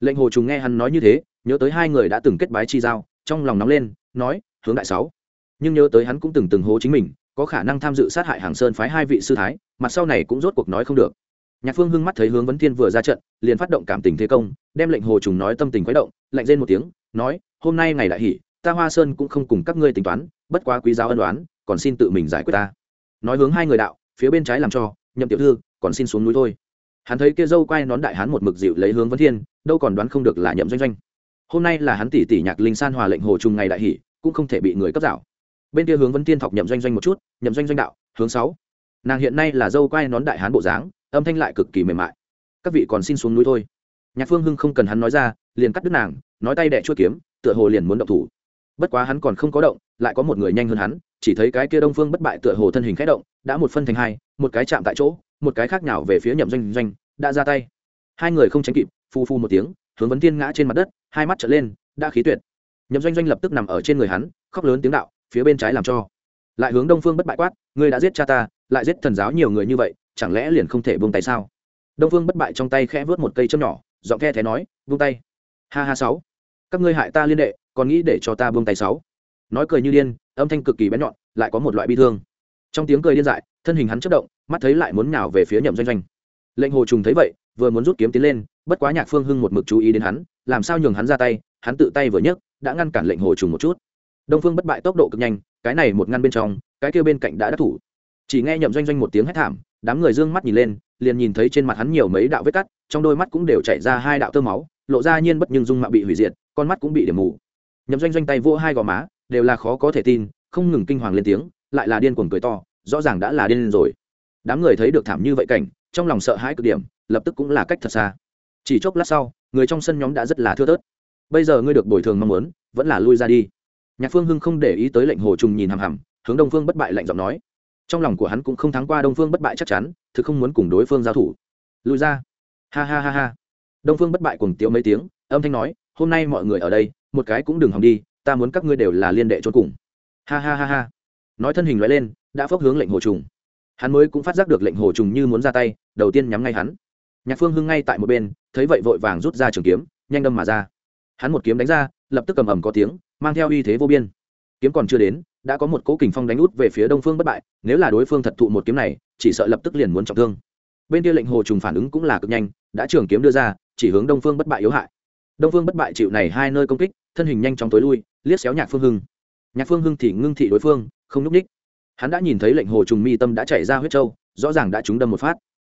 Lệnh hồ trùng nghe hắn nói như thế, nhớ tới hai người đã từng kết bái chi giao, trong lòng nóng lên, nói, hướng đại sáu. Nhưng nhớ tới hắn cũng từng từng hố chính mình có khả năng tham dự sát hại hàng sơn phái hai vị sư thái mặt sau này cũng rốt cuộc nói không được. Nhạc phương hưng mắt thấy hướng vấn thiên vừa ra trận, liền phát động cảm tình thế công, đem lệnh hồ trùng nói tâm tình khuấy động, lạnh rên một tiếng, nói, hôm nay ngày đại hỷ, ta hoa sơn cũng không cùng các ngươi tính toán, bất quá quý giáo ân đoán còn xin tự mình giải quyết ta. Nói hướng hai người đạo, phía bên trái làm cho, nhậm tiểu thư, còn xin xuống núi thôi. Hắn thấy kia dâu quay nón đại hắn một mực dịu lấy hướng vấn thiên, đâu còn đoán không được là nhậm doanh doanh. Hôm nay là hắn tỷ tỷ nhạc linh san hòa lệnh hồ trùng ngày đại hỷ, cũng không thể bị người cấp dạo bên kia hướng vấn thiên thọc nhậm doanh doanh một chút, nhậm doanh doanh đạo, hướng sáu. Nàng hiện nay là dâu quai nón đại hán bộ dáng, âm thanh lại cực kỳ mềm mại. Các vị còn xin xuống núi thôi. Nhạc phương hưng không cần hắn nói ra, liền cắt đứt nàng, nói tay đẻ chua kiếm, tựa hồ liền muốn động thủ. Bất quá hắn còn không có động, lại có một người nhanh hơn hắn, chỉ thấy cái kia đông phương bất bại tựa hồ thân hình khẽ động, đã một phân thành hai, một cái chạm tại chỗ, một cái khác nào về phía nhậm doanh doanh, đã ra tay. Hai người không tránh kịp, phu phu một tiếng, hướng vấn tiên ngã trên mặt đất, hai mắt trở lên, đã khí tuyệt. Nhậm doanh doanh lập tức nằm ở trên người hắn, khóc lớn tiếng đạo phía bên trái làm cho. Lại hướng đông phương bất bại quát, ngươi đã giết cha ta, lại giết thần giáo nhiều người như vậy, chẳng lẽ liền không thể buông tay sao? Đông phương bất bại trong tay khẽ vớt một cây châm nhỏ, giọng khe thế nói, buông tay. Ha ha sáu, các ngươi hại ta liên đệ, còn nghĩ để cho ta buông tay sáu? Nói cười như điên, âm thanh cực kỳ bén nhọn, lại có một loại bi thương. Trong tiếng cười điên dại, thân hình hắn chất động, mắt thấy lại muốn nhào về phía nhậm doanh doanh. Lệnh hồ trùng thấy vậy, vừa muốn rút kiếm tiến lên, bất quá nhạc phương hưng một mực chú ý đến hắn, làm sao nhường hắn ra tay, hắn tự tay vừa nhấc, đã ngăn cản lệnh hồ trùng một chút đông phương bất bại tốc độ cực nhanh, cái này một ngăn bên trong, cái kia bên cạnh đã đắc thủ. Chỉ nghe nhậm doanh doanh một tiếng hét thảm, đám người d ư ơ n g mắt nhìn lên, liền nhìn thấy trên mặt hắn nhiều mấy đạo vết cắt, trong đôi mắt cũng đều chảy ra hai đạo tơ máu, lộ ra nhiên bất nhưng dung mạo bị hủy diệt, con mắt cũng bị điểm mù. Nhậm doanh doanh tay vỗ hai gò má, đều là khó có thể tin, không ngừng kinh hoàng lên tiếng, lại là điên cuồng cười to, rõ ràng đã là điên rồi. Đám người thấy được thảm như vậy cảnh, trong lòng sợ hãi cực điểm, lập tức cũng là cách thật xa. Chỉ chốc lát sau, người trong sân nhóm đã rất là thưa thớt. Bây giờ ngươi được bồi thường mong muốn, vẫn là lui ra đi nhạc phương hưng không để ý tới lệnh hồ trùng nhìn hằm hằm, hướng đông phương bất bại lạnh giọng nói. Trong lòng của hắn cũng không thắng qua đông phương bất bại chắc chắn, thực không muốn cùng đối phương giao thủ. Lùi ra. Ha ha ha ha. Đông phương bất bại cùng tiếu mấy tiếng, âm thanh nói, hôm nay mọi người ở đây, một cái cũng đừng hòng đi, ta muốn các ngươi đều là liên đệ trốn cùng. Ha ha ha ha. Nói thân hình loại lên, đã phốc hướng lệnh hồ trùng. Hắn mới cũng phát giác được lệnh hồ trùng như muốn ra tay, đầu tiên nhắm ngay hắn. Nhạc phương hưng ngay tại một bên, thấy vậy vội vàng rút ra trường kiếm, nhanh đâm mà ra. Hắn một kiếm đánh ra, lập tức cầm ầm có tiếng mang theo uy thế vô biên. Kiếm còn chưa đến, đã có một cỗ kình phong đánh út về phía đông phương bất bại, nếu là đối phương thật thụ một kiếm này, chỉ sợ lập tức liền muốn trọng thương. Bên kia lệnh hồ trùng phản ứng cũng là cực nhanh, đã trường kiếm đưa ra, chỉ hướng đông phương bất bại yếu hại. Đông phương bất bại chịu này hai nơi công kích, thân hình nhanh chóng tối lui, liếc xéo nhạc phương hưng. Nhạc phương hưng thì ngưng thị đối phương, không núp ních. Hắn đã nhìn thấy lệnh hồ trùng mi tâm đã chảy ra huyết trâu, rõ ràng đã trúng đâm một phát.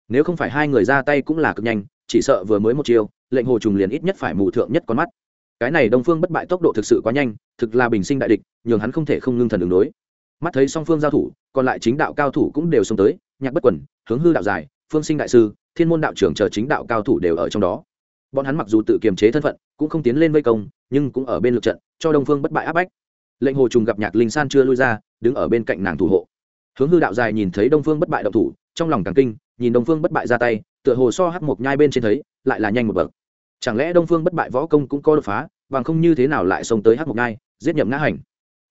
Nếu không phải hai người ra tay cũng là cực nhanh, chỉ sợ vừa mới một chiều, lệnh hồ trùng liền ít nhất phải mù thượng nhất con mắt cái này đông phương bất bại tốc độ thực sự quá nhanh, thực là bình sinh đại địch, nhường hắn không thể không ngưng thần đường đối. Mắt thấy song phương giao thủ, còn lại chính đạo cao thủ cũng đều xông tới, nhạc bất quần, hướng hư đạo dài phương sinh đại sư, thiên môn đạo trưởng chờ chính đạo cao thủ đều ở trong đó. Bọn hắn mặc dù tự kiềm chế thân phận, cũng không tiến lên vây công, nhưng cũng ở bên lượt trận, cho đông phương bất bại áp bách. Lệnh hồ trùng gặp nhạc linh san chưa lui ra, đứng ở bên cạnh nàng thủ hộ. Hướng hư đạo dài nhìn thấy đông phương bất bại động thủ, trong lòng càng kinh, nhìn đông phương bất bại ra tay, tựa hồ so hắc một nhai bên trên thấy, lại là nhanh một bậc chẳng lẽ đông phương bất bại võ công cũng có đột phá bằng không như thế nào lại xông tới hắc một ngai, giết nhậm ngã hành?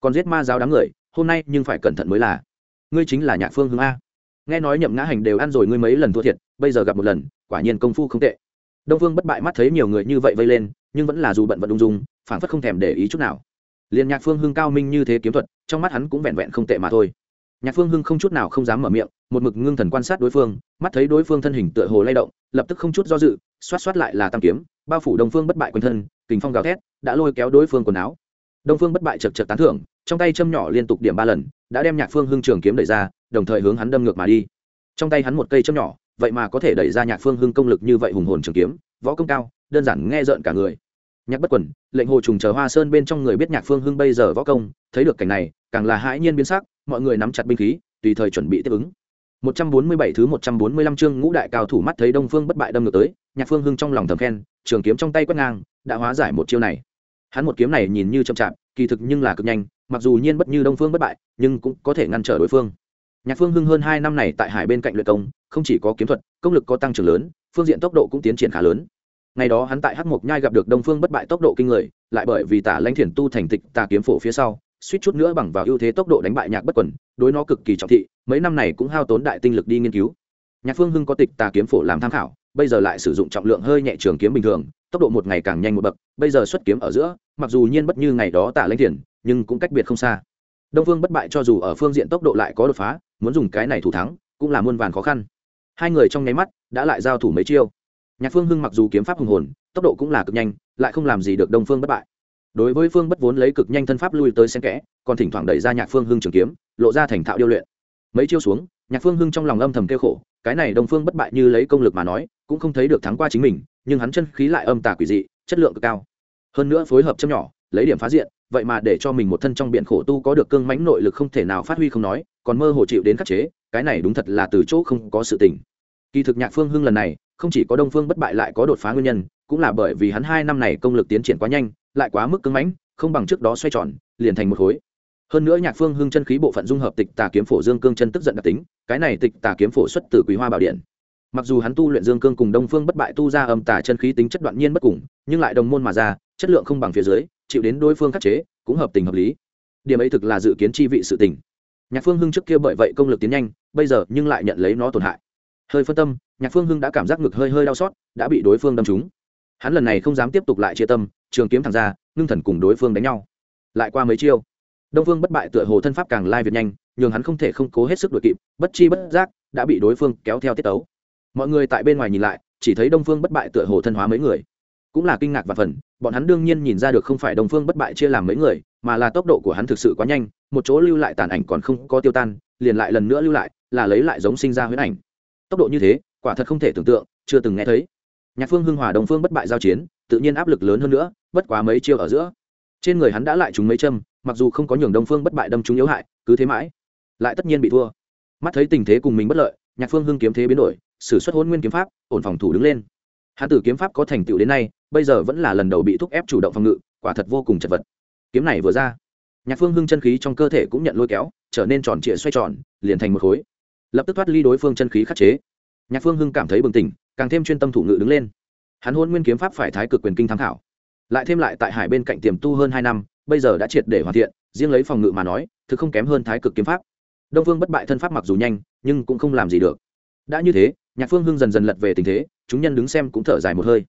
Còn giết ma giáo đám người hôm nay nhưng phải cẩn thận mới là. Ngươi chính là nhạc phương hướng a. Nghe nói nhậm ngã hành đều ăn rồi ngươi mấy lần thua thiệt bây giờ gặp một lần quả nhiên công phu không tệ. Đông phương bất bại mắt thấy nhiều người như vậy vây lên nhưng vẫn là dù bận vận ung dung phản phất không thèm để ý chút nào. Liền nhạc phương hưng cao minh như thế kiếm thuật trong mắt hắn cũng vẹn vẹn không tệ mà thôi. Nhạc phương hưng không chút nào không dám mở miệng một mực ngưng thần quan sát đối phương mắt thấy đối phương thân hình tựa hồ lay động lập tức không chút do dự xoát xoát lại là tam kiếm bao phủ đông phương bất bại quanh thân, kình phong gào thét, đã lôi kéo đối phương quần áo. Đông phương bất bại chật chật tán thưởng, trong tay châm nhỏ liên tục điểm ba lần, đã đem nhạc phương hưng trường kiếm đẩy ra, đồng thời hướng hắn đâm ngược mà đi. Trong tay hắn một cây châm nhỏ, vậy mà có thể đẩy ra nhạc phương hưng công lực như vậy hùng hồn trường kiếm, võ công cao, đơn giản nghe rợn cả người. Nhạc bất quần, lệnh hồ trùng chờ hoa sơn bên trong người biết nhạc phương hưng bây giờ võ công, thấy được cảnh này, càng là hãi nhiên biến sắc, mọi người nắm chặt binh khí, tùy thời chuẩn bị tiếp ứng. 147 thứ 145 chương ngũ đại cao thủ mắt thấy Đông Phương bất bại đâm ngược tới, Nhạc Phương Hưng trong lòng thầm khen, trường kiếm trong tay quét ngang, đã hóa giải một chiêu này. Hắn một kiếm này nhìn như chậm chạp, kỳ thực nhưng là cực nhanh, mặc dù nhiên bất như Đông Phương bất bại, nhưng cũng có thể ngăn trở đối phương. Nhạc Phương Hưng hơn 2 năm này tại hải bên cạnh luyện công, không chỉ có kiếm thuật, công lực có tăng trưởng lớn, phương diện tốc độ cũng tiến triển khá lớn. Ngày đó hắn tại Hắc Mộc Nhai gặp được Đông Phương bất bại tốc độ kinh người, lại bởi vì Tả Lãnh Thiền tu thành tịch tà kiếm phổ phía sau, suýt chút nữa bằng vào ưu thế tốc độ đánh bại nhạc bất quần, đối nó cực kỳ trọng thị, mấy năm này cũng hao tốn đại tinh lực đi nghiên cứu. Nhạc phương hưng có tịch tà kiếm phổ làm tham khảo, bây giờ lại sử dụng trọng lượng hơi nhẹ trường kiếm bình thường, tốc độ một ngày càng nhanh một bậc, bây giờ xuất kiếm ở giữa, mặc dù nhiên bất như ngày đó tả lãnh thiền, nhưng cũng cách biệt không xa. Đông phương bất bại cho dù ở phương diện tốc độ lại có đột phá, muốn dùng cái này thủ thắng, cũng là muôn vàn khó khăn. Hai người trong nháy mắt đã lại giao thủ mấy chiêu. Nhạc phương hưng mặc dù kiếm pháp hùng hồn, tốc độ cũng là cực nhanh, lại không làm gì được đông phương bất bại đối với phương bất vốn lấy cực nhanh thân pháp lui tới xen kẽ, còn thỉnh thoảng đẩy ra nhạc phương hưng trường kiếm, lộ ra thành thạo điêu luyện. Mấy chiêu xuống, nhạc phương hưng trong lòng âm thầm kêu khổ, cái này đồng phương bất bại như lấy công lực mà nói, cũng không thấy được thắng qua chính mình, nhưng hắn chân khí lại âm tà quỷ dị, chất lượng cực cao. Hơn nữa phối hợp châm nhỏ, lấy điểm phá diện, vậy mà để cho mình một thân trong biện khổ tu có được cương mãnh nội lực không thể nào phát huy không nói, còn mơ hồ chịu đến khắc chế, cái này đúng thật là từ chỗ không có sự tình. Kỳ thực nhạc phương hưng lần này, không chỉ có đông phương bất bại lại có đột phá nguyên nhân, cũng là bởi vì hắn hai năm này công lực tiến triển quá nhanh lại quá mức cứng mãnh, không bằng trước đó xoay tròn, liền thành một khối. Hơn nữa nhạc phương hưng chân khí bộ phận dung hợp tịch tà kiếm phổ dương cương chân tức giận đặc tính, cái này tịch tà kiếm phổ xuất từ quý hoa bảo điện. Mặc dù hắn tu luyện dương cương cùng đông phương bất bại tu ra âm tà chân khí tính chất đoạn nhiên bất cùng, nhưng lại đồng môn mà ra, chất lượng không bằng phía dưới, chịu đến đối phương khắc chế, cũng hợp tình hợp lý. Điểm ấy thực là dự kiến chi vị sự tình. Nhạc phương hưng trước kia bởi vậy công lực tiến nhanh, bây giờ nhưng lại nhận lấy nó tổn hại. Hơi phân tâm, nhạc phương hưng đã cảm giác ngực hơi hơi đau xót, đã bị đối phương đâm trúng. Hắn lần này không dám tiếp tục lại chia tâm trường kiếm thẳng ra, ngưng thần cùng đối phương đánh nhau. Lại qua mấy chiêu, đông phương bất bại tựa hồ thân pháp càng lai việt nhanh, nhường hắn không thể không cố hết sức đuổi kịp, bất chi bất giác đã bị đối phương kéo theo tiết tấu. Mọi người tại bên ngoài nhìn lại, chỉ thấy đông phương bất bại tựa hồ thân hóa mấy người. Cũng là kinh ngạc và phần, bọn hắn đương nhiên nhìn ra được không phải đông phương bất bại chia làm mấy người, mà là tốc độ của hắn thực sự quá nhanh, một chỗ lưu lại tàn ảnh còn không có tiêu tan, liền lại lần nữa lưu lại, là lấy lại giống sinh ra huyết ảnh. Tốc độ như thế, quả thật không thể tưởng tượng, chưa từng nghe thấy. Nhạc phương hưng hòa đồng phương bất bại giao chiến tự nhiên áp lực lớn hơn nữa, bất quá mấy chiêu ở giữa. Trên người hắn đã lại trúng mấy châm, mặc dù không có nhường đông phương bất bại đâm trúng yếu hại, cứ thế mãi, lại tất nhiên bị thua. Mắt thấy tình thế cùng mình bất lợi, nhạc phương hưng kiếm thế biến đổi s ử suất hôn nguyên kiếm pháp, ổn phòng thủ đứng lên. Hắn tử kiếm pháp có thành tựu đến nay, bây giờ vẫn là lần đầu bị thúc ép chủ động phòng ngự, quả thật vô cùng chật vật. Kiếm này vừa ra, nhạc phương hưng chân khí trong cơ thể cũng nhận lôi kéo, trở nên tròn trịa xoay tròn, liền thành một khối. Lập tức thoát ly đối phương chân khí khắc chế. Nhạc phương hưng cảm thấy bừng tỉnh, càng thêm chuyên tâm thủ ngự đứng lên hắn hôn nguyên kiếm pháp phải thái cực quyền kinh tham khảo. Lại thêm lại tại hải bên cạnh tiềm tu hơn hai năm, bây giờ đã triệt để hoàn thiện, riêng lấy phòng ngự mà nói thực không kém hơn thái cực kiếm pháp. Đông phương bất bại thân pháp mặc dù nhanh, nhưng cũng không làm gì được. Đã như thế, nhạc phương hưng dần dần lật về tình thế, chúng nhân đứng xem cũng thở dài một hơi.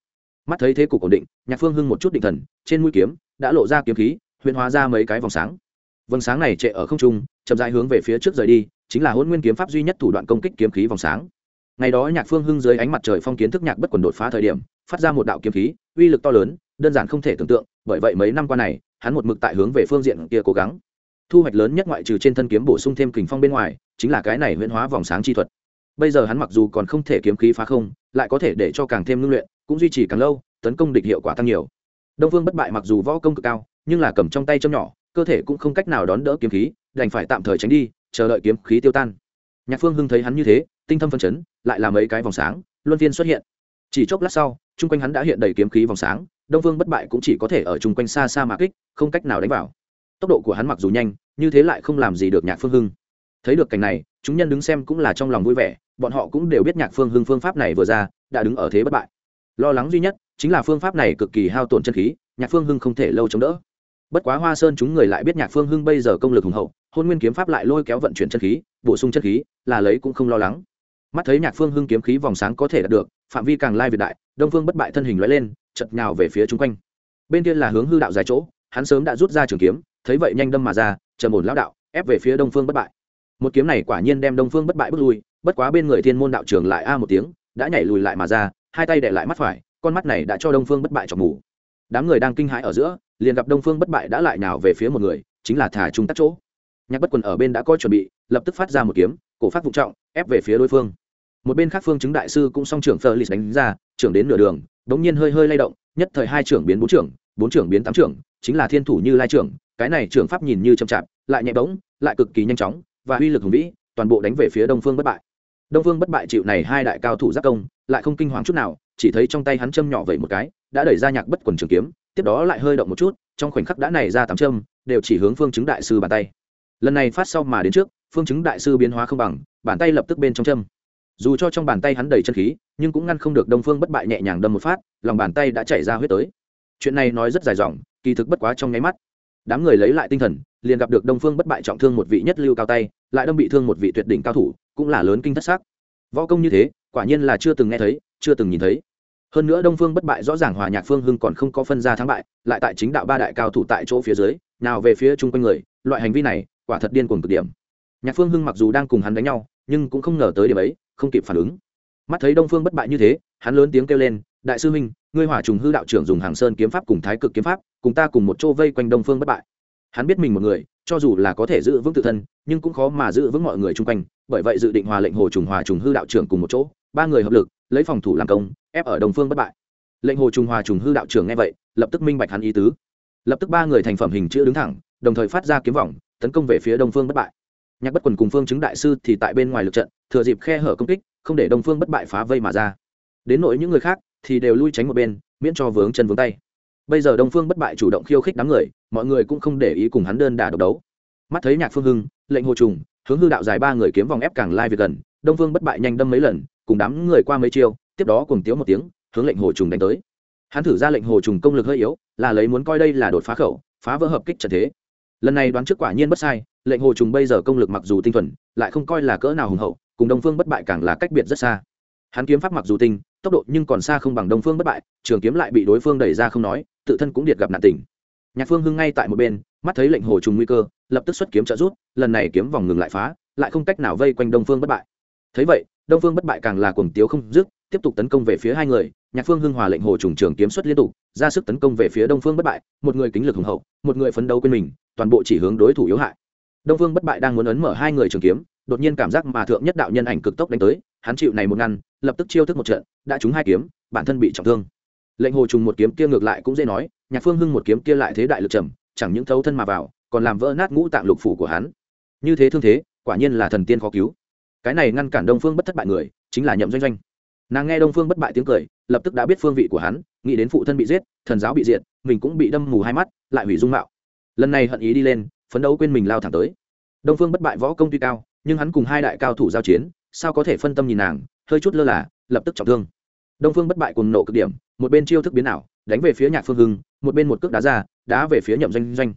Mắt thấy thế cục ổn định, nhạc phương hưng một chút định thần, trên mũi kiếm đã lộ ra kiếm khí, huyền hóa ra mấy cái vòng sáng. Vầng sáng này trệ ở không trung, chậm rãi hướng về phía trước rời đi, chính là hôn nguyên kiếm pháp duy nhất thủ đoạn công kích kiếm khí vòng sáng. Ngày đó nhạc phương hưng dưới ánh mặt trời phong kiến thức nhạc bất quần đột phá thời điểm phát ra một đạo kiếm khí, uy lực to lớn, đơn giản không thể tưởng tượng, bởi vậy mấy năm qua này, hắn một mực tại hướng về phương diện kia cố gắng. Thu hoạch lớn nhất ngoại trừ trên thân kiếm bổ sung thêm kình phong bên ngoài, chính là cái này huyễn hóa vòng sáng chi thuật. Bây giờ hắn mặc dù còn không thể kiếm khí phá không, lại có thể để cho càng thêm ngưng luyện, cũng duy trì càng lâu, tấn công địch hiệu quả tăng nhiều. Đông vương bất bại mặc dù võ công cực cao, nhưng là cầm trong tay châm nhỏ, cơ thể cũng không cách nào đón đỡ kiếm khí, đành phải tạm thời tránh đi, chờ đợi kiếm khí tiêu tan. Nhạc phương hưng thấy hắn như thế, tinh thâm phân chấn, lại là mấy cái vòng sáng, luân phiên xuất hiện. Chỉ chốc lát sau chung quanh hắn đã hiện đầy kiếm khí vòng sáng, đông vương bất bại cũng chỉ có thể ở chung quanh xa xa mà kích, không cách nào đánh vào. Tốc độ của hắn mặc dù nhanh, như thế lại không làm gì được nhạc phương hưng. Thấy được cảnh này, chúng nhân đứng xem cũng là trong lòng vui vẻ, bọn họ cũng đều biết nhạc phương hưng phương pháp này vừa ra, đã đứng ở thế bất bại. Lo lắng duy nhất chính là phương pháp này cực kỳ hao tổn chân khí, nhạc phương hưng không thể lâu chống đỡ. Bất quá hoa sơn chúng người lại biết nhạc phương hưng bây giờ công lực hùng hậu, hôn nguyên kiếm pháp lại lôi kéo vận chuyển chân khí, bổ sung chân khí, là lấy cũng không lo lắng. Mắt thấy nhạc phương hưng kiếm khí vòng sáng có thể đạt được phạm vi càng lai việt đại, đông phương bất bại thân hình lóe lên chật nhào về phía chung quanh. Bên kia là hướng hư đạo dài chỗ, hắn sớm đã rút ra trường kiếm, thấy vậy nhanh đâm mà ra, trầm ổn lão đạo, ép về phía đông phương bất bại. Một kiếm này quả nhiên đem đông phương bất bại bước lui, bất quá bên người thiên môn đạo trưởng lại a một tiếng, đã nhảy lùi lại mà ra, hai tay để lại mắt phải, con mắt này đã cho đông phương bất bại chọc mù. Đám người đang kinh hãi ở giữa, liền gặp đông phương bất bại đã lại nào về phía một người, chính là thả trung tắt chỗ. Nhạc bất quần ở bên đã có chuẩn bị, lập tức phát ra một kiếm, cổ phát vụ trọng, ép về phía đối phương một bên khác phương chứng đại sư cũng song trưởng Felix đánh ra, trưởng đến nửa đường đống nhiên hơi hơi lay động, nhất thời hai trưởng biến bốn trưởng bốn trưởng biến tám trưởng, chính là thiên thủ như lai trưởng, cái này trưởng pháp nhìn như chậm chạp, lại nhẹ bỗng, lại cực kỳ nhanh chóng, và uy lực hùng vĩ, toàn bộ đánh về phía đông phương bất bại. Đông phương bất bại chịu này hai đại cao thủ giác công, lại không kinh hoàng chút nào, chỉ thấy trong tay hắn châm nhỏ vậy một cái, đã đẩy ra nhạc bất quần trường kiếm, tiếp đó lại hơi động một chút, trong khoảnh khắc đã này ra tám châm, đều chỉ hướng phương chứng đại sư bàn tay. Lần này phát sau mà đến trước, phương chứng đại sư biến hóa không bằng, bàn tay lập tức bên trong châm dù cho trong bàn tay hắn đầy chân khí, nhưng cũng ngăn không được đông phương bất bại nhẹ nhàng đâm một phát, lòng bàn tay đã chảy ra huyết tới. Chuyện này nói rất dài dòng, kỳ thực bất quá trong nháy mắt. Đám người lấy lại tinh thần, liền gặp được đông phương bất bại trọng thương một vị nhất lưu cao tay, lại đâm bị thương một vị tuyệt đỉnh cao thủ, cũng là lớn kinh thất xác võ công như thế, quả nhiên là chưa từng nghe thấy, chưa từng nhìn thấy. Hơn nữa đông phương bất bại rõ ràng hòa nhạc phương hưng còn không có phân ra thắng bại, lại tại chính đạo ba đại cao thủ tại chỗ phía dưới, nào về phía chung quanh người, loại hành vi này, quả thật điên cuồng cực điểm. Nhạc phương hưng mặc dù đang cùng hắn đánh nhau, nhưng cũng không ngờ tới điểm ấy không kịp phản ứng. Mắt thấy đông phương bất bại như thế, hắn lớn tiếng kêu lên, đại sư huynh, ngươi hỏa trùng hư đạo trưởng dùng hàng sơn kiếm pháp cùng thái cực kiếm pháp, cùng ta cùng một chỗ vây quanh đông phương bất bại. Hắn biết mình một người, cho dù là có thể giữ vững tự thân, nhưng cũng khó mà giữ vững mọi người chung quanh, bởi vậy dự định hòa lệnh hồ trùng, hòa trùng hư đạo trưởng cùng một chỗ, ba người hợp lực, lấy phòng thủ làm công, ép ở đồng phương bất bại. Lệnh hồ trùng, hòa trùng hư đạo trưởng nghe vậy, lập tức minh bạch hắn ý tứ. Lập tức ba người thành phẩm hình chữ đứng thẳng, đồng thời phát ra kiếm vòng, tấn công về phía đông phương bất bại nhạc bất quần cùng phương chứng đại sư thì tại bên ngoài lực trận, thừa dịp khe hở công kích, không để đồng phương bất bại phá vây mà ra. Đến nội những người khác thì đều lui tránh một bên, miễn cho vướng chân vướng tay. Bây giờ đông phương bất bại chủ động khiêu khích đám người, mọi người cũng không để ý cùng hắn đơn đà độc đấu. Mắt thấy nhạc phương hưng, lệnh hồ trùng, hướng hư đạo dài ba người kiếm vòng ép càng lai việc gần, đông phương bất bại nhanh đâm mấy lần, cùng đám người qua mấy chiêu, tiếp đó cùng tiếu một tiếng, hướng lệnh hồ trùng đánh tới. Hắn thử ra lệnh hồ trùng công lực hơi yếu, là lấy muốn coi đây là đột phá khẩu, phá vỡ hợp kích trận thế. Lần này đoán trước quả nhiên bất sai lệnh hồ trùng bây giờ công lực mặc dù tinh thuần, lại không coi là cỡ nào hùng hậu, cùng đông phương bất bại càng là cách biệt rất xa. Hắn kiếm pháp mặc dù tinh, tốc độ nhưng còn xa không bằng đông phương bất bại, trường kiếm lại bị đối phương đẩy ra không nói, tự thân cũng điệt gặp nạn tình. Nhạc phương hưng ngay tại một bên, mắt thấy lệnh hồ trùng nguy cơ, lập tức xuất kiếm trợ rút lần này kiếm vòng ngừng lại phá, lại không cách nào vây quanh đông phương bất bại. Thấy vậy, đông phương bất bại càng là cuồng tiếu không dứt, tiếp tục tấn công về phía hai người, nhạc phương hưng hòa lệnh hồ trùng trường kiếm xuất liên tục, ra sức tấn công về phía đông phương bất bại, một người kính lực hùng hậu, một người phấn đấu quên mình, toàn bộ chỉ hướng đối thủ yếu hại đông Vương bất bại đang muốn ấn mở hai người trường kiếm, đột nhiên cảm giác mà thượng nhất đạo nhân ảnh cực tốc đánh tới, hắn chịu này một ngăn, lập tức chiêu thức một trận, đã trúng hai kiếm, bản thân bị trọng thương. Lệnh hồ trùng một kiếm kia ngược lại cũng dễ nói, nhạc phương hưng một kiếm kia lại thế đại lực trầm, chẳng những thấu thân mà vào, còn làm vỡ nát ngũ tạng lục phủ của hắn. Như thế thương thế, quả nhiên là thần tiên khó cứu. Cái này ngăn cản đông phương bất thất bại người, chính là nhậm doanh doanh. Nàng nghe đông phương bất bại tiếng cười, lập tức đã biết phương vị của hắn, nghĩ đến phụ thân bị giết, thần giáo bị diệt, mình cũng bị đâm mù hai mắt, lại hủy dung mạo. Lần này hận ý đi lên phấn đấu quên mình lao thẳng tới. Đông phương bất bại võ công tuy cao, nhưng hắn cùng hai đại cao thủ giao chiến, sao có thể phân tâm nhìn nàng, hơi chút lơ là, lập tức trọng thương. Đông phương bất bại cùng nộ cực điểm, một bên chiêu thức biến ảo, đánh về phía nhạc phương hưng, một bên một cước đá ra, đá về phía nhậm doanh doanh.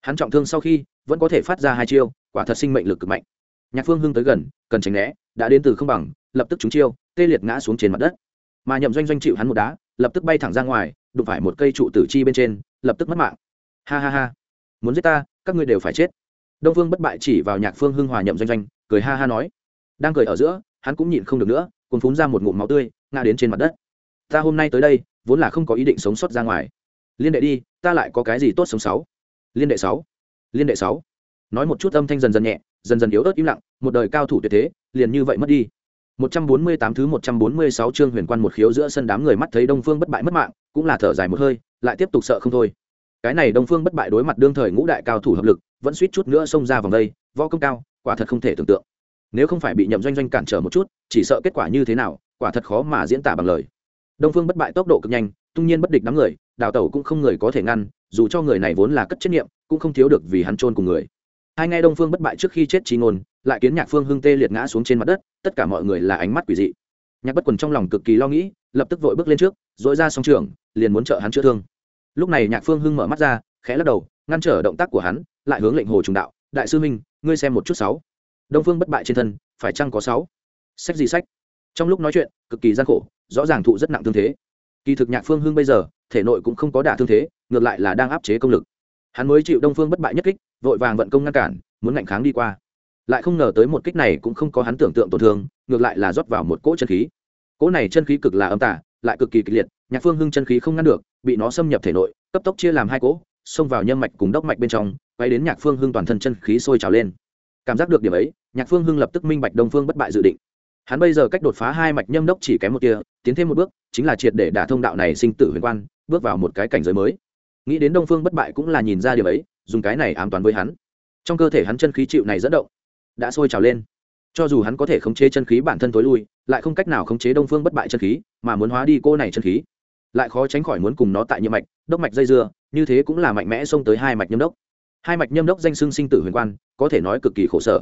Hắn trọng thương sau khi, vẫn có thể phát ra hai chiêu, quả thật sinh mệnh lực cực mạnh. Nhạc phương hưng tới gần, cần tránh né, đã đến từ không bằng, lập tức trúng chiêu, tê liệt ngã xuống trên mặt đất. Mà nhậm doanh doanh chịu hắn một đá, lập tức bay thẳng ra ngoài, đụng phải một cây trụ tử chi bên trên, lập tức mất mạng. Ha ha ha. Muốn giết ta các ngươi đều phải chết. Đông phương bất bại chỉ vào nhạc phương hưng hòa nhậm doanh doanh cười ha ha nói. Đang cười ở giữa hắn cũng nhịn không được nữa cùng phún ra một ngụm máu tươi ngã đến trên mặt đất. Ta hôm nay tới đây vốn là không có ý định sống sót ra ngoài. Liên đệ đi ta lại có cái gì tốt sống sáu? Liên đệ sáu? Liên đệ sáu? Nói một chút âm thanh dần dần nhẹ dần dần yếu ớt im lặng một đời cao thủ tuyệt thế liền như vậy mất đi. 148 thứ 146 chương huyền quan một khiếu giữa sân đám người mắt thấy Đông Phương bất bại mất mạng, cũng là thở dài một hơi, lại tiếp tục sợ không thôi. Cái này Đông Phương bất bại đối mặt đương thời ngũ đại cao thủ hợp lực, vẫn suýt chút nữa xông ra vòng đây, võ công cao, quả thật không thể tưởng tượng. Nếu không phải bị Nhậm Doanh Doanh cản trở một chút, chỉ sợ kết quả như thế nào, quả thật khó mà diễn tả bằng lời. Đông Phương bất bại tốc độ cực nhanh, tung nhiên bất địch đám người, đào tẩu cũng không người có thể ngăn, dù cho người này vốn là cất trách nhiệm, cũng không thiếu được vì hắn trôn cùng người hai nghe đông phương bất bại trước khi chết trí ngôn lại kiến nhạc phương hưng tê liệt ngã xuống trên mặt đất tất cả mọi người là ánh mắt quỷ dị nhạc bất quần trong lòng cực kỳ lo nghĩ lập tức vội bước lên trước dội ra song trường liền muốn trợ hắn chữa thương lúc này nhạc phương hưng mở mắt ra, khẽ lắc đầu, ngăn trở động tác của hắn, lại hướng lệnh hồ trùng đạo, đại sư minh ngươi xem một chút sáu. Đông phương bất bại trên thân, phải chăng có sáu? Sách gì sách? Trong lúc nói chuyện, cực kỳ gian khổ, rõ ràng thụ rất nặng thương thế. Kỳ thực nhạc phương hưng bây giờ, thể nội cũng không có đả thương thế, ngược lại là đang áp chế công lực. Hắn mới chịu đông phương bất bại nhất kích, vội vàng vận công ngăn cản, muốn ngạnh kháng đi qua. Lại không ngờ tới một kích này cũng không có hắn tưởng tượng tổn thương, ngược lại là rót vào một cỗ chân khí. Cỗ này chân khí cực là âm tả lại cực kỳ kịch liệt nhạc phương hưng chân khí không ngăn được, bị nó xâm nhập thể nội, cấp tốc chia làm hai cỗ, xông vào nhâm mạch cùng đốc mạch bên trong, quay đến nhạc phương hưng toàn thân chân khí sôi trào lên. Cảm giác được điểm ấy, nhạc phương hưng lập tức minh bạch đông phương bất bại dự định. Hắn bây giờ cách đột phá hai mạch nhâm đốc chỉ kém một kia tiến thêm một bước, chính là triệt để đả thông đạo này sinh tử huyền quan, bước vào một cái cảnh giới mới. Nghĩ đến đông phương bất bại cũng là nhìn ra điều ấy, dùng cái này ám toán với hắn. Trong cơ thể hắn chân khí chịu này dẫn động, đã sôi trào lên. Cho dù hắn có thể khống chế chân khí bản thân tối lui, lại không cách nào khống chế đông phương bất bại chân khí, mà muốn hóa đi cô này chân khí lại khó tránh khỏi muốn cùng nó tại nhiệm mạch, đốc mạch dây dưa, như thế cũng là mạnh mẽ xông tới hai mạch nhâm đốc. Hai mạch nhâm đốc danh xưng sinh tử huyền quan, có thể nói cực kỳ khổ sở.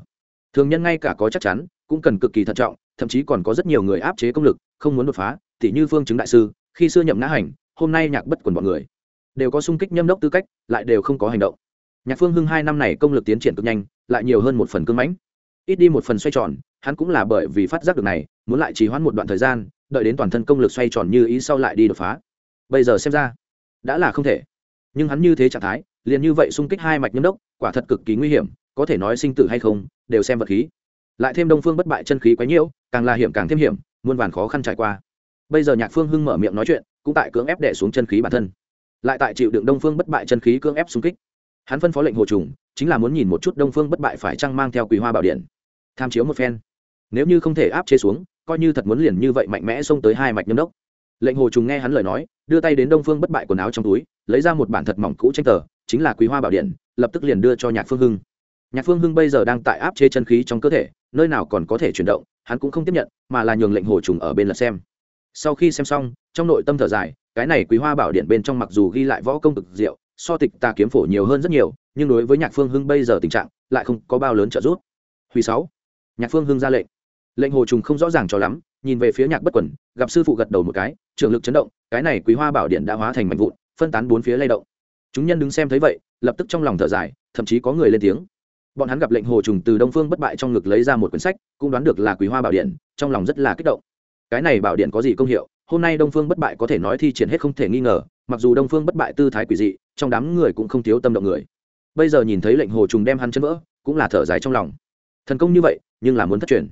Thường nhân ngay cả có chắc chắn, cũng cần cực kỳ thận trọng, thậm chí còn có rất nhiều người áp chế công lực, không muốn đột phá t như phương chứng đại sư, khi xưa nhậm ngã hành, hôm nay nhạc bất quần bọn người. Đều có sung kích nhâm đốc tư cách, lại đều không có hành động. Nhạc phương hưng hai năm này công lực tiến triển cực nhanh, lại nhiều hơn một phần cưng mãnh. Ít đi một phần xoay tròn, hắn cũng là bởi vì phát giác được này, muốn lại trì hoãn một đoạn thời gian đợi đến toàn thân công lực xoay tròn như ý sau lại đi đột phá. Bây giờ xem ra, đã là không thể. Nhưng hắn như thế trạng thái, liền như vậy xung kích hai mạch nhâm đốc, quả thật cực kỳ nguy hiểm, có thể nói sinh tử hay không, đều xem vật khí. Lại thêm đông phương bất bại chân khí quá nhiễu càng là hiểm càng thêm hiểm, muôn vàn khó khăn trải qua. Bây giờ nhạc phương hưng mở miệng nói chuyện, cũng tại cưỡng ép đẻ xuống chân khí bản thân. Lại tại chịu đựng đông phương bất bại chân khí cưỡng ép xung kích. Hắn phân phó lệnh hồ trùng, chính là muốn nhìn một chút đông phương bất bại phải chăng mang theo quý hoa bảo điện. Tham chiếu một phen nếu như không thể áp chế xuống, coi như thật muốn liền như vậy mạnh mẽ xông tới hai mạch nhâm đốc. Lệnh hồ trùng nghe hắn lời nói, đưa tay đến đông phương bất bại quần áo trong túi, lấy ra một bản thật mỏng cũ tranh tờ, chính là quý hoa bảo điện, lập tức liền đưa cho nhạc phương hưng. Nhạc phương hưng bây giờ đang tại áp chế chân khí trong cơ thể, nơi nào còn có thể chuyển động, hắn cũng không tiếp nhận, mà là nhường lệnh hồ trùng ở bên lật xem. Sau khi xem xong, trong nội tâm thở dài, cái này quý hoa bảo điện bên trong mặc dù ghi lại võ công cực diệu, so tịch tà kiếm phổ nhiều hơn rất nhiều, nhưng đối với nhạc phương hưng bây giờ tình trạng, lại không có bao lớn trợ giúp. Huy sáu. Nhạc phương hưng ra lệnh lệnh hồ trùng không rõ ràng cho lắm, nhìn về phía nhạc bất quẩn, gặp sư phụ gật đầu một cái trường lực chấn động, cái này quý hoa bảo điện đã hóa thành mảnh vụn, phân tán bốn phía lay động. Chúng nhân đứng xem thấy vậy, lập tức trong lòng thở dài, thậm chí có người lên tiếng. Bọn hắn gặp lệnh hồ trùng từ đông phương bất bại trong ngực lấy ra một quyển sách, cũng đoán được là quý hoa bảo điện, trong lòng rất là kích động. Cái này bảo điện có gì công hiệu, hôm nay đông phương bất bại có thể nói thi triển hết không thể nghi ngờ, mặc dù đông phương bất bại tư thái quỷ dị, trong đám người cũng không thiếu tâm động người. Bây giờ nhìn thấy lệnh hồ trùng đem hắn chân vỡ, cũng là thở dài trong lòng. Thần công như vậy, nhưng là muốn thất truyền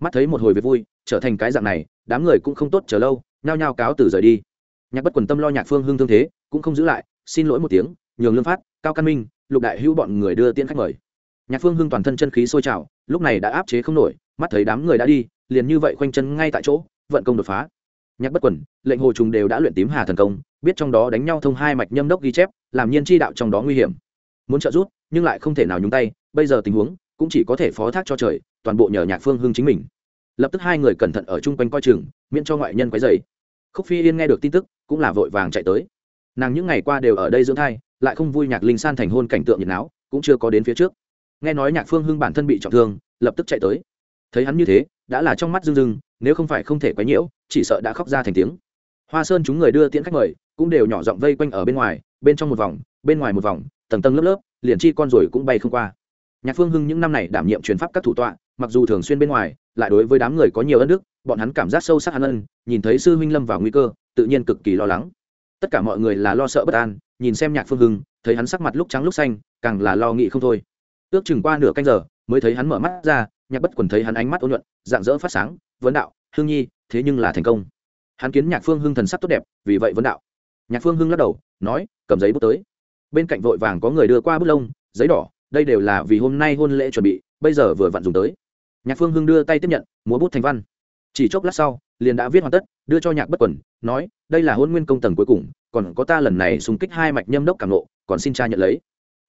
mắt thấy một hồi việc vui, trở thành cái dạng này, đám người cũng không tốt chờ lâu, nhao nhao cáo từ rời đi. Nhạc bất quần tâm lo nhạc phương hưng thương thế, cũng không giữ lại, xin lỗi một tiếng, nhường lương phát, cao căn minh, lục đại hữu bọn người đưa tiễn khách mời. Nhạc phương hưng toàn thân chân khí sôi trào, lúc này đã áp chế không nổi, mắt thấy đám người đã đi, liền như vậy khoanh chân ngay tại chỗ, vận công đột phá. Nhạc bất quần, lệnh hồ trùng đều đã luyện tím hà thần công, biết trong đó đánh nhau thông hai mạch nhâm đốc ghi chép, làm nhiên chi đạo trong đó nguy hiểm. Muốn trợ giúp, nhưng lại không thể nào nhúng tay, bây giờ tình huống cũng chỉ có thể phó thác cho trời, toàn bộ nhờ nhạc phương hưng chính mình. Lập tức hai người cẩn thận ở chung quanh coi chừng, miễn cho ngoại nhân quấy dày khúc phi yên nghe được tin tức, cũng là vội vàng chạy tới. Nàng những ngày qua đều ở đây dưỡng thai, lại không vui nhạc linh san thành hôn cảnh tượng nhiệt não cũng chưa có đến phía trước. Nghe nói nhạc phương hưng bản thân bị trọng thương, lập tức chạy tới. Thấy hắn như thế, đã là trong mắt rưng rưng, nếu không phải không thể quấy nhiễu, chỉ sợ đã khóc ra thành tiếng. Hoa sơn chúng người đưa tiễn khách mời, cũng đều nhỏ giọng vây quanh ở bên ngoài, bên trong một vòng, bên ngoài một vòng, tầng tầng lớp lớp, liền chi con rồi cũng bay không qua nhạc phương hưng những năm này đảm nhiệm truyền pháp các thủ tọa, mặc dù thường xuyên bên ngoài, lại đối với đám người có nhiều ân đức, bọn hắn cảm giác sâu sắc hắn ân, nhìn thấy sư huynh lâm vào nguy cơ, tự nhiên cực kỳ lo lắng. Tất cả mọi người là lo sợ bất an, nhìn xem nhạc phương hưng, thấy hắn sắc mặt lúc trắng lúc xanh, càng là lo nghĩ không thôi. Ước chừng qua nửa canh giờ, mới thấy hắn mở mắt ra, nhạc bất quần thấy hắn ánh mắt ôn nhuận dạng dỡ phát sáng, vấn đạo hương nhi, thế nhưng là thành công. Hắn kiến nhạc phương hưng thần sắc tốt đẹp, vì vậy vấn đạo. Nhạc phương hưng lắc đầu, nói, cầm giấy bút tới. Bên cạnh vội vàng có người đưa qua bút lông, giấy đỏ đây đều là vì hôm nay hôn lễ chuẩn bị, bây giờ vừa vặn dùng tới. Nhạc phương hưng đưa tay tiếp nhận, múa bút thành văn. Chỉ chốc lát sau, liền đã viết hoàn tất, đưa cho nhạc bất quần nói, đây là hôn nguyên công tầng cuối cùng, còn có ta lần này xung kích hai mạch nhâm đốc cảm nộ, còn xin cha nhận lấy.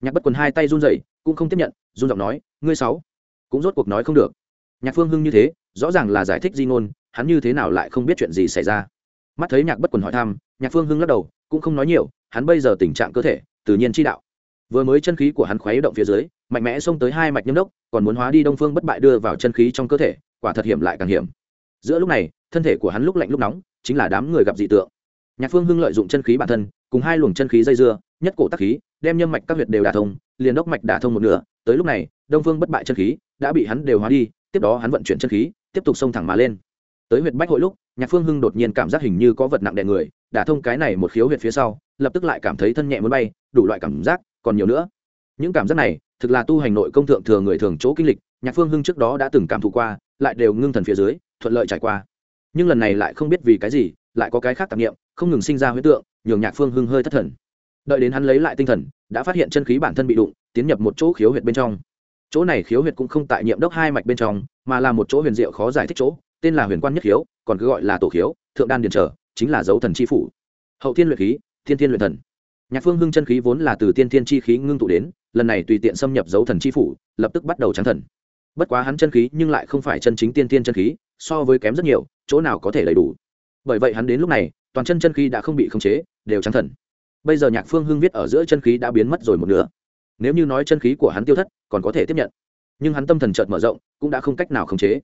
Nhạc bất quần hai tay run rẩy, cũng không tiếp nhận, run giọng nói, ngươi sáu, cũng rốt cuộc nói không được. Nhạc phương hưng như thế, rõ ràng là giải thích di ngôn, hắn như thế nào lại không biết chuyện gì xảy ra. Mắt thấy nhạc bất quần hỏi thăm, nhạc phương hưng lắc đầu, cũng không nói nhiều, hắn bây giờ tình trạng cơ thể, tự nhiên chi đạo vừa mới chân khí của hắn khuấy động phía dưới, mạnh mẽ xông tới hai mạch nhâm đốc, còn muốn hóa đi đông phương bất bại đưa vào chân khí trong cơ thể, quả thật hiểm lại càng hiểm. Giữa lúc này, thân thể của hắn lúc lạnh lúc nóng, chính là đám người gặp dị tượng. Nhạc phương hưng lợi dụng chân khí bản thân, cùng hai luồng chân khí dây dưa, nhất cổ tắc khí, đem nhâm mạch các huyệt đều đả thông, liền đốc mạch đả thông một nửa, tới lúc này, đông phương bất bại chân khí đã bị hắn đều hóa đi, tiếp đó hắn vận chuyển chân khí, tiếp tục xông thẳng mà lên. Tới huyệt bách hội lúc, nhạc phương hưng đột nhiên cảm giác hình như có vật nặng đè người, đả thông cái này một khiếu huyệt phía sau, lập tức lại cảm thấy thân nhẹ muốn bay, đủ loại cảm giác còn nhiều nữa. Những cảm giác này, thực là tu hành nội công thượng thừa người thường chỗ kinh lịch, nhạc phương hưng trước đó đã từng cảm thụ qua, lại đều ngưng thần phía dưới, thuận lợi trải qua. Nhưng lần này lại không biết vì cái gì, lại có cái khác tạp nghiệm không ngừng sinh ra huyết tượng, nhường nhạc phương hưng hơi thất thần. Đợi đến hắn lấy lại tinh thần, đã phát hiện chân khí bản thân bị đụng, tiến nhập một chỗ khiếu huyệt bên trong. Chỗ này khiếu huyệt cũng không tại nhiệm đốc hai mạch bên trong, mà là một chỗ huyền diệu khó giải thích chỗ, tên là huyền quan nhất khiếu, còn cứ gọi là tổ khiếu, thượng đan điền trở, chính là dấu thần chi phủ. Hậu thiên luyện khí, thiên thiên luyện thần nhạc phương hưng chân khí vốn là từ tiên thiên chi khí ngưng tụ đến, lần này tùy tiện xâm nhập dấu thần chi phủ, lập tức bắt đầu trắng thần. Bất quá hắn chân khí nhưng lại không phải chân chính tiên thiên chân khí, so với kém rất nhiều, chỗ nào có thể đầy đủ. Bởi vậy hắn đến lúc này, toàn chân chân khí đã không bị khống chế, đều trắng thần. Bây giờ nhạc phương hưng viết ở giữa chân khí đã biến mất rồi một nửa. Nếu như nói chân khí của hắn tiêu thất, còn có thể tiếp nhận. Nhưng hắn tâm thần chợt mở rộng, cũng đã không cách nào khống chế.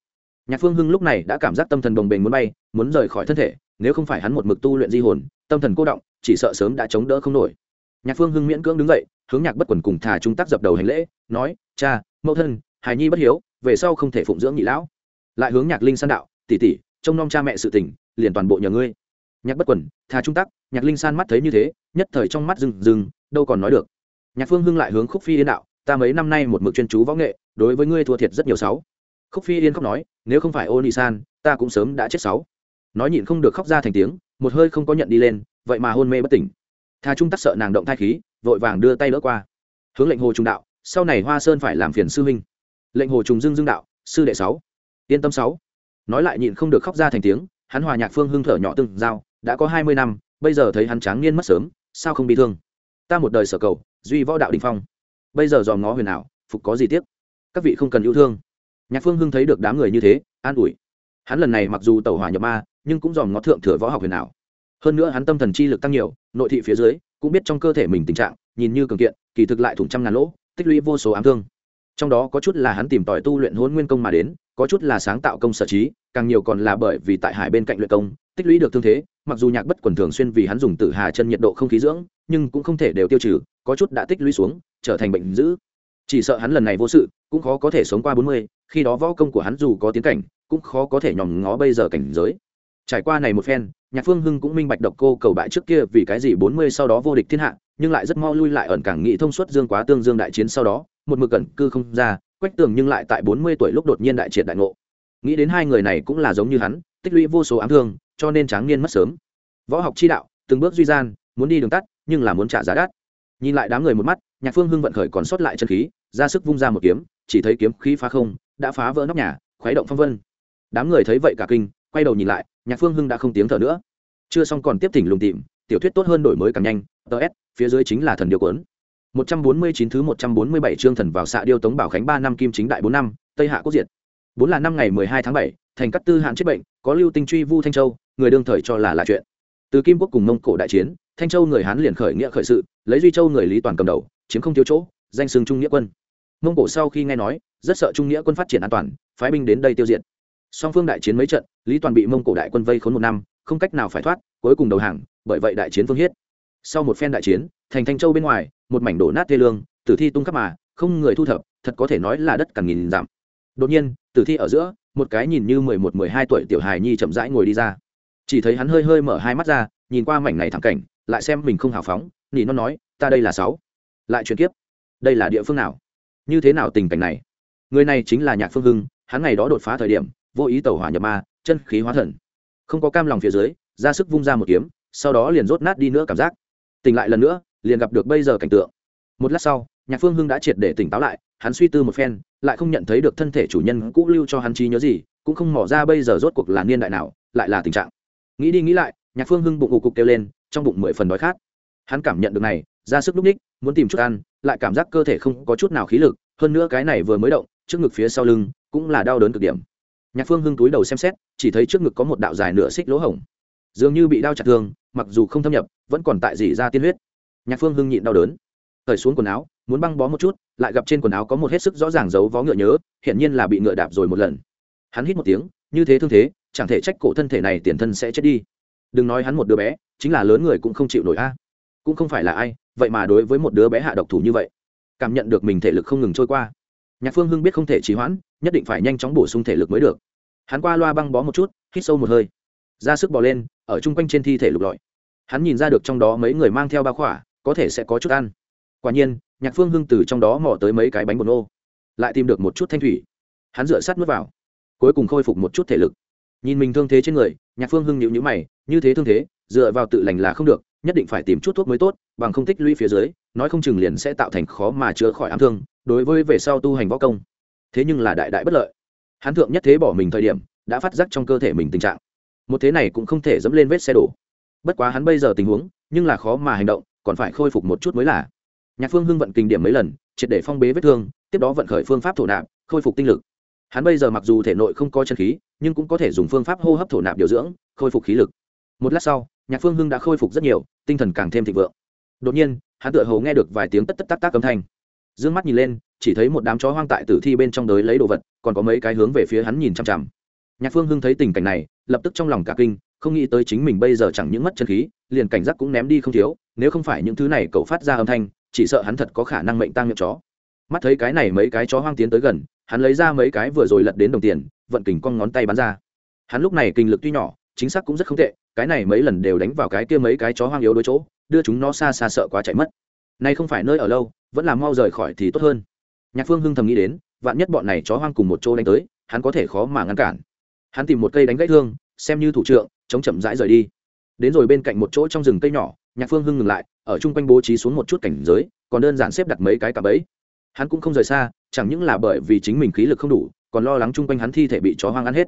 Nhạc phương hưng lúc này đã cảm giác tâm thần đồng bền muốn bay, muốn rời khỏi thân thể, nếu không phải hắn một mực tu luyện di hồn, tâm thần cô động chỉ sợ sớm đã chống đỡ không nổi. Nhạc phương hưng miễn cưỡng đứng dậy, hướng nhạc bất quần cùng thả trung tác dập đầu hành lễ, nói, cha, mẫu thân, hài nhi bất hiếu, về sau không thể phụng dưỡng nhị lão. Lại hướng nhạc linh san đạo, tỷ tỷ, trông nom cha mẹ sự tình, liền toàn bộ nhờ ngươi. Nhạc bất quần, thà trung tắc, nhạc linh san mắt thấy như thế, nhất thời trong mắt rừng rừng đâu còn nói được. Nhạc phương hưng lại hướng khúc phi yên đạo, ta mấy năm nay một mực chuyên chú võ nghệ, đối với ngươi thua thiệt rất nhiều sáu. Khúc phi yên khóc nói, nếu không phải ô nị san, ta cũng sớm đã chết sáu. Nói nhịn không được khóc ra thành tiếng một hơi không có nhận đi lên, vậy mà hôn mê bất tỉnh. Thà trung tắc sợ nàng động thai khí, vội vàng đưa tay đỡ qua. Hướng lệnh hồ trung đạo, sau này hoa sơn phải làm phiền sư huynh. Lệnh hồ trùng Dương Dương đạo, sư đệ sáu, yên tâm sáu. Nói lại nhịn không được khóc ra thành tiếng, hắn hòa nhạc phương hưng thở nhỏ từng giao đã có hai mươi năm, bây giờ thấy hắn tráng niên mất sớm, sao không bị thương? Ta một đời sở cầu, duy võ đạo đình phong. Bây giờ dòm ngó huyền ảo, phục có gì tiếc? Các vị không cần yêu thương. Nhạc phương hưng thấy được đám người như thế, an ủi hắn lần này mặc dù tàu hỏa nhập ma, nhưng cũng dòm ngó thượng thừa võ học huyền ảo. Hơn nữa hắn tâm thần chi lực tăng nhiều, nội thị phía dưới, cũng biết trong cơ thể mình tình trạng, nhìn như cường kiện, kỳ thực lại thủng trăm ngàn lỗ, tích lũy vô số ám thương. Trong đó có chút là hắn tìm tòi tu luyện hôn nguyên công mà đến, có chút là sáng tạo công sở trí, càng nhiều còn là bởi vì tại hải bên cạnh luyện công, tích lũy được thương thế, mặc dù nhạc bất quần thường xuyên vì hắn dùng tử hà chân nhiệt độ không khí dưỡng, nhưng cũng không thể đều tiêu trừ, có chút đã tích lũy xuống, trở thành bệnh dữ. Chỉ sợ hắn lần này vô sự cũng khó có thể sống qua bốn mươi, khi đó võ công của hắn dù có tiến cảnh, cũng khó có thể nhòm ngó bây giờ cảnh giới. Trải qua này một phen, nhạc phương hưng cũng minh bạch độc cô cầu bại trước kia vì cái gì bốn mươi sau đó vô địch thiên hạ, nhưng lại rất mau lui lại ẩn càng nghĩ thông suốt dương quá tương dương đại chiến sau đó, một mực cẩn cư không ra, quách tường nhưng lại tại bốn mươi tuổi lúc đột nhiên đại triệt đại ngộ. Nghĩ đến hai người này cũng là giống như hắn, tích lũy vô số ám thương, cho nên tráng niên mất sớm. Võ học chi đạo, từng bước duy gian, muốn đi đường tắt, nhưng là muốn trả giá đắt. Nhìn lại đám người một mắt, nhạc phương hưng vận khởi còn sót lại chân khí, ra sức vung ra một kiếm chỉ thấy kiếm khí phá không đã phá vỡ nóc nhà khuấy động phong vân đám người thấy vậy cả kinh quay đầu nhìn lại nhạc phương hưng đã không tiếng thở nữa chưa xong còn tiếp thỉnh lùng tìm tiểu thuyết tốt hơn đổi mới càng nhanh ts phía dưới chính là thần điều cuốn 149 thứ 147 chương thần vào xạ điêu tống bảo khánh 3 năm kim chính đại 4 năm, Tây Hạ quốc diệt. 4 là năm ngày 12 tháng 7, thành cát tư hạn chết bệnh, có lưu tinh truy vu Thanh Châu, người đương thời cho là là chuyện. Từ Kim quốc cùng Mông Cổ đại chiến, Thanh Châu người Hán liền khởi nghĩa khởi sự, lấy Duy Châu người Lý toàn cầm đầu, chiếm không thiếu chỗ, danh xưng trung nghĩa quân. Mông Cổ sau khi nghe nói, rất sợ trung nghĩa quân phát triển an toàn, phái binh đến đây tiêu diệt. Song phương đại chiến mấy trận, Lý toàn bị Mông Cổ đại quân vây khốn một năm, không cách nào phải thoát, cuối cùng đầu hàng, bởi vậy đại chiến phương hiết. Sau một phen đại chiến, thành Thanh Châu bên ngoài, một mảnh đổ nát thê lương tử thi tung khắp mà không người thu thập thật có thể nói là đất càng nghìn giảm đột nhiên tử thi ở giữa một cái nhìn như mười một mười hai tuổi tiểu hài nhi chậm rãi ngồi đi ra. Chỉ thấy hắn hơi hơi mở hai mắt ra nhìn qua mảnh này thẳng cảnh lại xem mình không hào phóng nỉ nó nói ta đây là sáu. Lại chuyển kiếp. Đây là địa phương nào? Như thế nào tình cảnh này? Người này chính là nhạc phương hưng, hắn ngày đó đột phá thời điểm, vô ý tẩu hỏa nhập ma, chân khí hóa thần. Không có cam lòng phía dưới, ra sức vung ra một kiếm, sau đó liền rốt nát đi nữa cảm giác. Tỉnh lại lần nữa, liền gặp được bây giờ cảnh tượng. Một lát sau, nhạc phương hưng đã triệt để tỉnh táo lại, hắn suy tư một phen, lại không nhận thấy được thân thể chủ nhân cũ lưu cho hắn trí nhớ gì, cũng không mỏ ra bây giờ rốt cuộc là niên đại nào, lại là tình trạng. Nghĩ đi nghĩ lại, nhạc phương hưng bụng ù cục kêu lên, trong bụng mười phần đói khát. Hắn cảm nhận được này, ra sức lúc ních, muốn tìm chút ăn lại cảm giác cơ thể không có chút nào khí lực, hơn nữa cái này vừa mới động, trước ngực phía sau lưng cũng là đau đớn cực điểm. Nhạc phương hưng túi đầu xem xét, chỉ thấy trước ngực có một đạo dài nửa xích lỗ hổng. Dường như bị đau chặt thương, mặc dù không thâm nhập, vẫn còn tại dỉ ra tiên huyết. Nhạc phương hưng nhịn đau đớn, cởi xuống quần áo, muốn băng bó một chút, lại gặp trên quần áo có một hết sức rõ ràng dấu vó ngựa nhớ hiện nhiên là bị ngựa đạp rồi một lần. Hắn hít một tiếng, như thế thương thế, chẳng thể trách cổ thân thể này tiền thân sẽ chết đi. Đừng nói hắn một đứa bé, chính là lớn người cũng không chịu nổi a cũng không phải là ai, vậy mà đối với một đứa bé hạ độc thủ như vậy, cảm nhận được mình thể lực không ngừng trôi qua. Nhạc phương hưng biết không thể trì hoãn, nhất định phải nhanh chóng bổ sung thể lực mới được. Hắn qua loa băng bó một chút, hít sâu một hơi, ra sức bò lên, ở chung quanh trên thi thể lục lọi. Hắn nhìn ra được trong đó mấy người mang theo ba khỏa, có thể sẽ có chút ăn. Quả nhiên, nhạc phương hưng từ trong đó mò tới mấy cái bánh bột nô, lại tìm được một chút thanh thủy. Hắn dựa sát n vào, cuối cùng khôi phục một chút thể lực. Nhìn mình thương thế trên người, nhạc phương hưng nhịu nhữ mày, như thế thương thế, dựa vào tự lành là không được nhất định phải tìm chút thuốc mới tốt, bằng không tích lũy phía dưới, nói không chừng liền sẽ tạo thành khó mà chữa khỏi ám thương, đối với về sau tu hành võ công. Thế nhưng là đại đại bất lợi. Hắn thượng nhất thế bỏ mình thời điểm, đã phát giác trong cơ thể mình tình trạng. Một thế này cũng không thể dẫm lên vết xe đổ. Bất quá hắn bây giờ tình huống, nhưng là khó mà hành động, còn phải khôi phục một chút mới là. Nhạc phương hưng vận kinh điểm mấy lần, triệt để phong bế vết thương, tiếp đó vận khởi phương pháp thổ nạp, khôi phục tinh lực. Hắn bây giờ mặc dù thể nội không có chân khí, nhưng cũng có thể dùng phương pháp hô hấp thổ nạp điều dưỡng, khôi phục khí lực. Một lát sau nhạc phương hưng đã khôi phục rất nhiều, tinh thần càng thêm thịnh vượng. Đột nhiên, hắn tựa hồ nghe được vài tiếng tất tất tác tác âm thanh. D ư ơ n g mắt nhìn lên, chỉ thấy một đám chó hoang tại tử thi bên trong đới lấy đồ vật, còn có mấy cái hướng về phía hắn nhìn chằm chằm. Nhạc phương hưng thấy tình cảnh này, lập tức trong lòng cả kinh, không nghĩ tới chính mình bây giờ chẳng những mất chân khí, liền cảnh giác cũng ném đi không thiếu, nếu không phải những thứ này cậu phát ra âm thanh, chỉ sợ hắn thật có khả năng mệnh tăng miệng chó. Mắt thấy cái này mấy cái chó hoang tiến tới gần, hắn lấy ra mấy cái vừa rồi lật đến đồng tiền, vận kình con ngón tay bắn ra. Hắn lúc này kinh lực tuy nhỏ chính xác cũng rất không tệ, cái này mấy lần đều đánh vào cái kia mấy cái chó hoang yếu đôi chỗ, đưa chúng nó xa xa sợ quá chạy mất. Nay không phải nơi ở lâu, vẫn là mau rời khỏi thì tốt hơn. Nhạc phương hưng thầm nghĩ đến, vạn nhất bọn này chó hoang cùng một chỗ đánh tới, hắn có thể khó mà ngăn cản. Hắn tìm một cây đánh gãy thương, xem như thủ trượng chống chậm rãi rời đi. Đến rồi bên cạnh một chỗ trong rừng cây nhỏ, nhạc phương hưng ngừng lại, ở chung quanh bố trí xuống một chút cảnh giới, còn đơn giản xếp đặt mấy cái cặp ấy hắn cũng không rời xa, chẳng những là bởi vì chính mình khí lực không đủ, còn lo lắng chung quanh hắn thi thể bị chó hoang ăn hết.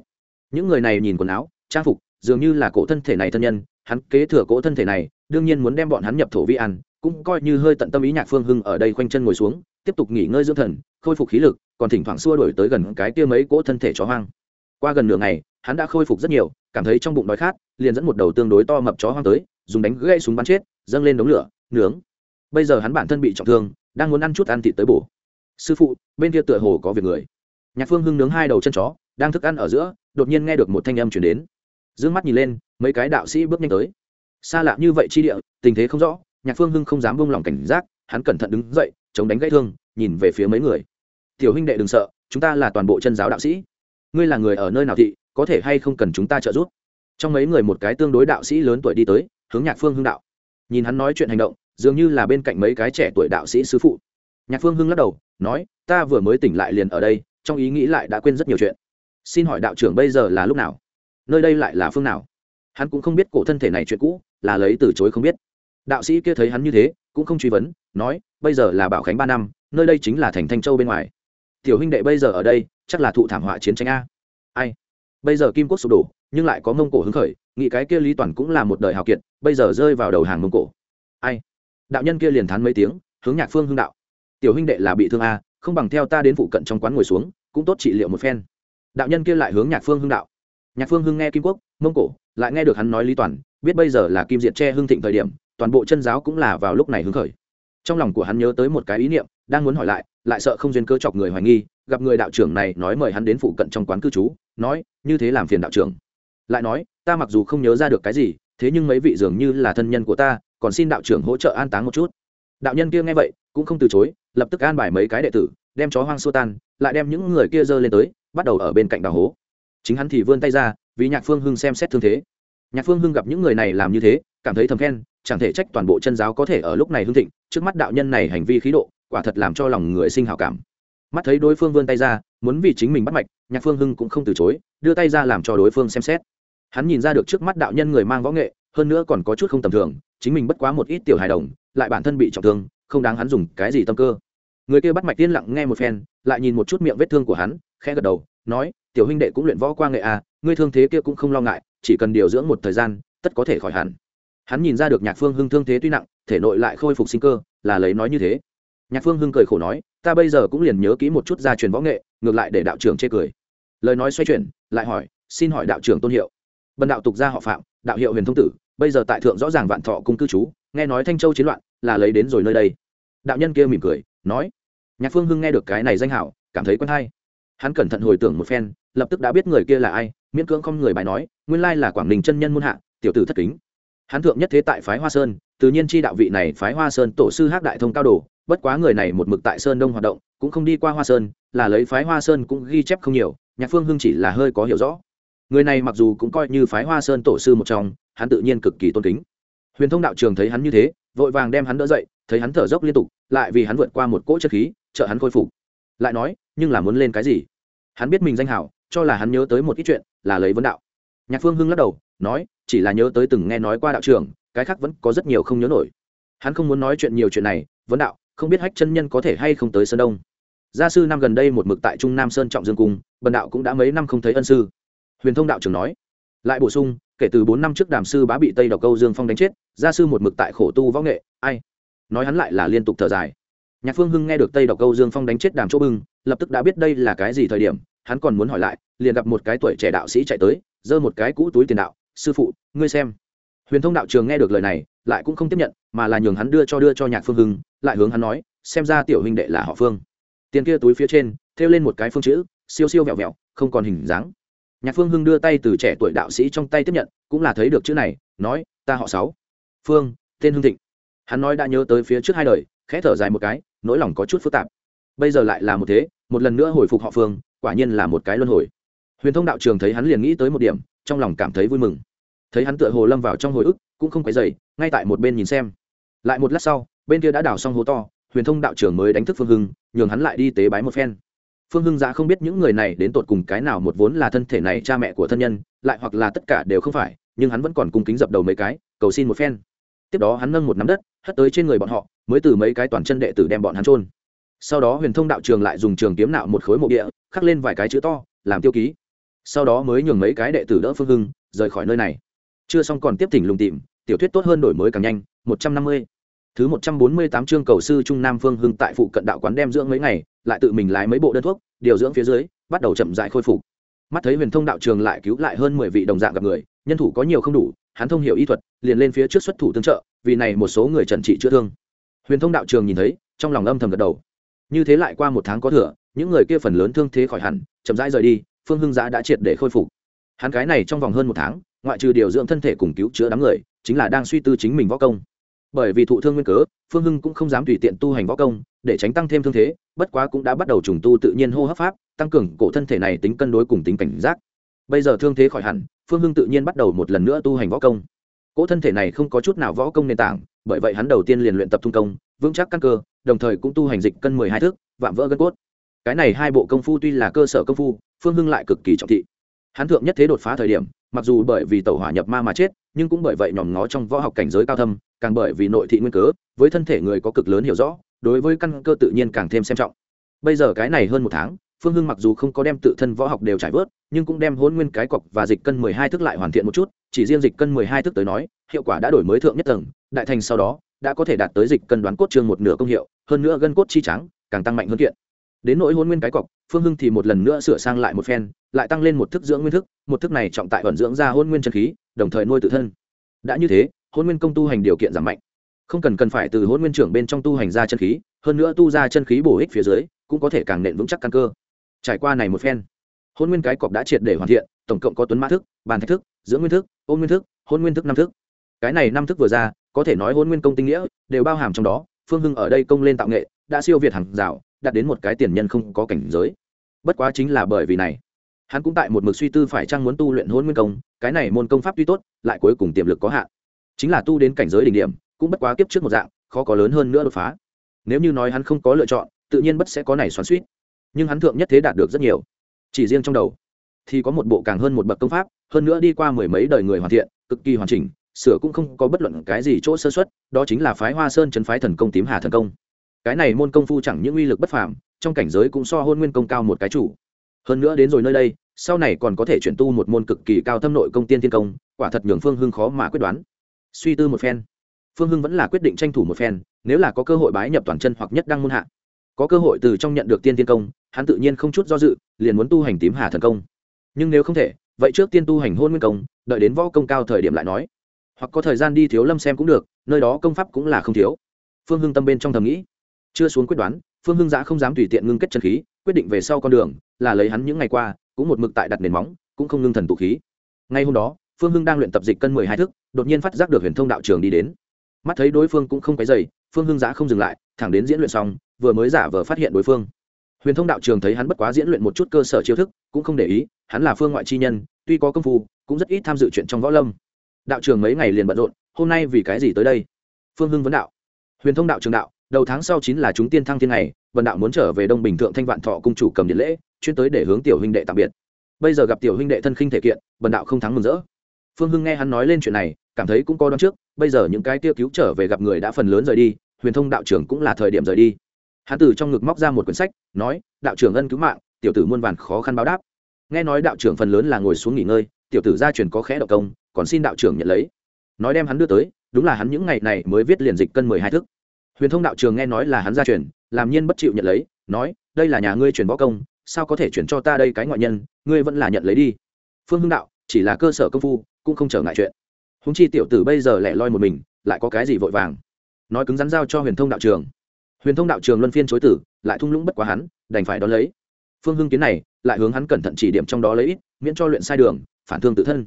Những người này nhìn quần áo, trang phục dường như là cổ thân thể này thân nhân, hắn kế thừa cổ thân thể này, đương nhiên muốn đem bọn hắn nhập thổ vi ăn cũng coi như hơi tận tâm ý nhạc phương hưng ở đây khoanh chân ngồi xuống, tiếp tục nghỉ ngơi dưỡng thần, khôi phục khí lực, còn thỉnh thoảng xua đổi tới gần cái kia mấy cỗ thân thể chó hoang. Qua gần nửa ngày, hắn đã khôi phục rất nhiều, cảm thấy trong bụng đói khát, liền dẫn một đầu tương đối to mập chó hoang tới, dùng đánh gãy súng bắn chết, dâng lên đống lửa, nướng. Bây giờ hắn bản thân bị trọng thương, đang muốn ăn chút ăn thịt tới bổ. Sư phụ, bên kia tựa hồ có việc người. Nhạc phương hưng nướng hai đầu chân chó, đang thức ăn ở giữa, đột nhiên nghe được một thanh âm chuyển đến d ư ơ n g mắt nhìn lên, mấy cái đạo sĩ bước nhanh tới. Xa lạ như vậy chi địa, tình thế không rõ, nhạc phương hưng không dám bông lòng cảnh giác, hắn cẩn thận đứng dậy, chống đánh gãy thương, nhìn về phía mấy người. Tiểu huynh đệ đừng sợ, chúng ta là toàn bộ chân giáo đạo sĩ. Ngươi là người ở nơi nào thị, có thể hay không cần chúng ta trợ giúp? Trong mấy người một cái tương đối đạo sĩ lớn tuổi đi tới, hướng nhạc phương hưng đạo. Nhìn hắn nói chuyện hành động, dường như là bên cạnh mấy cái trẻ tuổi đạo sĩ sứ phụ. Nhạc phương hưng lắc đầu, nói, ta vừa mới tỉnh lại liền ở đây, trong ý nghĩ lại đã quên rất nhiều chuyện. Xin hỏi đạo trưởng bây giờ là lúc nào? Nơi đây lại là phương nào? Hắn cũng không biết cổ thân thể này chuyện cũ, là lấy từ chối không biết. Đạo sĩ kia thấy hắn như thế, cũng không truy vấn, nói, bây giờ là bảo khánh ba năm, nơi đây chính là thành thanh châu bên ngoài. Tiểu huynh đệ bây giờ ở đây, chắc là thụ thảm họa chiến tranh a. Ai? Bây giờ kim quốc sụp đổ, nhưng lại có mông cổ hứng khởi, nghĩ cái kia lý toàn cũng là một đời hào kiệt, bây giờ rơi vào đầu hàng mông cổ. Ai? Đạo nhân kia liền thán mấy tiếng, hướng nhạc phương hưng đạo. Tiểu huynh đệ là bị thương a, không bằng theo ta đến phụ cận trong quán ngồi xuống, cũng tốt trị liệu một phen. Đạo nhân kia lại hướng nhạc phương hưng đạo nhạc phương hưng nghe kim quốc, mông cổ, lại nghe được hắn nói lý toàn, biết bây giờ là kim diệt che hưng thịnh thời điểm, toàn bộ chân giáo cũng là vào lúc này hứng khởi. Trong lòng của hắn nhớ tới một cái ý niệm, đang muốn hỏi lại lại sợ không duyên cơ chọc người hoài nghi, gặp người đạo trưởng này nói mời hắn đến phụ cận trong quán cư trú, nói, như thế làm phiền đạo trưởng. Lại nói, ta mặc dù không nhớ ra được cái gì, thế nhưng mấy vị dường như là thân nhân của ta, còn xin đạo trưởng hỗ trợ an táng một chút. Đạo nhân kia nghe vậy, cũng không từ chối, lập tức an bài mấy cái đệ tử, đem chó hoang xua tan, lại đem những người kia dơ lên tới, bắt đầu ở bên cạnh đào hố chính hắn thì vươn tay ra, vì nhạc phương hưng xem xét thương thế. Nhạc phương hưng gặp những người này làm như thế, cảm thấy thầm khen, chẳng thể trách toàn bộ chân giáo có thể ở lúc này hưng thịnh, trước mắt đạo nhân này hành vi khí độ, quả thật làm cho lòng người sinh hào cảm. Mắt thấy đối phương vươn tay ra, muốn vì chính mình bắt mạch, nhạc phương hưng cũng không từ chối, đưa tay ra làm cho đối phương xem xét. Hắn nhìn ra được trước mắt đạo nhân người mang võ nghệ, hơn nữa còn có chút không tầm thường, chính mình bất quá một ít tiểu hài đồng, lại bản thân bị trọng thương, không đáng hắn dùng cái gì tâm cơ. Người kia bắt mạch tiên lặng nghe một phen, lại nhìn một chút miệng vết thương của hắn, khẽ gật đầu nói, tiểu huynh đệ cũng luyện võ qua nghệ à ngươi thương thế kia cũng không lo ngại, chỉ cần điều dưỡng một thời gian, tất có thể khỏi hẳn. Hắn nhìn ra được nhạc phương hưng thương thế tuy nặng, thể nội lại khôi phục sinh cơ, là lấy nói như thế. Nhạc phương hưng cười khổ nói, ta bây giờ cũng liền nhớ kỹ một chút gia truyền võ nghệ, ngược lại để đạo trưởng chê cười. Lời nói xoay chuyển, lại hỏi, xin hỏi đạo trưởng tôn hiệu? Bần đạo tục gia họ phạm, đạo hiệu huyền thông tử, bây giờ tại thượng rõ ràng vạn thọ cung cư trú, nghe nói thanh châu chiến loạn, là lấy đến rồi nơi đây. Đạo nhân kia mỉm cười, nói, nhạc phương hưng nghe được cái này danh hảo, cảm thấy quen hay hắn cẩn thận hồi tưởng một phen, lập tức đã biết người kia là ai, miễn cưỡng không người bài nói, nguyên lai là quảng ninh chân nhân muôn hạ, tiểu tử thất kính. Hắn thượng nhất thế tại phái hoa sơn, tự nhiên chi đạo vị này phái hoa sơn tổ sư hắc đại thông cao đồ, bất quá người này một mực tại sơn đông hoạt động, cũng không đi qua hoa sơn, là lấy phái hoa sơn cũng ghi chép không nhiều, nhạc phương hưng chỉ là hơi có hiểu rõ. Người này mặc dù cũng coi như phái hoa sơn tổ sư một trong, hắn tự nhiên cực kỳ tôn kính. Huyền thông đạo trường thấy hắn như thế, vội vàng đem hắn đỡ dậy, thấy hắn thở dốc liên tục, lại vì hắn vượt qua một cỗ chất khí, trợ hắn khôi phục lại nói, nhưng là muốn lên cái gì? Hắn biết mình danh hảo, cho là hắn nhớ tới một ít chuyện, là lấy vấn đạo. Nhạc phương hưng lắc đầu, nói, chỉ là nhớ tới từng nghe nói qua đạo trường cái khác vẫn có rất nhiều không nhớ nổi. Hắn không muốn nói chuyện nhiều chuyện này, vấn đạo, không biết hách chân nhân có thể hay không tới sơn đông. Gia sư năm gần đây một mực tại trung nam sơn trọng dương cung, bần đạo cũng đã mấy năm không thấy ân sư. Huyền thông đạo trưởng nói, lại bổ sung, kể từ bốn năm trước đàm sư bá bị tây độc câu dương phong đánh chết, gia sư một mực tại khổ tu võ nghệ, ai? Nói hắn lại là liên tục thở dài nhạc phương hưng nghe được tây độc câu dương phong đánh chết đàm chỗ bưng, lập tức đã biết đây là cái gì thời điểm, hắn còn muốn hỏi lại, liền gặp một cái tuổi trẻ đạo sĩ chạy tới, giơ một cái cũ túi tiền đạo, sư phụ, ngươi xem. Huyền thông đạo trường nghe được lời này, lại cũng không tiếp nhận, mà là nhường hắn đưa cho đưa cho nhạc phương hưng, lại hướng hắn nói, xem ra tiểu huynh đệ là họ phương. Tiền kia túi phía trên, thêu lên một cái phương chữ, siêu siêu vẹo vẹo, không còn hình dáng. Nhạc phương hưng đưa tay từ trẻ tuổi đạo sĩ trong tay tiếp nhận, cũng là thấy được chữ này, nói, ta họ sáu. Phương, tên hưng thịnh. Hắn nói đã nhớ tới phía trước hai đời, khẽ thở dài một cái nỗi lòng có chút phức tạp. Bây giờ lại là một thế, một lần nữa hồi phục họ phương, quả nhiên là một cái luân hồi. Huyền thông đạo trường thấy hắn liền nghĩ tới một điểm, trong lòng cảm thấy vui mừng. Thấy hắn tựa hồ lâm vào trong hồi ức, cũng không quay dày ngay tại một bên nhìn xem. Lại một lát sau, bên kia đã đào xong hố to, huyền thông đạo trưởng mới đánh thức phương hưng, nhường hắn lại đi tế bái một phen. Phương hưng giá không biết những người này đến tột cùng cái nào một vốn là thân thể này cha mẹ của thân nhân, lại hoặc là tất cả đều không phải, nhưng hắn vẫn còn cung kính dập đầu mấy cái, cầu xin một phen tiếp đó hắn nâng một nắm đất, hất tới trên người bọn họ, mới từ mấy cái toàn chân đệ tử đem bọn hắn trôn sau đó huyền thông đạo trường lại dùng trường kiếm nạo một khối mộ địa, khắc lên vài cái chữ to, làm tiêu ký. Sau đó mới nhường mấy cái đệ tử đỡ phương hưng, rời khỏi nơi này. Chưa xong còn tiếp thỉnh lùng tìm, tiểu thuyết tốt hơn đổi mới càng nhanh, một trăm năm mươi. Thứ một trăm bốn mươi tám chương cầu sư trung nam phương hưng tại phụ cận đạo quán đem dưỡng mấy ngày, lại tự mình lái mấy bộ đơn thuốc, điều dưỡng phía dưới, bắt đầu chậm dại khôi phục. Mắt thấy huyền thông đạo trường lại cứu lại hơn mười vị đồng dạng gặp người, nhân thủ có nhiều không đủ hắn thông hiểu y thuật, liền lên phía trước xuất thủ tương trợ, vì này một số người trần trị chữa thương. Huyền thông đạo trường nhìn thấy, trong lòng âm thầm gật đầu. Như thế lại qua một tháng có thừa, những người kia phần lớn thương thế khỏi hẳn, chậm rãi rời đi, phương hưng giã đã triệt để khôi phục. Hắn cái này trong vòng hơn một tháng, ngoại trừ điều dưỡng thân thể cùng cứu chữa đám người, chính là đang suy tư chính mình võ công. Bởi vì thụ thương nguyên cớ, phương hưng cũng không dám tùy tiện tu hành võ công, để tránh tăng thêm thương thế, bất quá cũng đã bắt đầu trùng tu tự nhiên hô hấp pháp, tăng cường cổ thân thể này tính cân đối cùng tính cảnh giác bây giờ thương thế khỏi hẳn, phương hưng tự nhiên bắt đầu một lần nữa tu hành võ công. Cỗ thân thể này không có chút nào võ công nền tảng, bởi vậy hắn đầu tiên liền luyện tập thung công, vững chắc căn cơ, đồng thời cũng tu hành dịch cân mười hai thước, vạm vỡ gân cốt. Cái này hai bộ công phu tuy là cơ sở công phu, phương hưng lại cực kỳ trọng thị. Hắn thượng nhất thế đột phá thời điểm, mặc dù bởi vì tàu hỏa nhập ma mà chết, nhưng cũng bởi vậy nhòm ngó trong võ học cảnh giới cao thâm, càng bởi vì nội thị nguyên cớ, với thân thể người có cực lớn hiểu rõ, đối với căn cơ tự nhiên càng thêm xem trọng. Bây giờ cái này hơn một tháng phương hưng mặc dù không có đem tự thân võ học đều trải vớt, nhưng cũng đem hôn nguyên cái cọc và dịch cân mười hai thức lại hoàn thiện một chút, chỉ riêng dịch cân mười hai thức tới nói, hiệu quả đã đổi mới thượng nhất tầng, đại thành sau đó, đã có thể đạt tới dịch cân đoán cốt trương một nửa công hiệu, hơn nữa gân cốt chi trắng, càng tăng mạnh hơn kiện. Đến nỗi hôn nguyên cái cọc, phương hưng thì một lần nữa sửa sang lại một phen, lại tăng lên một thức dưỡng nguyên thức, một thức này trọng tại vận dưỡng ra hôn nguyên chân khí, đồng thời nuôi tự thân. Đã như thế hôn nguyên công tu hành điều kiện giảm mạnh. Không cần cần phải từ hôn nguyên trưởng bên trong tu hành ra chân khí, hơn nữa tu ra chân khí bổ ích phía dưới, cũng có thể càng nện vững chắc căn cơ trải qua này một phen, hôn nguyên cái cọc đã triệt để hoàn thiện, tổng cộng có tuấn mã thức, bàn thạch thức dưỡng nguyên thức, ôn nguyên thức, hôn nguyên thức năm thức. Cái này năm thức vừa ra, có thể nói hôn nguyên công tinh nghĩa, đều bao hàm trong đó, phương hưng ở đây công lên tạo nghệ, đã siêu việt hàng rào, đạt đến một cái tiền nhân không có cảnh giới. Bất quá chính là bởi vì này, hắn cũng tại một mực suy tư phải chăng muốn tu luyện hôn nguyên công, cái này môn công pháp tuy tốt, lại cuối cùng tiềm lực có hạn. Chính là tu đến cảnh giới đỉnh điểm, cũng bất quá kiếp trước một dạng, khó có lớn hơn nữa đột phá. Nếu như nói hắn không có lựa chọn, tự nhiên bất sẽ có này xoắn suýt nhưng hắn thượng nhất thế đạt được rất nhiều. Chỉ riêng trong đầu, thì có một bộ càng hơn một bậc công pháp, hơn nữa đi qua mười mấy đời người hoàn thiện, cực kỳ hoàn chỉnh, sửa cũng không có bất luận cái gì chỗ sơ xuất đó chính là phái hoa sơn chấn phái thần công tím hà thần công. Cái này môn công phu chẳng những uy lực bất phàm, trong cảnh giới cũng so hôn nguyên công cao một cái chủ. Hơn nữa đến rồi nơi đây, sau này còn có thể chuyển tu một môn cực kỳ cao thâm nội công tiên thiên công, quả thật nhường phương hưng khó mà quyết đoán. Suy tư một phen, phương hưng vẫn là quyết định tranh thủ một phen, nếu là có cơ hội bái nhập toàn chân hoặc nhất đăng môn hạ có cơ hội từ trong nhận được tiên thiên công, hắn tự nhiên không chút do dự, liền muốn tu hành tím hà thần công. Nhưng nếu không thể, vậy trước tiên tu hành hôn nguyên công, đợi đến võ công cao thời điểm lại nói. Hoặc có thời gian đi thiếu lâm xem cũng được, nơi đó công pháp cũng là không thiếu. Phương hưng tâm bên trong thầm nghĩ. Chưa xuống quyết đoán, phương hưng giã không dám tùy tiện ngưng kết chân khí, quyết định về sau con đường, là lấy hắn những ngày qua, cũng một mực tại đặt nền móng, cũng không ngưng thần tụ khí. Ngay hôm đó, phương hưng đang luyện tập dịch cân mười hai thức, đột nhiên phát giác được huyền thông đạo trường đi đến. Mắt thấy đối phương cũng không cái dày phương hưng giã không dừng lại, thẳng đến diễn luyện xong vừa mới giả vờ phát hiện đối phương. Huyền thông đạo trường thấy hắn bất quá diễn luyện một chút cơ sở chiêu thức, cũng không để ý, hắn là phương ngoại chi nhân, tuy có công phu, cũng rất ít tham dự chuyện trong võ lâm. Đạo trường mấy ngày liền bận rộn, hôm nay vì cái gì tới đây? Phương hưng vấn đạo. Huyền thông đạo trường đạo, đầu tháng sau chín là chúng tiên thăng thiên này vần đạo muốn trở về đông bình thượng thanh vạn thọ cung chủ cầm điện lễ, chuyên tới để hướng tiểu huynh đệ tạm biệt. Bây giờ gặp tiểu huynh đệ thân khinh thể kiện vần đạo không thắng mừng rỡ. Phương hưng nghe hắn nói lên chuyện này, cảm thấy cũng có đón trước, bây giờ những cái tiêu cứu trở về gặp người đã phần lớn rời đi, huyền thông đạo trưởng cũng là thời điểm rời đi hắn từ trong ngực móc ra một quyển sách, nói, đạo trưởng ân cứu mạng, tiểu tử muôn vàn khó khăn báo đáp. Nghe nói đạo trưởng phần lớn là ngồi xuống nghỉ ngơi, tiểu tử gia truyền có khẽ độc công, còn xin đạo trưởng nhận lấy. Nói đem hắn đưa tới, đúng là hắn những ngày này mới viết liền dịch cân mười hai thức. Huyền thông đạo trường nghe nói là hắn gia truyền, làm nhiên bất chịu nhận lấy, nói, đây là nhà ngươi truyền võ công, sao có thể chuyển cho ta đây cái ngoại nhân, ngươi vẫn là nhận lấy đi. Phương hưng đạo, chỉ là cơ sở công phu, cũng không trở ngại chuyện. Húng chi tiểu tử bây giờ lẻ loi một mình, lại có cái gì vội vàng? Nói cứng rắn giao cho huyền thông đạo trường huyền thông đạo trường luân phiên chối tử, lại thung lũng bất quá hắn, đành phải đón lấy. Phương hưng kiến này, lại hướng hắn cẩn thận chỉ điểm trong đó lấy ít, miễn cho luyện sai đường, phản thương tự thân.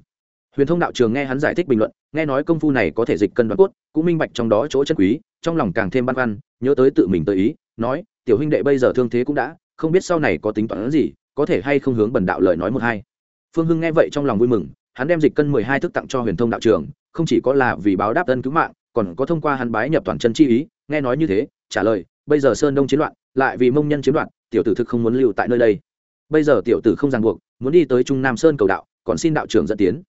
Huyền thông đạo trường nghe hắn giải thích bình luận, nghe nói công phu này có thể dịch cân đoán cốt, cũng minh bạch trong đó chỗ chân quý, trong lòng càng thêm băn khoăn, nhớ tới tự mình tự ý, nói, tiểu huynh đệ bây giờ thương thế cũng đã, không biết sau này có tính toán gì, có thể hay không hướng bần đạo lời nói một hai? Phương hưng nghe vậy trong lòng vui mừng, hắn đem dịch cân mười hai thức tặng cho huyền thông đạo trường, không chỉ có là vì báo đáp ân cứu mạng, còn có thông qua hắn bái nhập toàn chân chi ý, nghe nói như thế trả lời bây giờ sơn đông chiến loạn lại vì mông nhân chiến loạn, tiểu tử thực không muốn lưu tại nơi đây. Bây giờ tiểu tử không ràng buộc muốn đi tới trung nam sơn cầu đạo còn xin đạo trưởng dẫn tiến.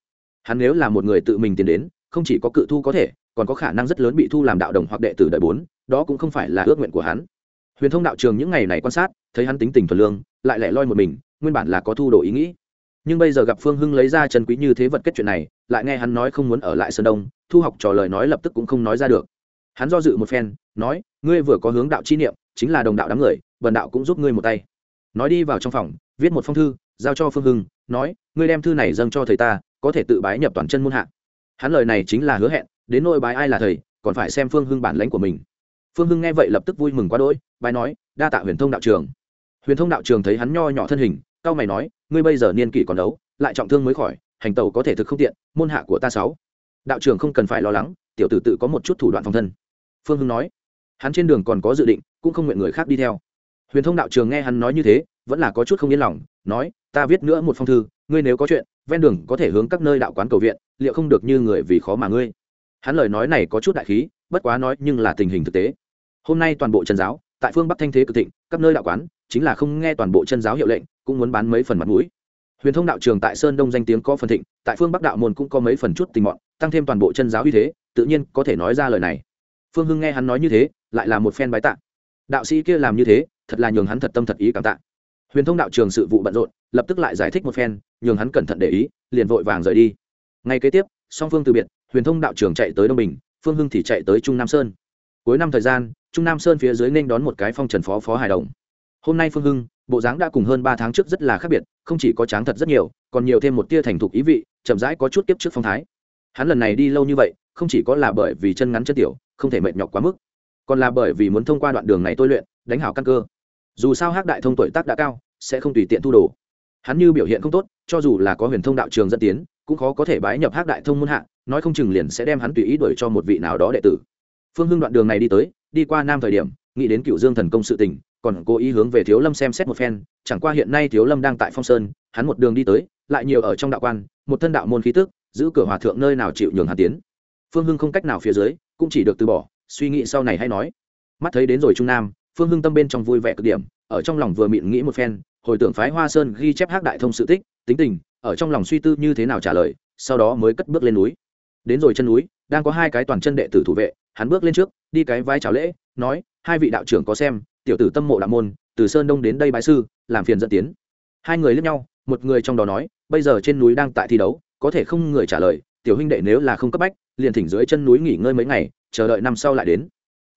Hắn nếu là một người tự mình tiến đến không chỉ có cự thu có thể còn có khả năng rất lớn bị thu làm đạo đồng hoặc đệ tử đợi bốn đó cũng không phải là ước nguyện của hắn. Huyền thông đạo trường những ngày này quan sát thấy hắn tính tình thuần lương lại lẻ loi một mình nguyên bản là có thu đồ ý nghĩ. Nhưng bây giờ gặp phương hưng lấy ra trần quý như thế vật kết chuyện này lại nghe hắn nói không muốn ở lại sơn đông thu học trò lời nói lập tức cũng không nói ra được. Hắn do dự một phen nói ngươi vừa có hướng đạo chi niệm, chính là đồng đạo đám người, bần đạo cũng giúp ngươi một tay. Nói đi vào trong phòng, viết một phong thư, giao cho phương hưng, nói, ngươi đem thư này dâng cho thầy ta, có thể tự bái nhập toàn chân môn hạ. Hắn lời này chính là hứa hẹn, đến nôi bái ai là thầy, còn phải xem phương hưng bản lãnh của mình. Phương hưng nghe vậy lập tức vui mừng quá đỗi, bái nói, đa tạ huyền thông đạo trường. Huyền thông đạo trường thấy hắn nho nhỏ thân hình cao mày nói, ngươi bây giờ niên kỷ còn đấu lại trọng thương mới khỏi, hành tẩu có thể thực không tiện, môn hạ của ta sáu. Đạo trường không cần phải lo lắng, tiểu tử tự có một chút thủ đoạn phòng thân. Phương hưng nói hắn trên đường còn có dự định, cũng không nguyện người khác đi theo. Huyền thông đạo trường nghe hắn nói như thế, vẫn là có chút không yên lòng, nói, ta viết nữa một phong thư, ngươi nếu có chuyện, ven đường có thể hướng các nơi đạo quán cầu viện, liệu không được như người vì khó mà ngươi? Hắn lời nói này có chút đại khí, bất quá nói nhưng là tình hình thực tế. Hôm nay toàn bộ chân giáo, tại phương bắc thanh thế cực thịnh, các nơi đạo quán, chính là không nghe toàn bộ chân giáo hiệu lệnh, cũng muốn bán mấy phần mặt mũi. Huyền thông đạo trường tại sơn đông danh tiếng có phần thịnh, tại phương bắc đạo môn cũng có mấy phần chút tình mọn, tăng thêm toàn bộ chân giáo uy thế, tự nhiên có thể nói ra lời này. Phương hưng nghe hắn nói như thế lại là một phen bái tạ. Đạo sĩ kia làm như thế, thật là nhường hắn thật tâm thật ý cảm tạ. Huyền thông đạo trường sự vụ bận rộn, lập tức lại giải thích một phen, nhường hắn cẩn thận để ý, liền vội vàng rời đi. Ngay kế tiếp, song phương từ biệt, huyền thông đạo trường chạy tới đông bình, phương hưng thì chạy tới trung nam sơn. Cuối năm thời gian, trung nam sơn phía dưới nên đón một cái phong trần phó phó hài đồng. Hôm nay phương hưng, bộ dáng đã cùng hơn ba tháng trước rất là khác biệt, không chỉ có tráng thật rất nhiều, còn nhiều thêm một tia thành thục ý vị, chậm rãi có chút tiếp trước phong thái. Hắn lần này đi lâu như vậy, không chỉ có là bởi vì chân ngắn chân tiểu, không thể mệt nhọc quá mức còn là bởi vì muốn thông qua đoạn đường này tôi luyện, đánh hảo căn cơ. Dù sao hắc đại thông tuổi tác đã cao, sẽ không tùy tiện thu đồ. Hắn như biểu hiện không tốt, cho dù là có huyền thông đạo trường dẫn tiến, cũng khó có thể bái nhập hắc đại thông muôn hạ, nói không chừng liền sẽ đem hắn tùy ý đuổi cho một vị nào đó đệ tử. Phương hưng đoạn đường này đi tới, đi qua nam thời điểm, nghĩ đến cựu dương thần công sự tình, còn cố ý hướng về thiếu lâm xem xét một phen, chẳng qua hiện nay thiếu lâm đang tại phong sơn, hắn một đường đi tới, lại nhiều ở trong đạo quan, một thân đạo môn khí tức, giữ cửa hòa thượng nơi nào chịu nhường hàn tiến. Phương hưng không cách nào phía dưới, cũng chỉ được từ bỏ suy nghĩ sau này hay nói. Mắt thấy đến rồi trung nam, phương hưng tâm bên trong vui vẻ cực điểm, ở trong lòng vừa mịn nghĩ một phen, hồi tưởng phái hoa sơn ghi chép hát đại thông sự tích, tính tình, ở trong lòng suy tư như thế nào trả lời, sau đó mới cất bước lên núi. Đến rồi chân núi, đang có hai cái toàn chân đệ tử thủ vệ, hắn bước lên trước, đi cái vai chào lễ, nói, hai vị đạo trưởng có xem, tiểu tử tâm mộ đạo môn, từ sơn đông đến đây bái sư, làm phiền dẫn tiến. Hai người lướt nhau, một người trong đó nói, bây giờ trên núi đang tại thi đấu, có thể không người trả lời, tiểu huynh đệ nếu là không cấp bách, liền thỉnh dưới chân núi nghỉ ngơi mấy ngày chờ đợi năm sau lại đến.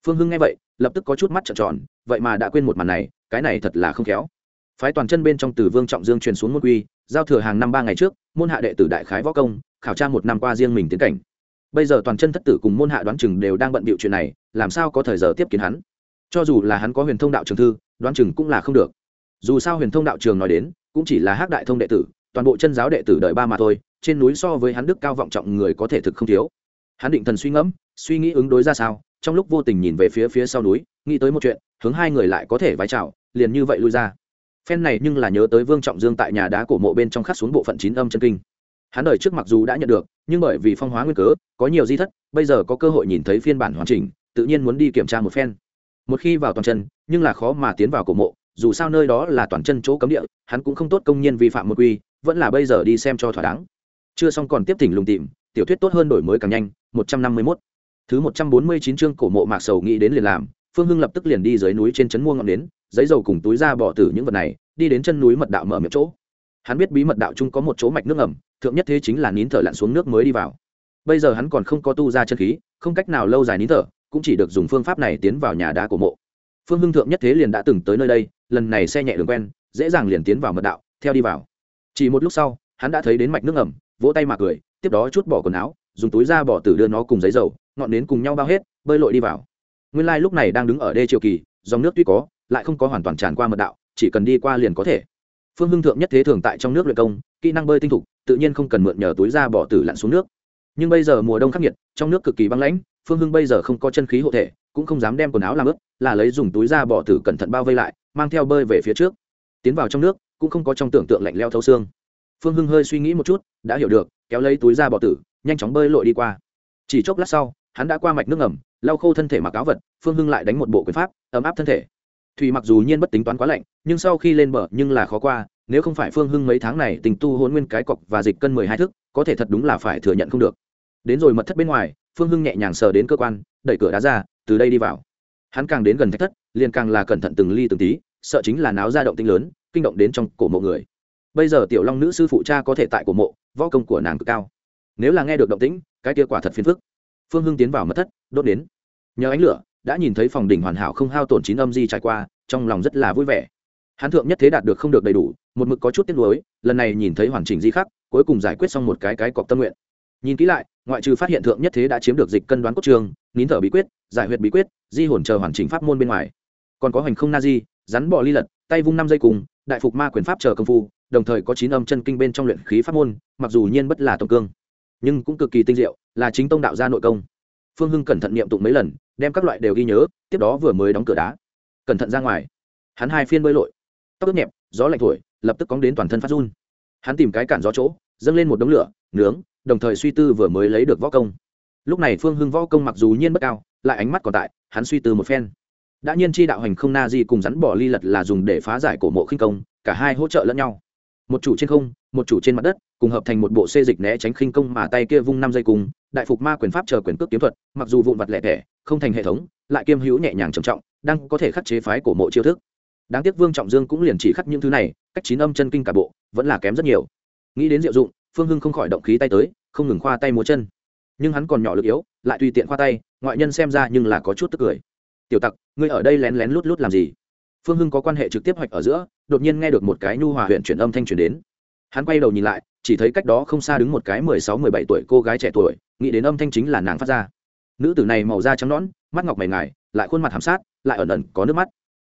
Phương hưng nghe vậy, lập tức có chút mắt trợn tròn, vậy mà đã quên một màn này, cái này thật là không khéo. Phái toàn chân bên trong từ vương trọng dương truyền xuống môn quy, giao thừa hàng năm ba ngày trước, môn hạ đệ tử đại khái võ công, khảo tra một năm qua riêng mình tiến cảnh. Bây giờ toàn chân thất tử cùng môn hạ đoán chừng đều đang bận bịu chuyện này, làm sao có thời giờ tiếp kiến hắn? Cho dù là hắn có huyền thông đạo trường thư, đoán chừng cũng là không được. Dù sao huyền thông đạo trường nói đến, cũng chỉ là hắc đại thông đệ tử, toàn bộ chân giáo đệ tử đợi ba mà thôi, trên núi so với hắn đức cao vọng trọng người có thể thực không thiếu hắn định thần suy ngẫm, suy nghĩ ứng đối ra sao, trong lúc vô tình nhìn về phía phía sau núi, nghĩ tới một chuyện, hướng hai người lại có thể vái chào, liền như vậy lui ra. Phen này nhưng là nhớ tới vương trọng dương tại nhà đá cổ mộ bên trong khắc xuống bộ phận chín âm chân kinh. Hắn đời trước mặc dù đã nhận được, nhưng bởi vì phong hóa nguyên cớ, có nhiều di thất, bây giờ có cơ hội nhìn thấy phiên bản hoàn chỉnh, tự nhiên muốn đi kiểm tra một phen. Một khi vào toàn chân, nhưng là khó mà tiến vào cổ mộ, dù sao nơi đó là toàn chân chỗ cấm địa, hắn cũng không tốt công nhân vi phạm một quy, vẫn là bây giờ đi xem cho thỏa đáng. Chưa xong còn tiếp thỉnh lùng tìm tiểu thuyết tốt hơn đổi mới càng nhanh, một trăm năm mươi 151. thứ một trăm bốn mươi chín chương cổ mộ mạc sầu nghĩ đến liền làm, phương hưng lập tức liền đi dưới núi trên trấn mua ngọn nến, giấy dầu cùng túi ra bỏ tử những vật này, đi đến chân núi mật đạo mở miệng chỗ. Hắn biết bí mật đạo chung có một chỗ mạch nước ẩm thượng nhất thế chính là nín thở lặn xuống nước mới đi vào. Bây giờ hắn còn không có tu ra chân khí, không cách nào lâu dài nín thở, cũng chỉ được dùng phương pháp này tiến vào nhà đá của mộ. Phương hưng thượng nhất thế liền đã từng tới nơi đây, lần này xe nhẹ đường quen, dễ dàng liền tiến vào mật đạo, theo đi vào. Chỉ một lúc sau, hắn đã thấy đến mạch nước ẩm vỗ tay mà cười tiếp đó chút bỏ quần áo, dùng túi ra bỏ tử đưa nó cùng giấy dầu, ngọn nến cùng nhau bao hết, bơi lội đi vào. Nguyên lai lúc này đang đứng ở đê triều kỳ, dòng nước tuy có, lại không có hoàn toàn tràn qua mật đạo, chỉ cần đi qua liền có thể. Phương hưng thượng nhất thế thường tại trong nước luyện công, kỹ năng bơi tinh thục, tự nhiên không cần mượn nhờ túi ra bỏ tử lặn xuống nước. Nhưng bây giờ mùa đông khắc nghiệt, trong nước cực kỳ băng lãnh, phương hưng bây giờ không có chân khí hộ thể, cũng không dám đem quần áo làm ướt, là lấy dùng túi da bỏ tử cẩn thận bao vây lại, mang theo bơi về phía trước. Tiến vào trong nước, cũng không có trong tưởng tượng lạnh leo thấu xương phương hưng hơi suy nghĩ một chút, đã hiểu được, kéo lấy túi ra bỏ tử, nhanh chóng bơi lội đi qua. Chỉ chốc lát sau, hắn đã qua mạch nước ngầm, lau khô thân thể mặc áo vật, phương hưng lại đánh một bộ quyền pháp, ấm áp thân thể. Thủy mặc dù nhiên bất tính toán quá lạnh, nhưng sau khi lên bờ nhưng là khó qua, nếu không phải phương hưng mấy tháng này tình tu hôn nguyên cái cọc và dịch cân mười hai thức, có thể thật đúng là phải thừa nhận không được. Đến rồi mật thất bên ngoài, phương hưng nhẹ nhàng sờ đến cơ quan, đẩy cửa đá ra, từ đây đi vào. Hắn càng đến gần thách thất, liền càng là cẩn thận từng ly từng tí, sợ chính là náo ra động tinh lớn, kinh động đến trong cổ mộ người bây giờ tiểu long nữ sư phụ cha có thể tại của mộ, võ công của nàng cực cao. Nếu là nghe được động tĩnh, cái kia quả thật phiền phức. Phương hưng tiến vào mất thất, đốt đến nhờ ánh lửa, đã nhìn thấy phòng đỉnh hoàn hảo không hao tổn chín âm di trải qua, trong lòng rất là vui vẻ. Hắn thượng nhất thế đạt được không được đầy đủ, một mực có chút tiếc nuối, lần này nhìn thấy hoàn chỉnh di khắc, cuối cùng giải quyết xong một cái cái cọc tâm nguyện. Nhìn kỹ lại, ngoại trừ phát hiện thượng nhất thế đã chiếm được dịch cân đoán cốt trường, nín thở bí quyết, giải huyệt bí quyết, di hồn chờ hoàn chỉnh pháp môn bên ngoài. Còn có hành không na di, rắn bò ly lật, tay vung năm dây cùng, đại phục ma quyền pháp chờ công phu đồng thời có chín âm chân kinh bên trong luyện khí pháp môn, mặc dù nhiên bất là tổng cương, nhưng cũng cực kỳ tinh diệu, là chính tông đạo gia nội công. Phương hưng cẩn thận niệm tụng mấy lần, đem các loại đều ghi nhớ, tiếp đó vừa mới đóng cửa đá. Cẩn thận ra ngoài. Hắn hai phiên bơi lội. Tóc ướt nhẹp, gió lạnh thổi, lập tức cóng đến toàn thân phát run. Hắn tìm cái cản gió chỗ, dâng lên một đống lửa, nướng, đồng thời suy tư vừa mới lấy được võ công. Lúc này phương hưng võ công mặc dù nhiên bất cao, lại ánh mắt còn tại, hắn suy tư một phen. Đã nhiên chi đạo hành không na di cùng rắn bỏ ly lật là dùng để phá giải cổ mộ khinh công, cả hai hỗ trợ lẫn nhau một chủ trên không, một chủ trên mặt đất, cùng hợp thành một bộ xê dịch né tránh khinh công mà tay kia vung năm giây cùng, đại phục ma quyền pháp chờ quyền cước kiếm thuật, mặc dù vụn vặt lẻ tẻ, không thành hệ thống, lại kiêm hữu nhẹ nhàng trầm trọng, đang có thể khắc chế phái cổ mộ chiêu thức. Đáng tiếc vương trọng dương cũng liền chỉ khắc những thứ này, cách chín âm chân kinh cả bộ, vẫn là kém rất nhiều. Nghĩ đến diệu dụng, phương hưng không khỏi động khí tay tới, không ngừng khoa tay múa chân. Nhưng hắn còn nhỏ lực yếu, lại tùy tiện khoa tay, ngoại nhân xem ra nhưng là có chút tức cười. Tiểu tặc, ngươi ở đây lén lén lút lút làm gì? Phương hưng có quan hệ trực tiếp hoạch ở giữa, đột nhiên nghe được một cái nhu hòa huyện chuyển âm thanh truyền đến. Hắn quay đầu nhìn lại, chỉ thấy cách đó không xa đứng một cái mười sáu, mười bảy tuổi cô gái trẻ tuổi, nghĩ đến âm thanh chính là nàng phát ra. Nữ tử này màu da trắng nõn, mắt ngọc mày ngài, lại khuôn mặt hàm sát, lại ẩn ẩn có nước mắt.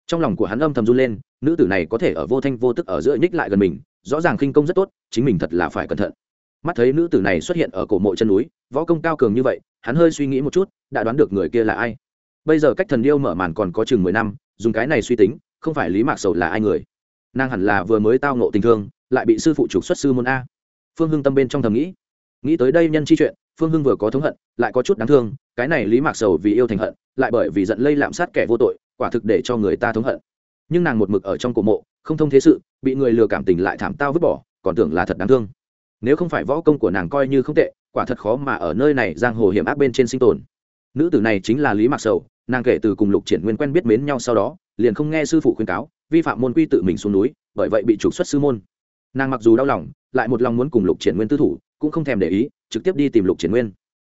Trong lòng của hắn âm thầm run lên, nữ tử này có thể ở vô thanh vô tức ở giữa nhích lại gần mình, rõ ràng khinh công rất tốt, chính mình thật là phải cẩn thận. Mắt thấy nữ tử này xuất hiện ở cổ mộ chân núi, võ công cao cường như vậy, hắn hơi suy nghĩ một chút, đã đoán được người kia là ai. Bây giờ cách thần điêu mở màn còn có chừng mười năm dùng cái này suy tính, không phải lý mạc sầu là ai người? Nàng hẳn là vừa mới tao nộ tình thương, lại bị sư phụ trục xuất sư môn a. Phương hưng tâm bên trong thầm nghĩ. Nghĩ tới đây nhân chi chuyện, phương hưng vừa có thống hận, lại có chút đáng thương, cái này lý mạc sầu vì yêu thành hận, lại bởi vì giận lây lạm sát kẻ vô tội, quả thực để cho người ta thống hận. Nhưng nàng một mực ở trong cổ mộ, không thông thế sự, bị người lừa cảm tình lại thảm tao vứt bỏ, còn tưởng là thật đáng thương. Nếu không phải võ công của nàng coi như không tệ, quả thật khó mà ở nơi này giang hồ hiểm ác bên trên sinh tồn nữ tử này chính là lý mạc sầu nàng kể từ cùng lục triển nguyên quen biết mến nhau sau đó liền không nghe sư phụ khuyên cáo vi phạm môn quy tự mình xuống núi bởi vậy bị trục xuất sư môn nàng mặc dù đau lòng lại một lòng muốn cùng lục triển nguyên tư thủ cũng không thèm để ý trực tiếp đi tìm lục triển nguyên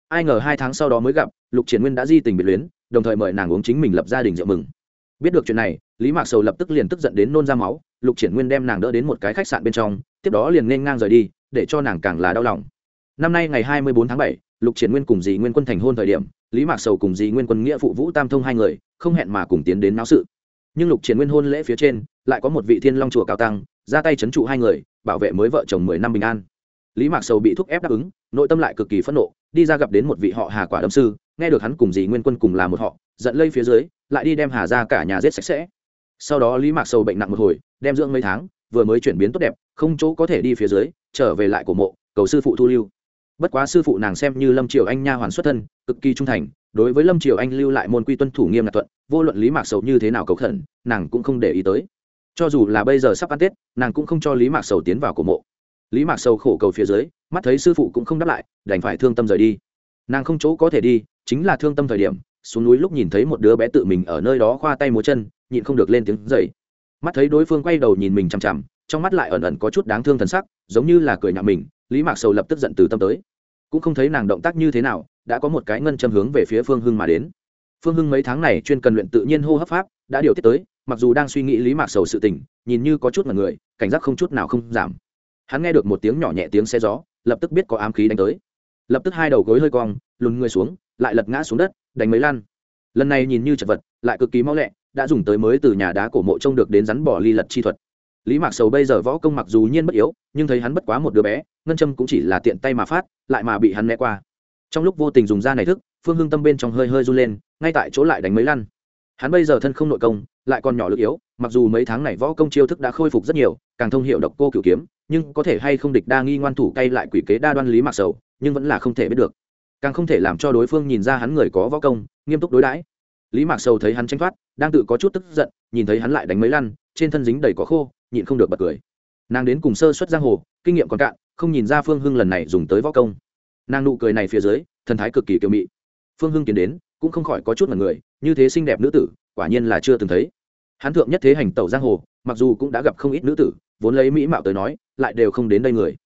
ai ngờ hai tháng sau đó mới gặp lục triển nguyên đã di tình biệt luyến đồng thời mời nàng uống chính mình lập gia đình rượu mừng biết được chuyện này lý mạc sầu lập tức liền tức giận đến nôn ra máu lục triển nguyên đem nàng đỡ đến một cái khách sạn bên trong tiếp đó liền nên ngang rời đi để cho nàng càng là đau lòng năm nay ngày hai mươi bốn tháng bảy lục triển nguyên cùng dì nguyên quân thành hôn thời điểm lý mạc sầu cùng dì nguyên quân nghĩa phụ vũ tam thông hai người, không hẹn mà cùng tiến đến náo sự. Nhưng lục triển nguyên hôn lễ phía trên, lại có một vị thiên long chùa cao tăng, ra tay c h ấ n trụ hai người, bảo vệ mới vợ chồng mười năm bình an. Lý mạc sầu bị thúc ép đáp ứng, nội tâm lại cực kỳ phẫn nộ, đi ra gặp đến một vị họ hà quả đâm sư, nghe được hắn cùng dì nguyên quân cùng là một họ, giận lây phía dưới, lại đi đem hà ra cả nhà giết sạch sẽ. Sau đó lý mạc sầu bệnh nặng một hồi, đem dưỡng mấy tháng, vừa mới chuyển biến tốt đẹp, không chỗ có thể đi phía dưới, trở về lại của mộ, cầu sư phụ thu lưu bất quá sư phụ nàng xem như lâm triều anh nha hoàn xuất thân, cực kỳ trung thành, đối với lâm triều anh lưu lại môn quy tuân thủ nghiêm ngặt thuận, vô luận lý mạc sầu như thế nào cầu khẩn, nàng cũng không để ý tới. Cho dù là bây giờ sắp ăn tết, nàng cũng không cho lý mạc sầu tiến vào cổ mộ. Lý mạc sầu khổ cầu phía dưới, mắt thấy sư phụ cũng không đáp lại, đành phải thương tâm rời đi. Nàng không chỗ có thể đi, chính là thương tâm thời điểm, xuống núi lúc nhìn thấy một đứa bé tự mình ở nơi đó khoa tay múa chân, nhịn không được lên tiếng dậy. Mắt thấy đối phương quay đầu nhìn mình chằm chằm, trong mắt lại ẩn ẩn có chút đáng thương thần sắc, giống như là cười nhạo mình lý mạc sầu lập tức giận từ tâm tới. Cũng không thấy nàng động tác như thế nào, đã có một cái ngân châm hướng về phía phương hưng mà đến. Phương hưng mấy tháng này chuyên cần luyện tự nhiên hô hấp pháp, đã điều tiết tới, mặc dù đang suy nghĩ lý mạc sầu sự tình, nhìn như có chút mật người, cảnh giác không chút nào không giảm. Hắn nghe được một tiếng nhỏ nhẹ tiếng xe gió, lập tức biết có ám khí đánh tới. Lập tức hai đầu gối hơi cong, lùn người xuống, lại lật ngã xuống đất, đánh mấy lan lần này nhìn như chật vật, lại cực kỳ mau lẹ, đã dùng tới mới từ nhà đá cổ mộ trông được đến rắn bỏ ly lật chi thuật. Lý mạc sầu bây giờ võ công mặc dù nhiên bất yếu, nhưng thấy hắn bất quá một đứa bé ngân châm cũng chỉ là tiện tay mà phát, lại mà bị hắn né qua. Trong lúc vô tình dùng da này thức, phương hưng tâm bên trong hơi hơi run lên, ngay tại chỗ lại đánh mấy lăn. Hắn bây giờ thân không nội công, lại còn nhỏ lực yếu, mặc dù mấy tháng này võ công chiêu thức đã khôi phục rất nhiều, càng thông hiệu độc cô cửu kiếm, nhưng có thể hay không địch đa nghi ngoan thủ cay lại quỷ kế đa đoan lý mạc sầu, nhưng vẫn là không thể biết được. Càng không thể làm cho đối phương nhìn ra hắn người có võ công, nghiêm túc đối đãi. Lý mạc sầu thấy hắn tranh thoát, đang tự có chút tức giận, nhìn thấy hắn lại đánh mấy lăn, trên thân dính đầy có khô, nhịn không được bật cười. Nàng đến cùng sơ xuất giang hồ, kinh nghiệm còn cạn không nhìn ra phương hưng lần này dùng tới võ công. Nàng nụ cười này phía dưới, thần thái cực kỳ kiều mị. Phương hưng tiến đến, cũng không khỏi có chút là người, như thế xinh đẹp nữ tử, quả nhiên là chưa từng thấy. Hắn thượng nhất thế hành tẩu giang hồ, mặc dù cũng đã gặp không ít nữ tử, vốn lấy mỹ mạo tới nói, lại đều không đến đây người.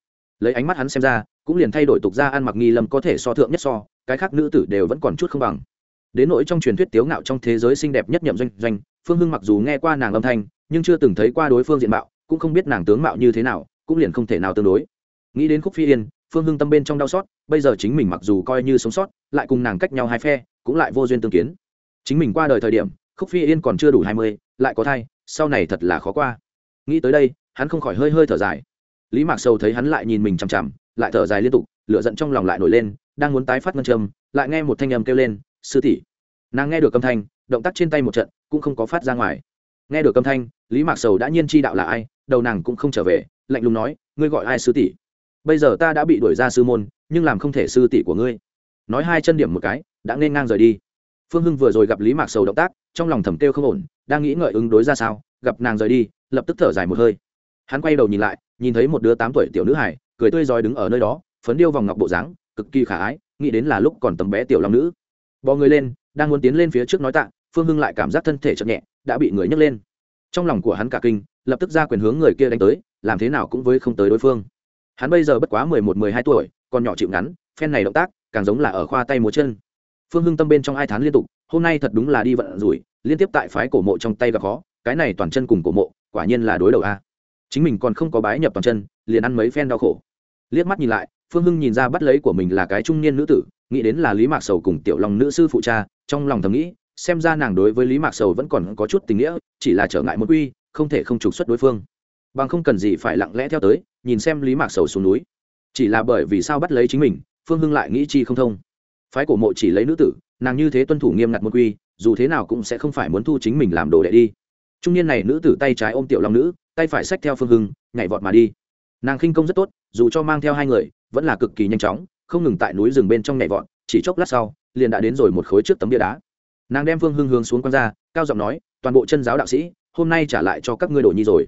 Lấy ánh mắt hắn xem ra, cũng liền thay đổi tục ra ăn mặc nghi lâm có thể so thượng nhất so, cái khác nữ tử đều vẫn còn chút không bằng. Đến nỗi trong truyền thuyết tiếu ngạo trong thế giới xinh đẹp nhất nhậm doanh doanh, phương hưng mặc dù nghe qua nàng âm thanh, nhưng chưa từng thấy qua đối phương diện mạo, cũng không biết nàng tướng mạo như thế nào, cũng liền không thể nào tương đối nghĩ đến khúc phi yên, phương hưng tâm bên trong đau xót, bây giờ chính mình mặc dù coi như sống sót, lại cùng nàng cách nhau hai phe, cũng lại vô duyên tương kiến. Chính mình qua đời thời điểm, khúc phi yên còn chưa đủ hai mươi, lại có thai, sau này thật là khó qua. Nghĩ tới đây, hắn không khỏi hơi hơi thở dài. Lý mạc sầu thấy hắn lại nhìn mình chằm chằm, lại thở dài liên tục, lửa giận trong lòng lại nổi lên, đang muốn tái phát ngân châm, lại nghe một thanh âm kêu lên, sư tỷ. Nàng nghe được âm thanh, động tác trên tay một trận, cũng không có phát ra ngoài. Nghe được âm thanh, lý mạc sầu đã nhiên chi đạo là ai, đầu nàng cũng không trở về, lạnh lùng nói, ngươi gọi ai sư tỷ? Bây giờ ta đã bị đuổi ra sư môn, nhưng làm không thể sư tỷ của ngươi. Nói hai chân điểm một cái, đã nên ngang rời đi. Phương hưng vừa rồi gặp lý mạc sầu động tác, trong lòng thầm kêu không ổn, đang nghĩ ngợi ứng đối ra sao, gặp nàng rời đi, lập tức thở dài một hơi. Hắn quay đầu nhìn lại, nhìn thấy một đứa tám tuổi tiểu nữ hải cười tươi rói đứng ở nơi đó, phấn điêu vòng ngọc bộ dáng, cực kỳ khả ái, nghĩ đến là lúc còn tấm bé tiểu long nữ. Bò người lên, đang muốn tiến lên phía trước nói tạ, phương hưng lại cảm giác thân thể chậm nhẹ, đã bị người nhấc lên. Trong lòng của hắn cả kinh, lập tức ra quyền hướng người kia đánh tới, làm thế nào cũng với không tới đối phương hắn bây giờ bất quá mười một, mười hai tuổi, còn nhỏ chịu ngắn, phen này động tác, càng giống là ở khoa tay múa chân. Phương hưng tâm bên trong hai tháng liên tục, hôm nay thật đúng là đi vận rủi, liên tiếp tại phái cổ mộ trong tay gặp khó, cái này toàn chân cùng cổ mộ, quả nhiên là đối đầu a. Chính mình còn không có bái nhập toàn chân, liền ăn mấy phen đau khổ. Liếc mắt nhìn lại, phương hưng nhìn ra bắt lấy của mình là cái trung niên nữ tử, nghĩ đến là lý mạc sầu cùng tiểu lòng nữ sư phụ cha, trong lòng thầm nghĩ, xem ra nàng đối với lý mạc sầu vẫn còn có chút tình nghĩa, chỉ là trở ngại một quy, không thể không trục xuất đối phương. Bằng không cần gì phải lặng lẽ theo tới nhìn xem lý mạc sầu xuống núi. Chỉ là bởi vì sao bắt lấy chính mình, phương hưng lại nghĩ chi không thông. Phái cổ mộ chỉ lấy nữ tử, nàng như thế tuân thủ nghiêm ngặt môn quy, dù thế nào cũng sẽ không phải muốn thu chính mình làm đồ đệ đi. Trung niên này nữ tử tay trái ôm tiểu long nữ, tay phải xách theo phương hưng, nhảy vọt mà đi. Nàng khinh công rất tốt, dù cho mang theo hai người, vẫn là cực kỳ nhanh chóng, không ngừng tại núi rừng bên trong nhảy vọt, chỉ chốc lát sau, liền đã đến rồi một khối trước tấm bia đá. Nàng đem phương hưng hướng xuống q ra, cao giọng nói, toàn bộ chân giáo đạo sĩ, hôm nay trả lại cho các ngươi đồ nhi rồi.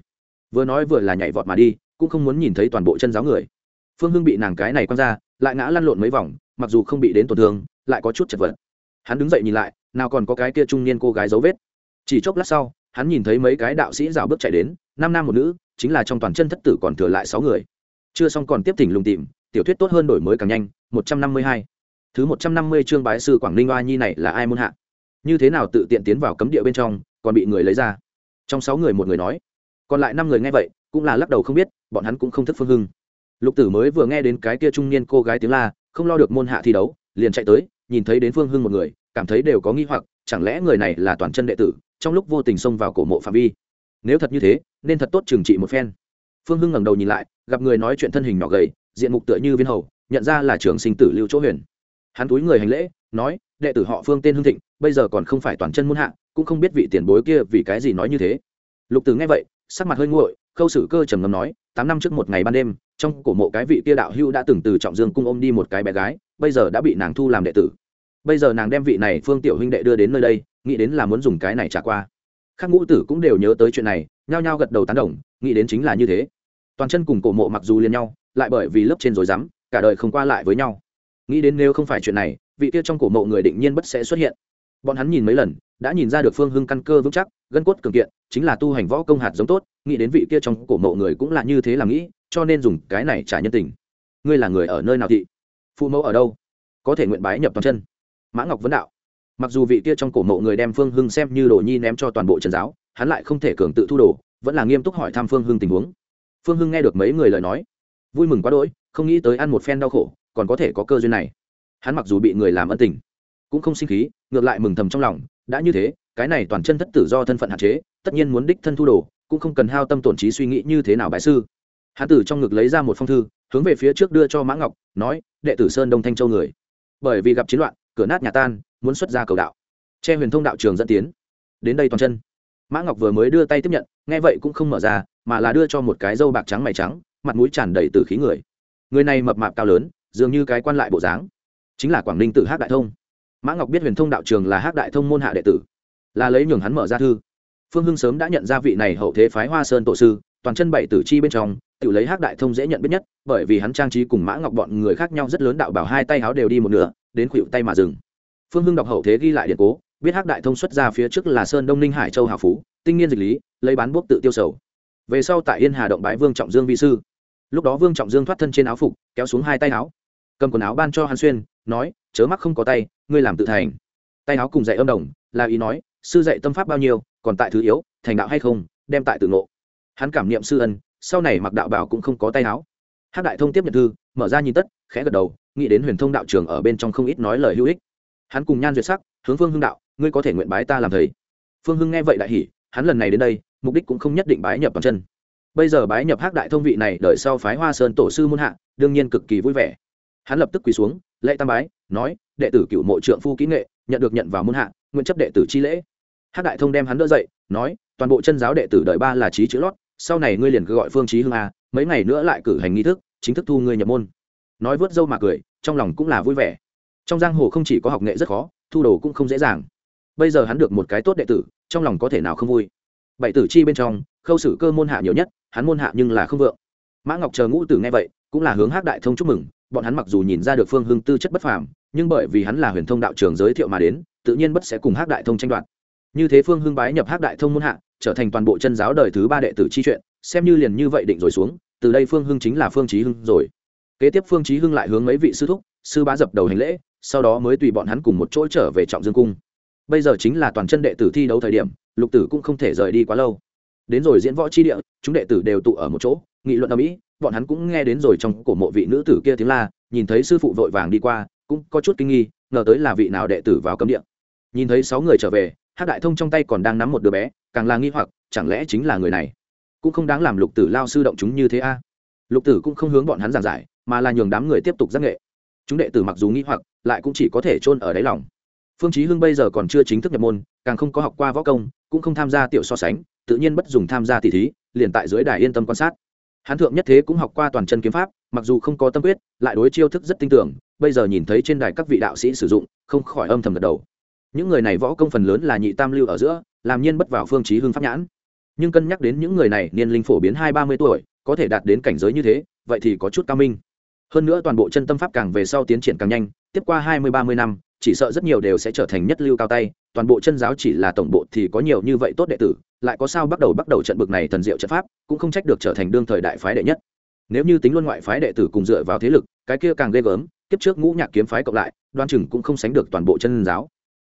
Vừa nói vừa là nhảy vọt mà đi cũng không muốn nhìn thấy toàn bộ chân giáo người. Phương hưng bị nàng cái này quăng ra, lại ngã lăn lộn mấy vòng, mặc dù không bị đến tổn thương, lại có chút chật vật. Hắn đứng dậy nhìn lại, nào còn có cái kia trung niên cô gái dấu vết. Chỉ chốc lát sau, hắn nhìn thấy mấy cái đạo sĩ rào bước chạy đến, năm nam một nữ, chính là trong toàn chân thất tử còn thừa lại sáu người. Chưa xong còn tiếp tỉnh lùng tìm, tiểu thuyết tốt hơn đổi mới càng nhanh, một trăm năm mươi hai. Thứ một trăm năm mươi chương bái sư quảng ninh oa nhi này là ai môn hạ? Như thế nào tự tiện tiến vào cấm địa bên trong, còn bị người lấy ra? Trong sáu người một người nói còn lại năm người nghe vậy, cũng là lắc đầu không biết, bọn hắn cũng không thức phương hưng. Lục tử mới vừa nghe đến cái kia trung niên cô gái tiếng la, không lo được môn hạ thi đấu, liền chạy tới, nhìn thấy đến phương hưng một người, cảm thấy đều có nghi hoặc, chẳng lẽ người này là toàn chân đệ tử, trong lúc vô tình xông vào cổ mộ phạm vi. Nếu thật như thế, nên thật tốt trừng trị một phen. Phương hưng ngẩng đầu nhìn lại, gặp người nói chuyện thân hình nhỏ gầy, diện mục tựa như viên hầu, nhận ra là trường sinh tử lưu chỗ huyền. Hắn túi người hành lễ, nói, đệ tử họ phương tên hưng thịnh, bây giờ còn không phải toàn chân muôn hạ, cũng không biết vị tiền bối kia vì cái gì nói như thế. Lục tử nghe vậy sắc mặt hơi nguội, khâu sử cơ trầm ngâm nói, tám năm trước một ngày ban đêm, trong cổ mộ cái vị kia đạo hưu đã từng từ trọng dương cung ôm đi một cái bé gái, bây giờ đã bị nàng thu làm đệ tử. Bây giờ nàng đem vị này phương tiểu huynh đệ đưa đến nơi đây, nghĩ đến là muốn dùng cái này trả qua. Khác ngũ tử cũng đều nhớ tới chuyện này, nhao nhao gật đầu tán đồng, nghĩ đến chính là như thế. Toàn chân cùng cổ mộ mặc dù liên nhau, lại bởi vì lớp trên rồi dám cả đời không qua lại với nhau. Nghĩ đến nếu không phải chuyện này, vị kia trong cổ mộ người định nhiên bất sẽ xuất hiện. Bọn hắn nhìn mấy lần đã nhìn ra được phương hưng căn cơ vững chắc, gân cốt cường kiện, chính là tu hành võ công hạt giống tốt, nghĩ đến vị kia trong cổ mộ người cũng là như thế làm nghĩ, cho nên dùng cái này trả nhân tình. Ngươi là người ở nơi nào thị? Phụ mẫu ở đâu? Có thể nguyện bái nhập toàn chân. Mã ngọc vấn đạo. Mặc dù vị kia trong cổ mộ người đem phương hưng xem như đồ nhi ném cho toàn bộ trần giáo, hắn lại không thể cường tự thu đồ, vẫn là nghiêm túc hỏi thăm phương hưng tình huống. Phương hưng nghe được mấy người lời nói, vui mừng quá đỗi, không nghĩ tới ăn một phen đau khổ, còn có thể có cơ duyên này. Hắn mặc dù bị người làm ân tình, cũng không sinh khí, ngược lại mừng thầm trong lòng đã như thế, cái này toàn chân thất tử do thân phận hạn chế, tất nhiên muốn đích thân thu đồ, cũng không cần hao tâm tổn trí suy nghĩ như thế nào bái sư. Hán tử trong ngực lấy ra một phong thư, hướng về phía trước đưa cho mã ngọc, nói, đệ tử sơn đông thanh châu người, bởi vì gặp chiến loạn, cửa nát nhà tan, muốn xuất ra cầu đạo. Che huyền thông đạo trường dẫn tiến. Đến đây toàn chân. Mã ngọc vừa mới đưa tay tiếp nhận, nghe vậy cũng không mở ra, mà là đưa cho một cái dâu bạc trắng mày trắng, mặt mũi tràn đầy từ khí người. Người này mập mạp cao lớn, dường như cái quan lại bộ dáng. Chính là quảng ninh tự hát đại thông mã ngọc biết huyền thông đạo trường là hát đại thông môn hạ đệ tử là lấy nhường hắn mở ra thư phương hưng sớm đã nhận ra vị này hậu thế phái hoa sơn tổ sư toàn chân bảy tử chi bên trong tự lấy hát đại thông dễ nhận biết nhất bởi vì hắn trang trí cùng mã ngọc bọn người khác nhau rất lớn đạo bảo hai tay áo đều đi một nửa đến khuỵu tay mà dừng phương hưng đọc hậu thế ghi lại điện cố biết hắc đại thông xuất ra phía trước là sơn đông ninh hải châu hào phú tinh niên dịch lý lấy bán bốc tự tiêu sầu về sau tại yên hà động bãi vương trọng dương vi sư lúc đó vương trọng dương thoát thân trên áo phục kéo xuống hai tay áo cầm quần áo ban cho hắn xuyên nói chớ mắc không có tay ngươi làm tự thành. Tay áo cùng dạy âm đồng, là ý nói, sư dạy tâm pháp bao nhiêu, còn tại thứ yếu, thành đạo hay không, đem tại tự ngộ. Hắn cảm niệm sư ân, sau này mặc đạo bảo cũng không có tay áo. Hát đại thông tiếp nhận thư, mở ra nhìn tất, khẽ gật đầu, nghĩ đến huyền thông đạo trường ở bên trong không ít nói lời hữu ích. Hắn cùng nhan duyệt sắc, hướng phương hưng đạo, ngươi có thể nguyện bái ta làm thầy. Phương hưng nghe vậy đại hỉ, hắn lần này đến đây, mục đích cũng không nhất định bái nhập bằng chân. Bây giờ bái nhập hắc đại thông vị này đợi sau phái hoa sơn tổ sư muôn hạ, đương nhiên cực kỳ vui vẻ. Hắn lập tức quỳ xuống lễ tam bái, nói, đệ tử cựu mộ trượng phu kỹ nghệ, nhận được nhận vào môn hạ, nguyện chấp đệ tử chi lễ. Hắc đại thông đem hắn đỡ dậy, nói, toàn bộ chân giáo đệ tử đợi ba là trí chữ lót, sau này ngươi liền cứ gọi phương trí hưng a, mấy ngày nữa lại cử hành nghi thức, chính thức thu ngươi nhập môn. Nói vớt dâu mà cười, trong lòng cũng là vui vẻ. Trong giang hồ không chỉ có học nghệ rất khó, thu đồ cũng không dễ dàng. Bây giờ hắn được một cái tốt đệ tử, trong lòng có thể nào không vui? Bảy tử chi bên trong, khâu sử cơ môn hạ nhiều nhất, hắn môn hạ nhưng là không vượng. Mã ngọc chờ ngũ tử nghe vậy, cũng là hướng hát đại thông chúc mừng bọn hắn mặc dù nhìn ra được phương hưng tư chất bất phàm, nhưng bởi vì hắn là huyền thông đạo trường giới thiệu mà đến, tự nhiên bất sẽ cùng hắc đại thông tranh đoạt. Như thế phương hưng bái nhập hắc đại thông muôn hạ, trở thành toàn bộ chân giáo đời thứ ba đệ tử chi chuyện, xem như liền như vậy định rồi xuống, từ đây phương hưng chính là phương trí hưng rồi. Kế tiếp phương trí hưng lại hướng mấy vị sư thúc, sư bá dập đầu hành lễ, sau đó mới tùy bọn hắn cùng một chỗ trở về trọng dương cung. Bây giờ chính là toàn chân đệ tử thi đấu thời điểm, lục tử cũng không thể rời đi quá lâu. Đến rồi diễn võ chi địa, chúng đệ tử đều tụ ở một chỗ nghị luận ở mỹ, bọn hắn cũng nghe đến rồi trong cổ mộ vị nữ tử kia tiếng la, nhìn thấy sư phụ vội vàng đi qua, cũng có chút kinh nghi, ngờ tới là vị nào đệ tử vào cấm địa. Nhìn thấy sáu người trở về hát đại thông trong tay còn đang nắm một đứa bé, càng là nghi hoặc, chẳng lẽ chính là người này? Cũng không đáng làm lục tử lao sư động chúng như thế a. Lục tử cũng không hướng bọn hắn giảng giải, mà là nhường đám người tiếp tục giác nghệ. Chúng đệ tử mặc dù nghi hoặc, lại cũng chỉ có thể chôn ở đáy lòng. Phương chí hưng bây giờ còn chưa chính thức nhập môn, càng không có học qua võ công, cũng không tham gia tiểu so sánh, tự nhiên bất dùng tham gia tỷ thí, liền tại dưới đài yên tâm quan sát hắn thượng nhất thế cũng học qua toàn chân kiếm pháp, mặc dù không có tâm quyết, lại đối chiêu thức rất tin tưởng bây giờ nhìn thấy trên đài các vị đạo sĩ sử dụng, không khỏi âm thầm gật đầu. Những người này võ công phần lớn là nhị tam lưu ở giữa, làm nhiên bất vào phương chí hưng pháp nhãn. Nhưng cân nhắc đến những người này, niên linh phổ biến hai ba mươi tuổi, có thể đạt đến cảnh giới như thế, vậy thì có chút cao minh. Hơn nữa toàn bộ chân tâm pháp càng về sau tiến triển càng nhanh, tiếp qua hai mươi ba mươi năm chỉ sợ rất nhiều đều sẽ trở thành nhất lưu cao tay, toàn bộ chân giáo chỉ là tổng bộ thì có nhiều như vậy tốt đệ tử, lại có sao bắt đầu bắt đầu trận bực này thần diệu trận pháp, cũng không trách được trở thành đương thời đại phái đệ nhất. Nếu như tính luôn ngoại phái đệ tử cùng dựa vào thế lực, cái kia càng ghê gớm, kiếp trước ngũ nhạc kiếm phái cộng lại, đoan chừng cũng không sánh được toàn bộ chân giáo.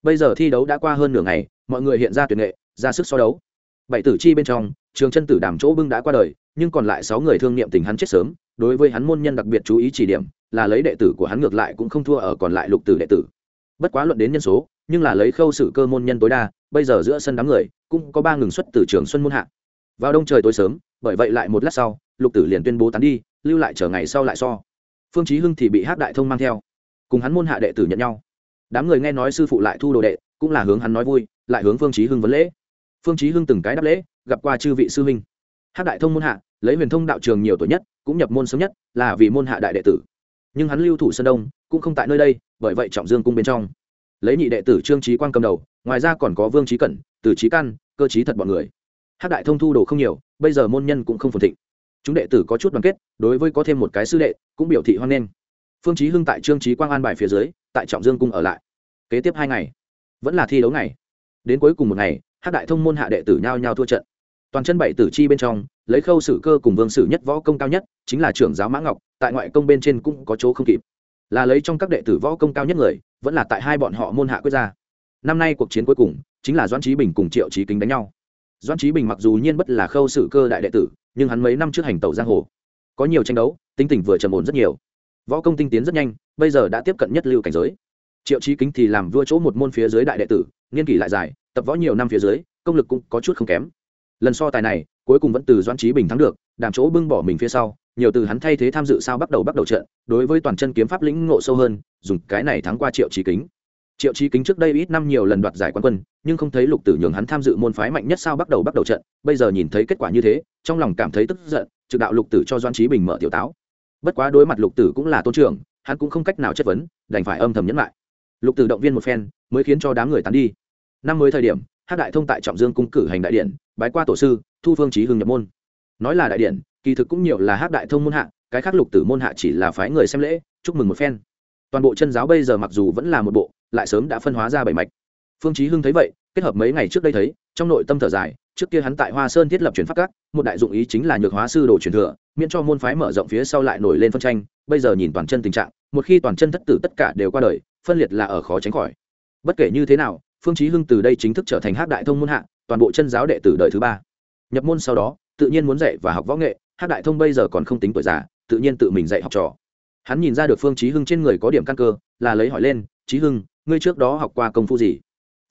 Bây giờ thi đấu đã qua hơn nửa ngày, mọi người hiện ra tuyệt nghệ, ra sức so đấu. Bảy tử chi bên trong, trường chân tử đàm chỗ bưng đã qua đời, nhưng còn lại sáu người thương niệm tình hắn chết sớm, đối với hắn môn nhân đặc biệt chú ý chỉ điểm, là lấy đệ tử của hắn ngược lại cũng không thua ở còn lại lục tử đệ tử bất quá luận đến nhân số, nhưng là lấy khâu sự cơ môn nhân tối đa, bây giờ giữa sân đám người, cũng có ba ngừng xuất từ trường xuân môn hạ. Vào đông trời tối sớm, bởi vậy lại một lát sau, lục tử liền tuyên bố tán đi, lưu lại chờ ngày sau lại so. Phương chí hưng thì bị hát đại thông mang theo. Cùng hắn môn hạ đệ tử nhận nhau. Đám người nghe nói sư phụ lại thu đồ đệ, cũng là hướng hắn nói vui, lại hướng phương chí hưng vấn lễ. Phương chí hưng từng cái đáp lễ, gặp qua chư vị sư huynh. Hát đại thông môn hạ, lấy huyền thông đạo trường nhiều tuổi nhất, cũng nhập môn sớm nhất, là vì môn hạ đại đệ tử. Nhưng hắn lưu thủ sơn đông, cũng không tại nơi đây bởi vậy trọng dương cung bên trong. Lấy nhị đệ tử trương trí quang cầm đầu, ngoài ra còn có vương trí cẩn, từ trí căn cơ trí thật bọn người. Hát đại thông thu đồ không nhiều, bây giờ môn nhân cũng không phồn thịnh. Chúng đệ tử có chút đoàn kết, đối với có thêm một cái sư đệ, cũng biểu thị hoan nghênh. Phương trí hưng tại trương trí quang an bài phía dưới, tại trọng dương cung ở lại. Kế tiếp hai ngày, vẫn là thi đấu ngày. Đến cuối cùng một ngày hát đại thông môn hạ đệ tử nhao nhao thua trận. Toàn chân bảy tử chi bên trong, lấy khâu sử cơ cùng vương sử nhất võ công cao nhất, chính là trưởng giáo mã ngọc, tại ngoại công bên trên cũng có chỗ không kịp là lấy trong các đệ tử võ công cao nhất người, vẫn là tại hai bọn họ môn hạ quyết ra. Năm nay cuộc chiến cuối cùng chính là doãn trí bình cùng triệu trí kính đánh nhau. Doãn trí bình mặc dù nhiên bất là khâu sử cơ đại đệ tử, nhưng hắn mấy năm trước hành tàu giang hồ, có nhiều tranh đấu, tính tình vừa trầm ổn rất nhiều. Võ công tinh tiến rất nhanh, bây giờ đã tiếp cận nhất lưu cảnh giới. Triệu trí kính thì làm vua chỗ một môn phía dưới đại đệ tử, nghiên kỷ lại dài, tập võ nhiều năm phía dưới, công lực cũng có chút không kém. Lần so tài này, cuối cùng vẫn từ doãn trí bình thắng được, đàm chỗ bưng bỏ mình phía sau nhiều từ hắn thay thế tham dự sao bắt đầu bắt đầu trận, đối với toàn chân kiếm pháp lĩnh ngộ sâu hơn, dùng cái này thắng qua triệu trí kính. Triệu trí kính trước đây ít năm nhiều lần đoạt giải quán quân, nhưng không thấy lục tử nhường hắn tham dự môn phái mạnh nhất sao bắt đầu bắt đầu trận, bây giờ nhìn thấy kết quả như thế, trong lòng cảm thấy tức giận, trực đạo lục tử cho doan trí bình mở tiểu táo. Bất quá đối mặt lục tử cũng là tôn trưởng, hắn cũng không cách nào chất vấn, đành phải âm thầm nhẫn lại. Lục tử động viên một phen, mới khiến cho đám người tán đi. Năm mới thời điểm hát đại thông tại trọng dương cung cử hành đại điện, bái qua tổ sư, thu phương trí hưng nhập môn. Nói là đại điện kỳ thực cũng nhiều là hát đại thông môn hạ, cái khác lục tử môn hạ chỉ là phái người xem lễ, chúc mừng một phen. Toàn bộ chân giáo bây giờ mặc dù vẫn là một bộ, lại sớm đã phân hóa ra bảy mạch. Phương chí hưng thấy vậy, kết hợp mấy ngày trước đây thấy, trong nội tâm thở dài, trước kia hắn tại hoa sơn thiết lập truyền pháp các, một đại dụng ý chính là nhược hóa sư đồ truyền thừa, miễn cho môn phái mở rộng phía sau lại nổi lên phân tranh, bây giờ nhìn toàn chân tình trạng, một khi toàn chân thất tử tất cả đều qua đời, phân liệt là ở khó tránh khỏi. Bất kể như thế nào, phương chí hưng từ đây chính thức trở thành hắc đại thông môn hạ, toàn bộ chân giáo đệ tử đời thứ ba. Nhập môn sau đó, tự nhiên muốn dạy và học võ nghệ Hát đại thông bây giờ còn không tính tuổi già, tự nhiên tự mình dạy học trò. Hắn nhìn ra được phương chí hưng trên người có điểm căn cơ, là lấy hỏi lên, chí hưng, ngươi trước đó học qua công phu gì?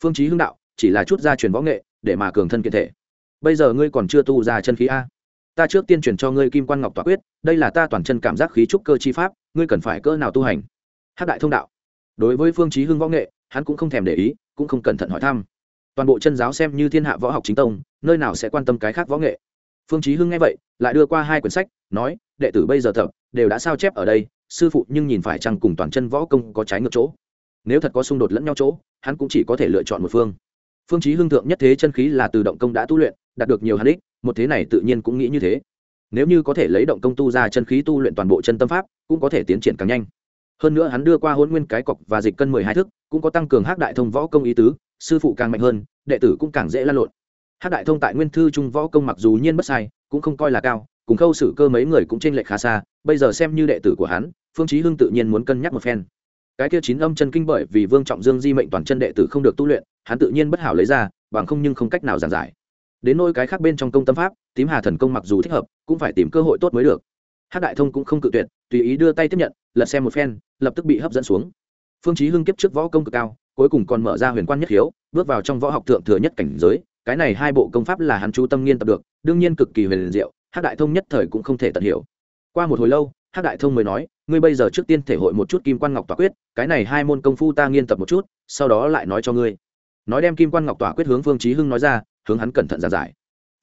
Phương chí hưng đạo, chỉ là chút gia truyền võ nghệ, để mà cường thân kiện thể. Bây giờ ngươi còn chưa tu ra chân khí a. Ta trước tiên truyền cho ngươi kim quan ngọc tỏa quyết, đây là ta toàn chân cảm giác khí trúc cơ chi pháp, ngươi cần phải cỡ nào tu hành? Hát đại thông đạo, đối với phương chí hưng võ nghệ, hắn cũng không thèm để ý, cũng không cẩn thận hỏi thăm. Toàn bộ chân giáo xem như thiên hạ võ học chính tông, nơi nào sẽ quan tâm cái khác võ nghệ? Phương chí hưng nghe vậy, lại đưa qua hai quyển sách, nói, đệ tử bây giờ thợ đều đã sao chép ở đây, sư phụ nhưng nhìn phải chăng cùng toàn chân võ công có trái ngược chỗ. Nếu thật có xung đột lẫn nhau chỗ, hắn cũng chỉ có thể lựa chọn một phương. Phương chí hưng thượng nhất thế chân khí là từ động công đã tu luyện, đạt được nhiều hắn ích một thế này tự nhiên cũng nghĩ như thế. Nếu như có thể lấy động công tu ra chân khí tu luyện toàn bộ chân tâm pháp, cũng có thể tiến triển càng nhanh. Hơn nữa hắn đưa qua hôn nguyên cái cọc và dịch cân mười hai thức, cũng có tăng cường hắc đại thông võ công ý tứ, sư phụ càng mạnh hơn, đệ tử cũng càng dễ lan lộn hắc đại thông tại nguyên thư trung võ công mặc dù nhiên bất sai, cũng không coi là cao, cùng khâu xử cơ mấy người cũng trên lệch khá xa, bây giờ xem như đệ tử của hắn, phương chí hưng tự nhiên muốn cân nhắc một phen. Cái kia chín âm chân kinh bởi vì vương trọng dương di mệnh toàn chân đệ tử không được tu luyện, hắn tự nhiên bất hảo lấy ra, bằng không nhưng không cách nào giảng giải. Đến nôi cái khác bên trong công tâm pháp, tím hà thần công mặc dù thích hợp, cũng phải tìm cơ hội tốt mới được. Hát đại thông cũng không cự tuyệt, tùy ý đưa tay tiếp nhận, lật xem một phen, lập tức bị hấp dẫn xuống. Phương chí hưng kiếp trước võ công cực cao, cuối cùng còn mở ra huyền quan nhất hiếu, bước vào trong võ học thượng thừa nhất cảnh giới cái này hai bộ công pháp là hắn chú tâm nghiên tập được, đương nhiên cực kỳ huyền diệu hát đại thông nhất thời cũng không thể tận hiểu. Qua một hồi lâu hát đại thông mới nói, ngươi bây giờ trước tiên thể hội một chút kim quan ngọc tỏa quyết, cái này hai môn công phu ta nghiên tập một chút, sau đó lại nói cho ngươi. Nói đem kim quan ngọc tỏa quyết hướng phương chí hưng nói ra, hướng hắn cẩn thận giảng giải.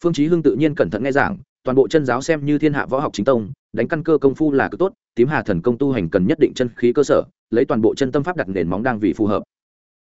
Phương chí hưng tự nhiên cẩn thận nghe giảng, toàn bộ chân giáo xem như thiên hạ võ học chính tông, đánh căn cơ công phu là cực tốt, tím hà thần công tu hành cần nhất định chân khí cơ sở, lấy toàn bộ chân tâm pháp đặt nền móng đang vì phù hợp.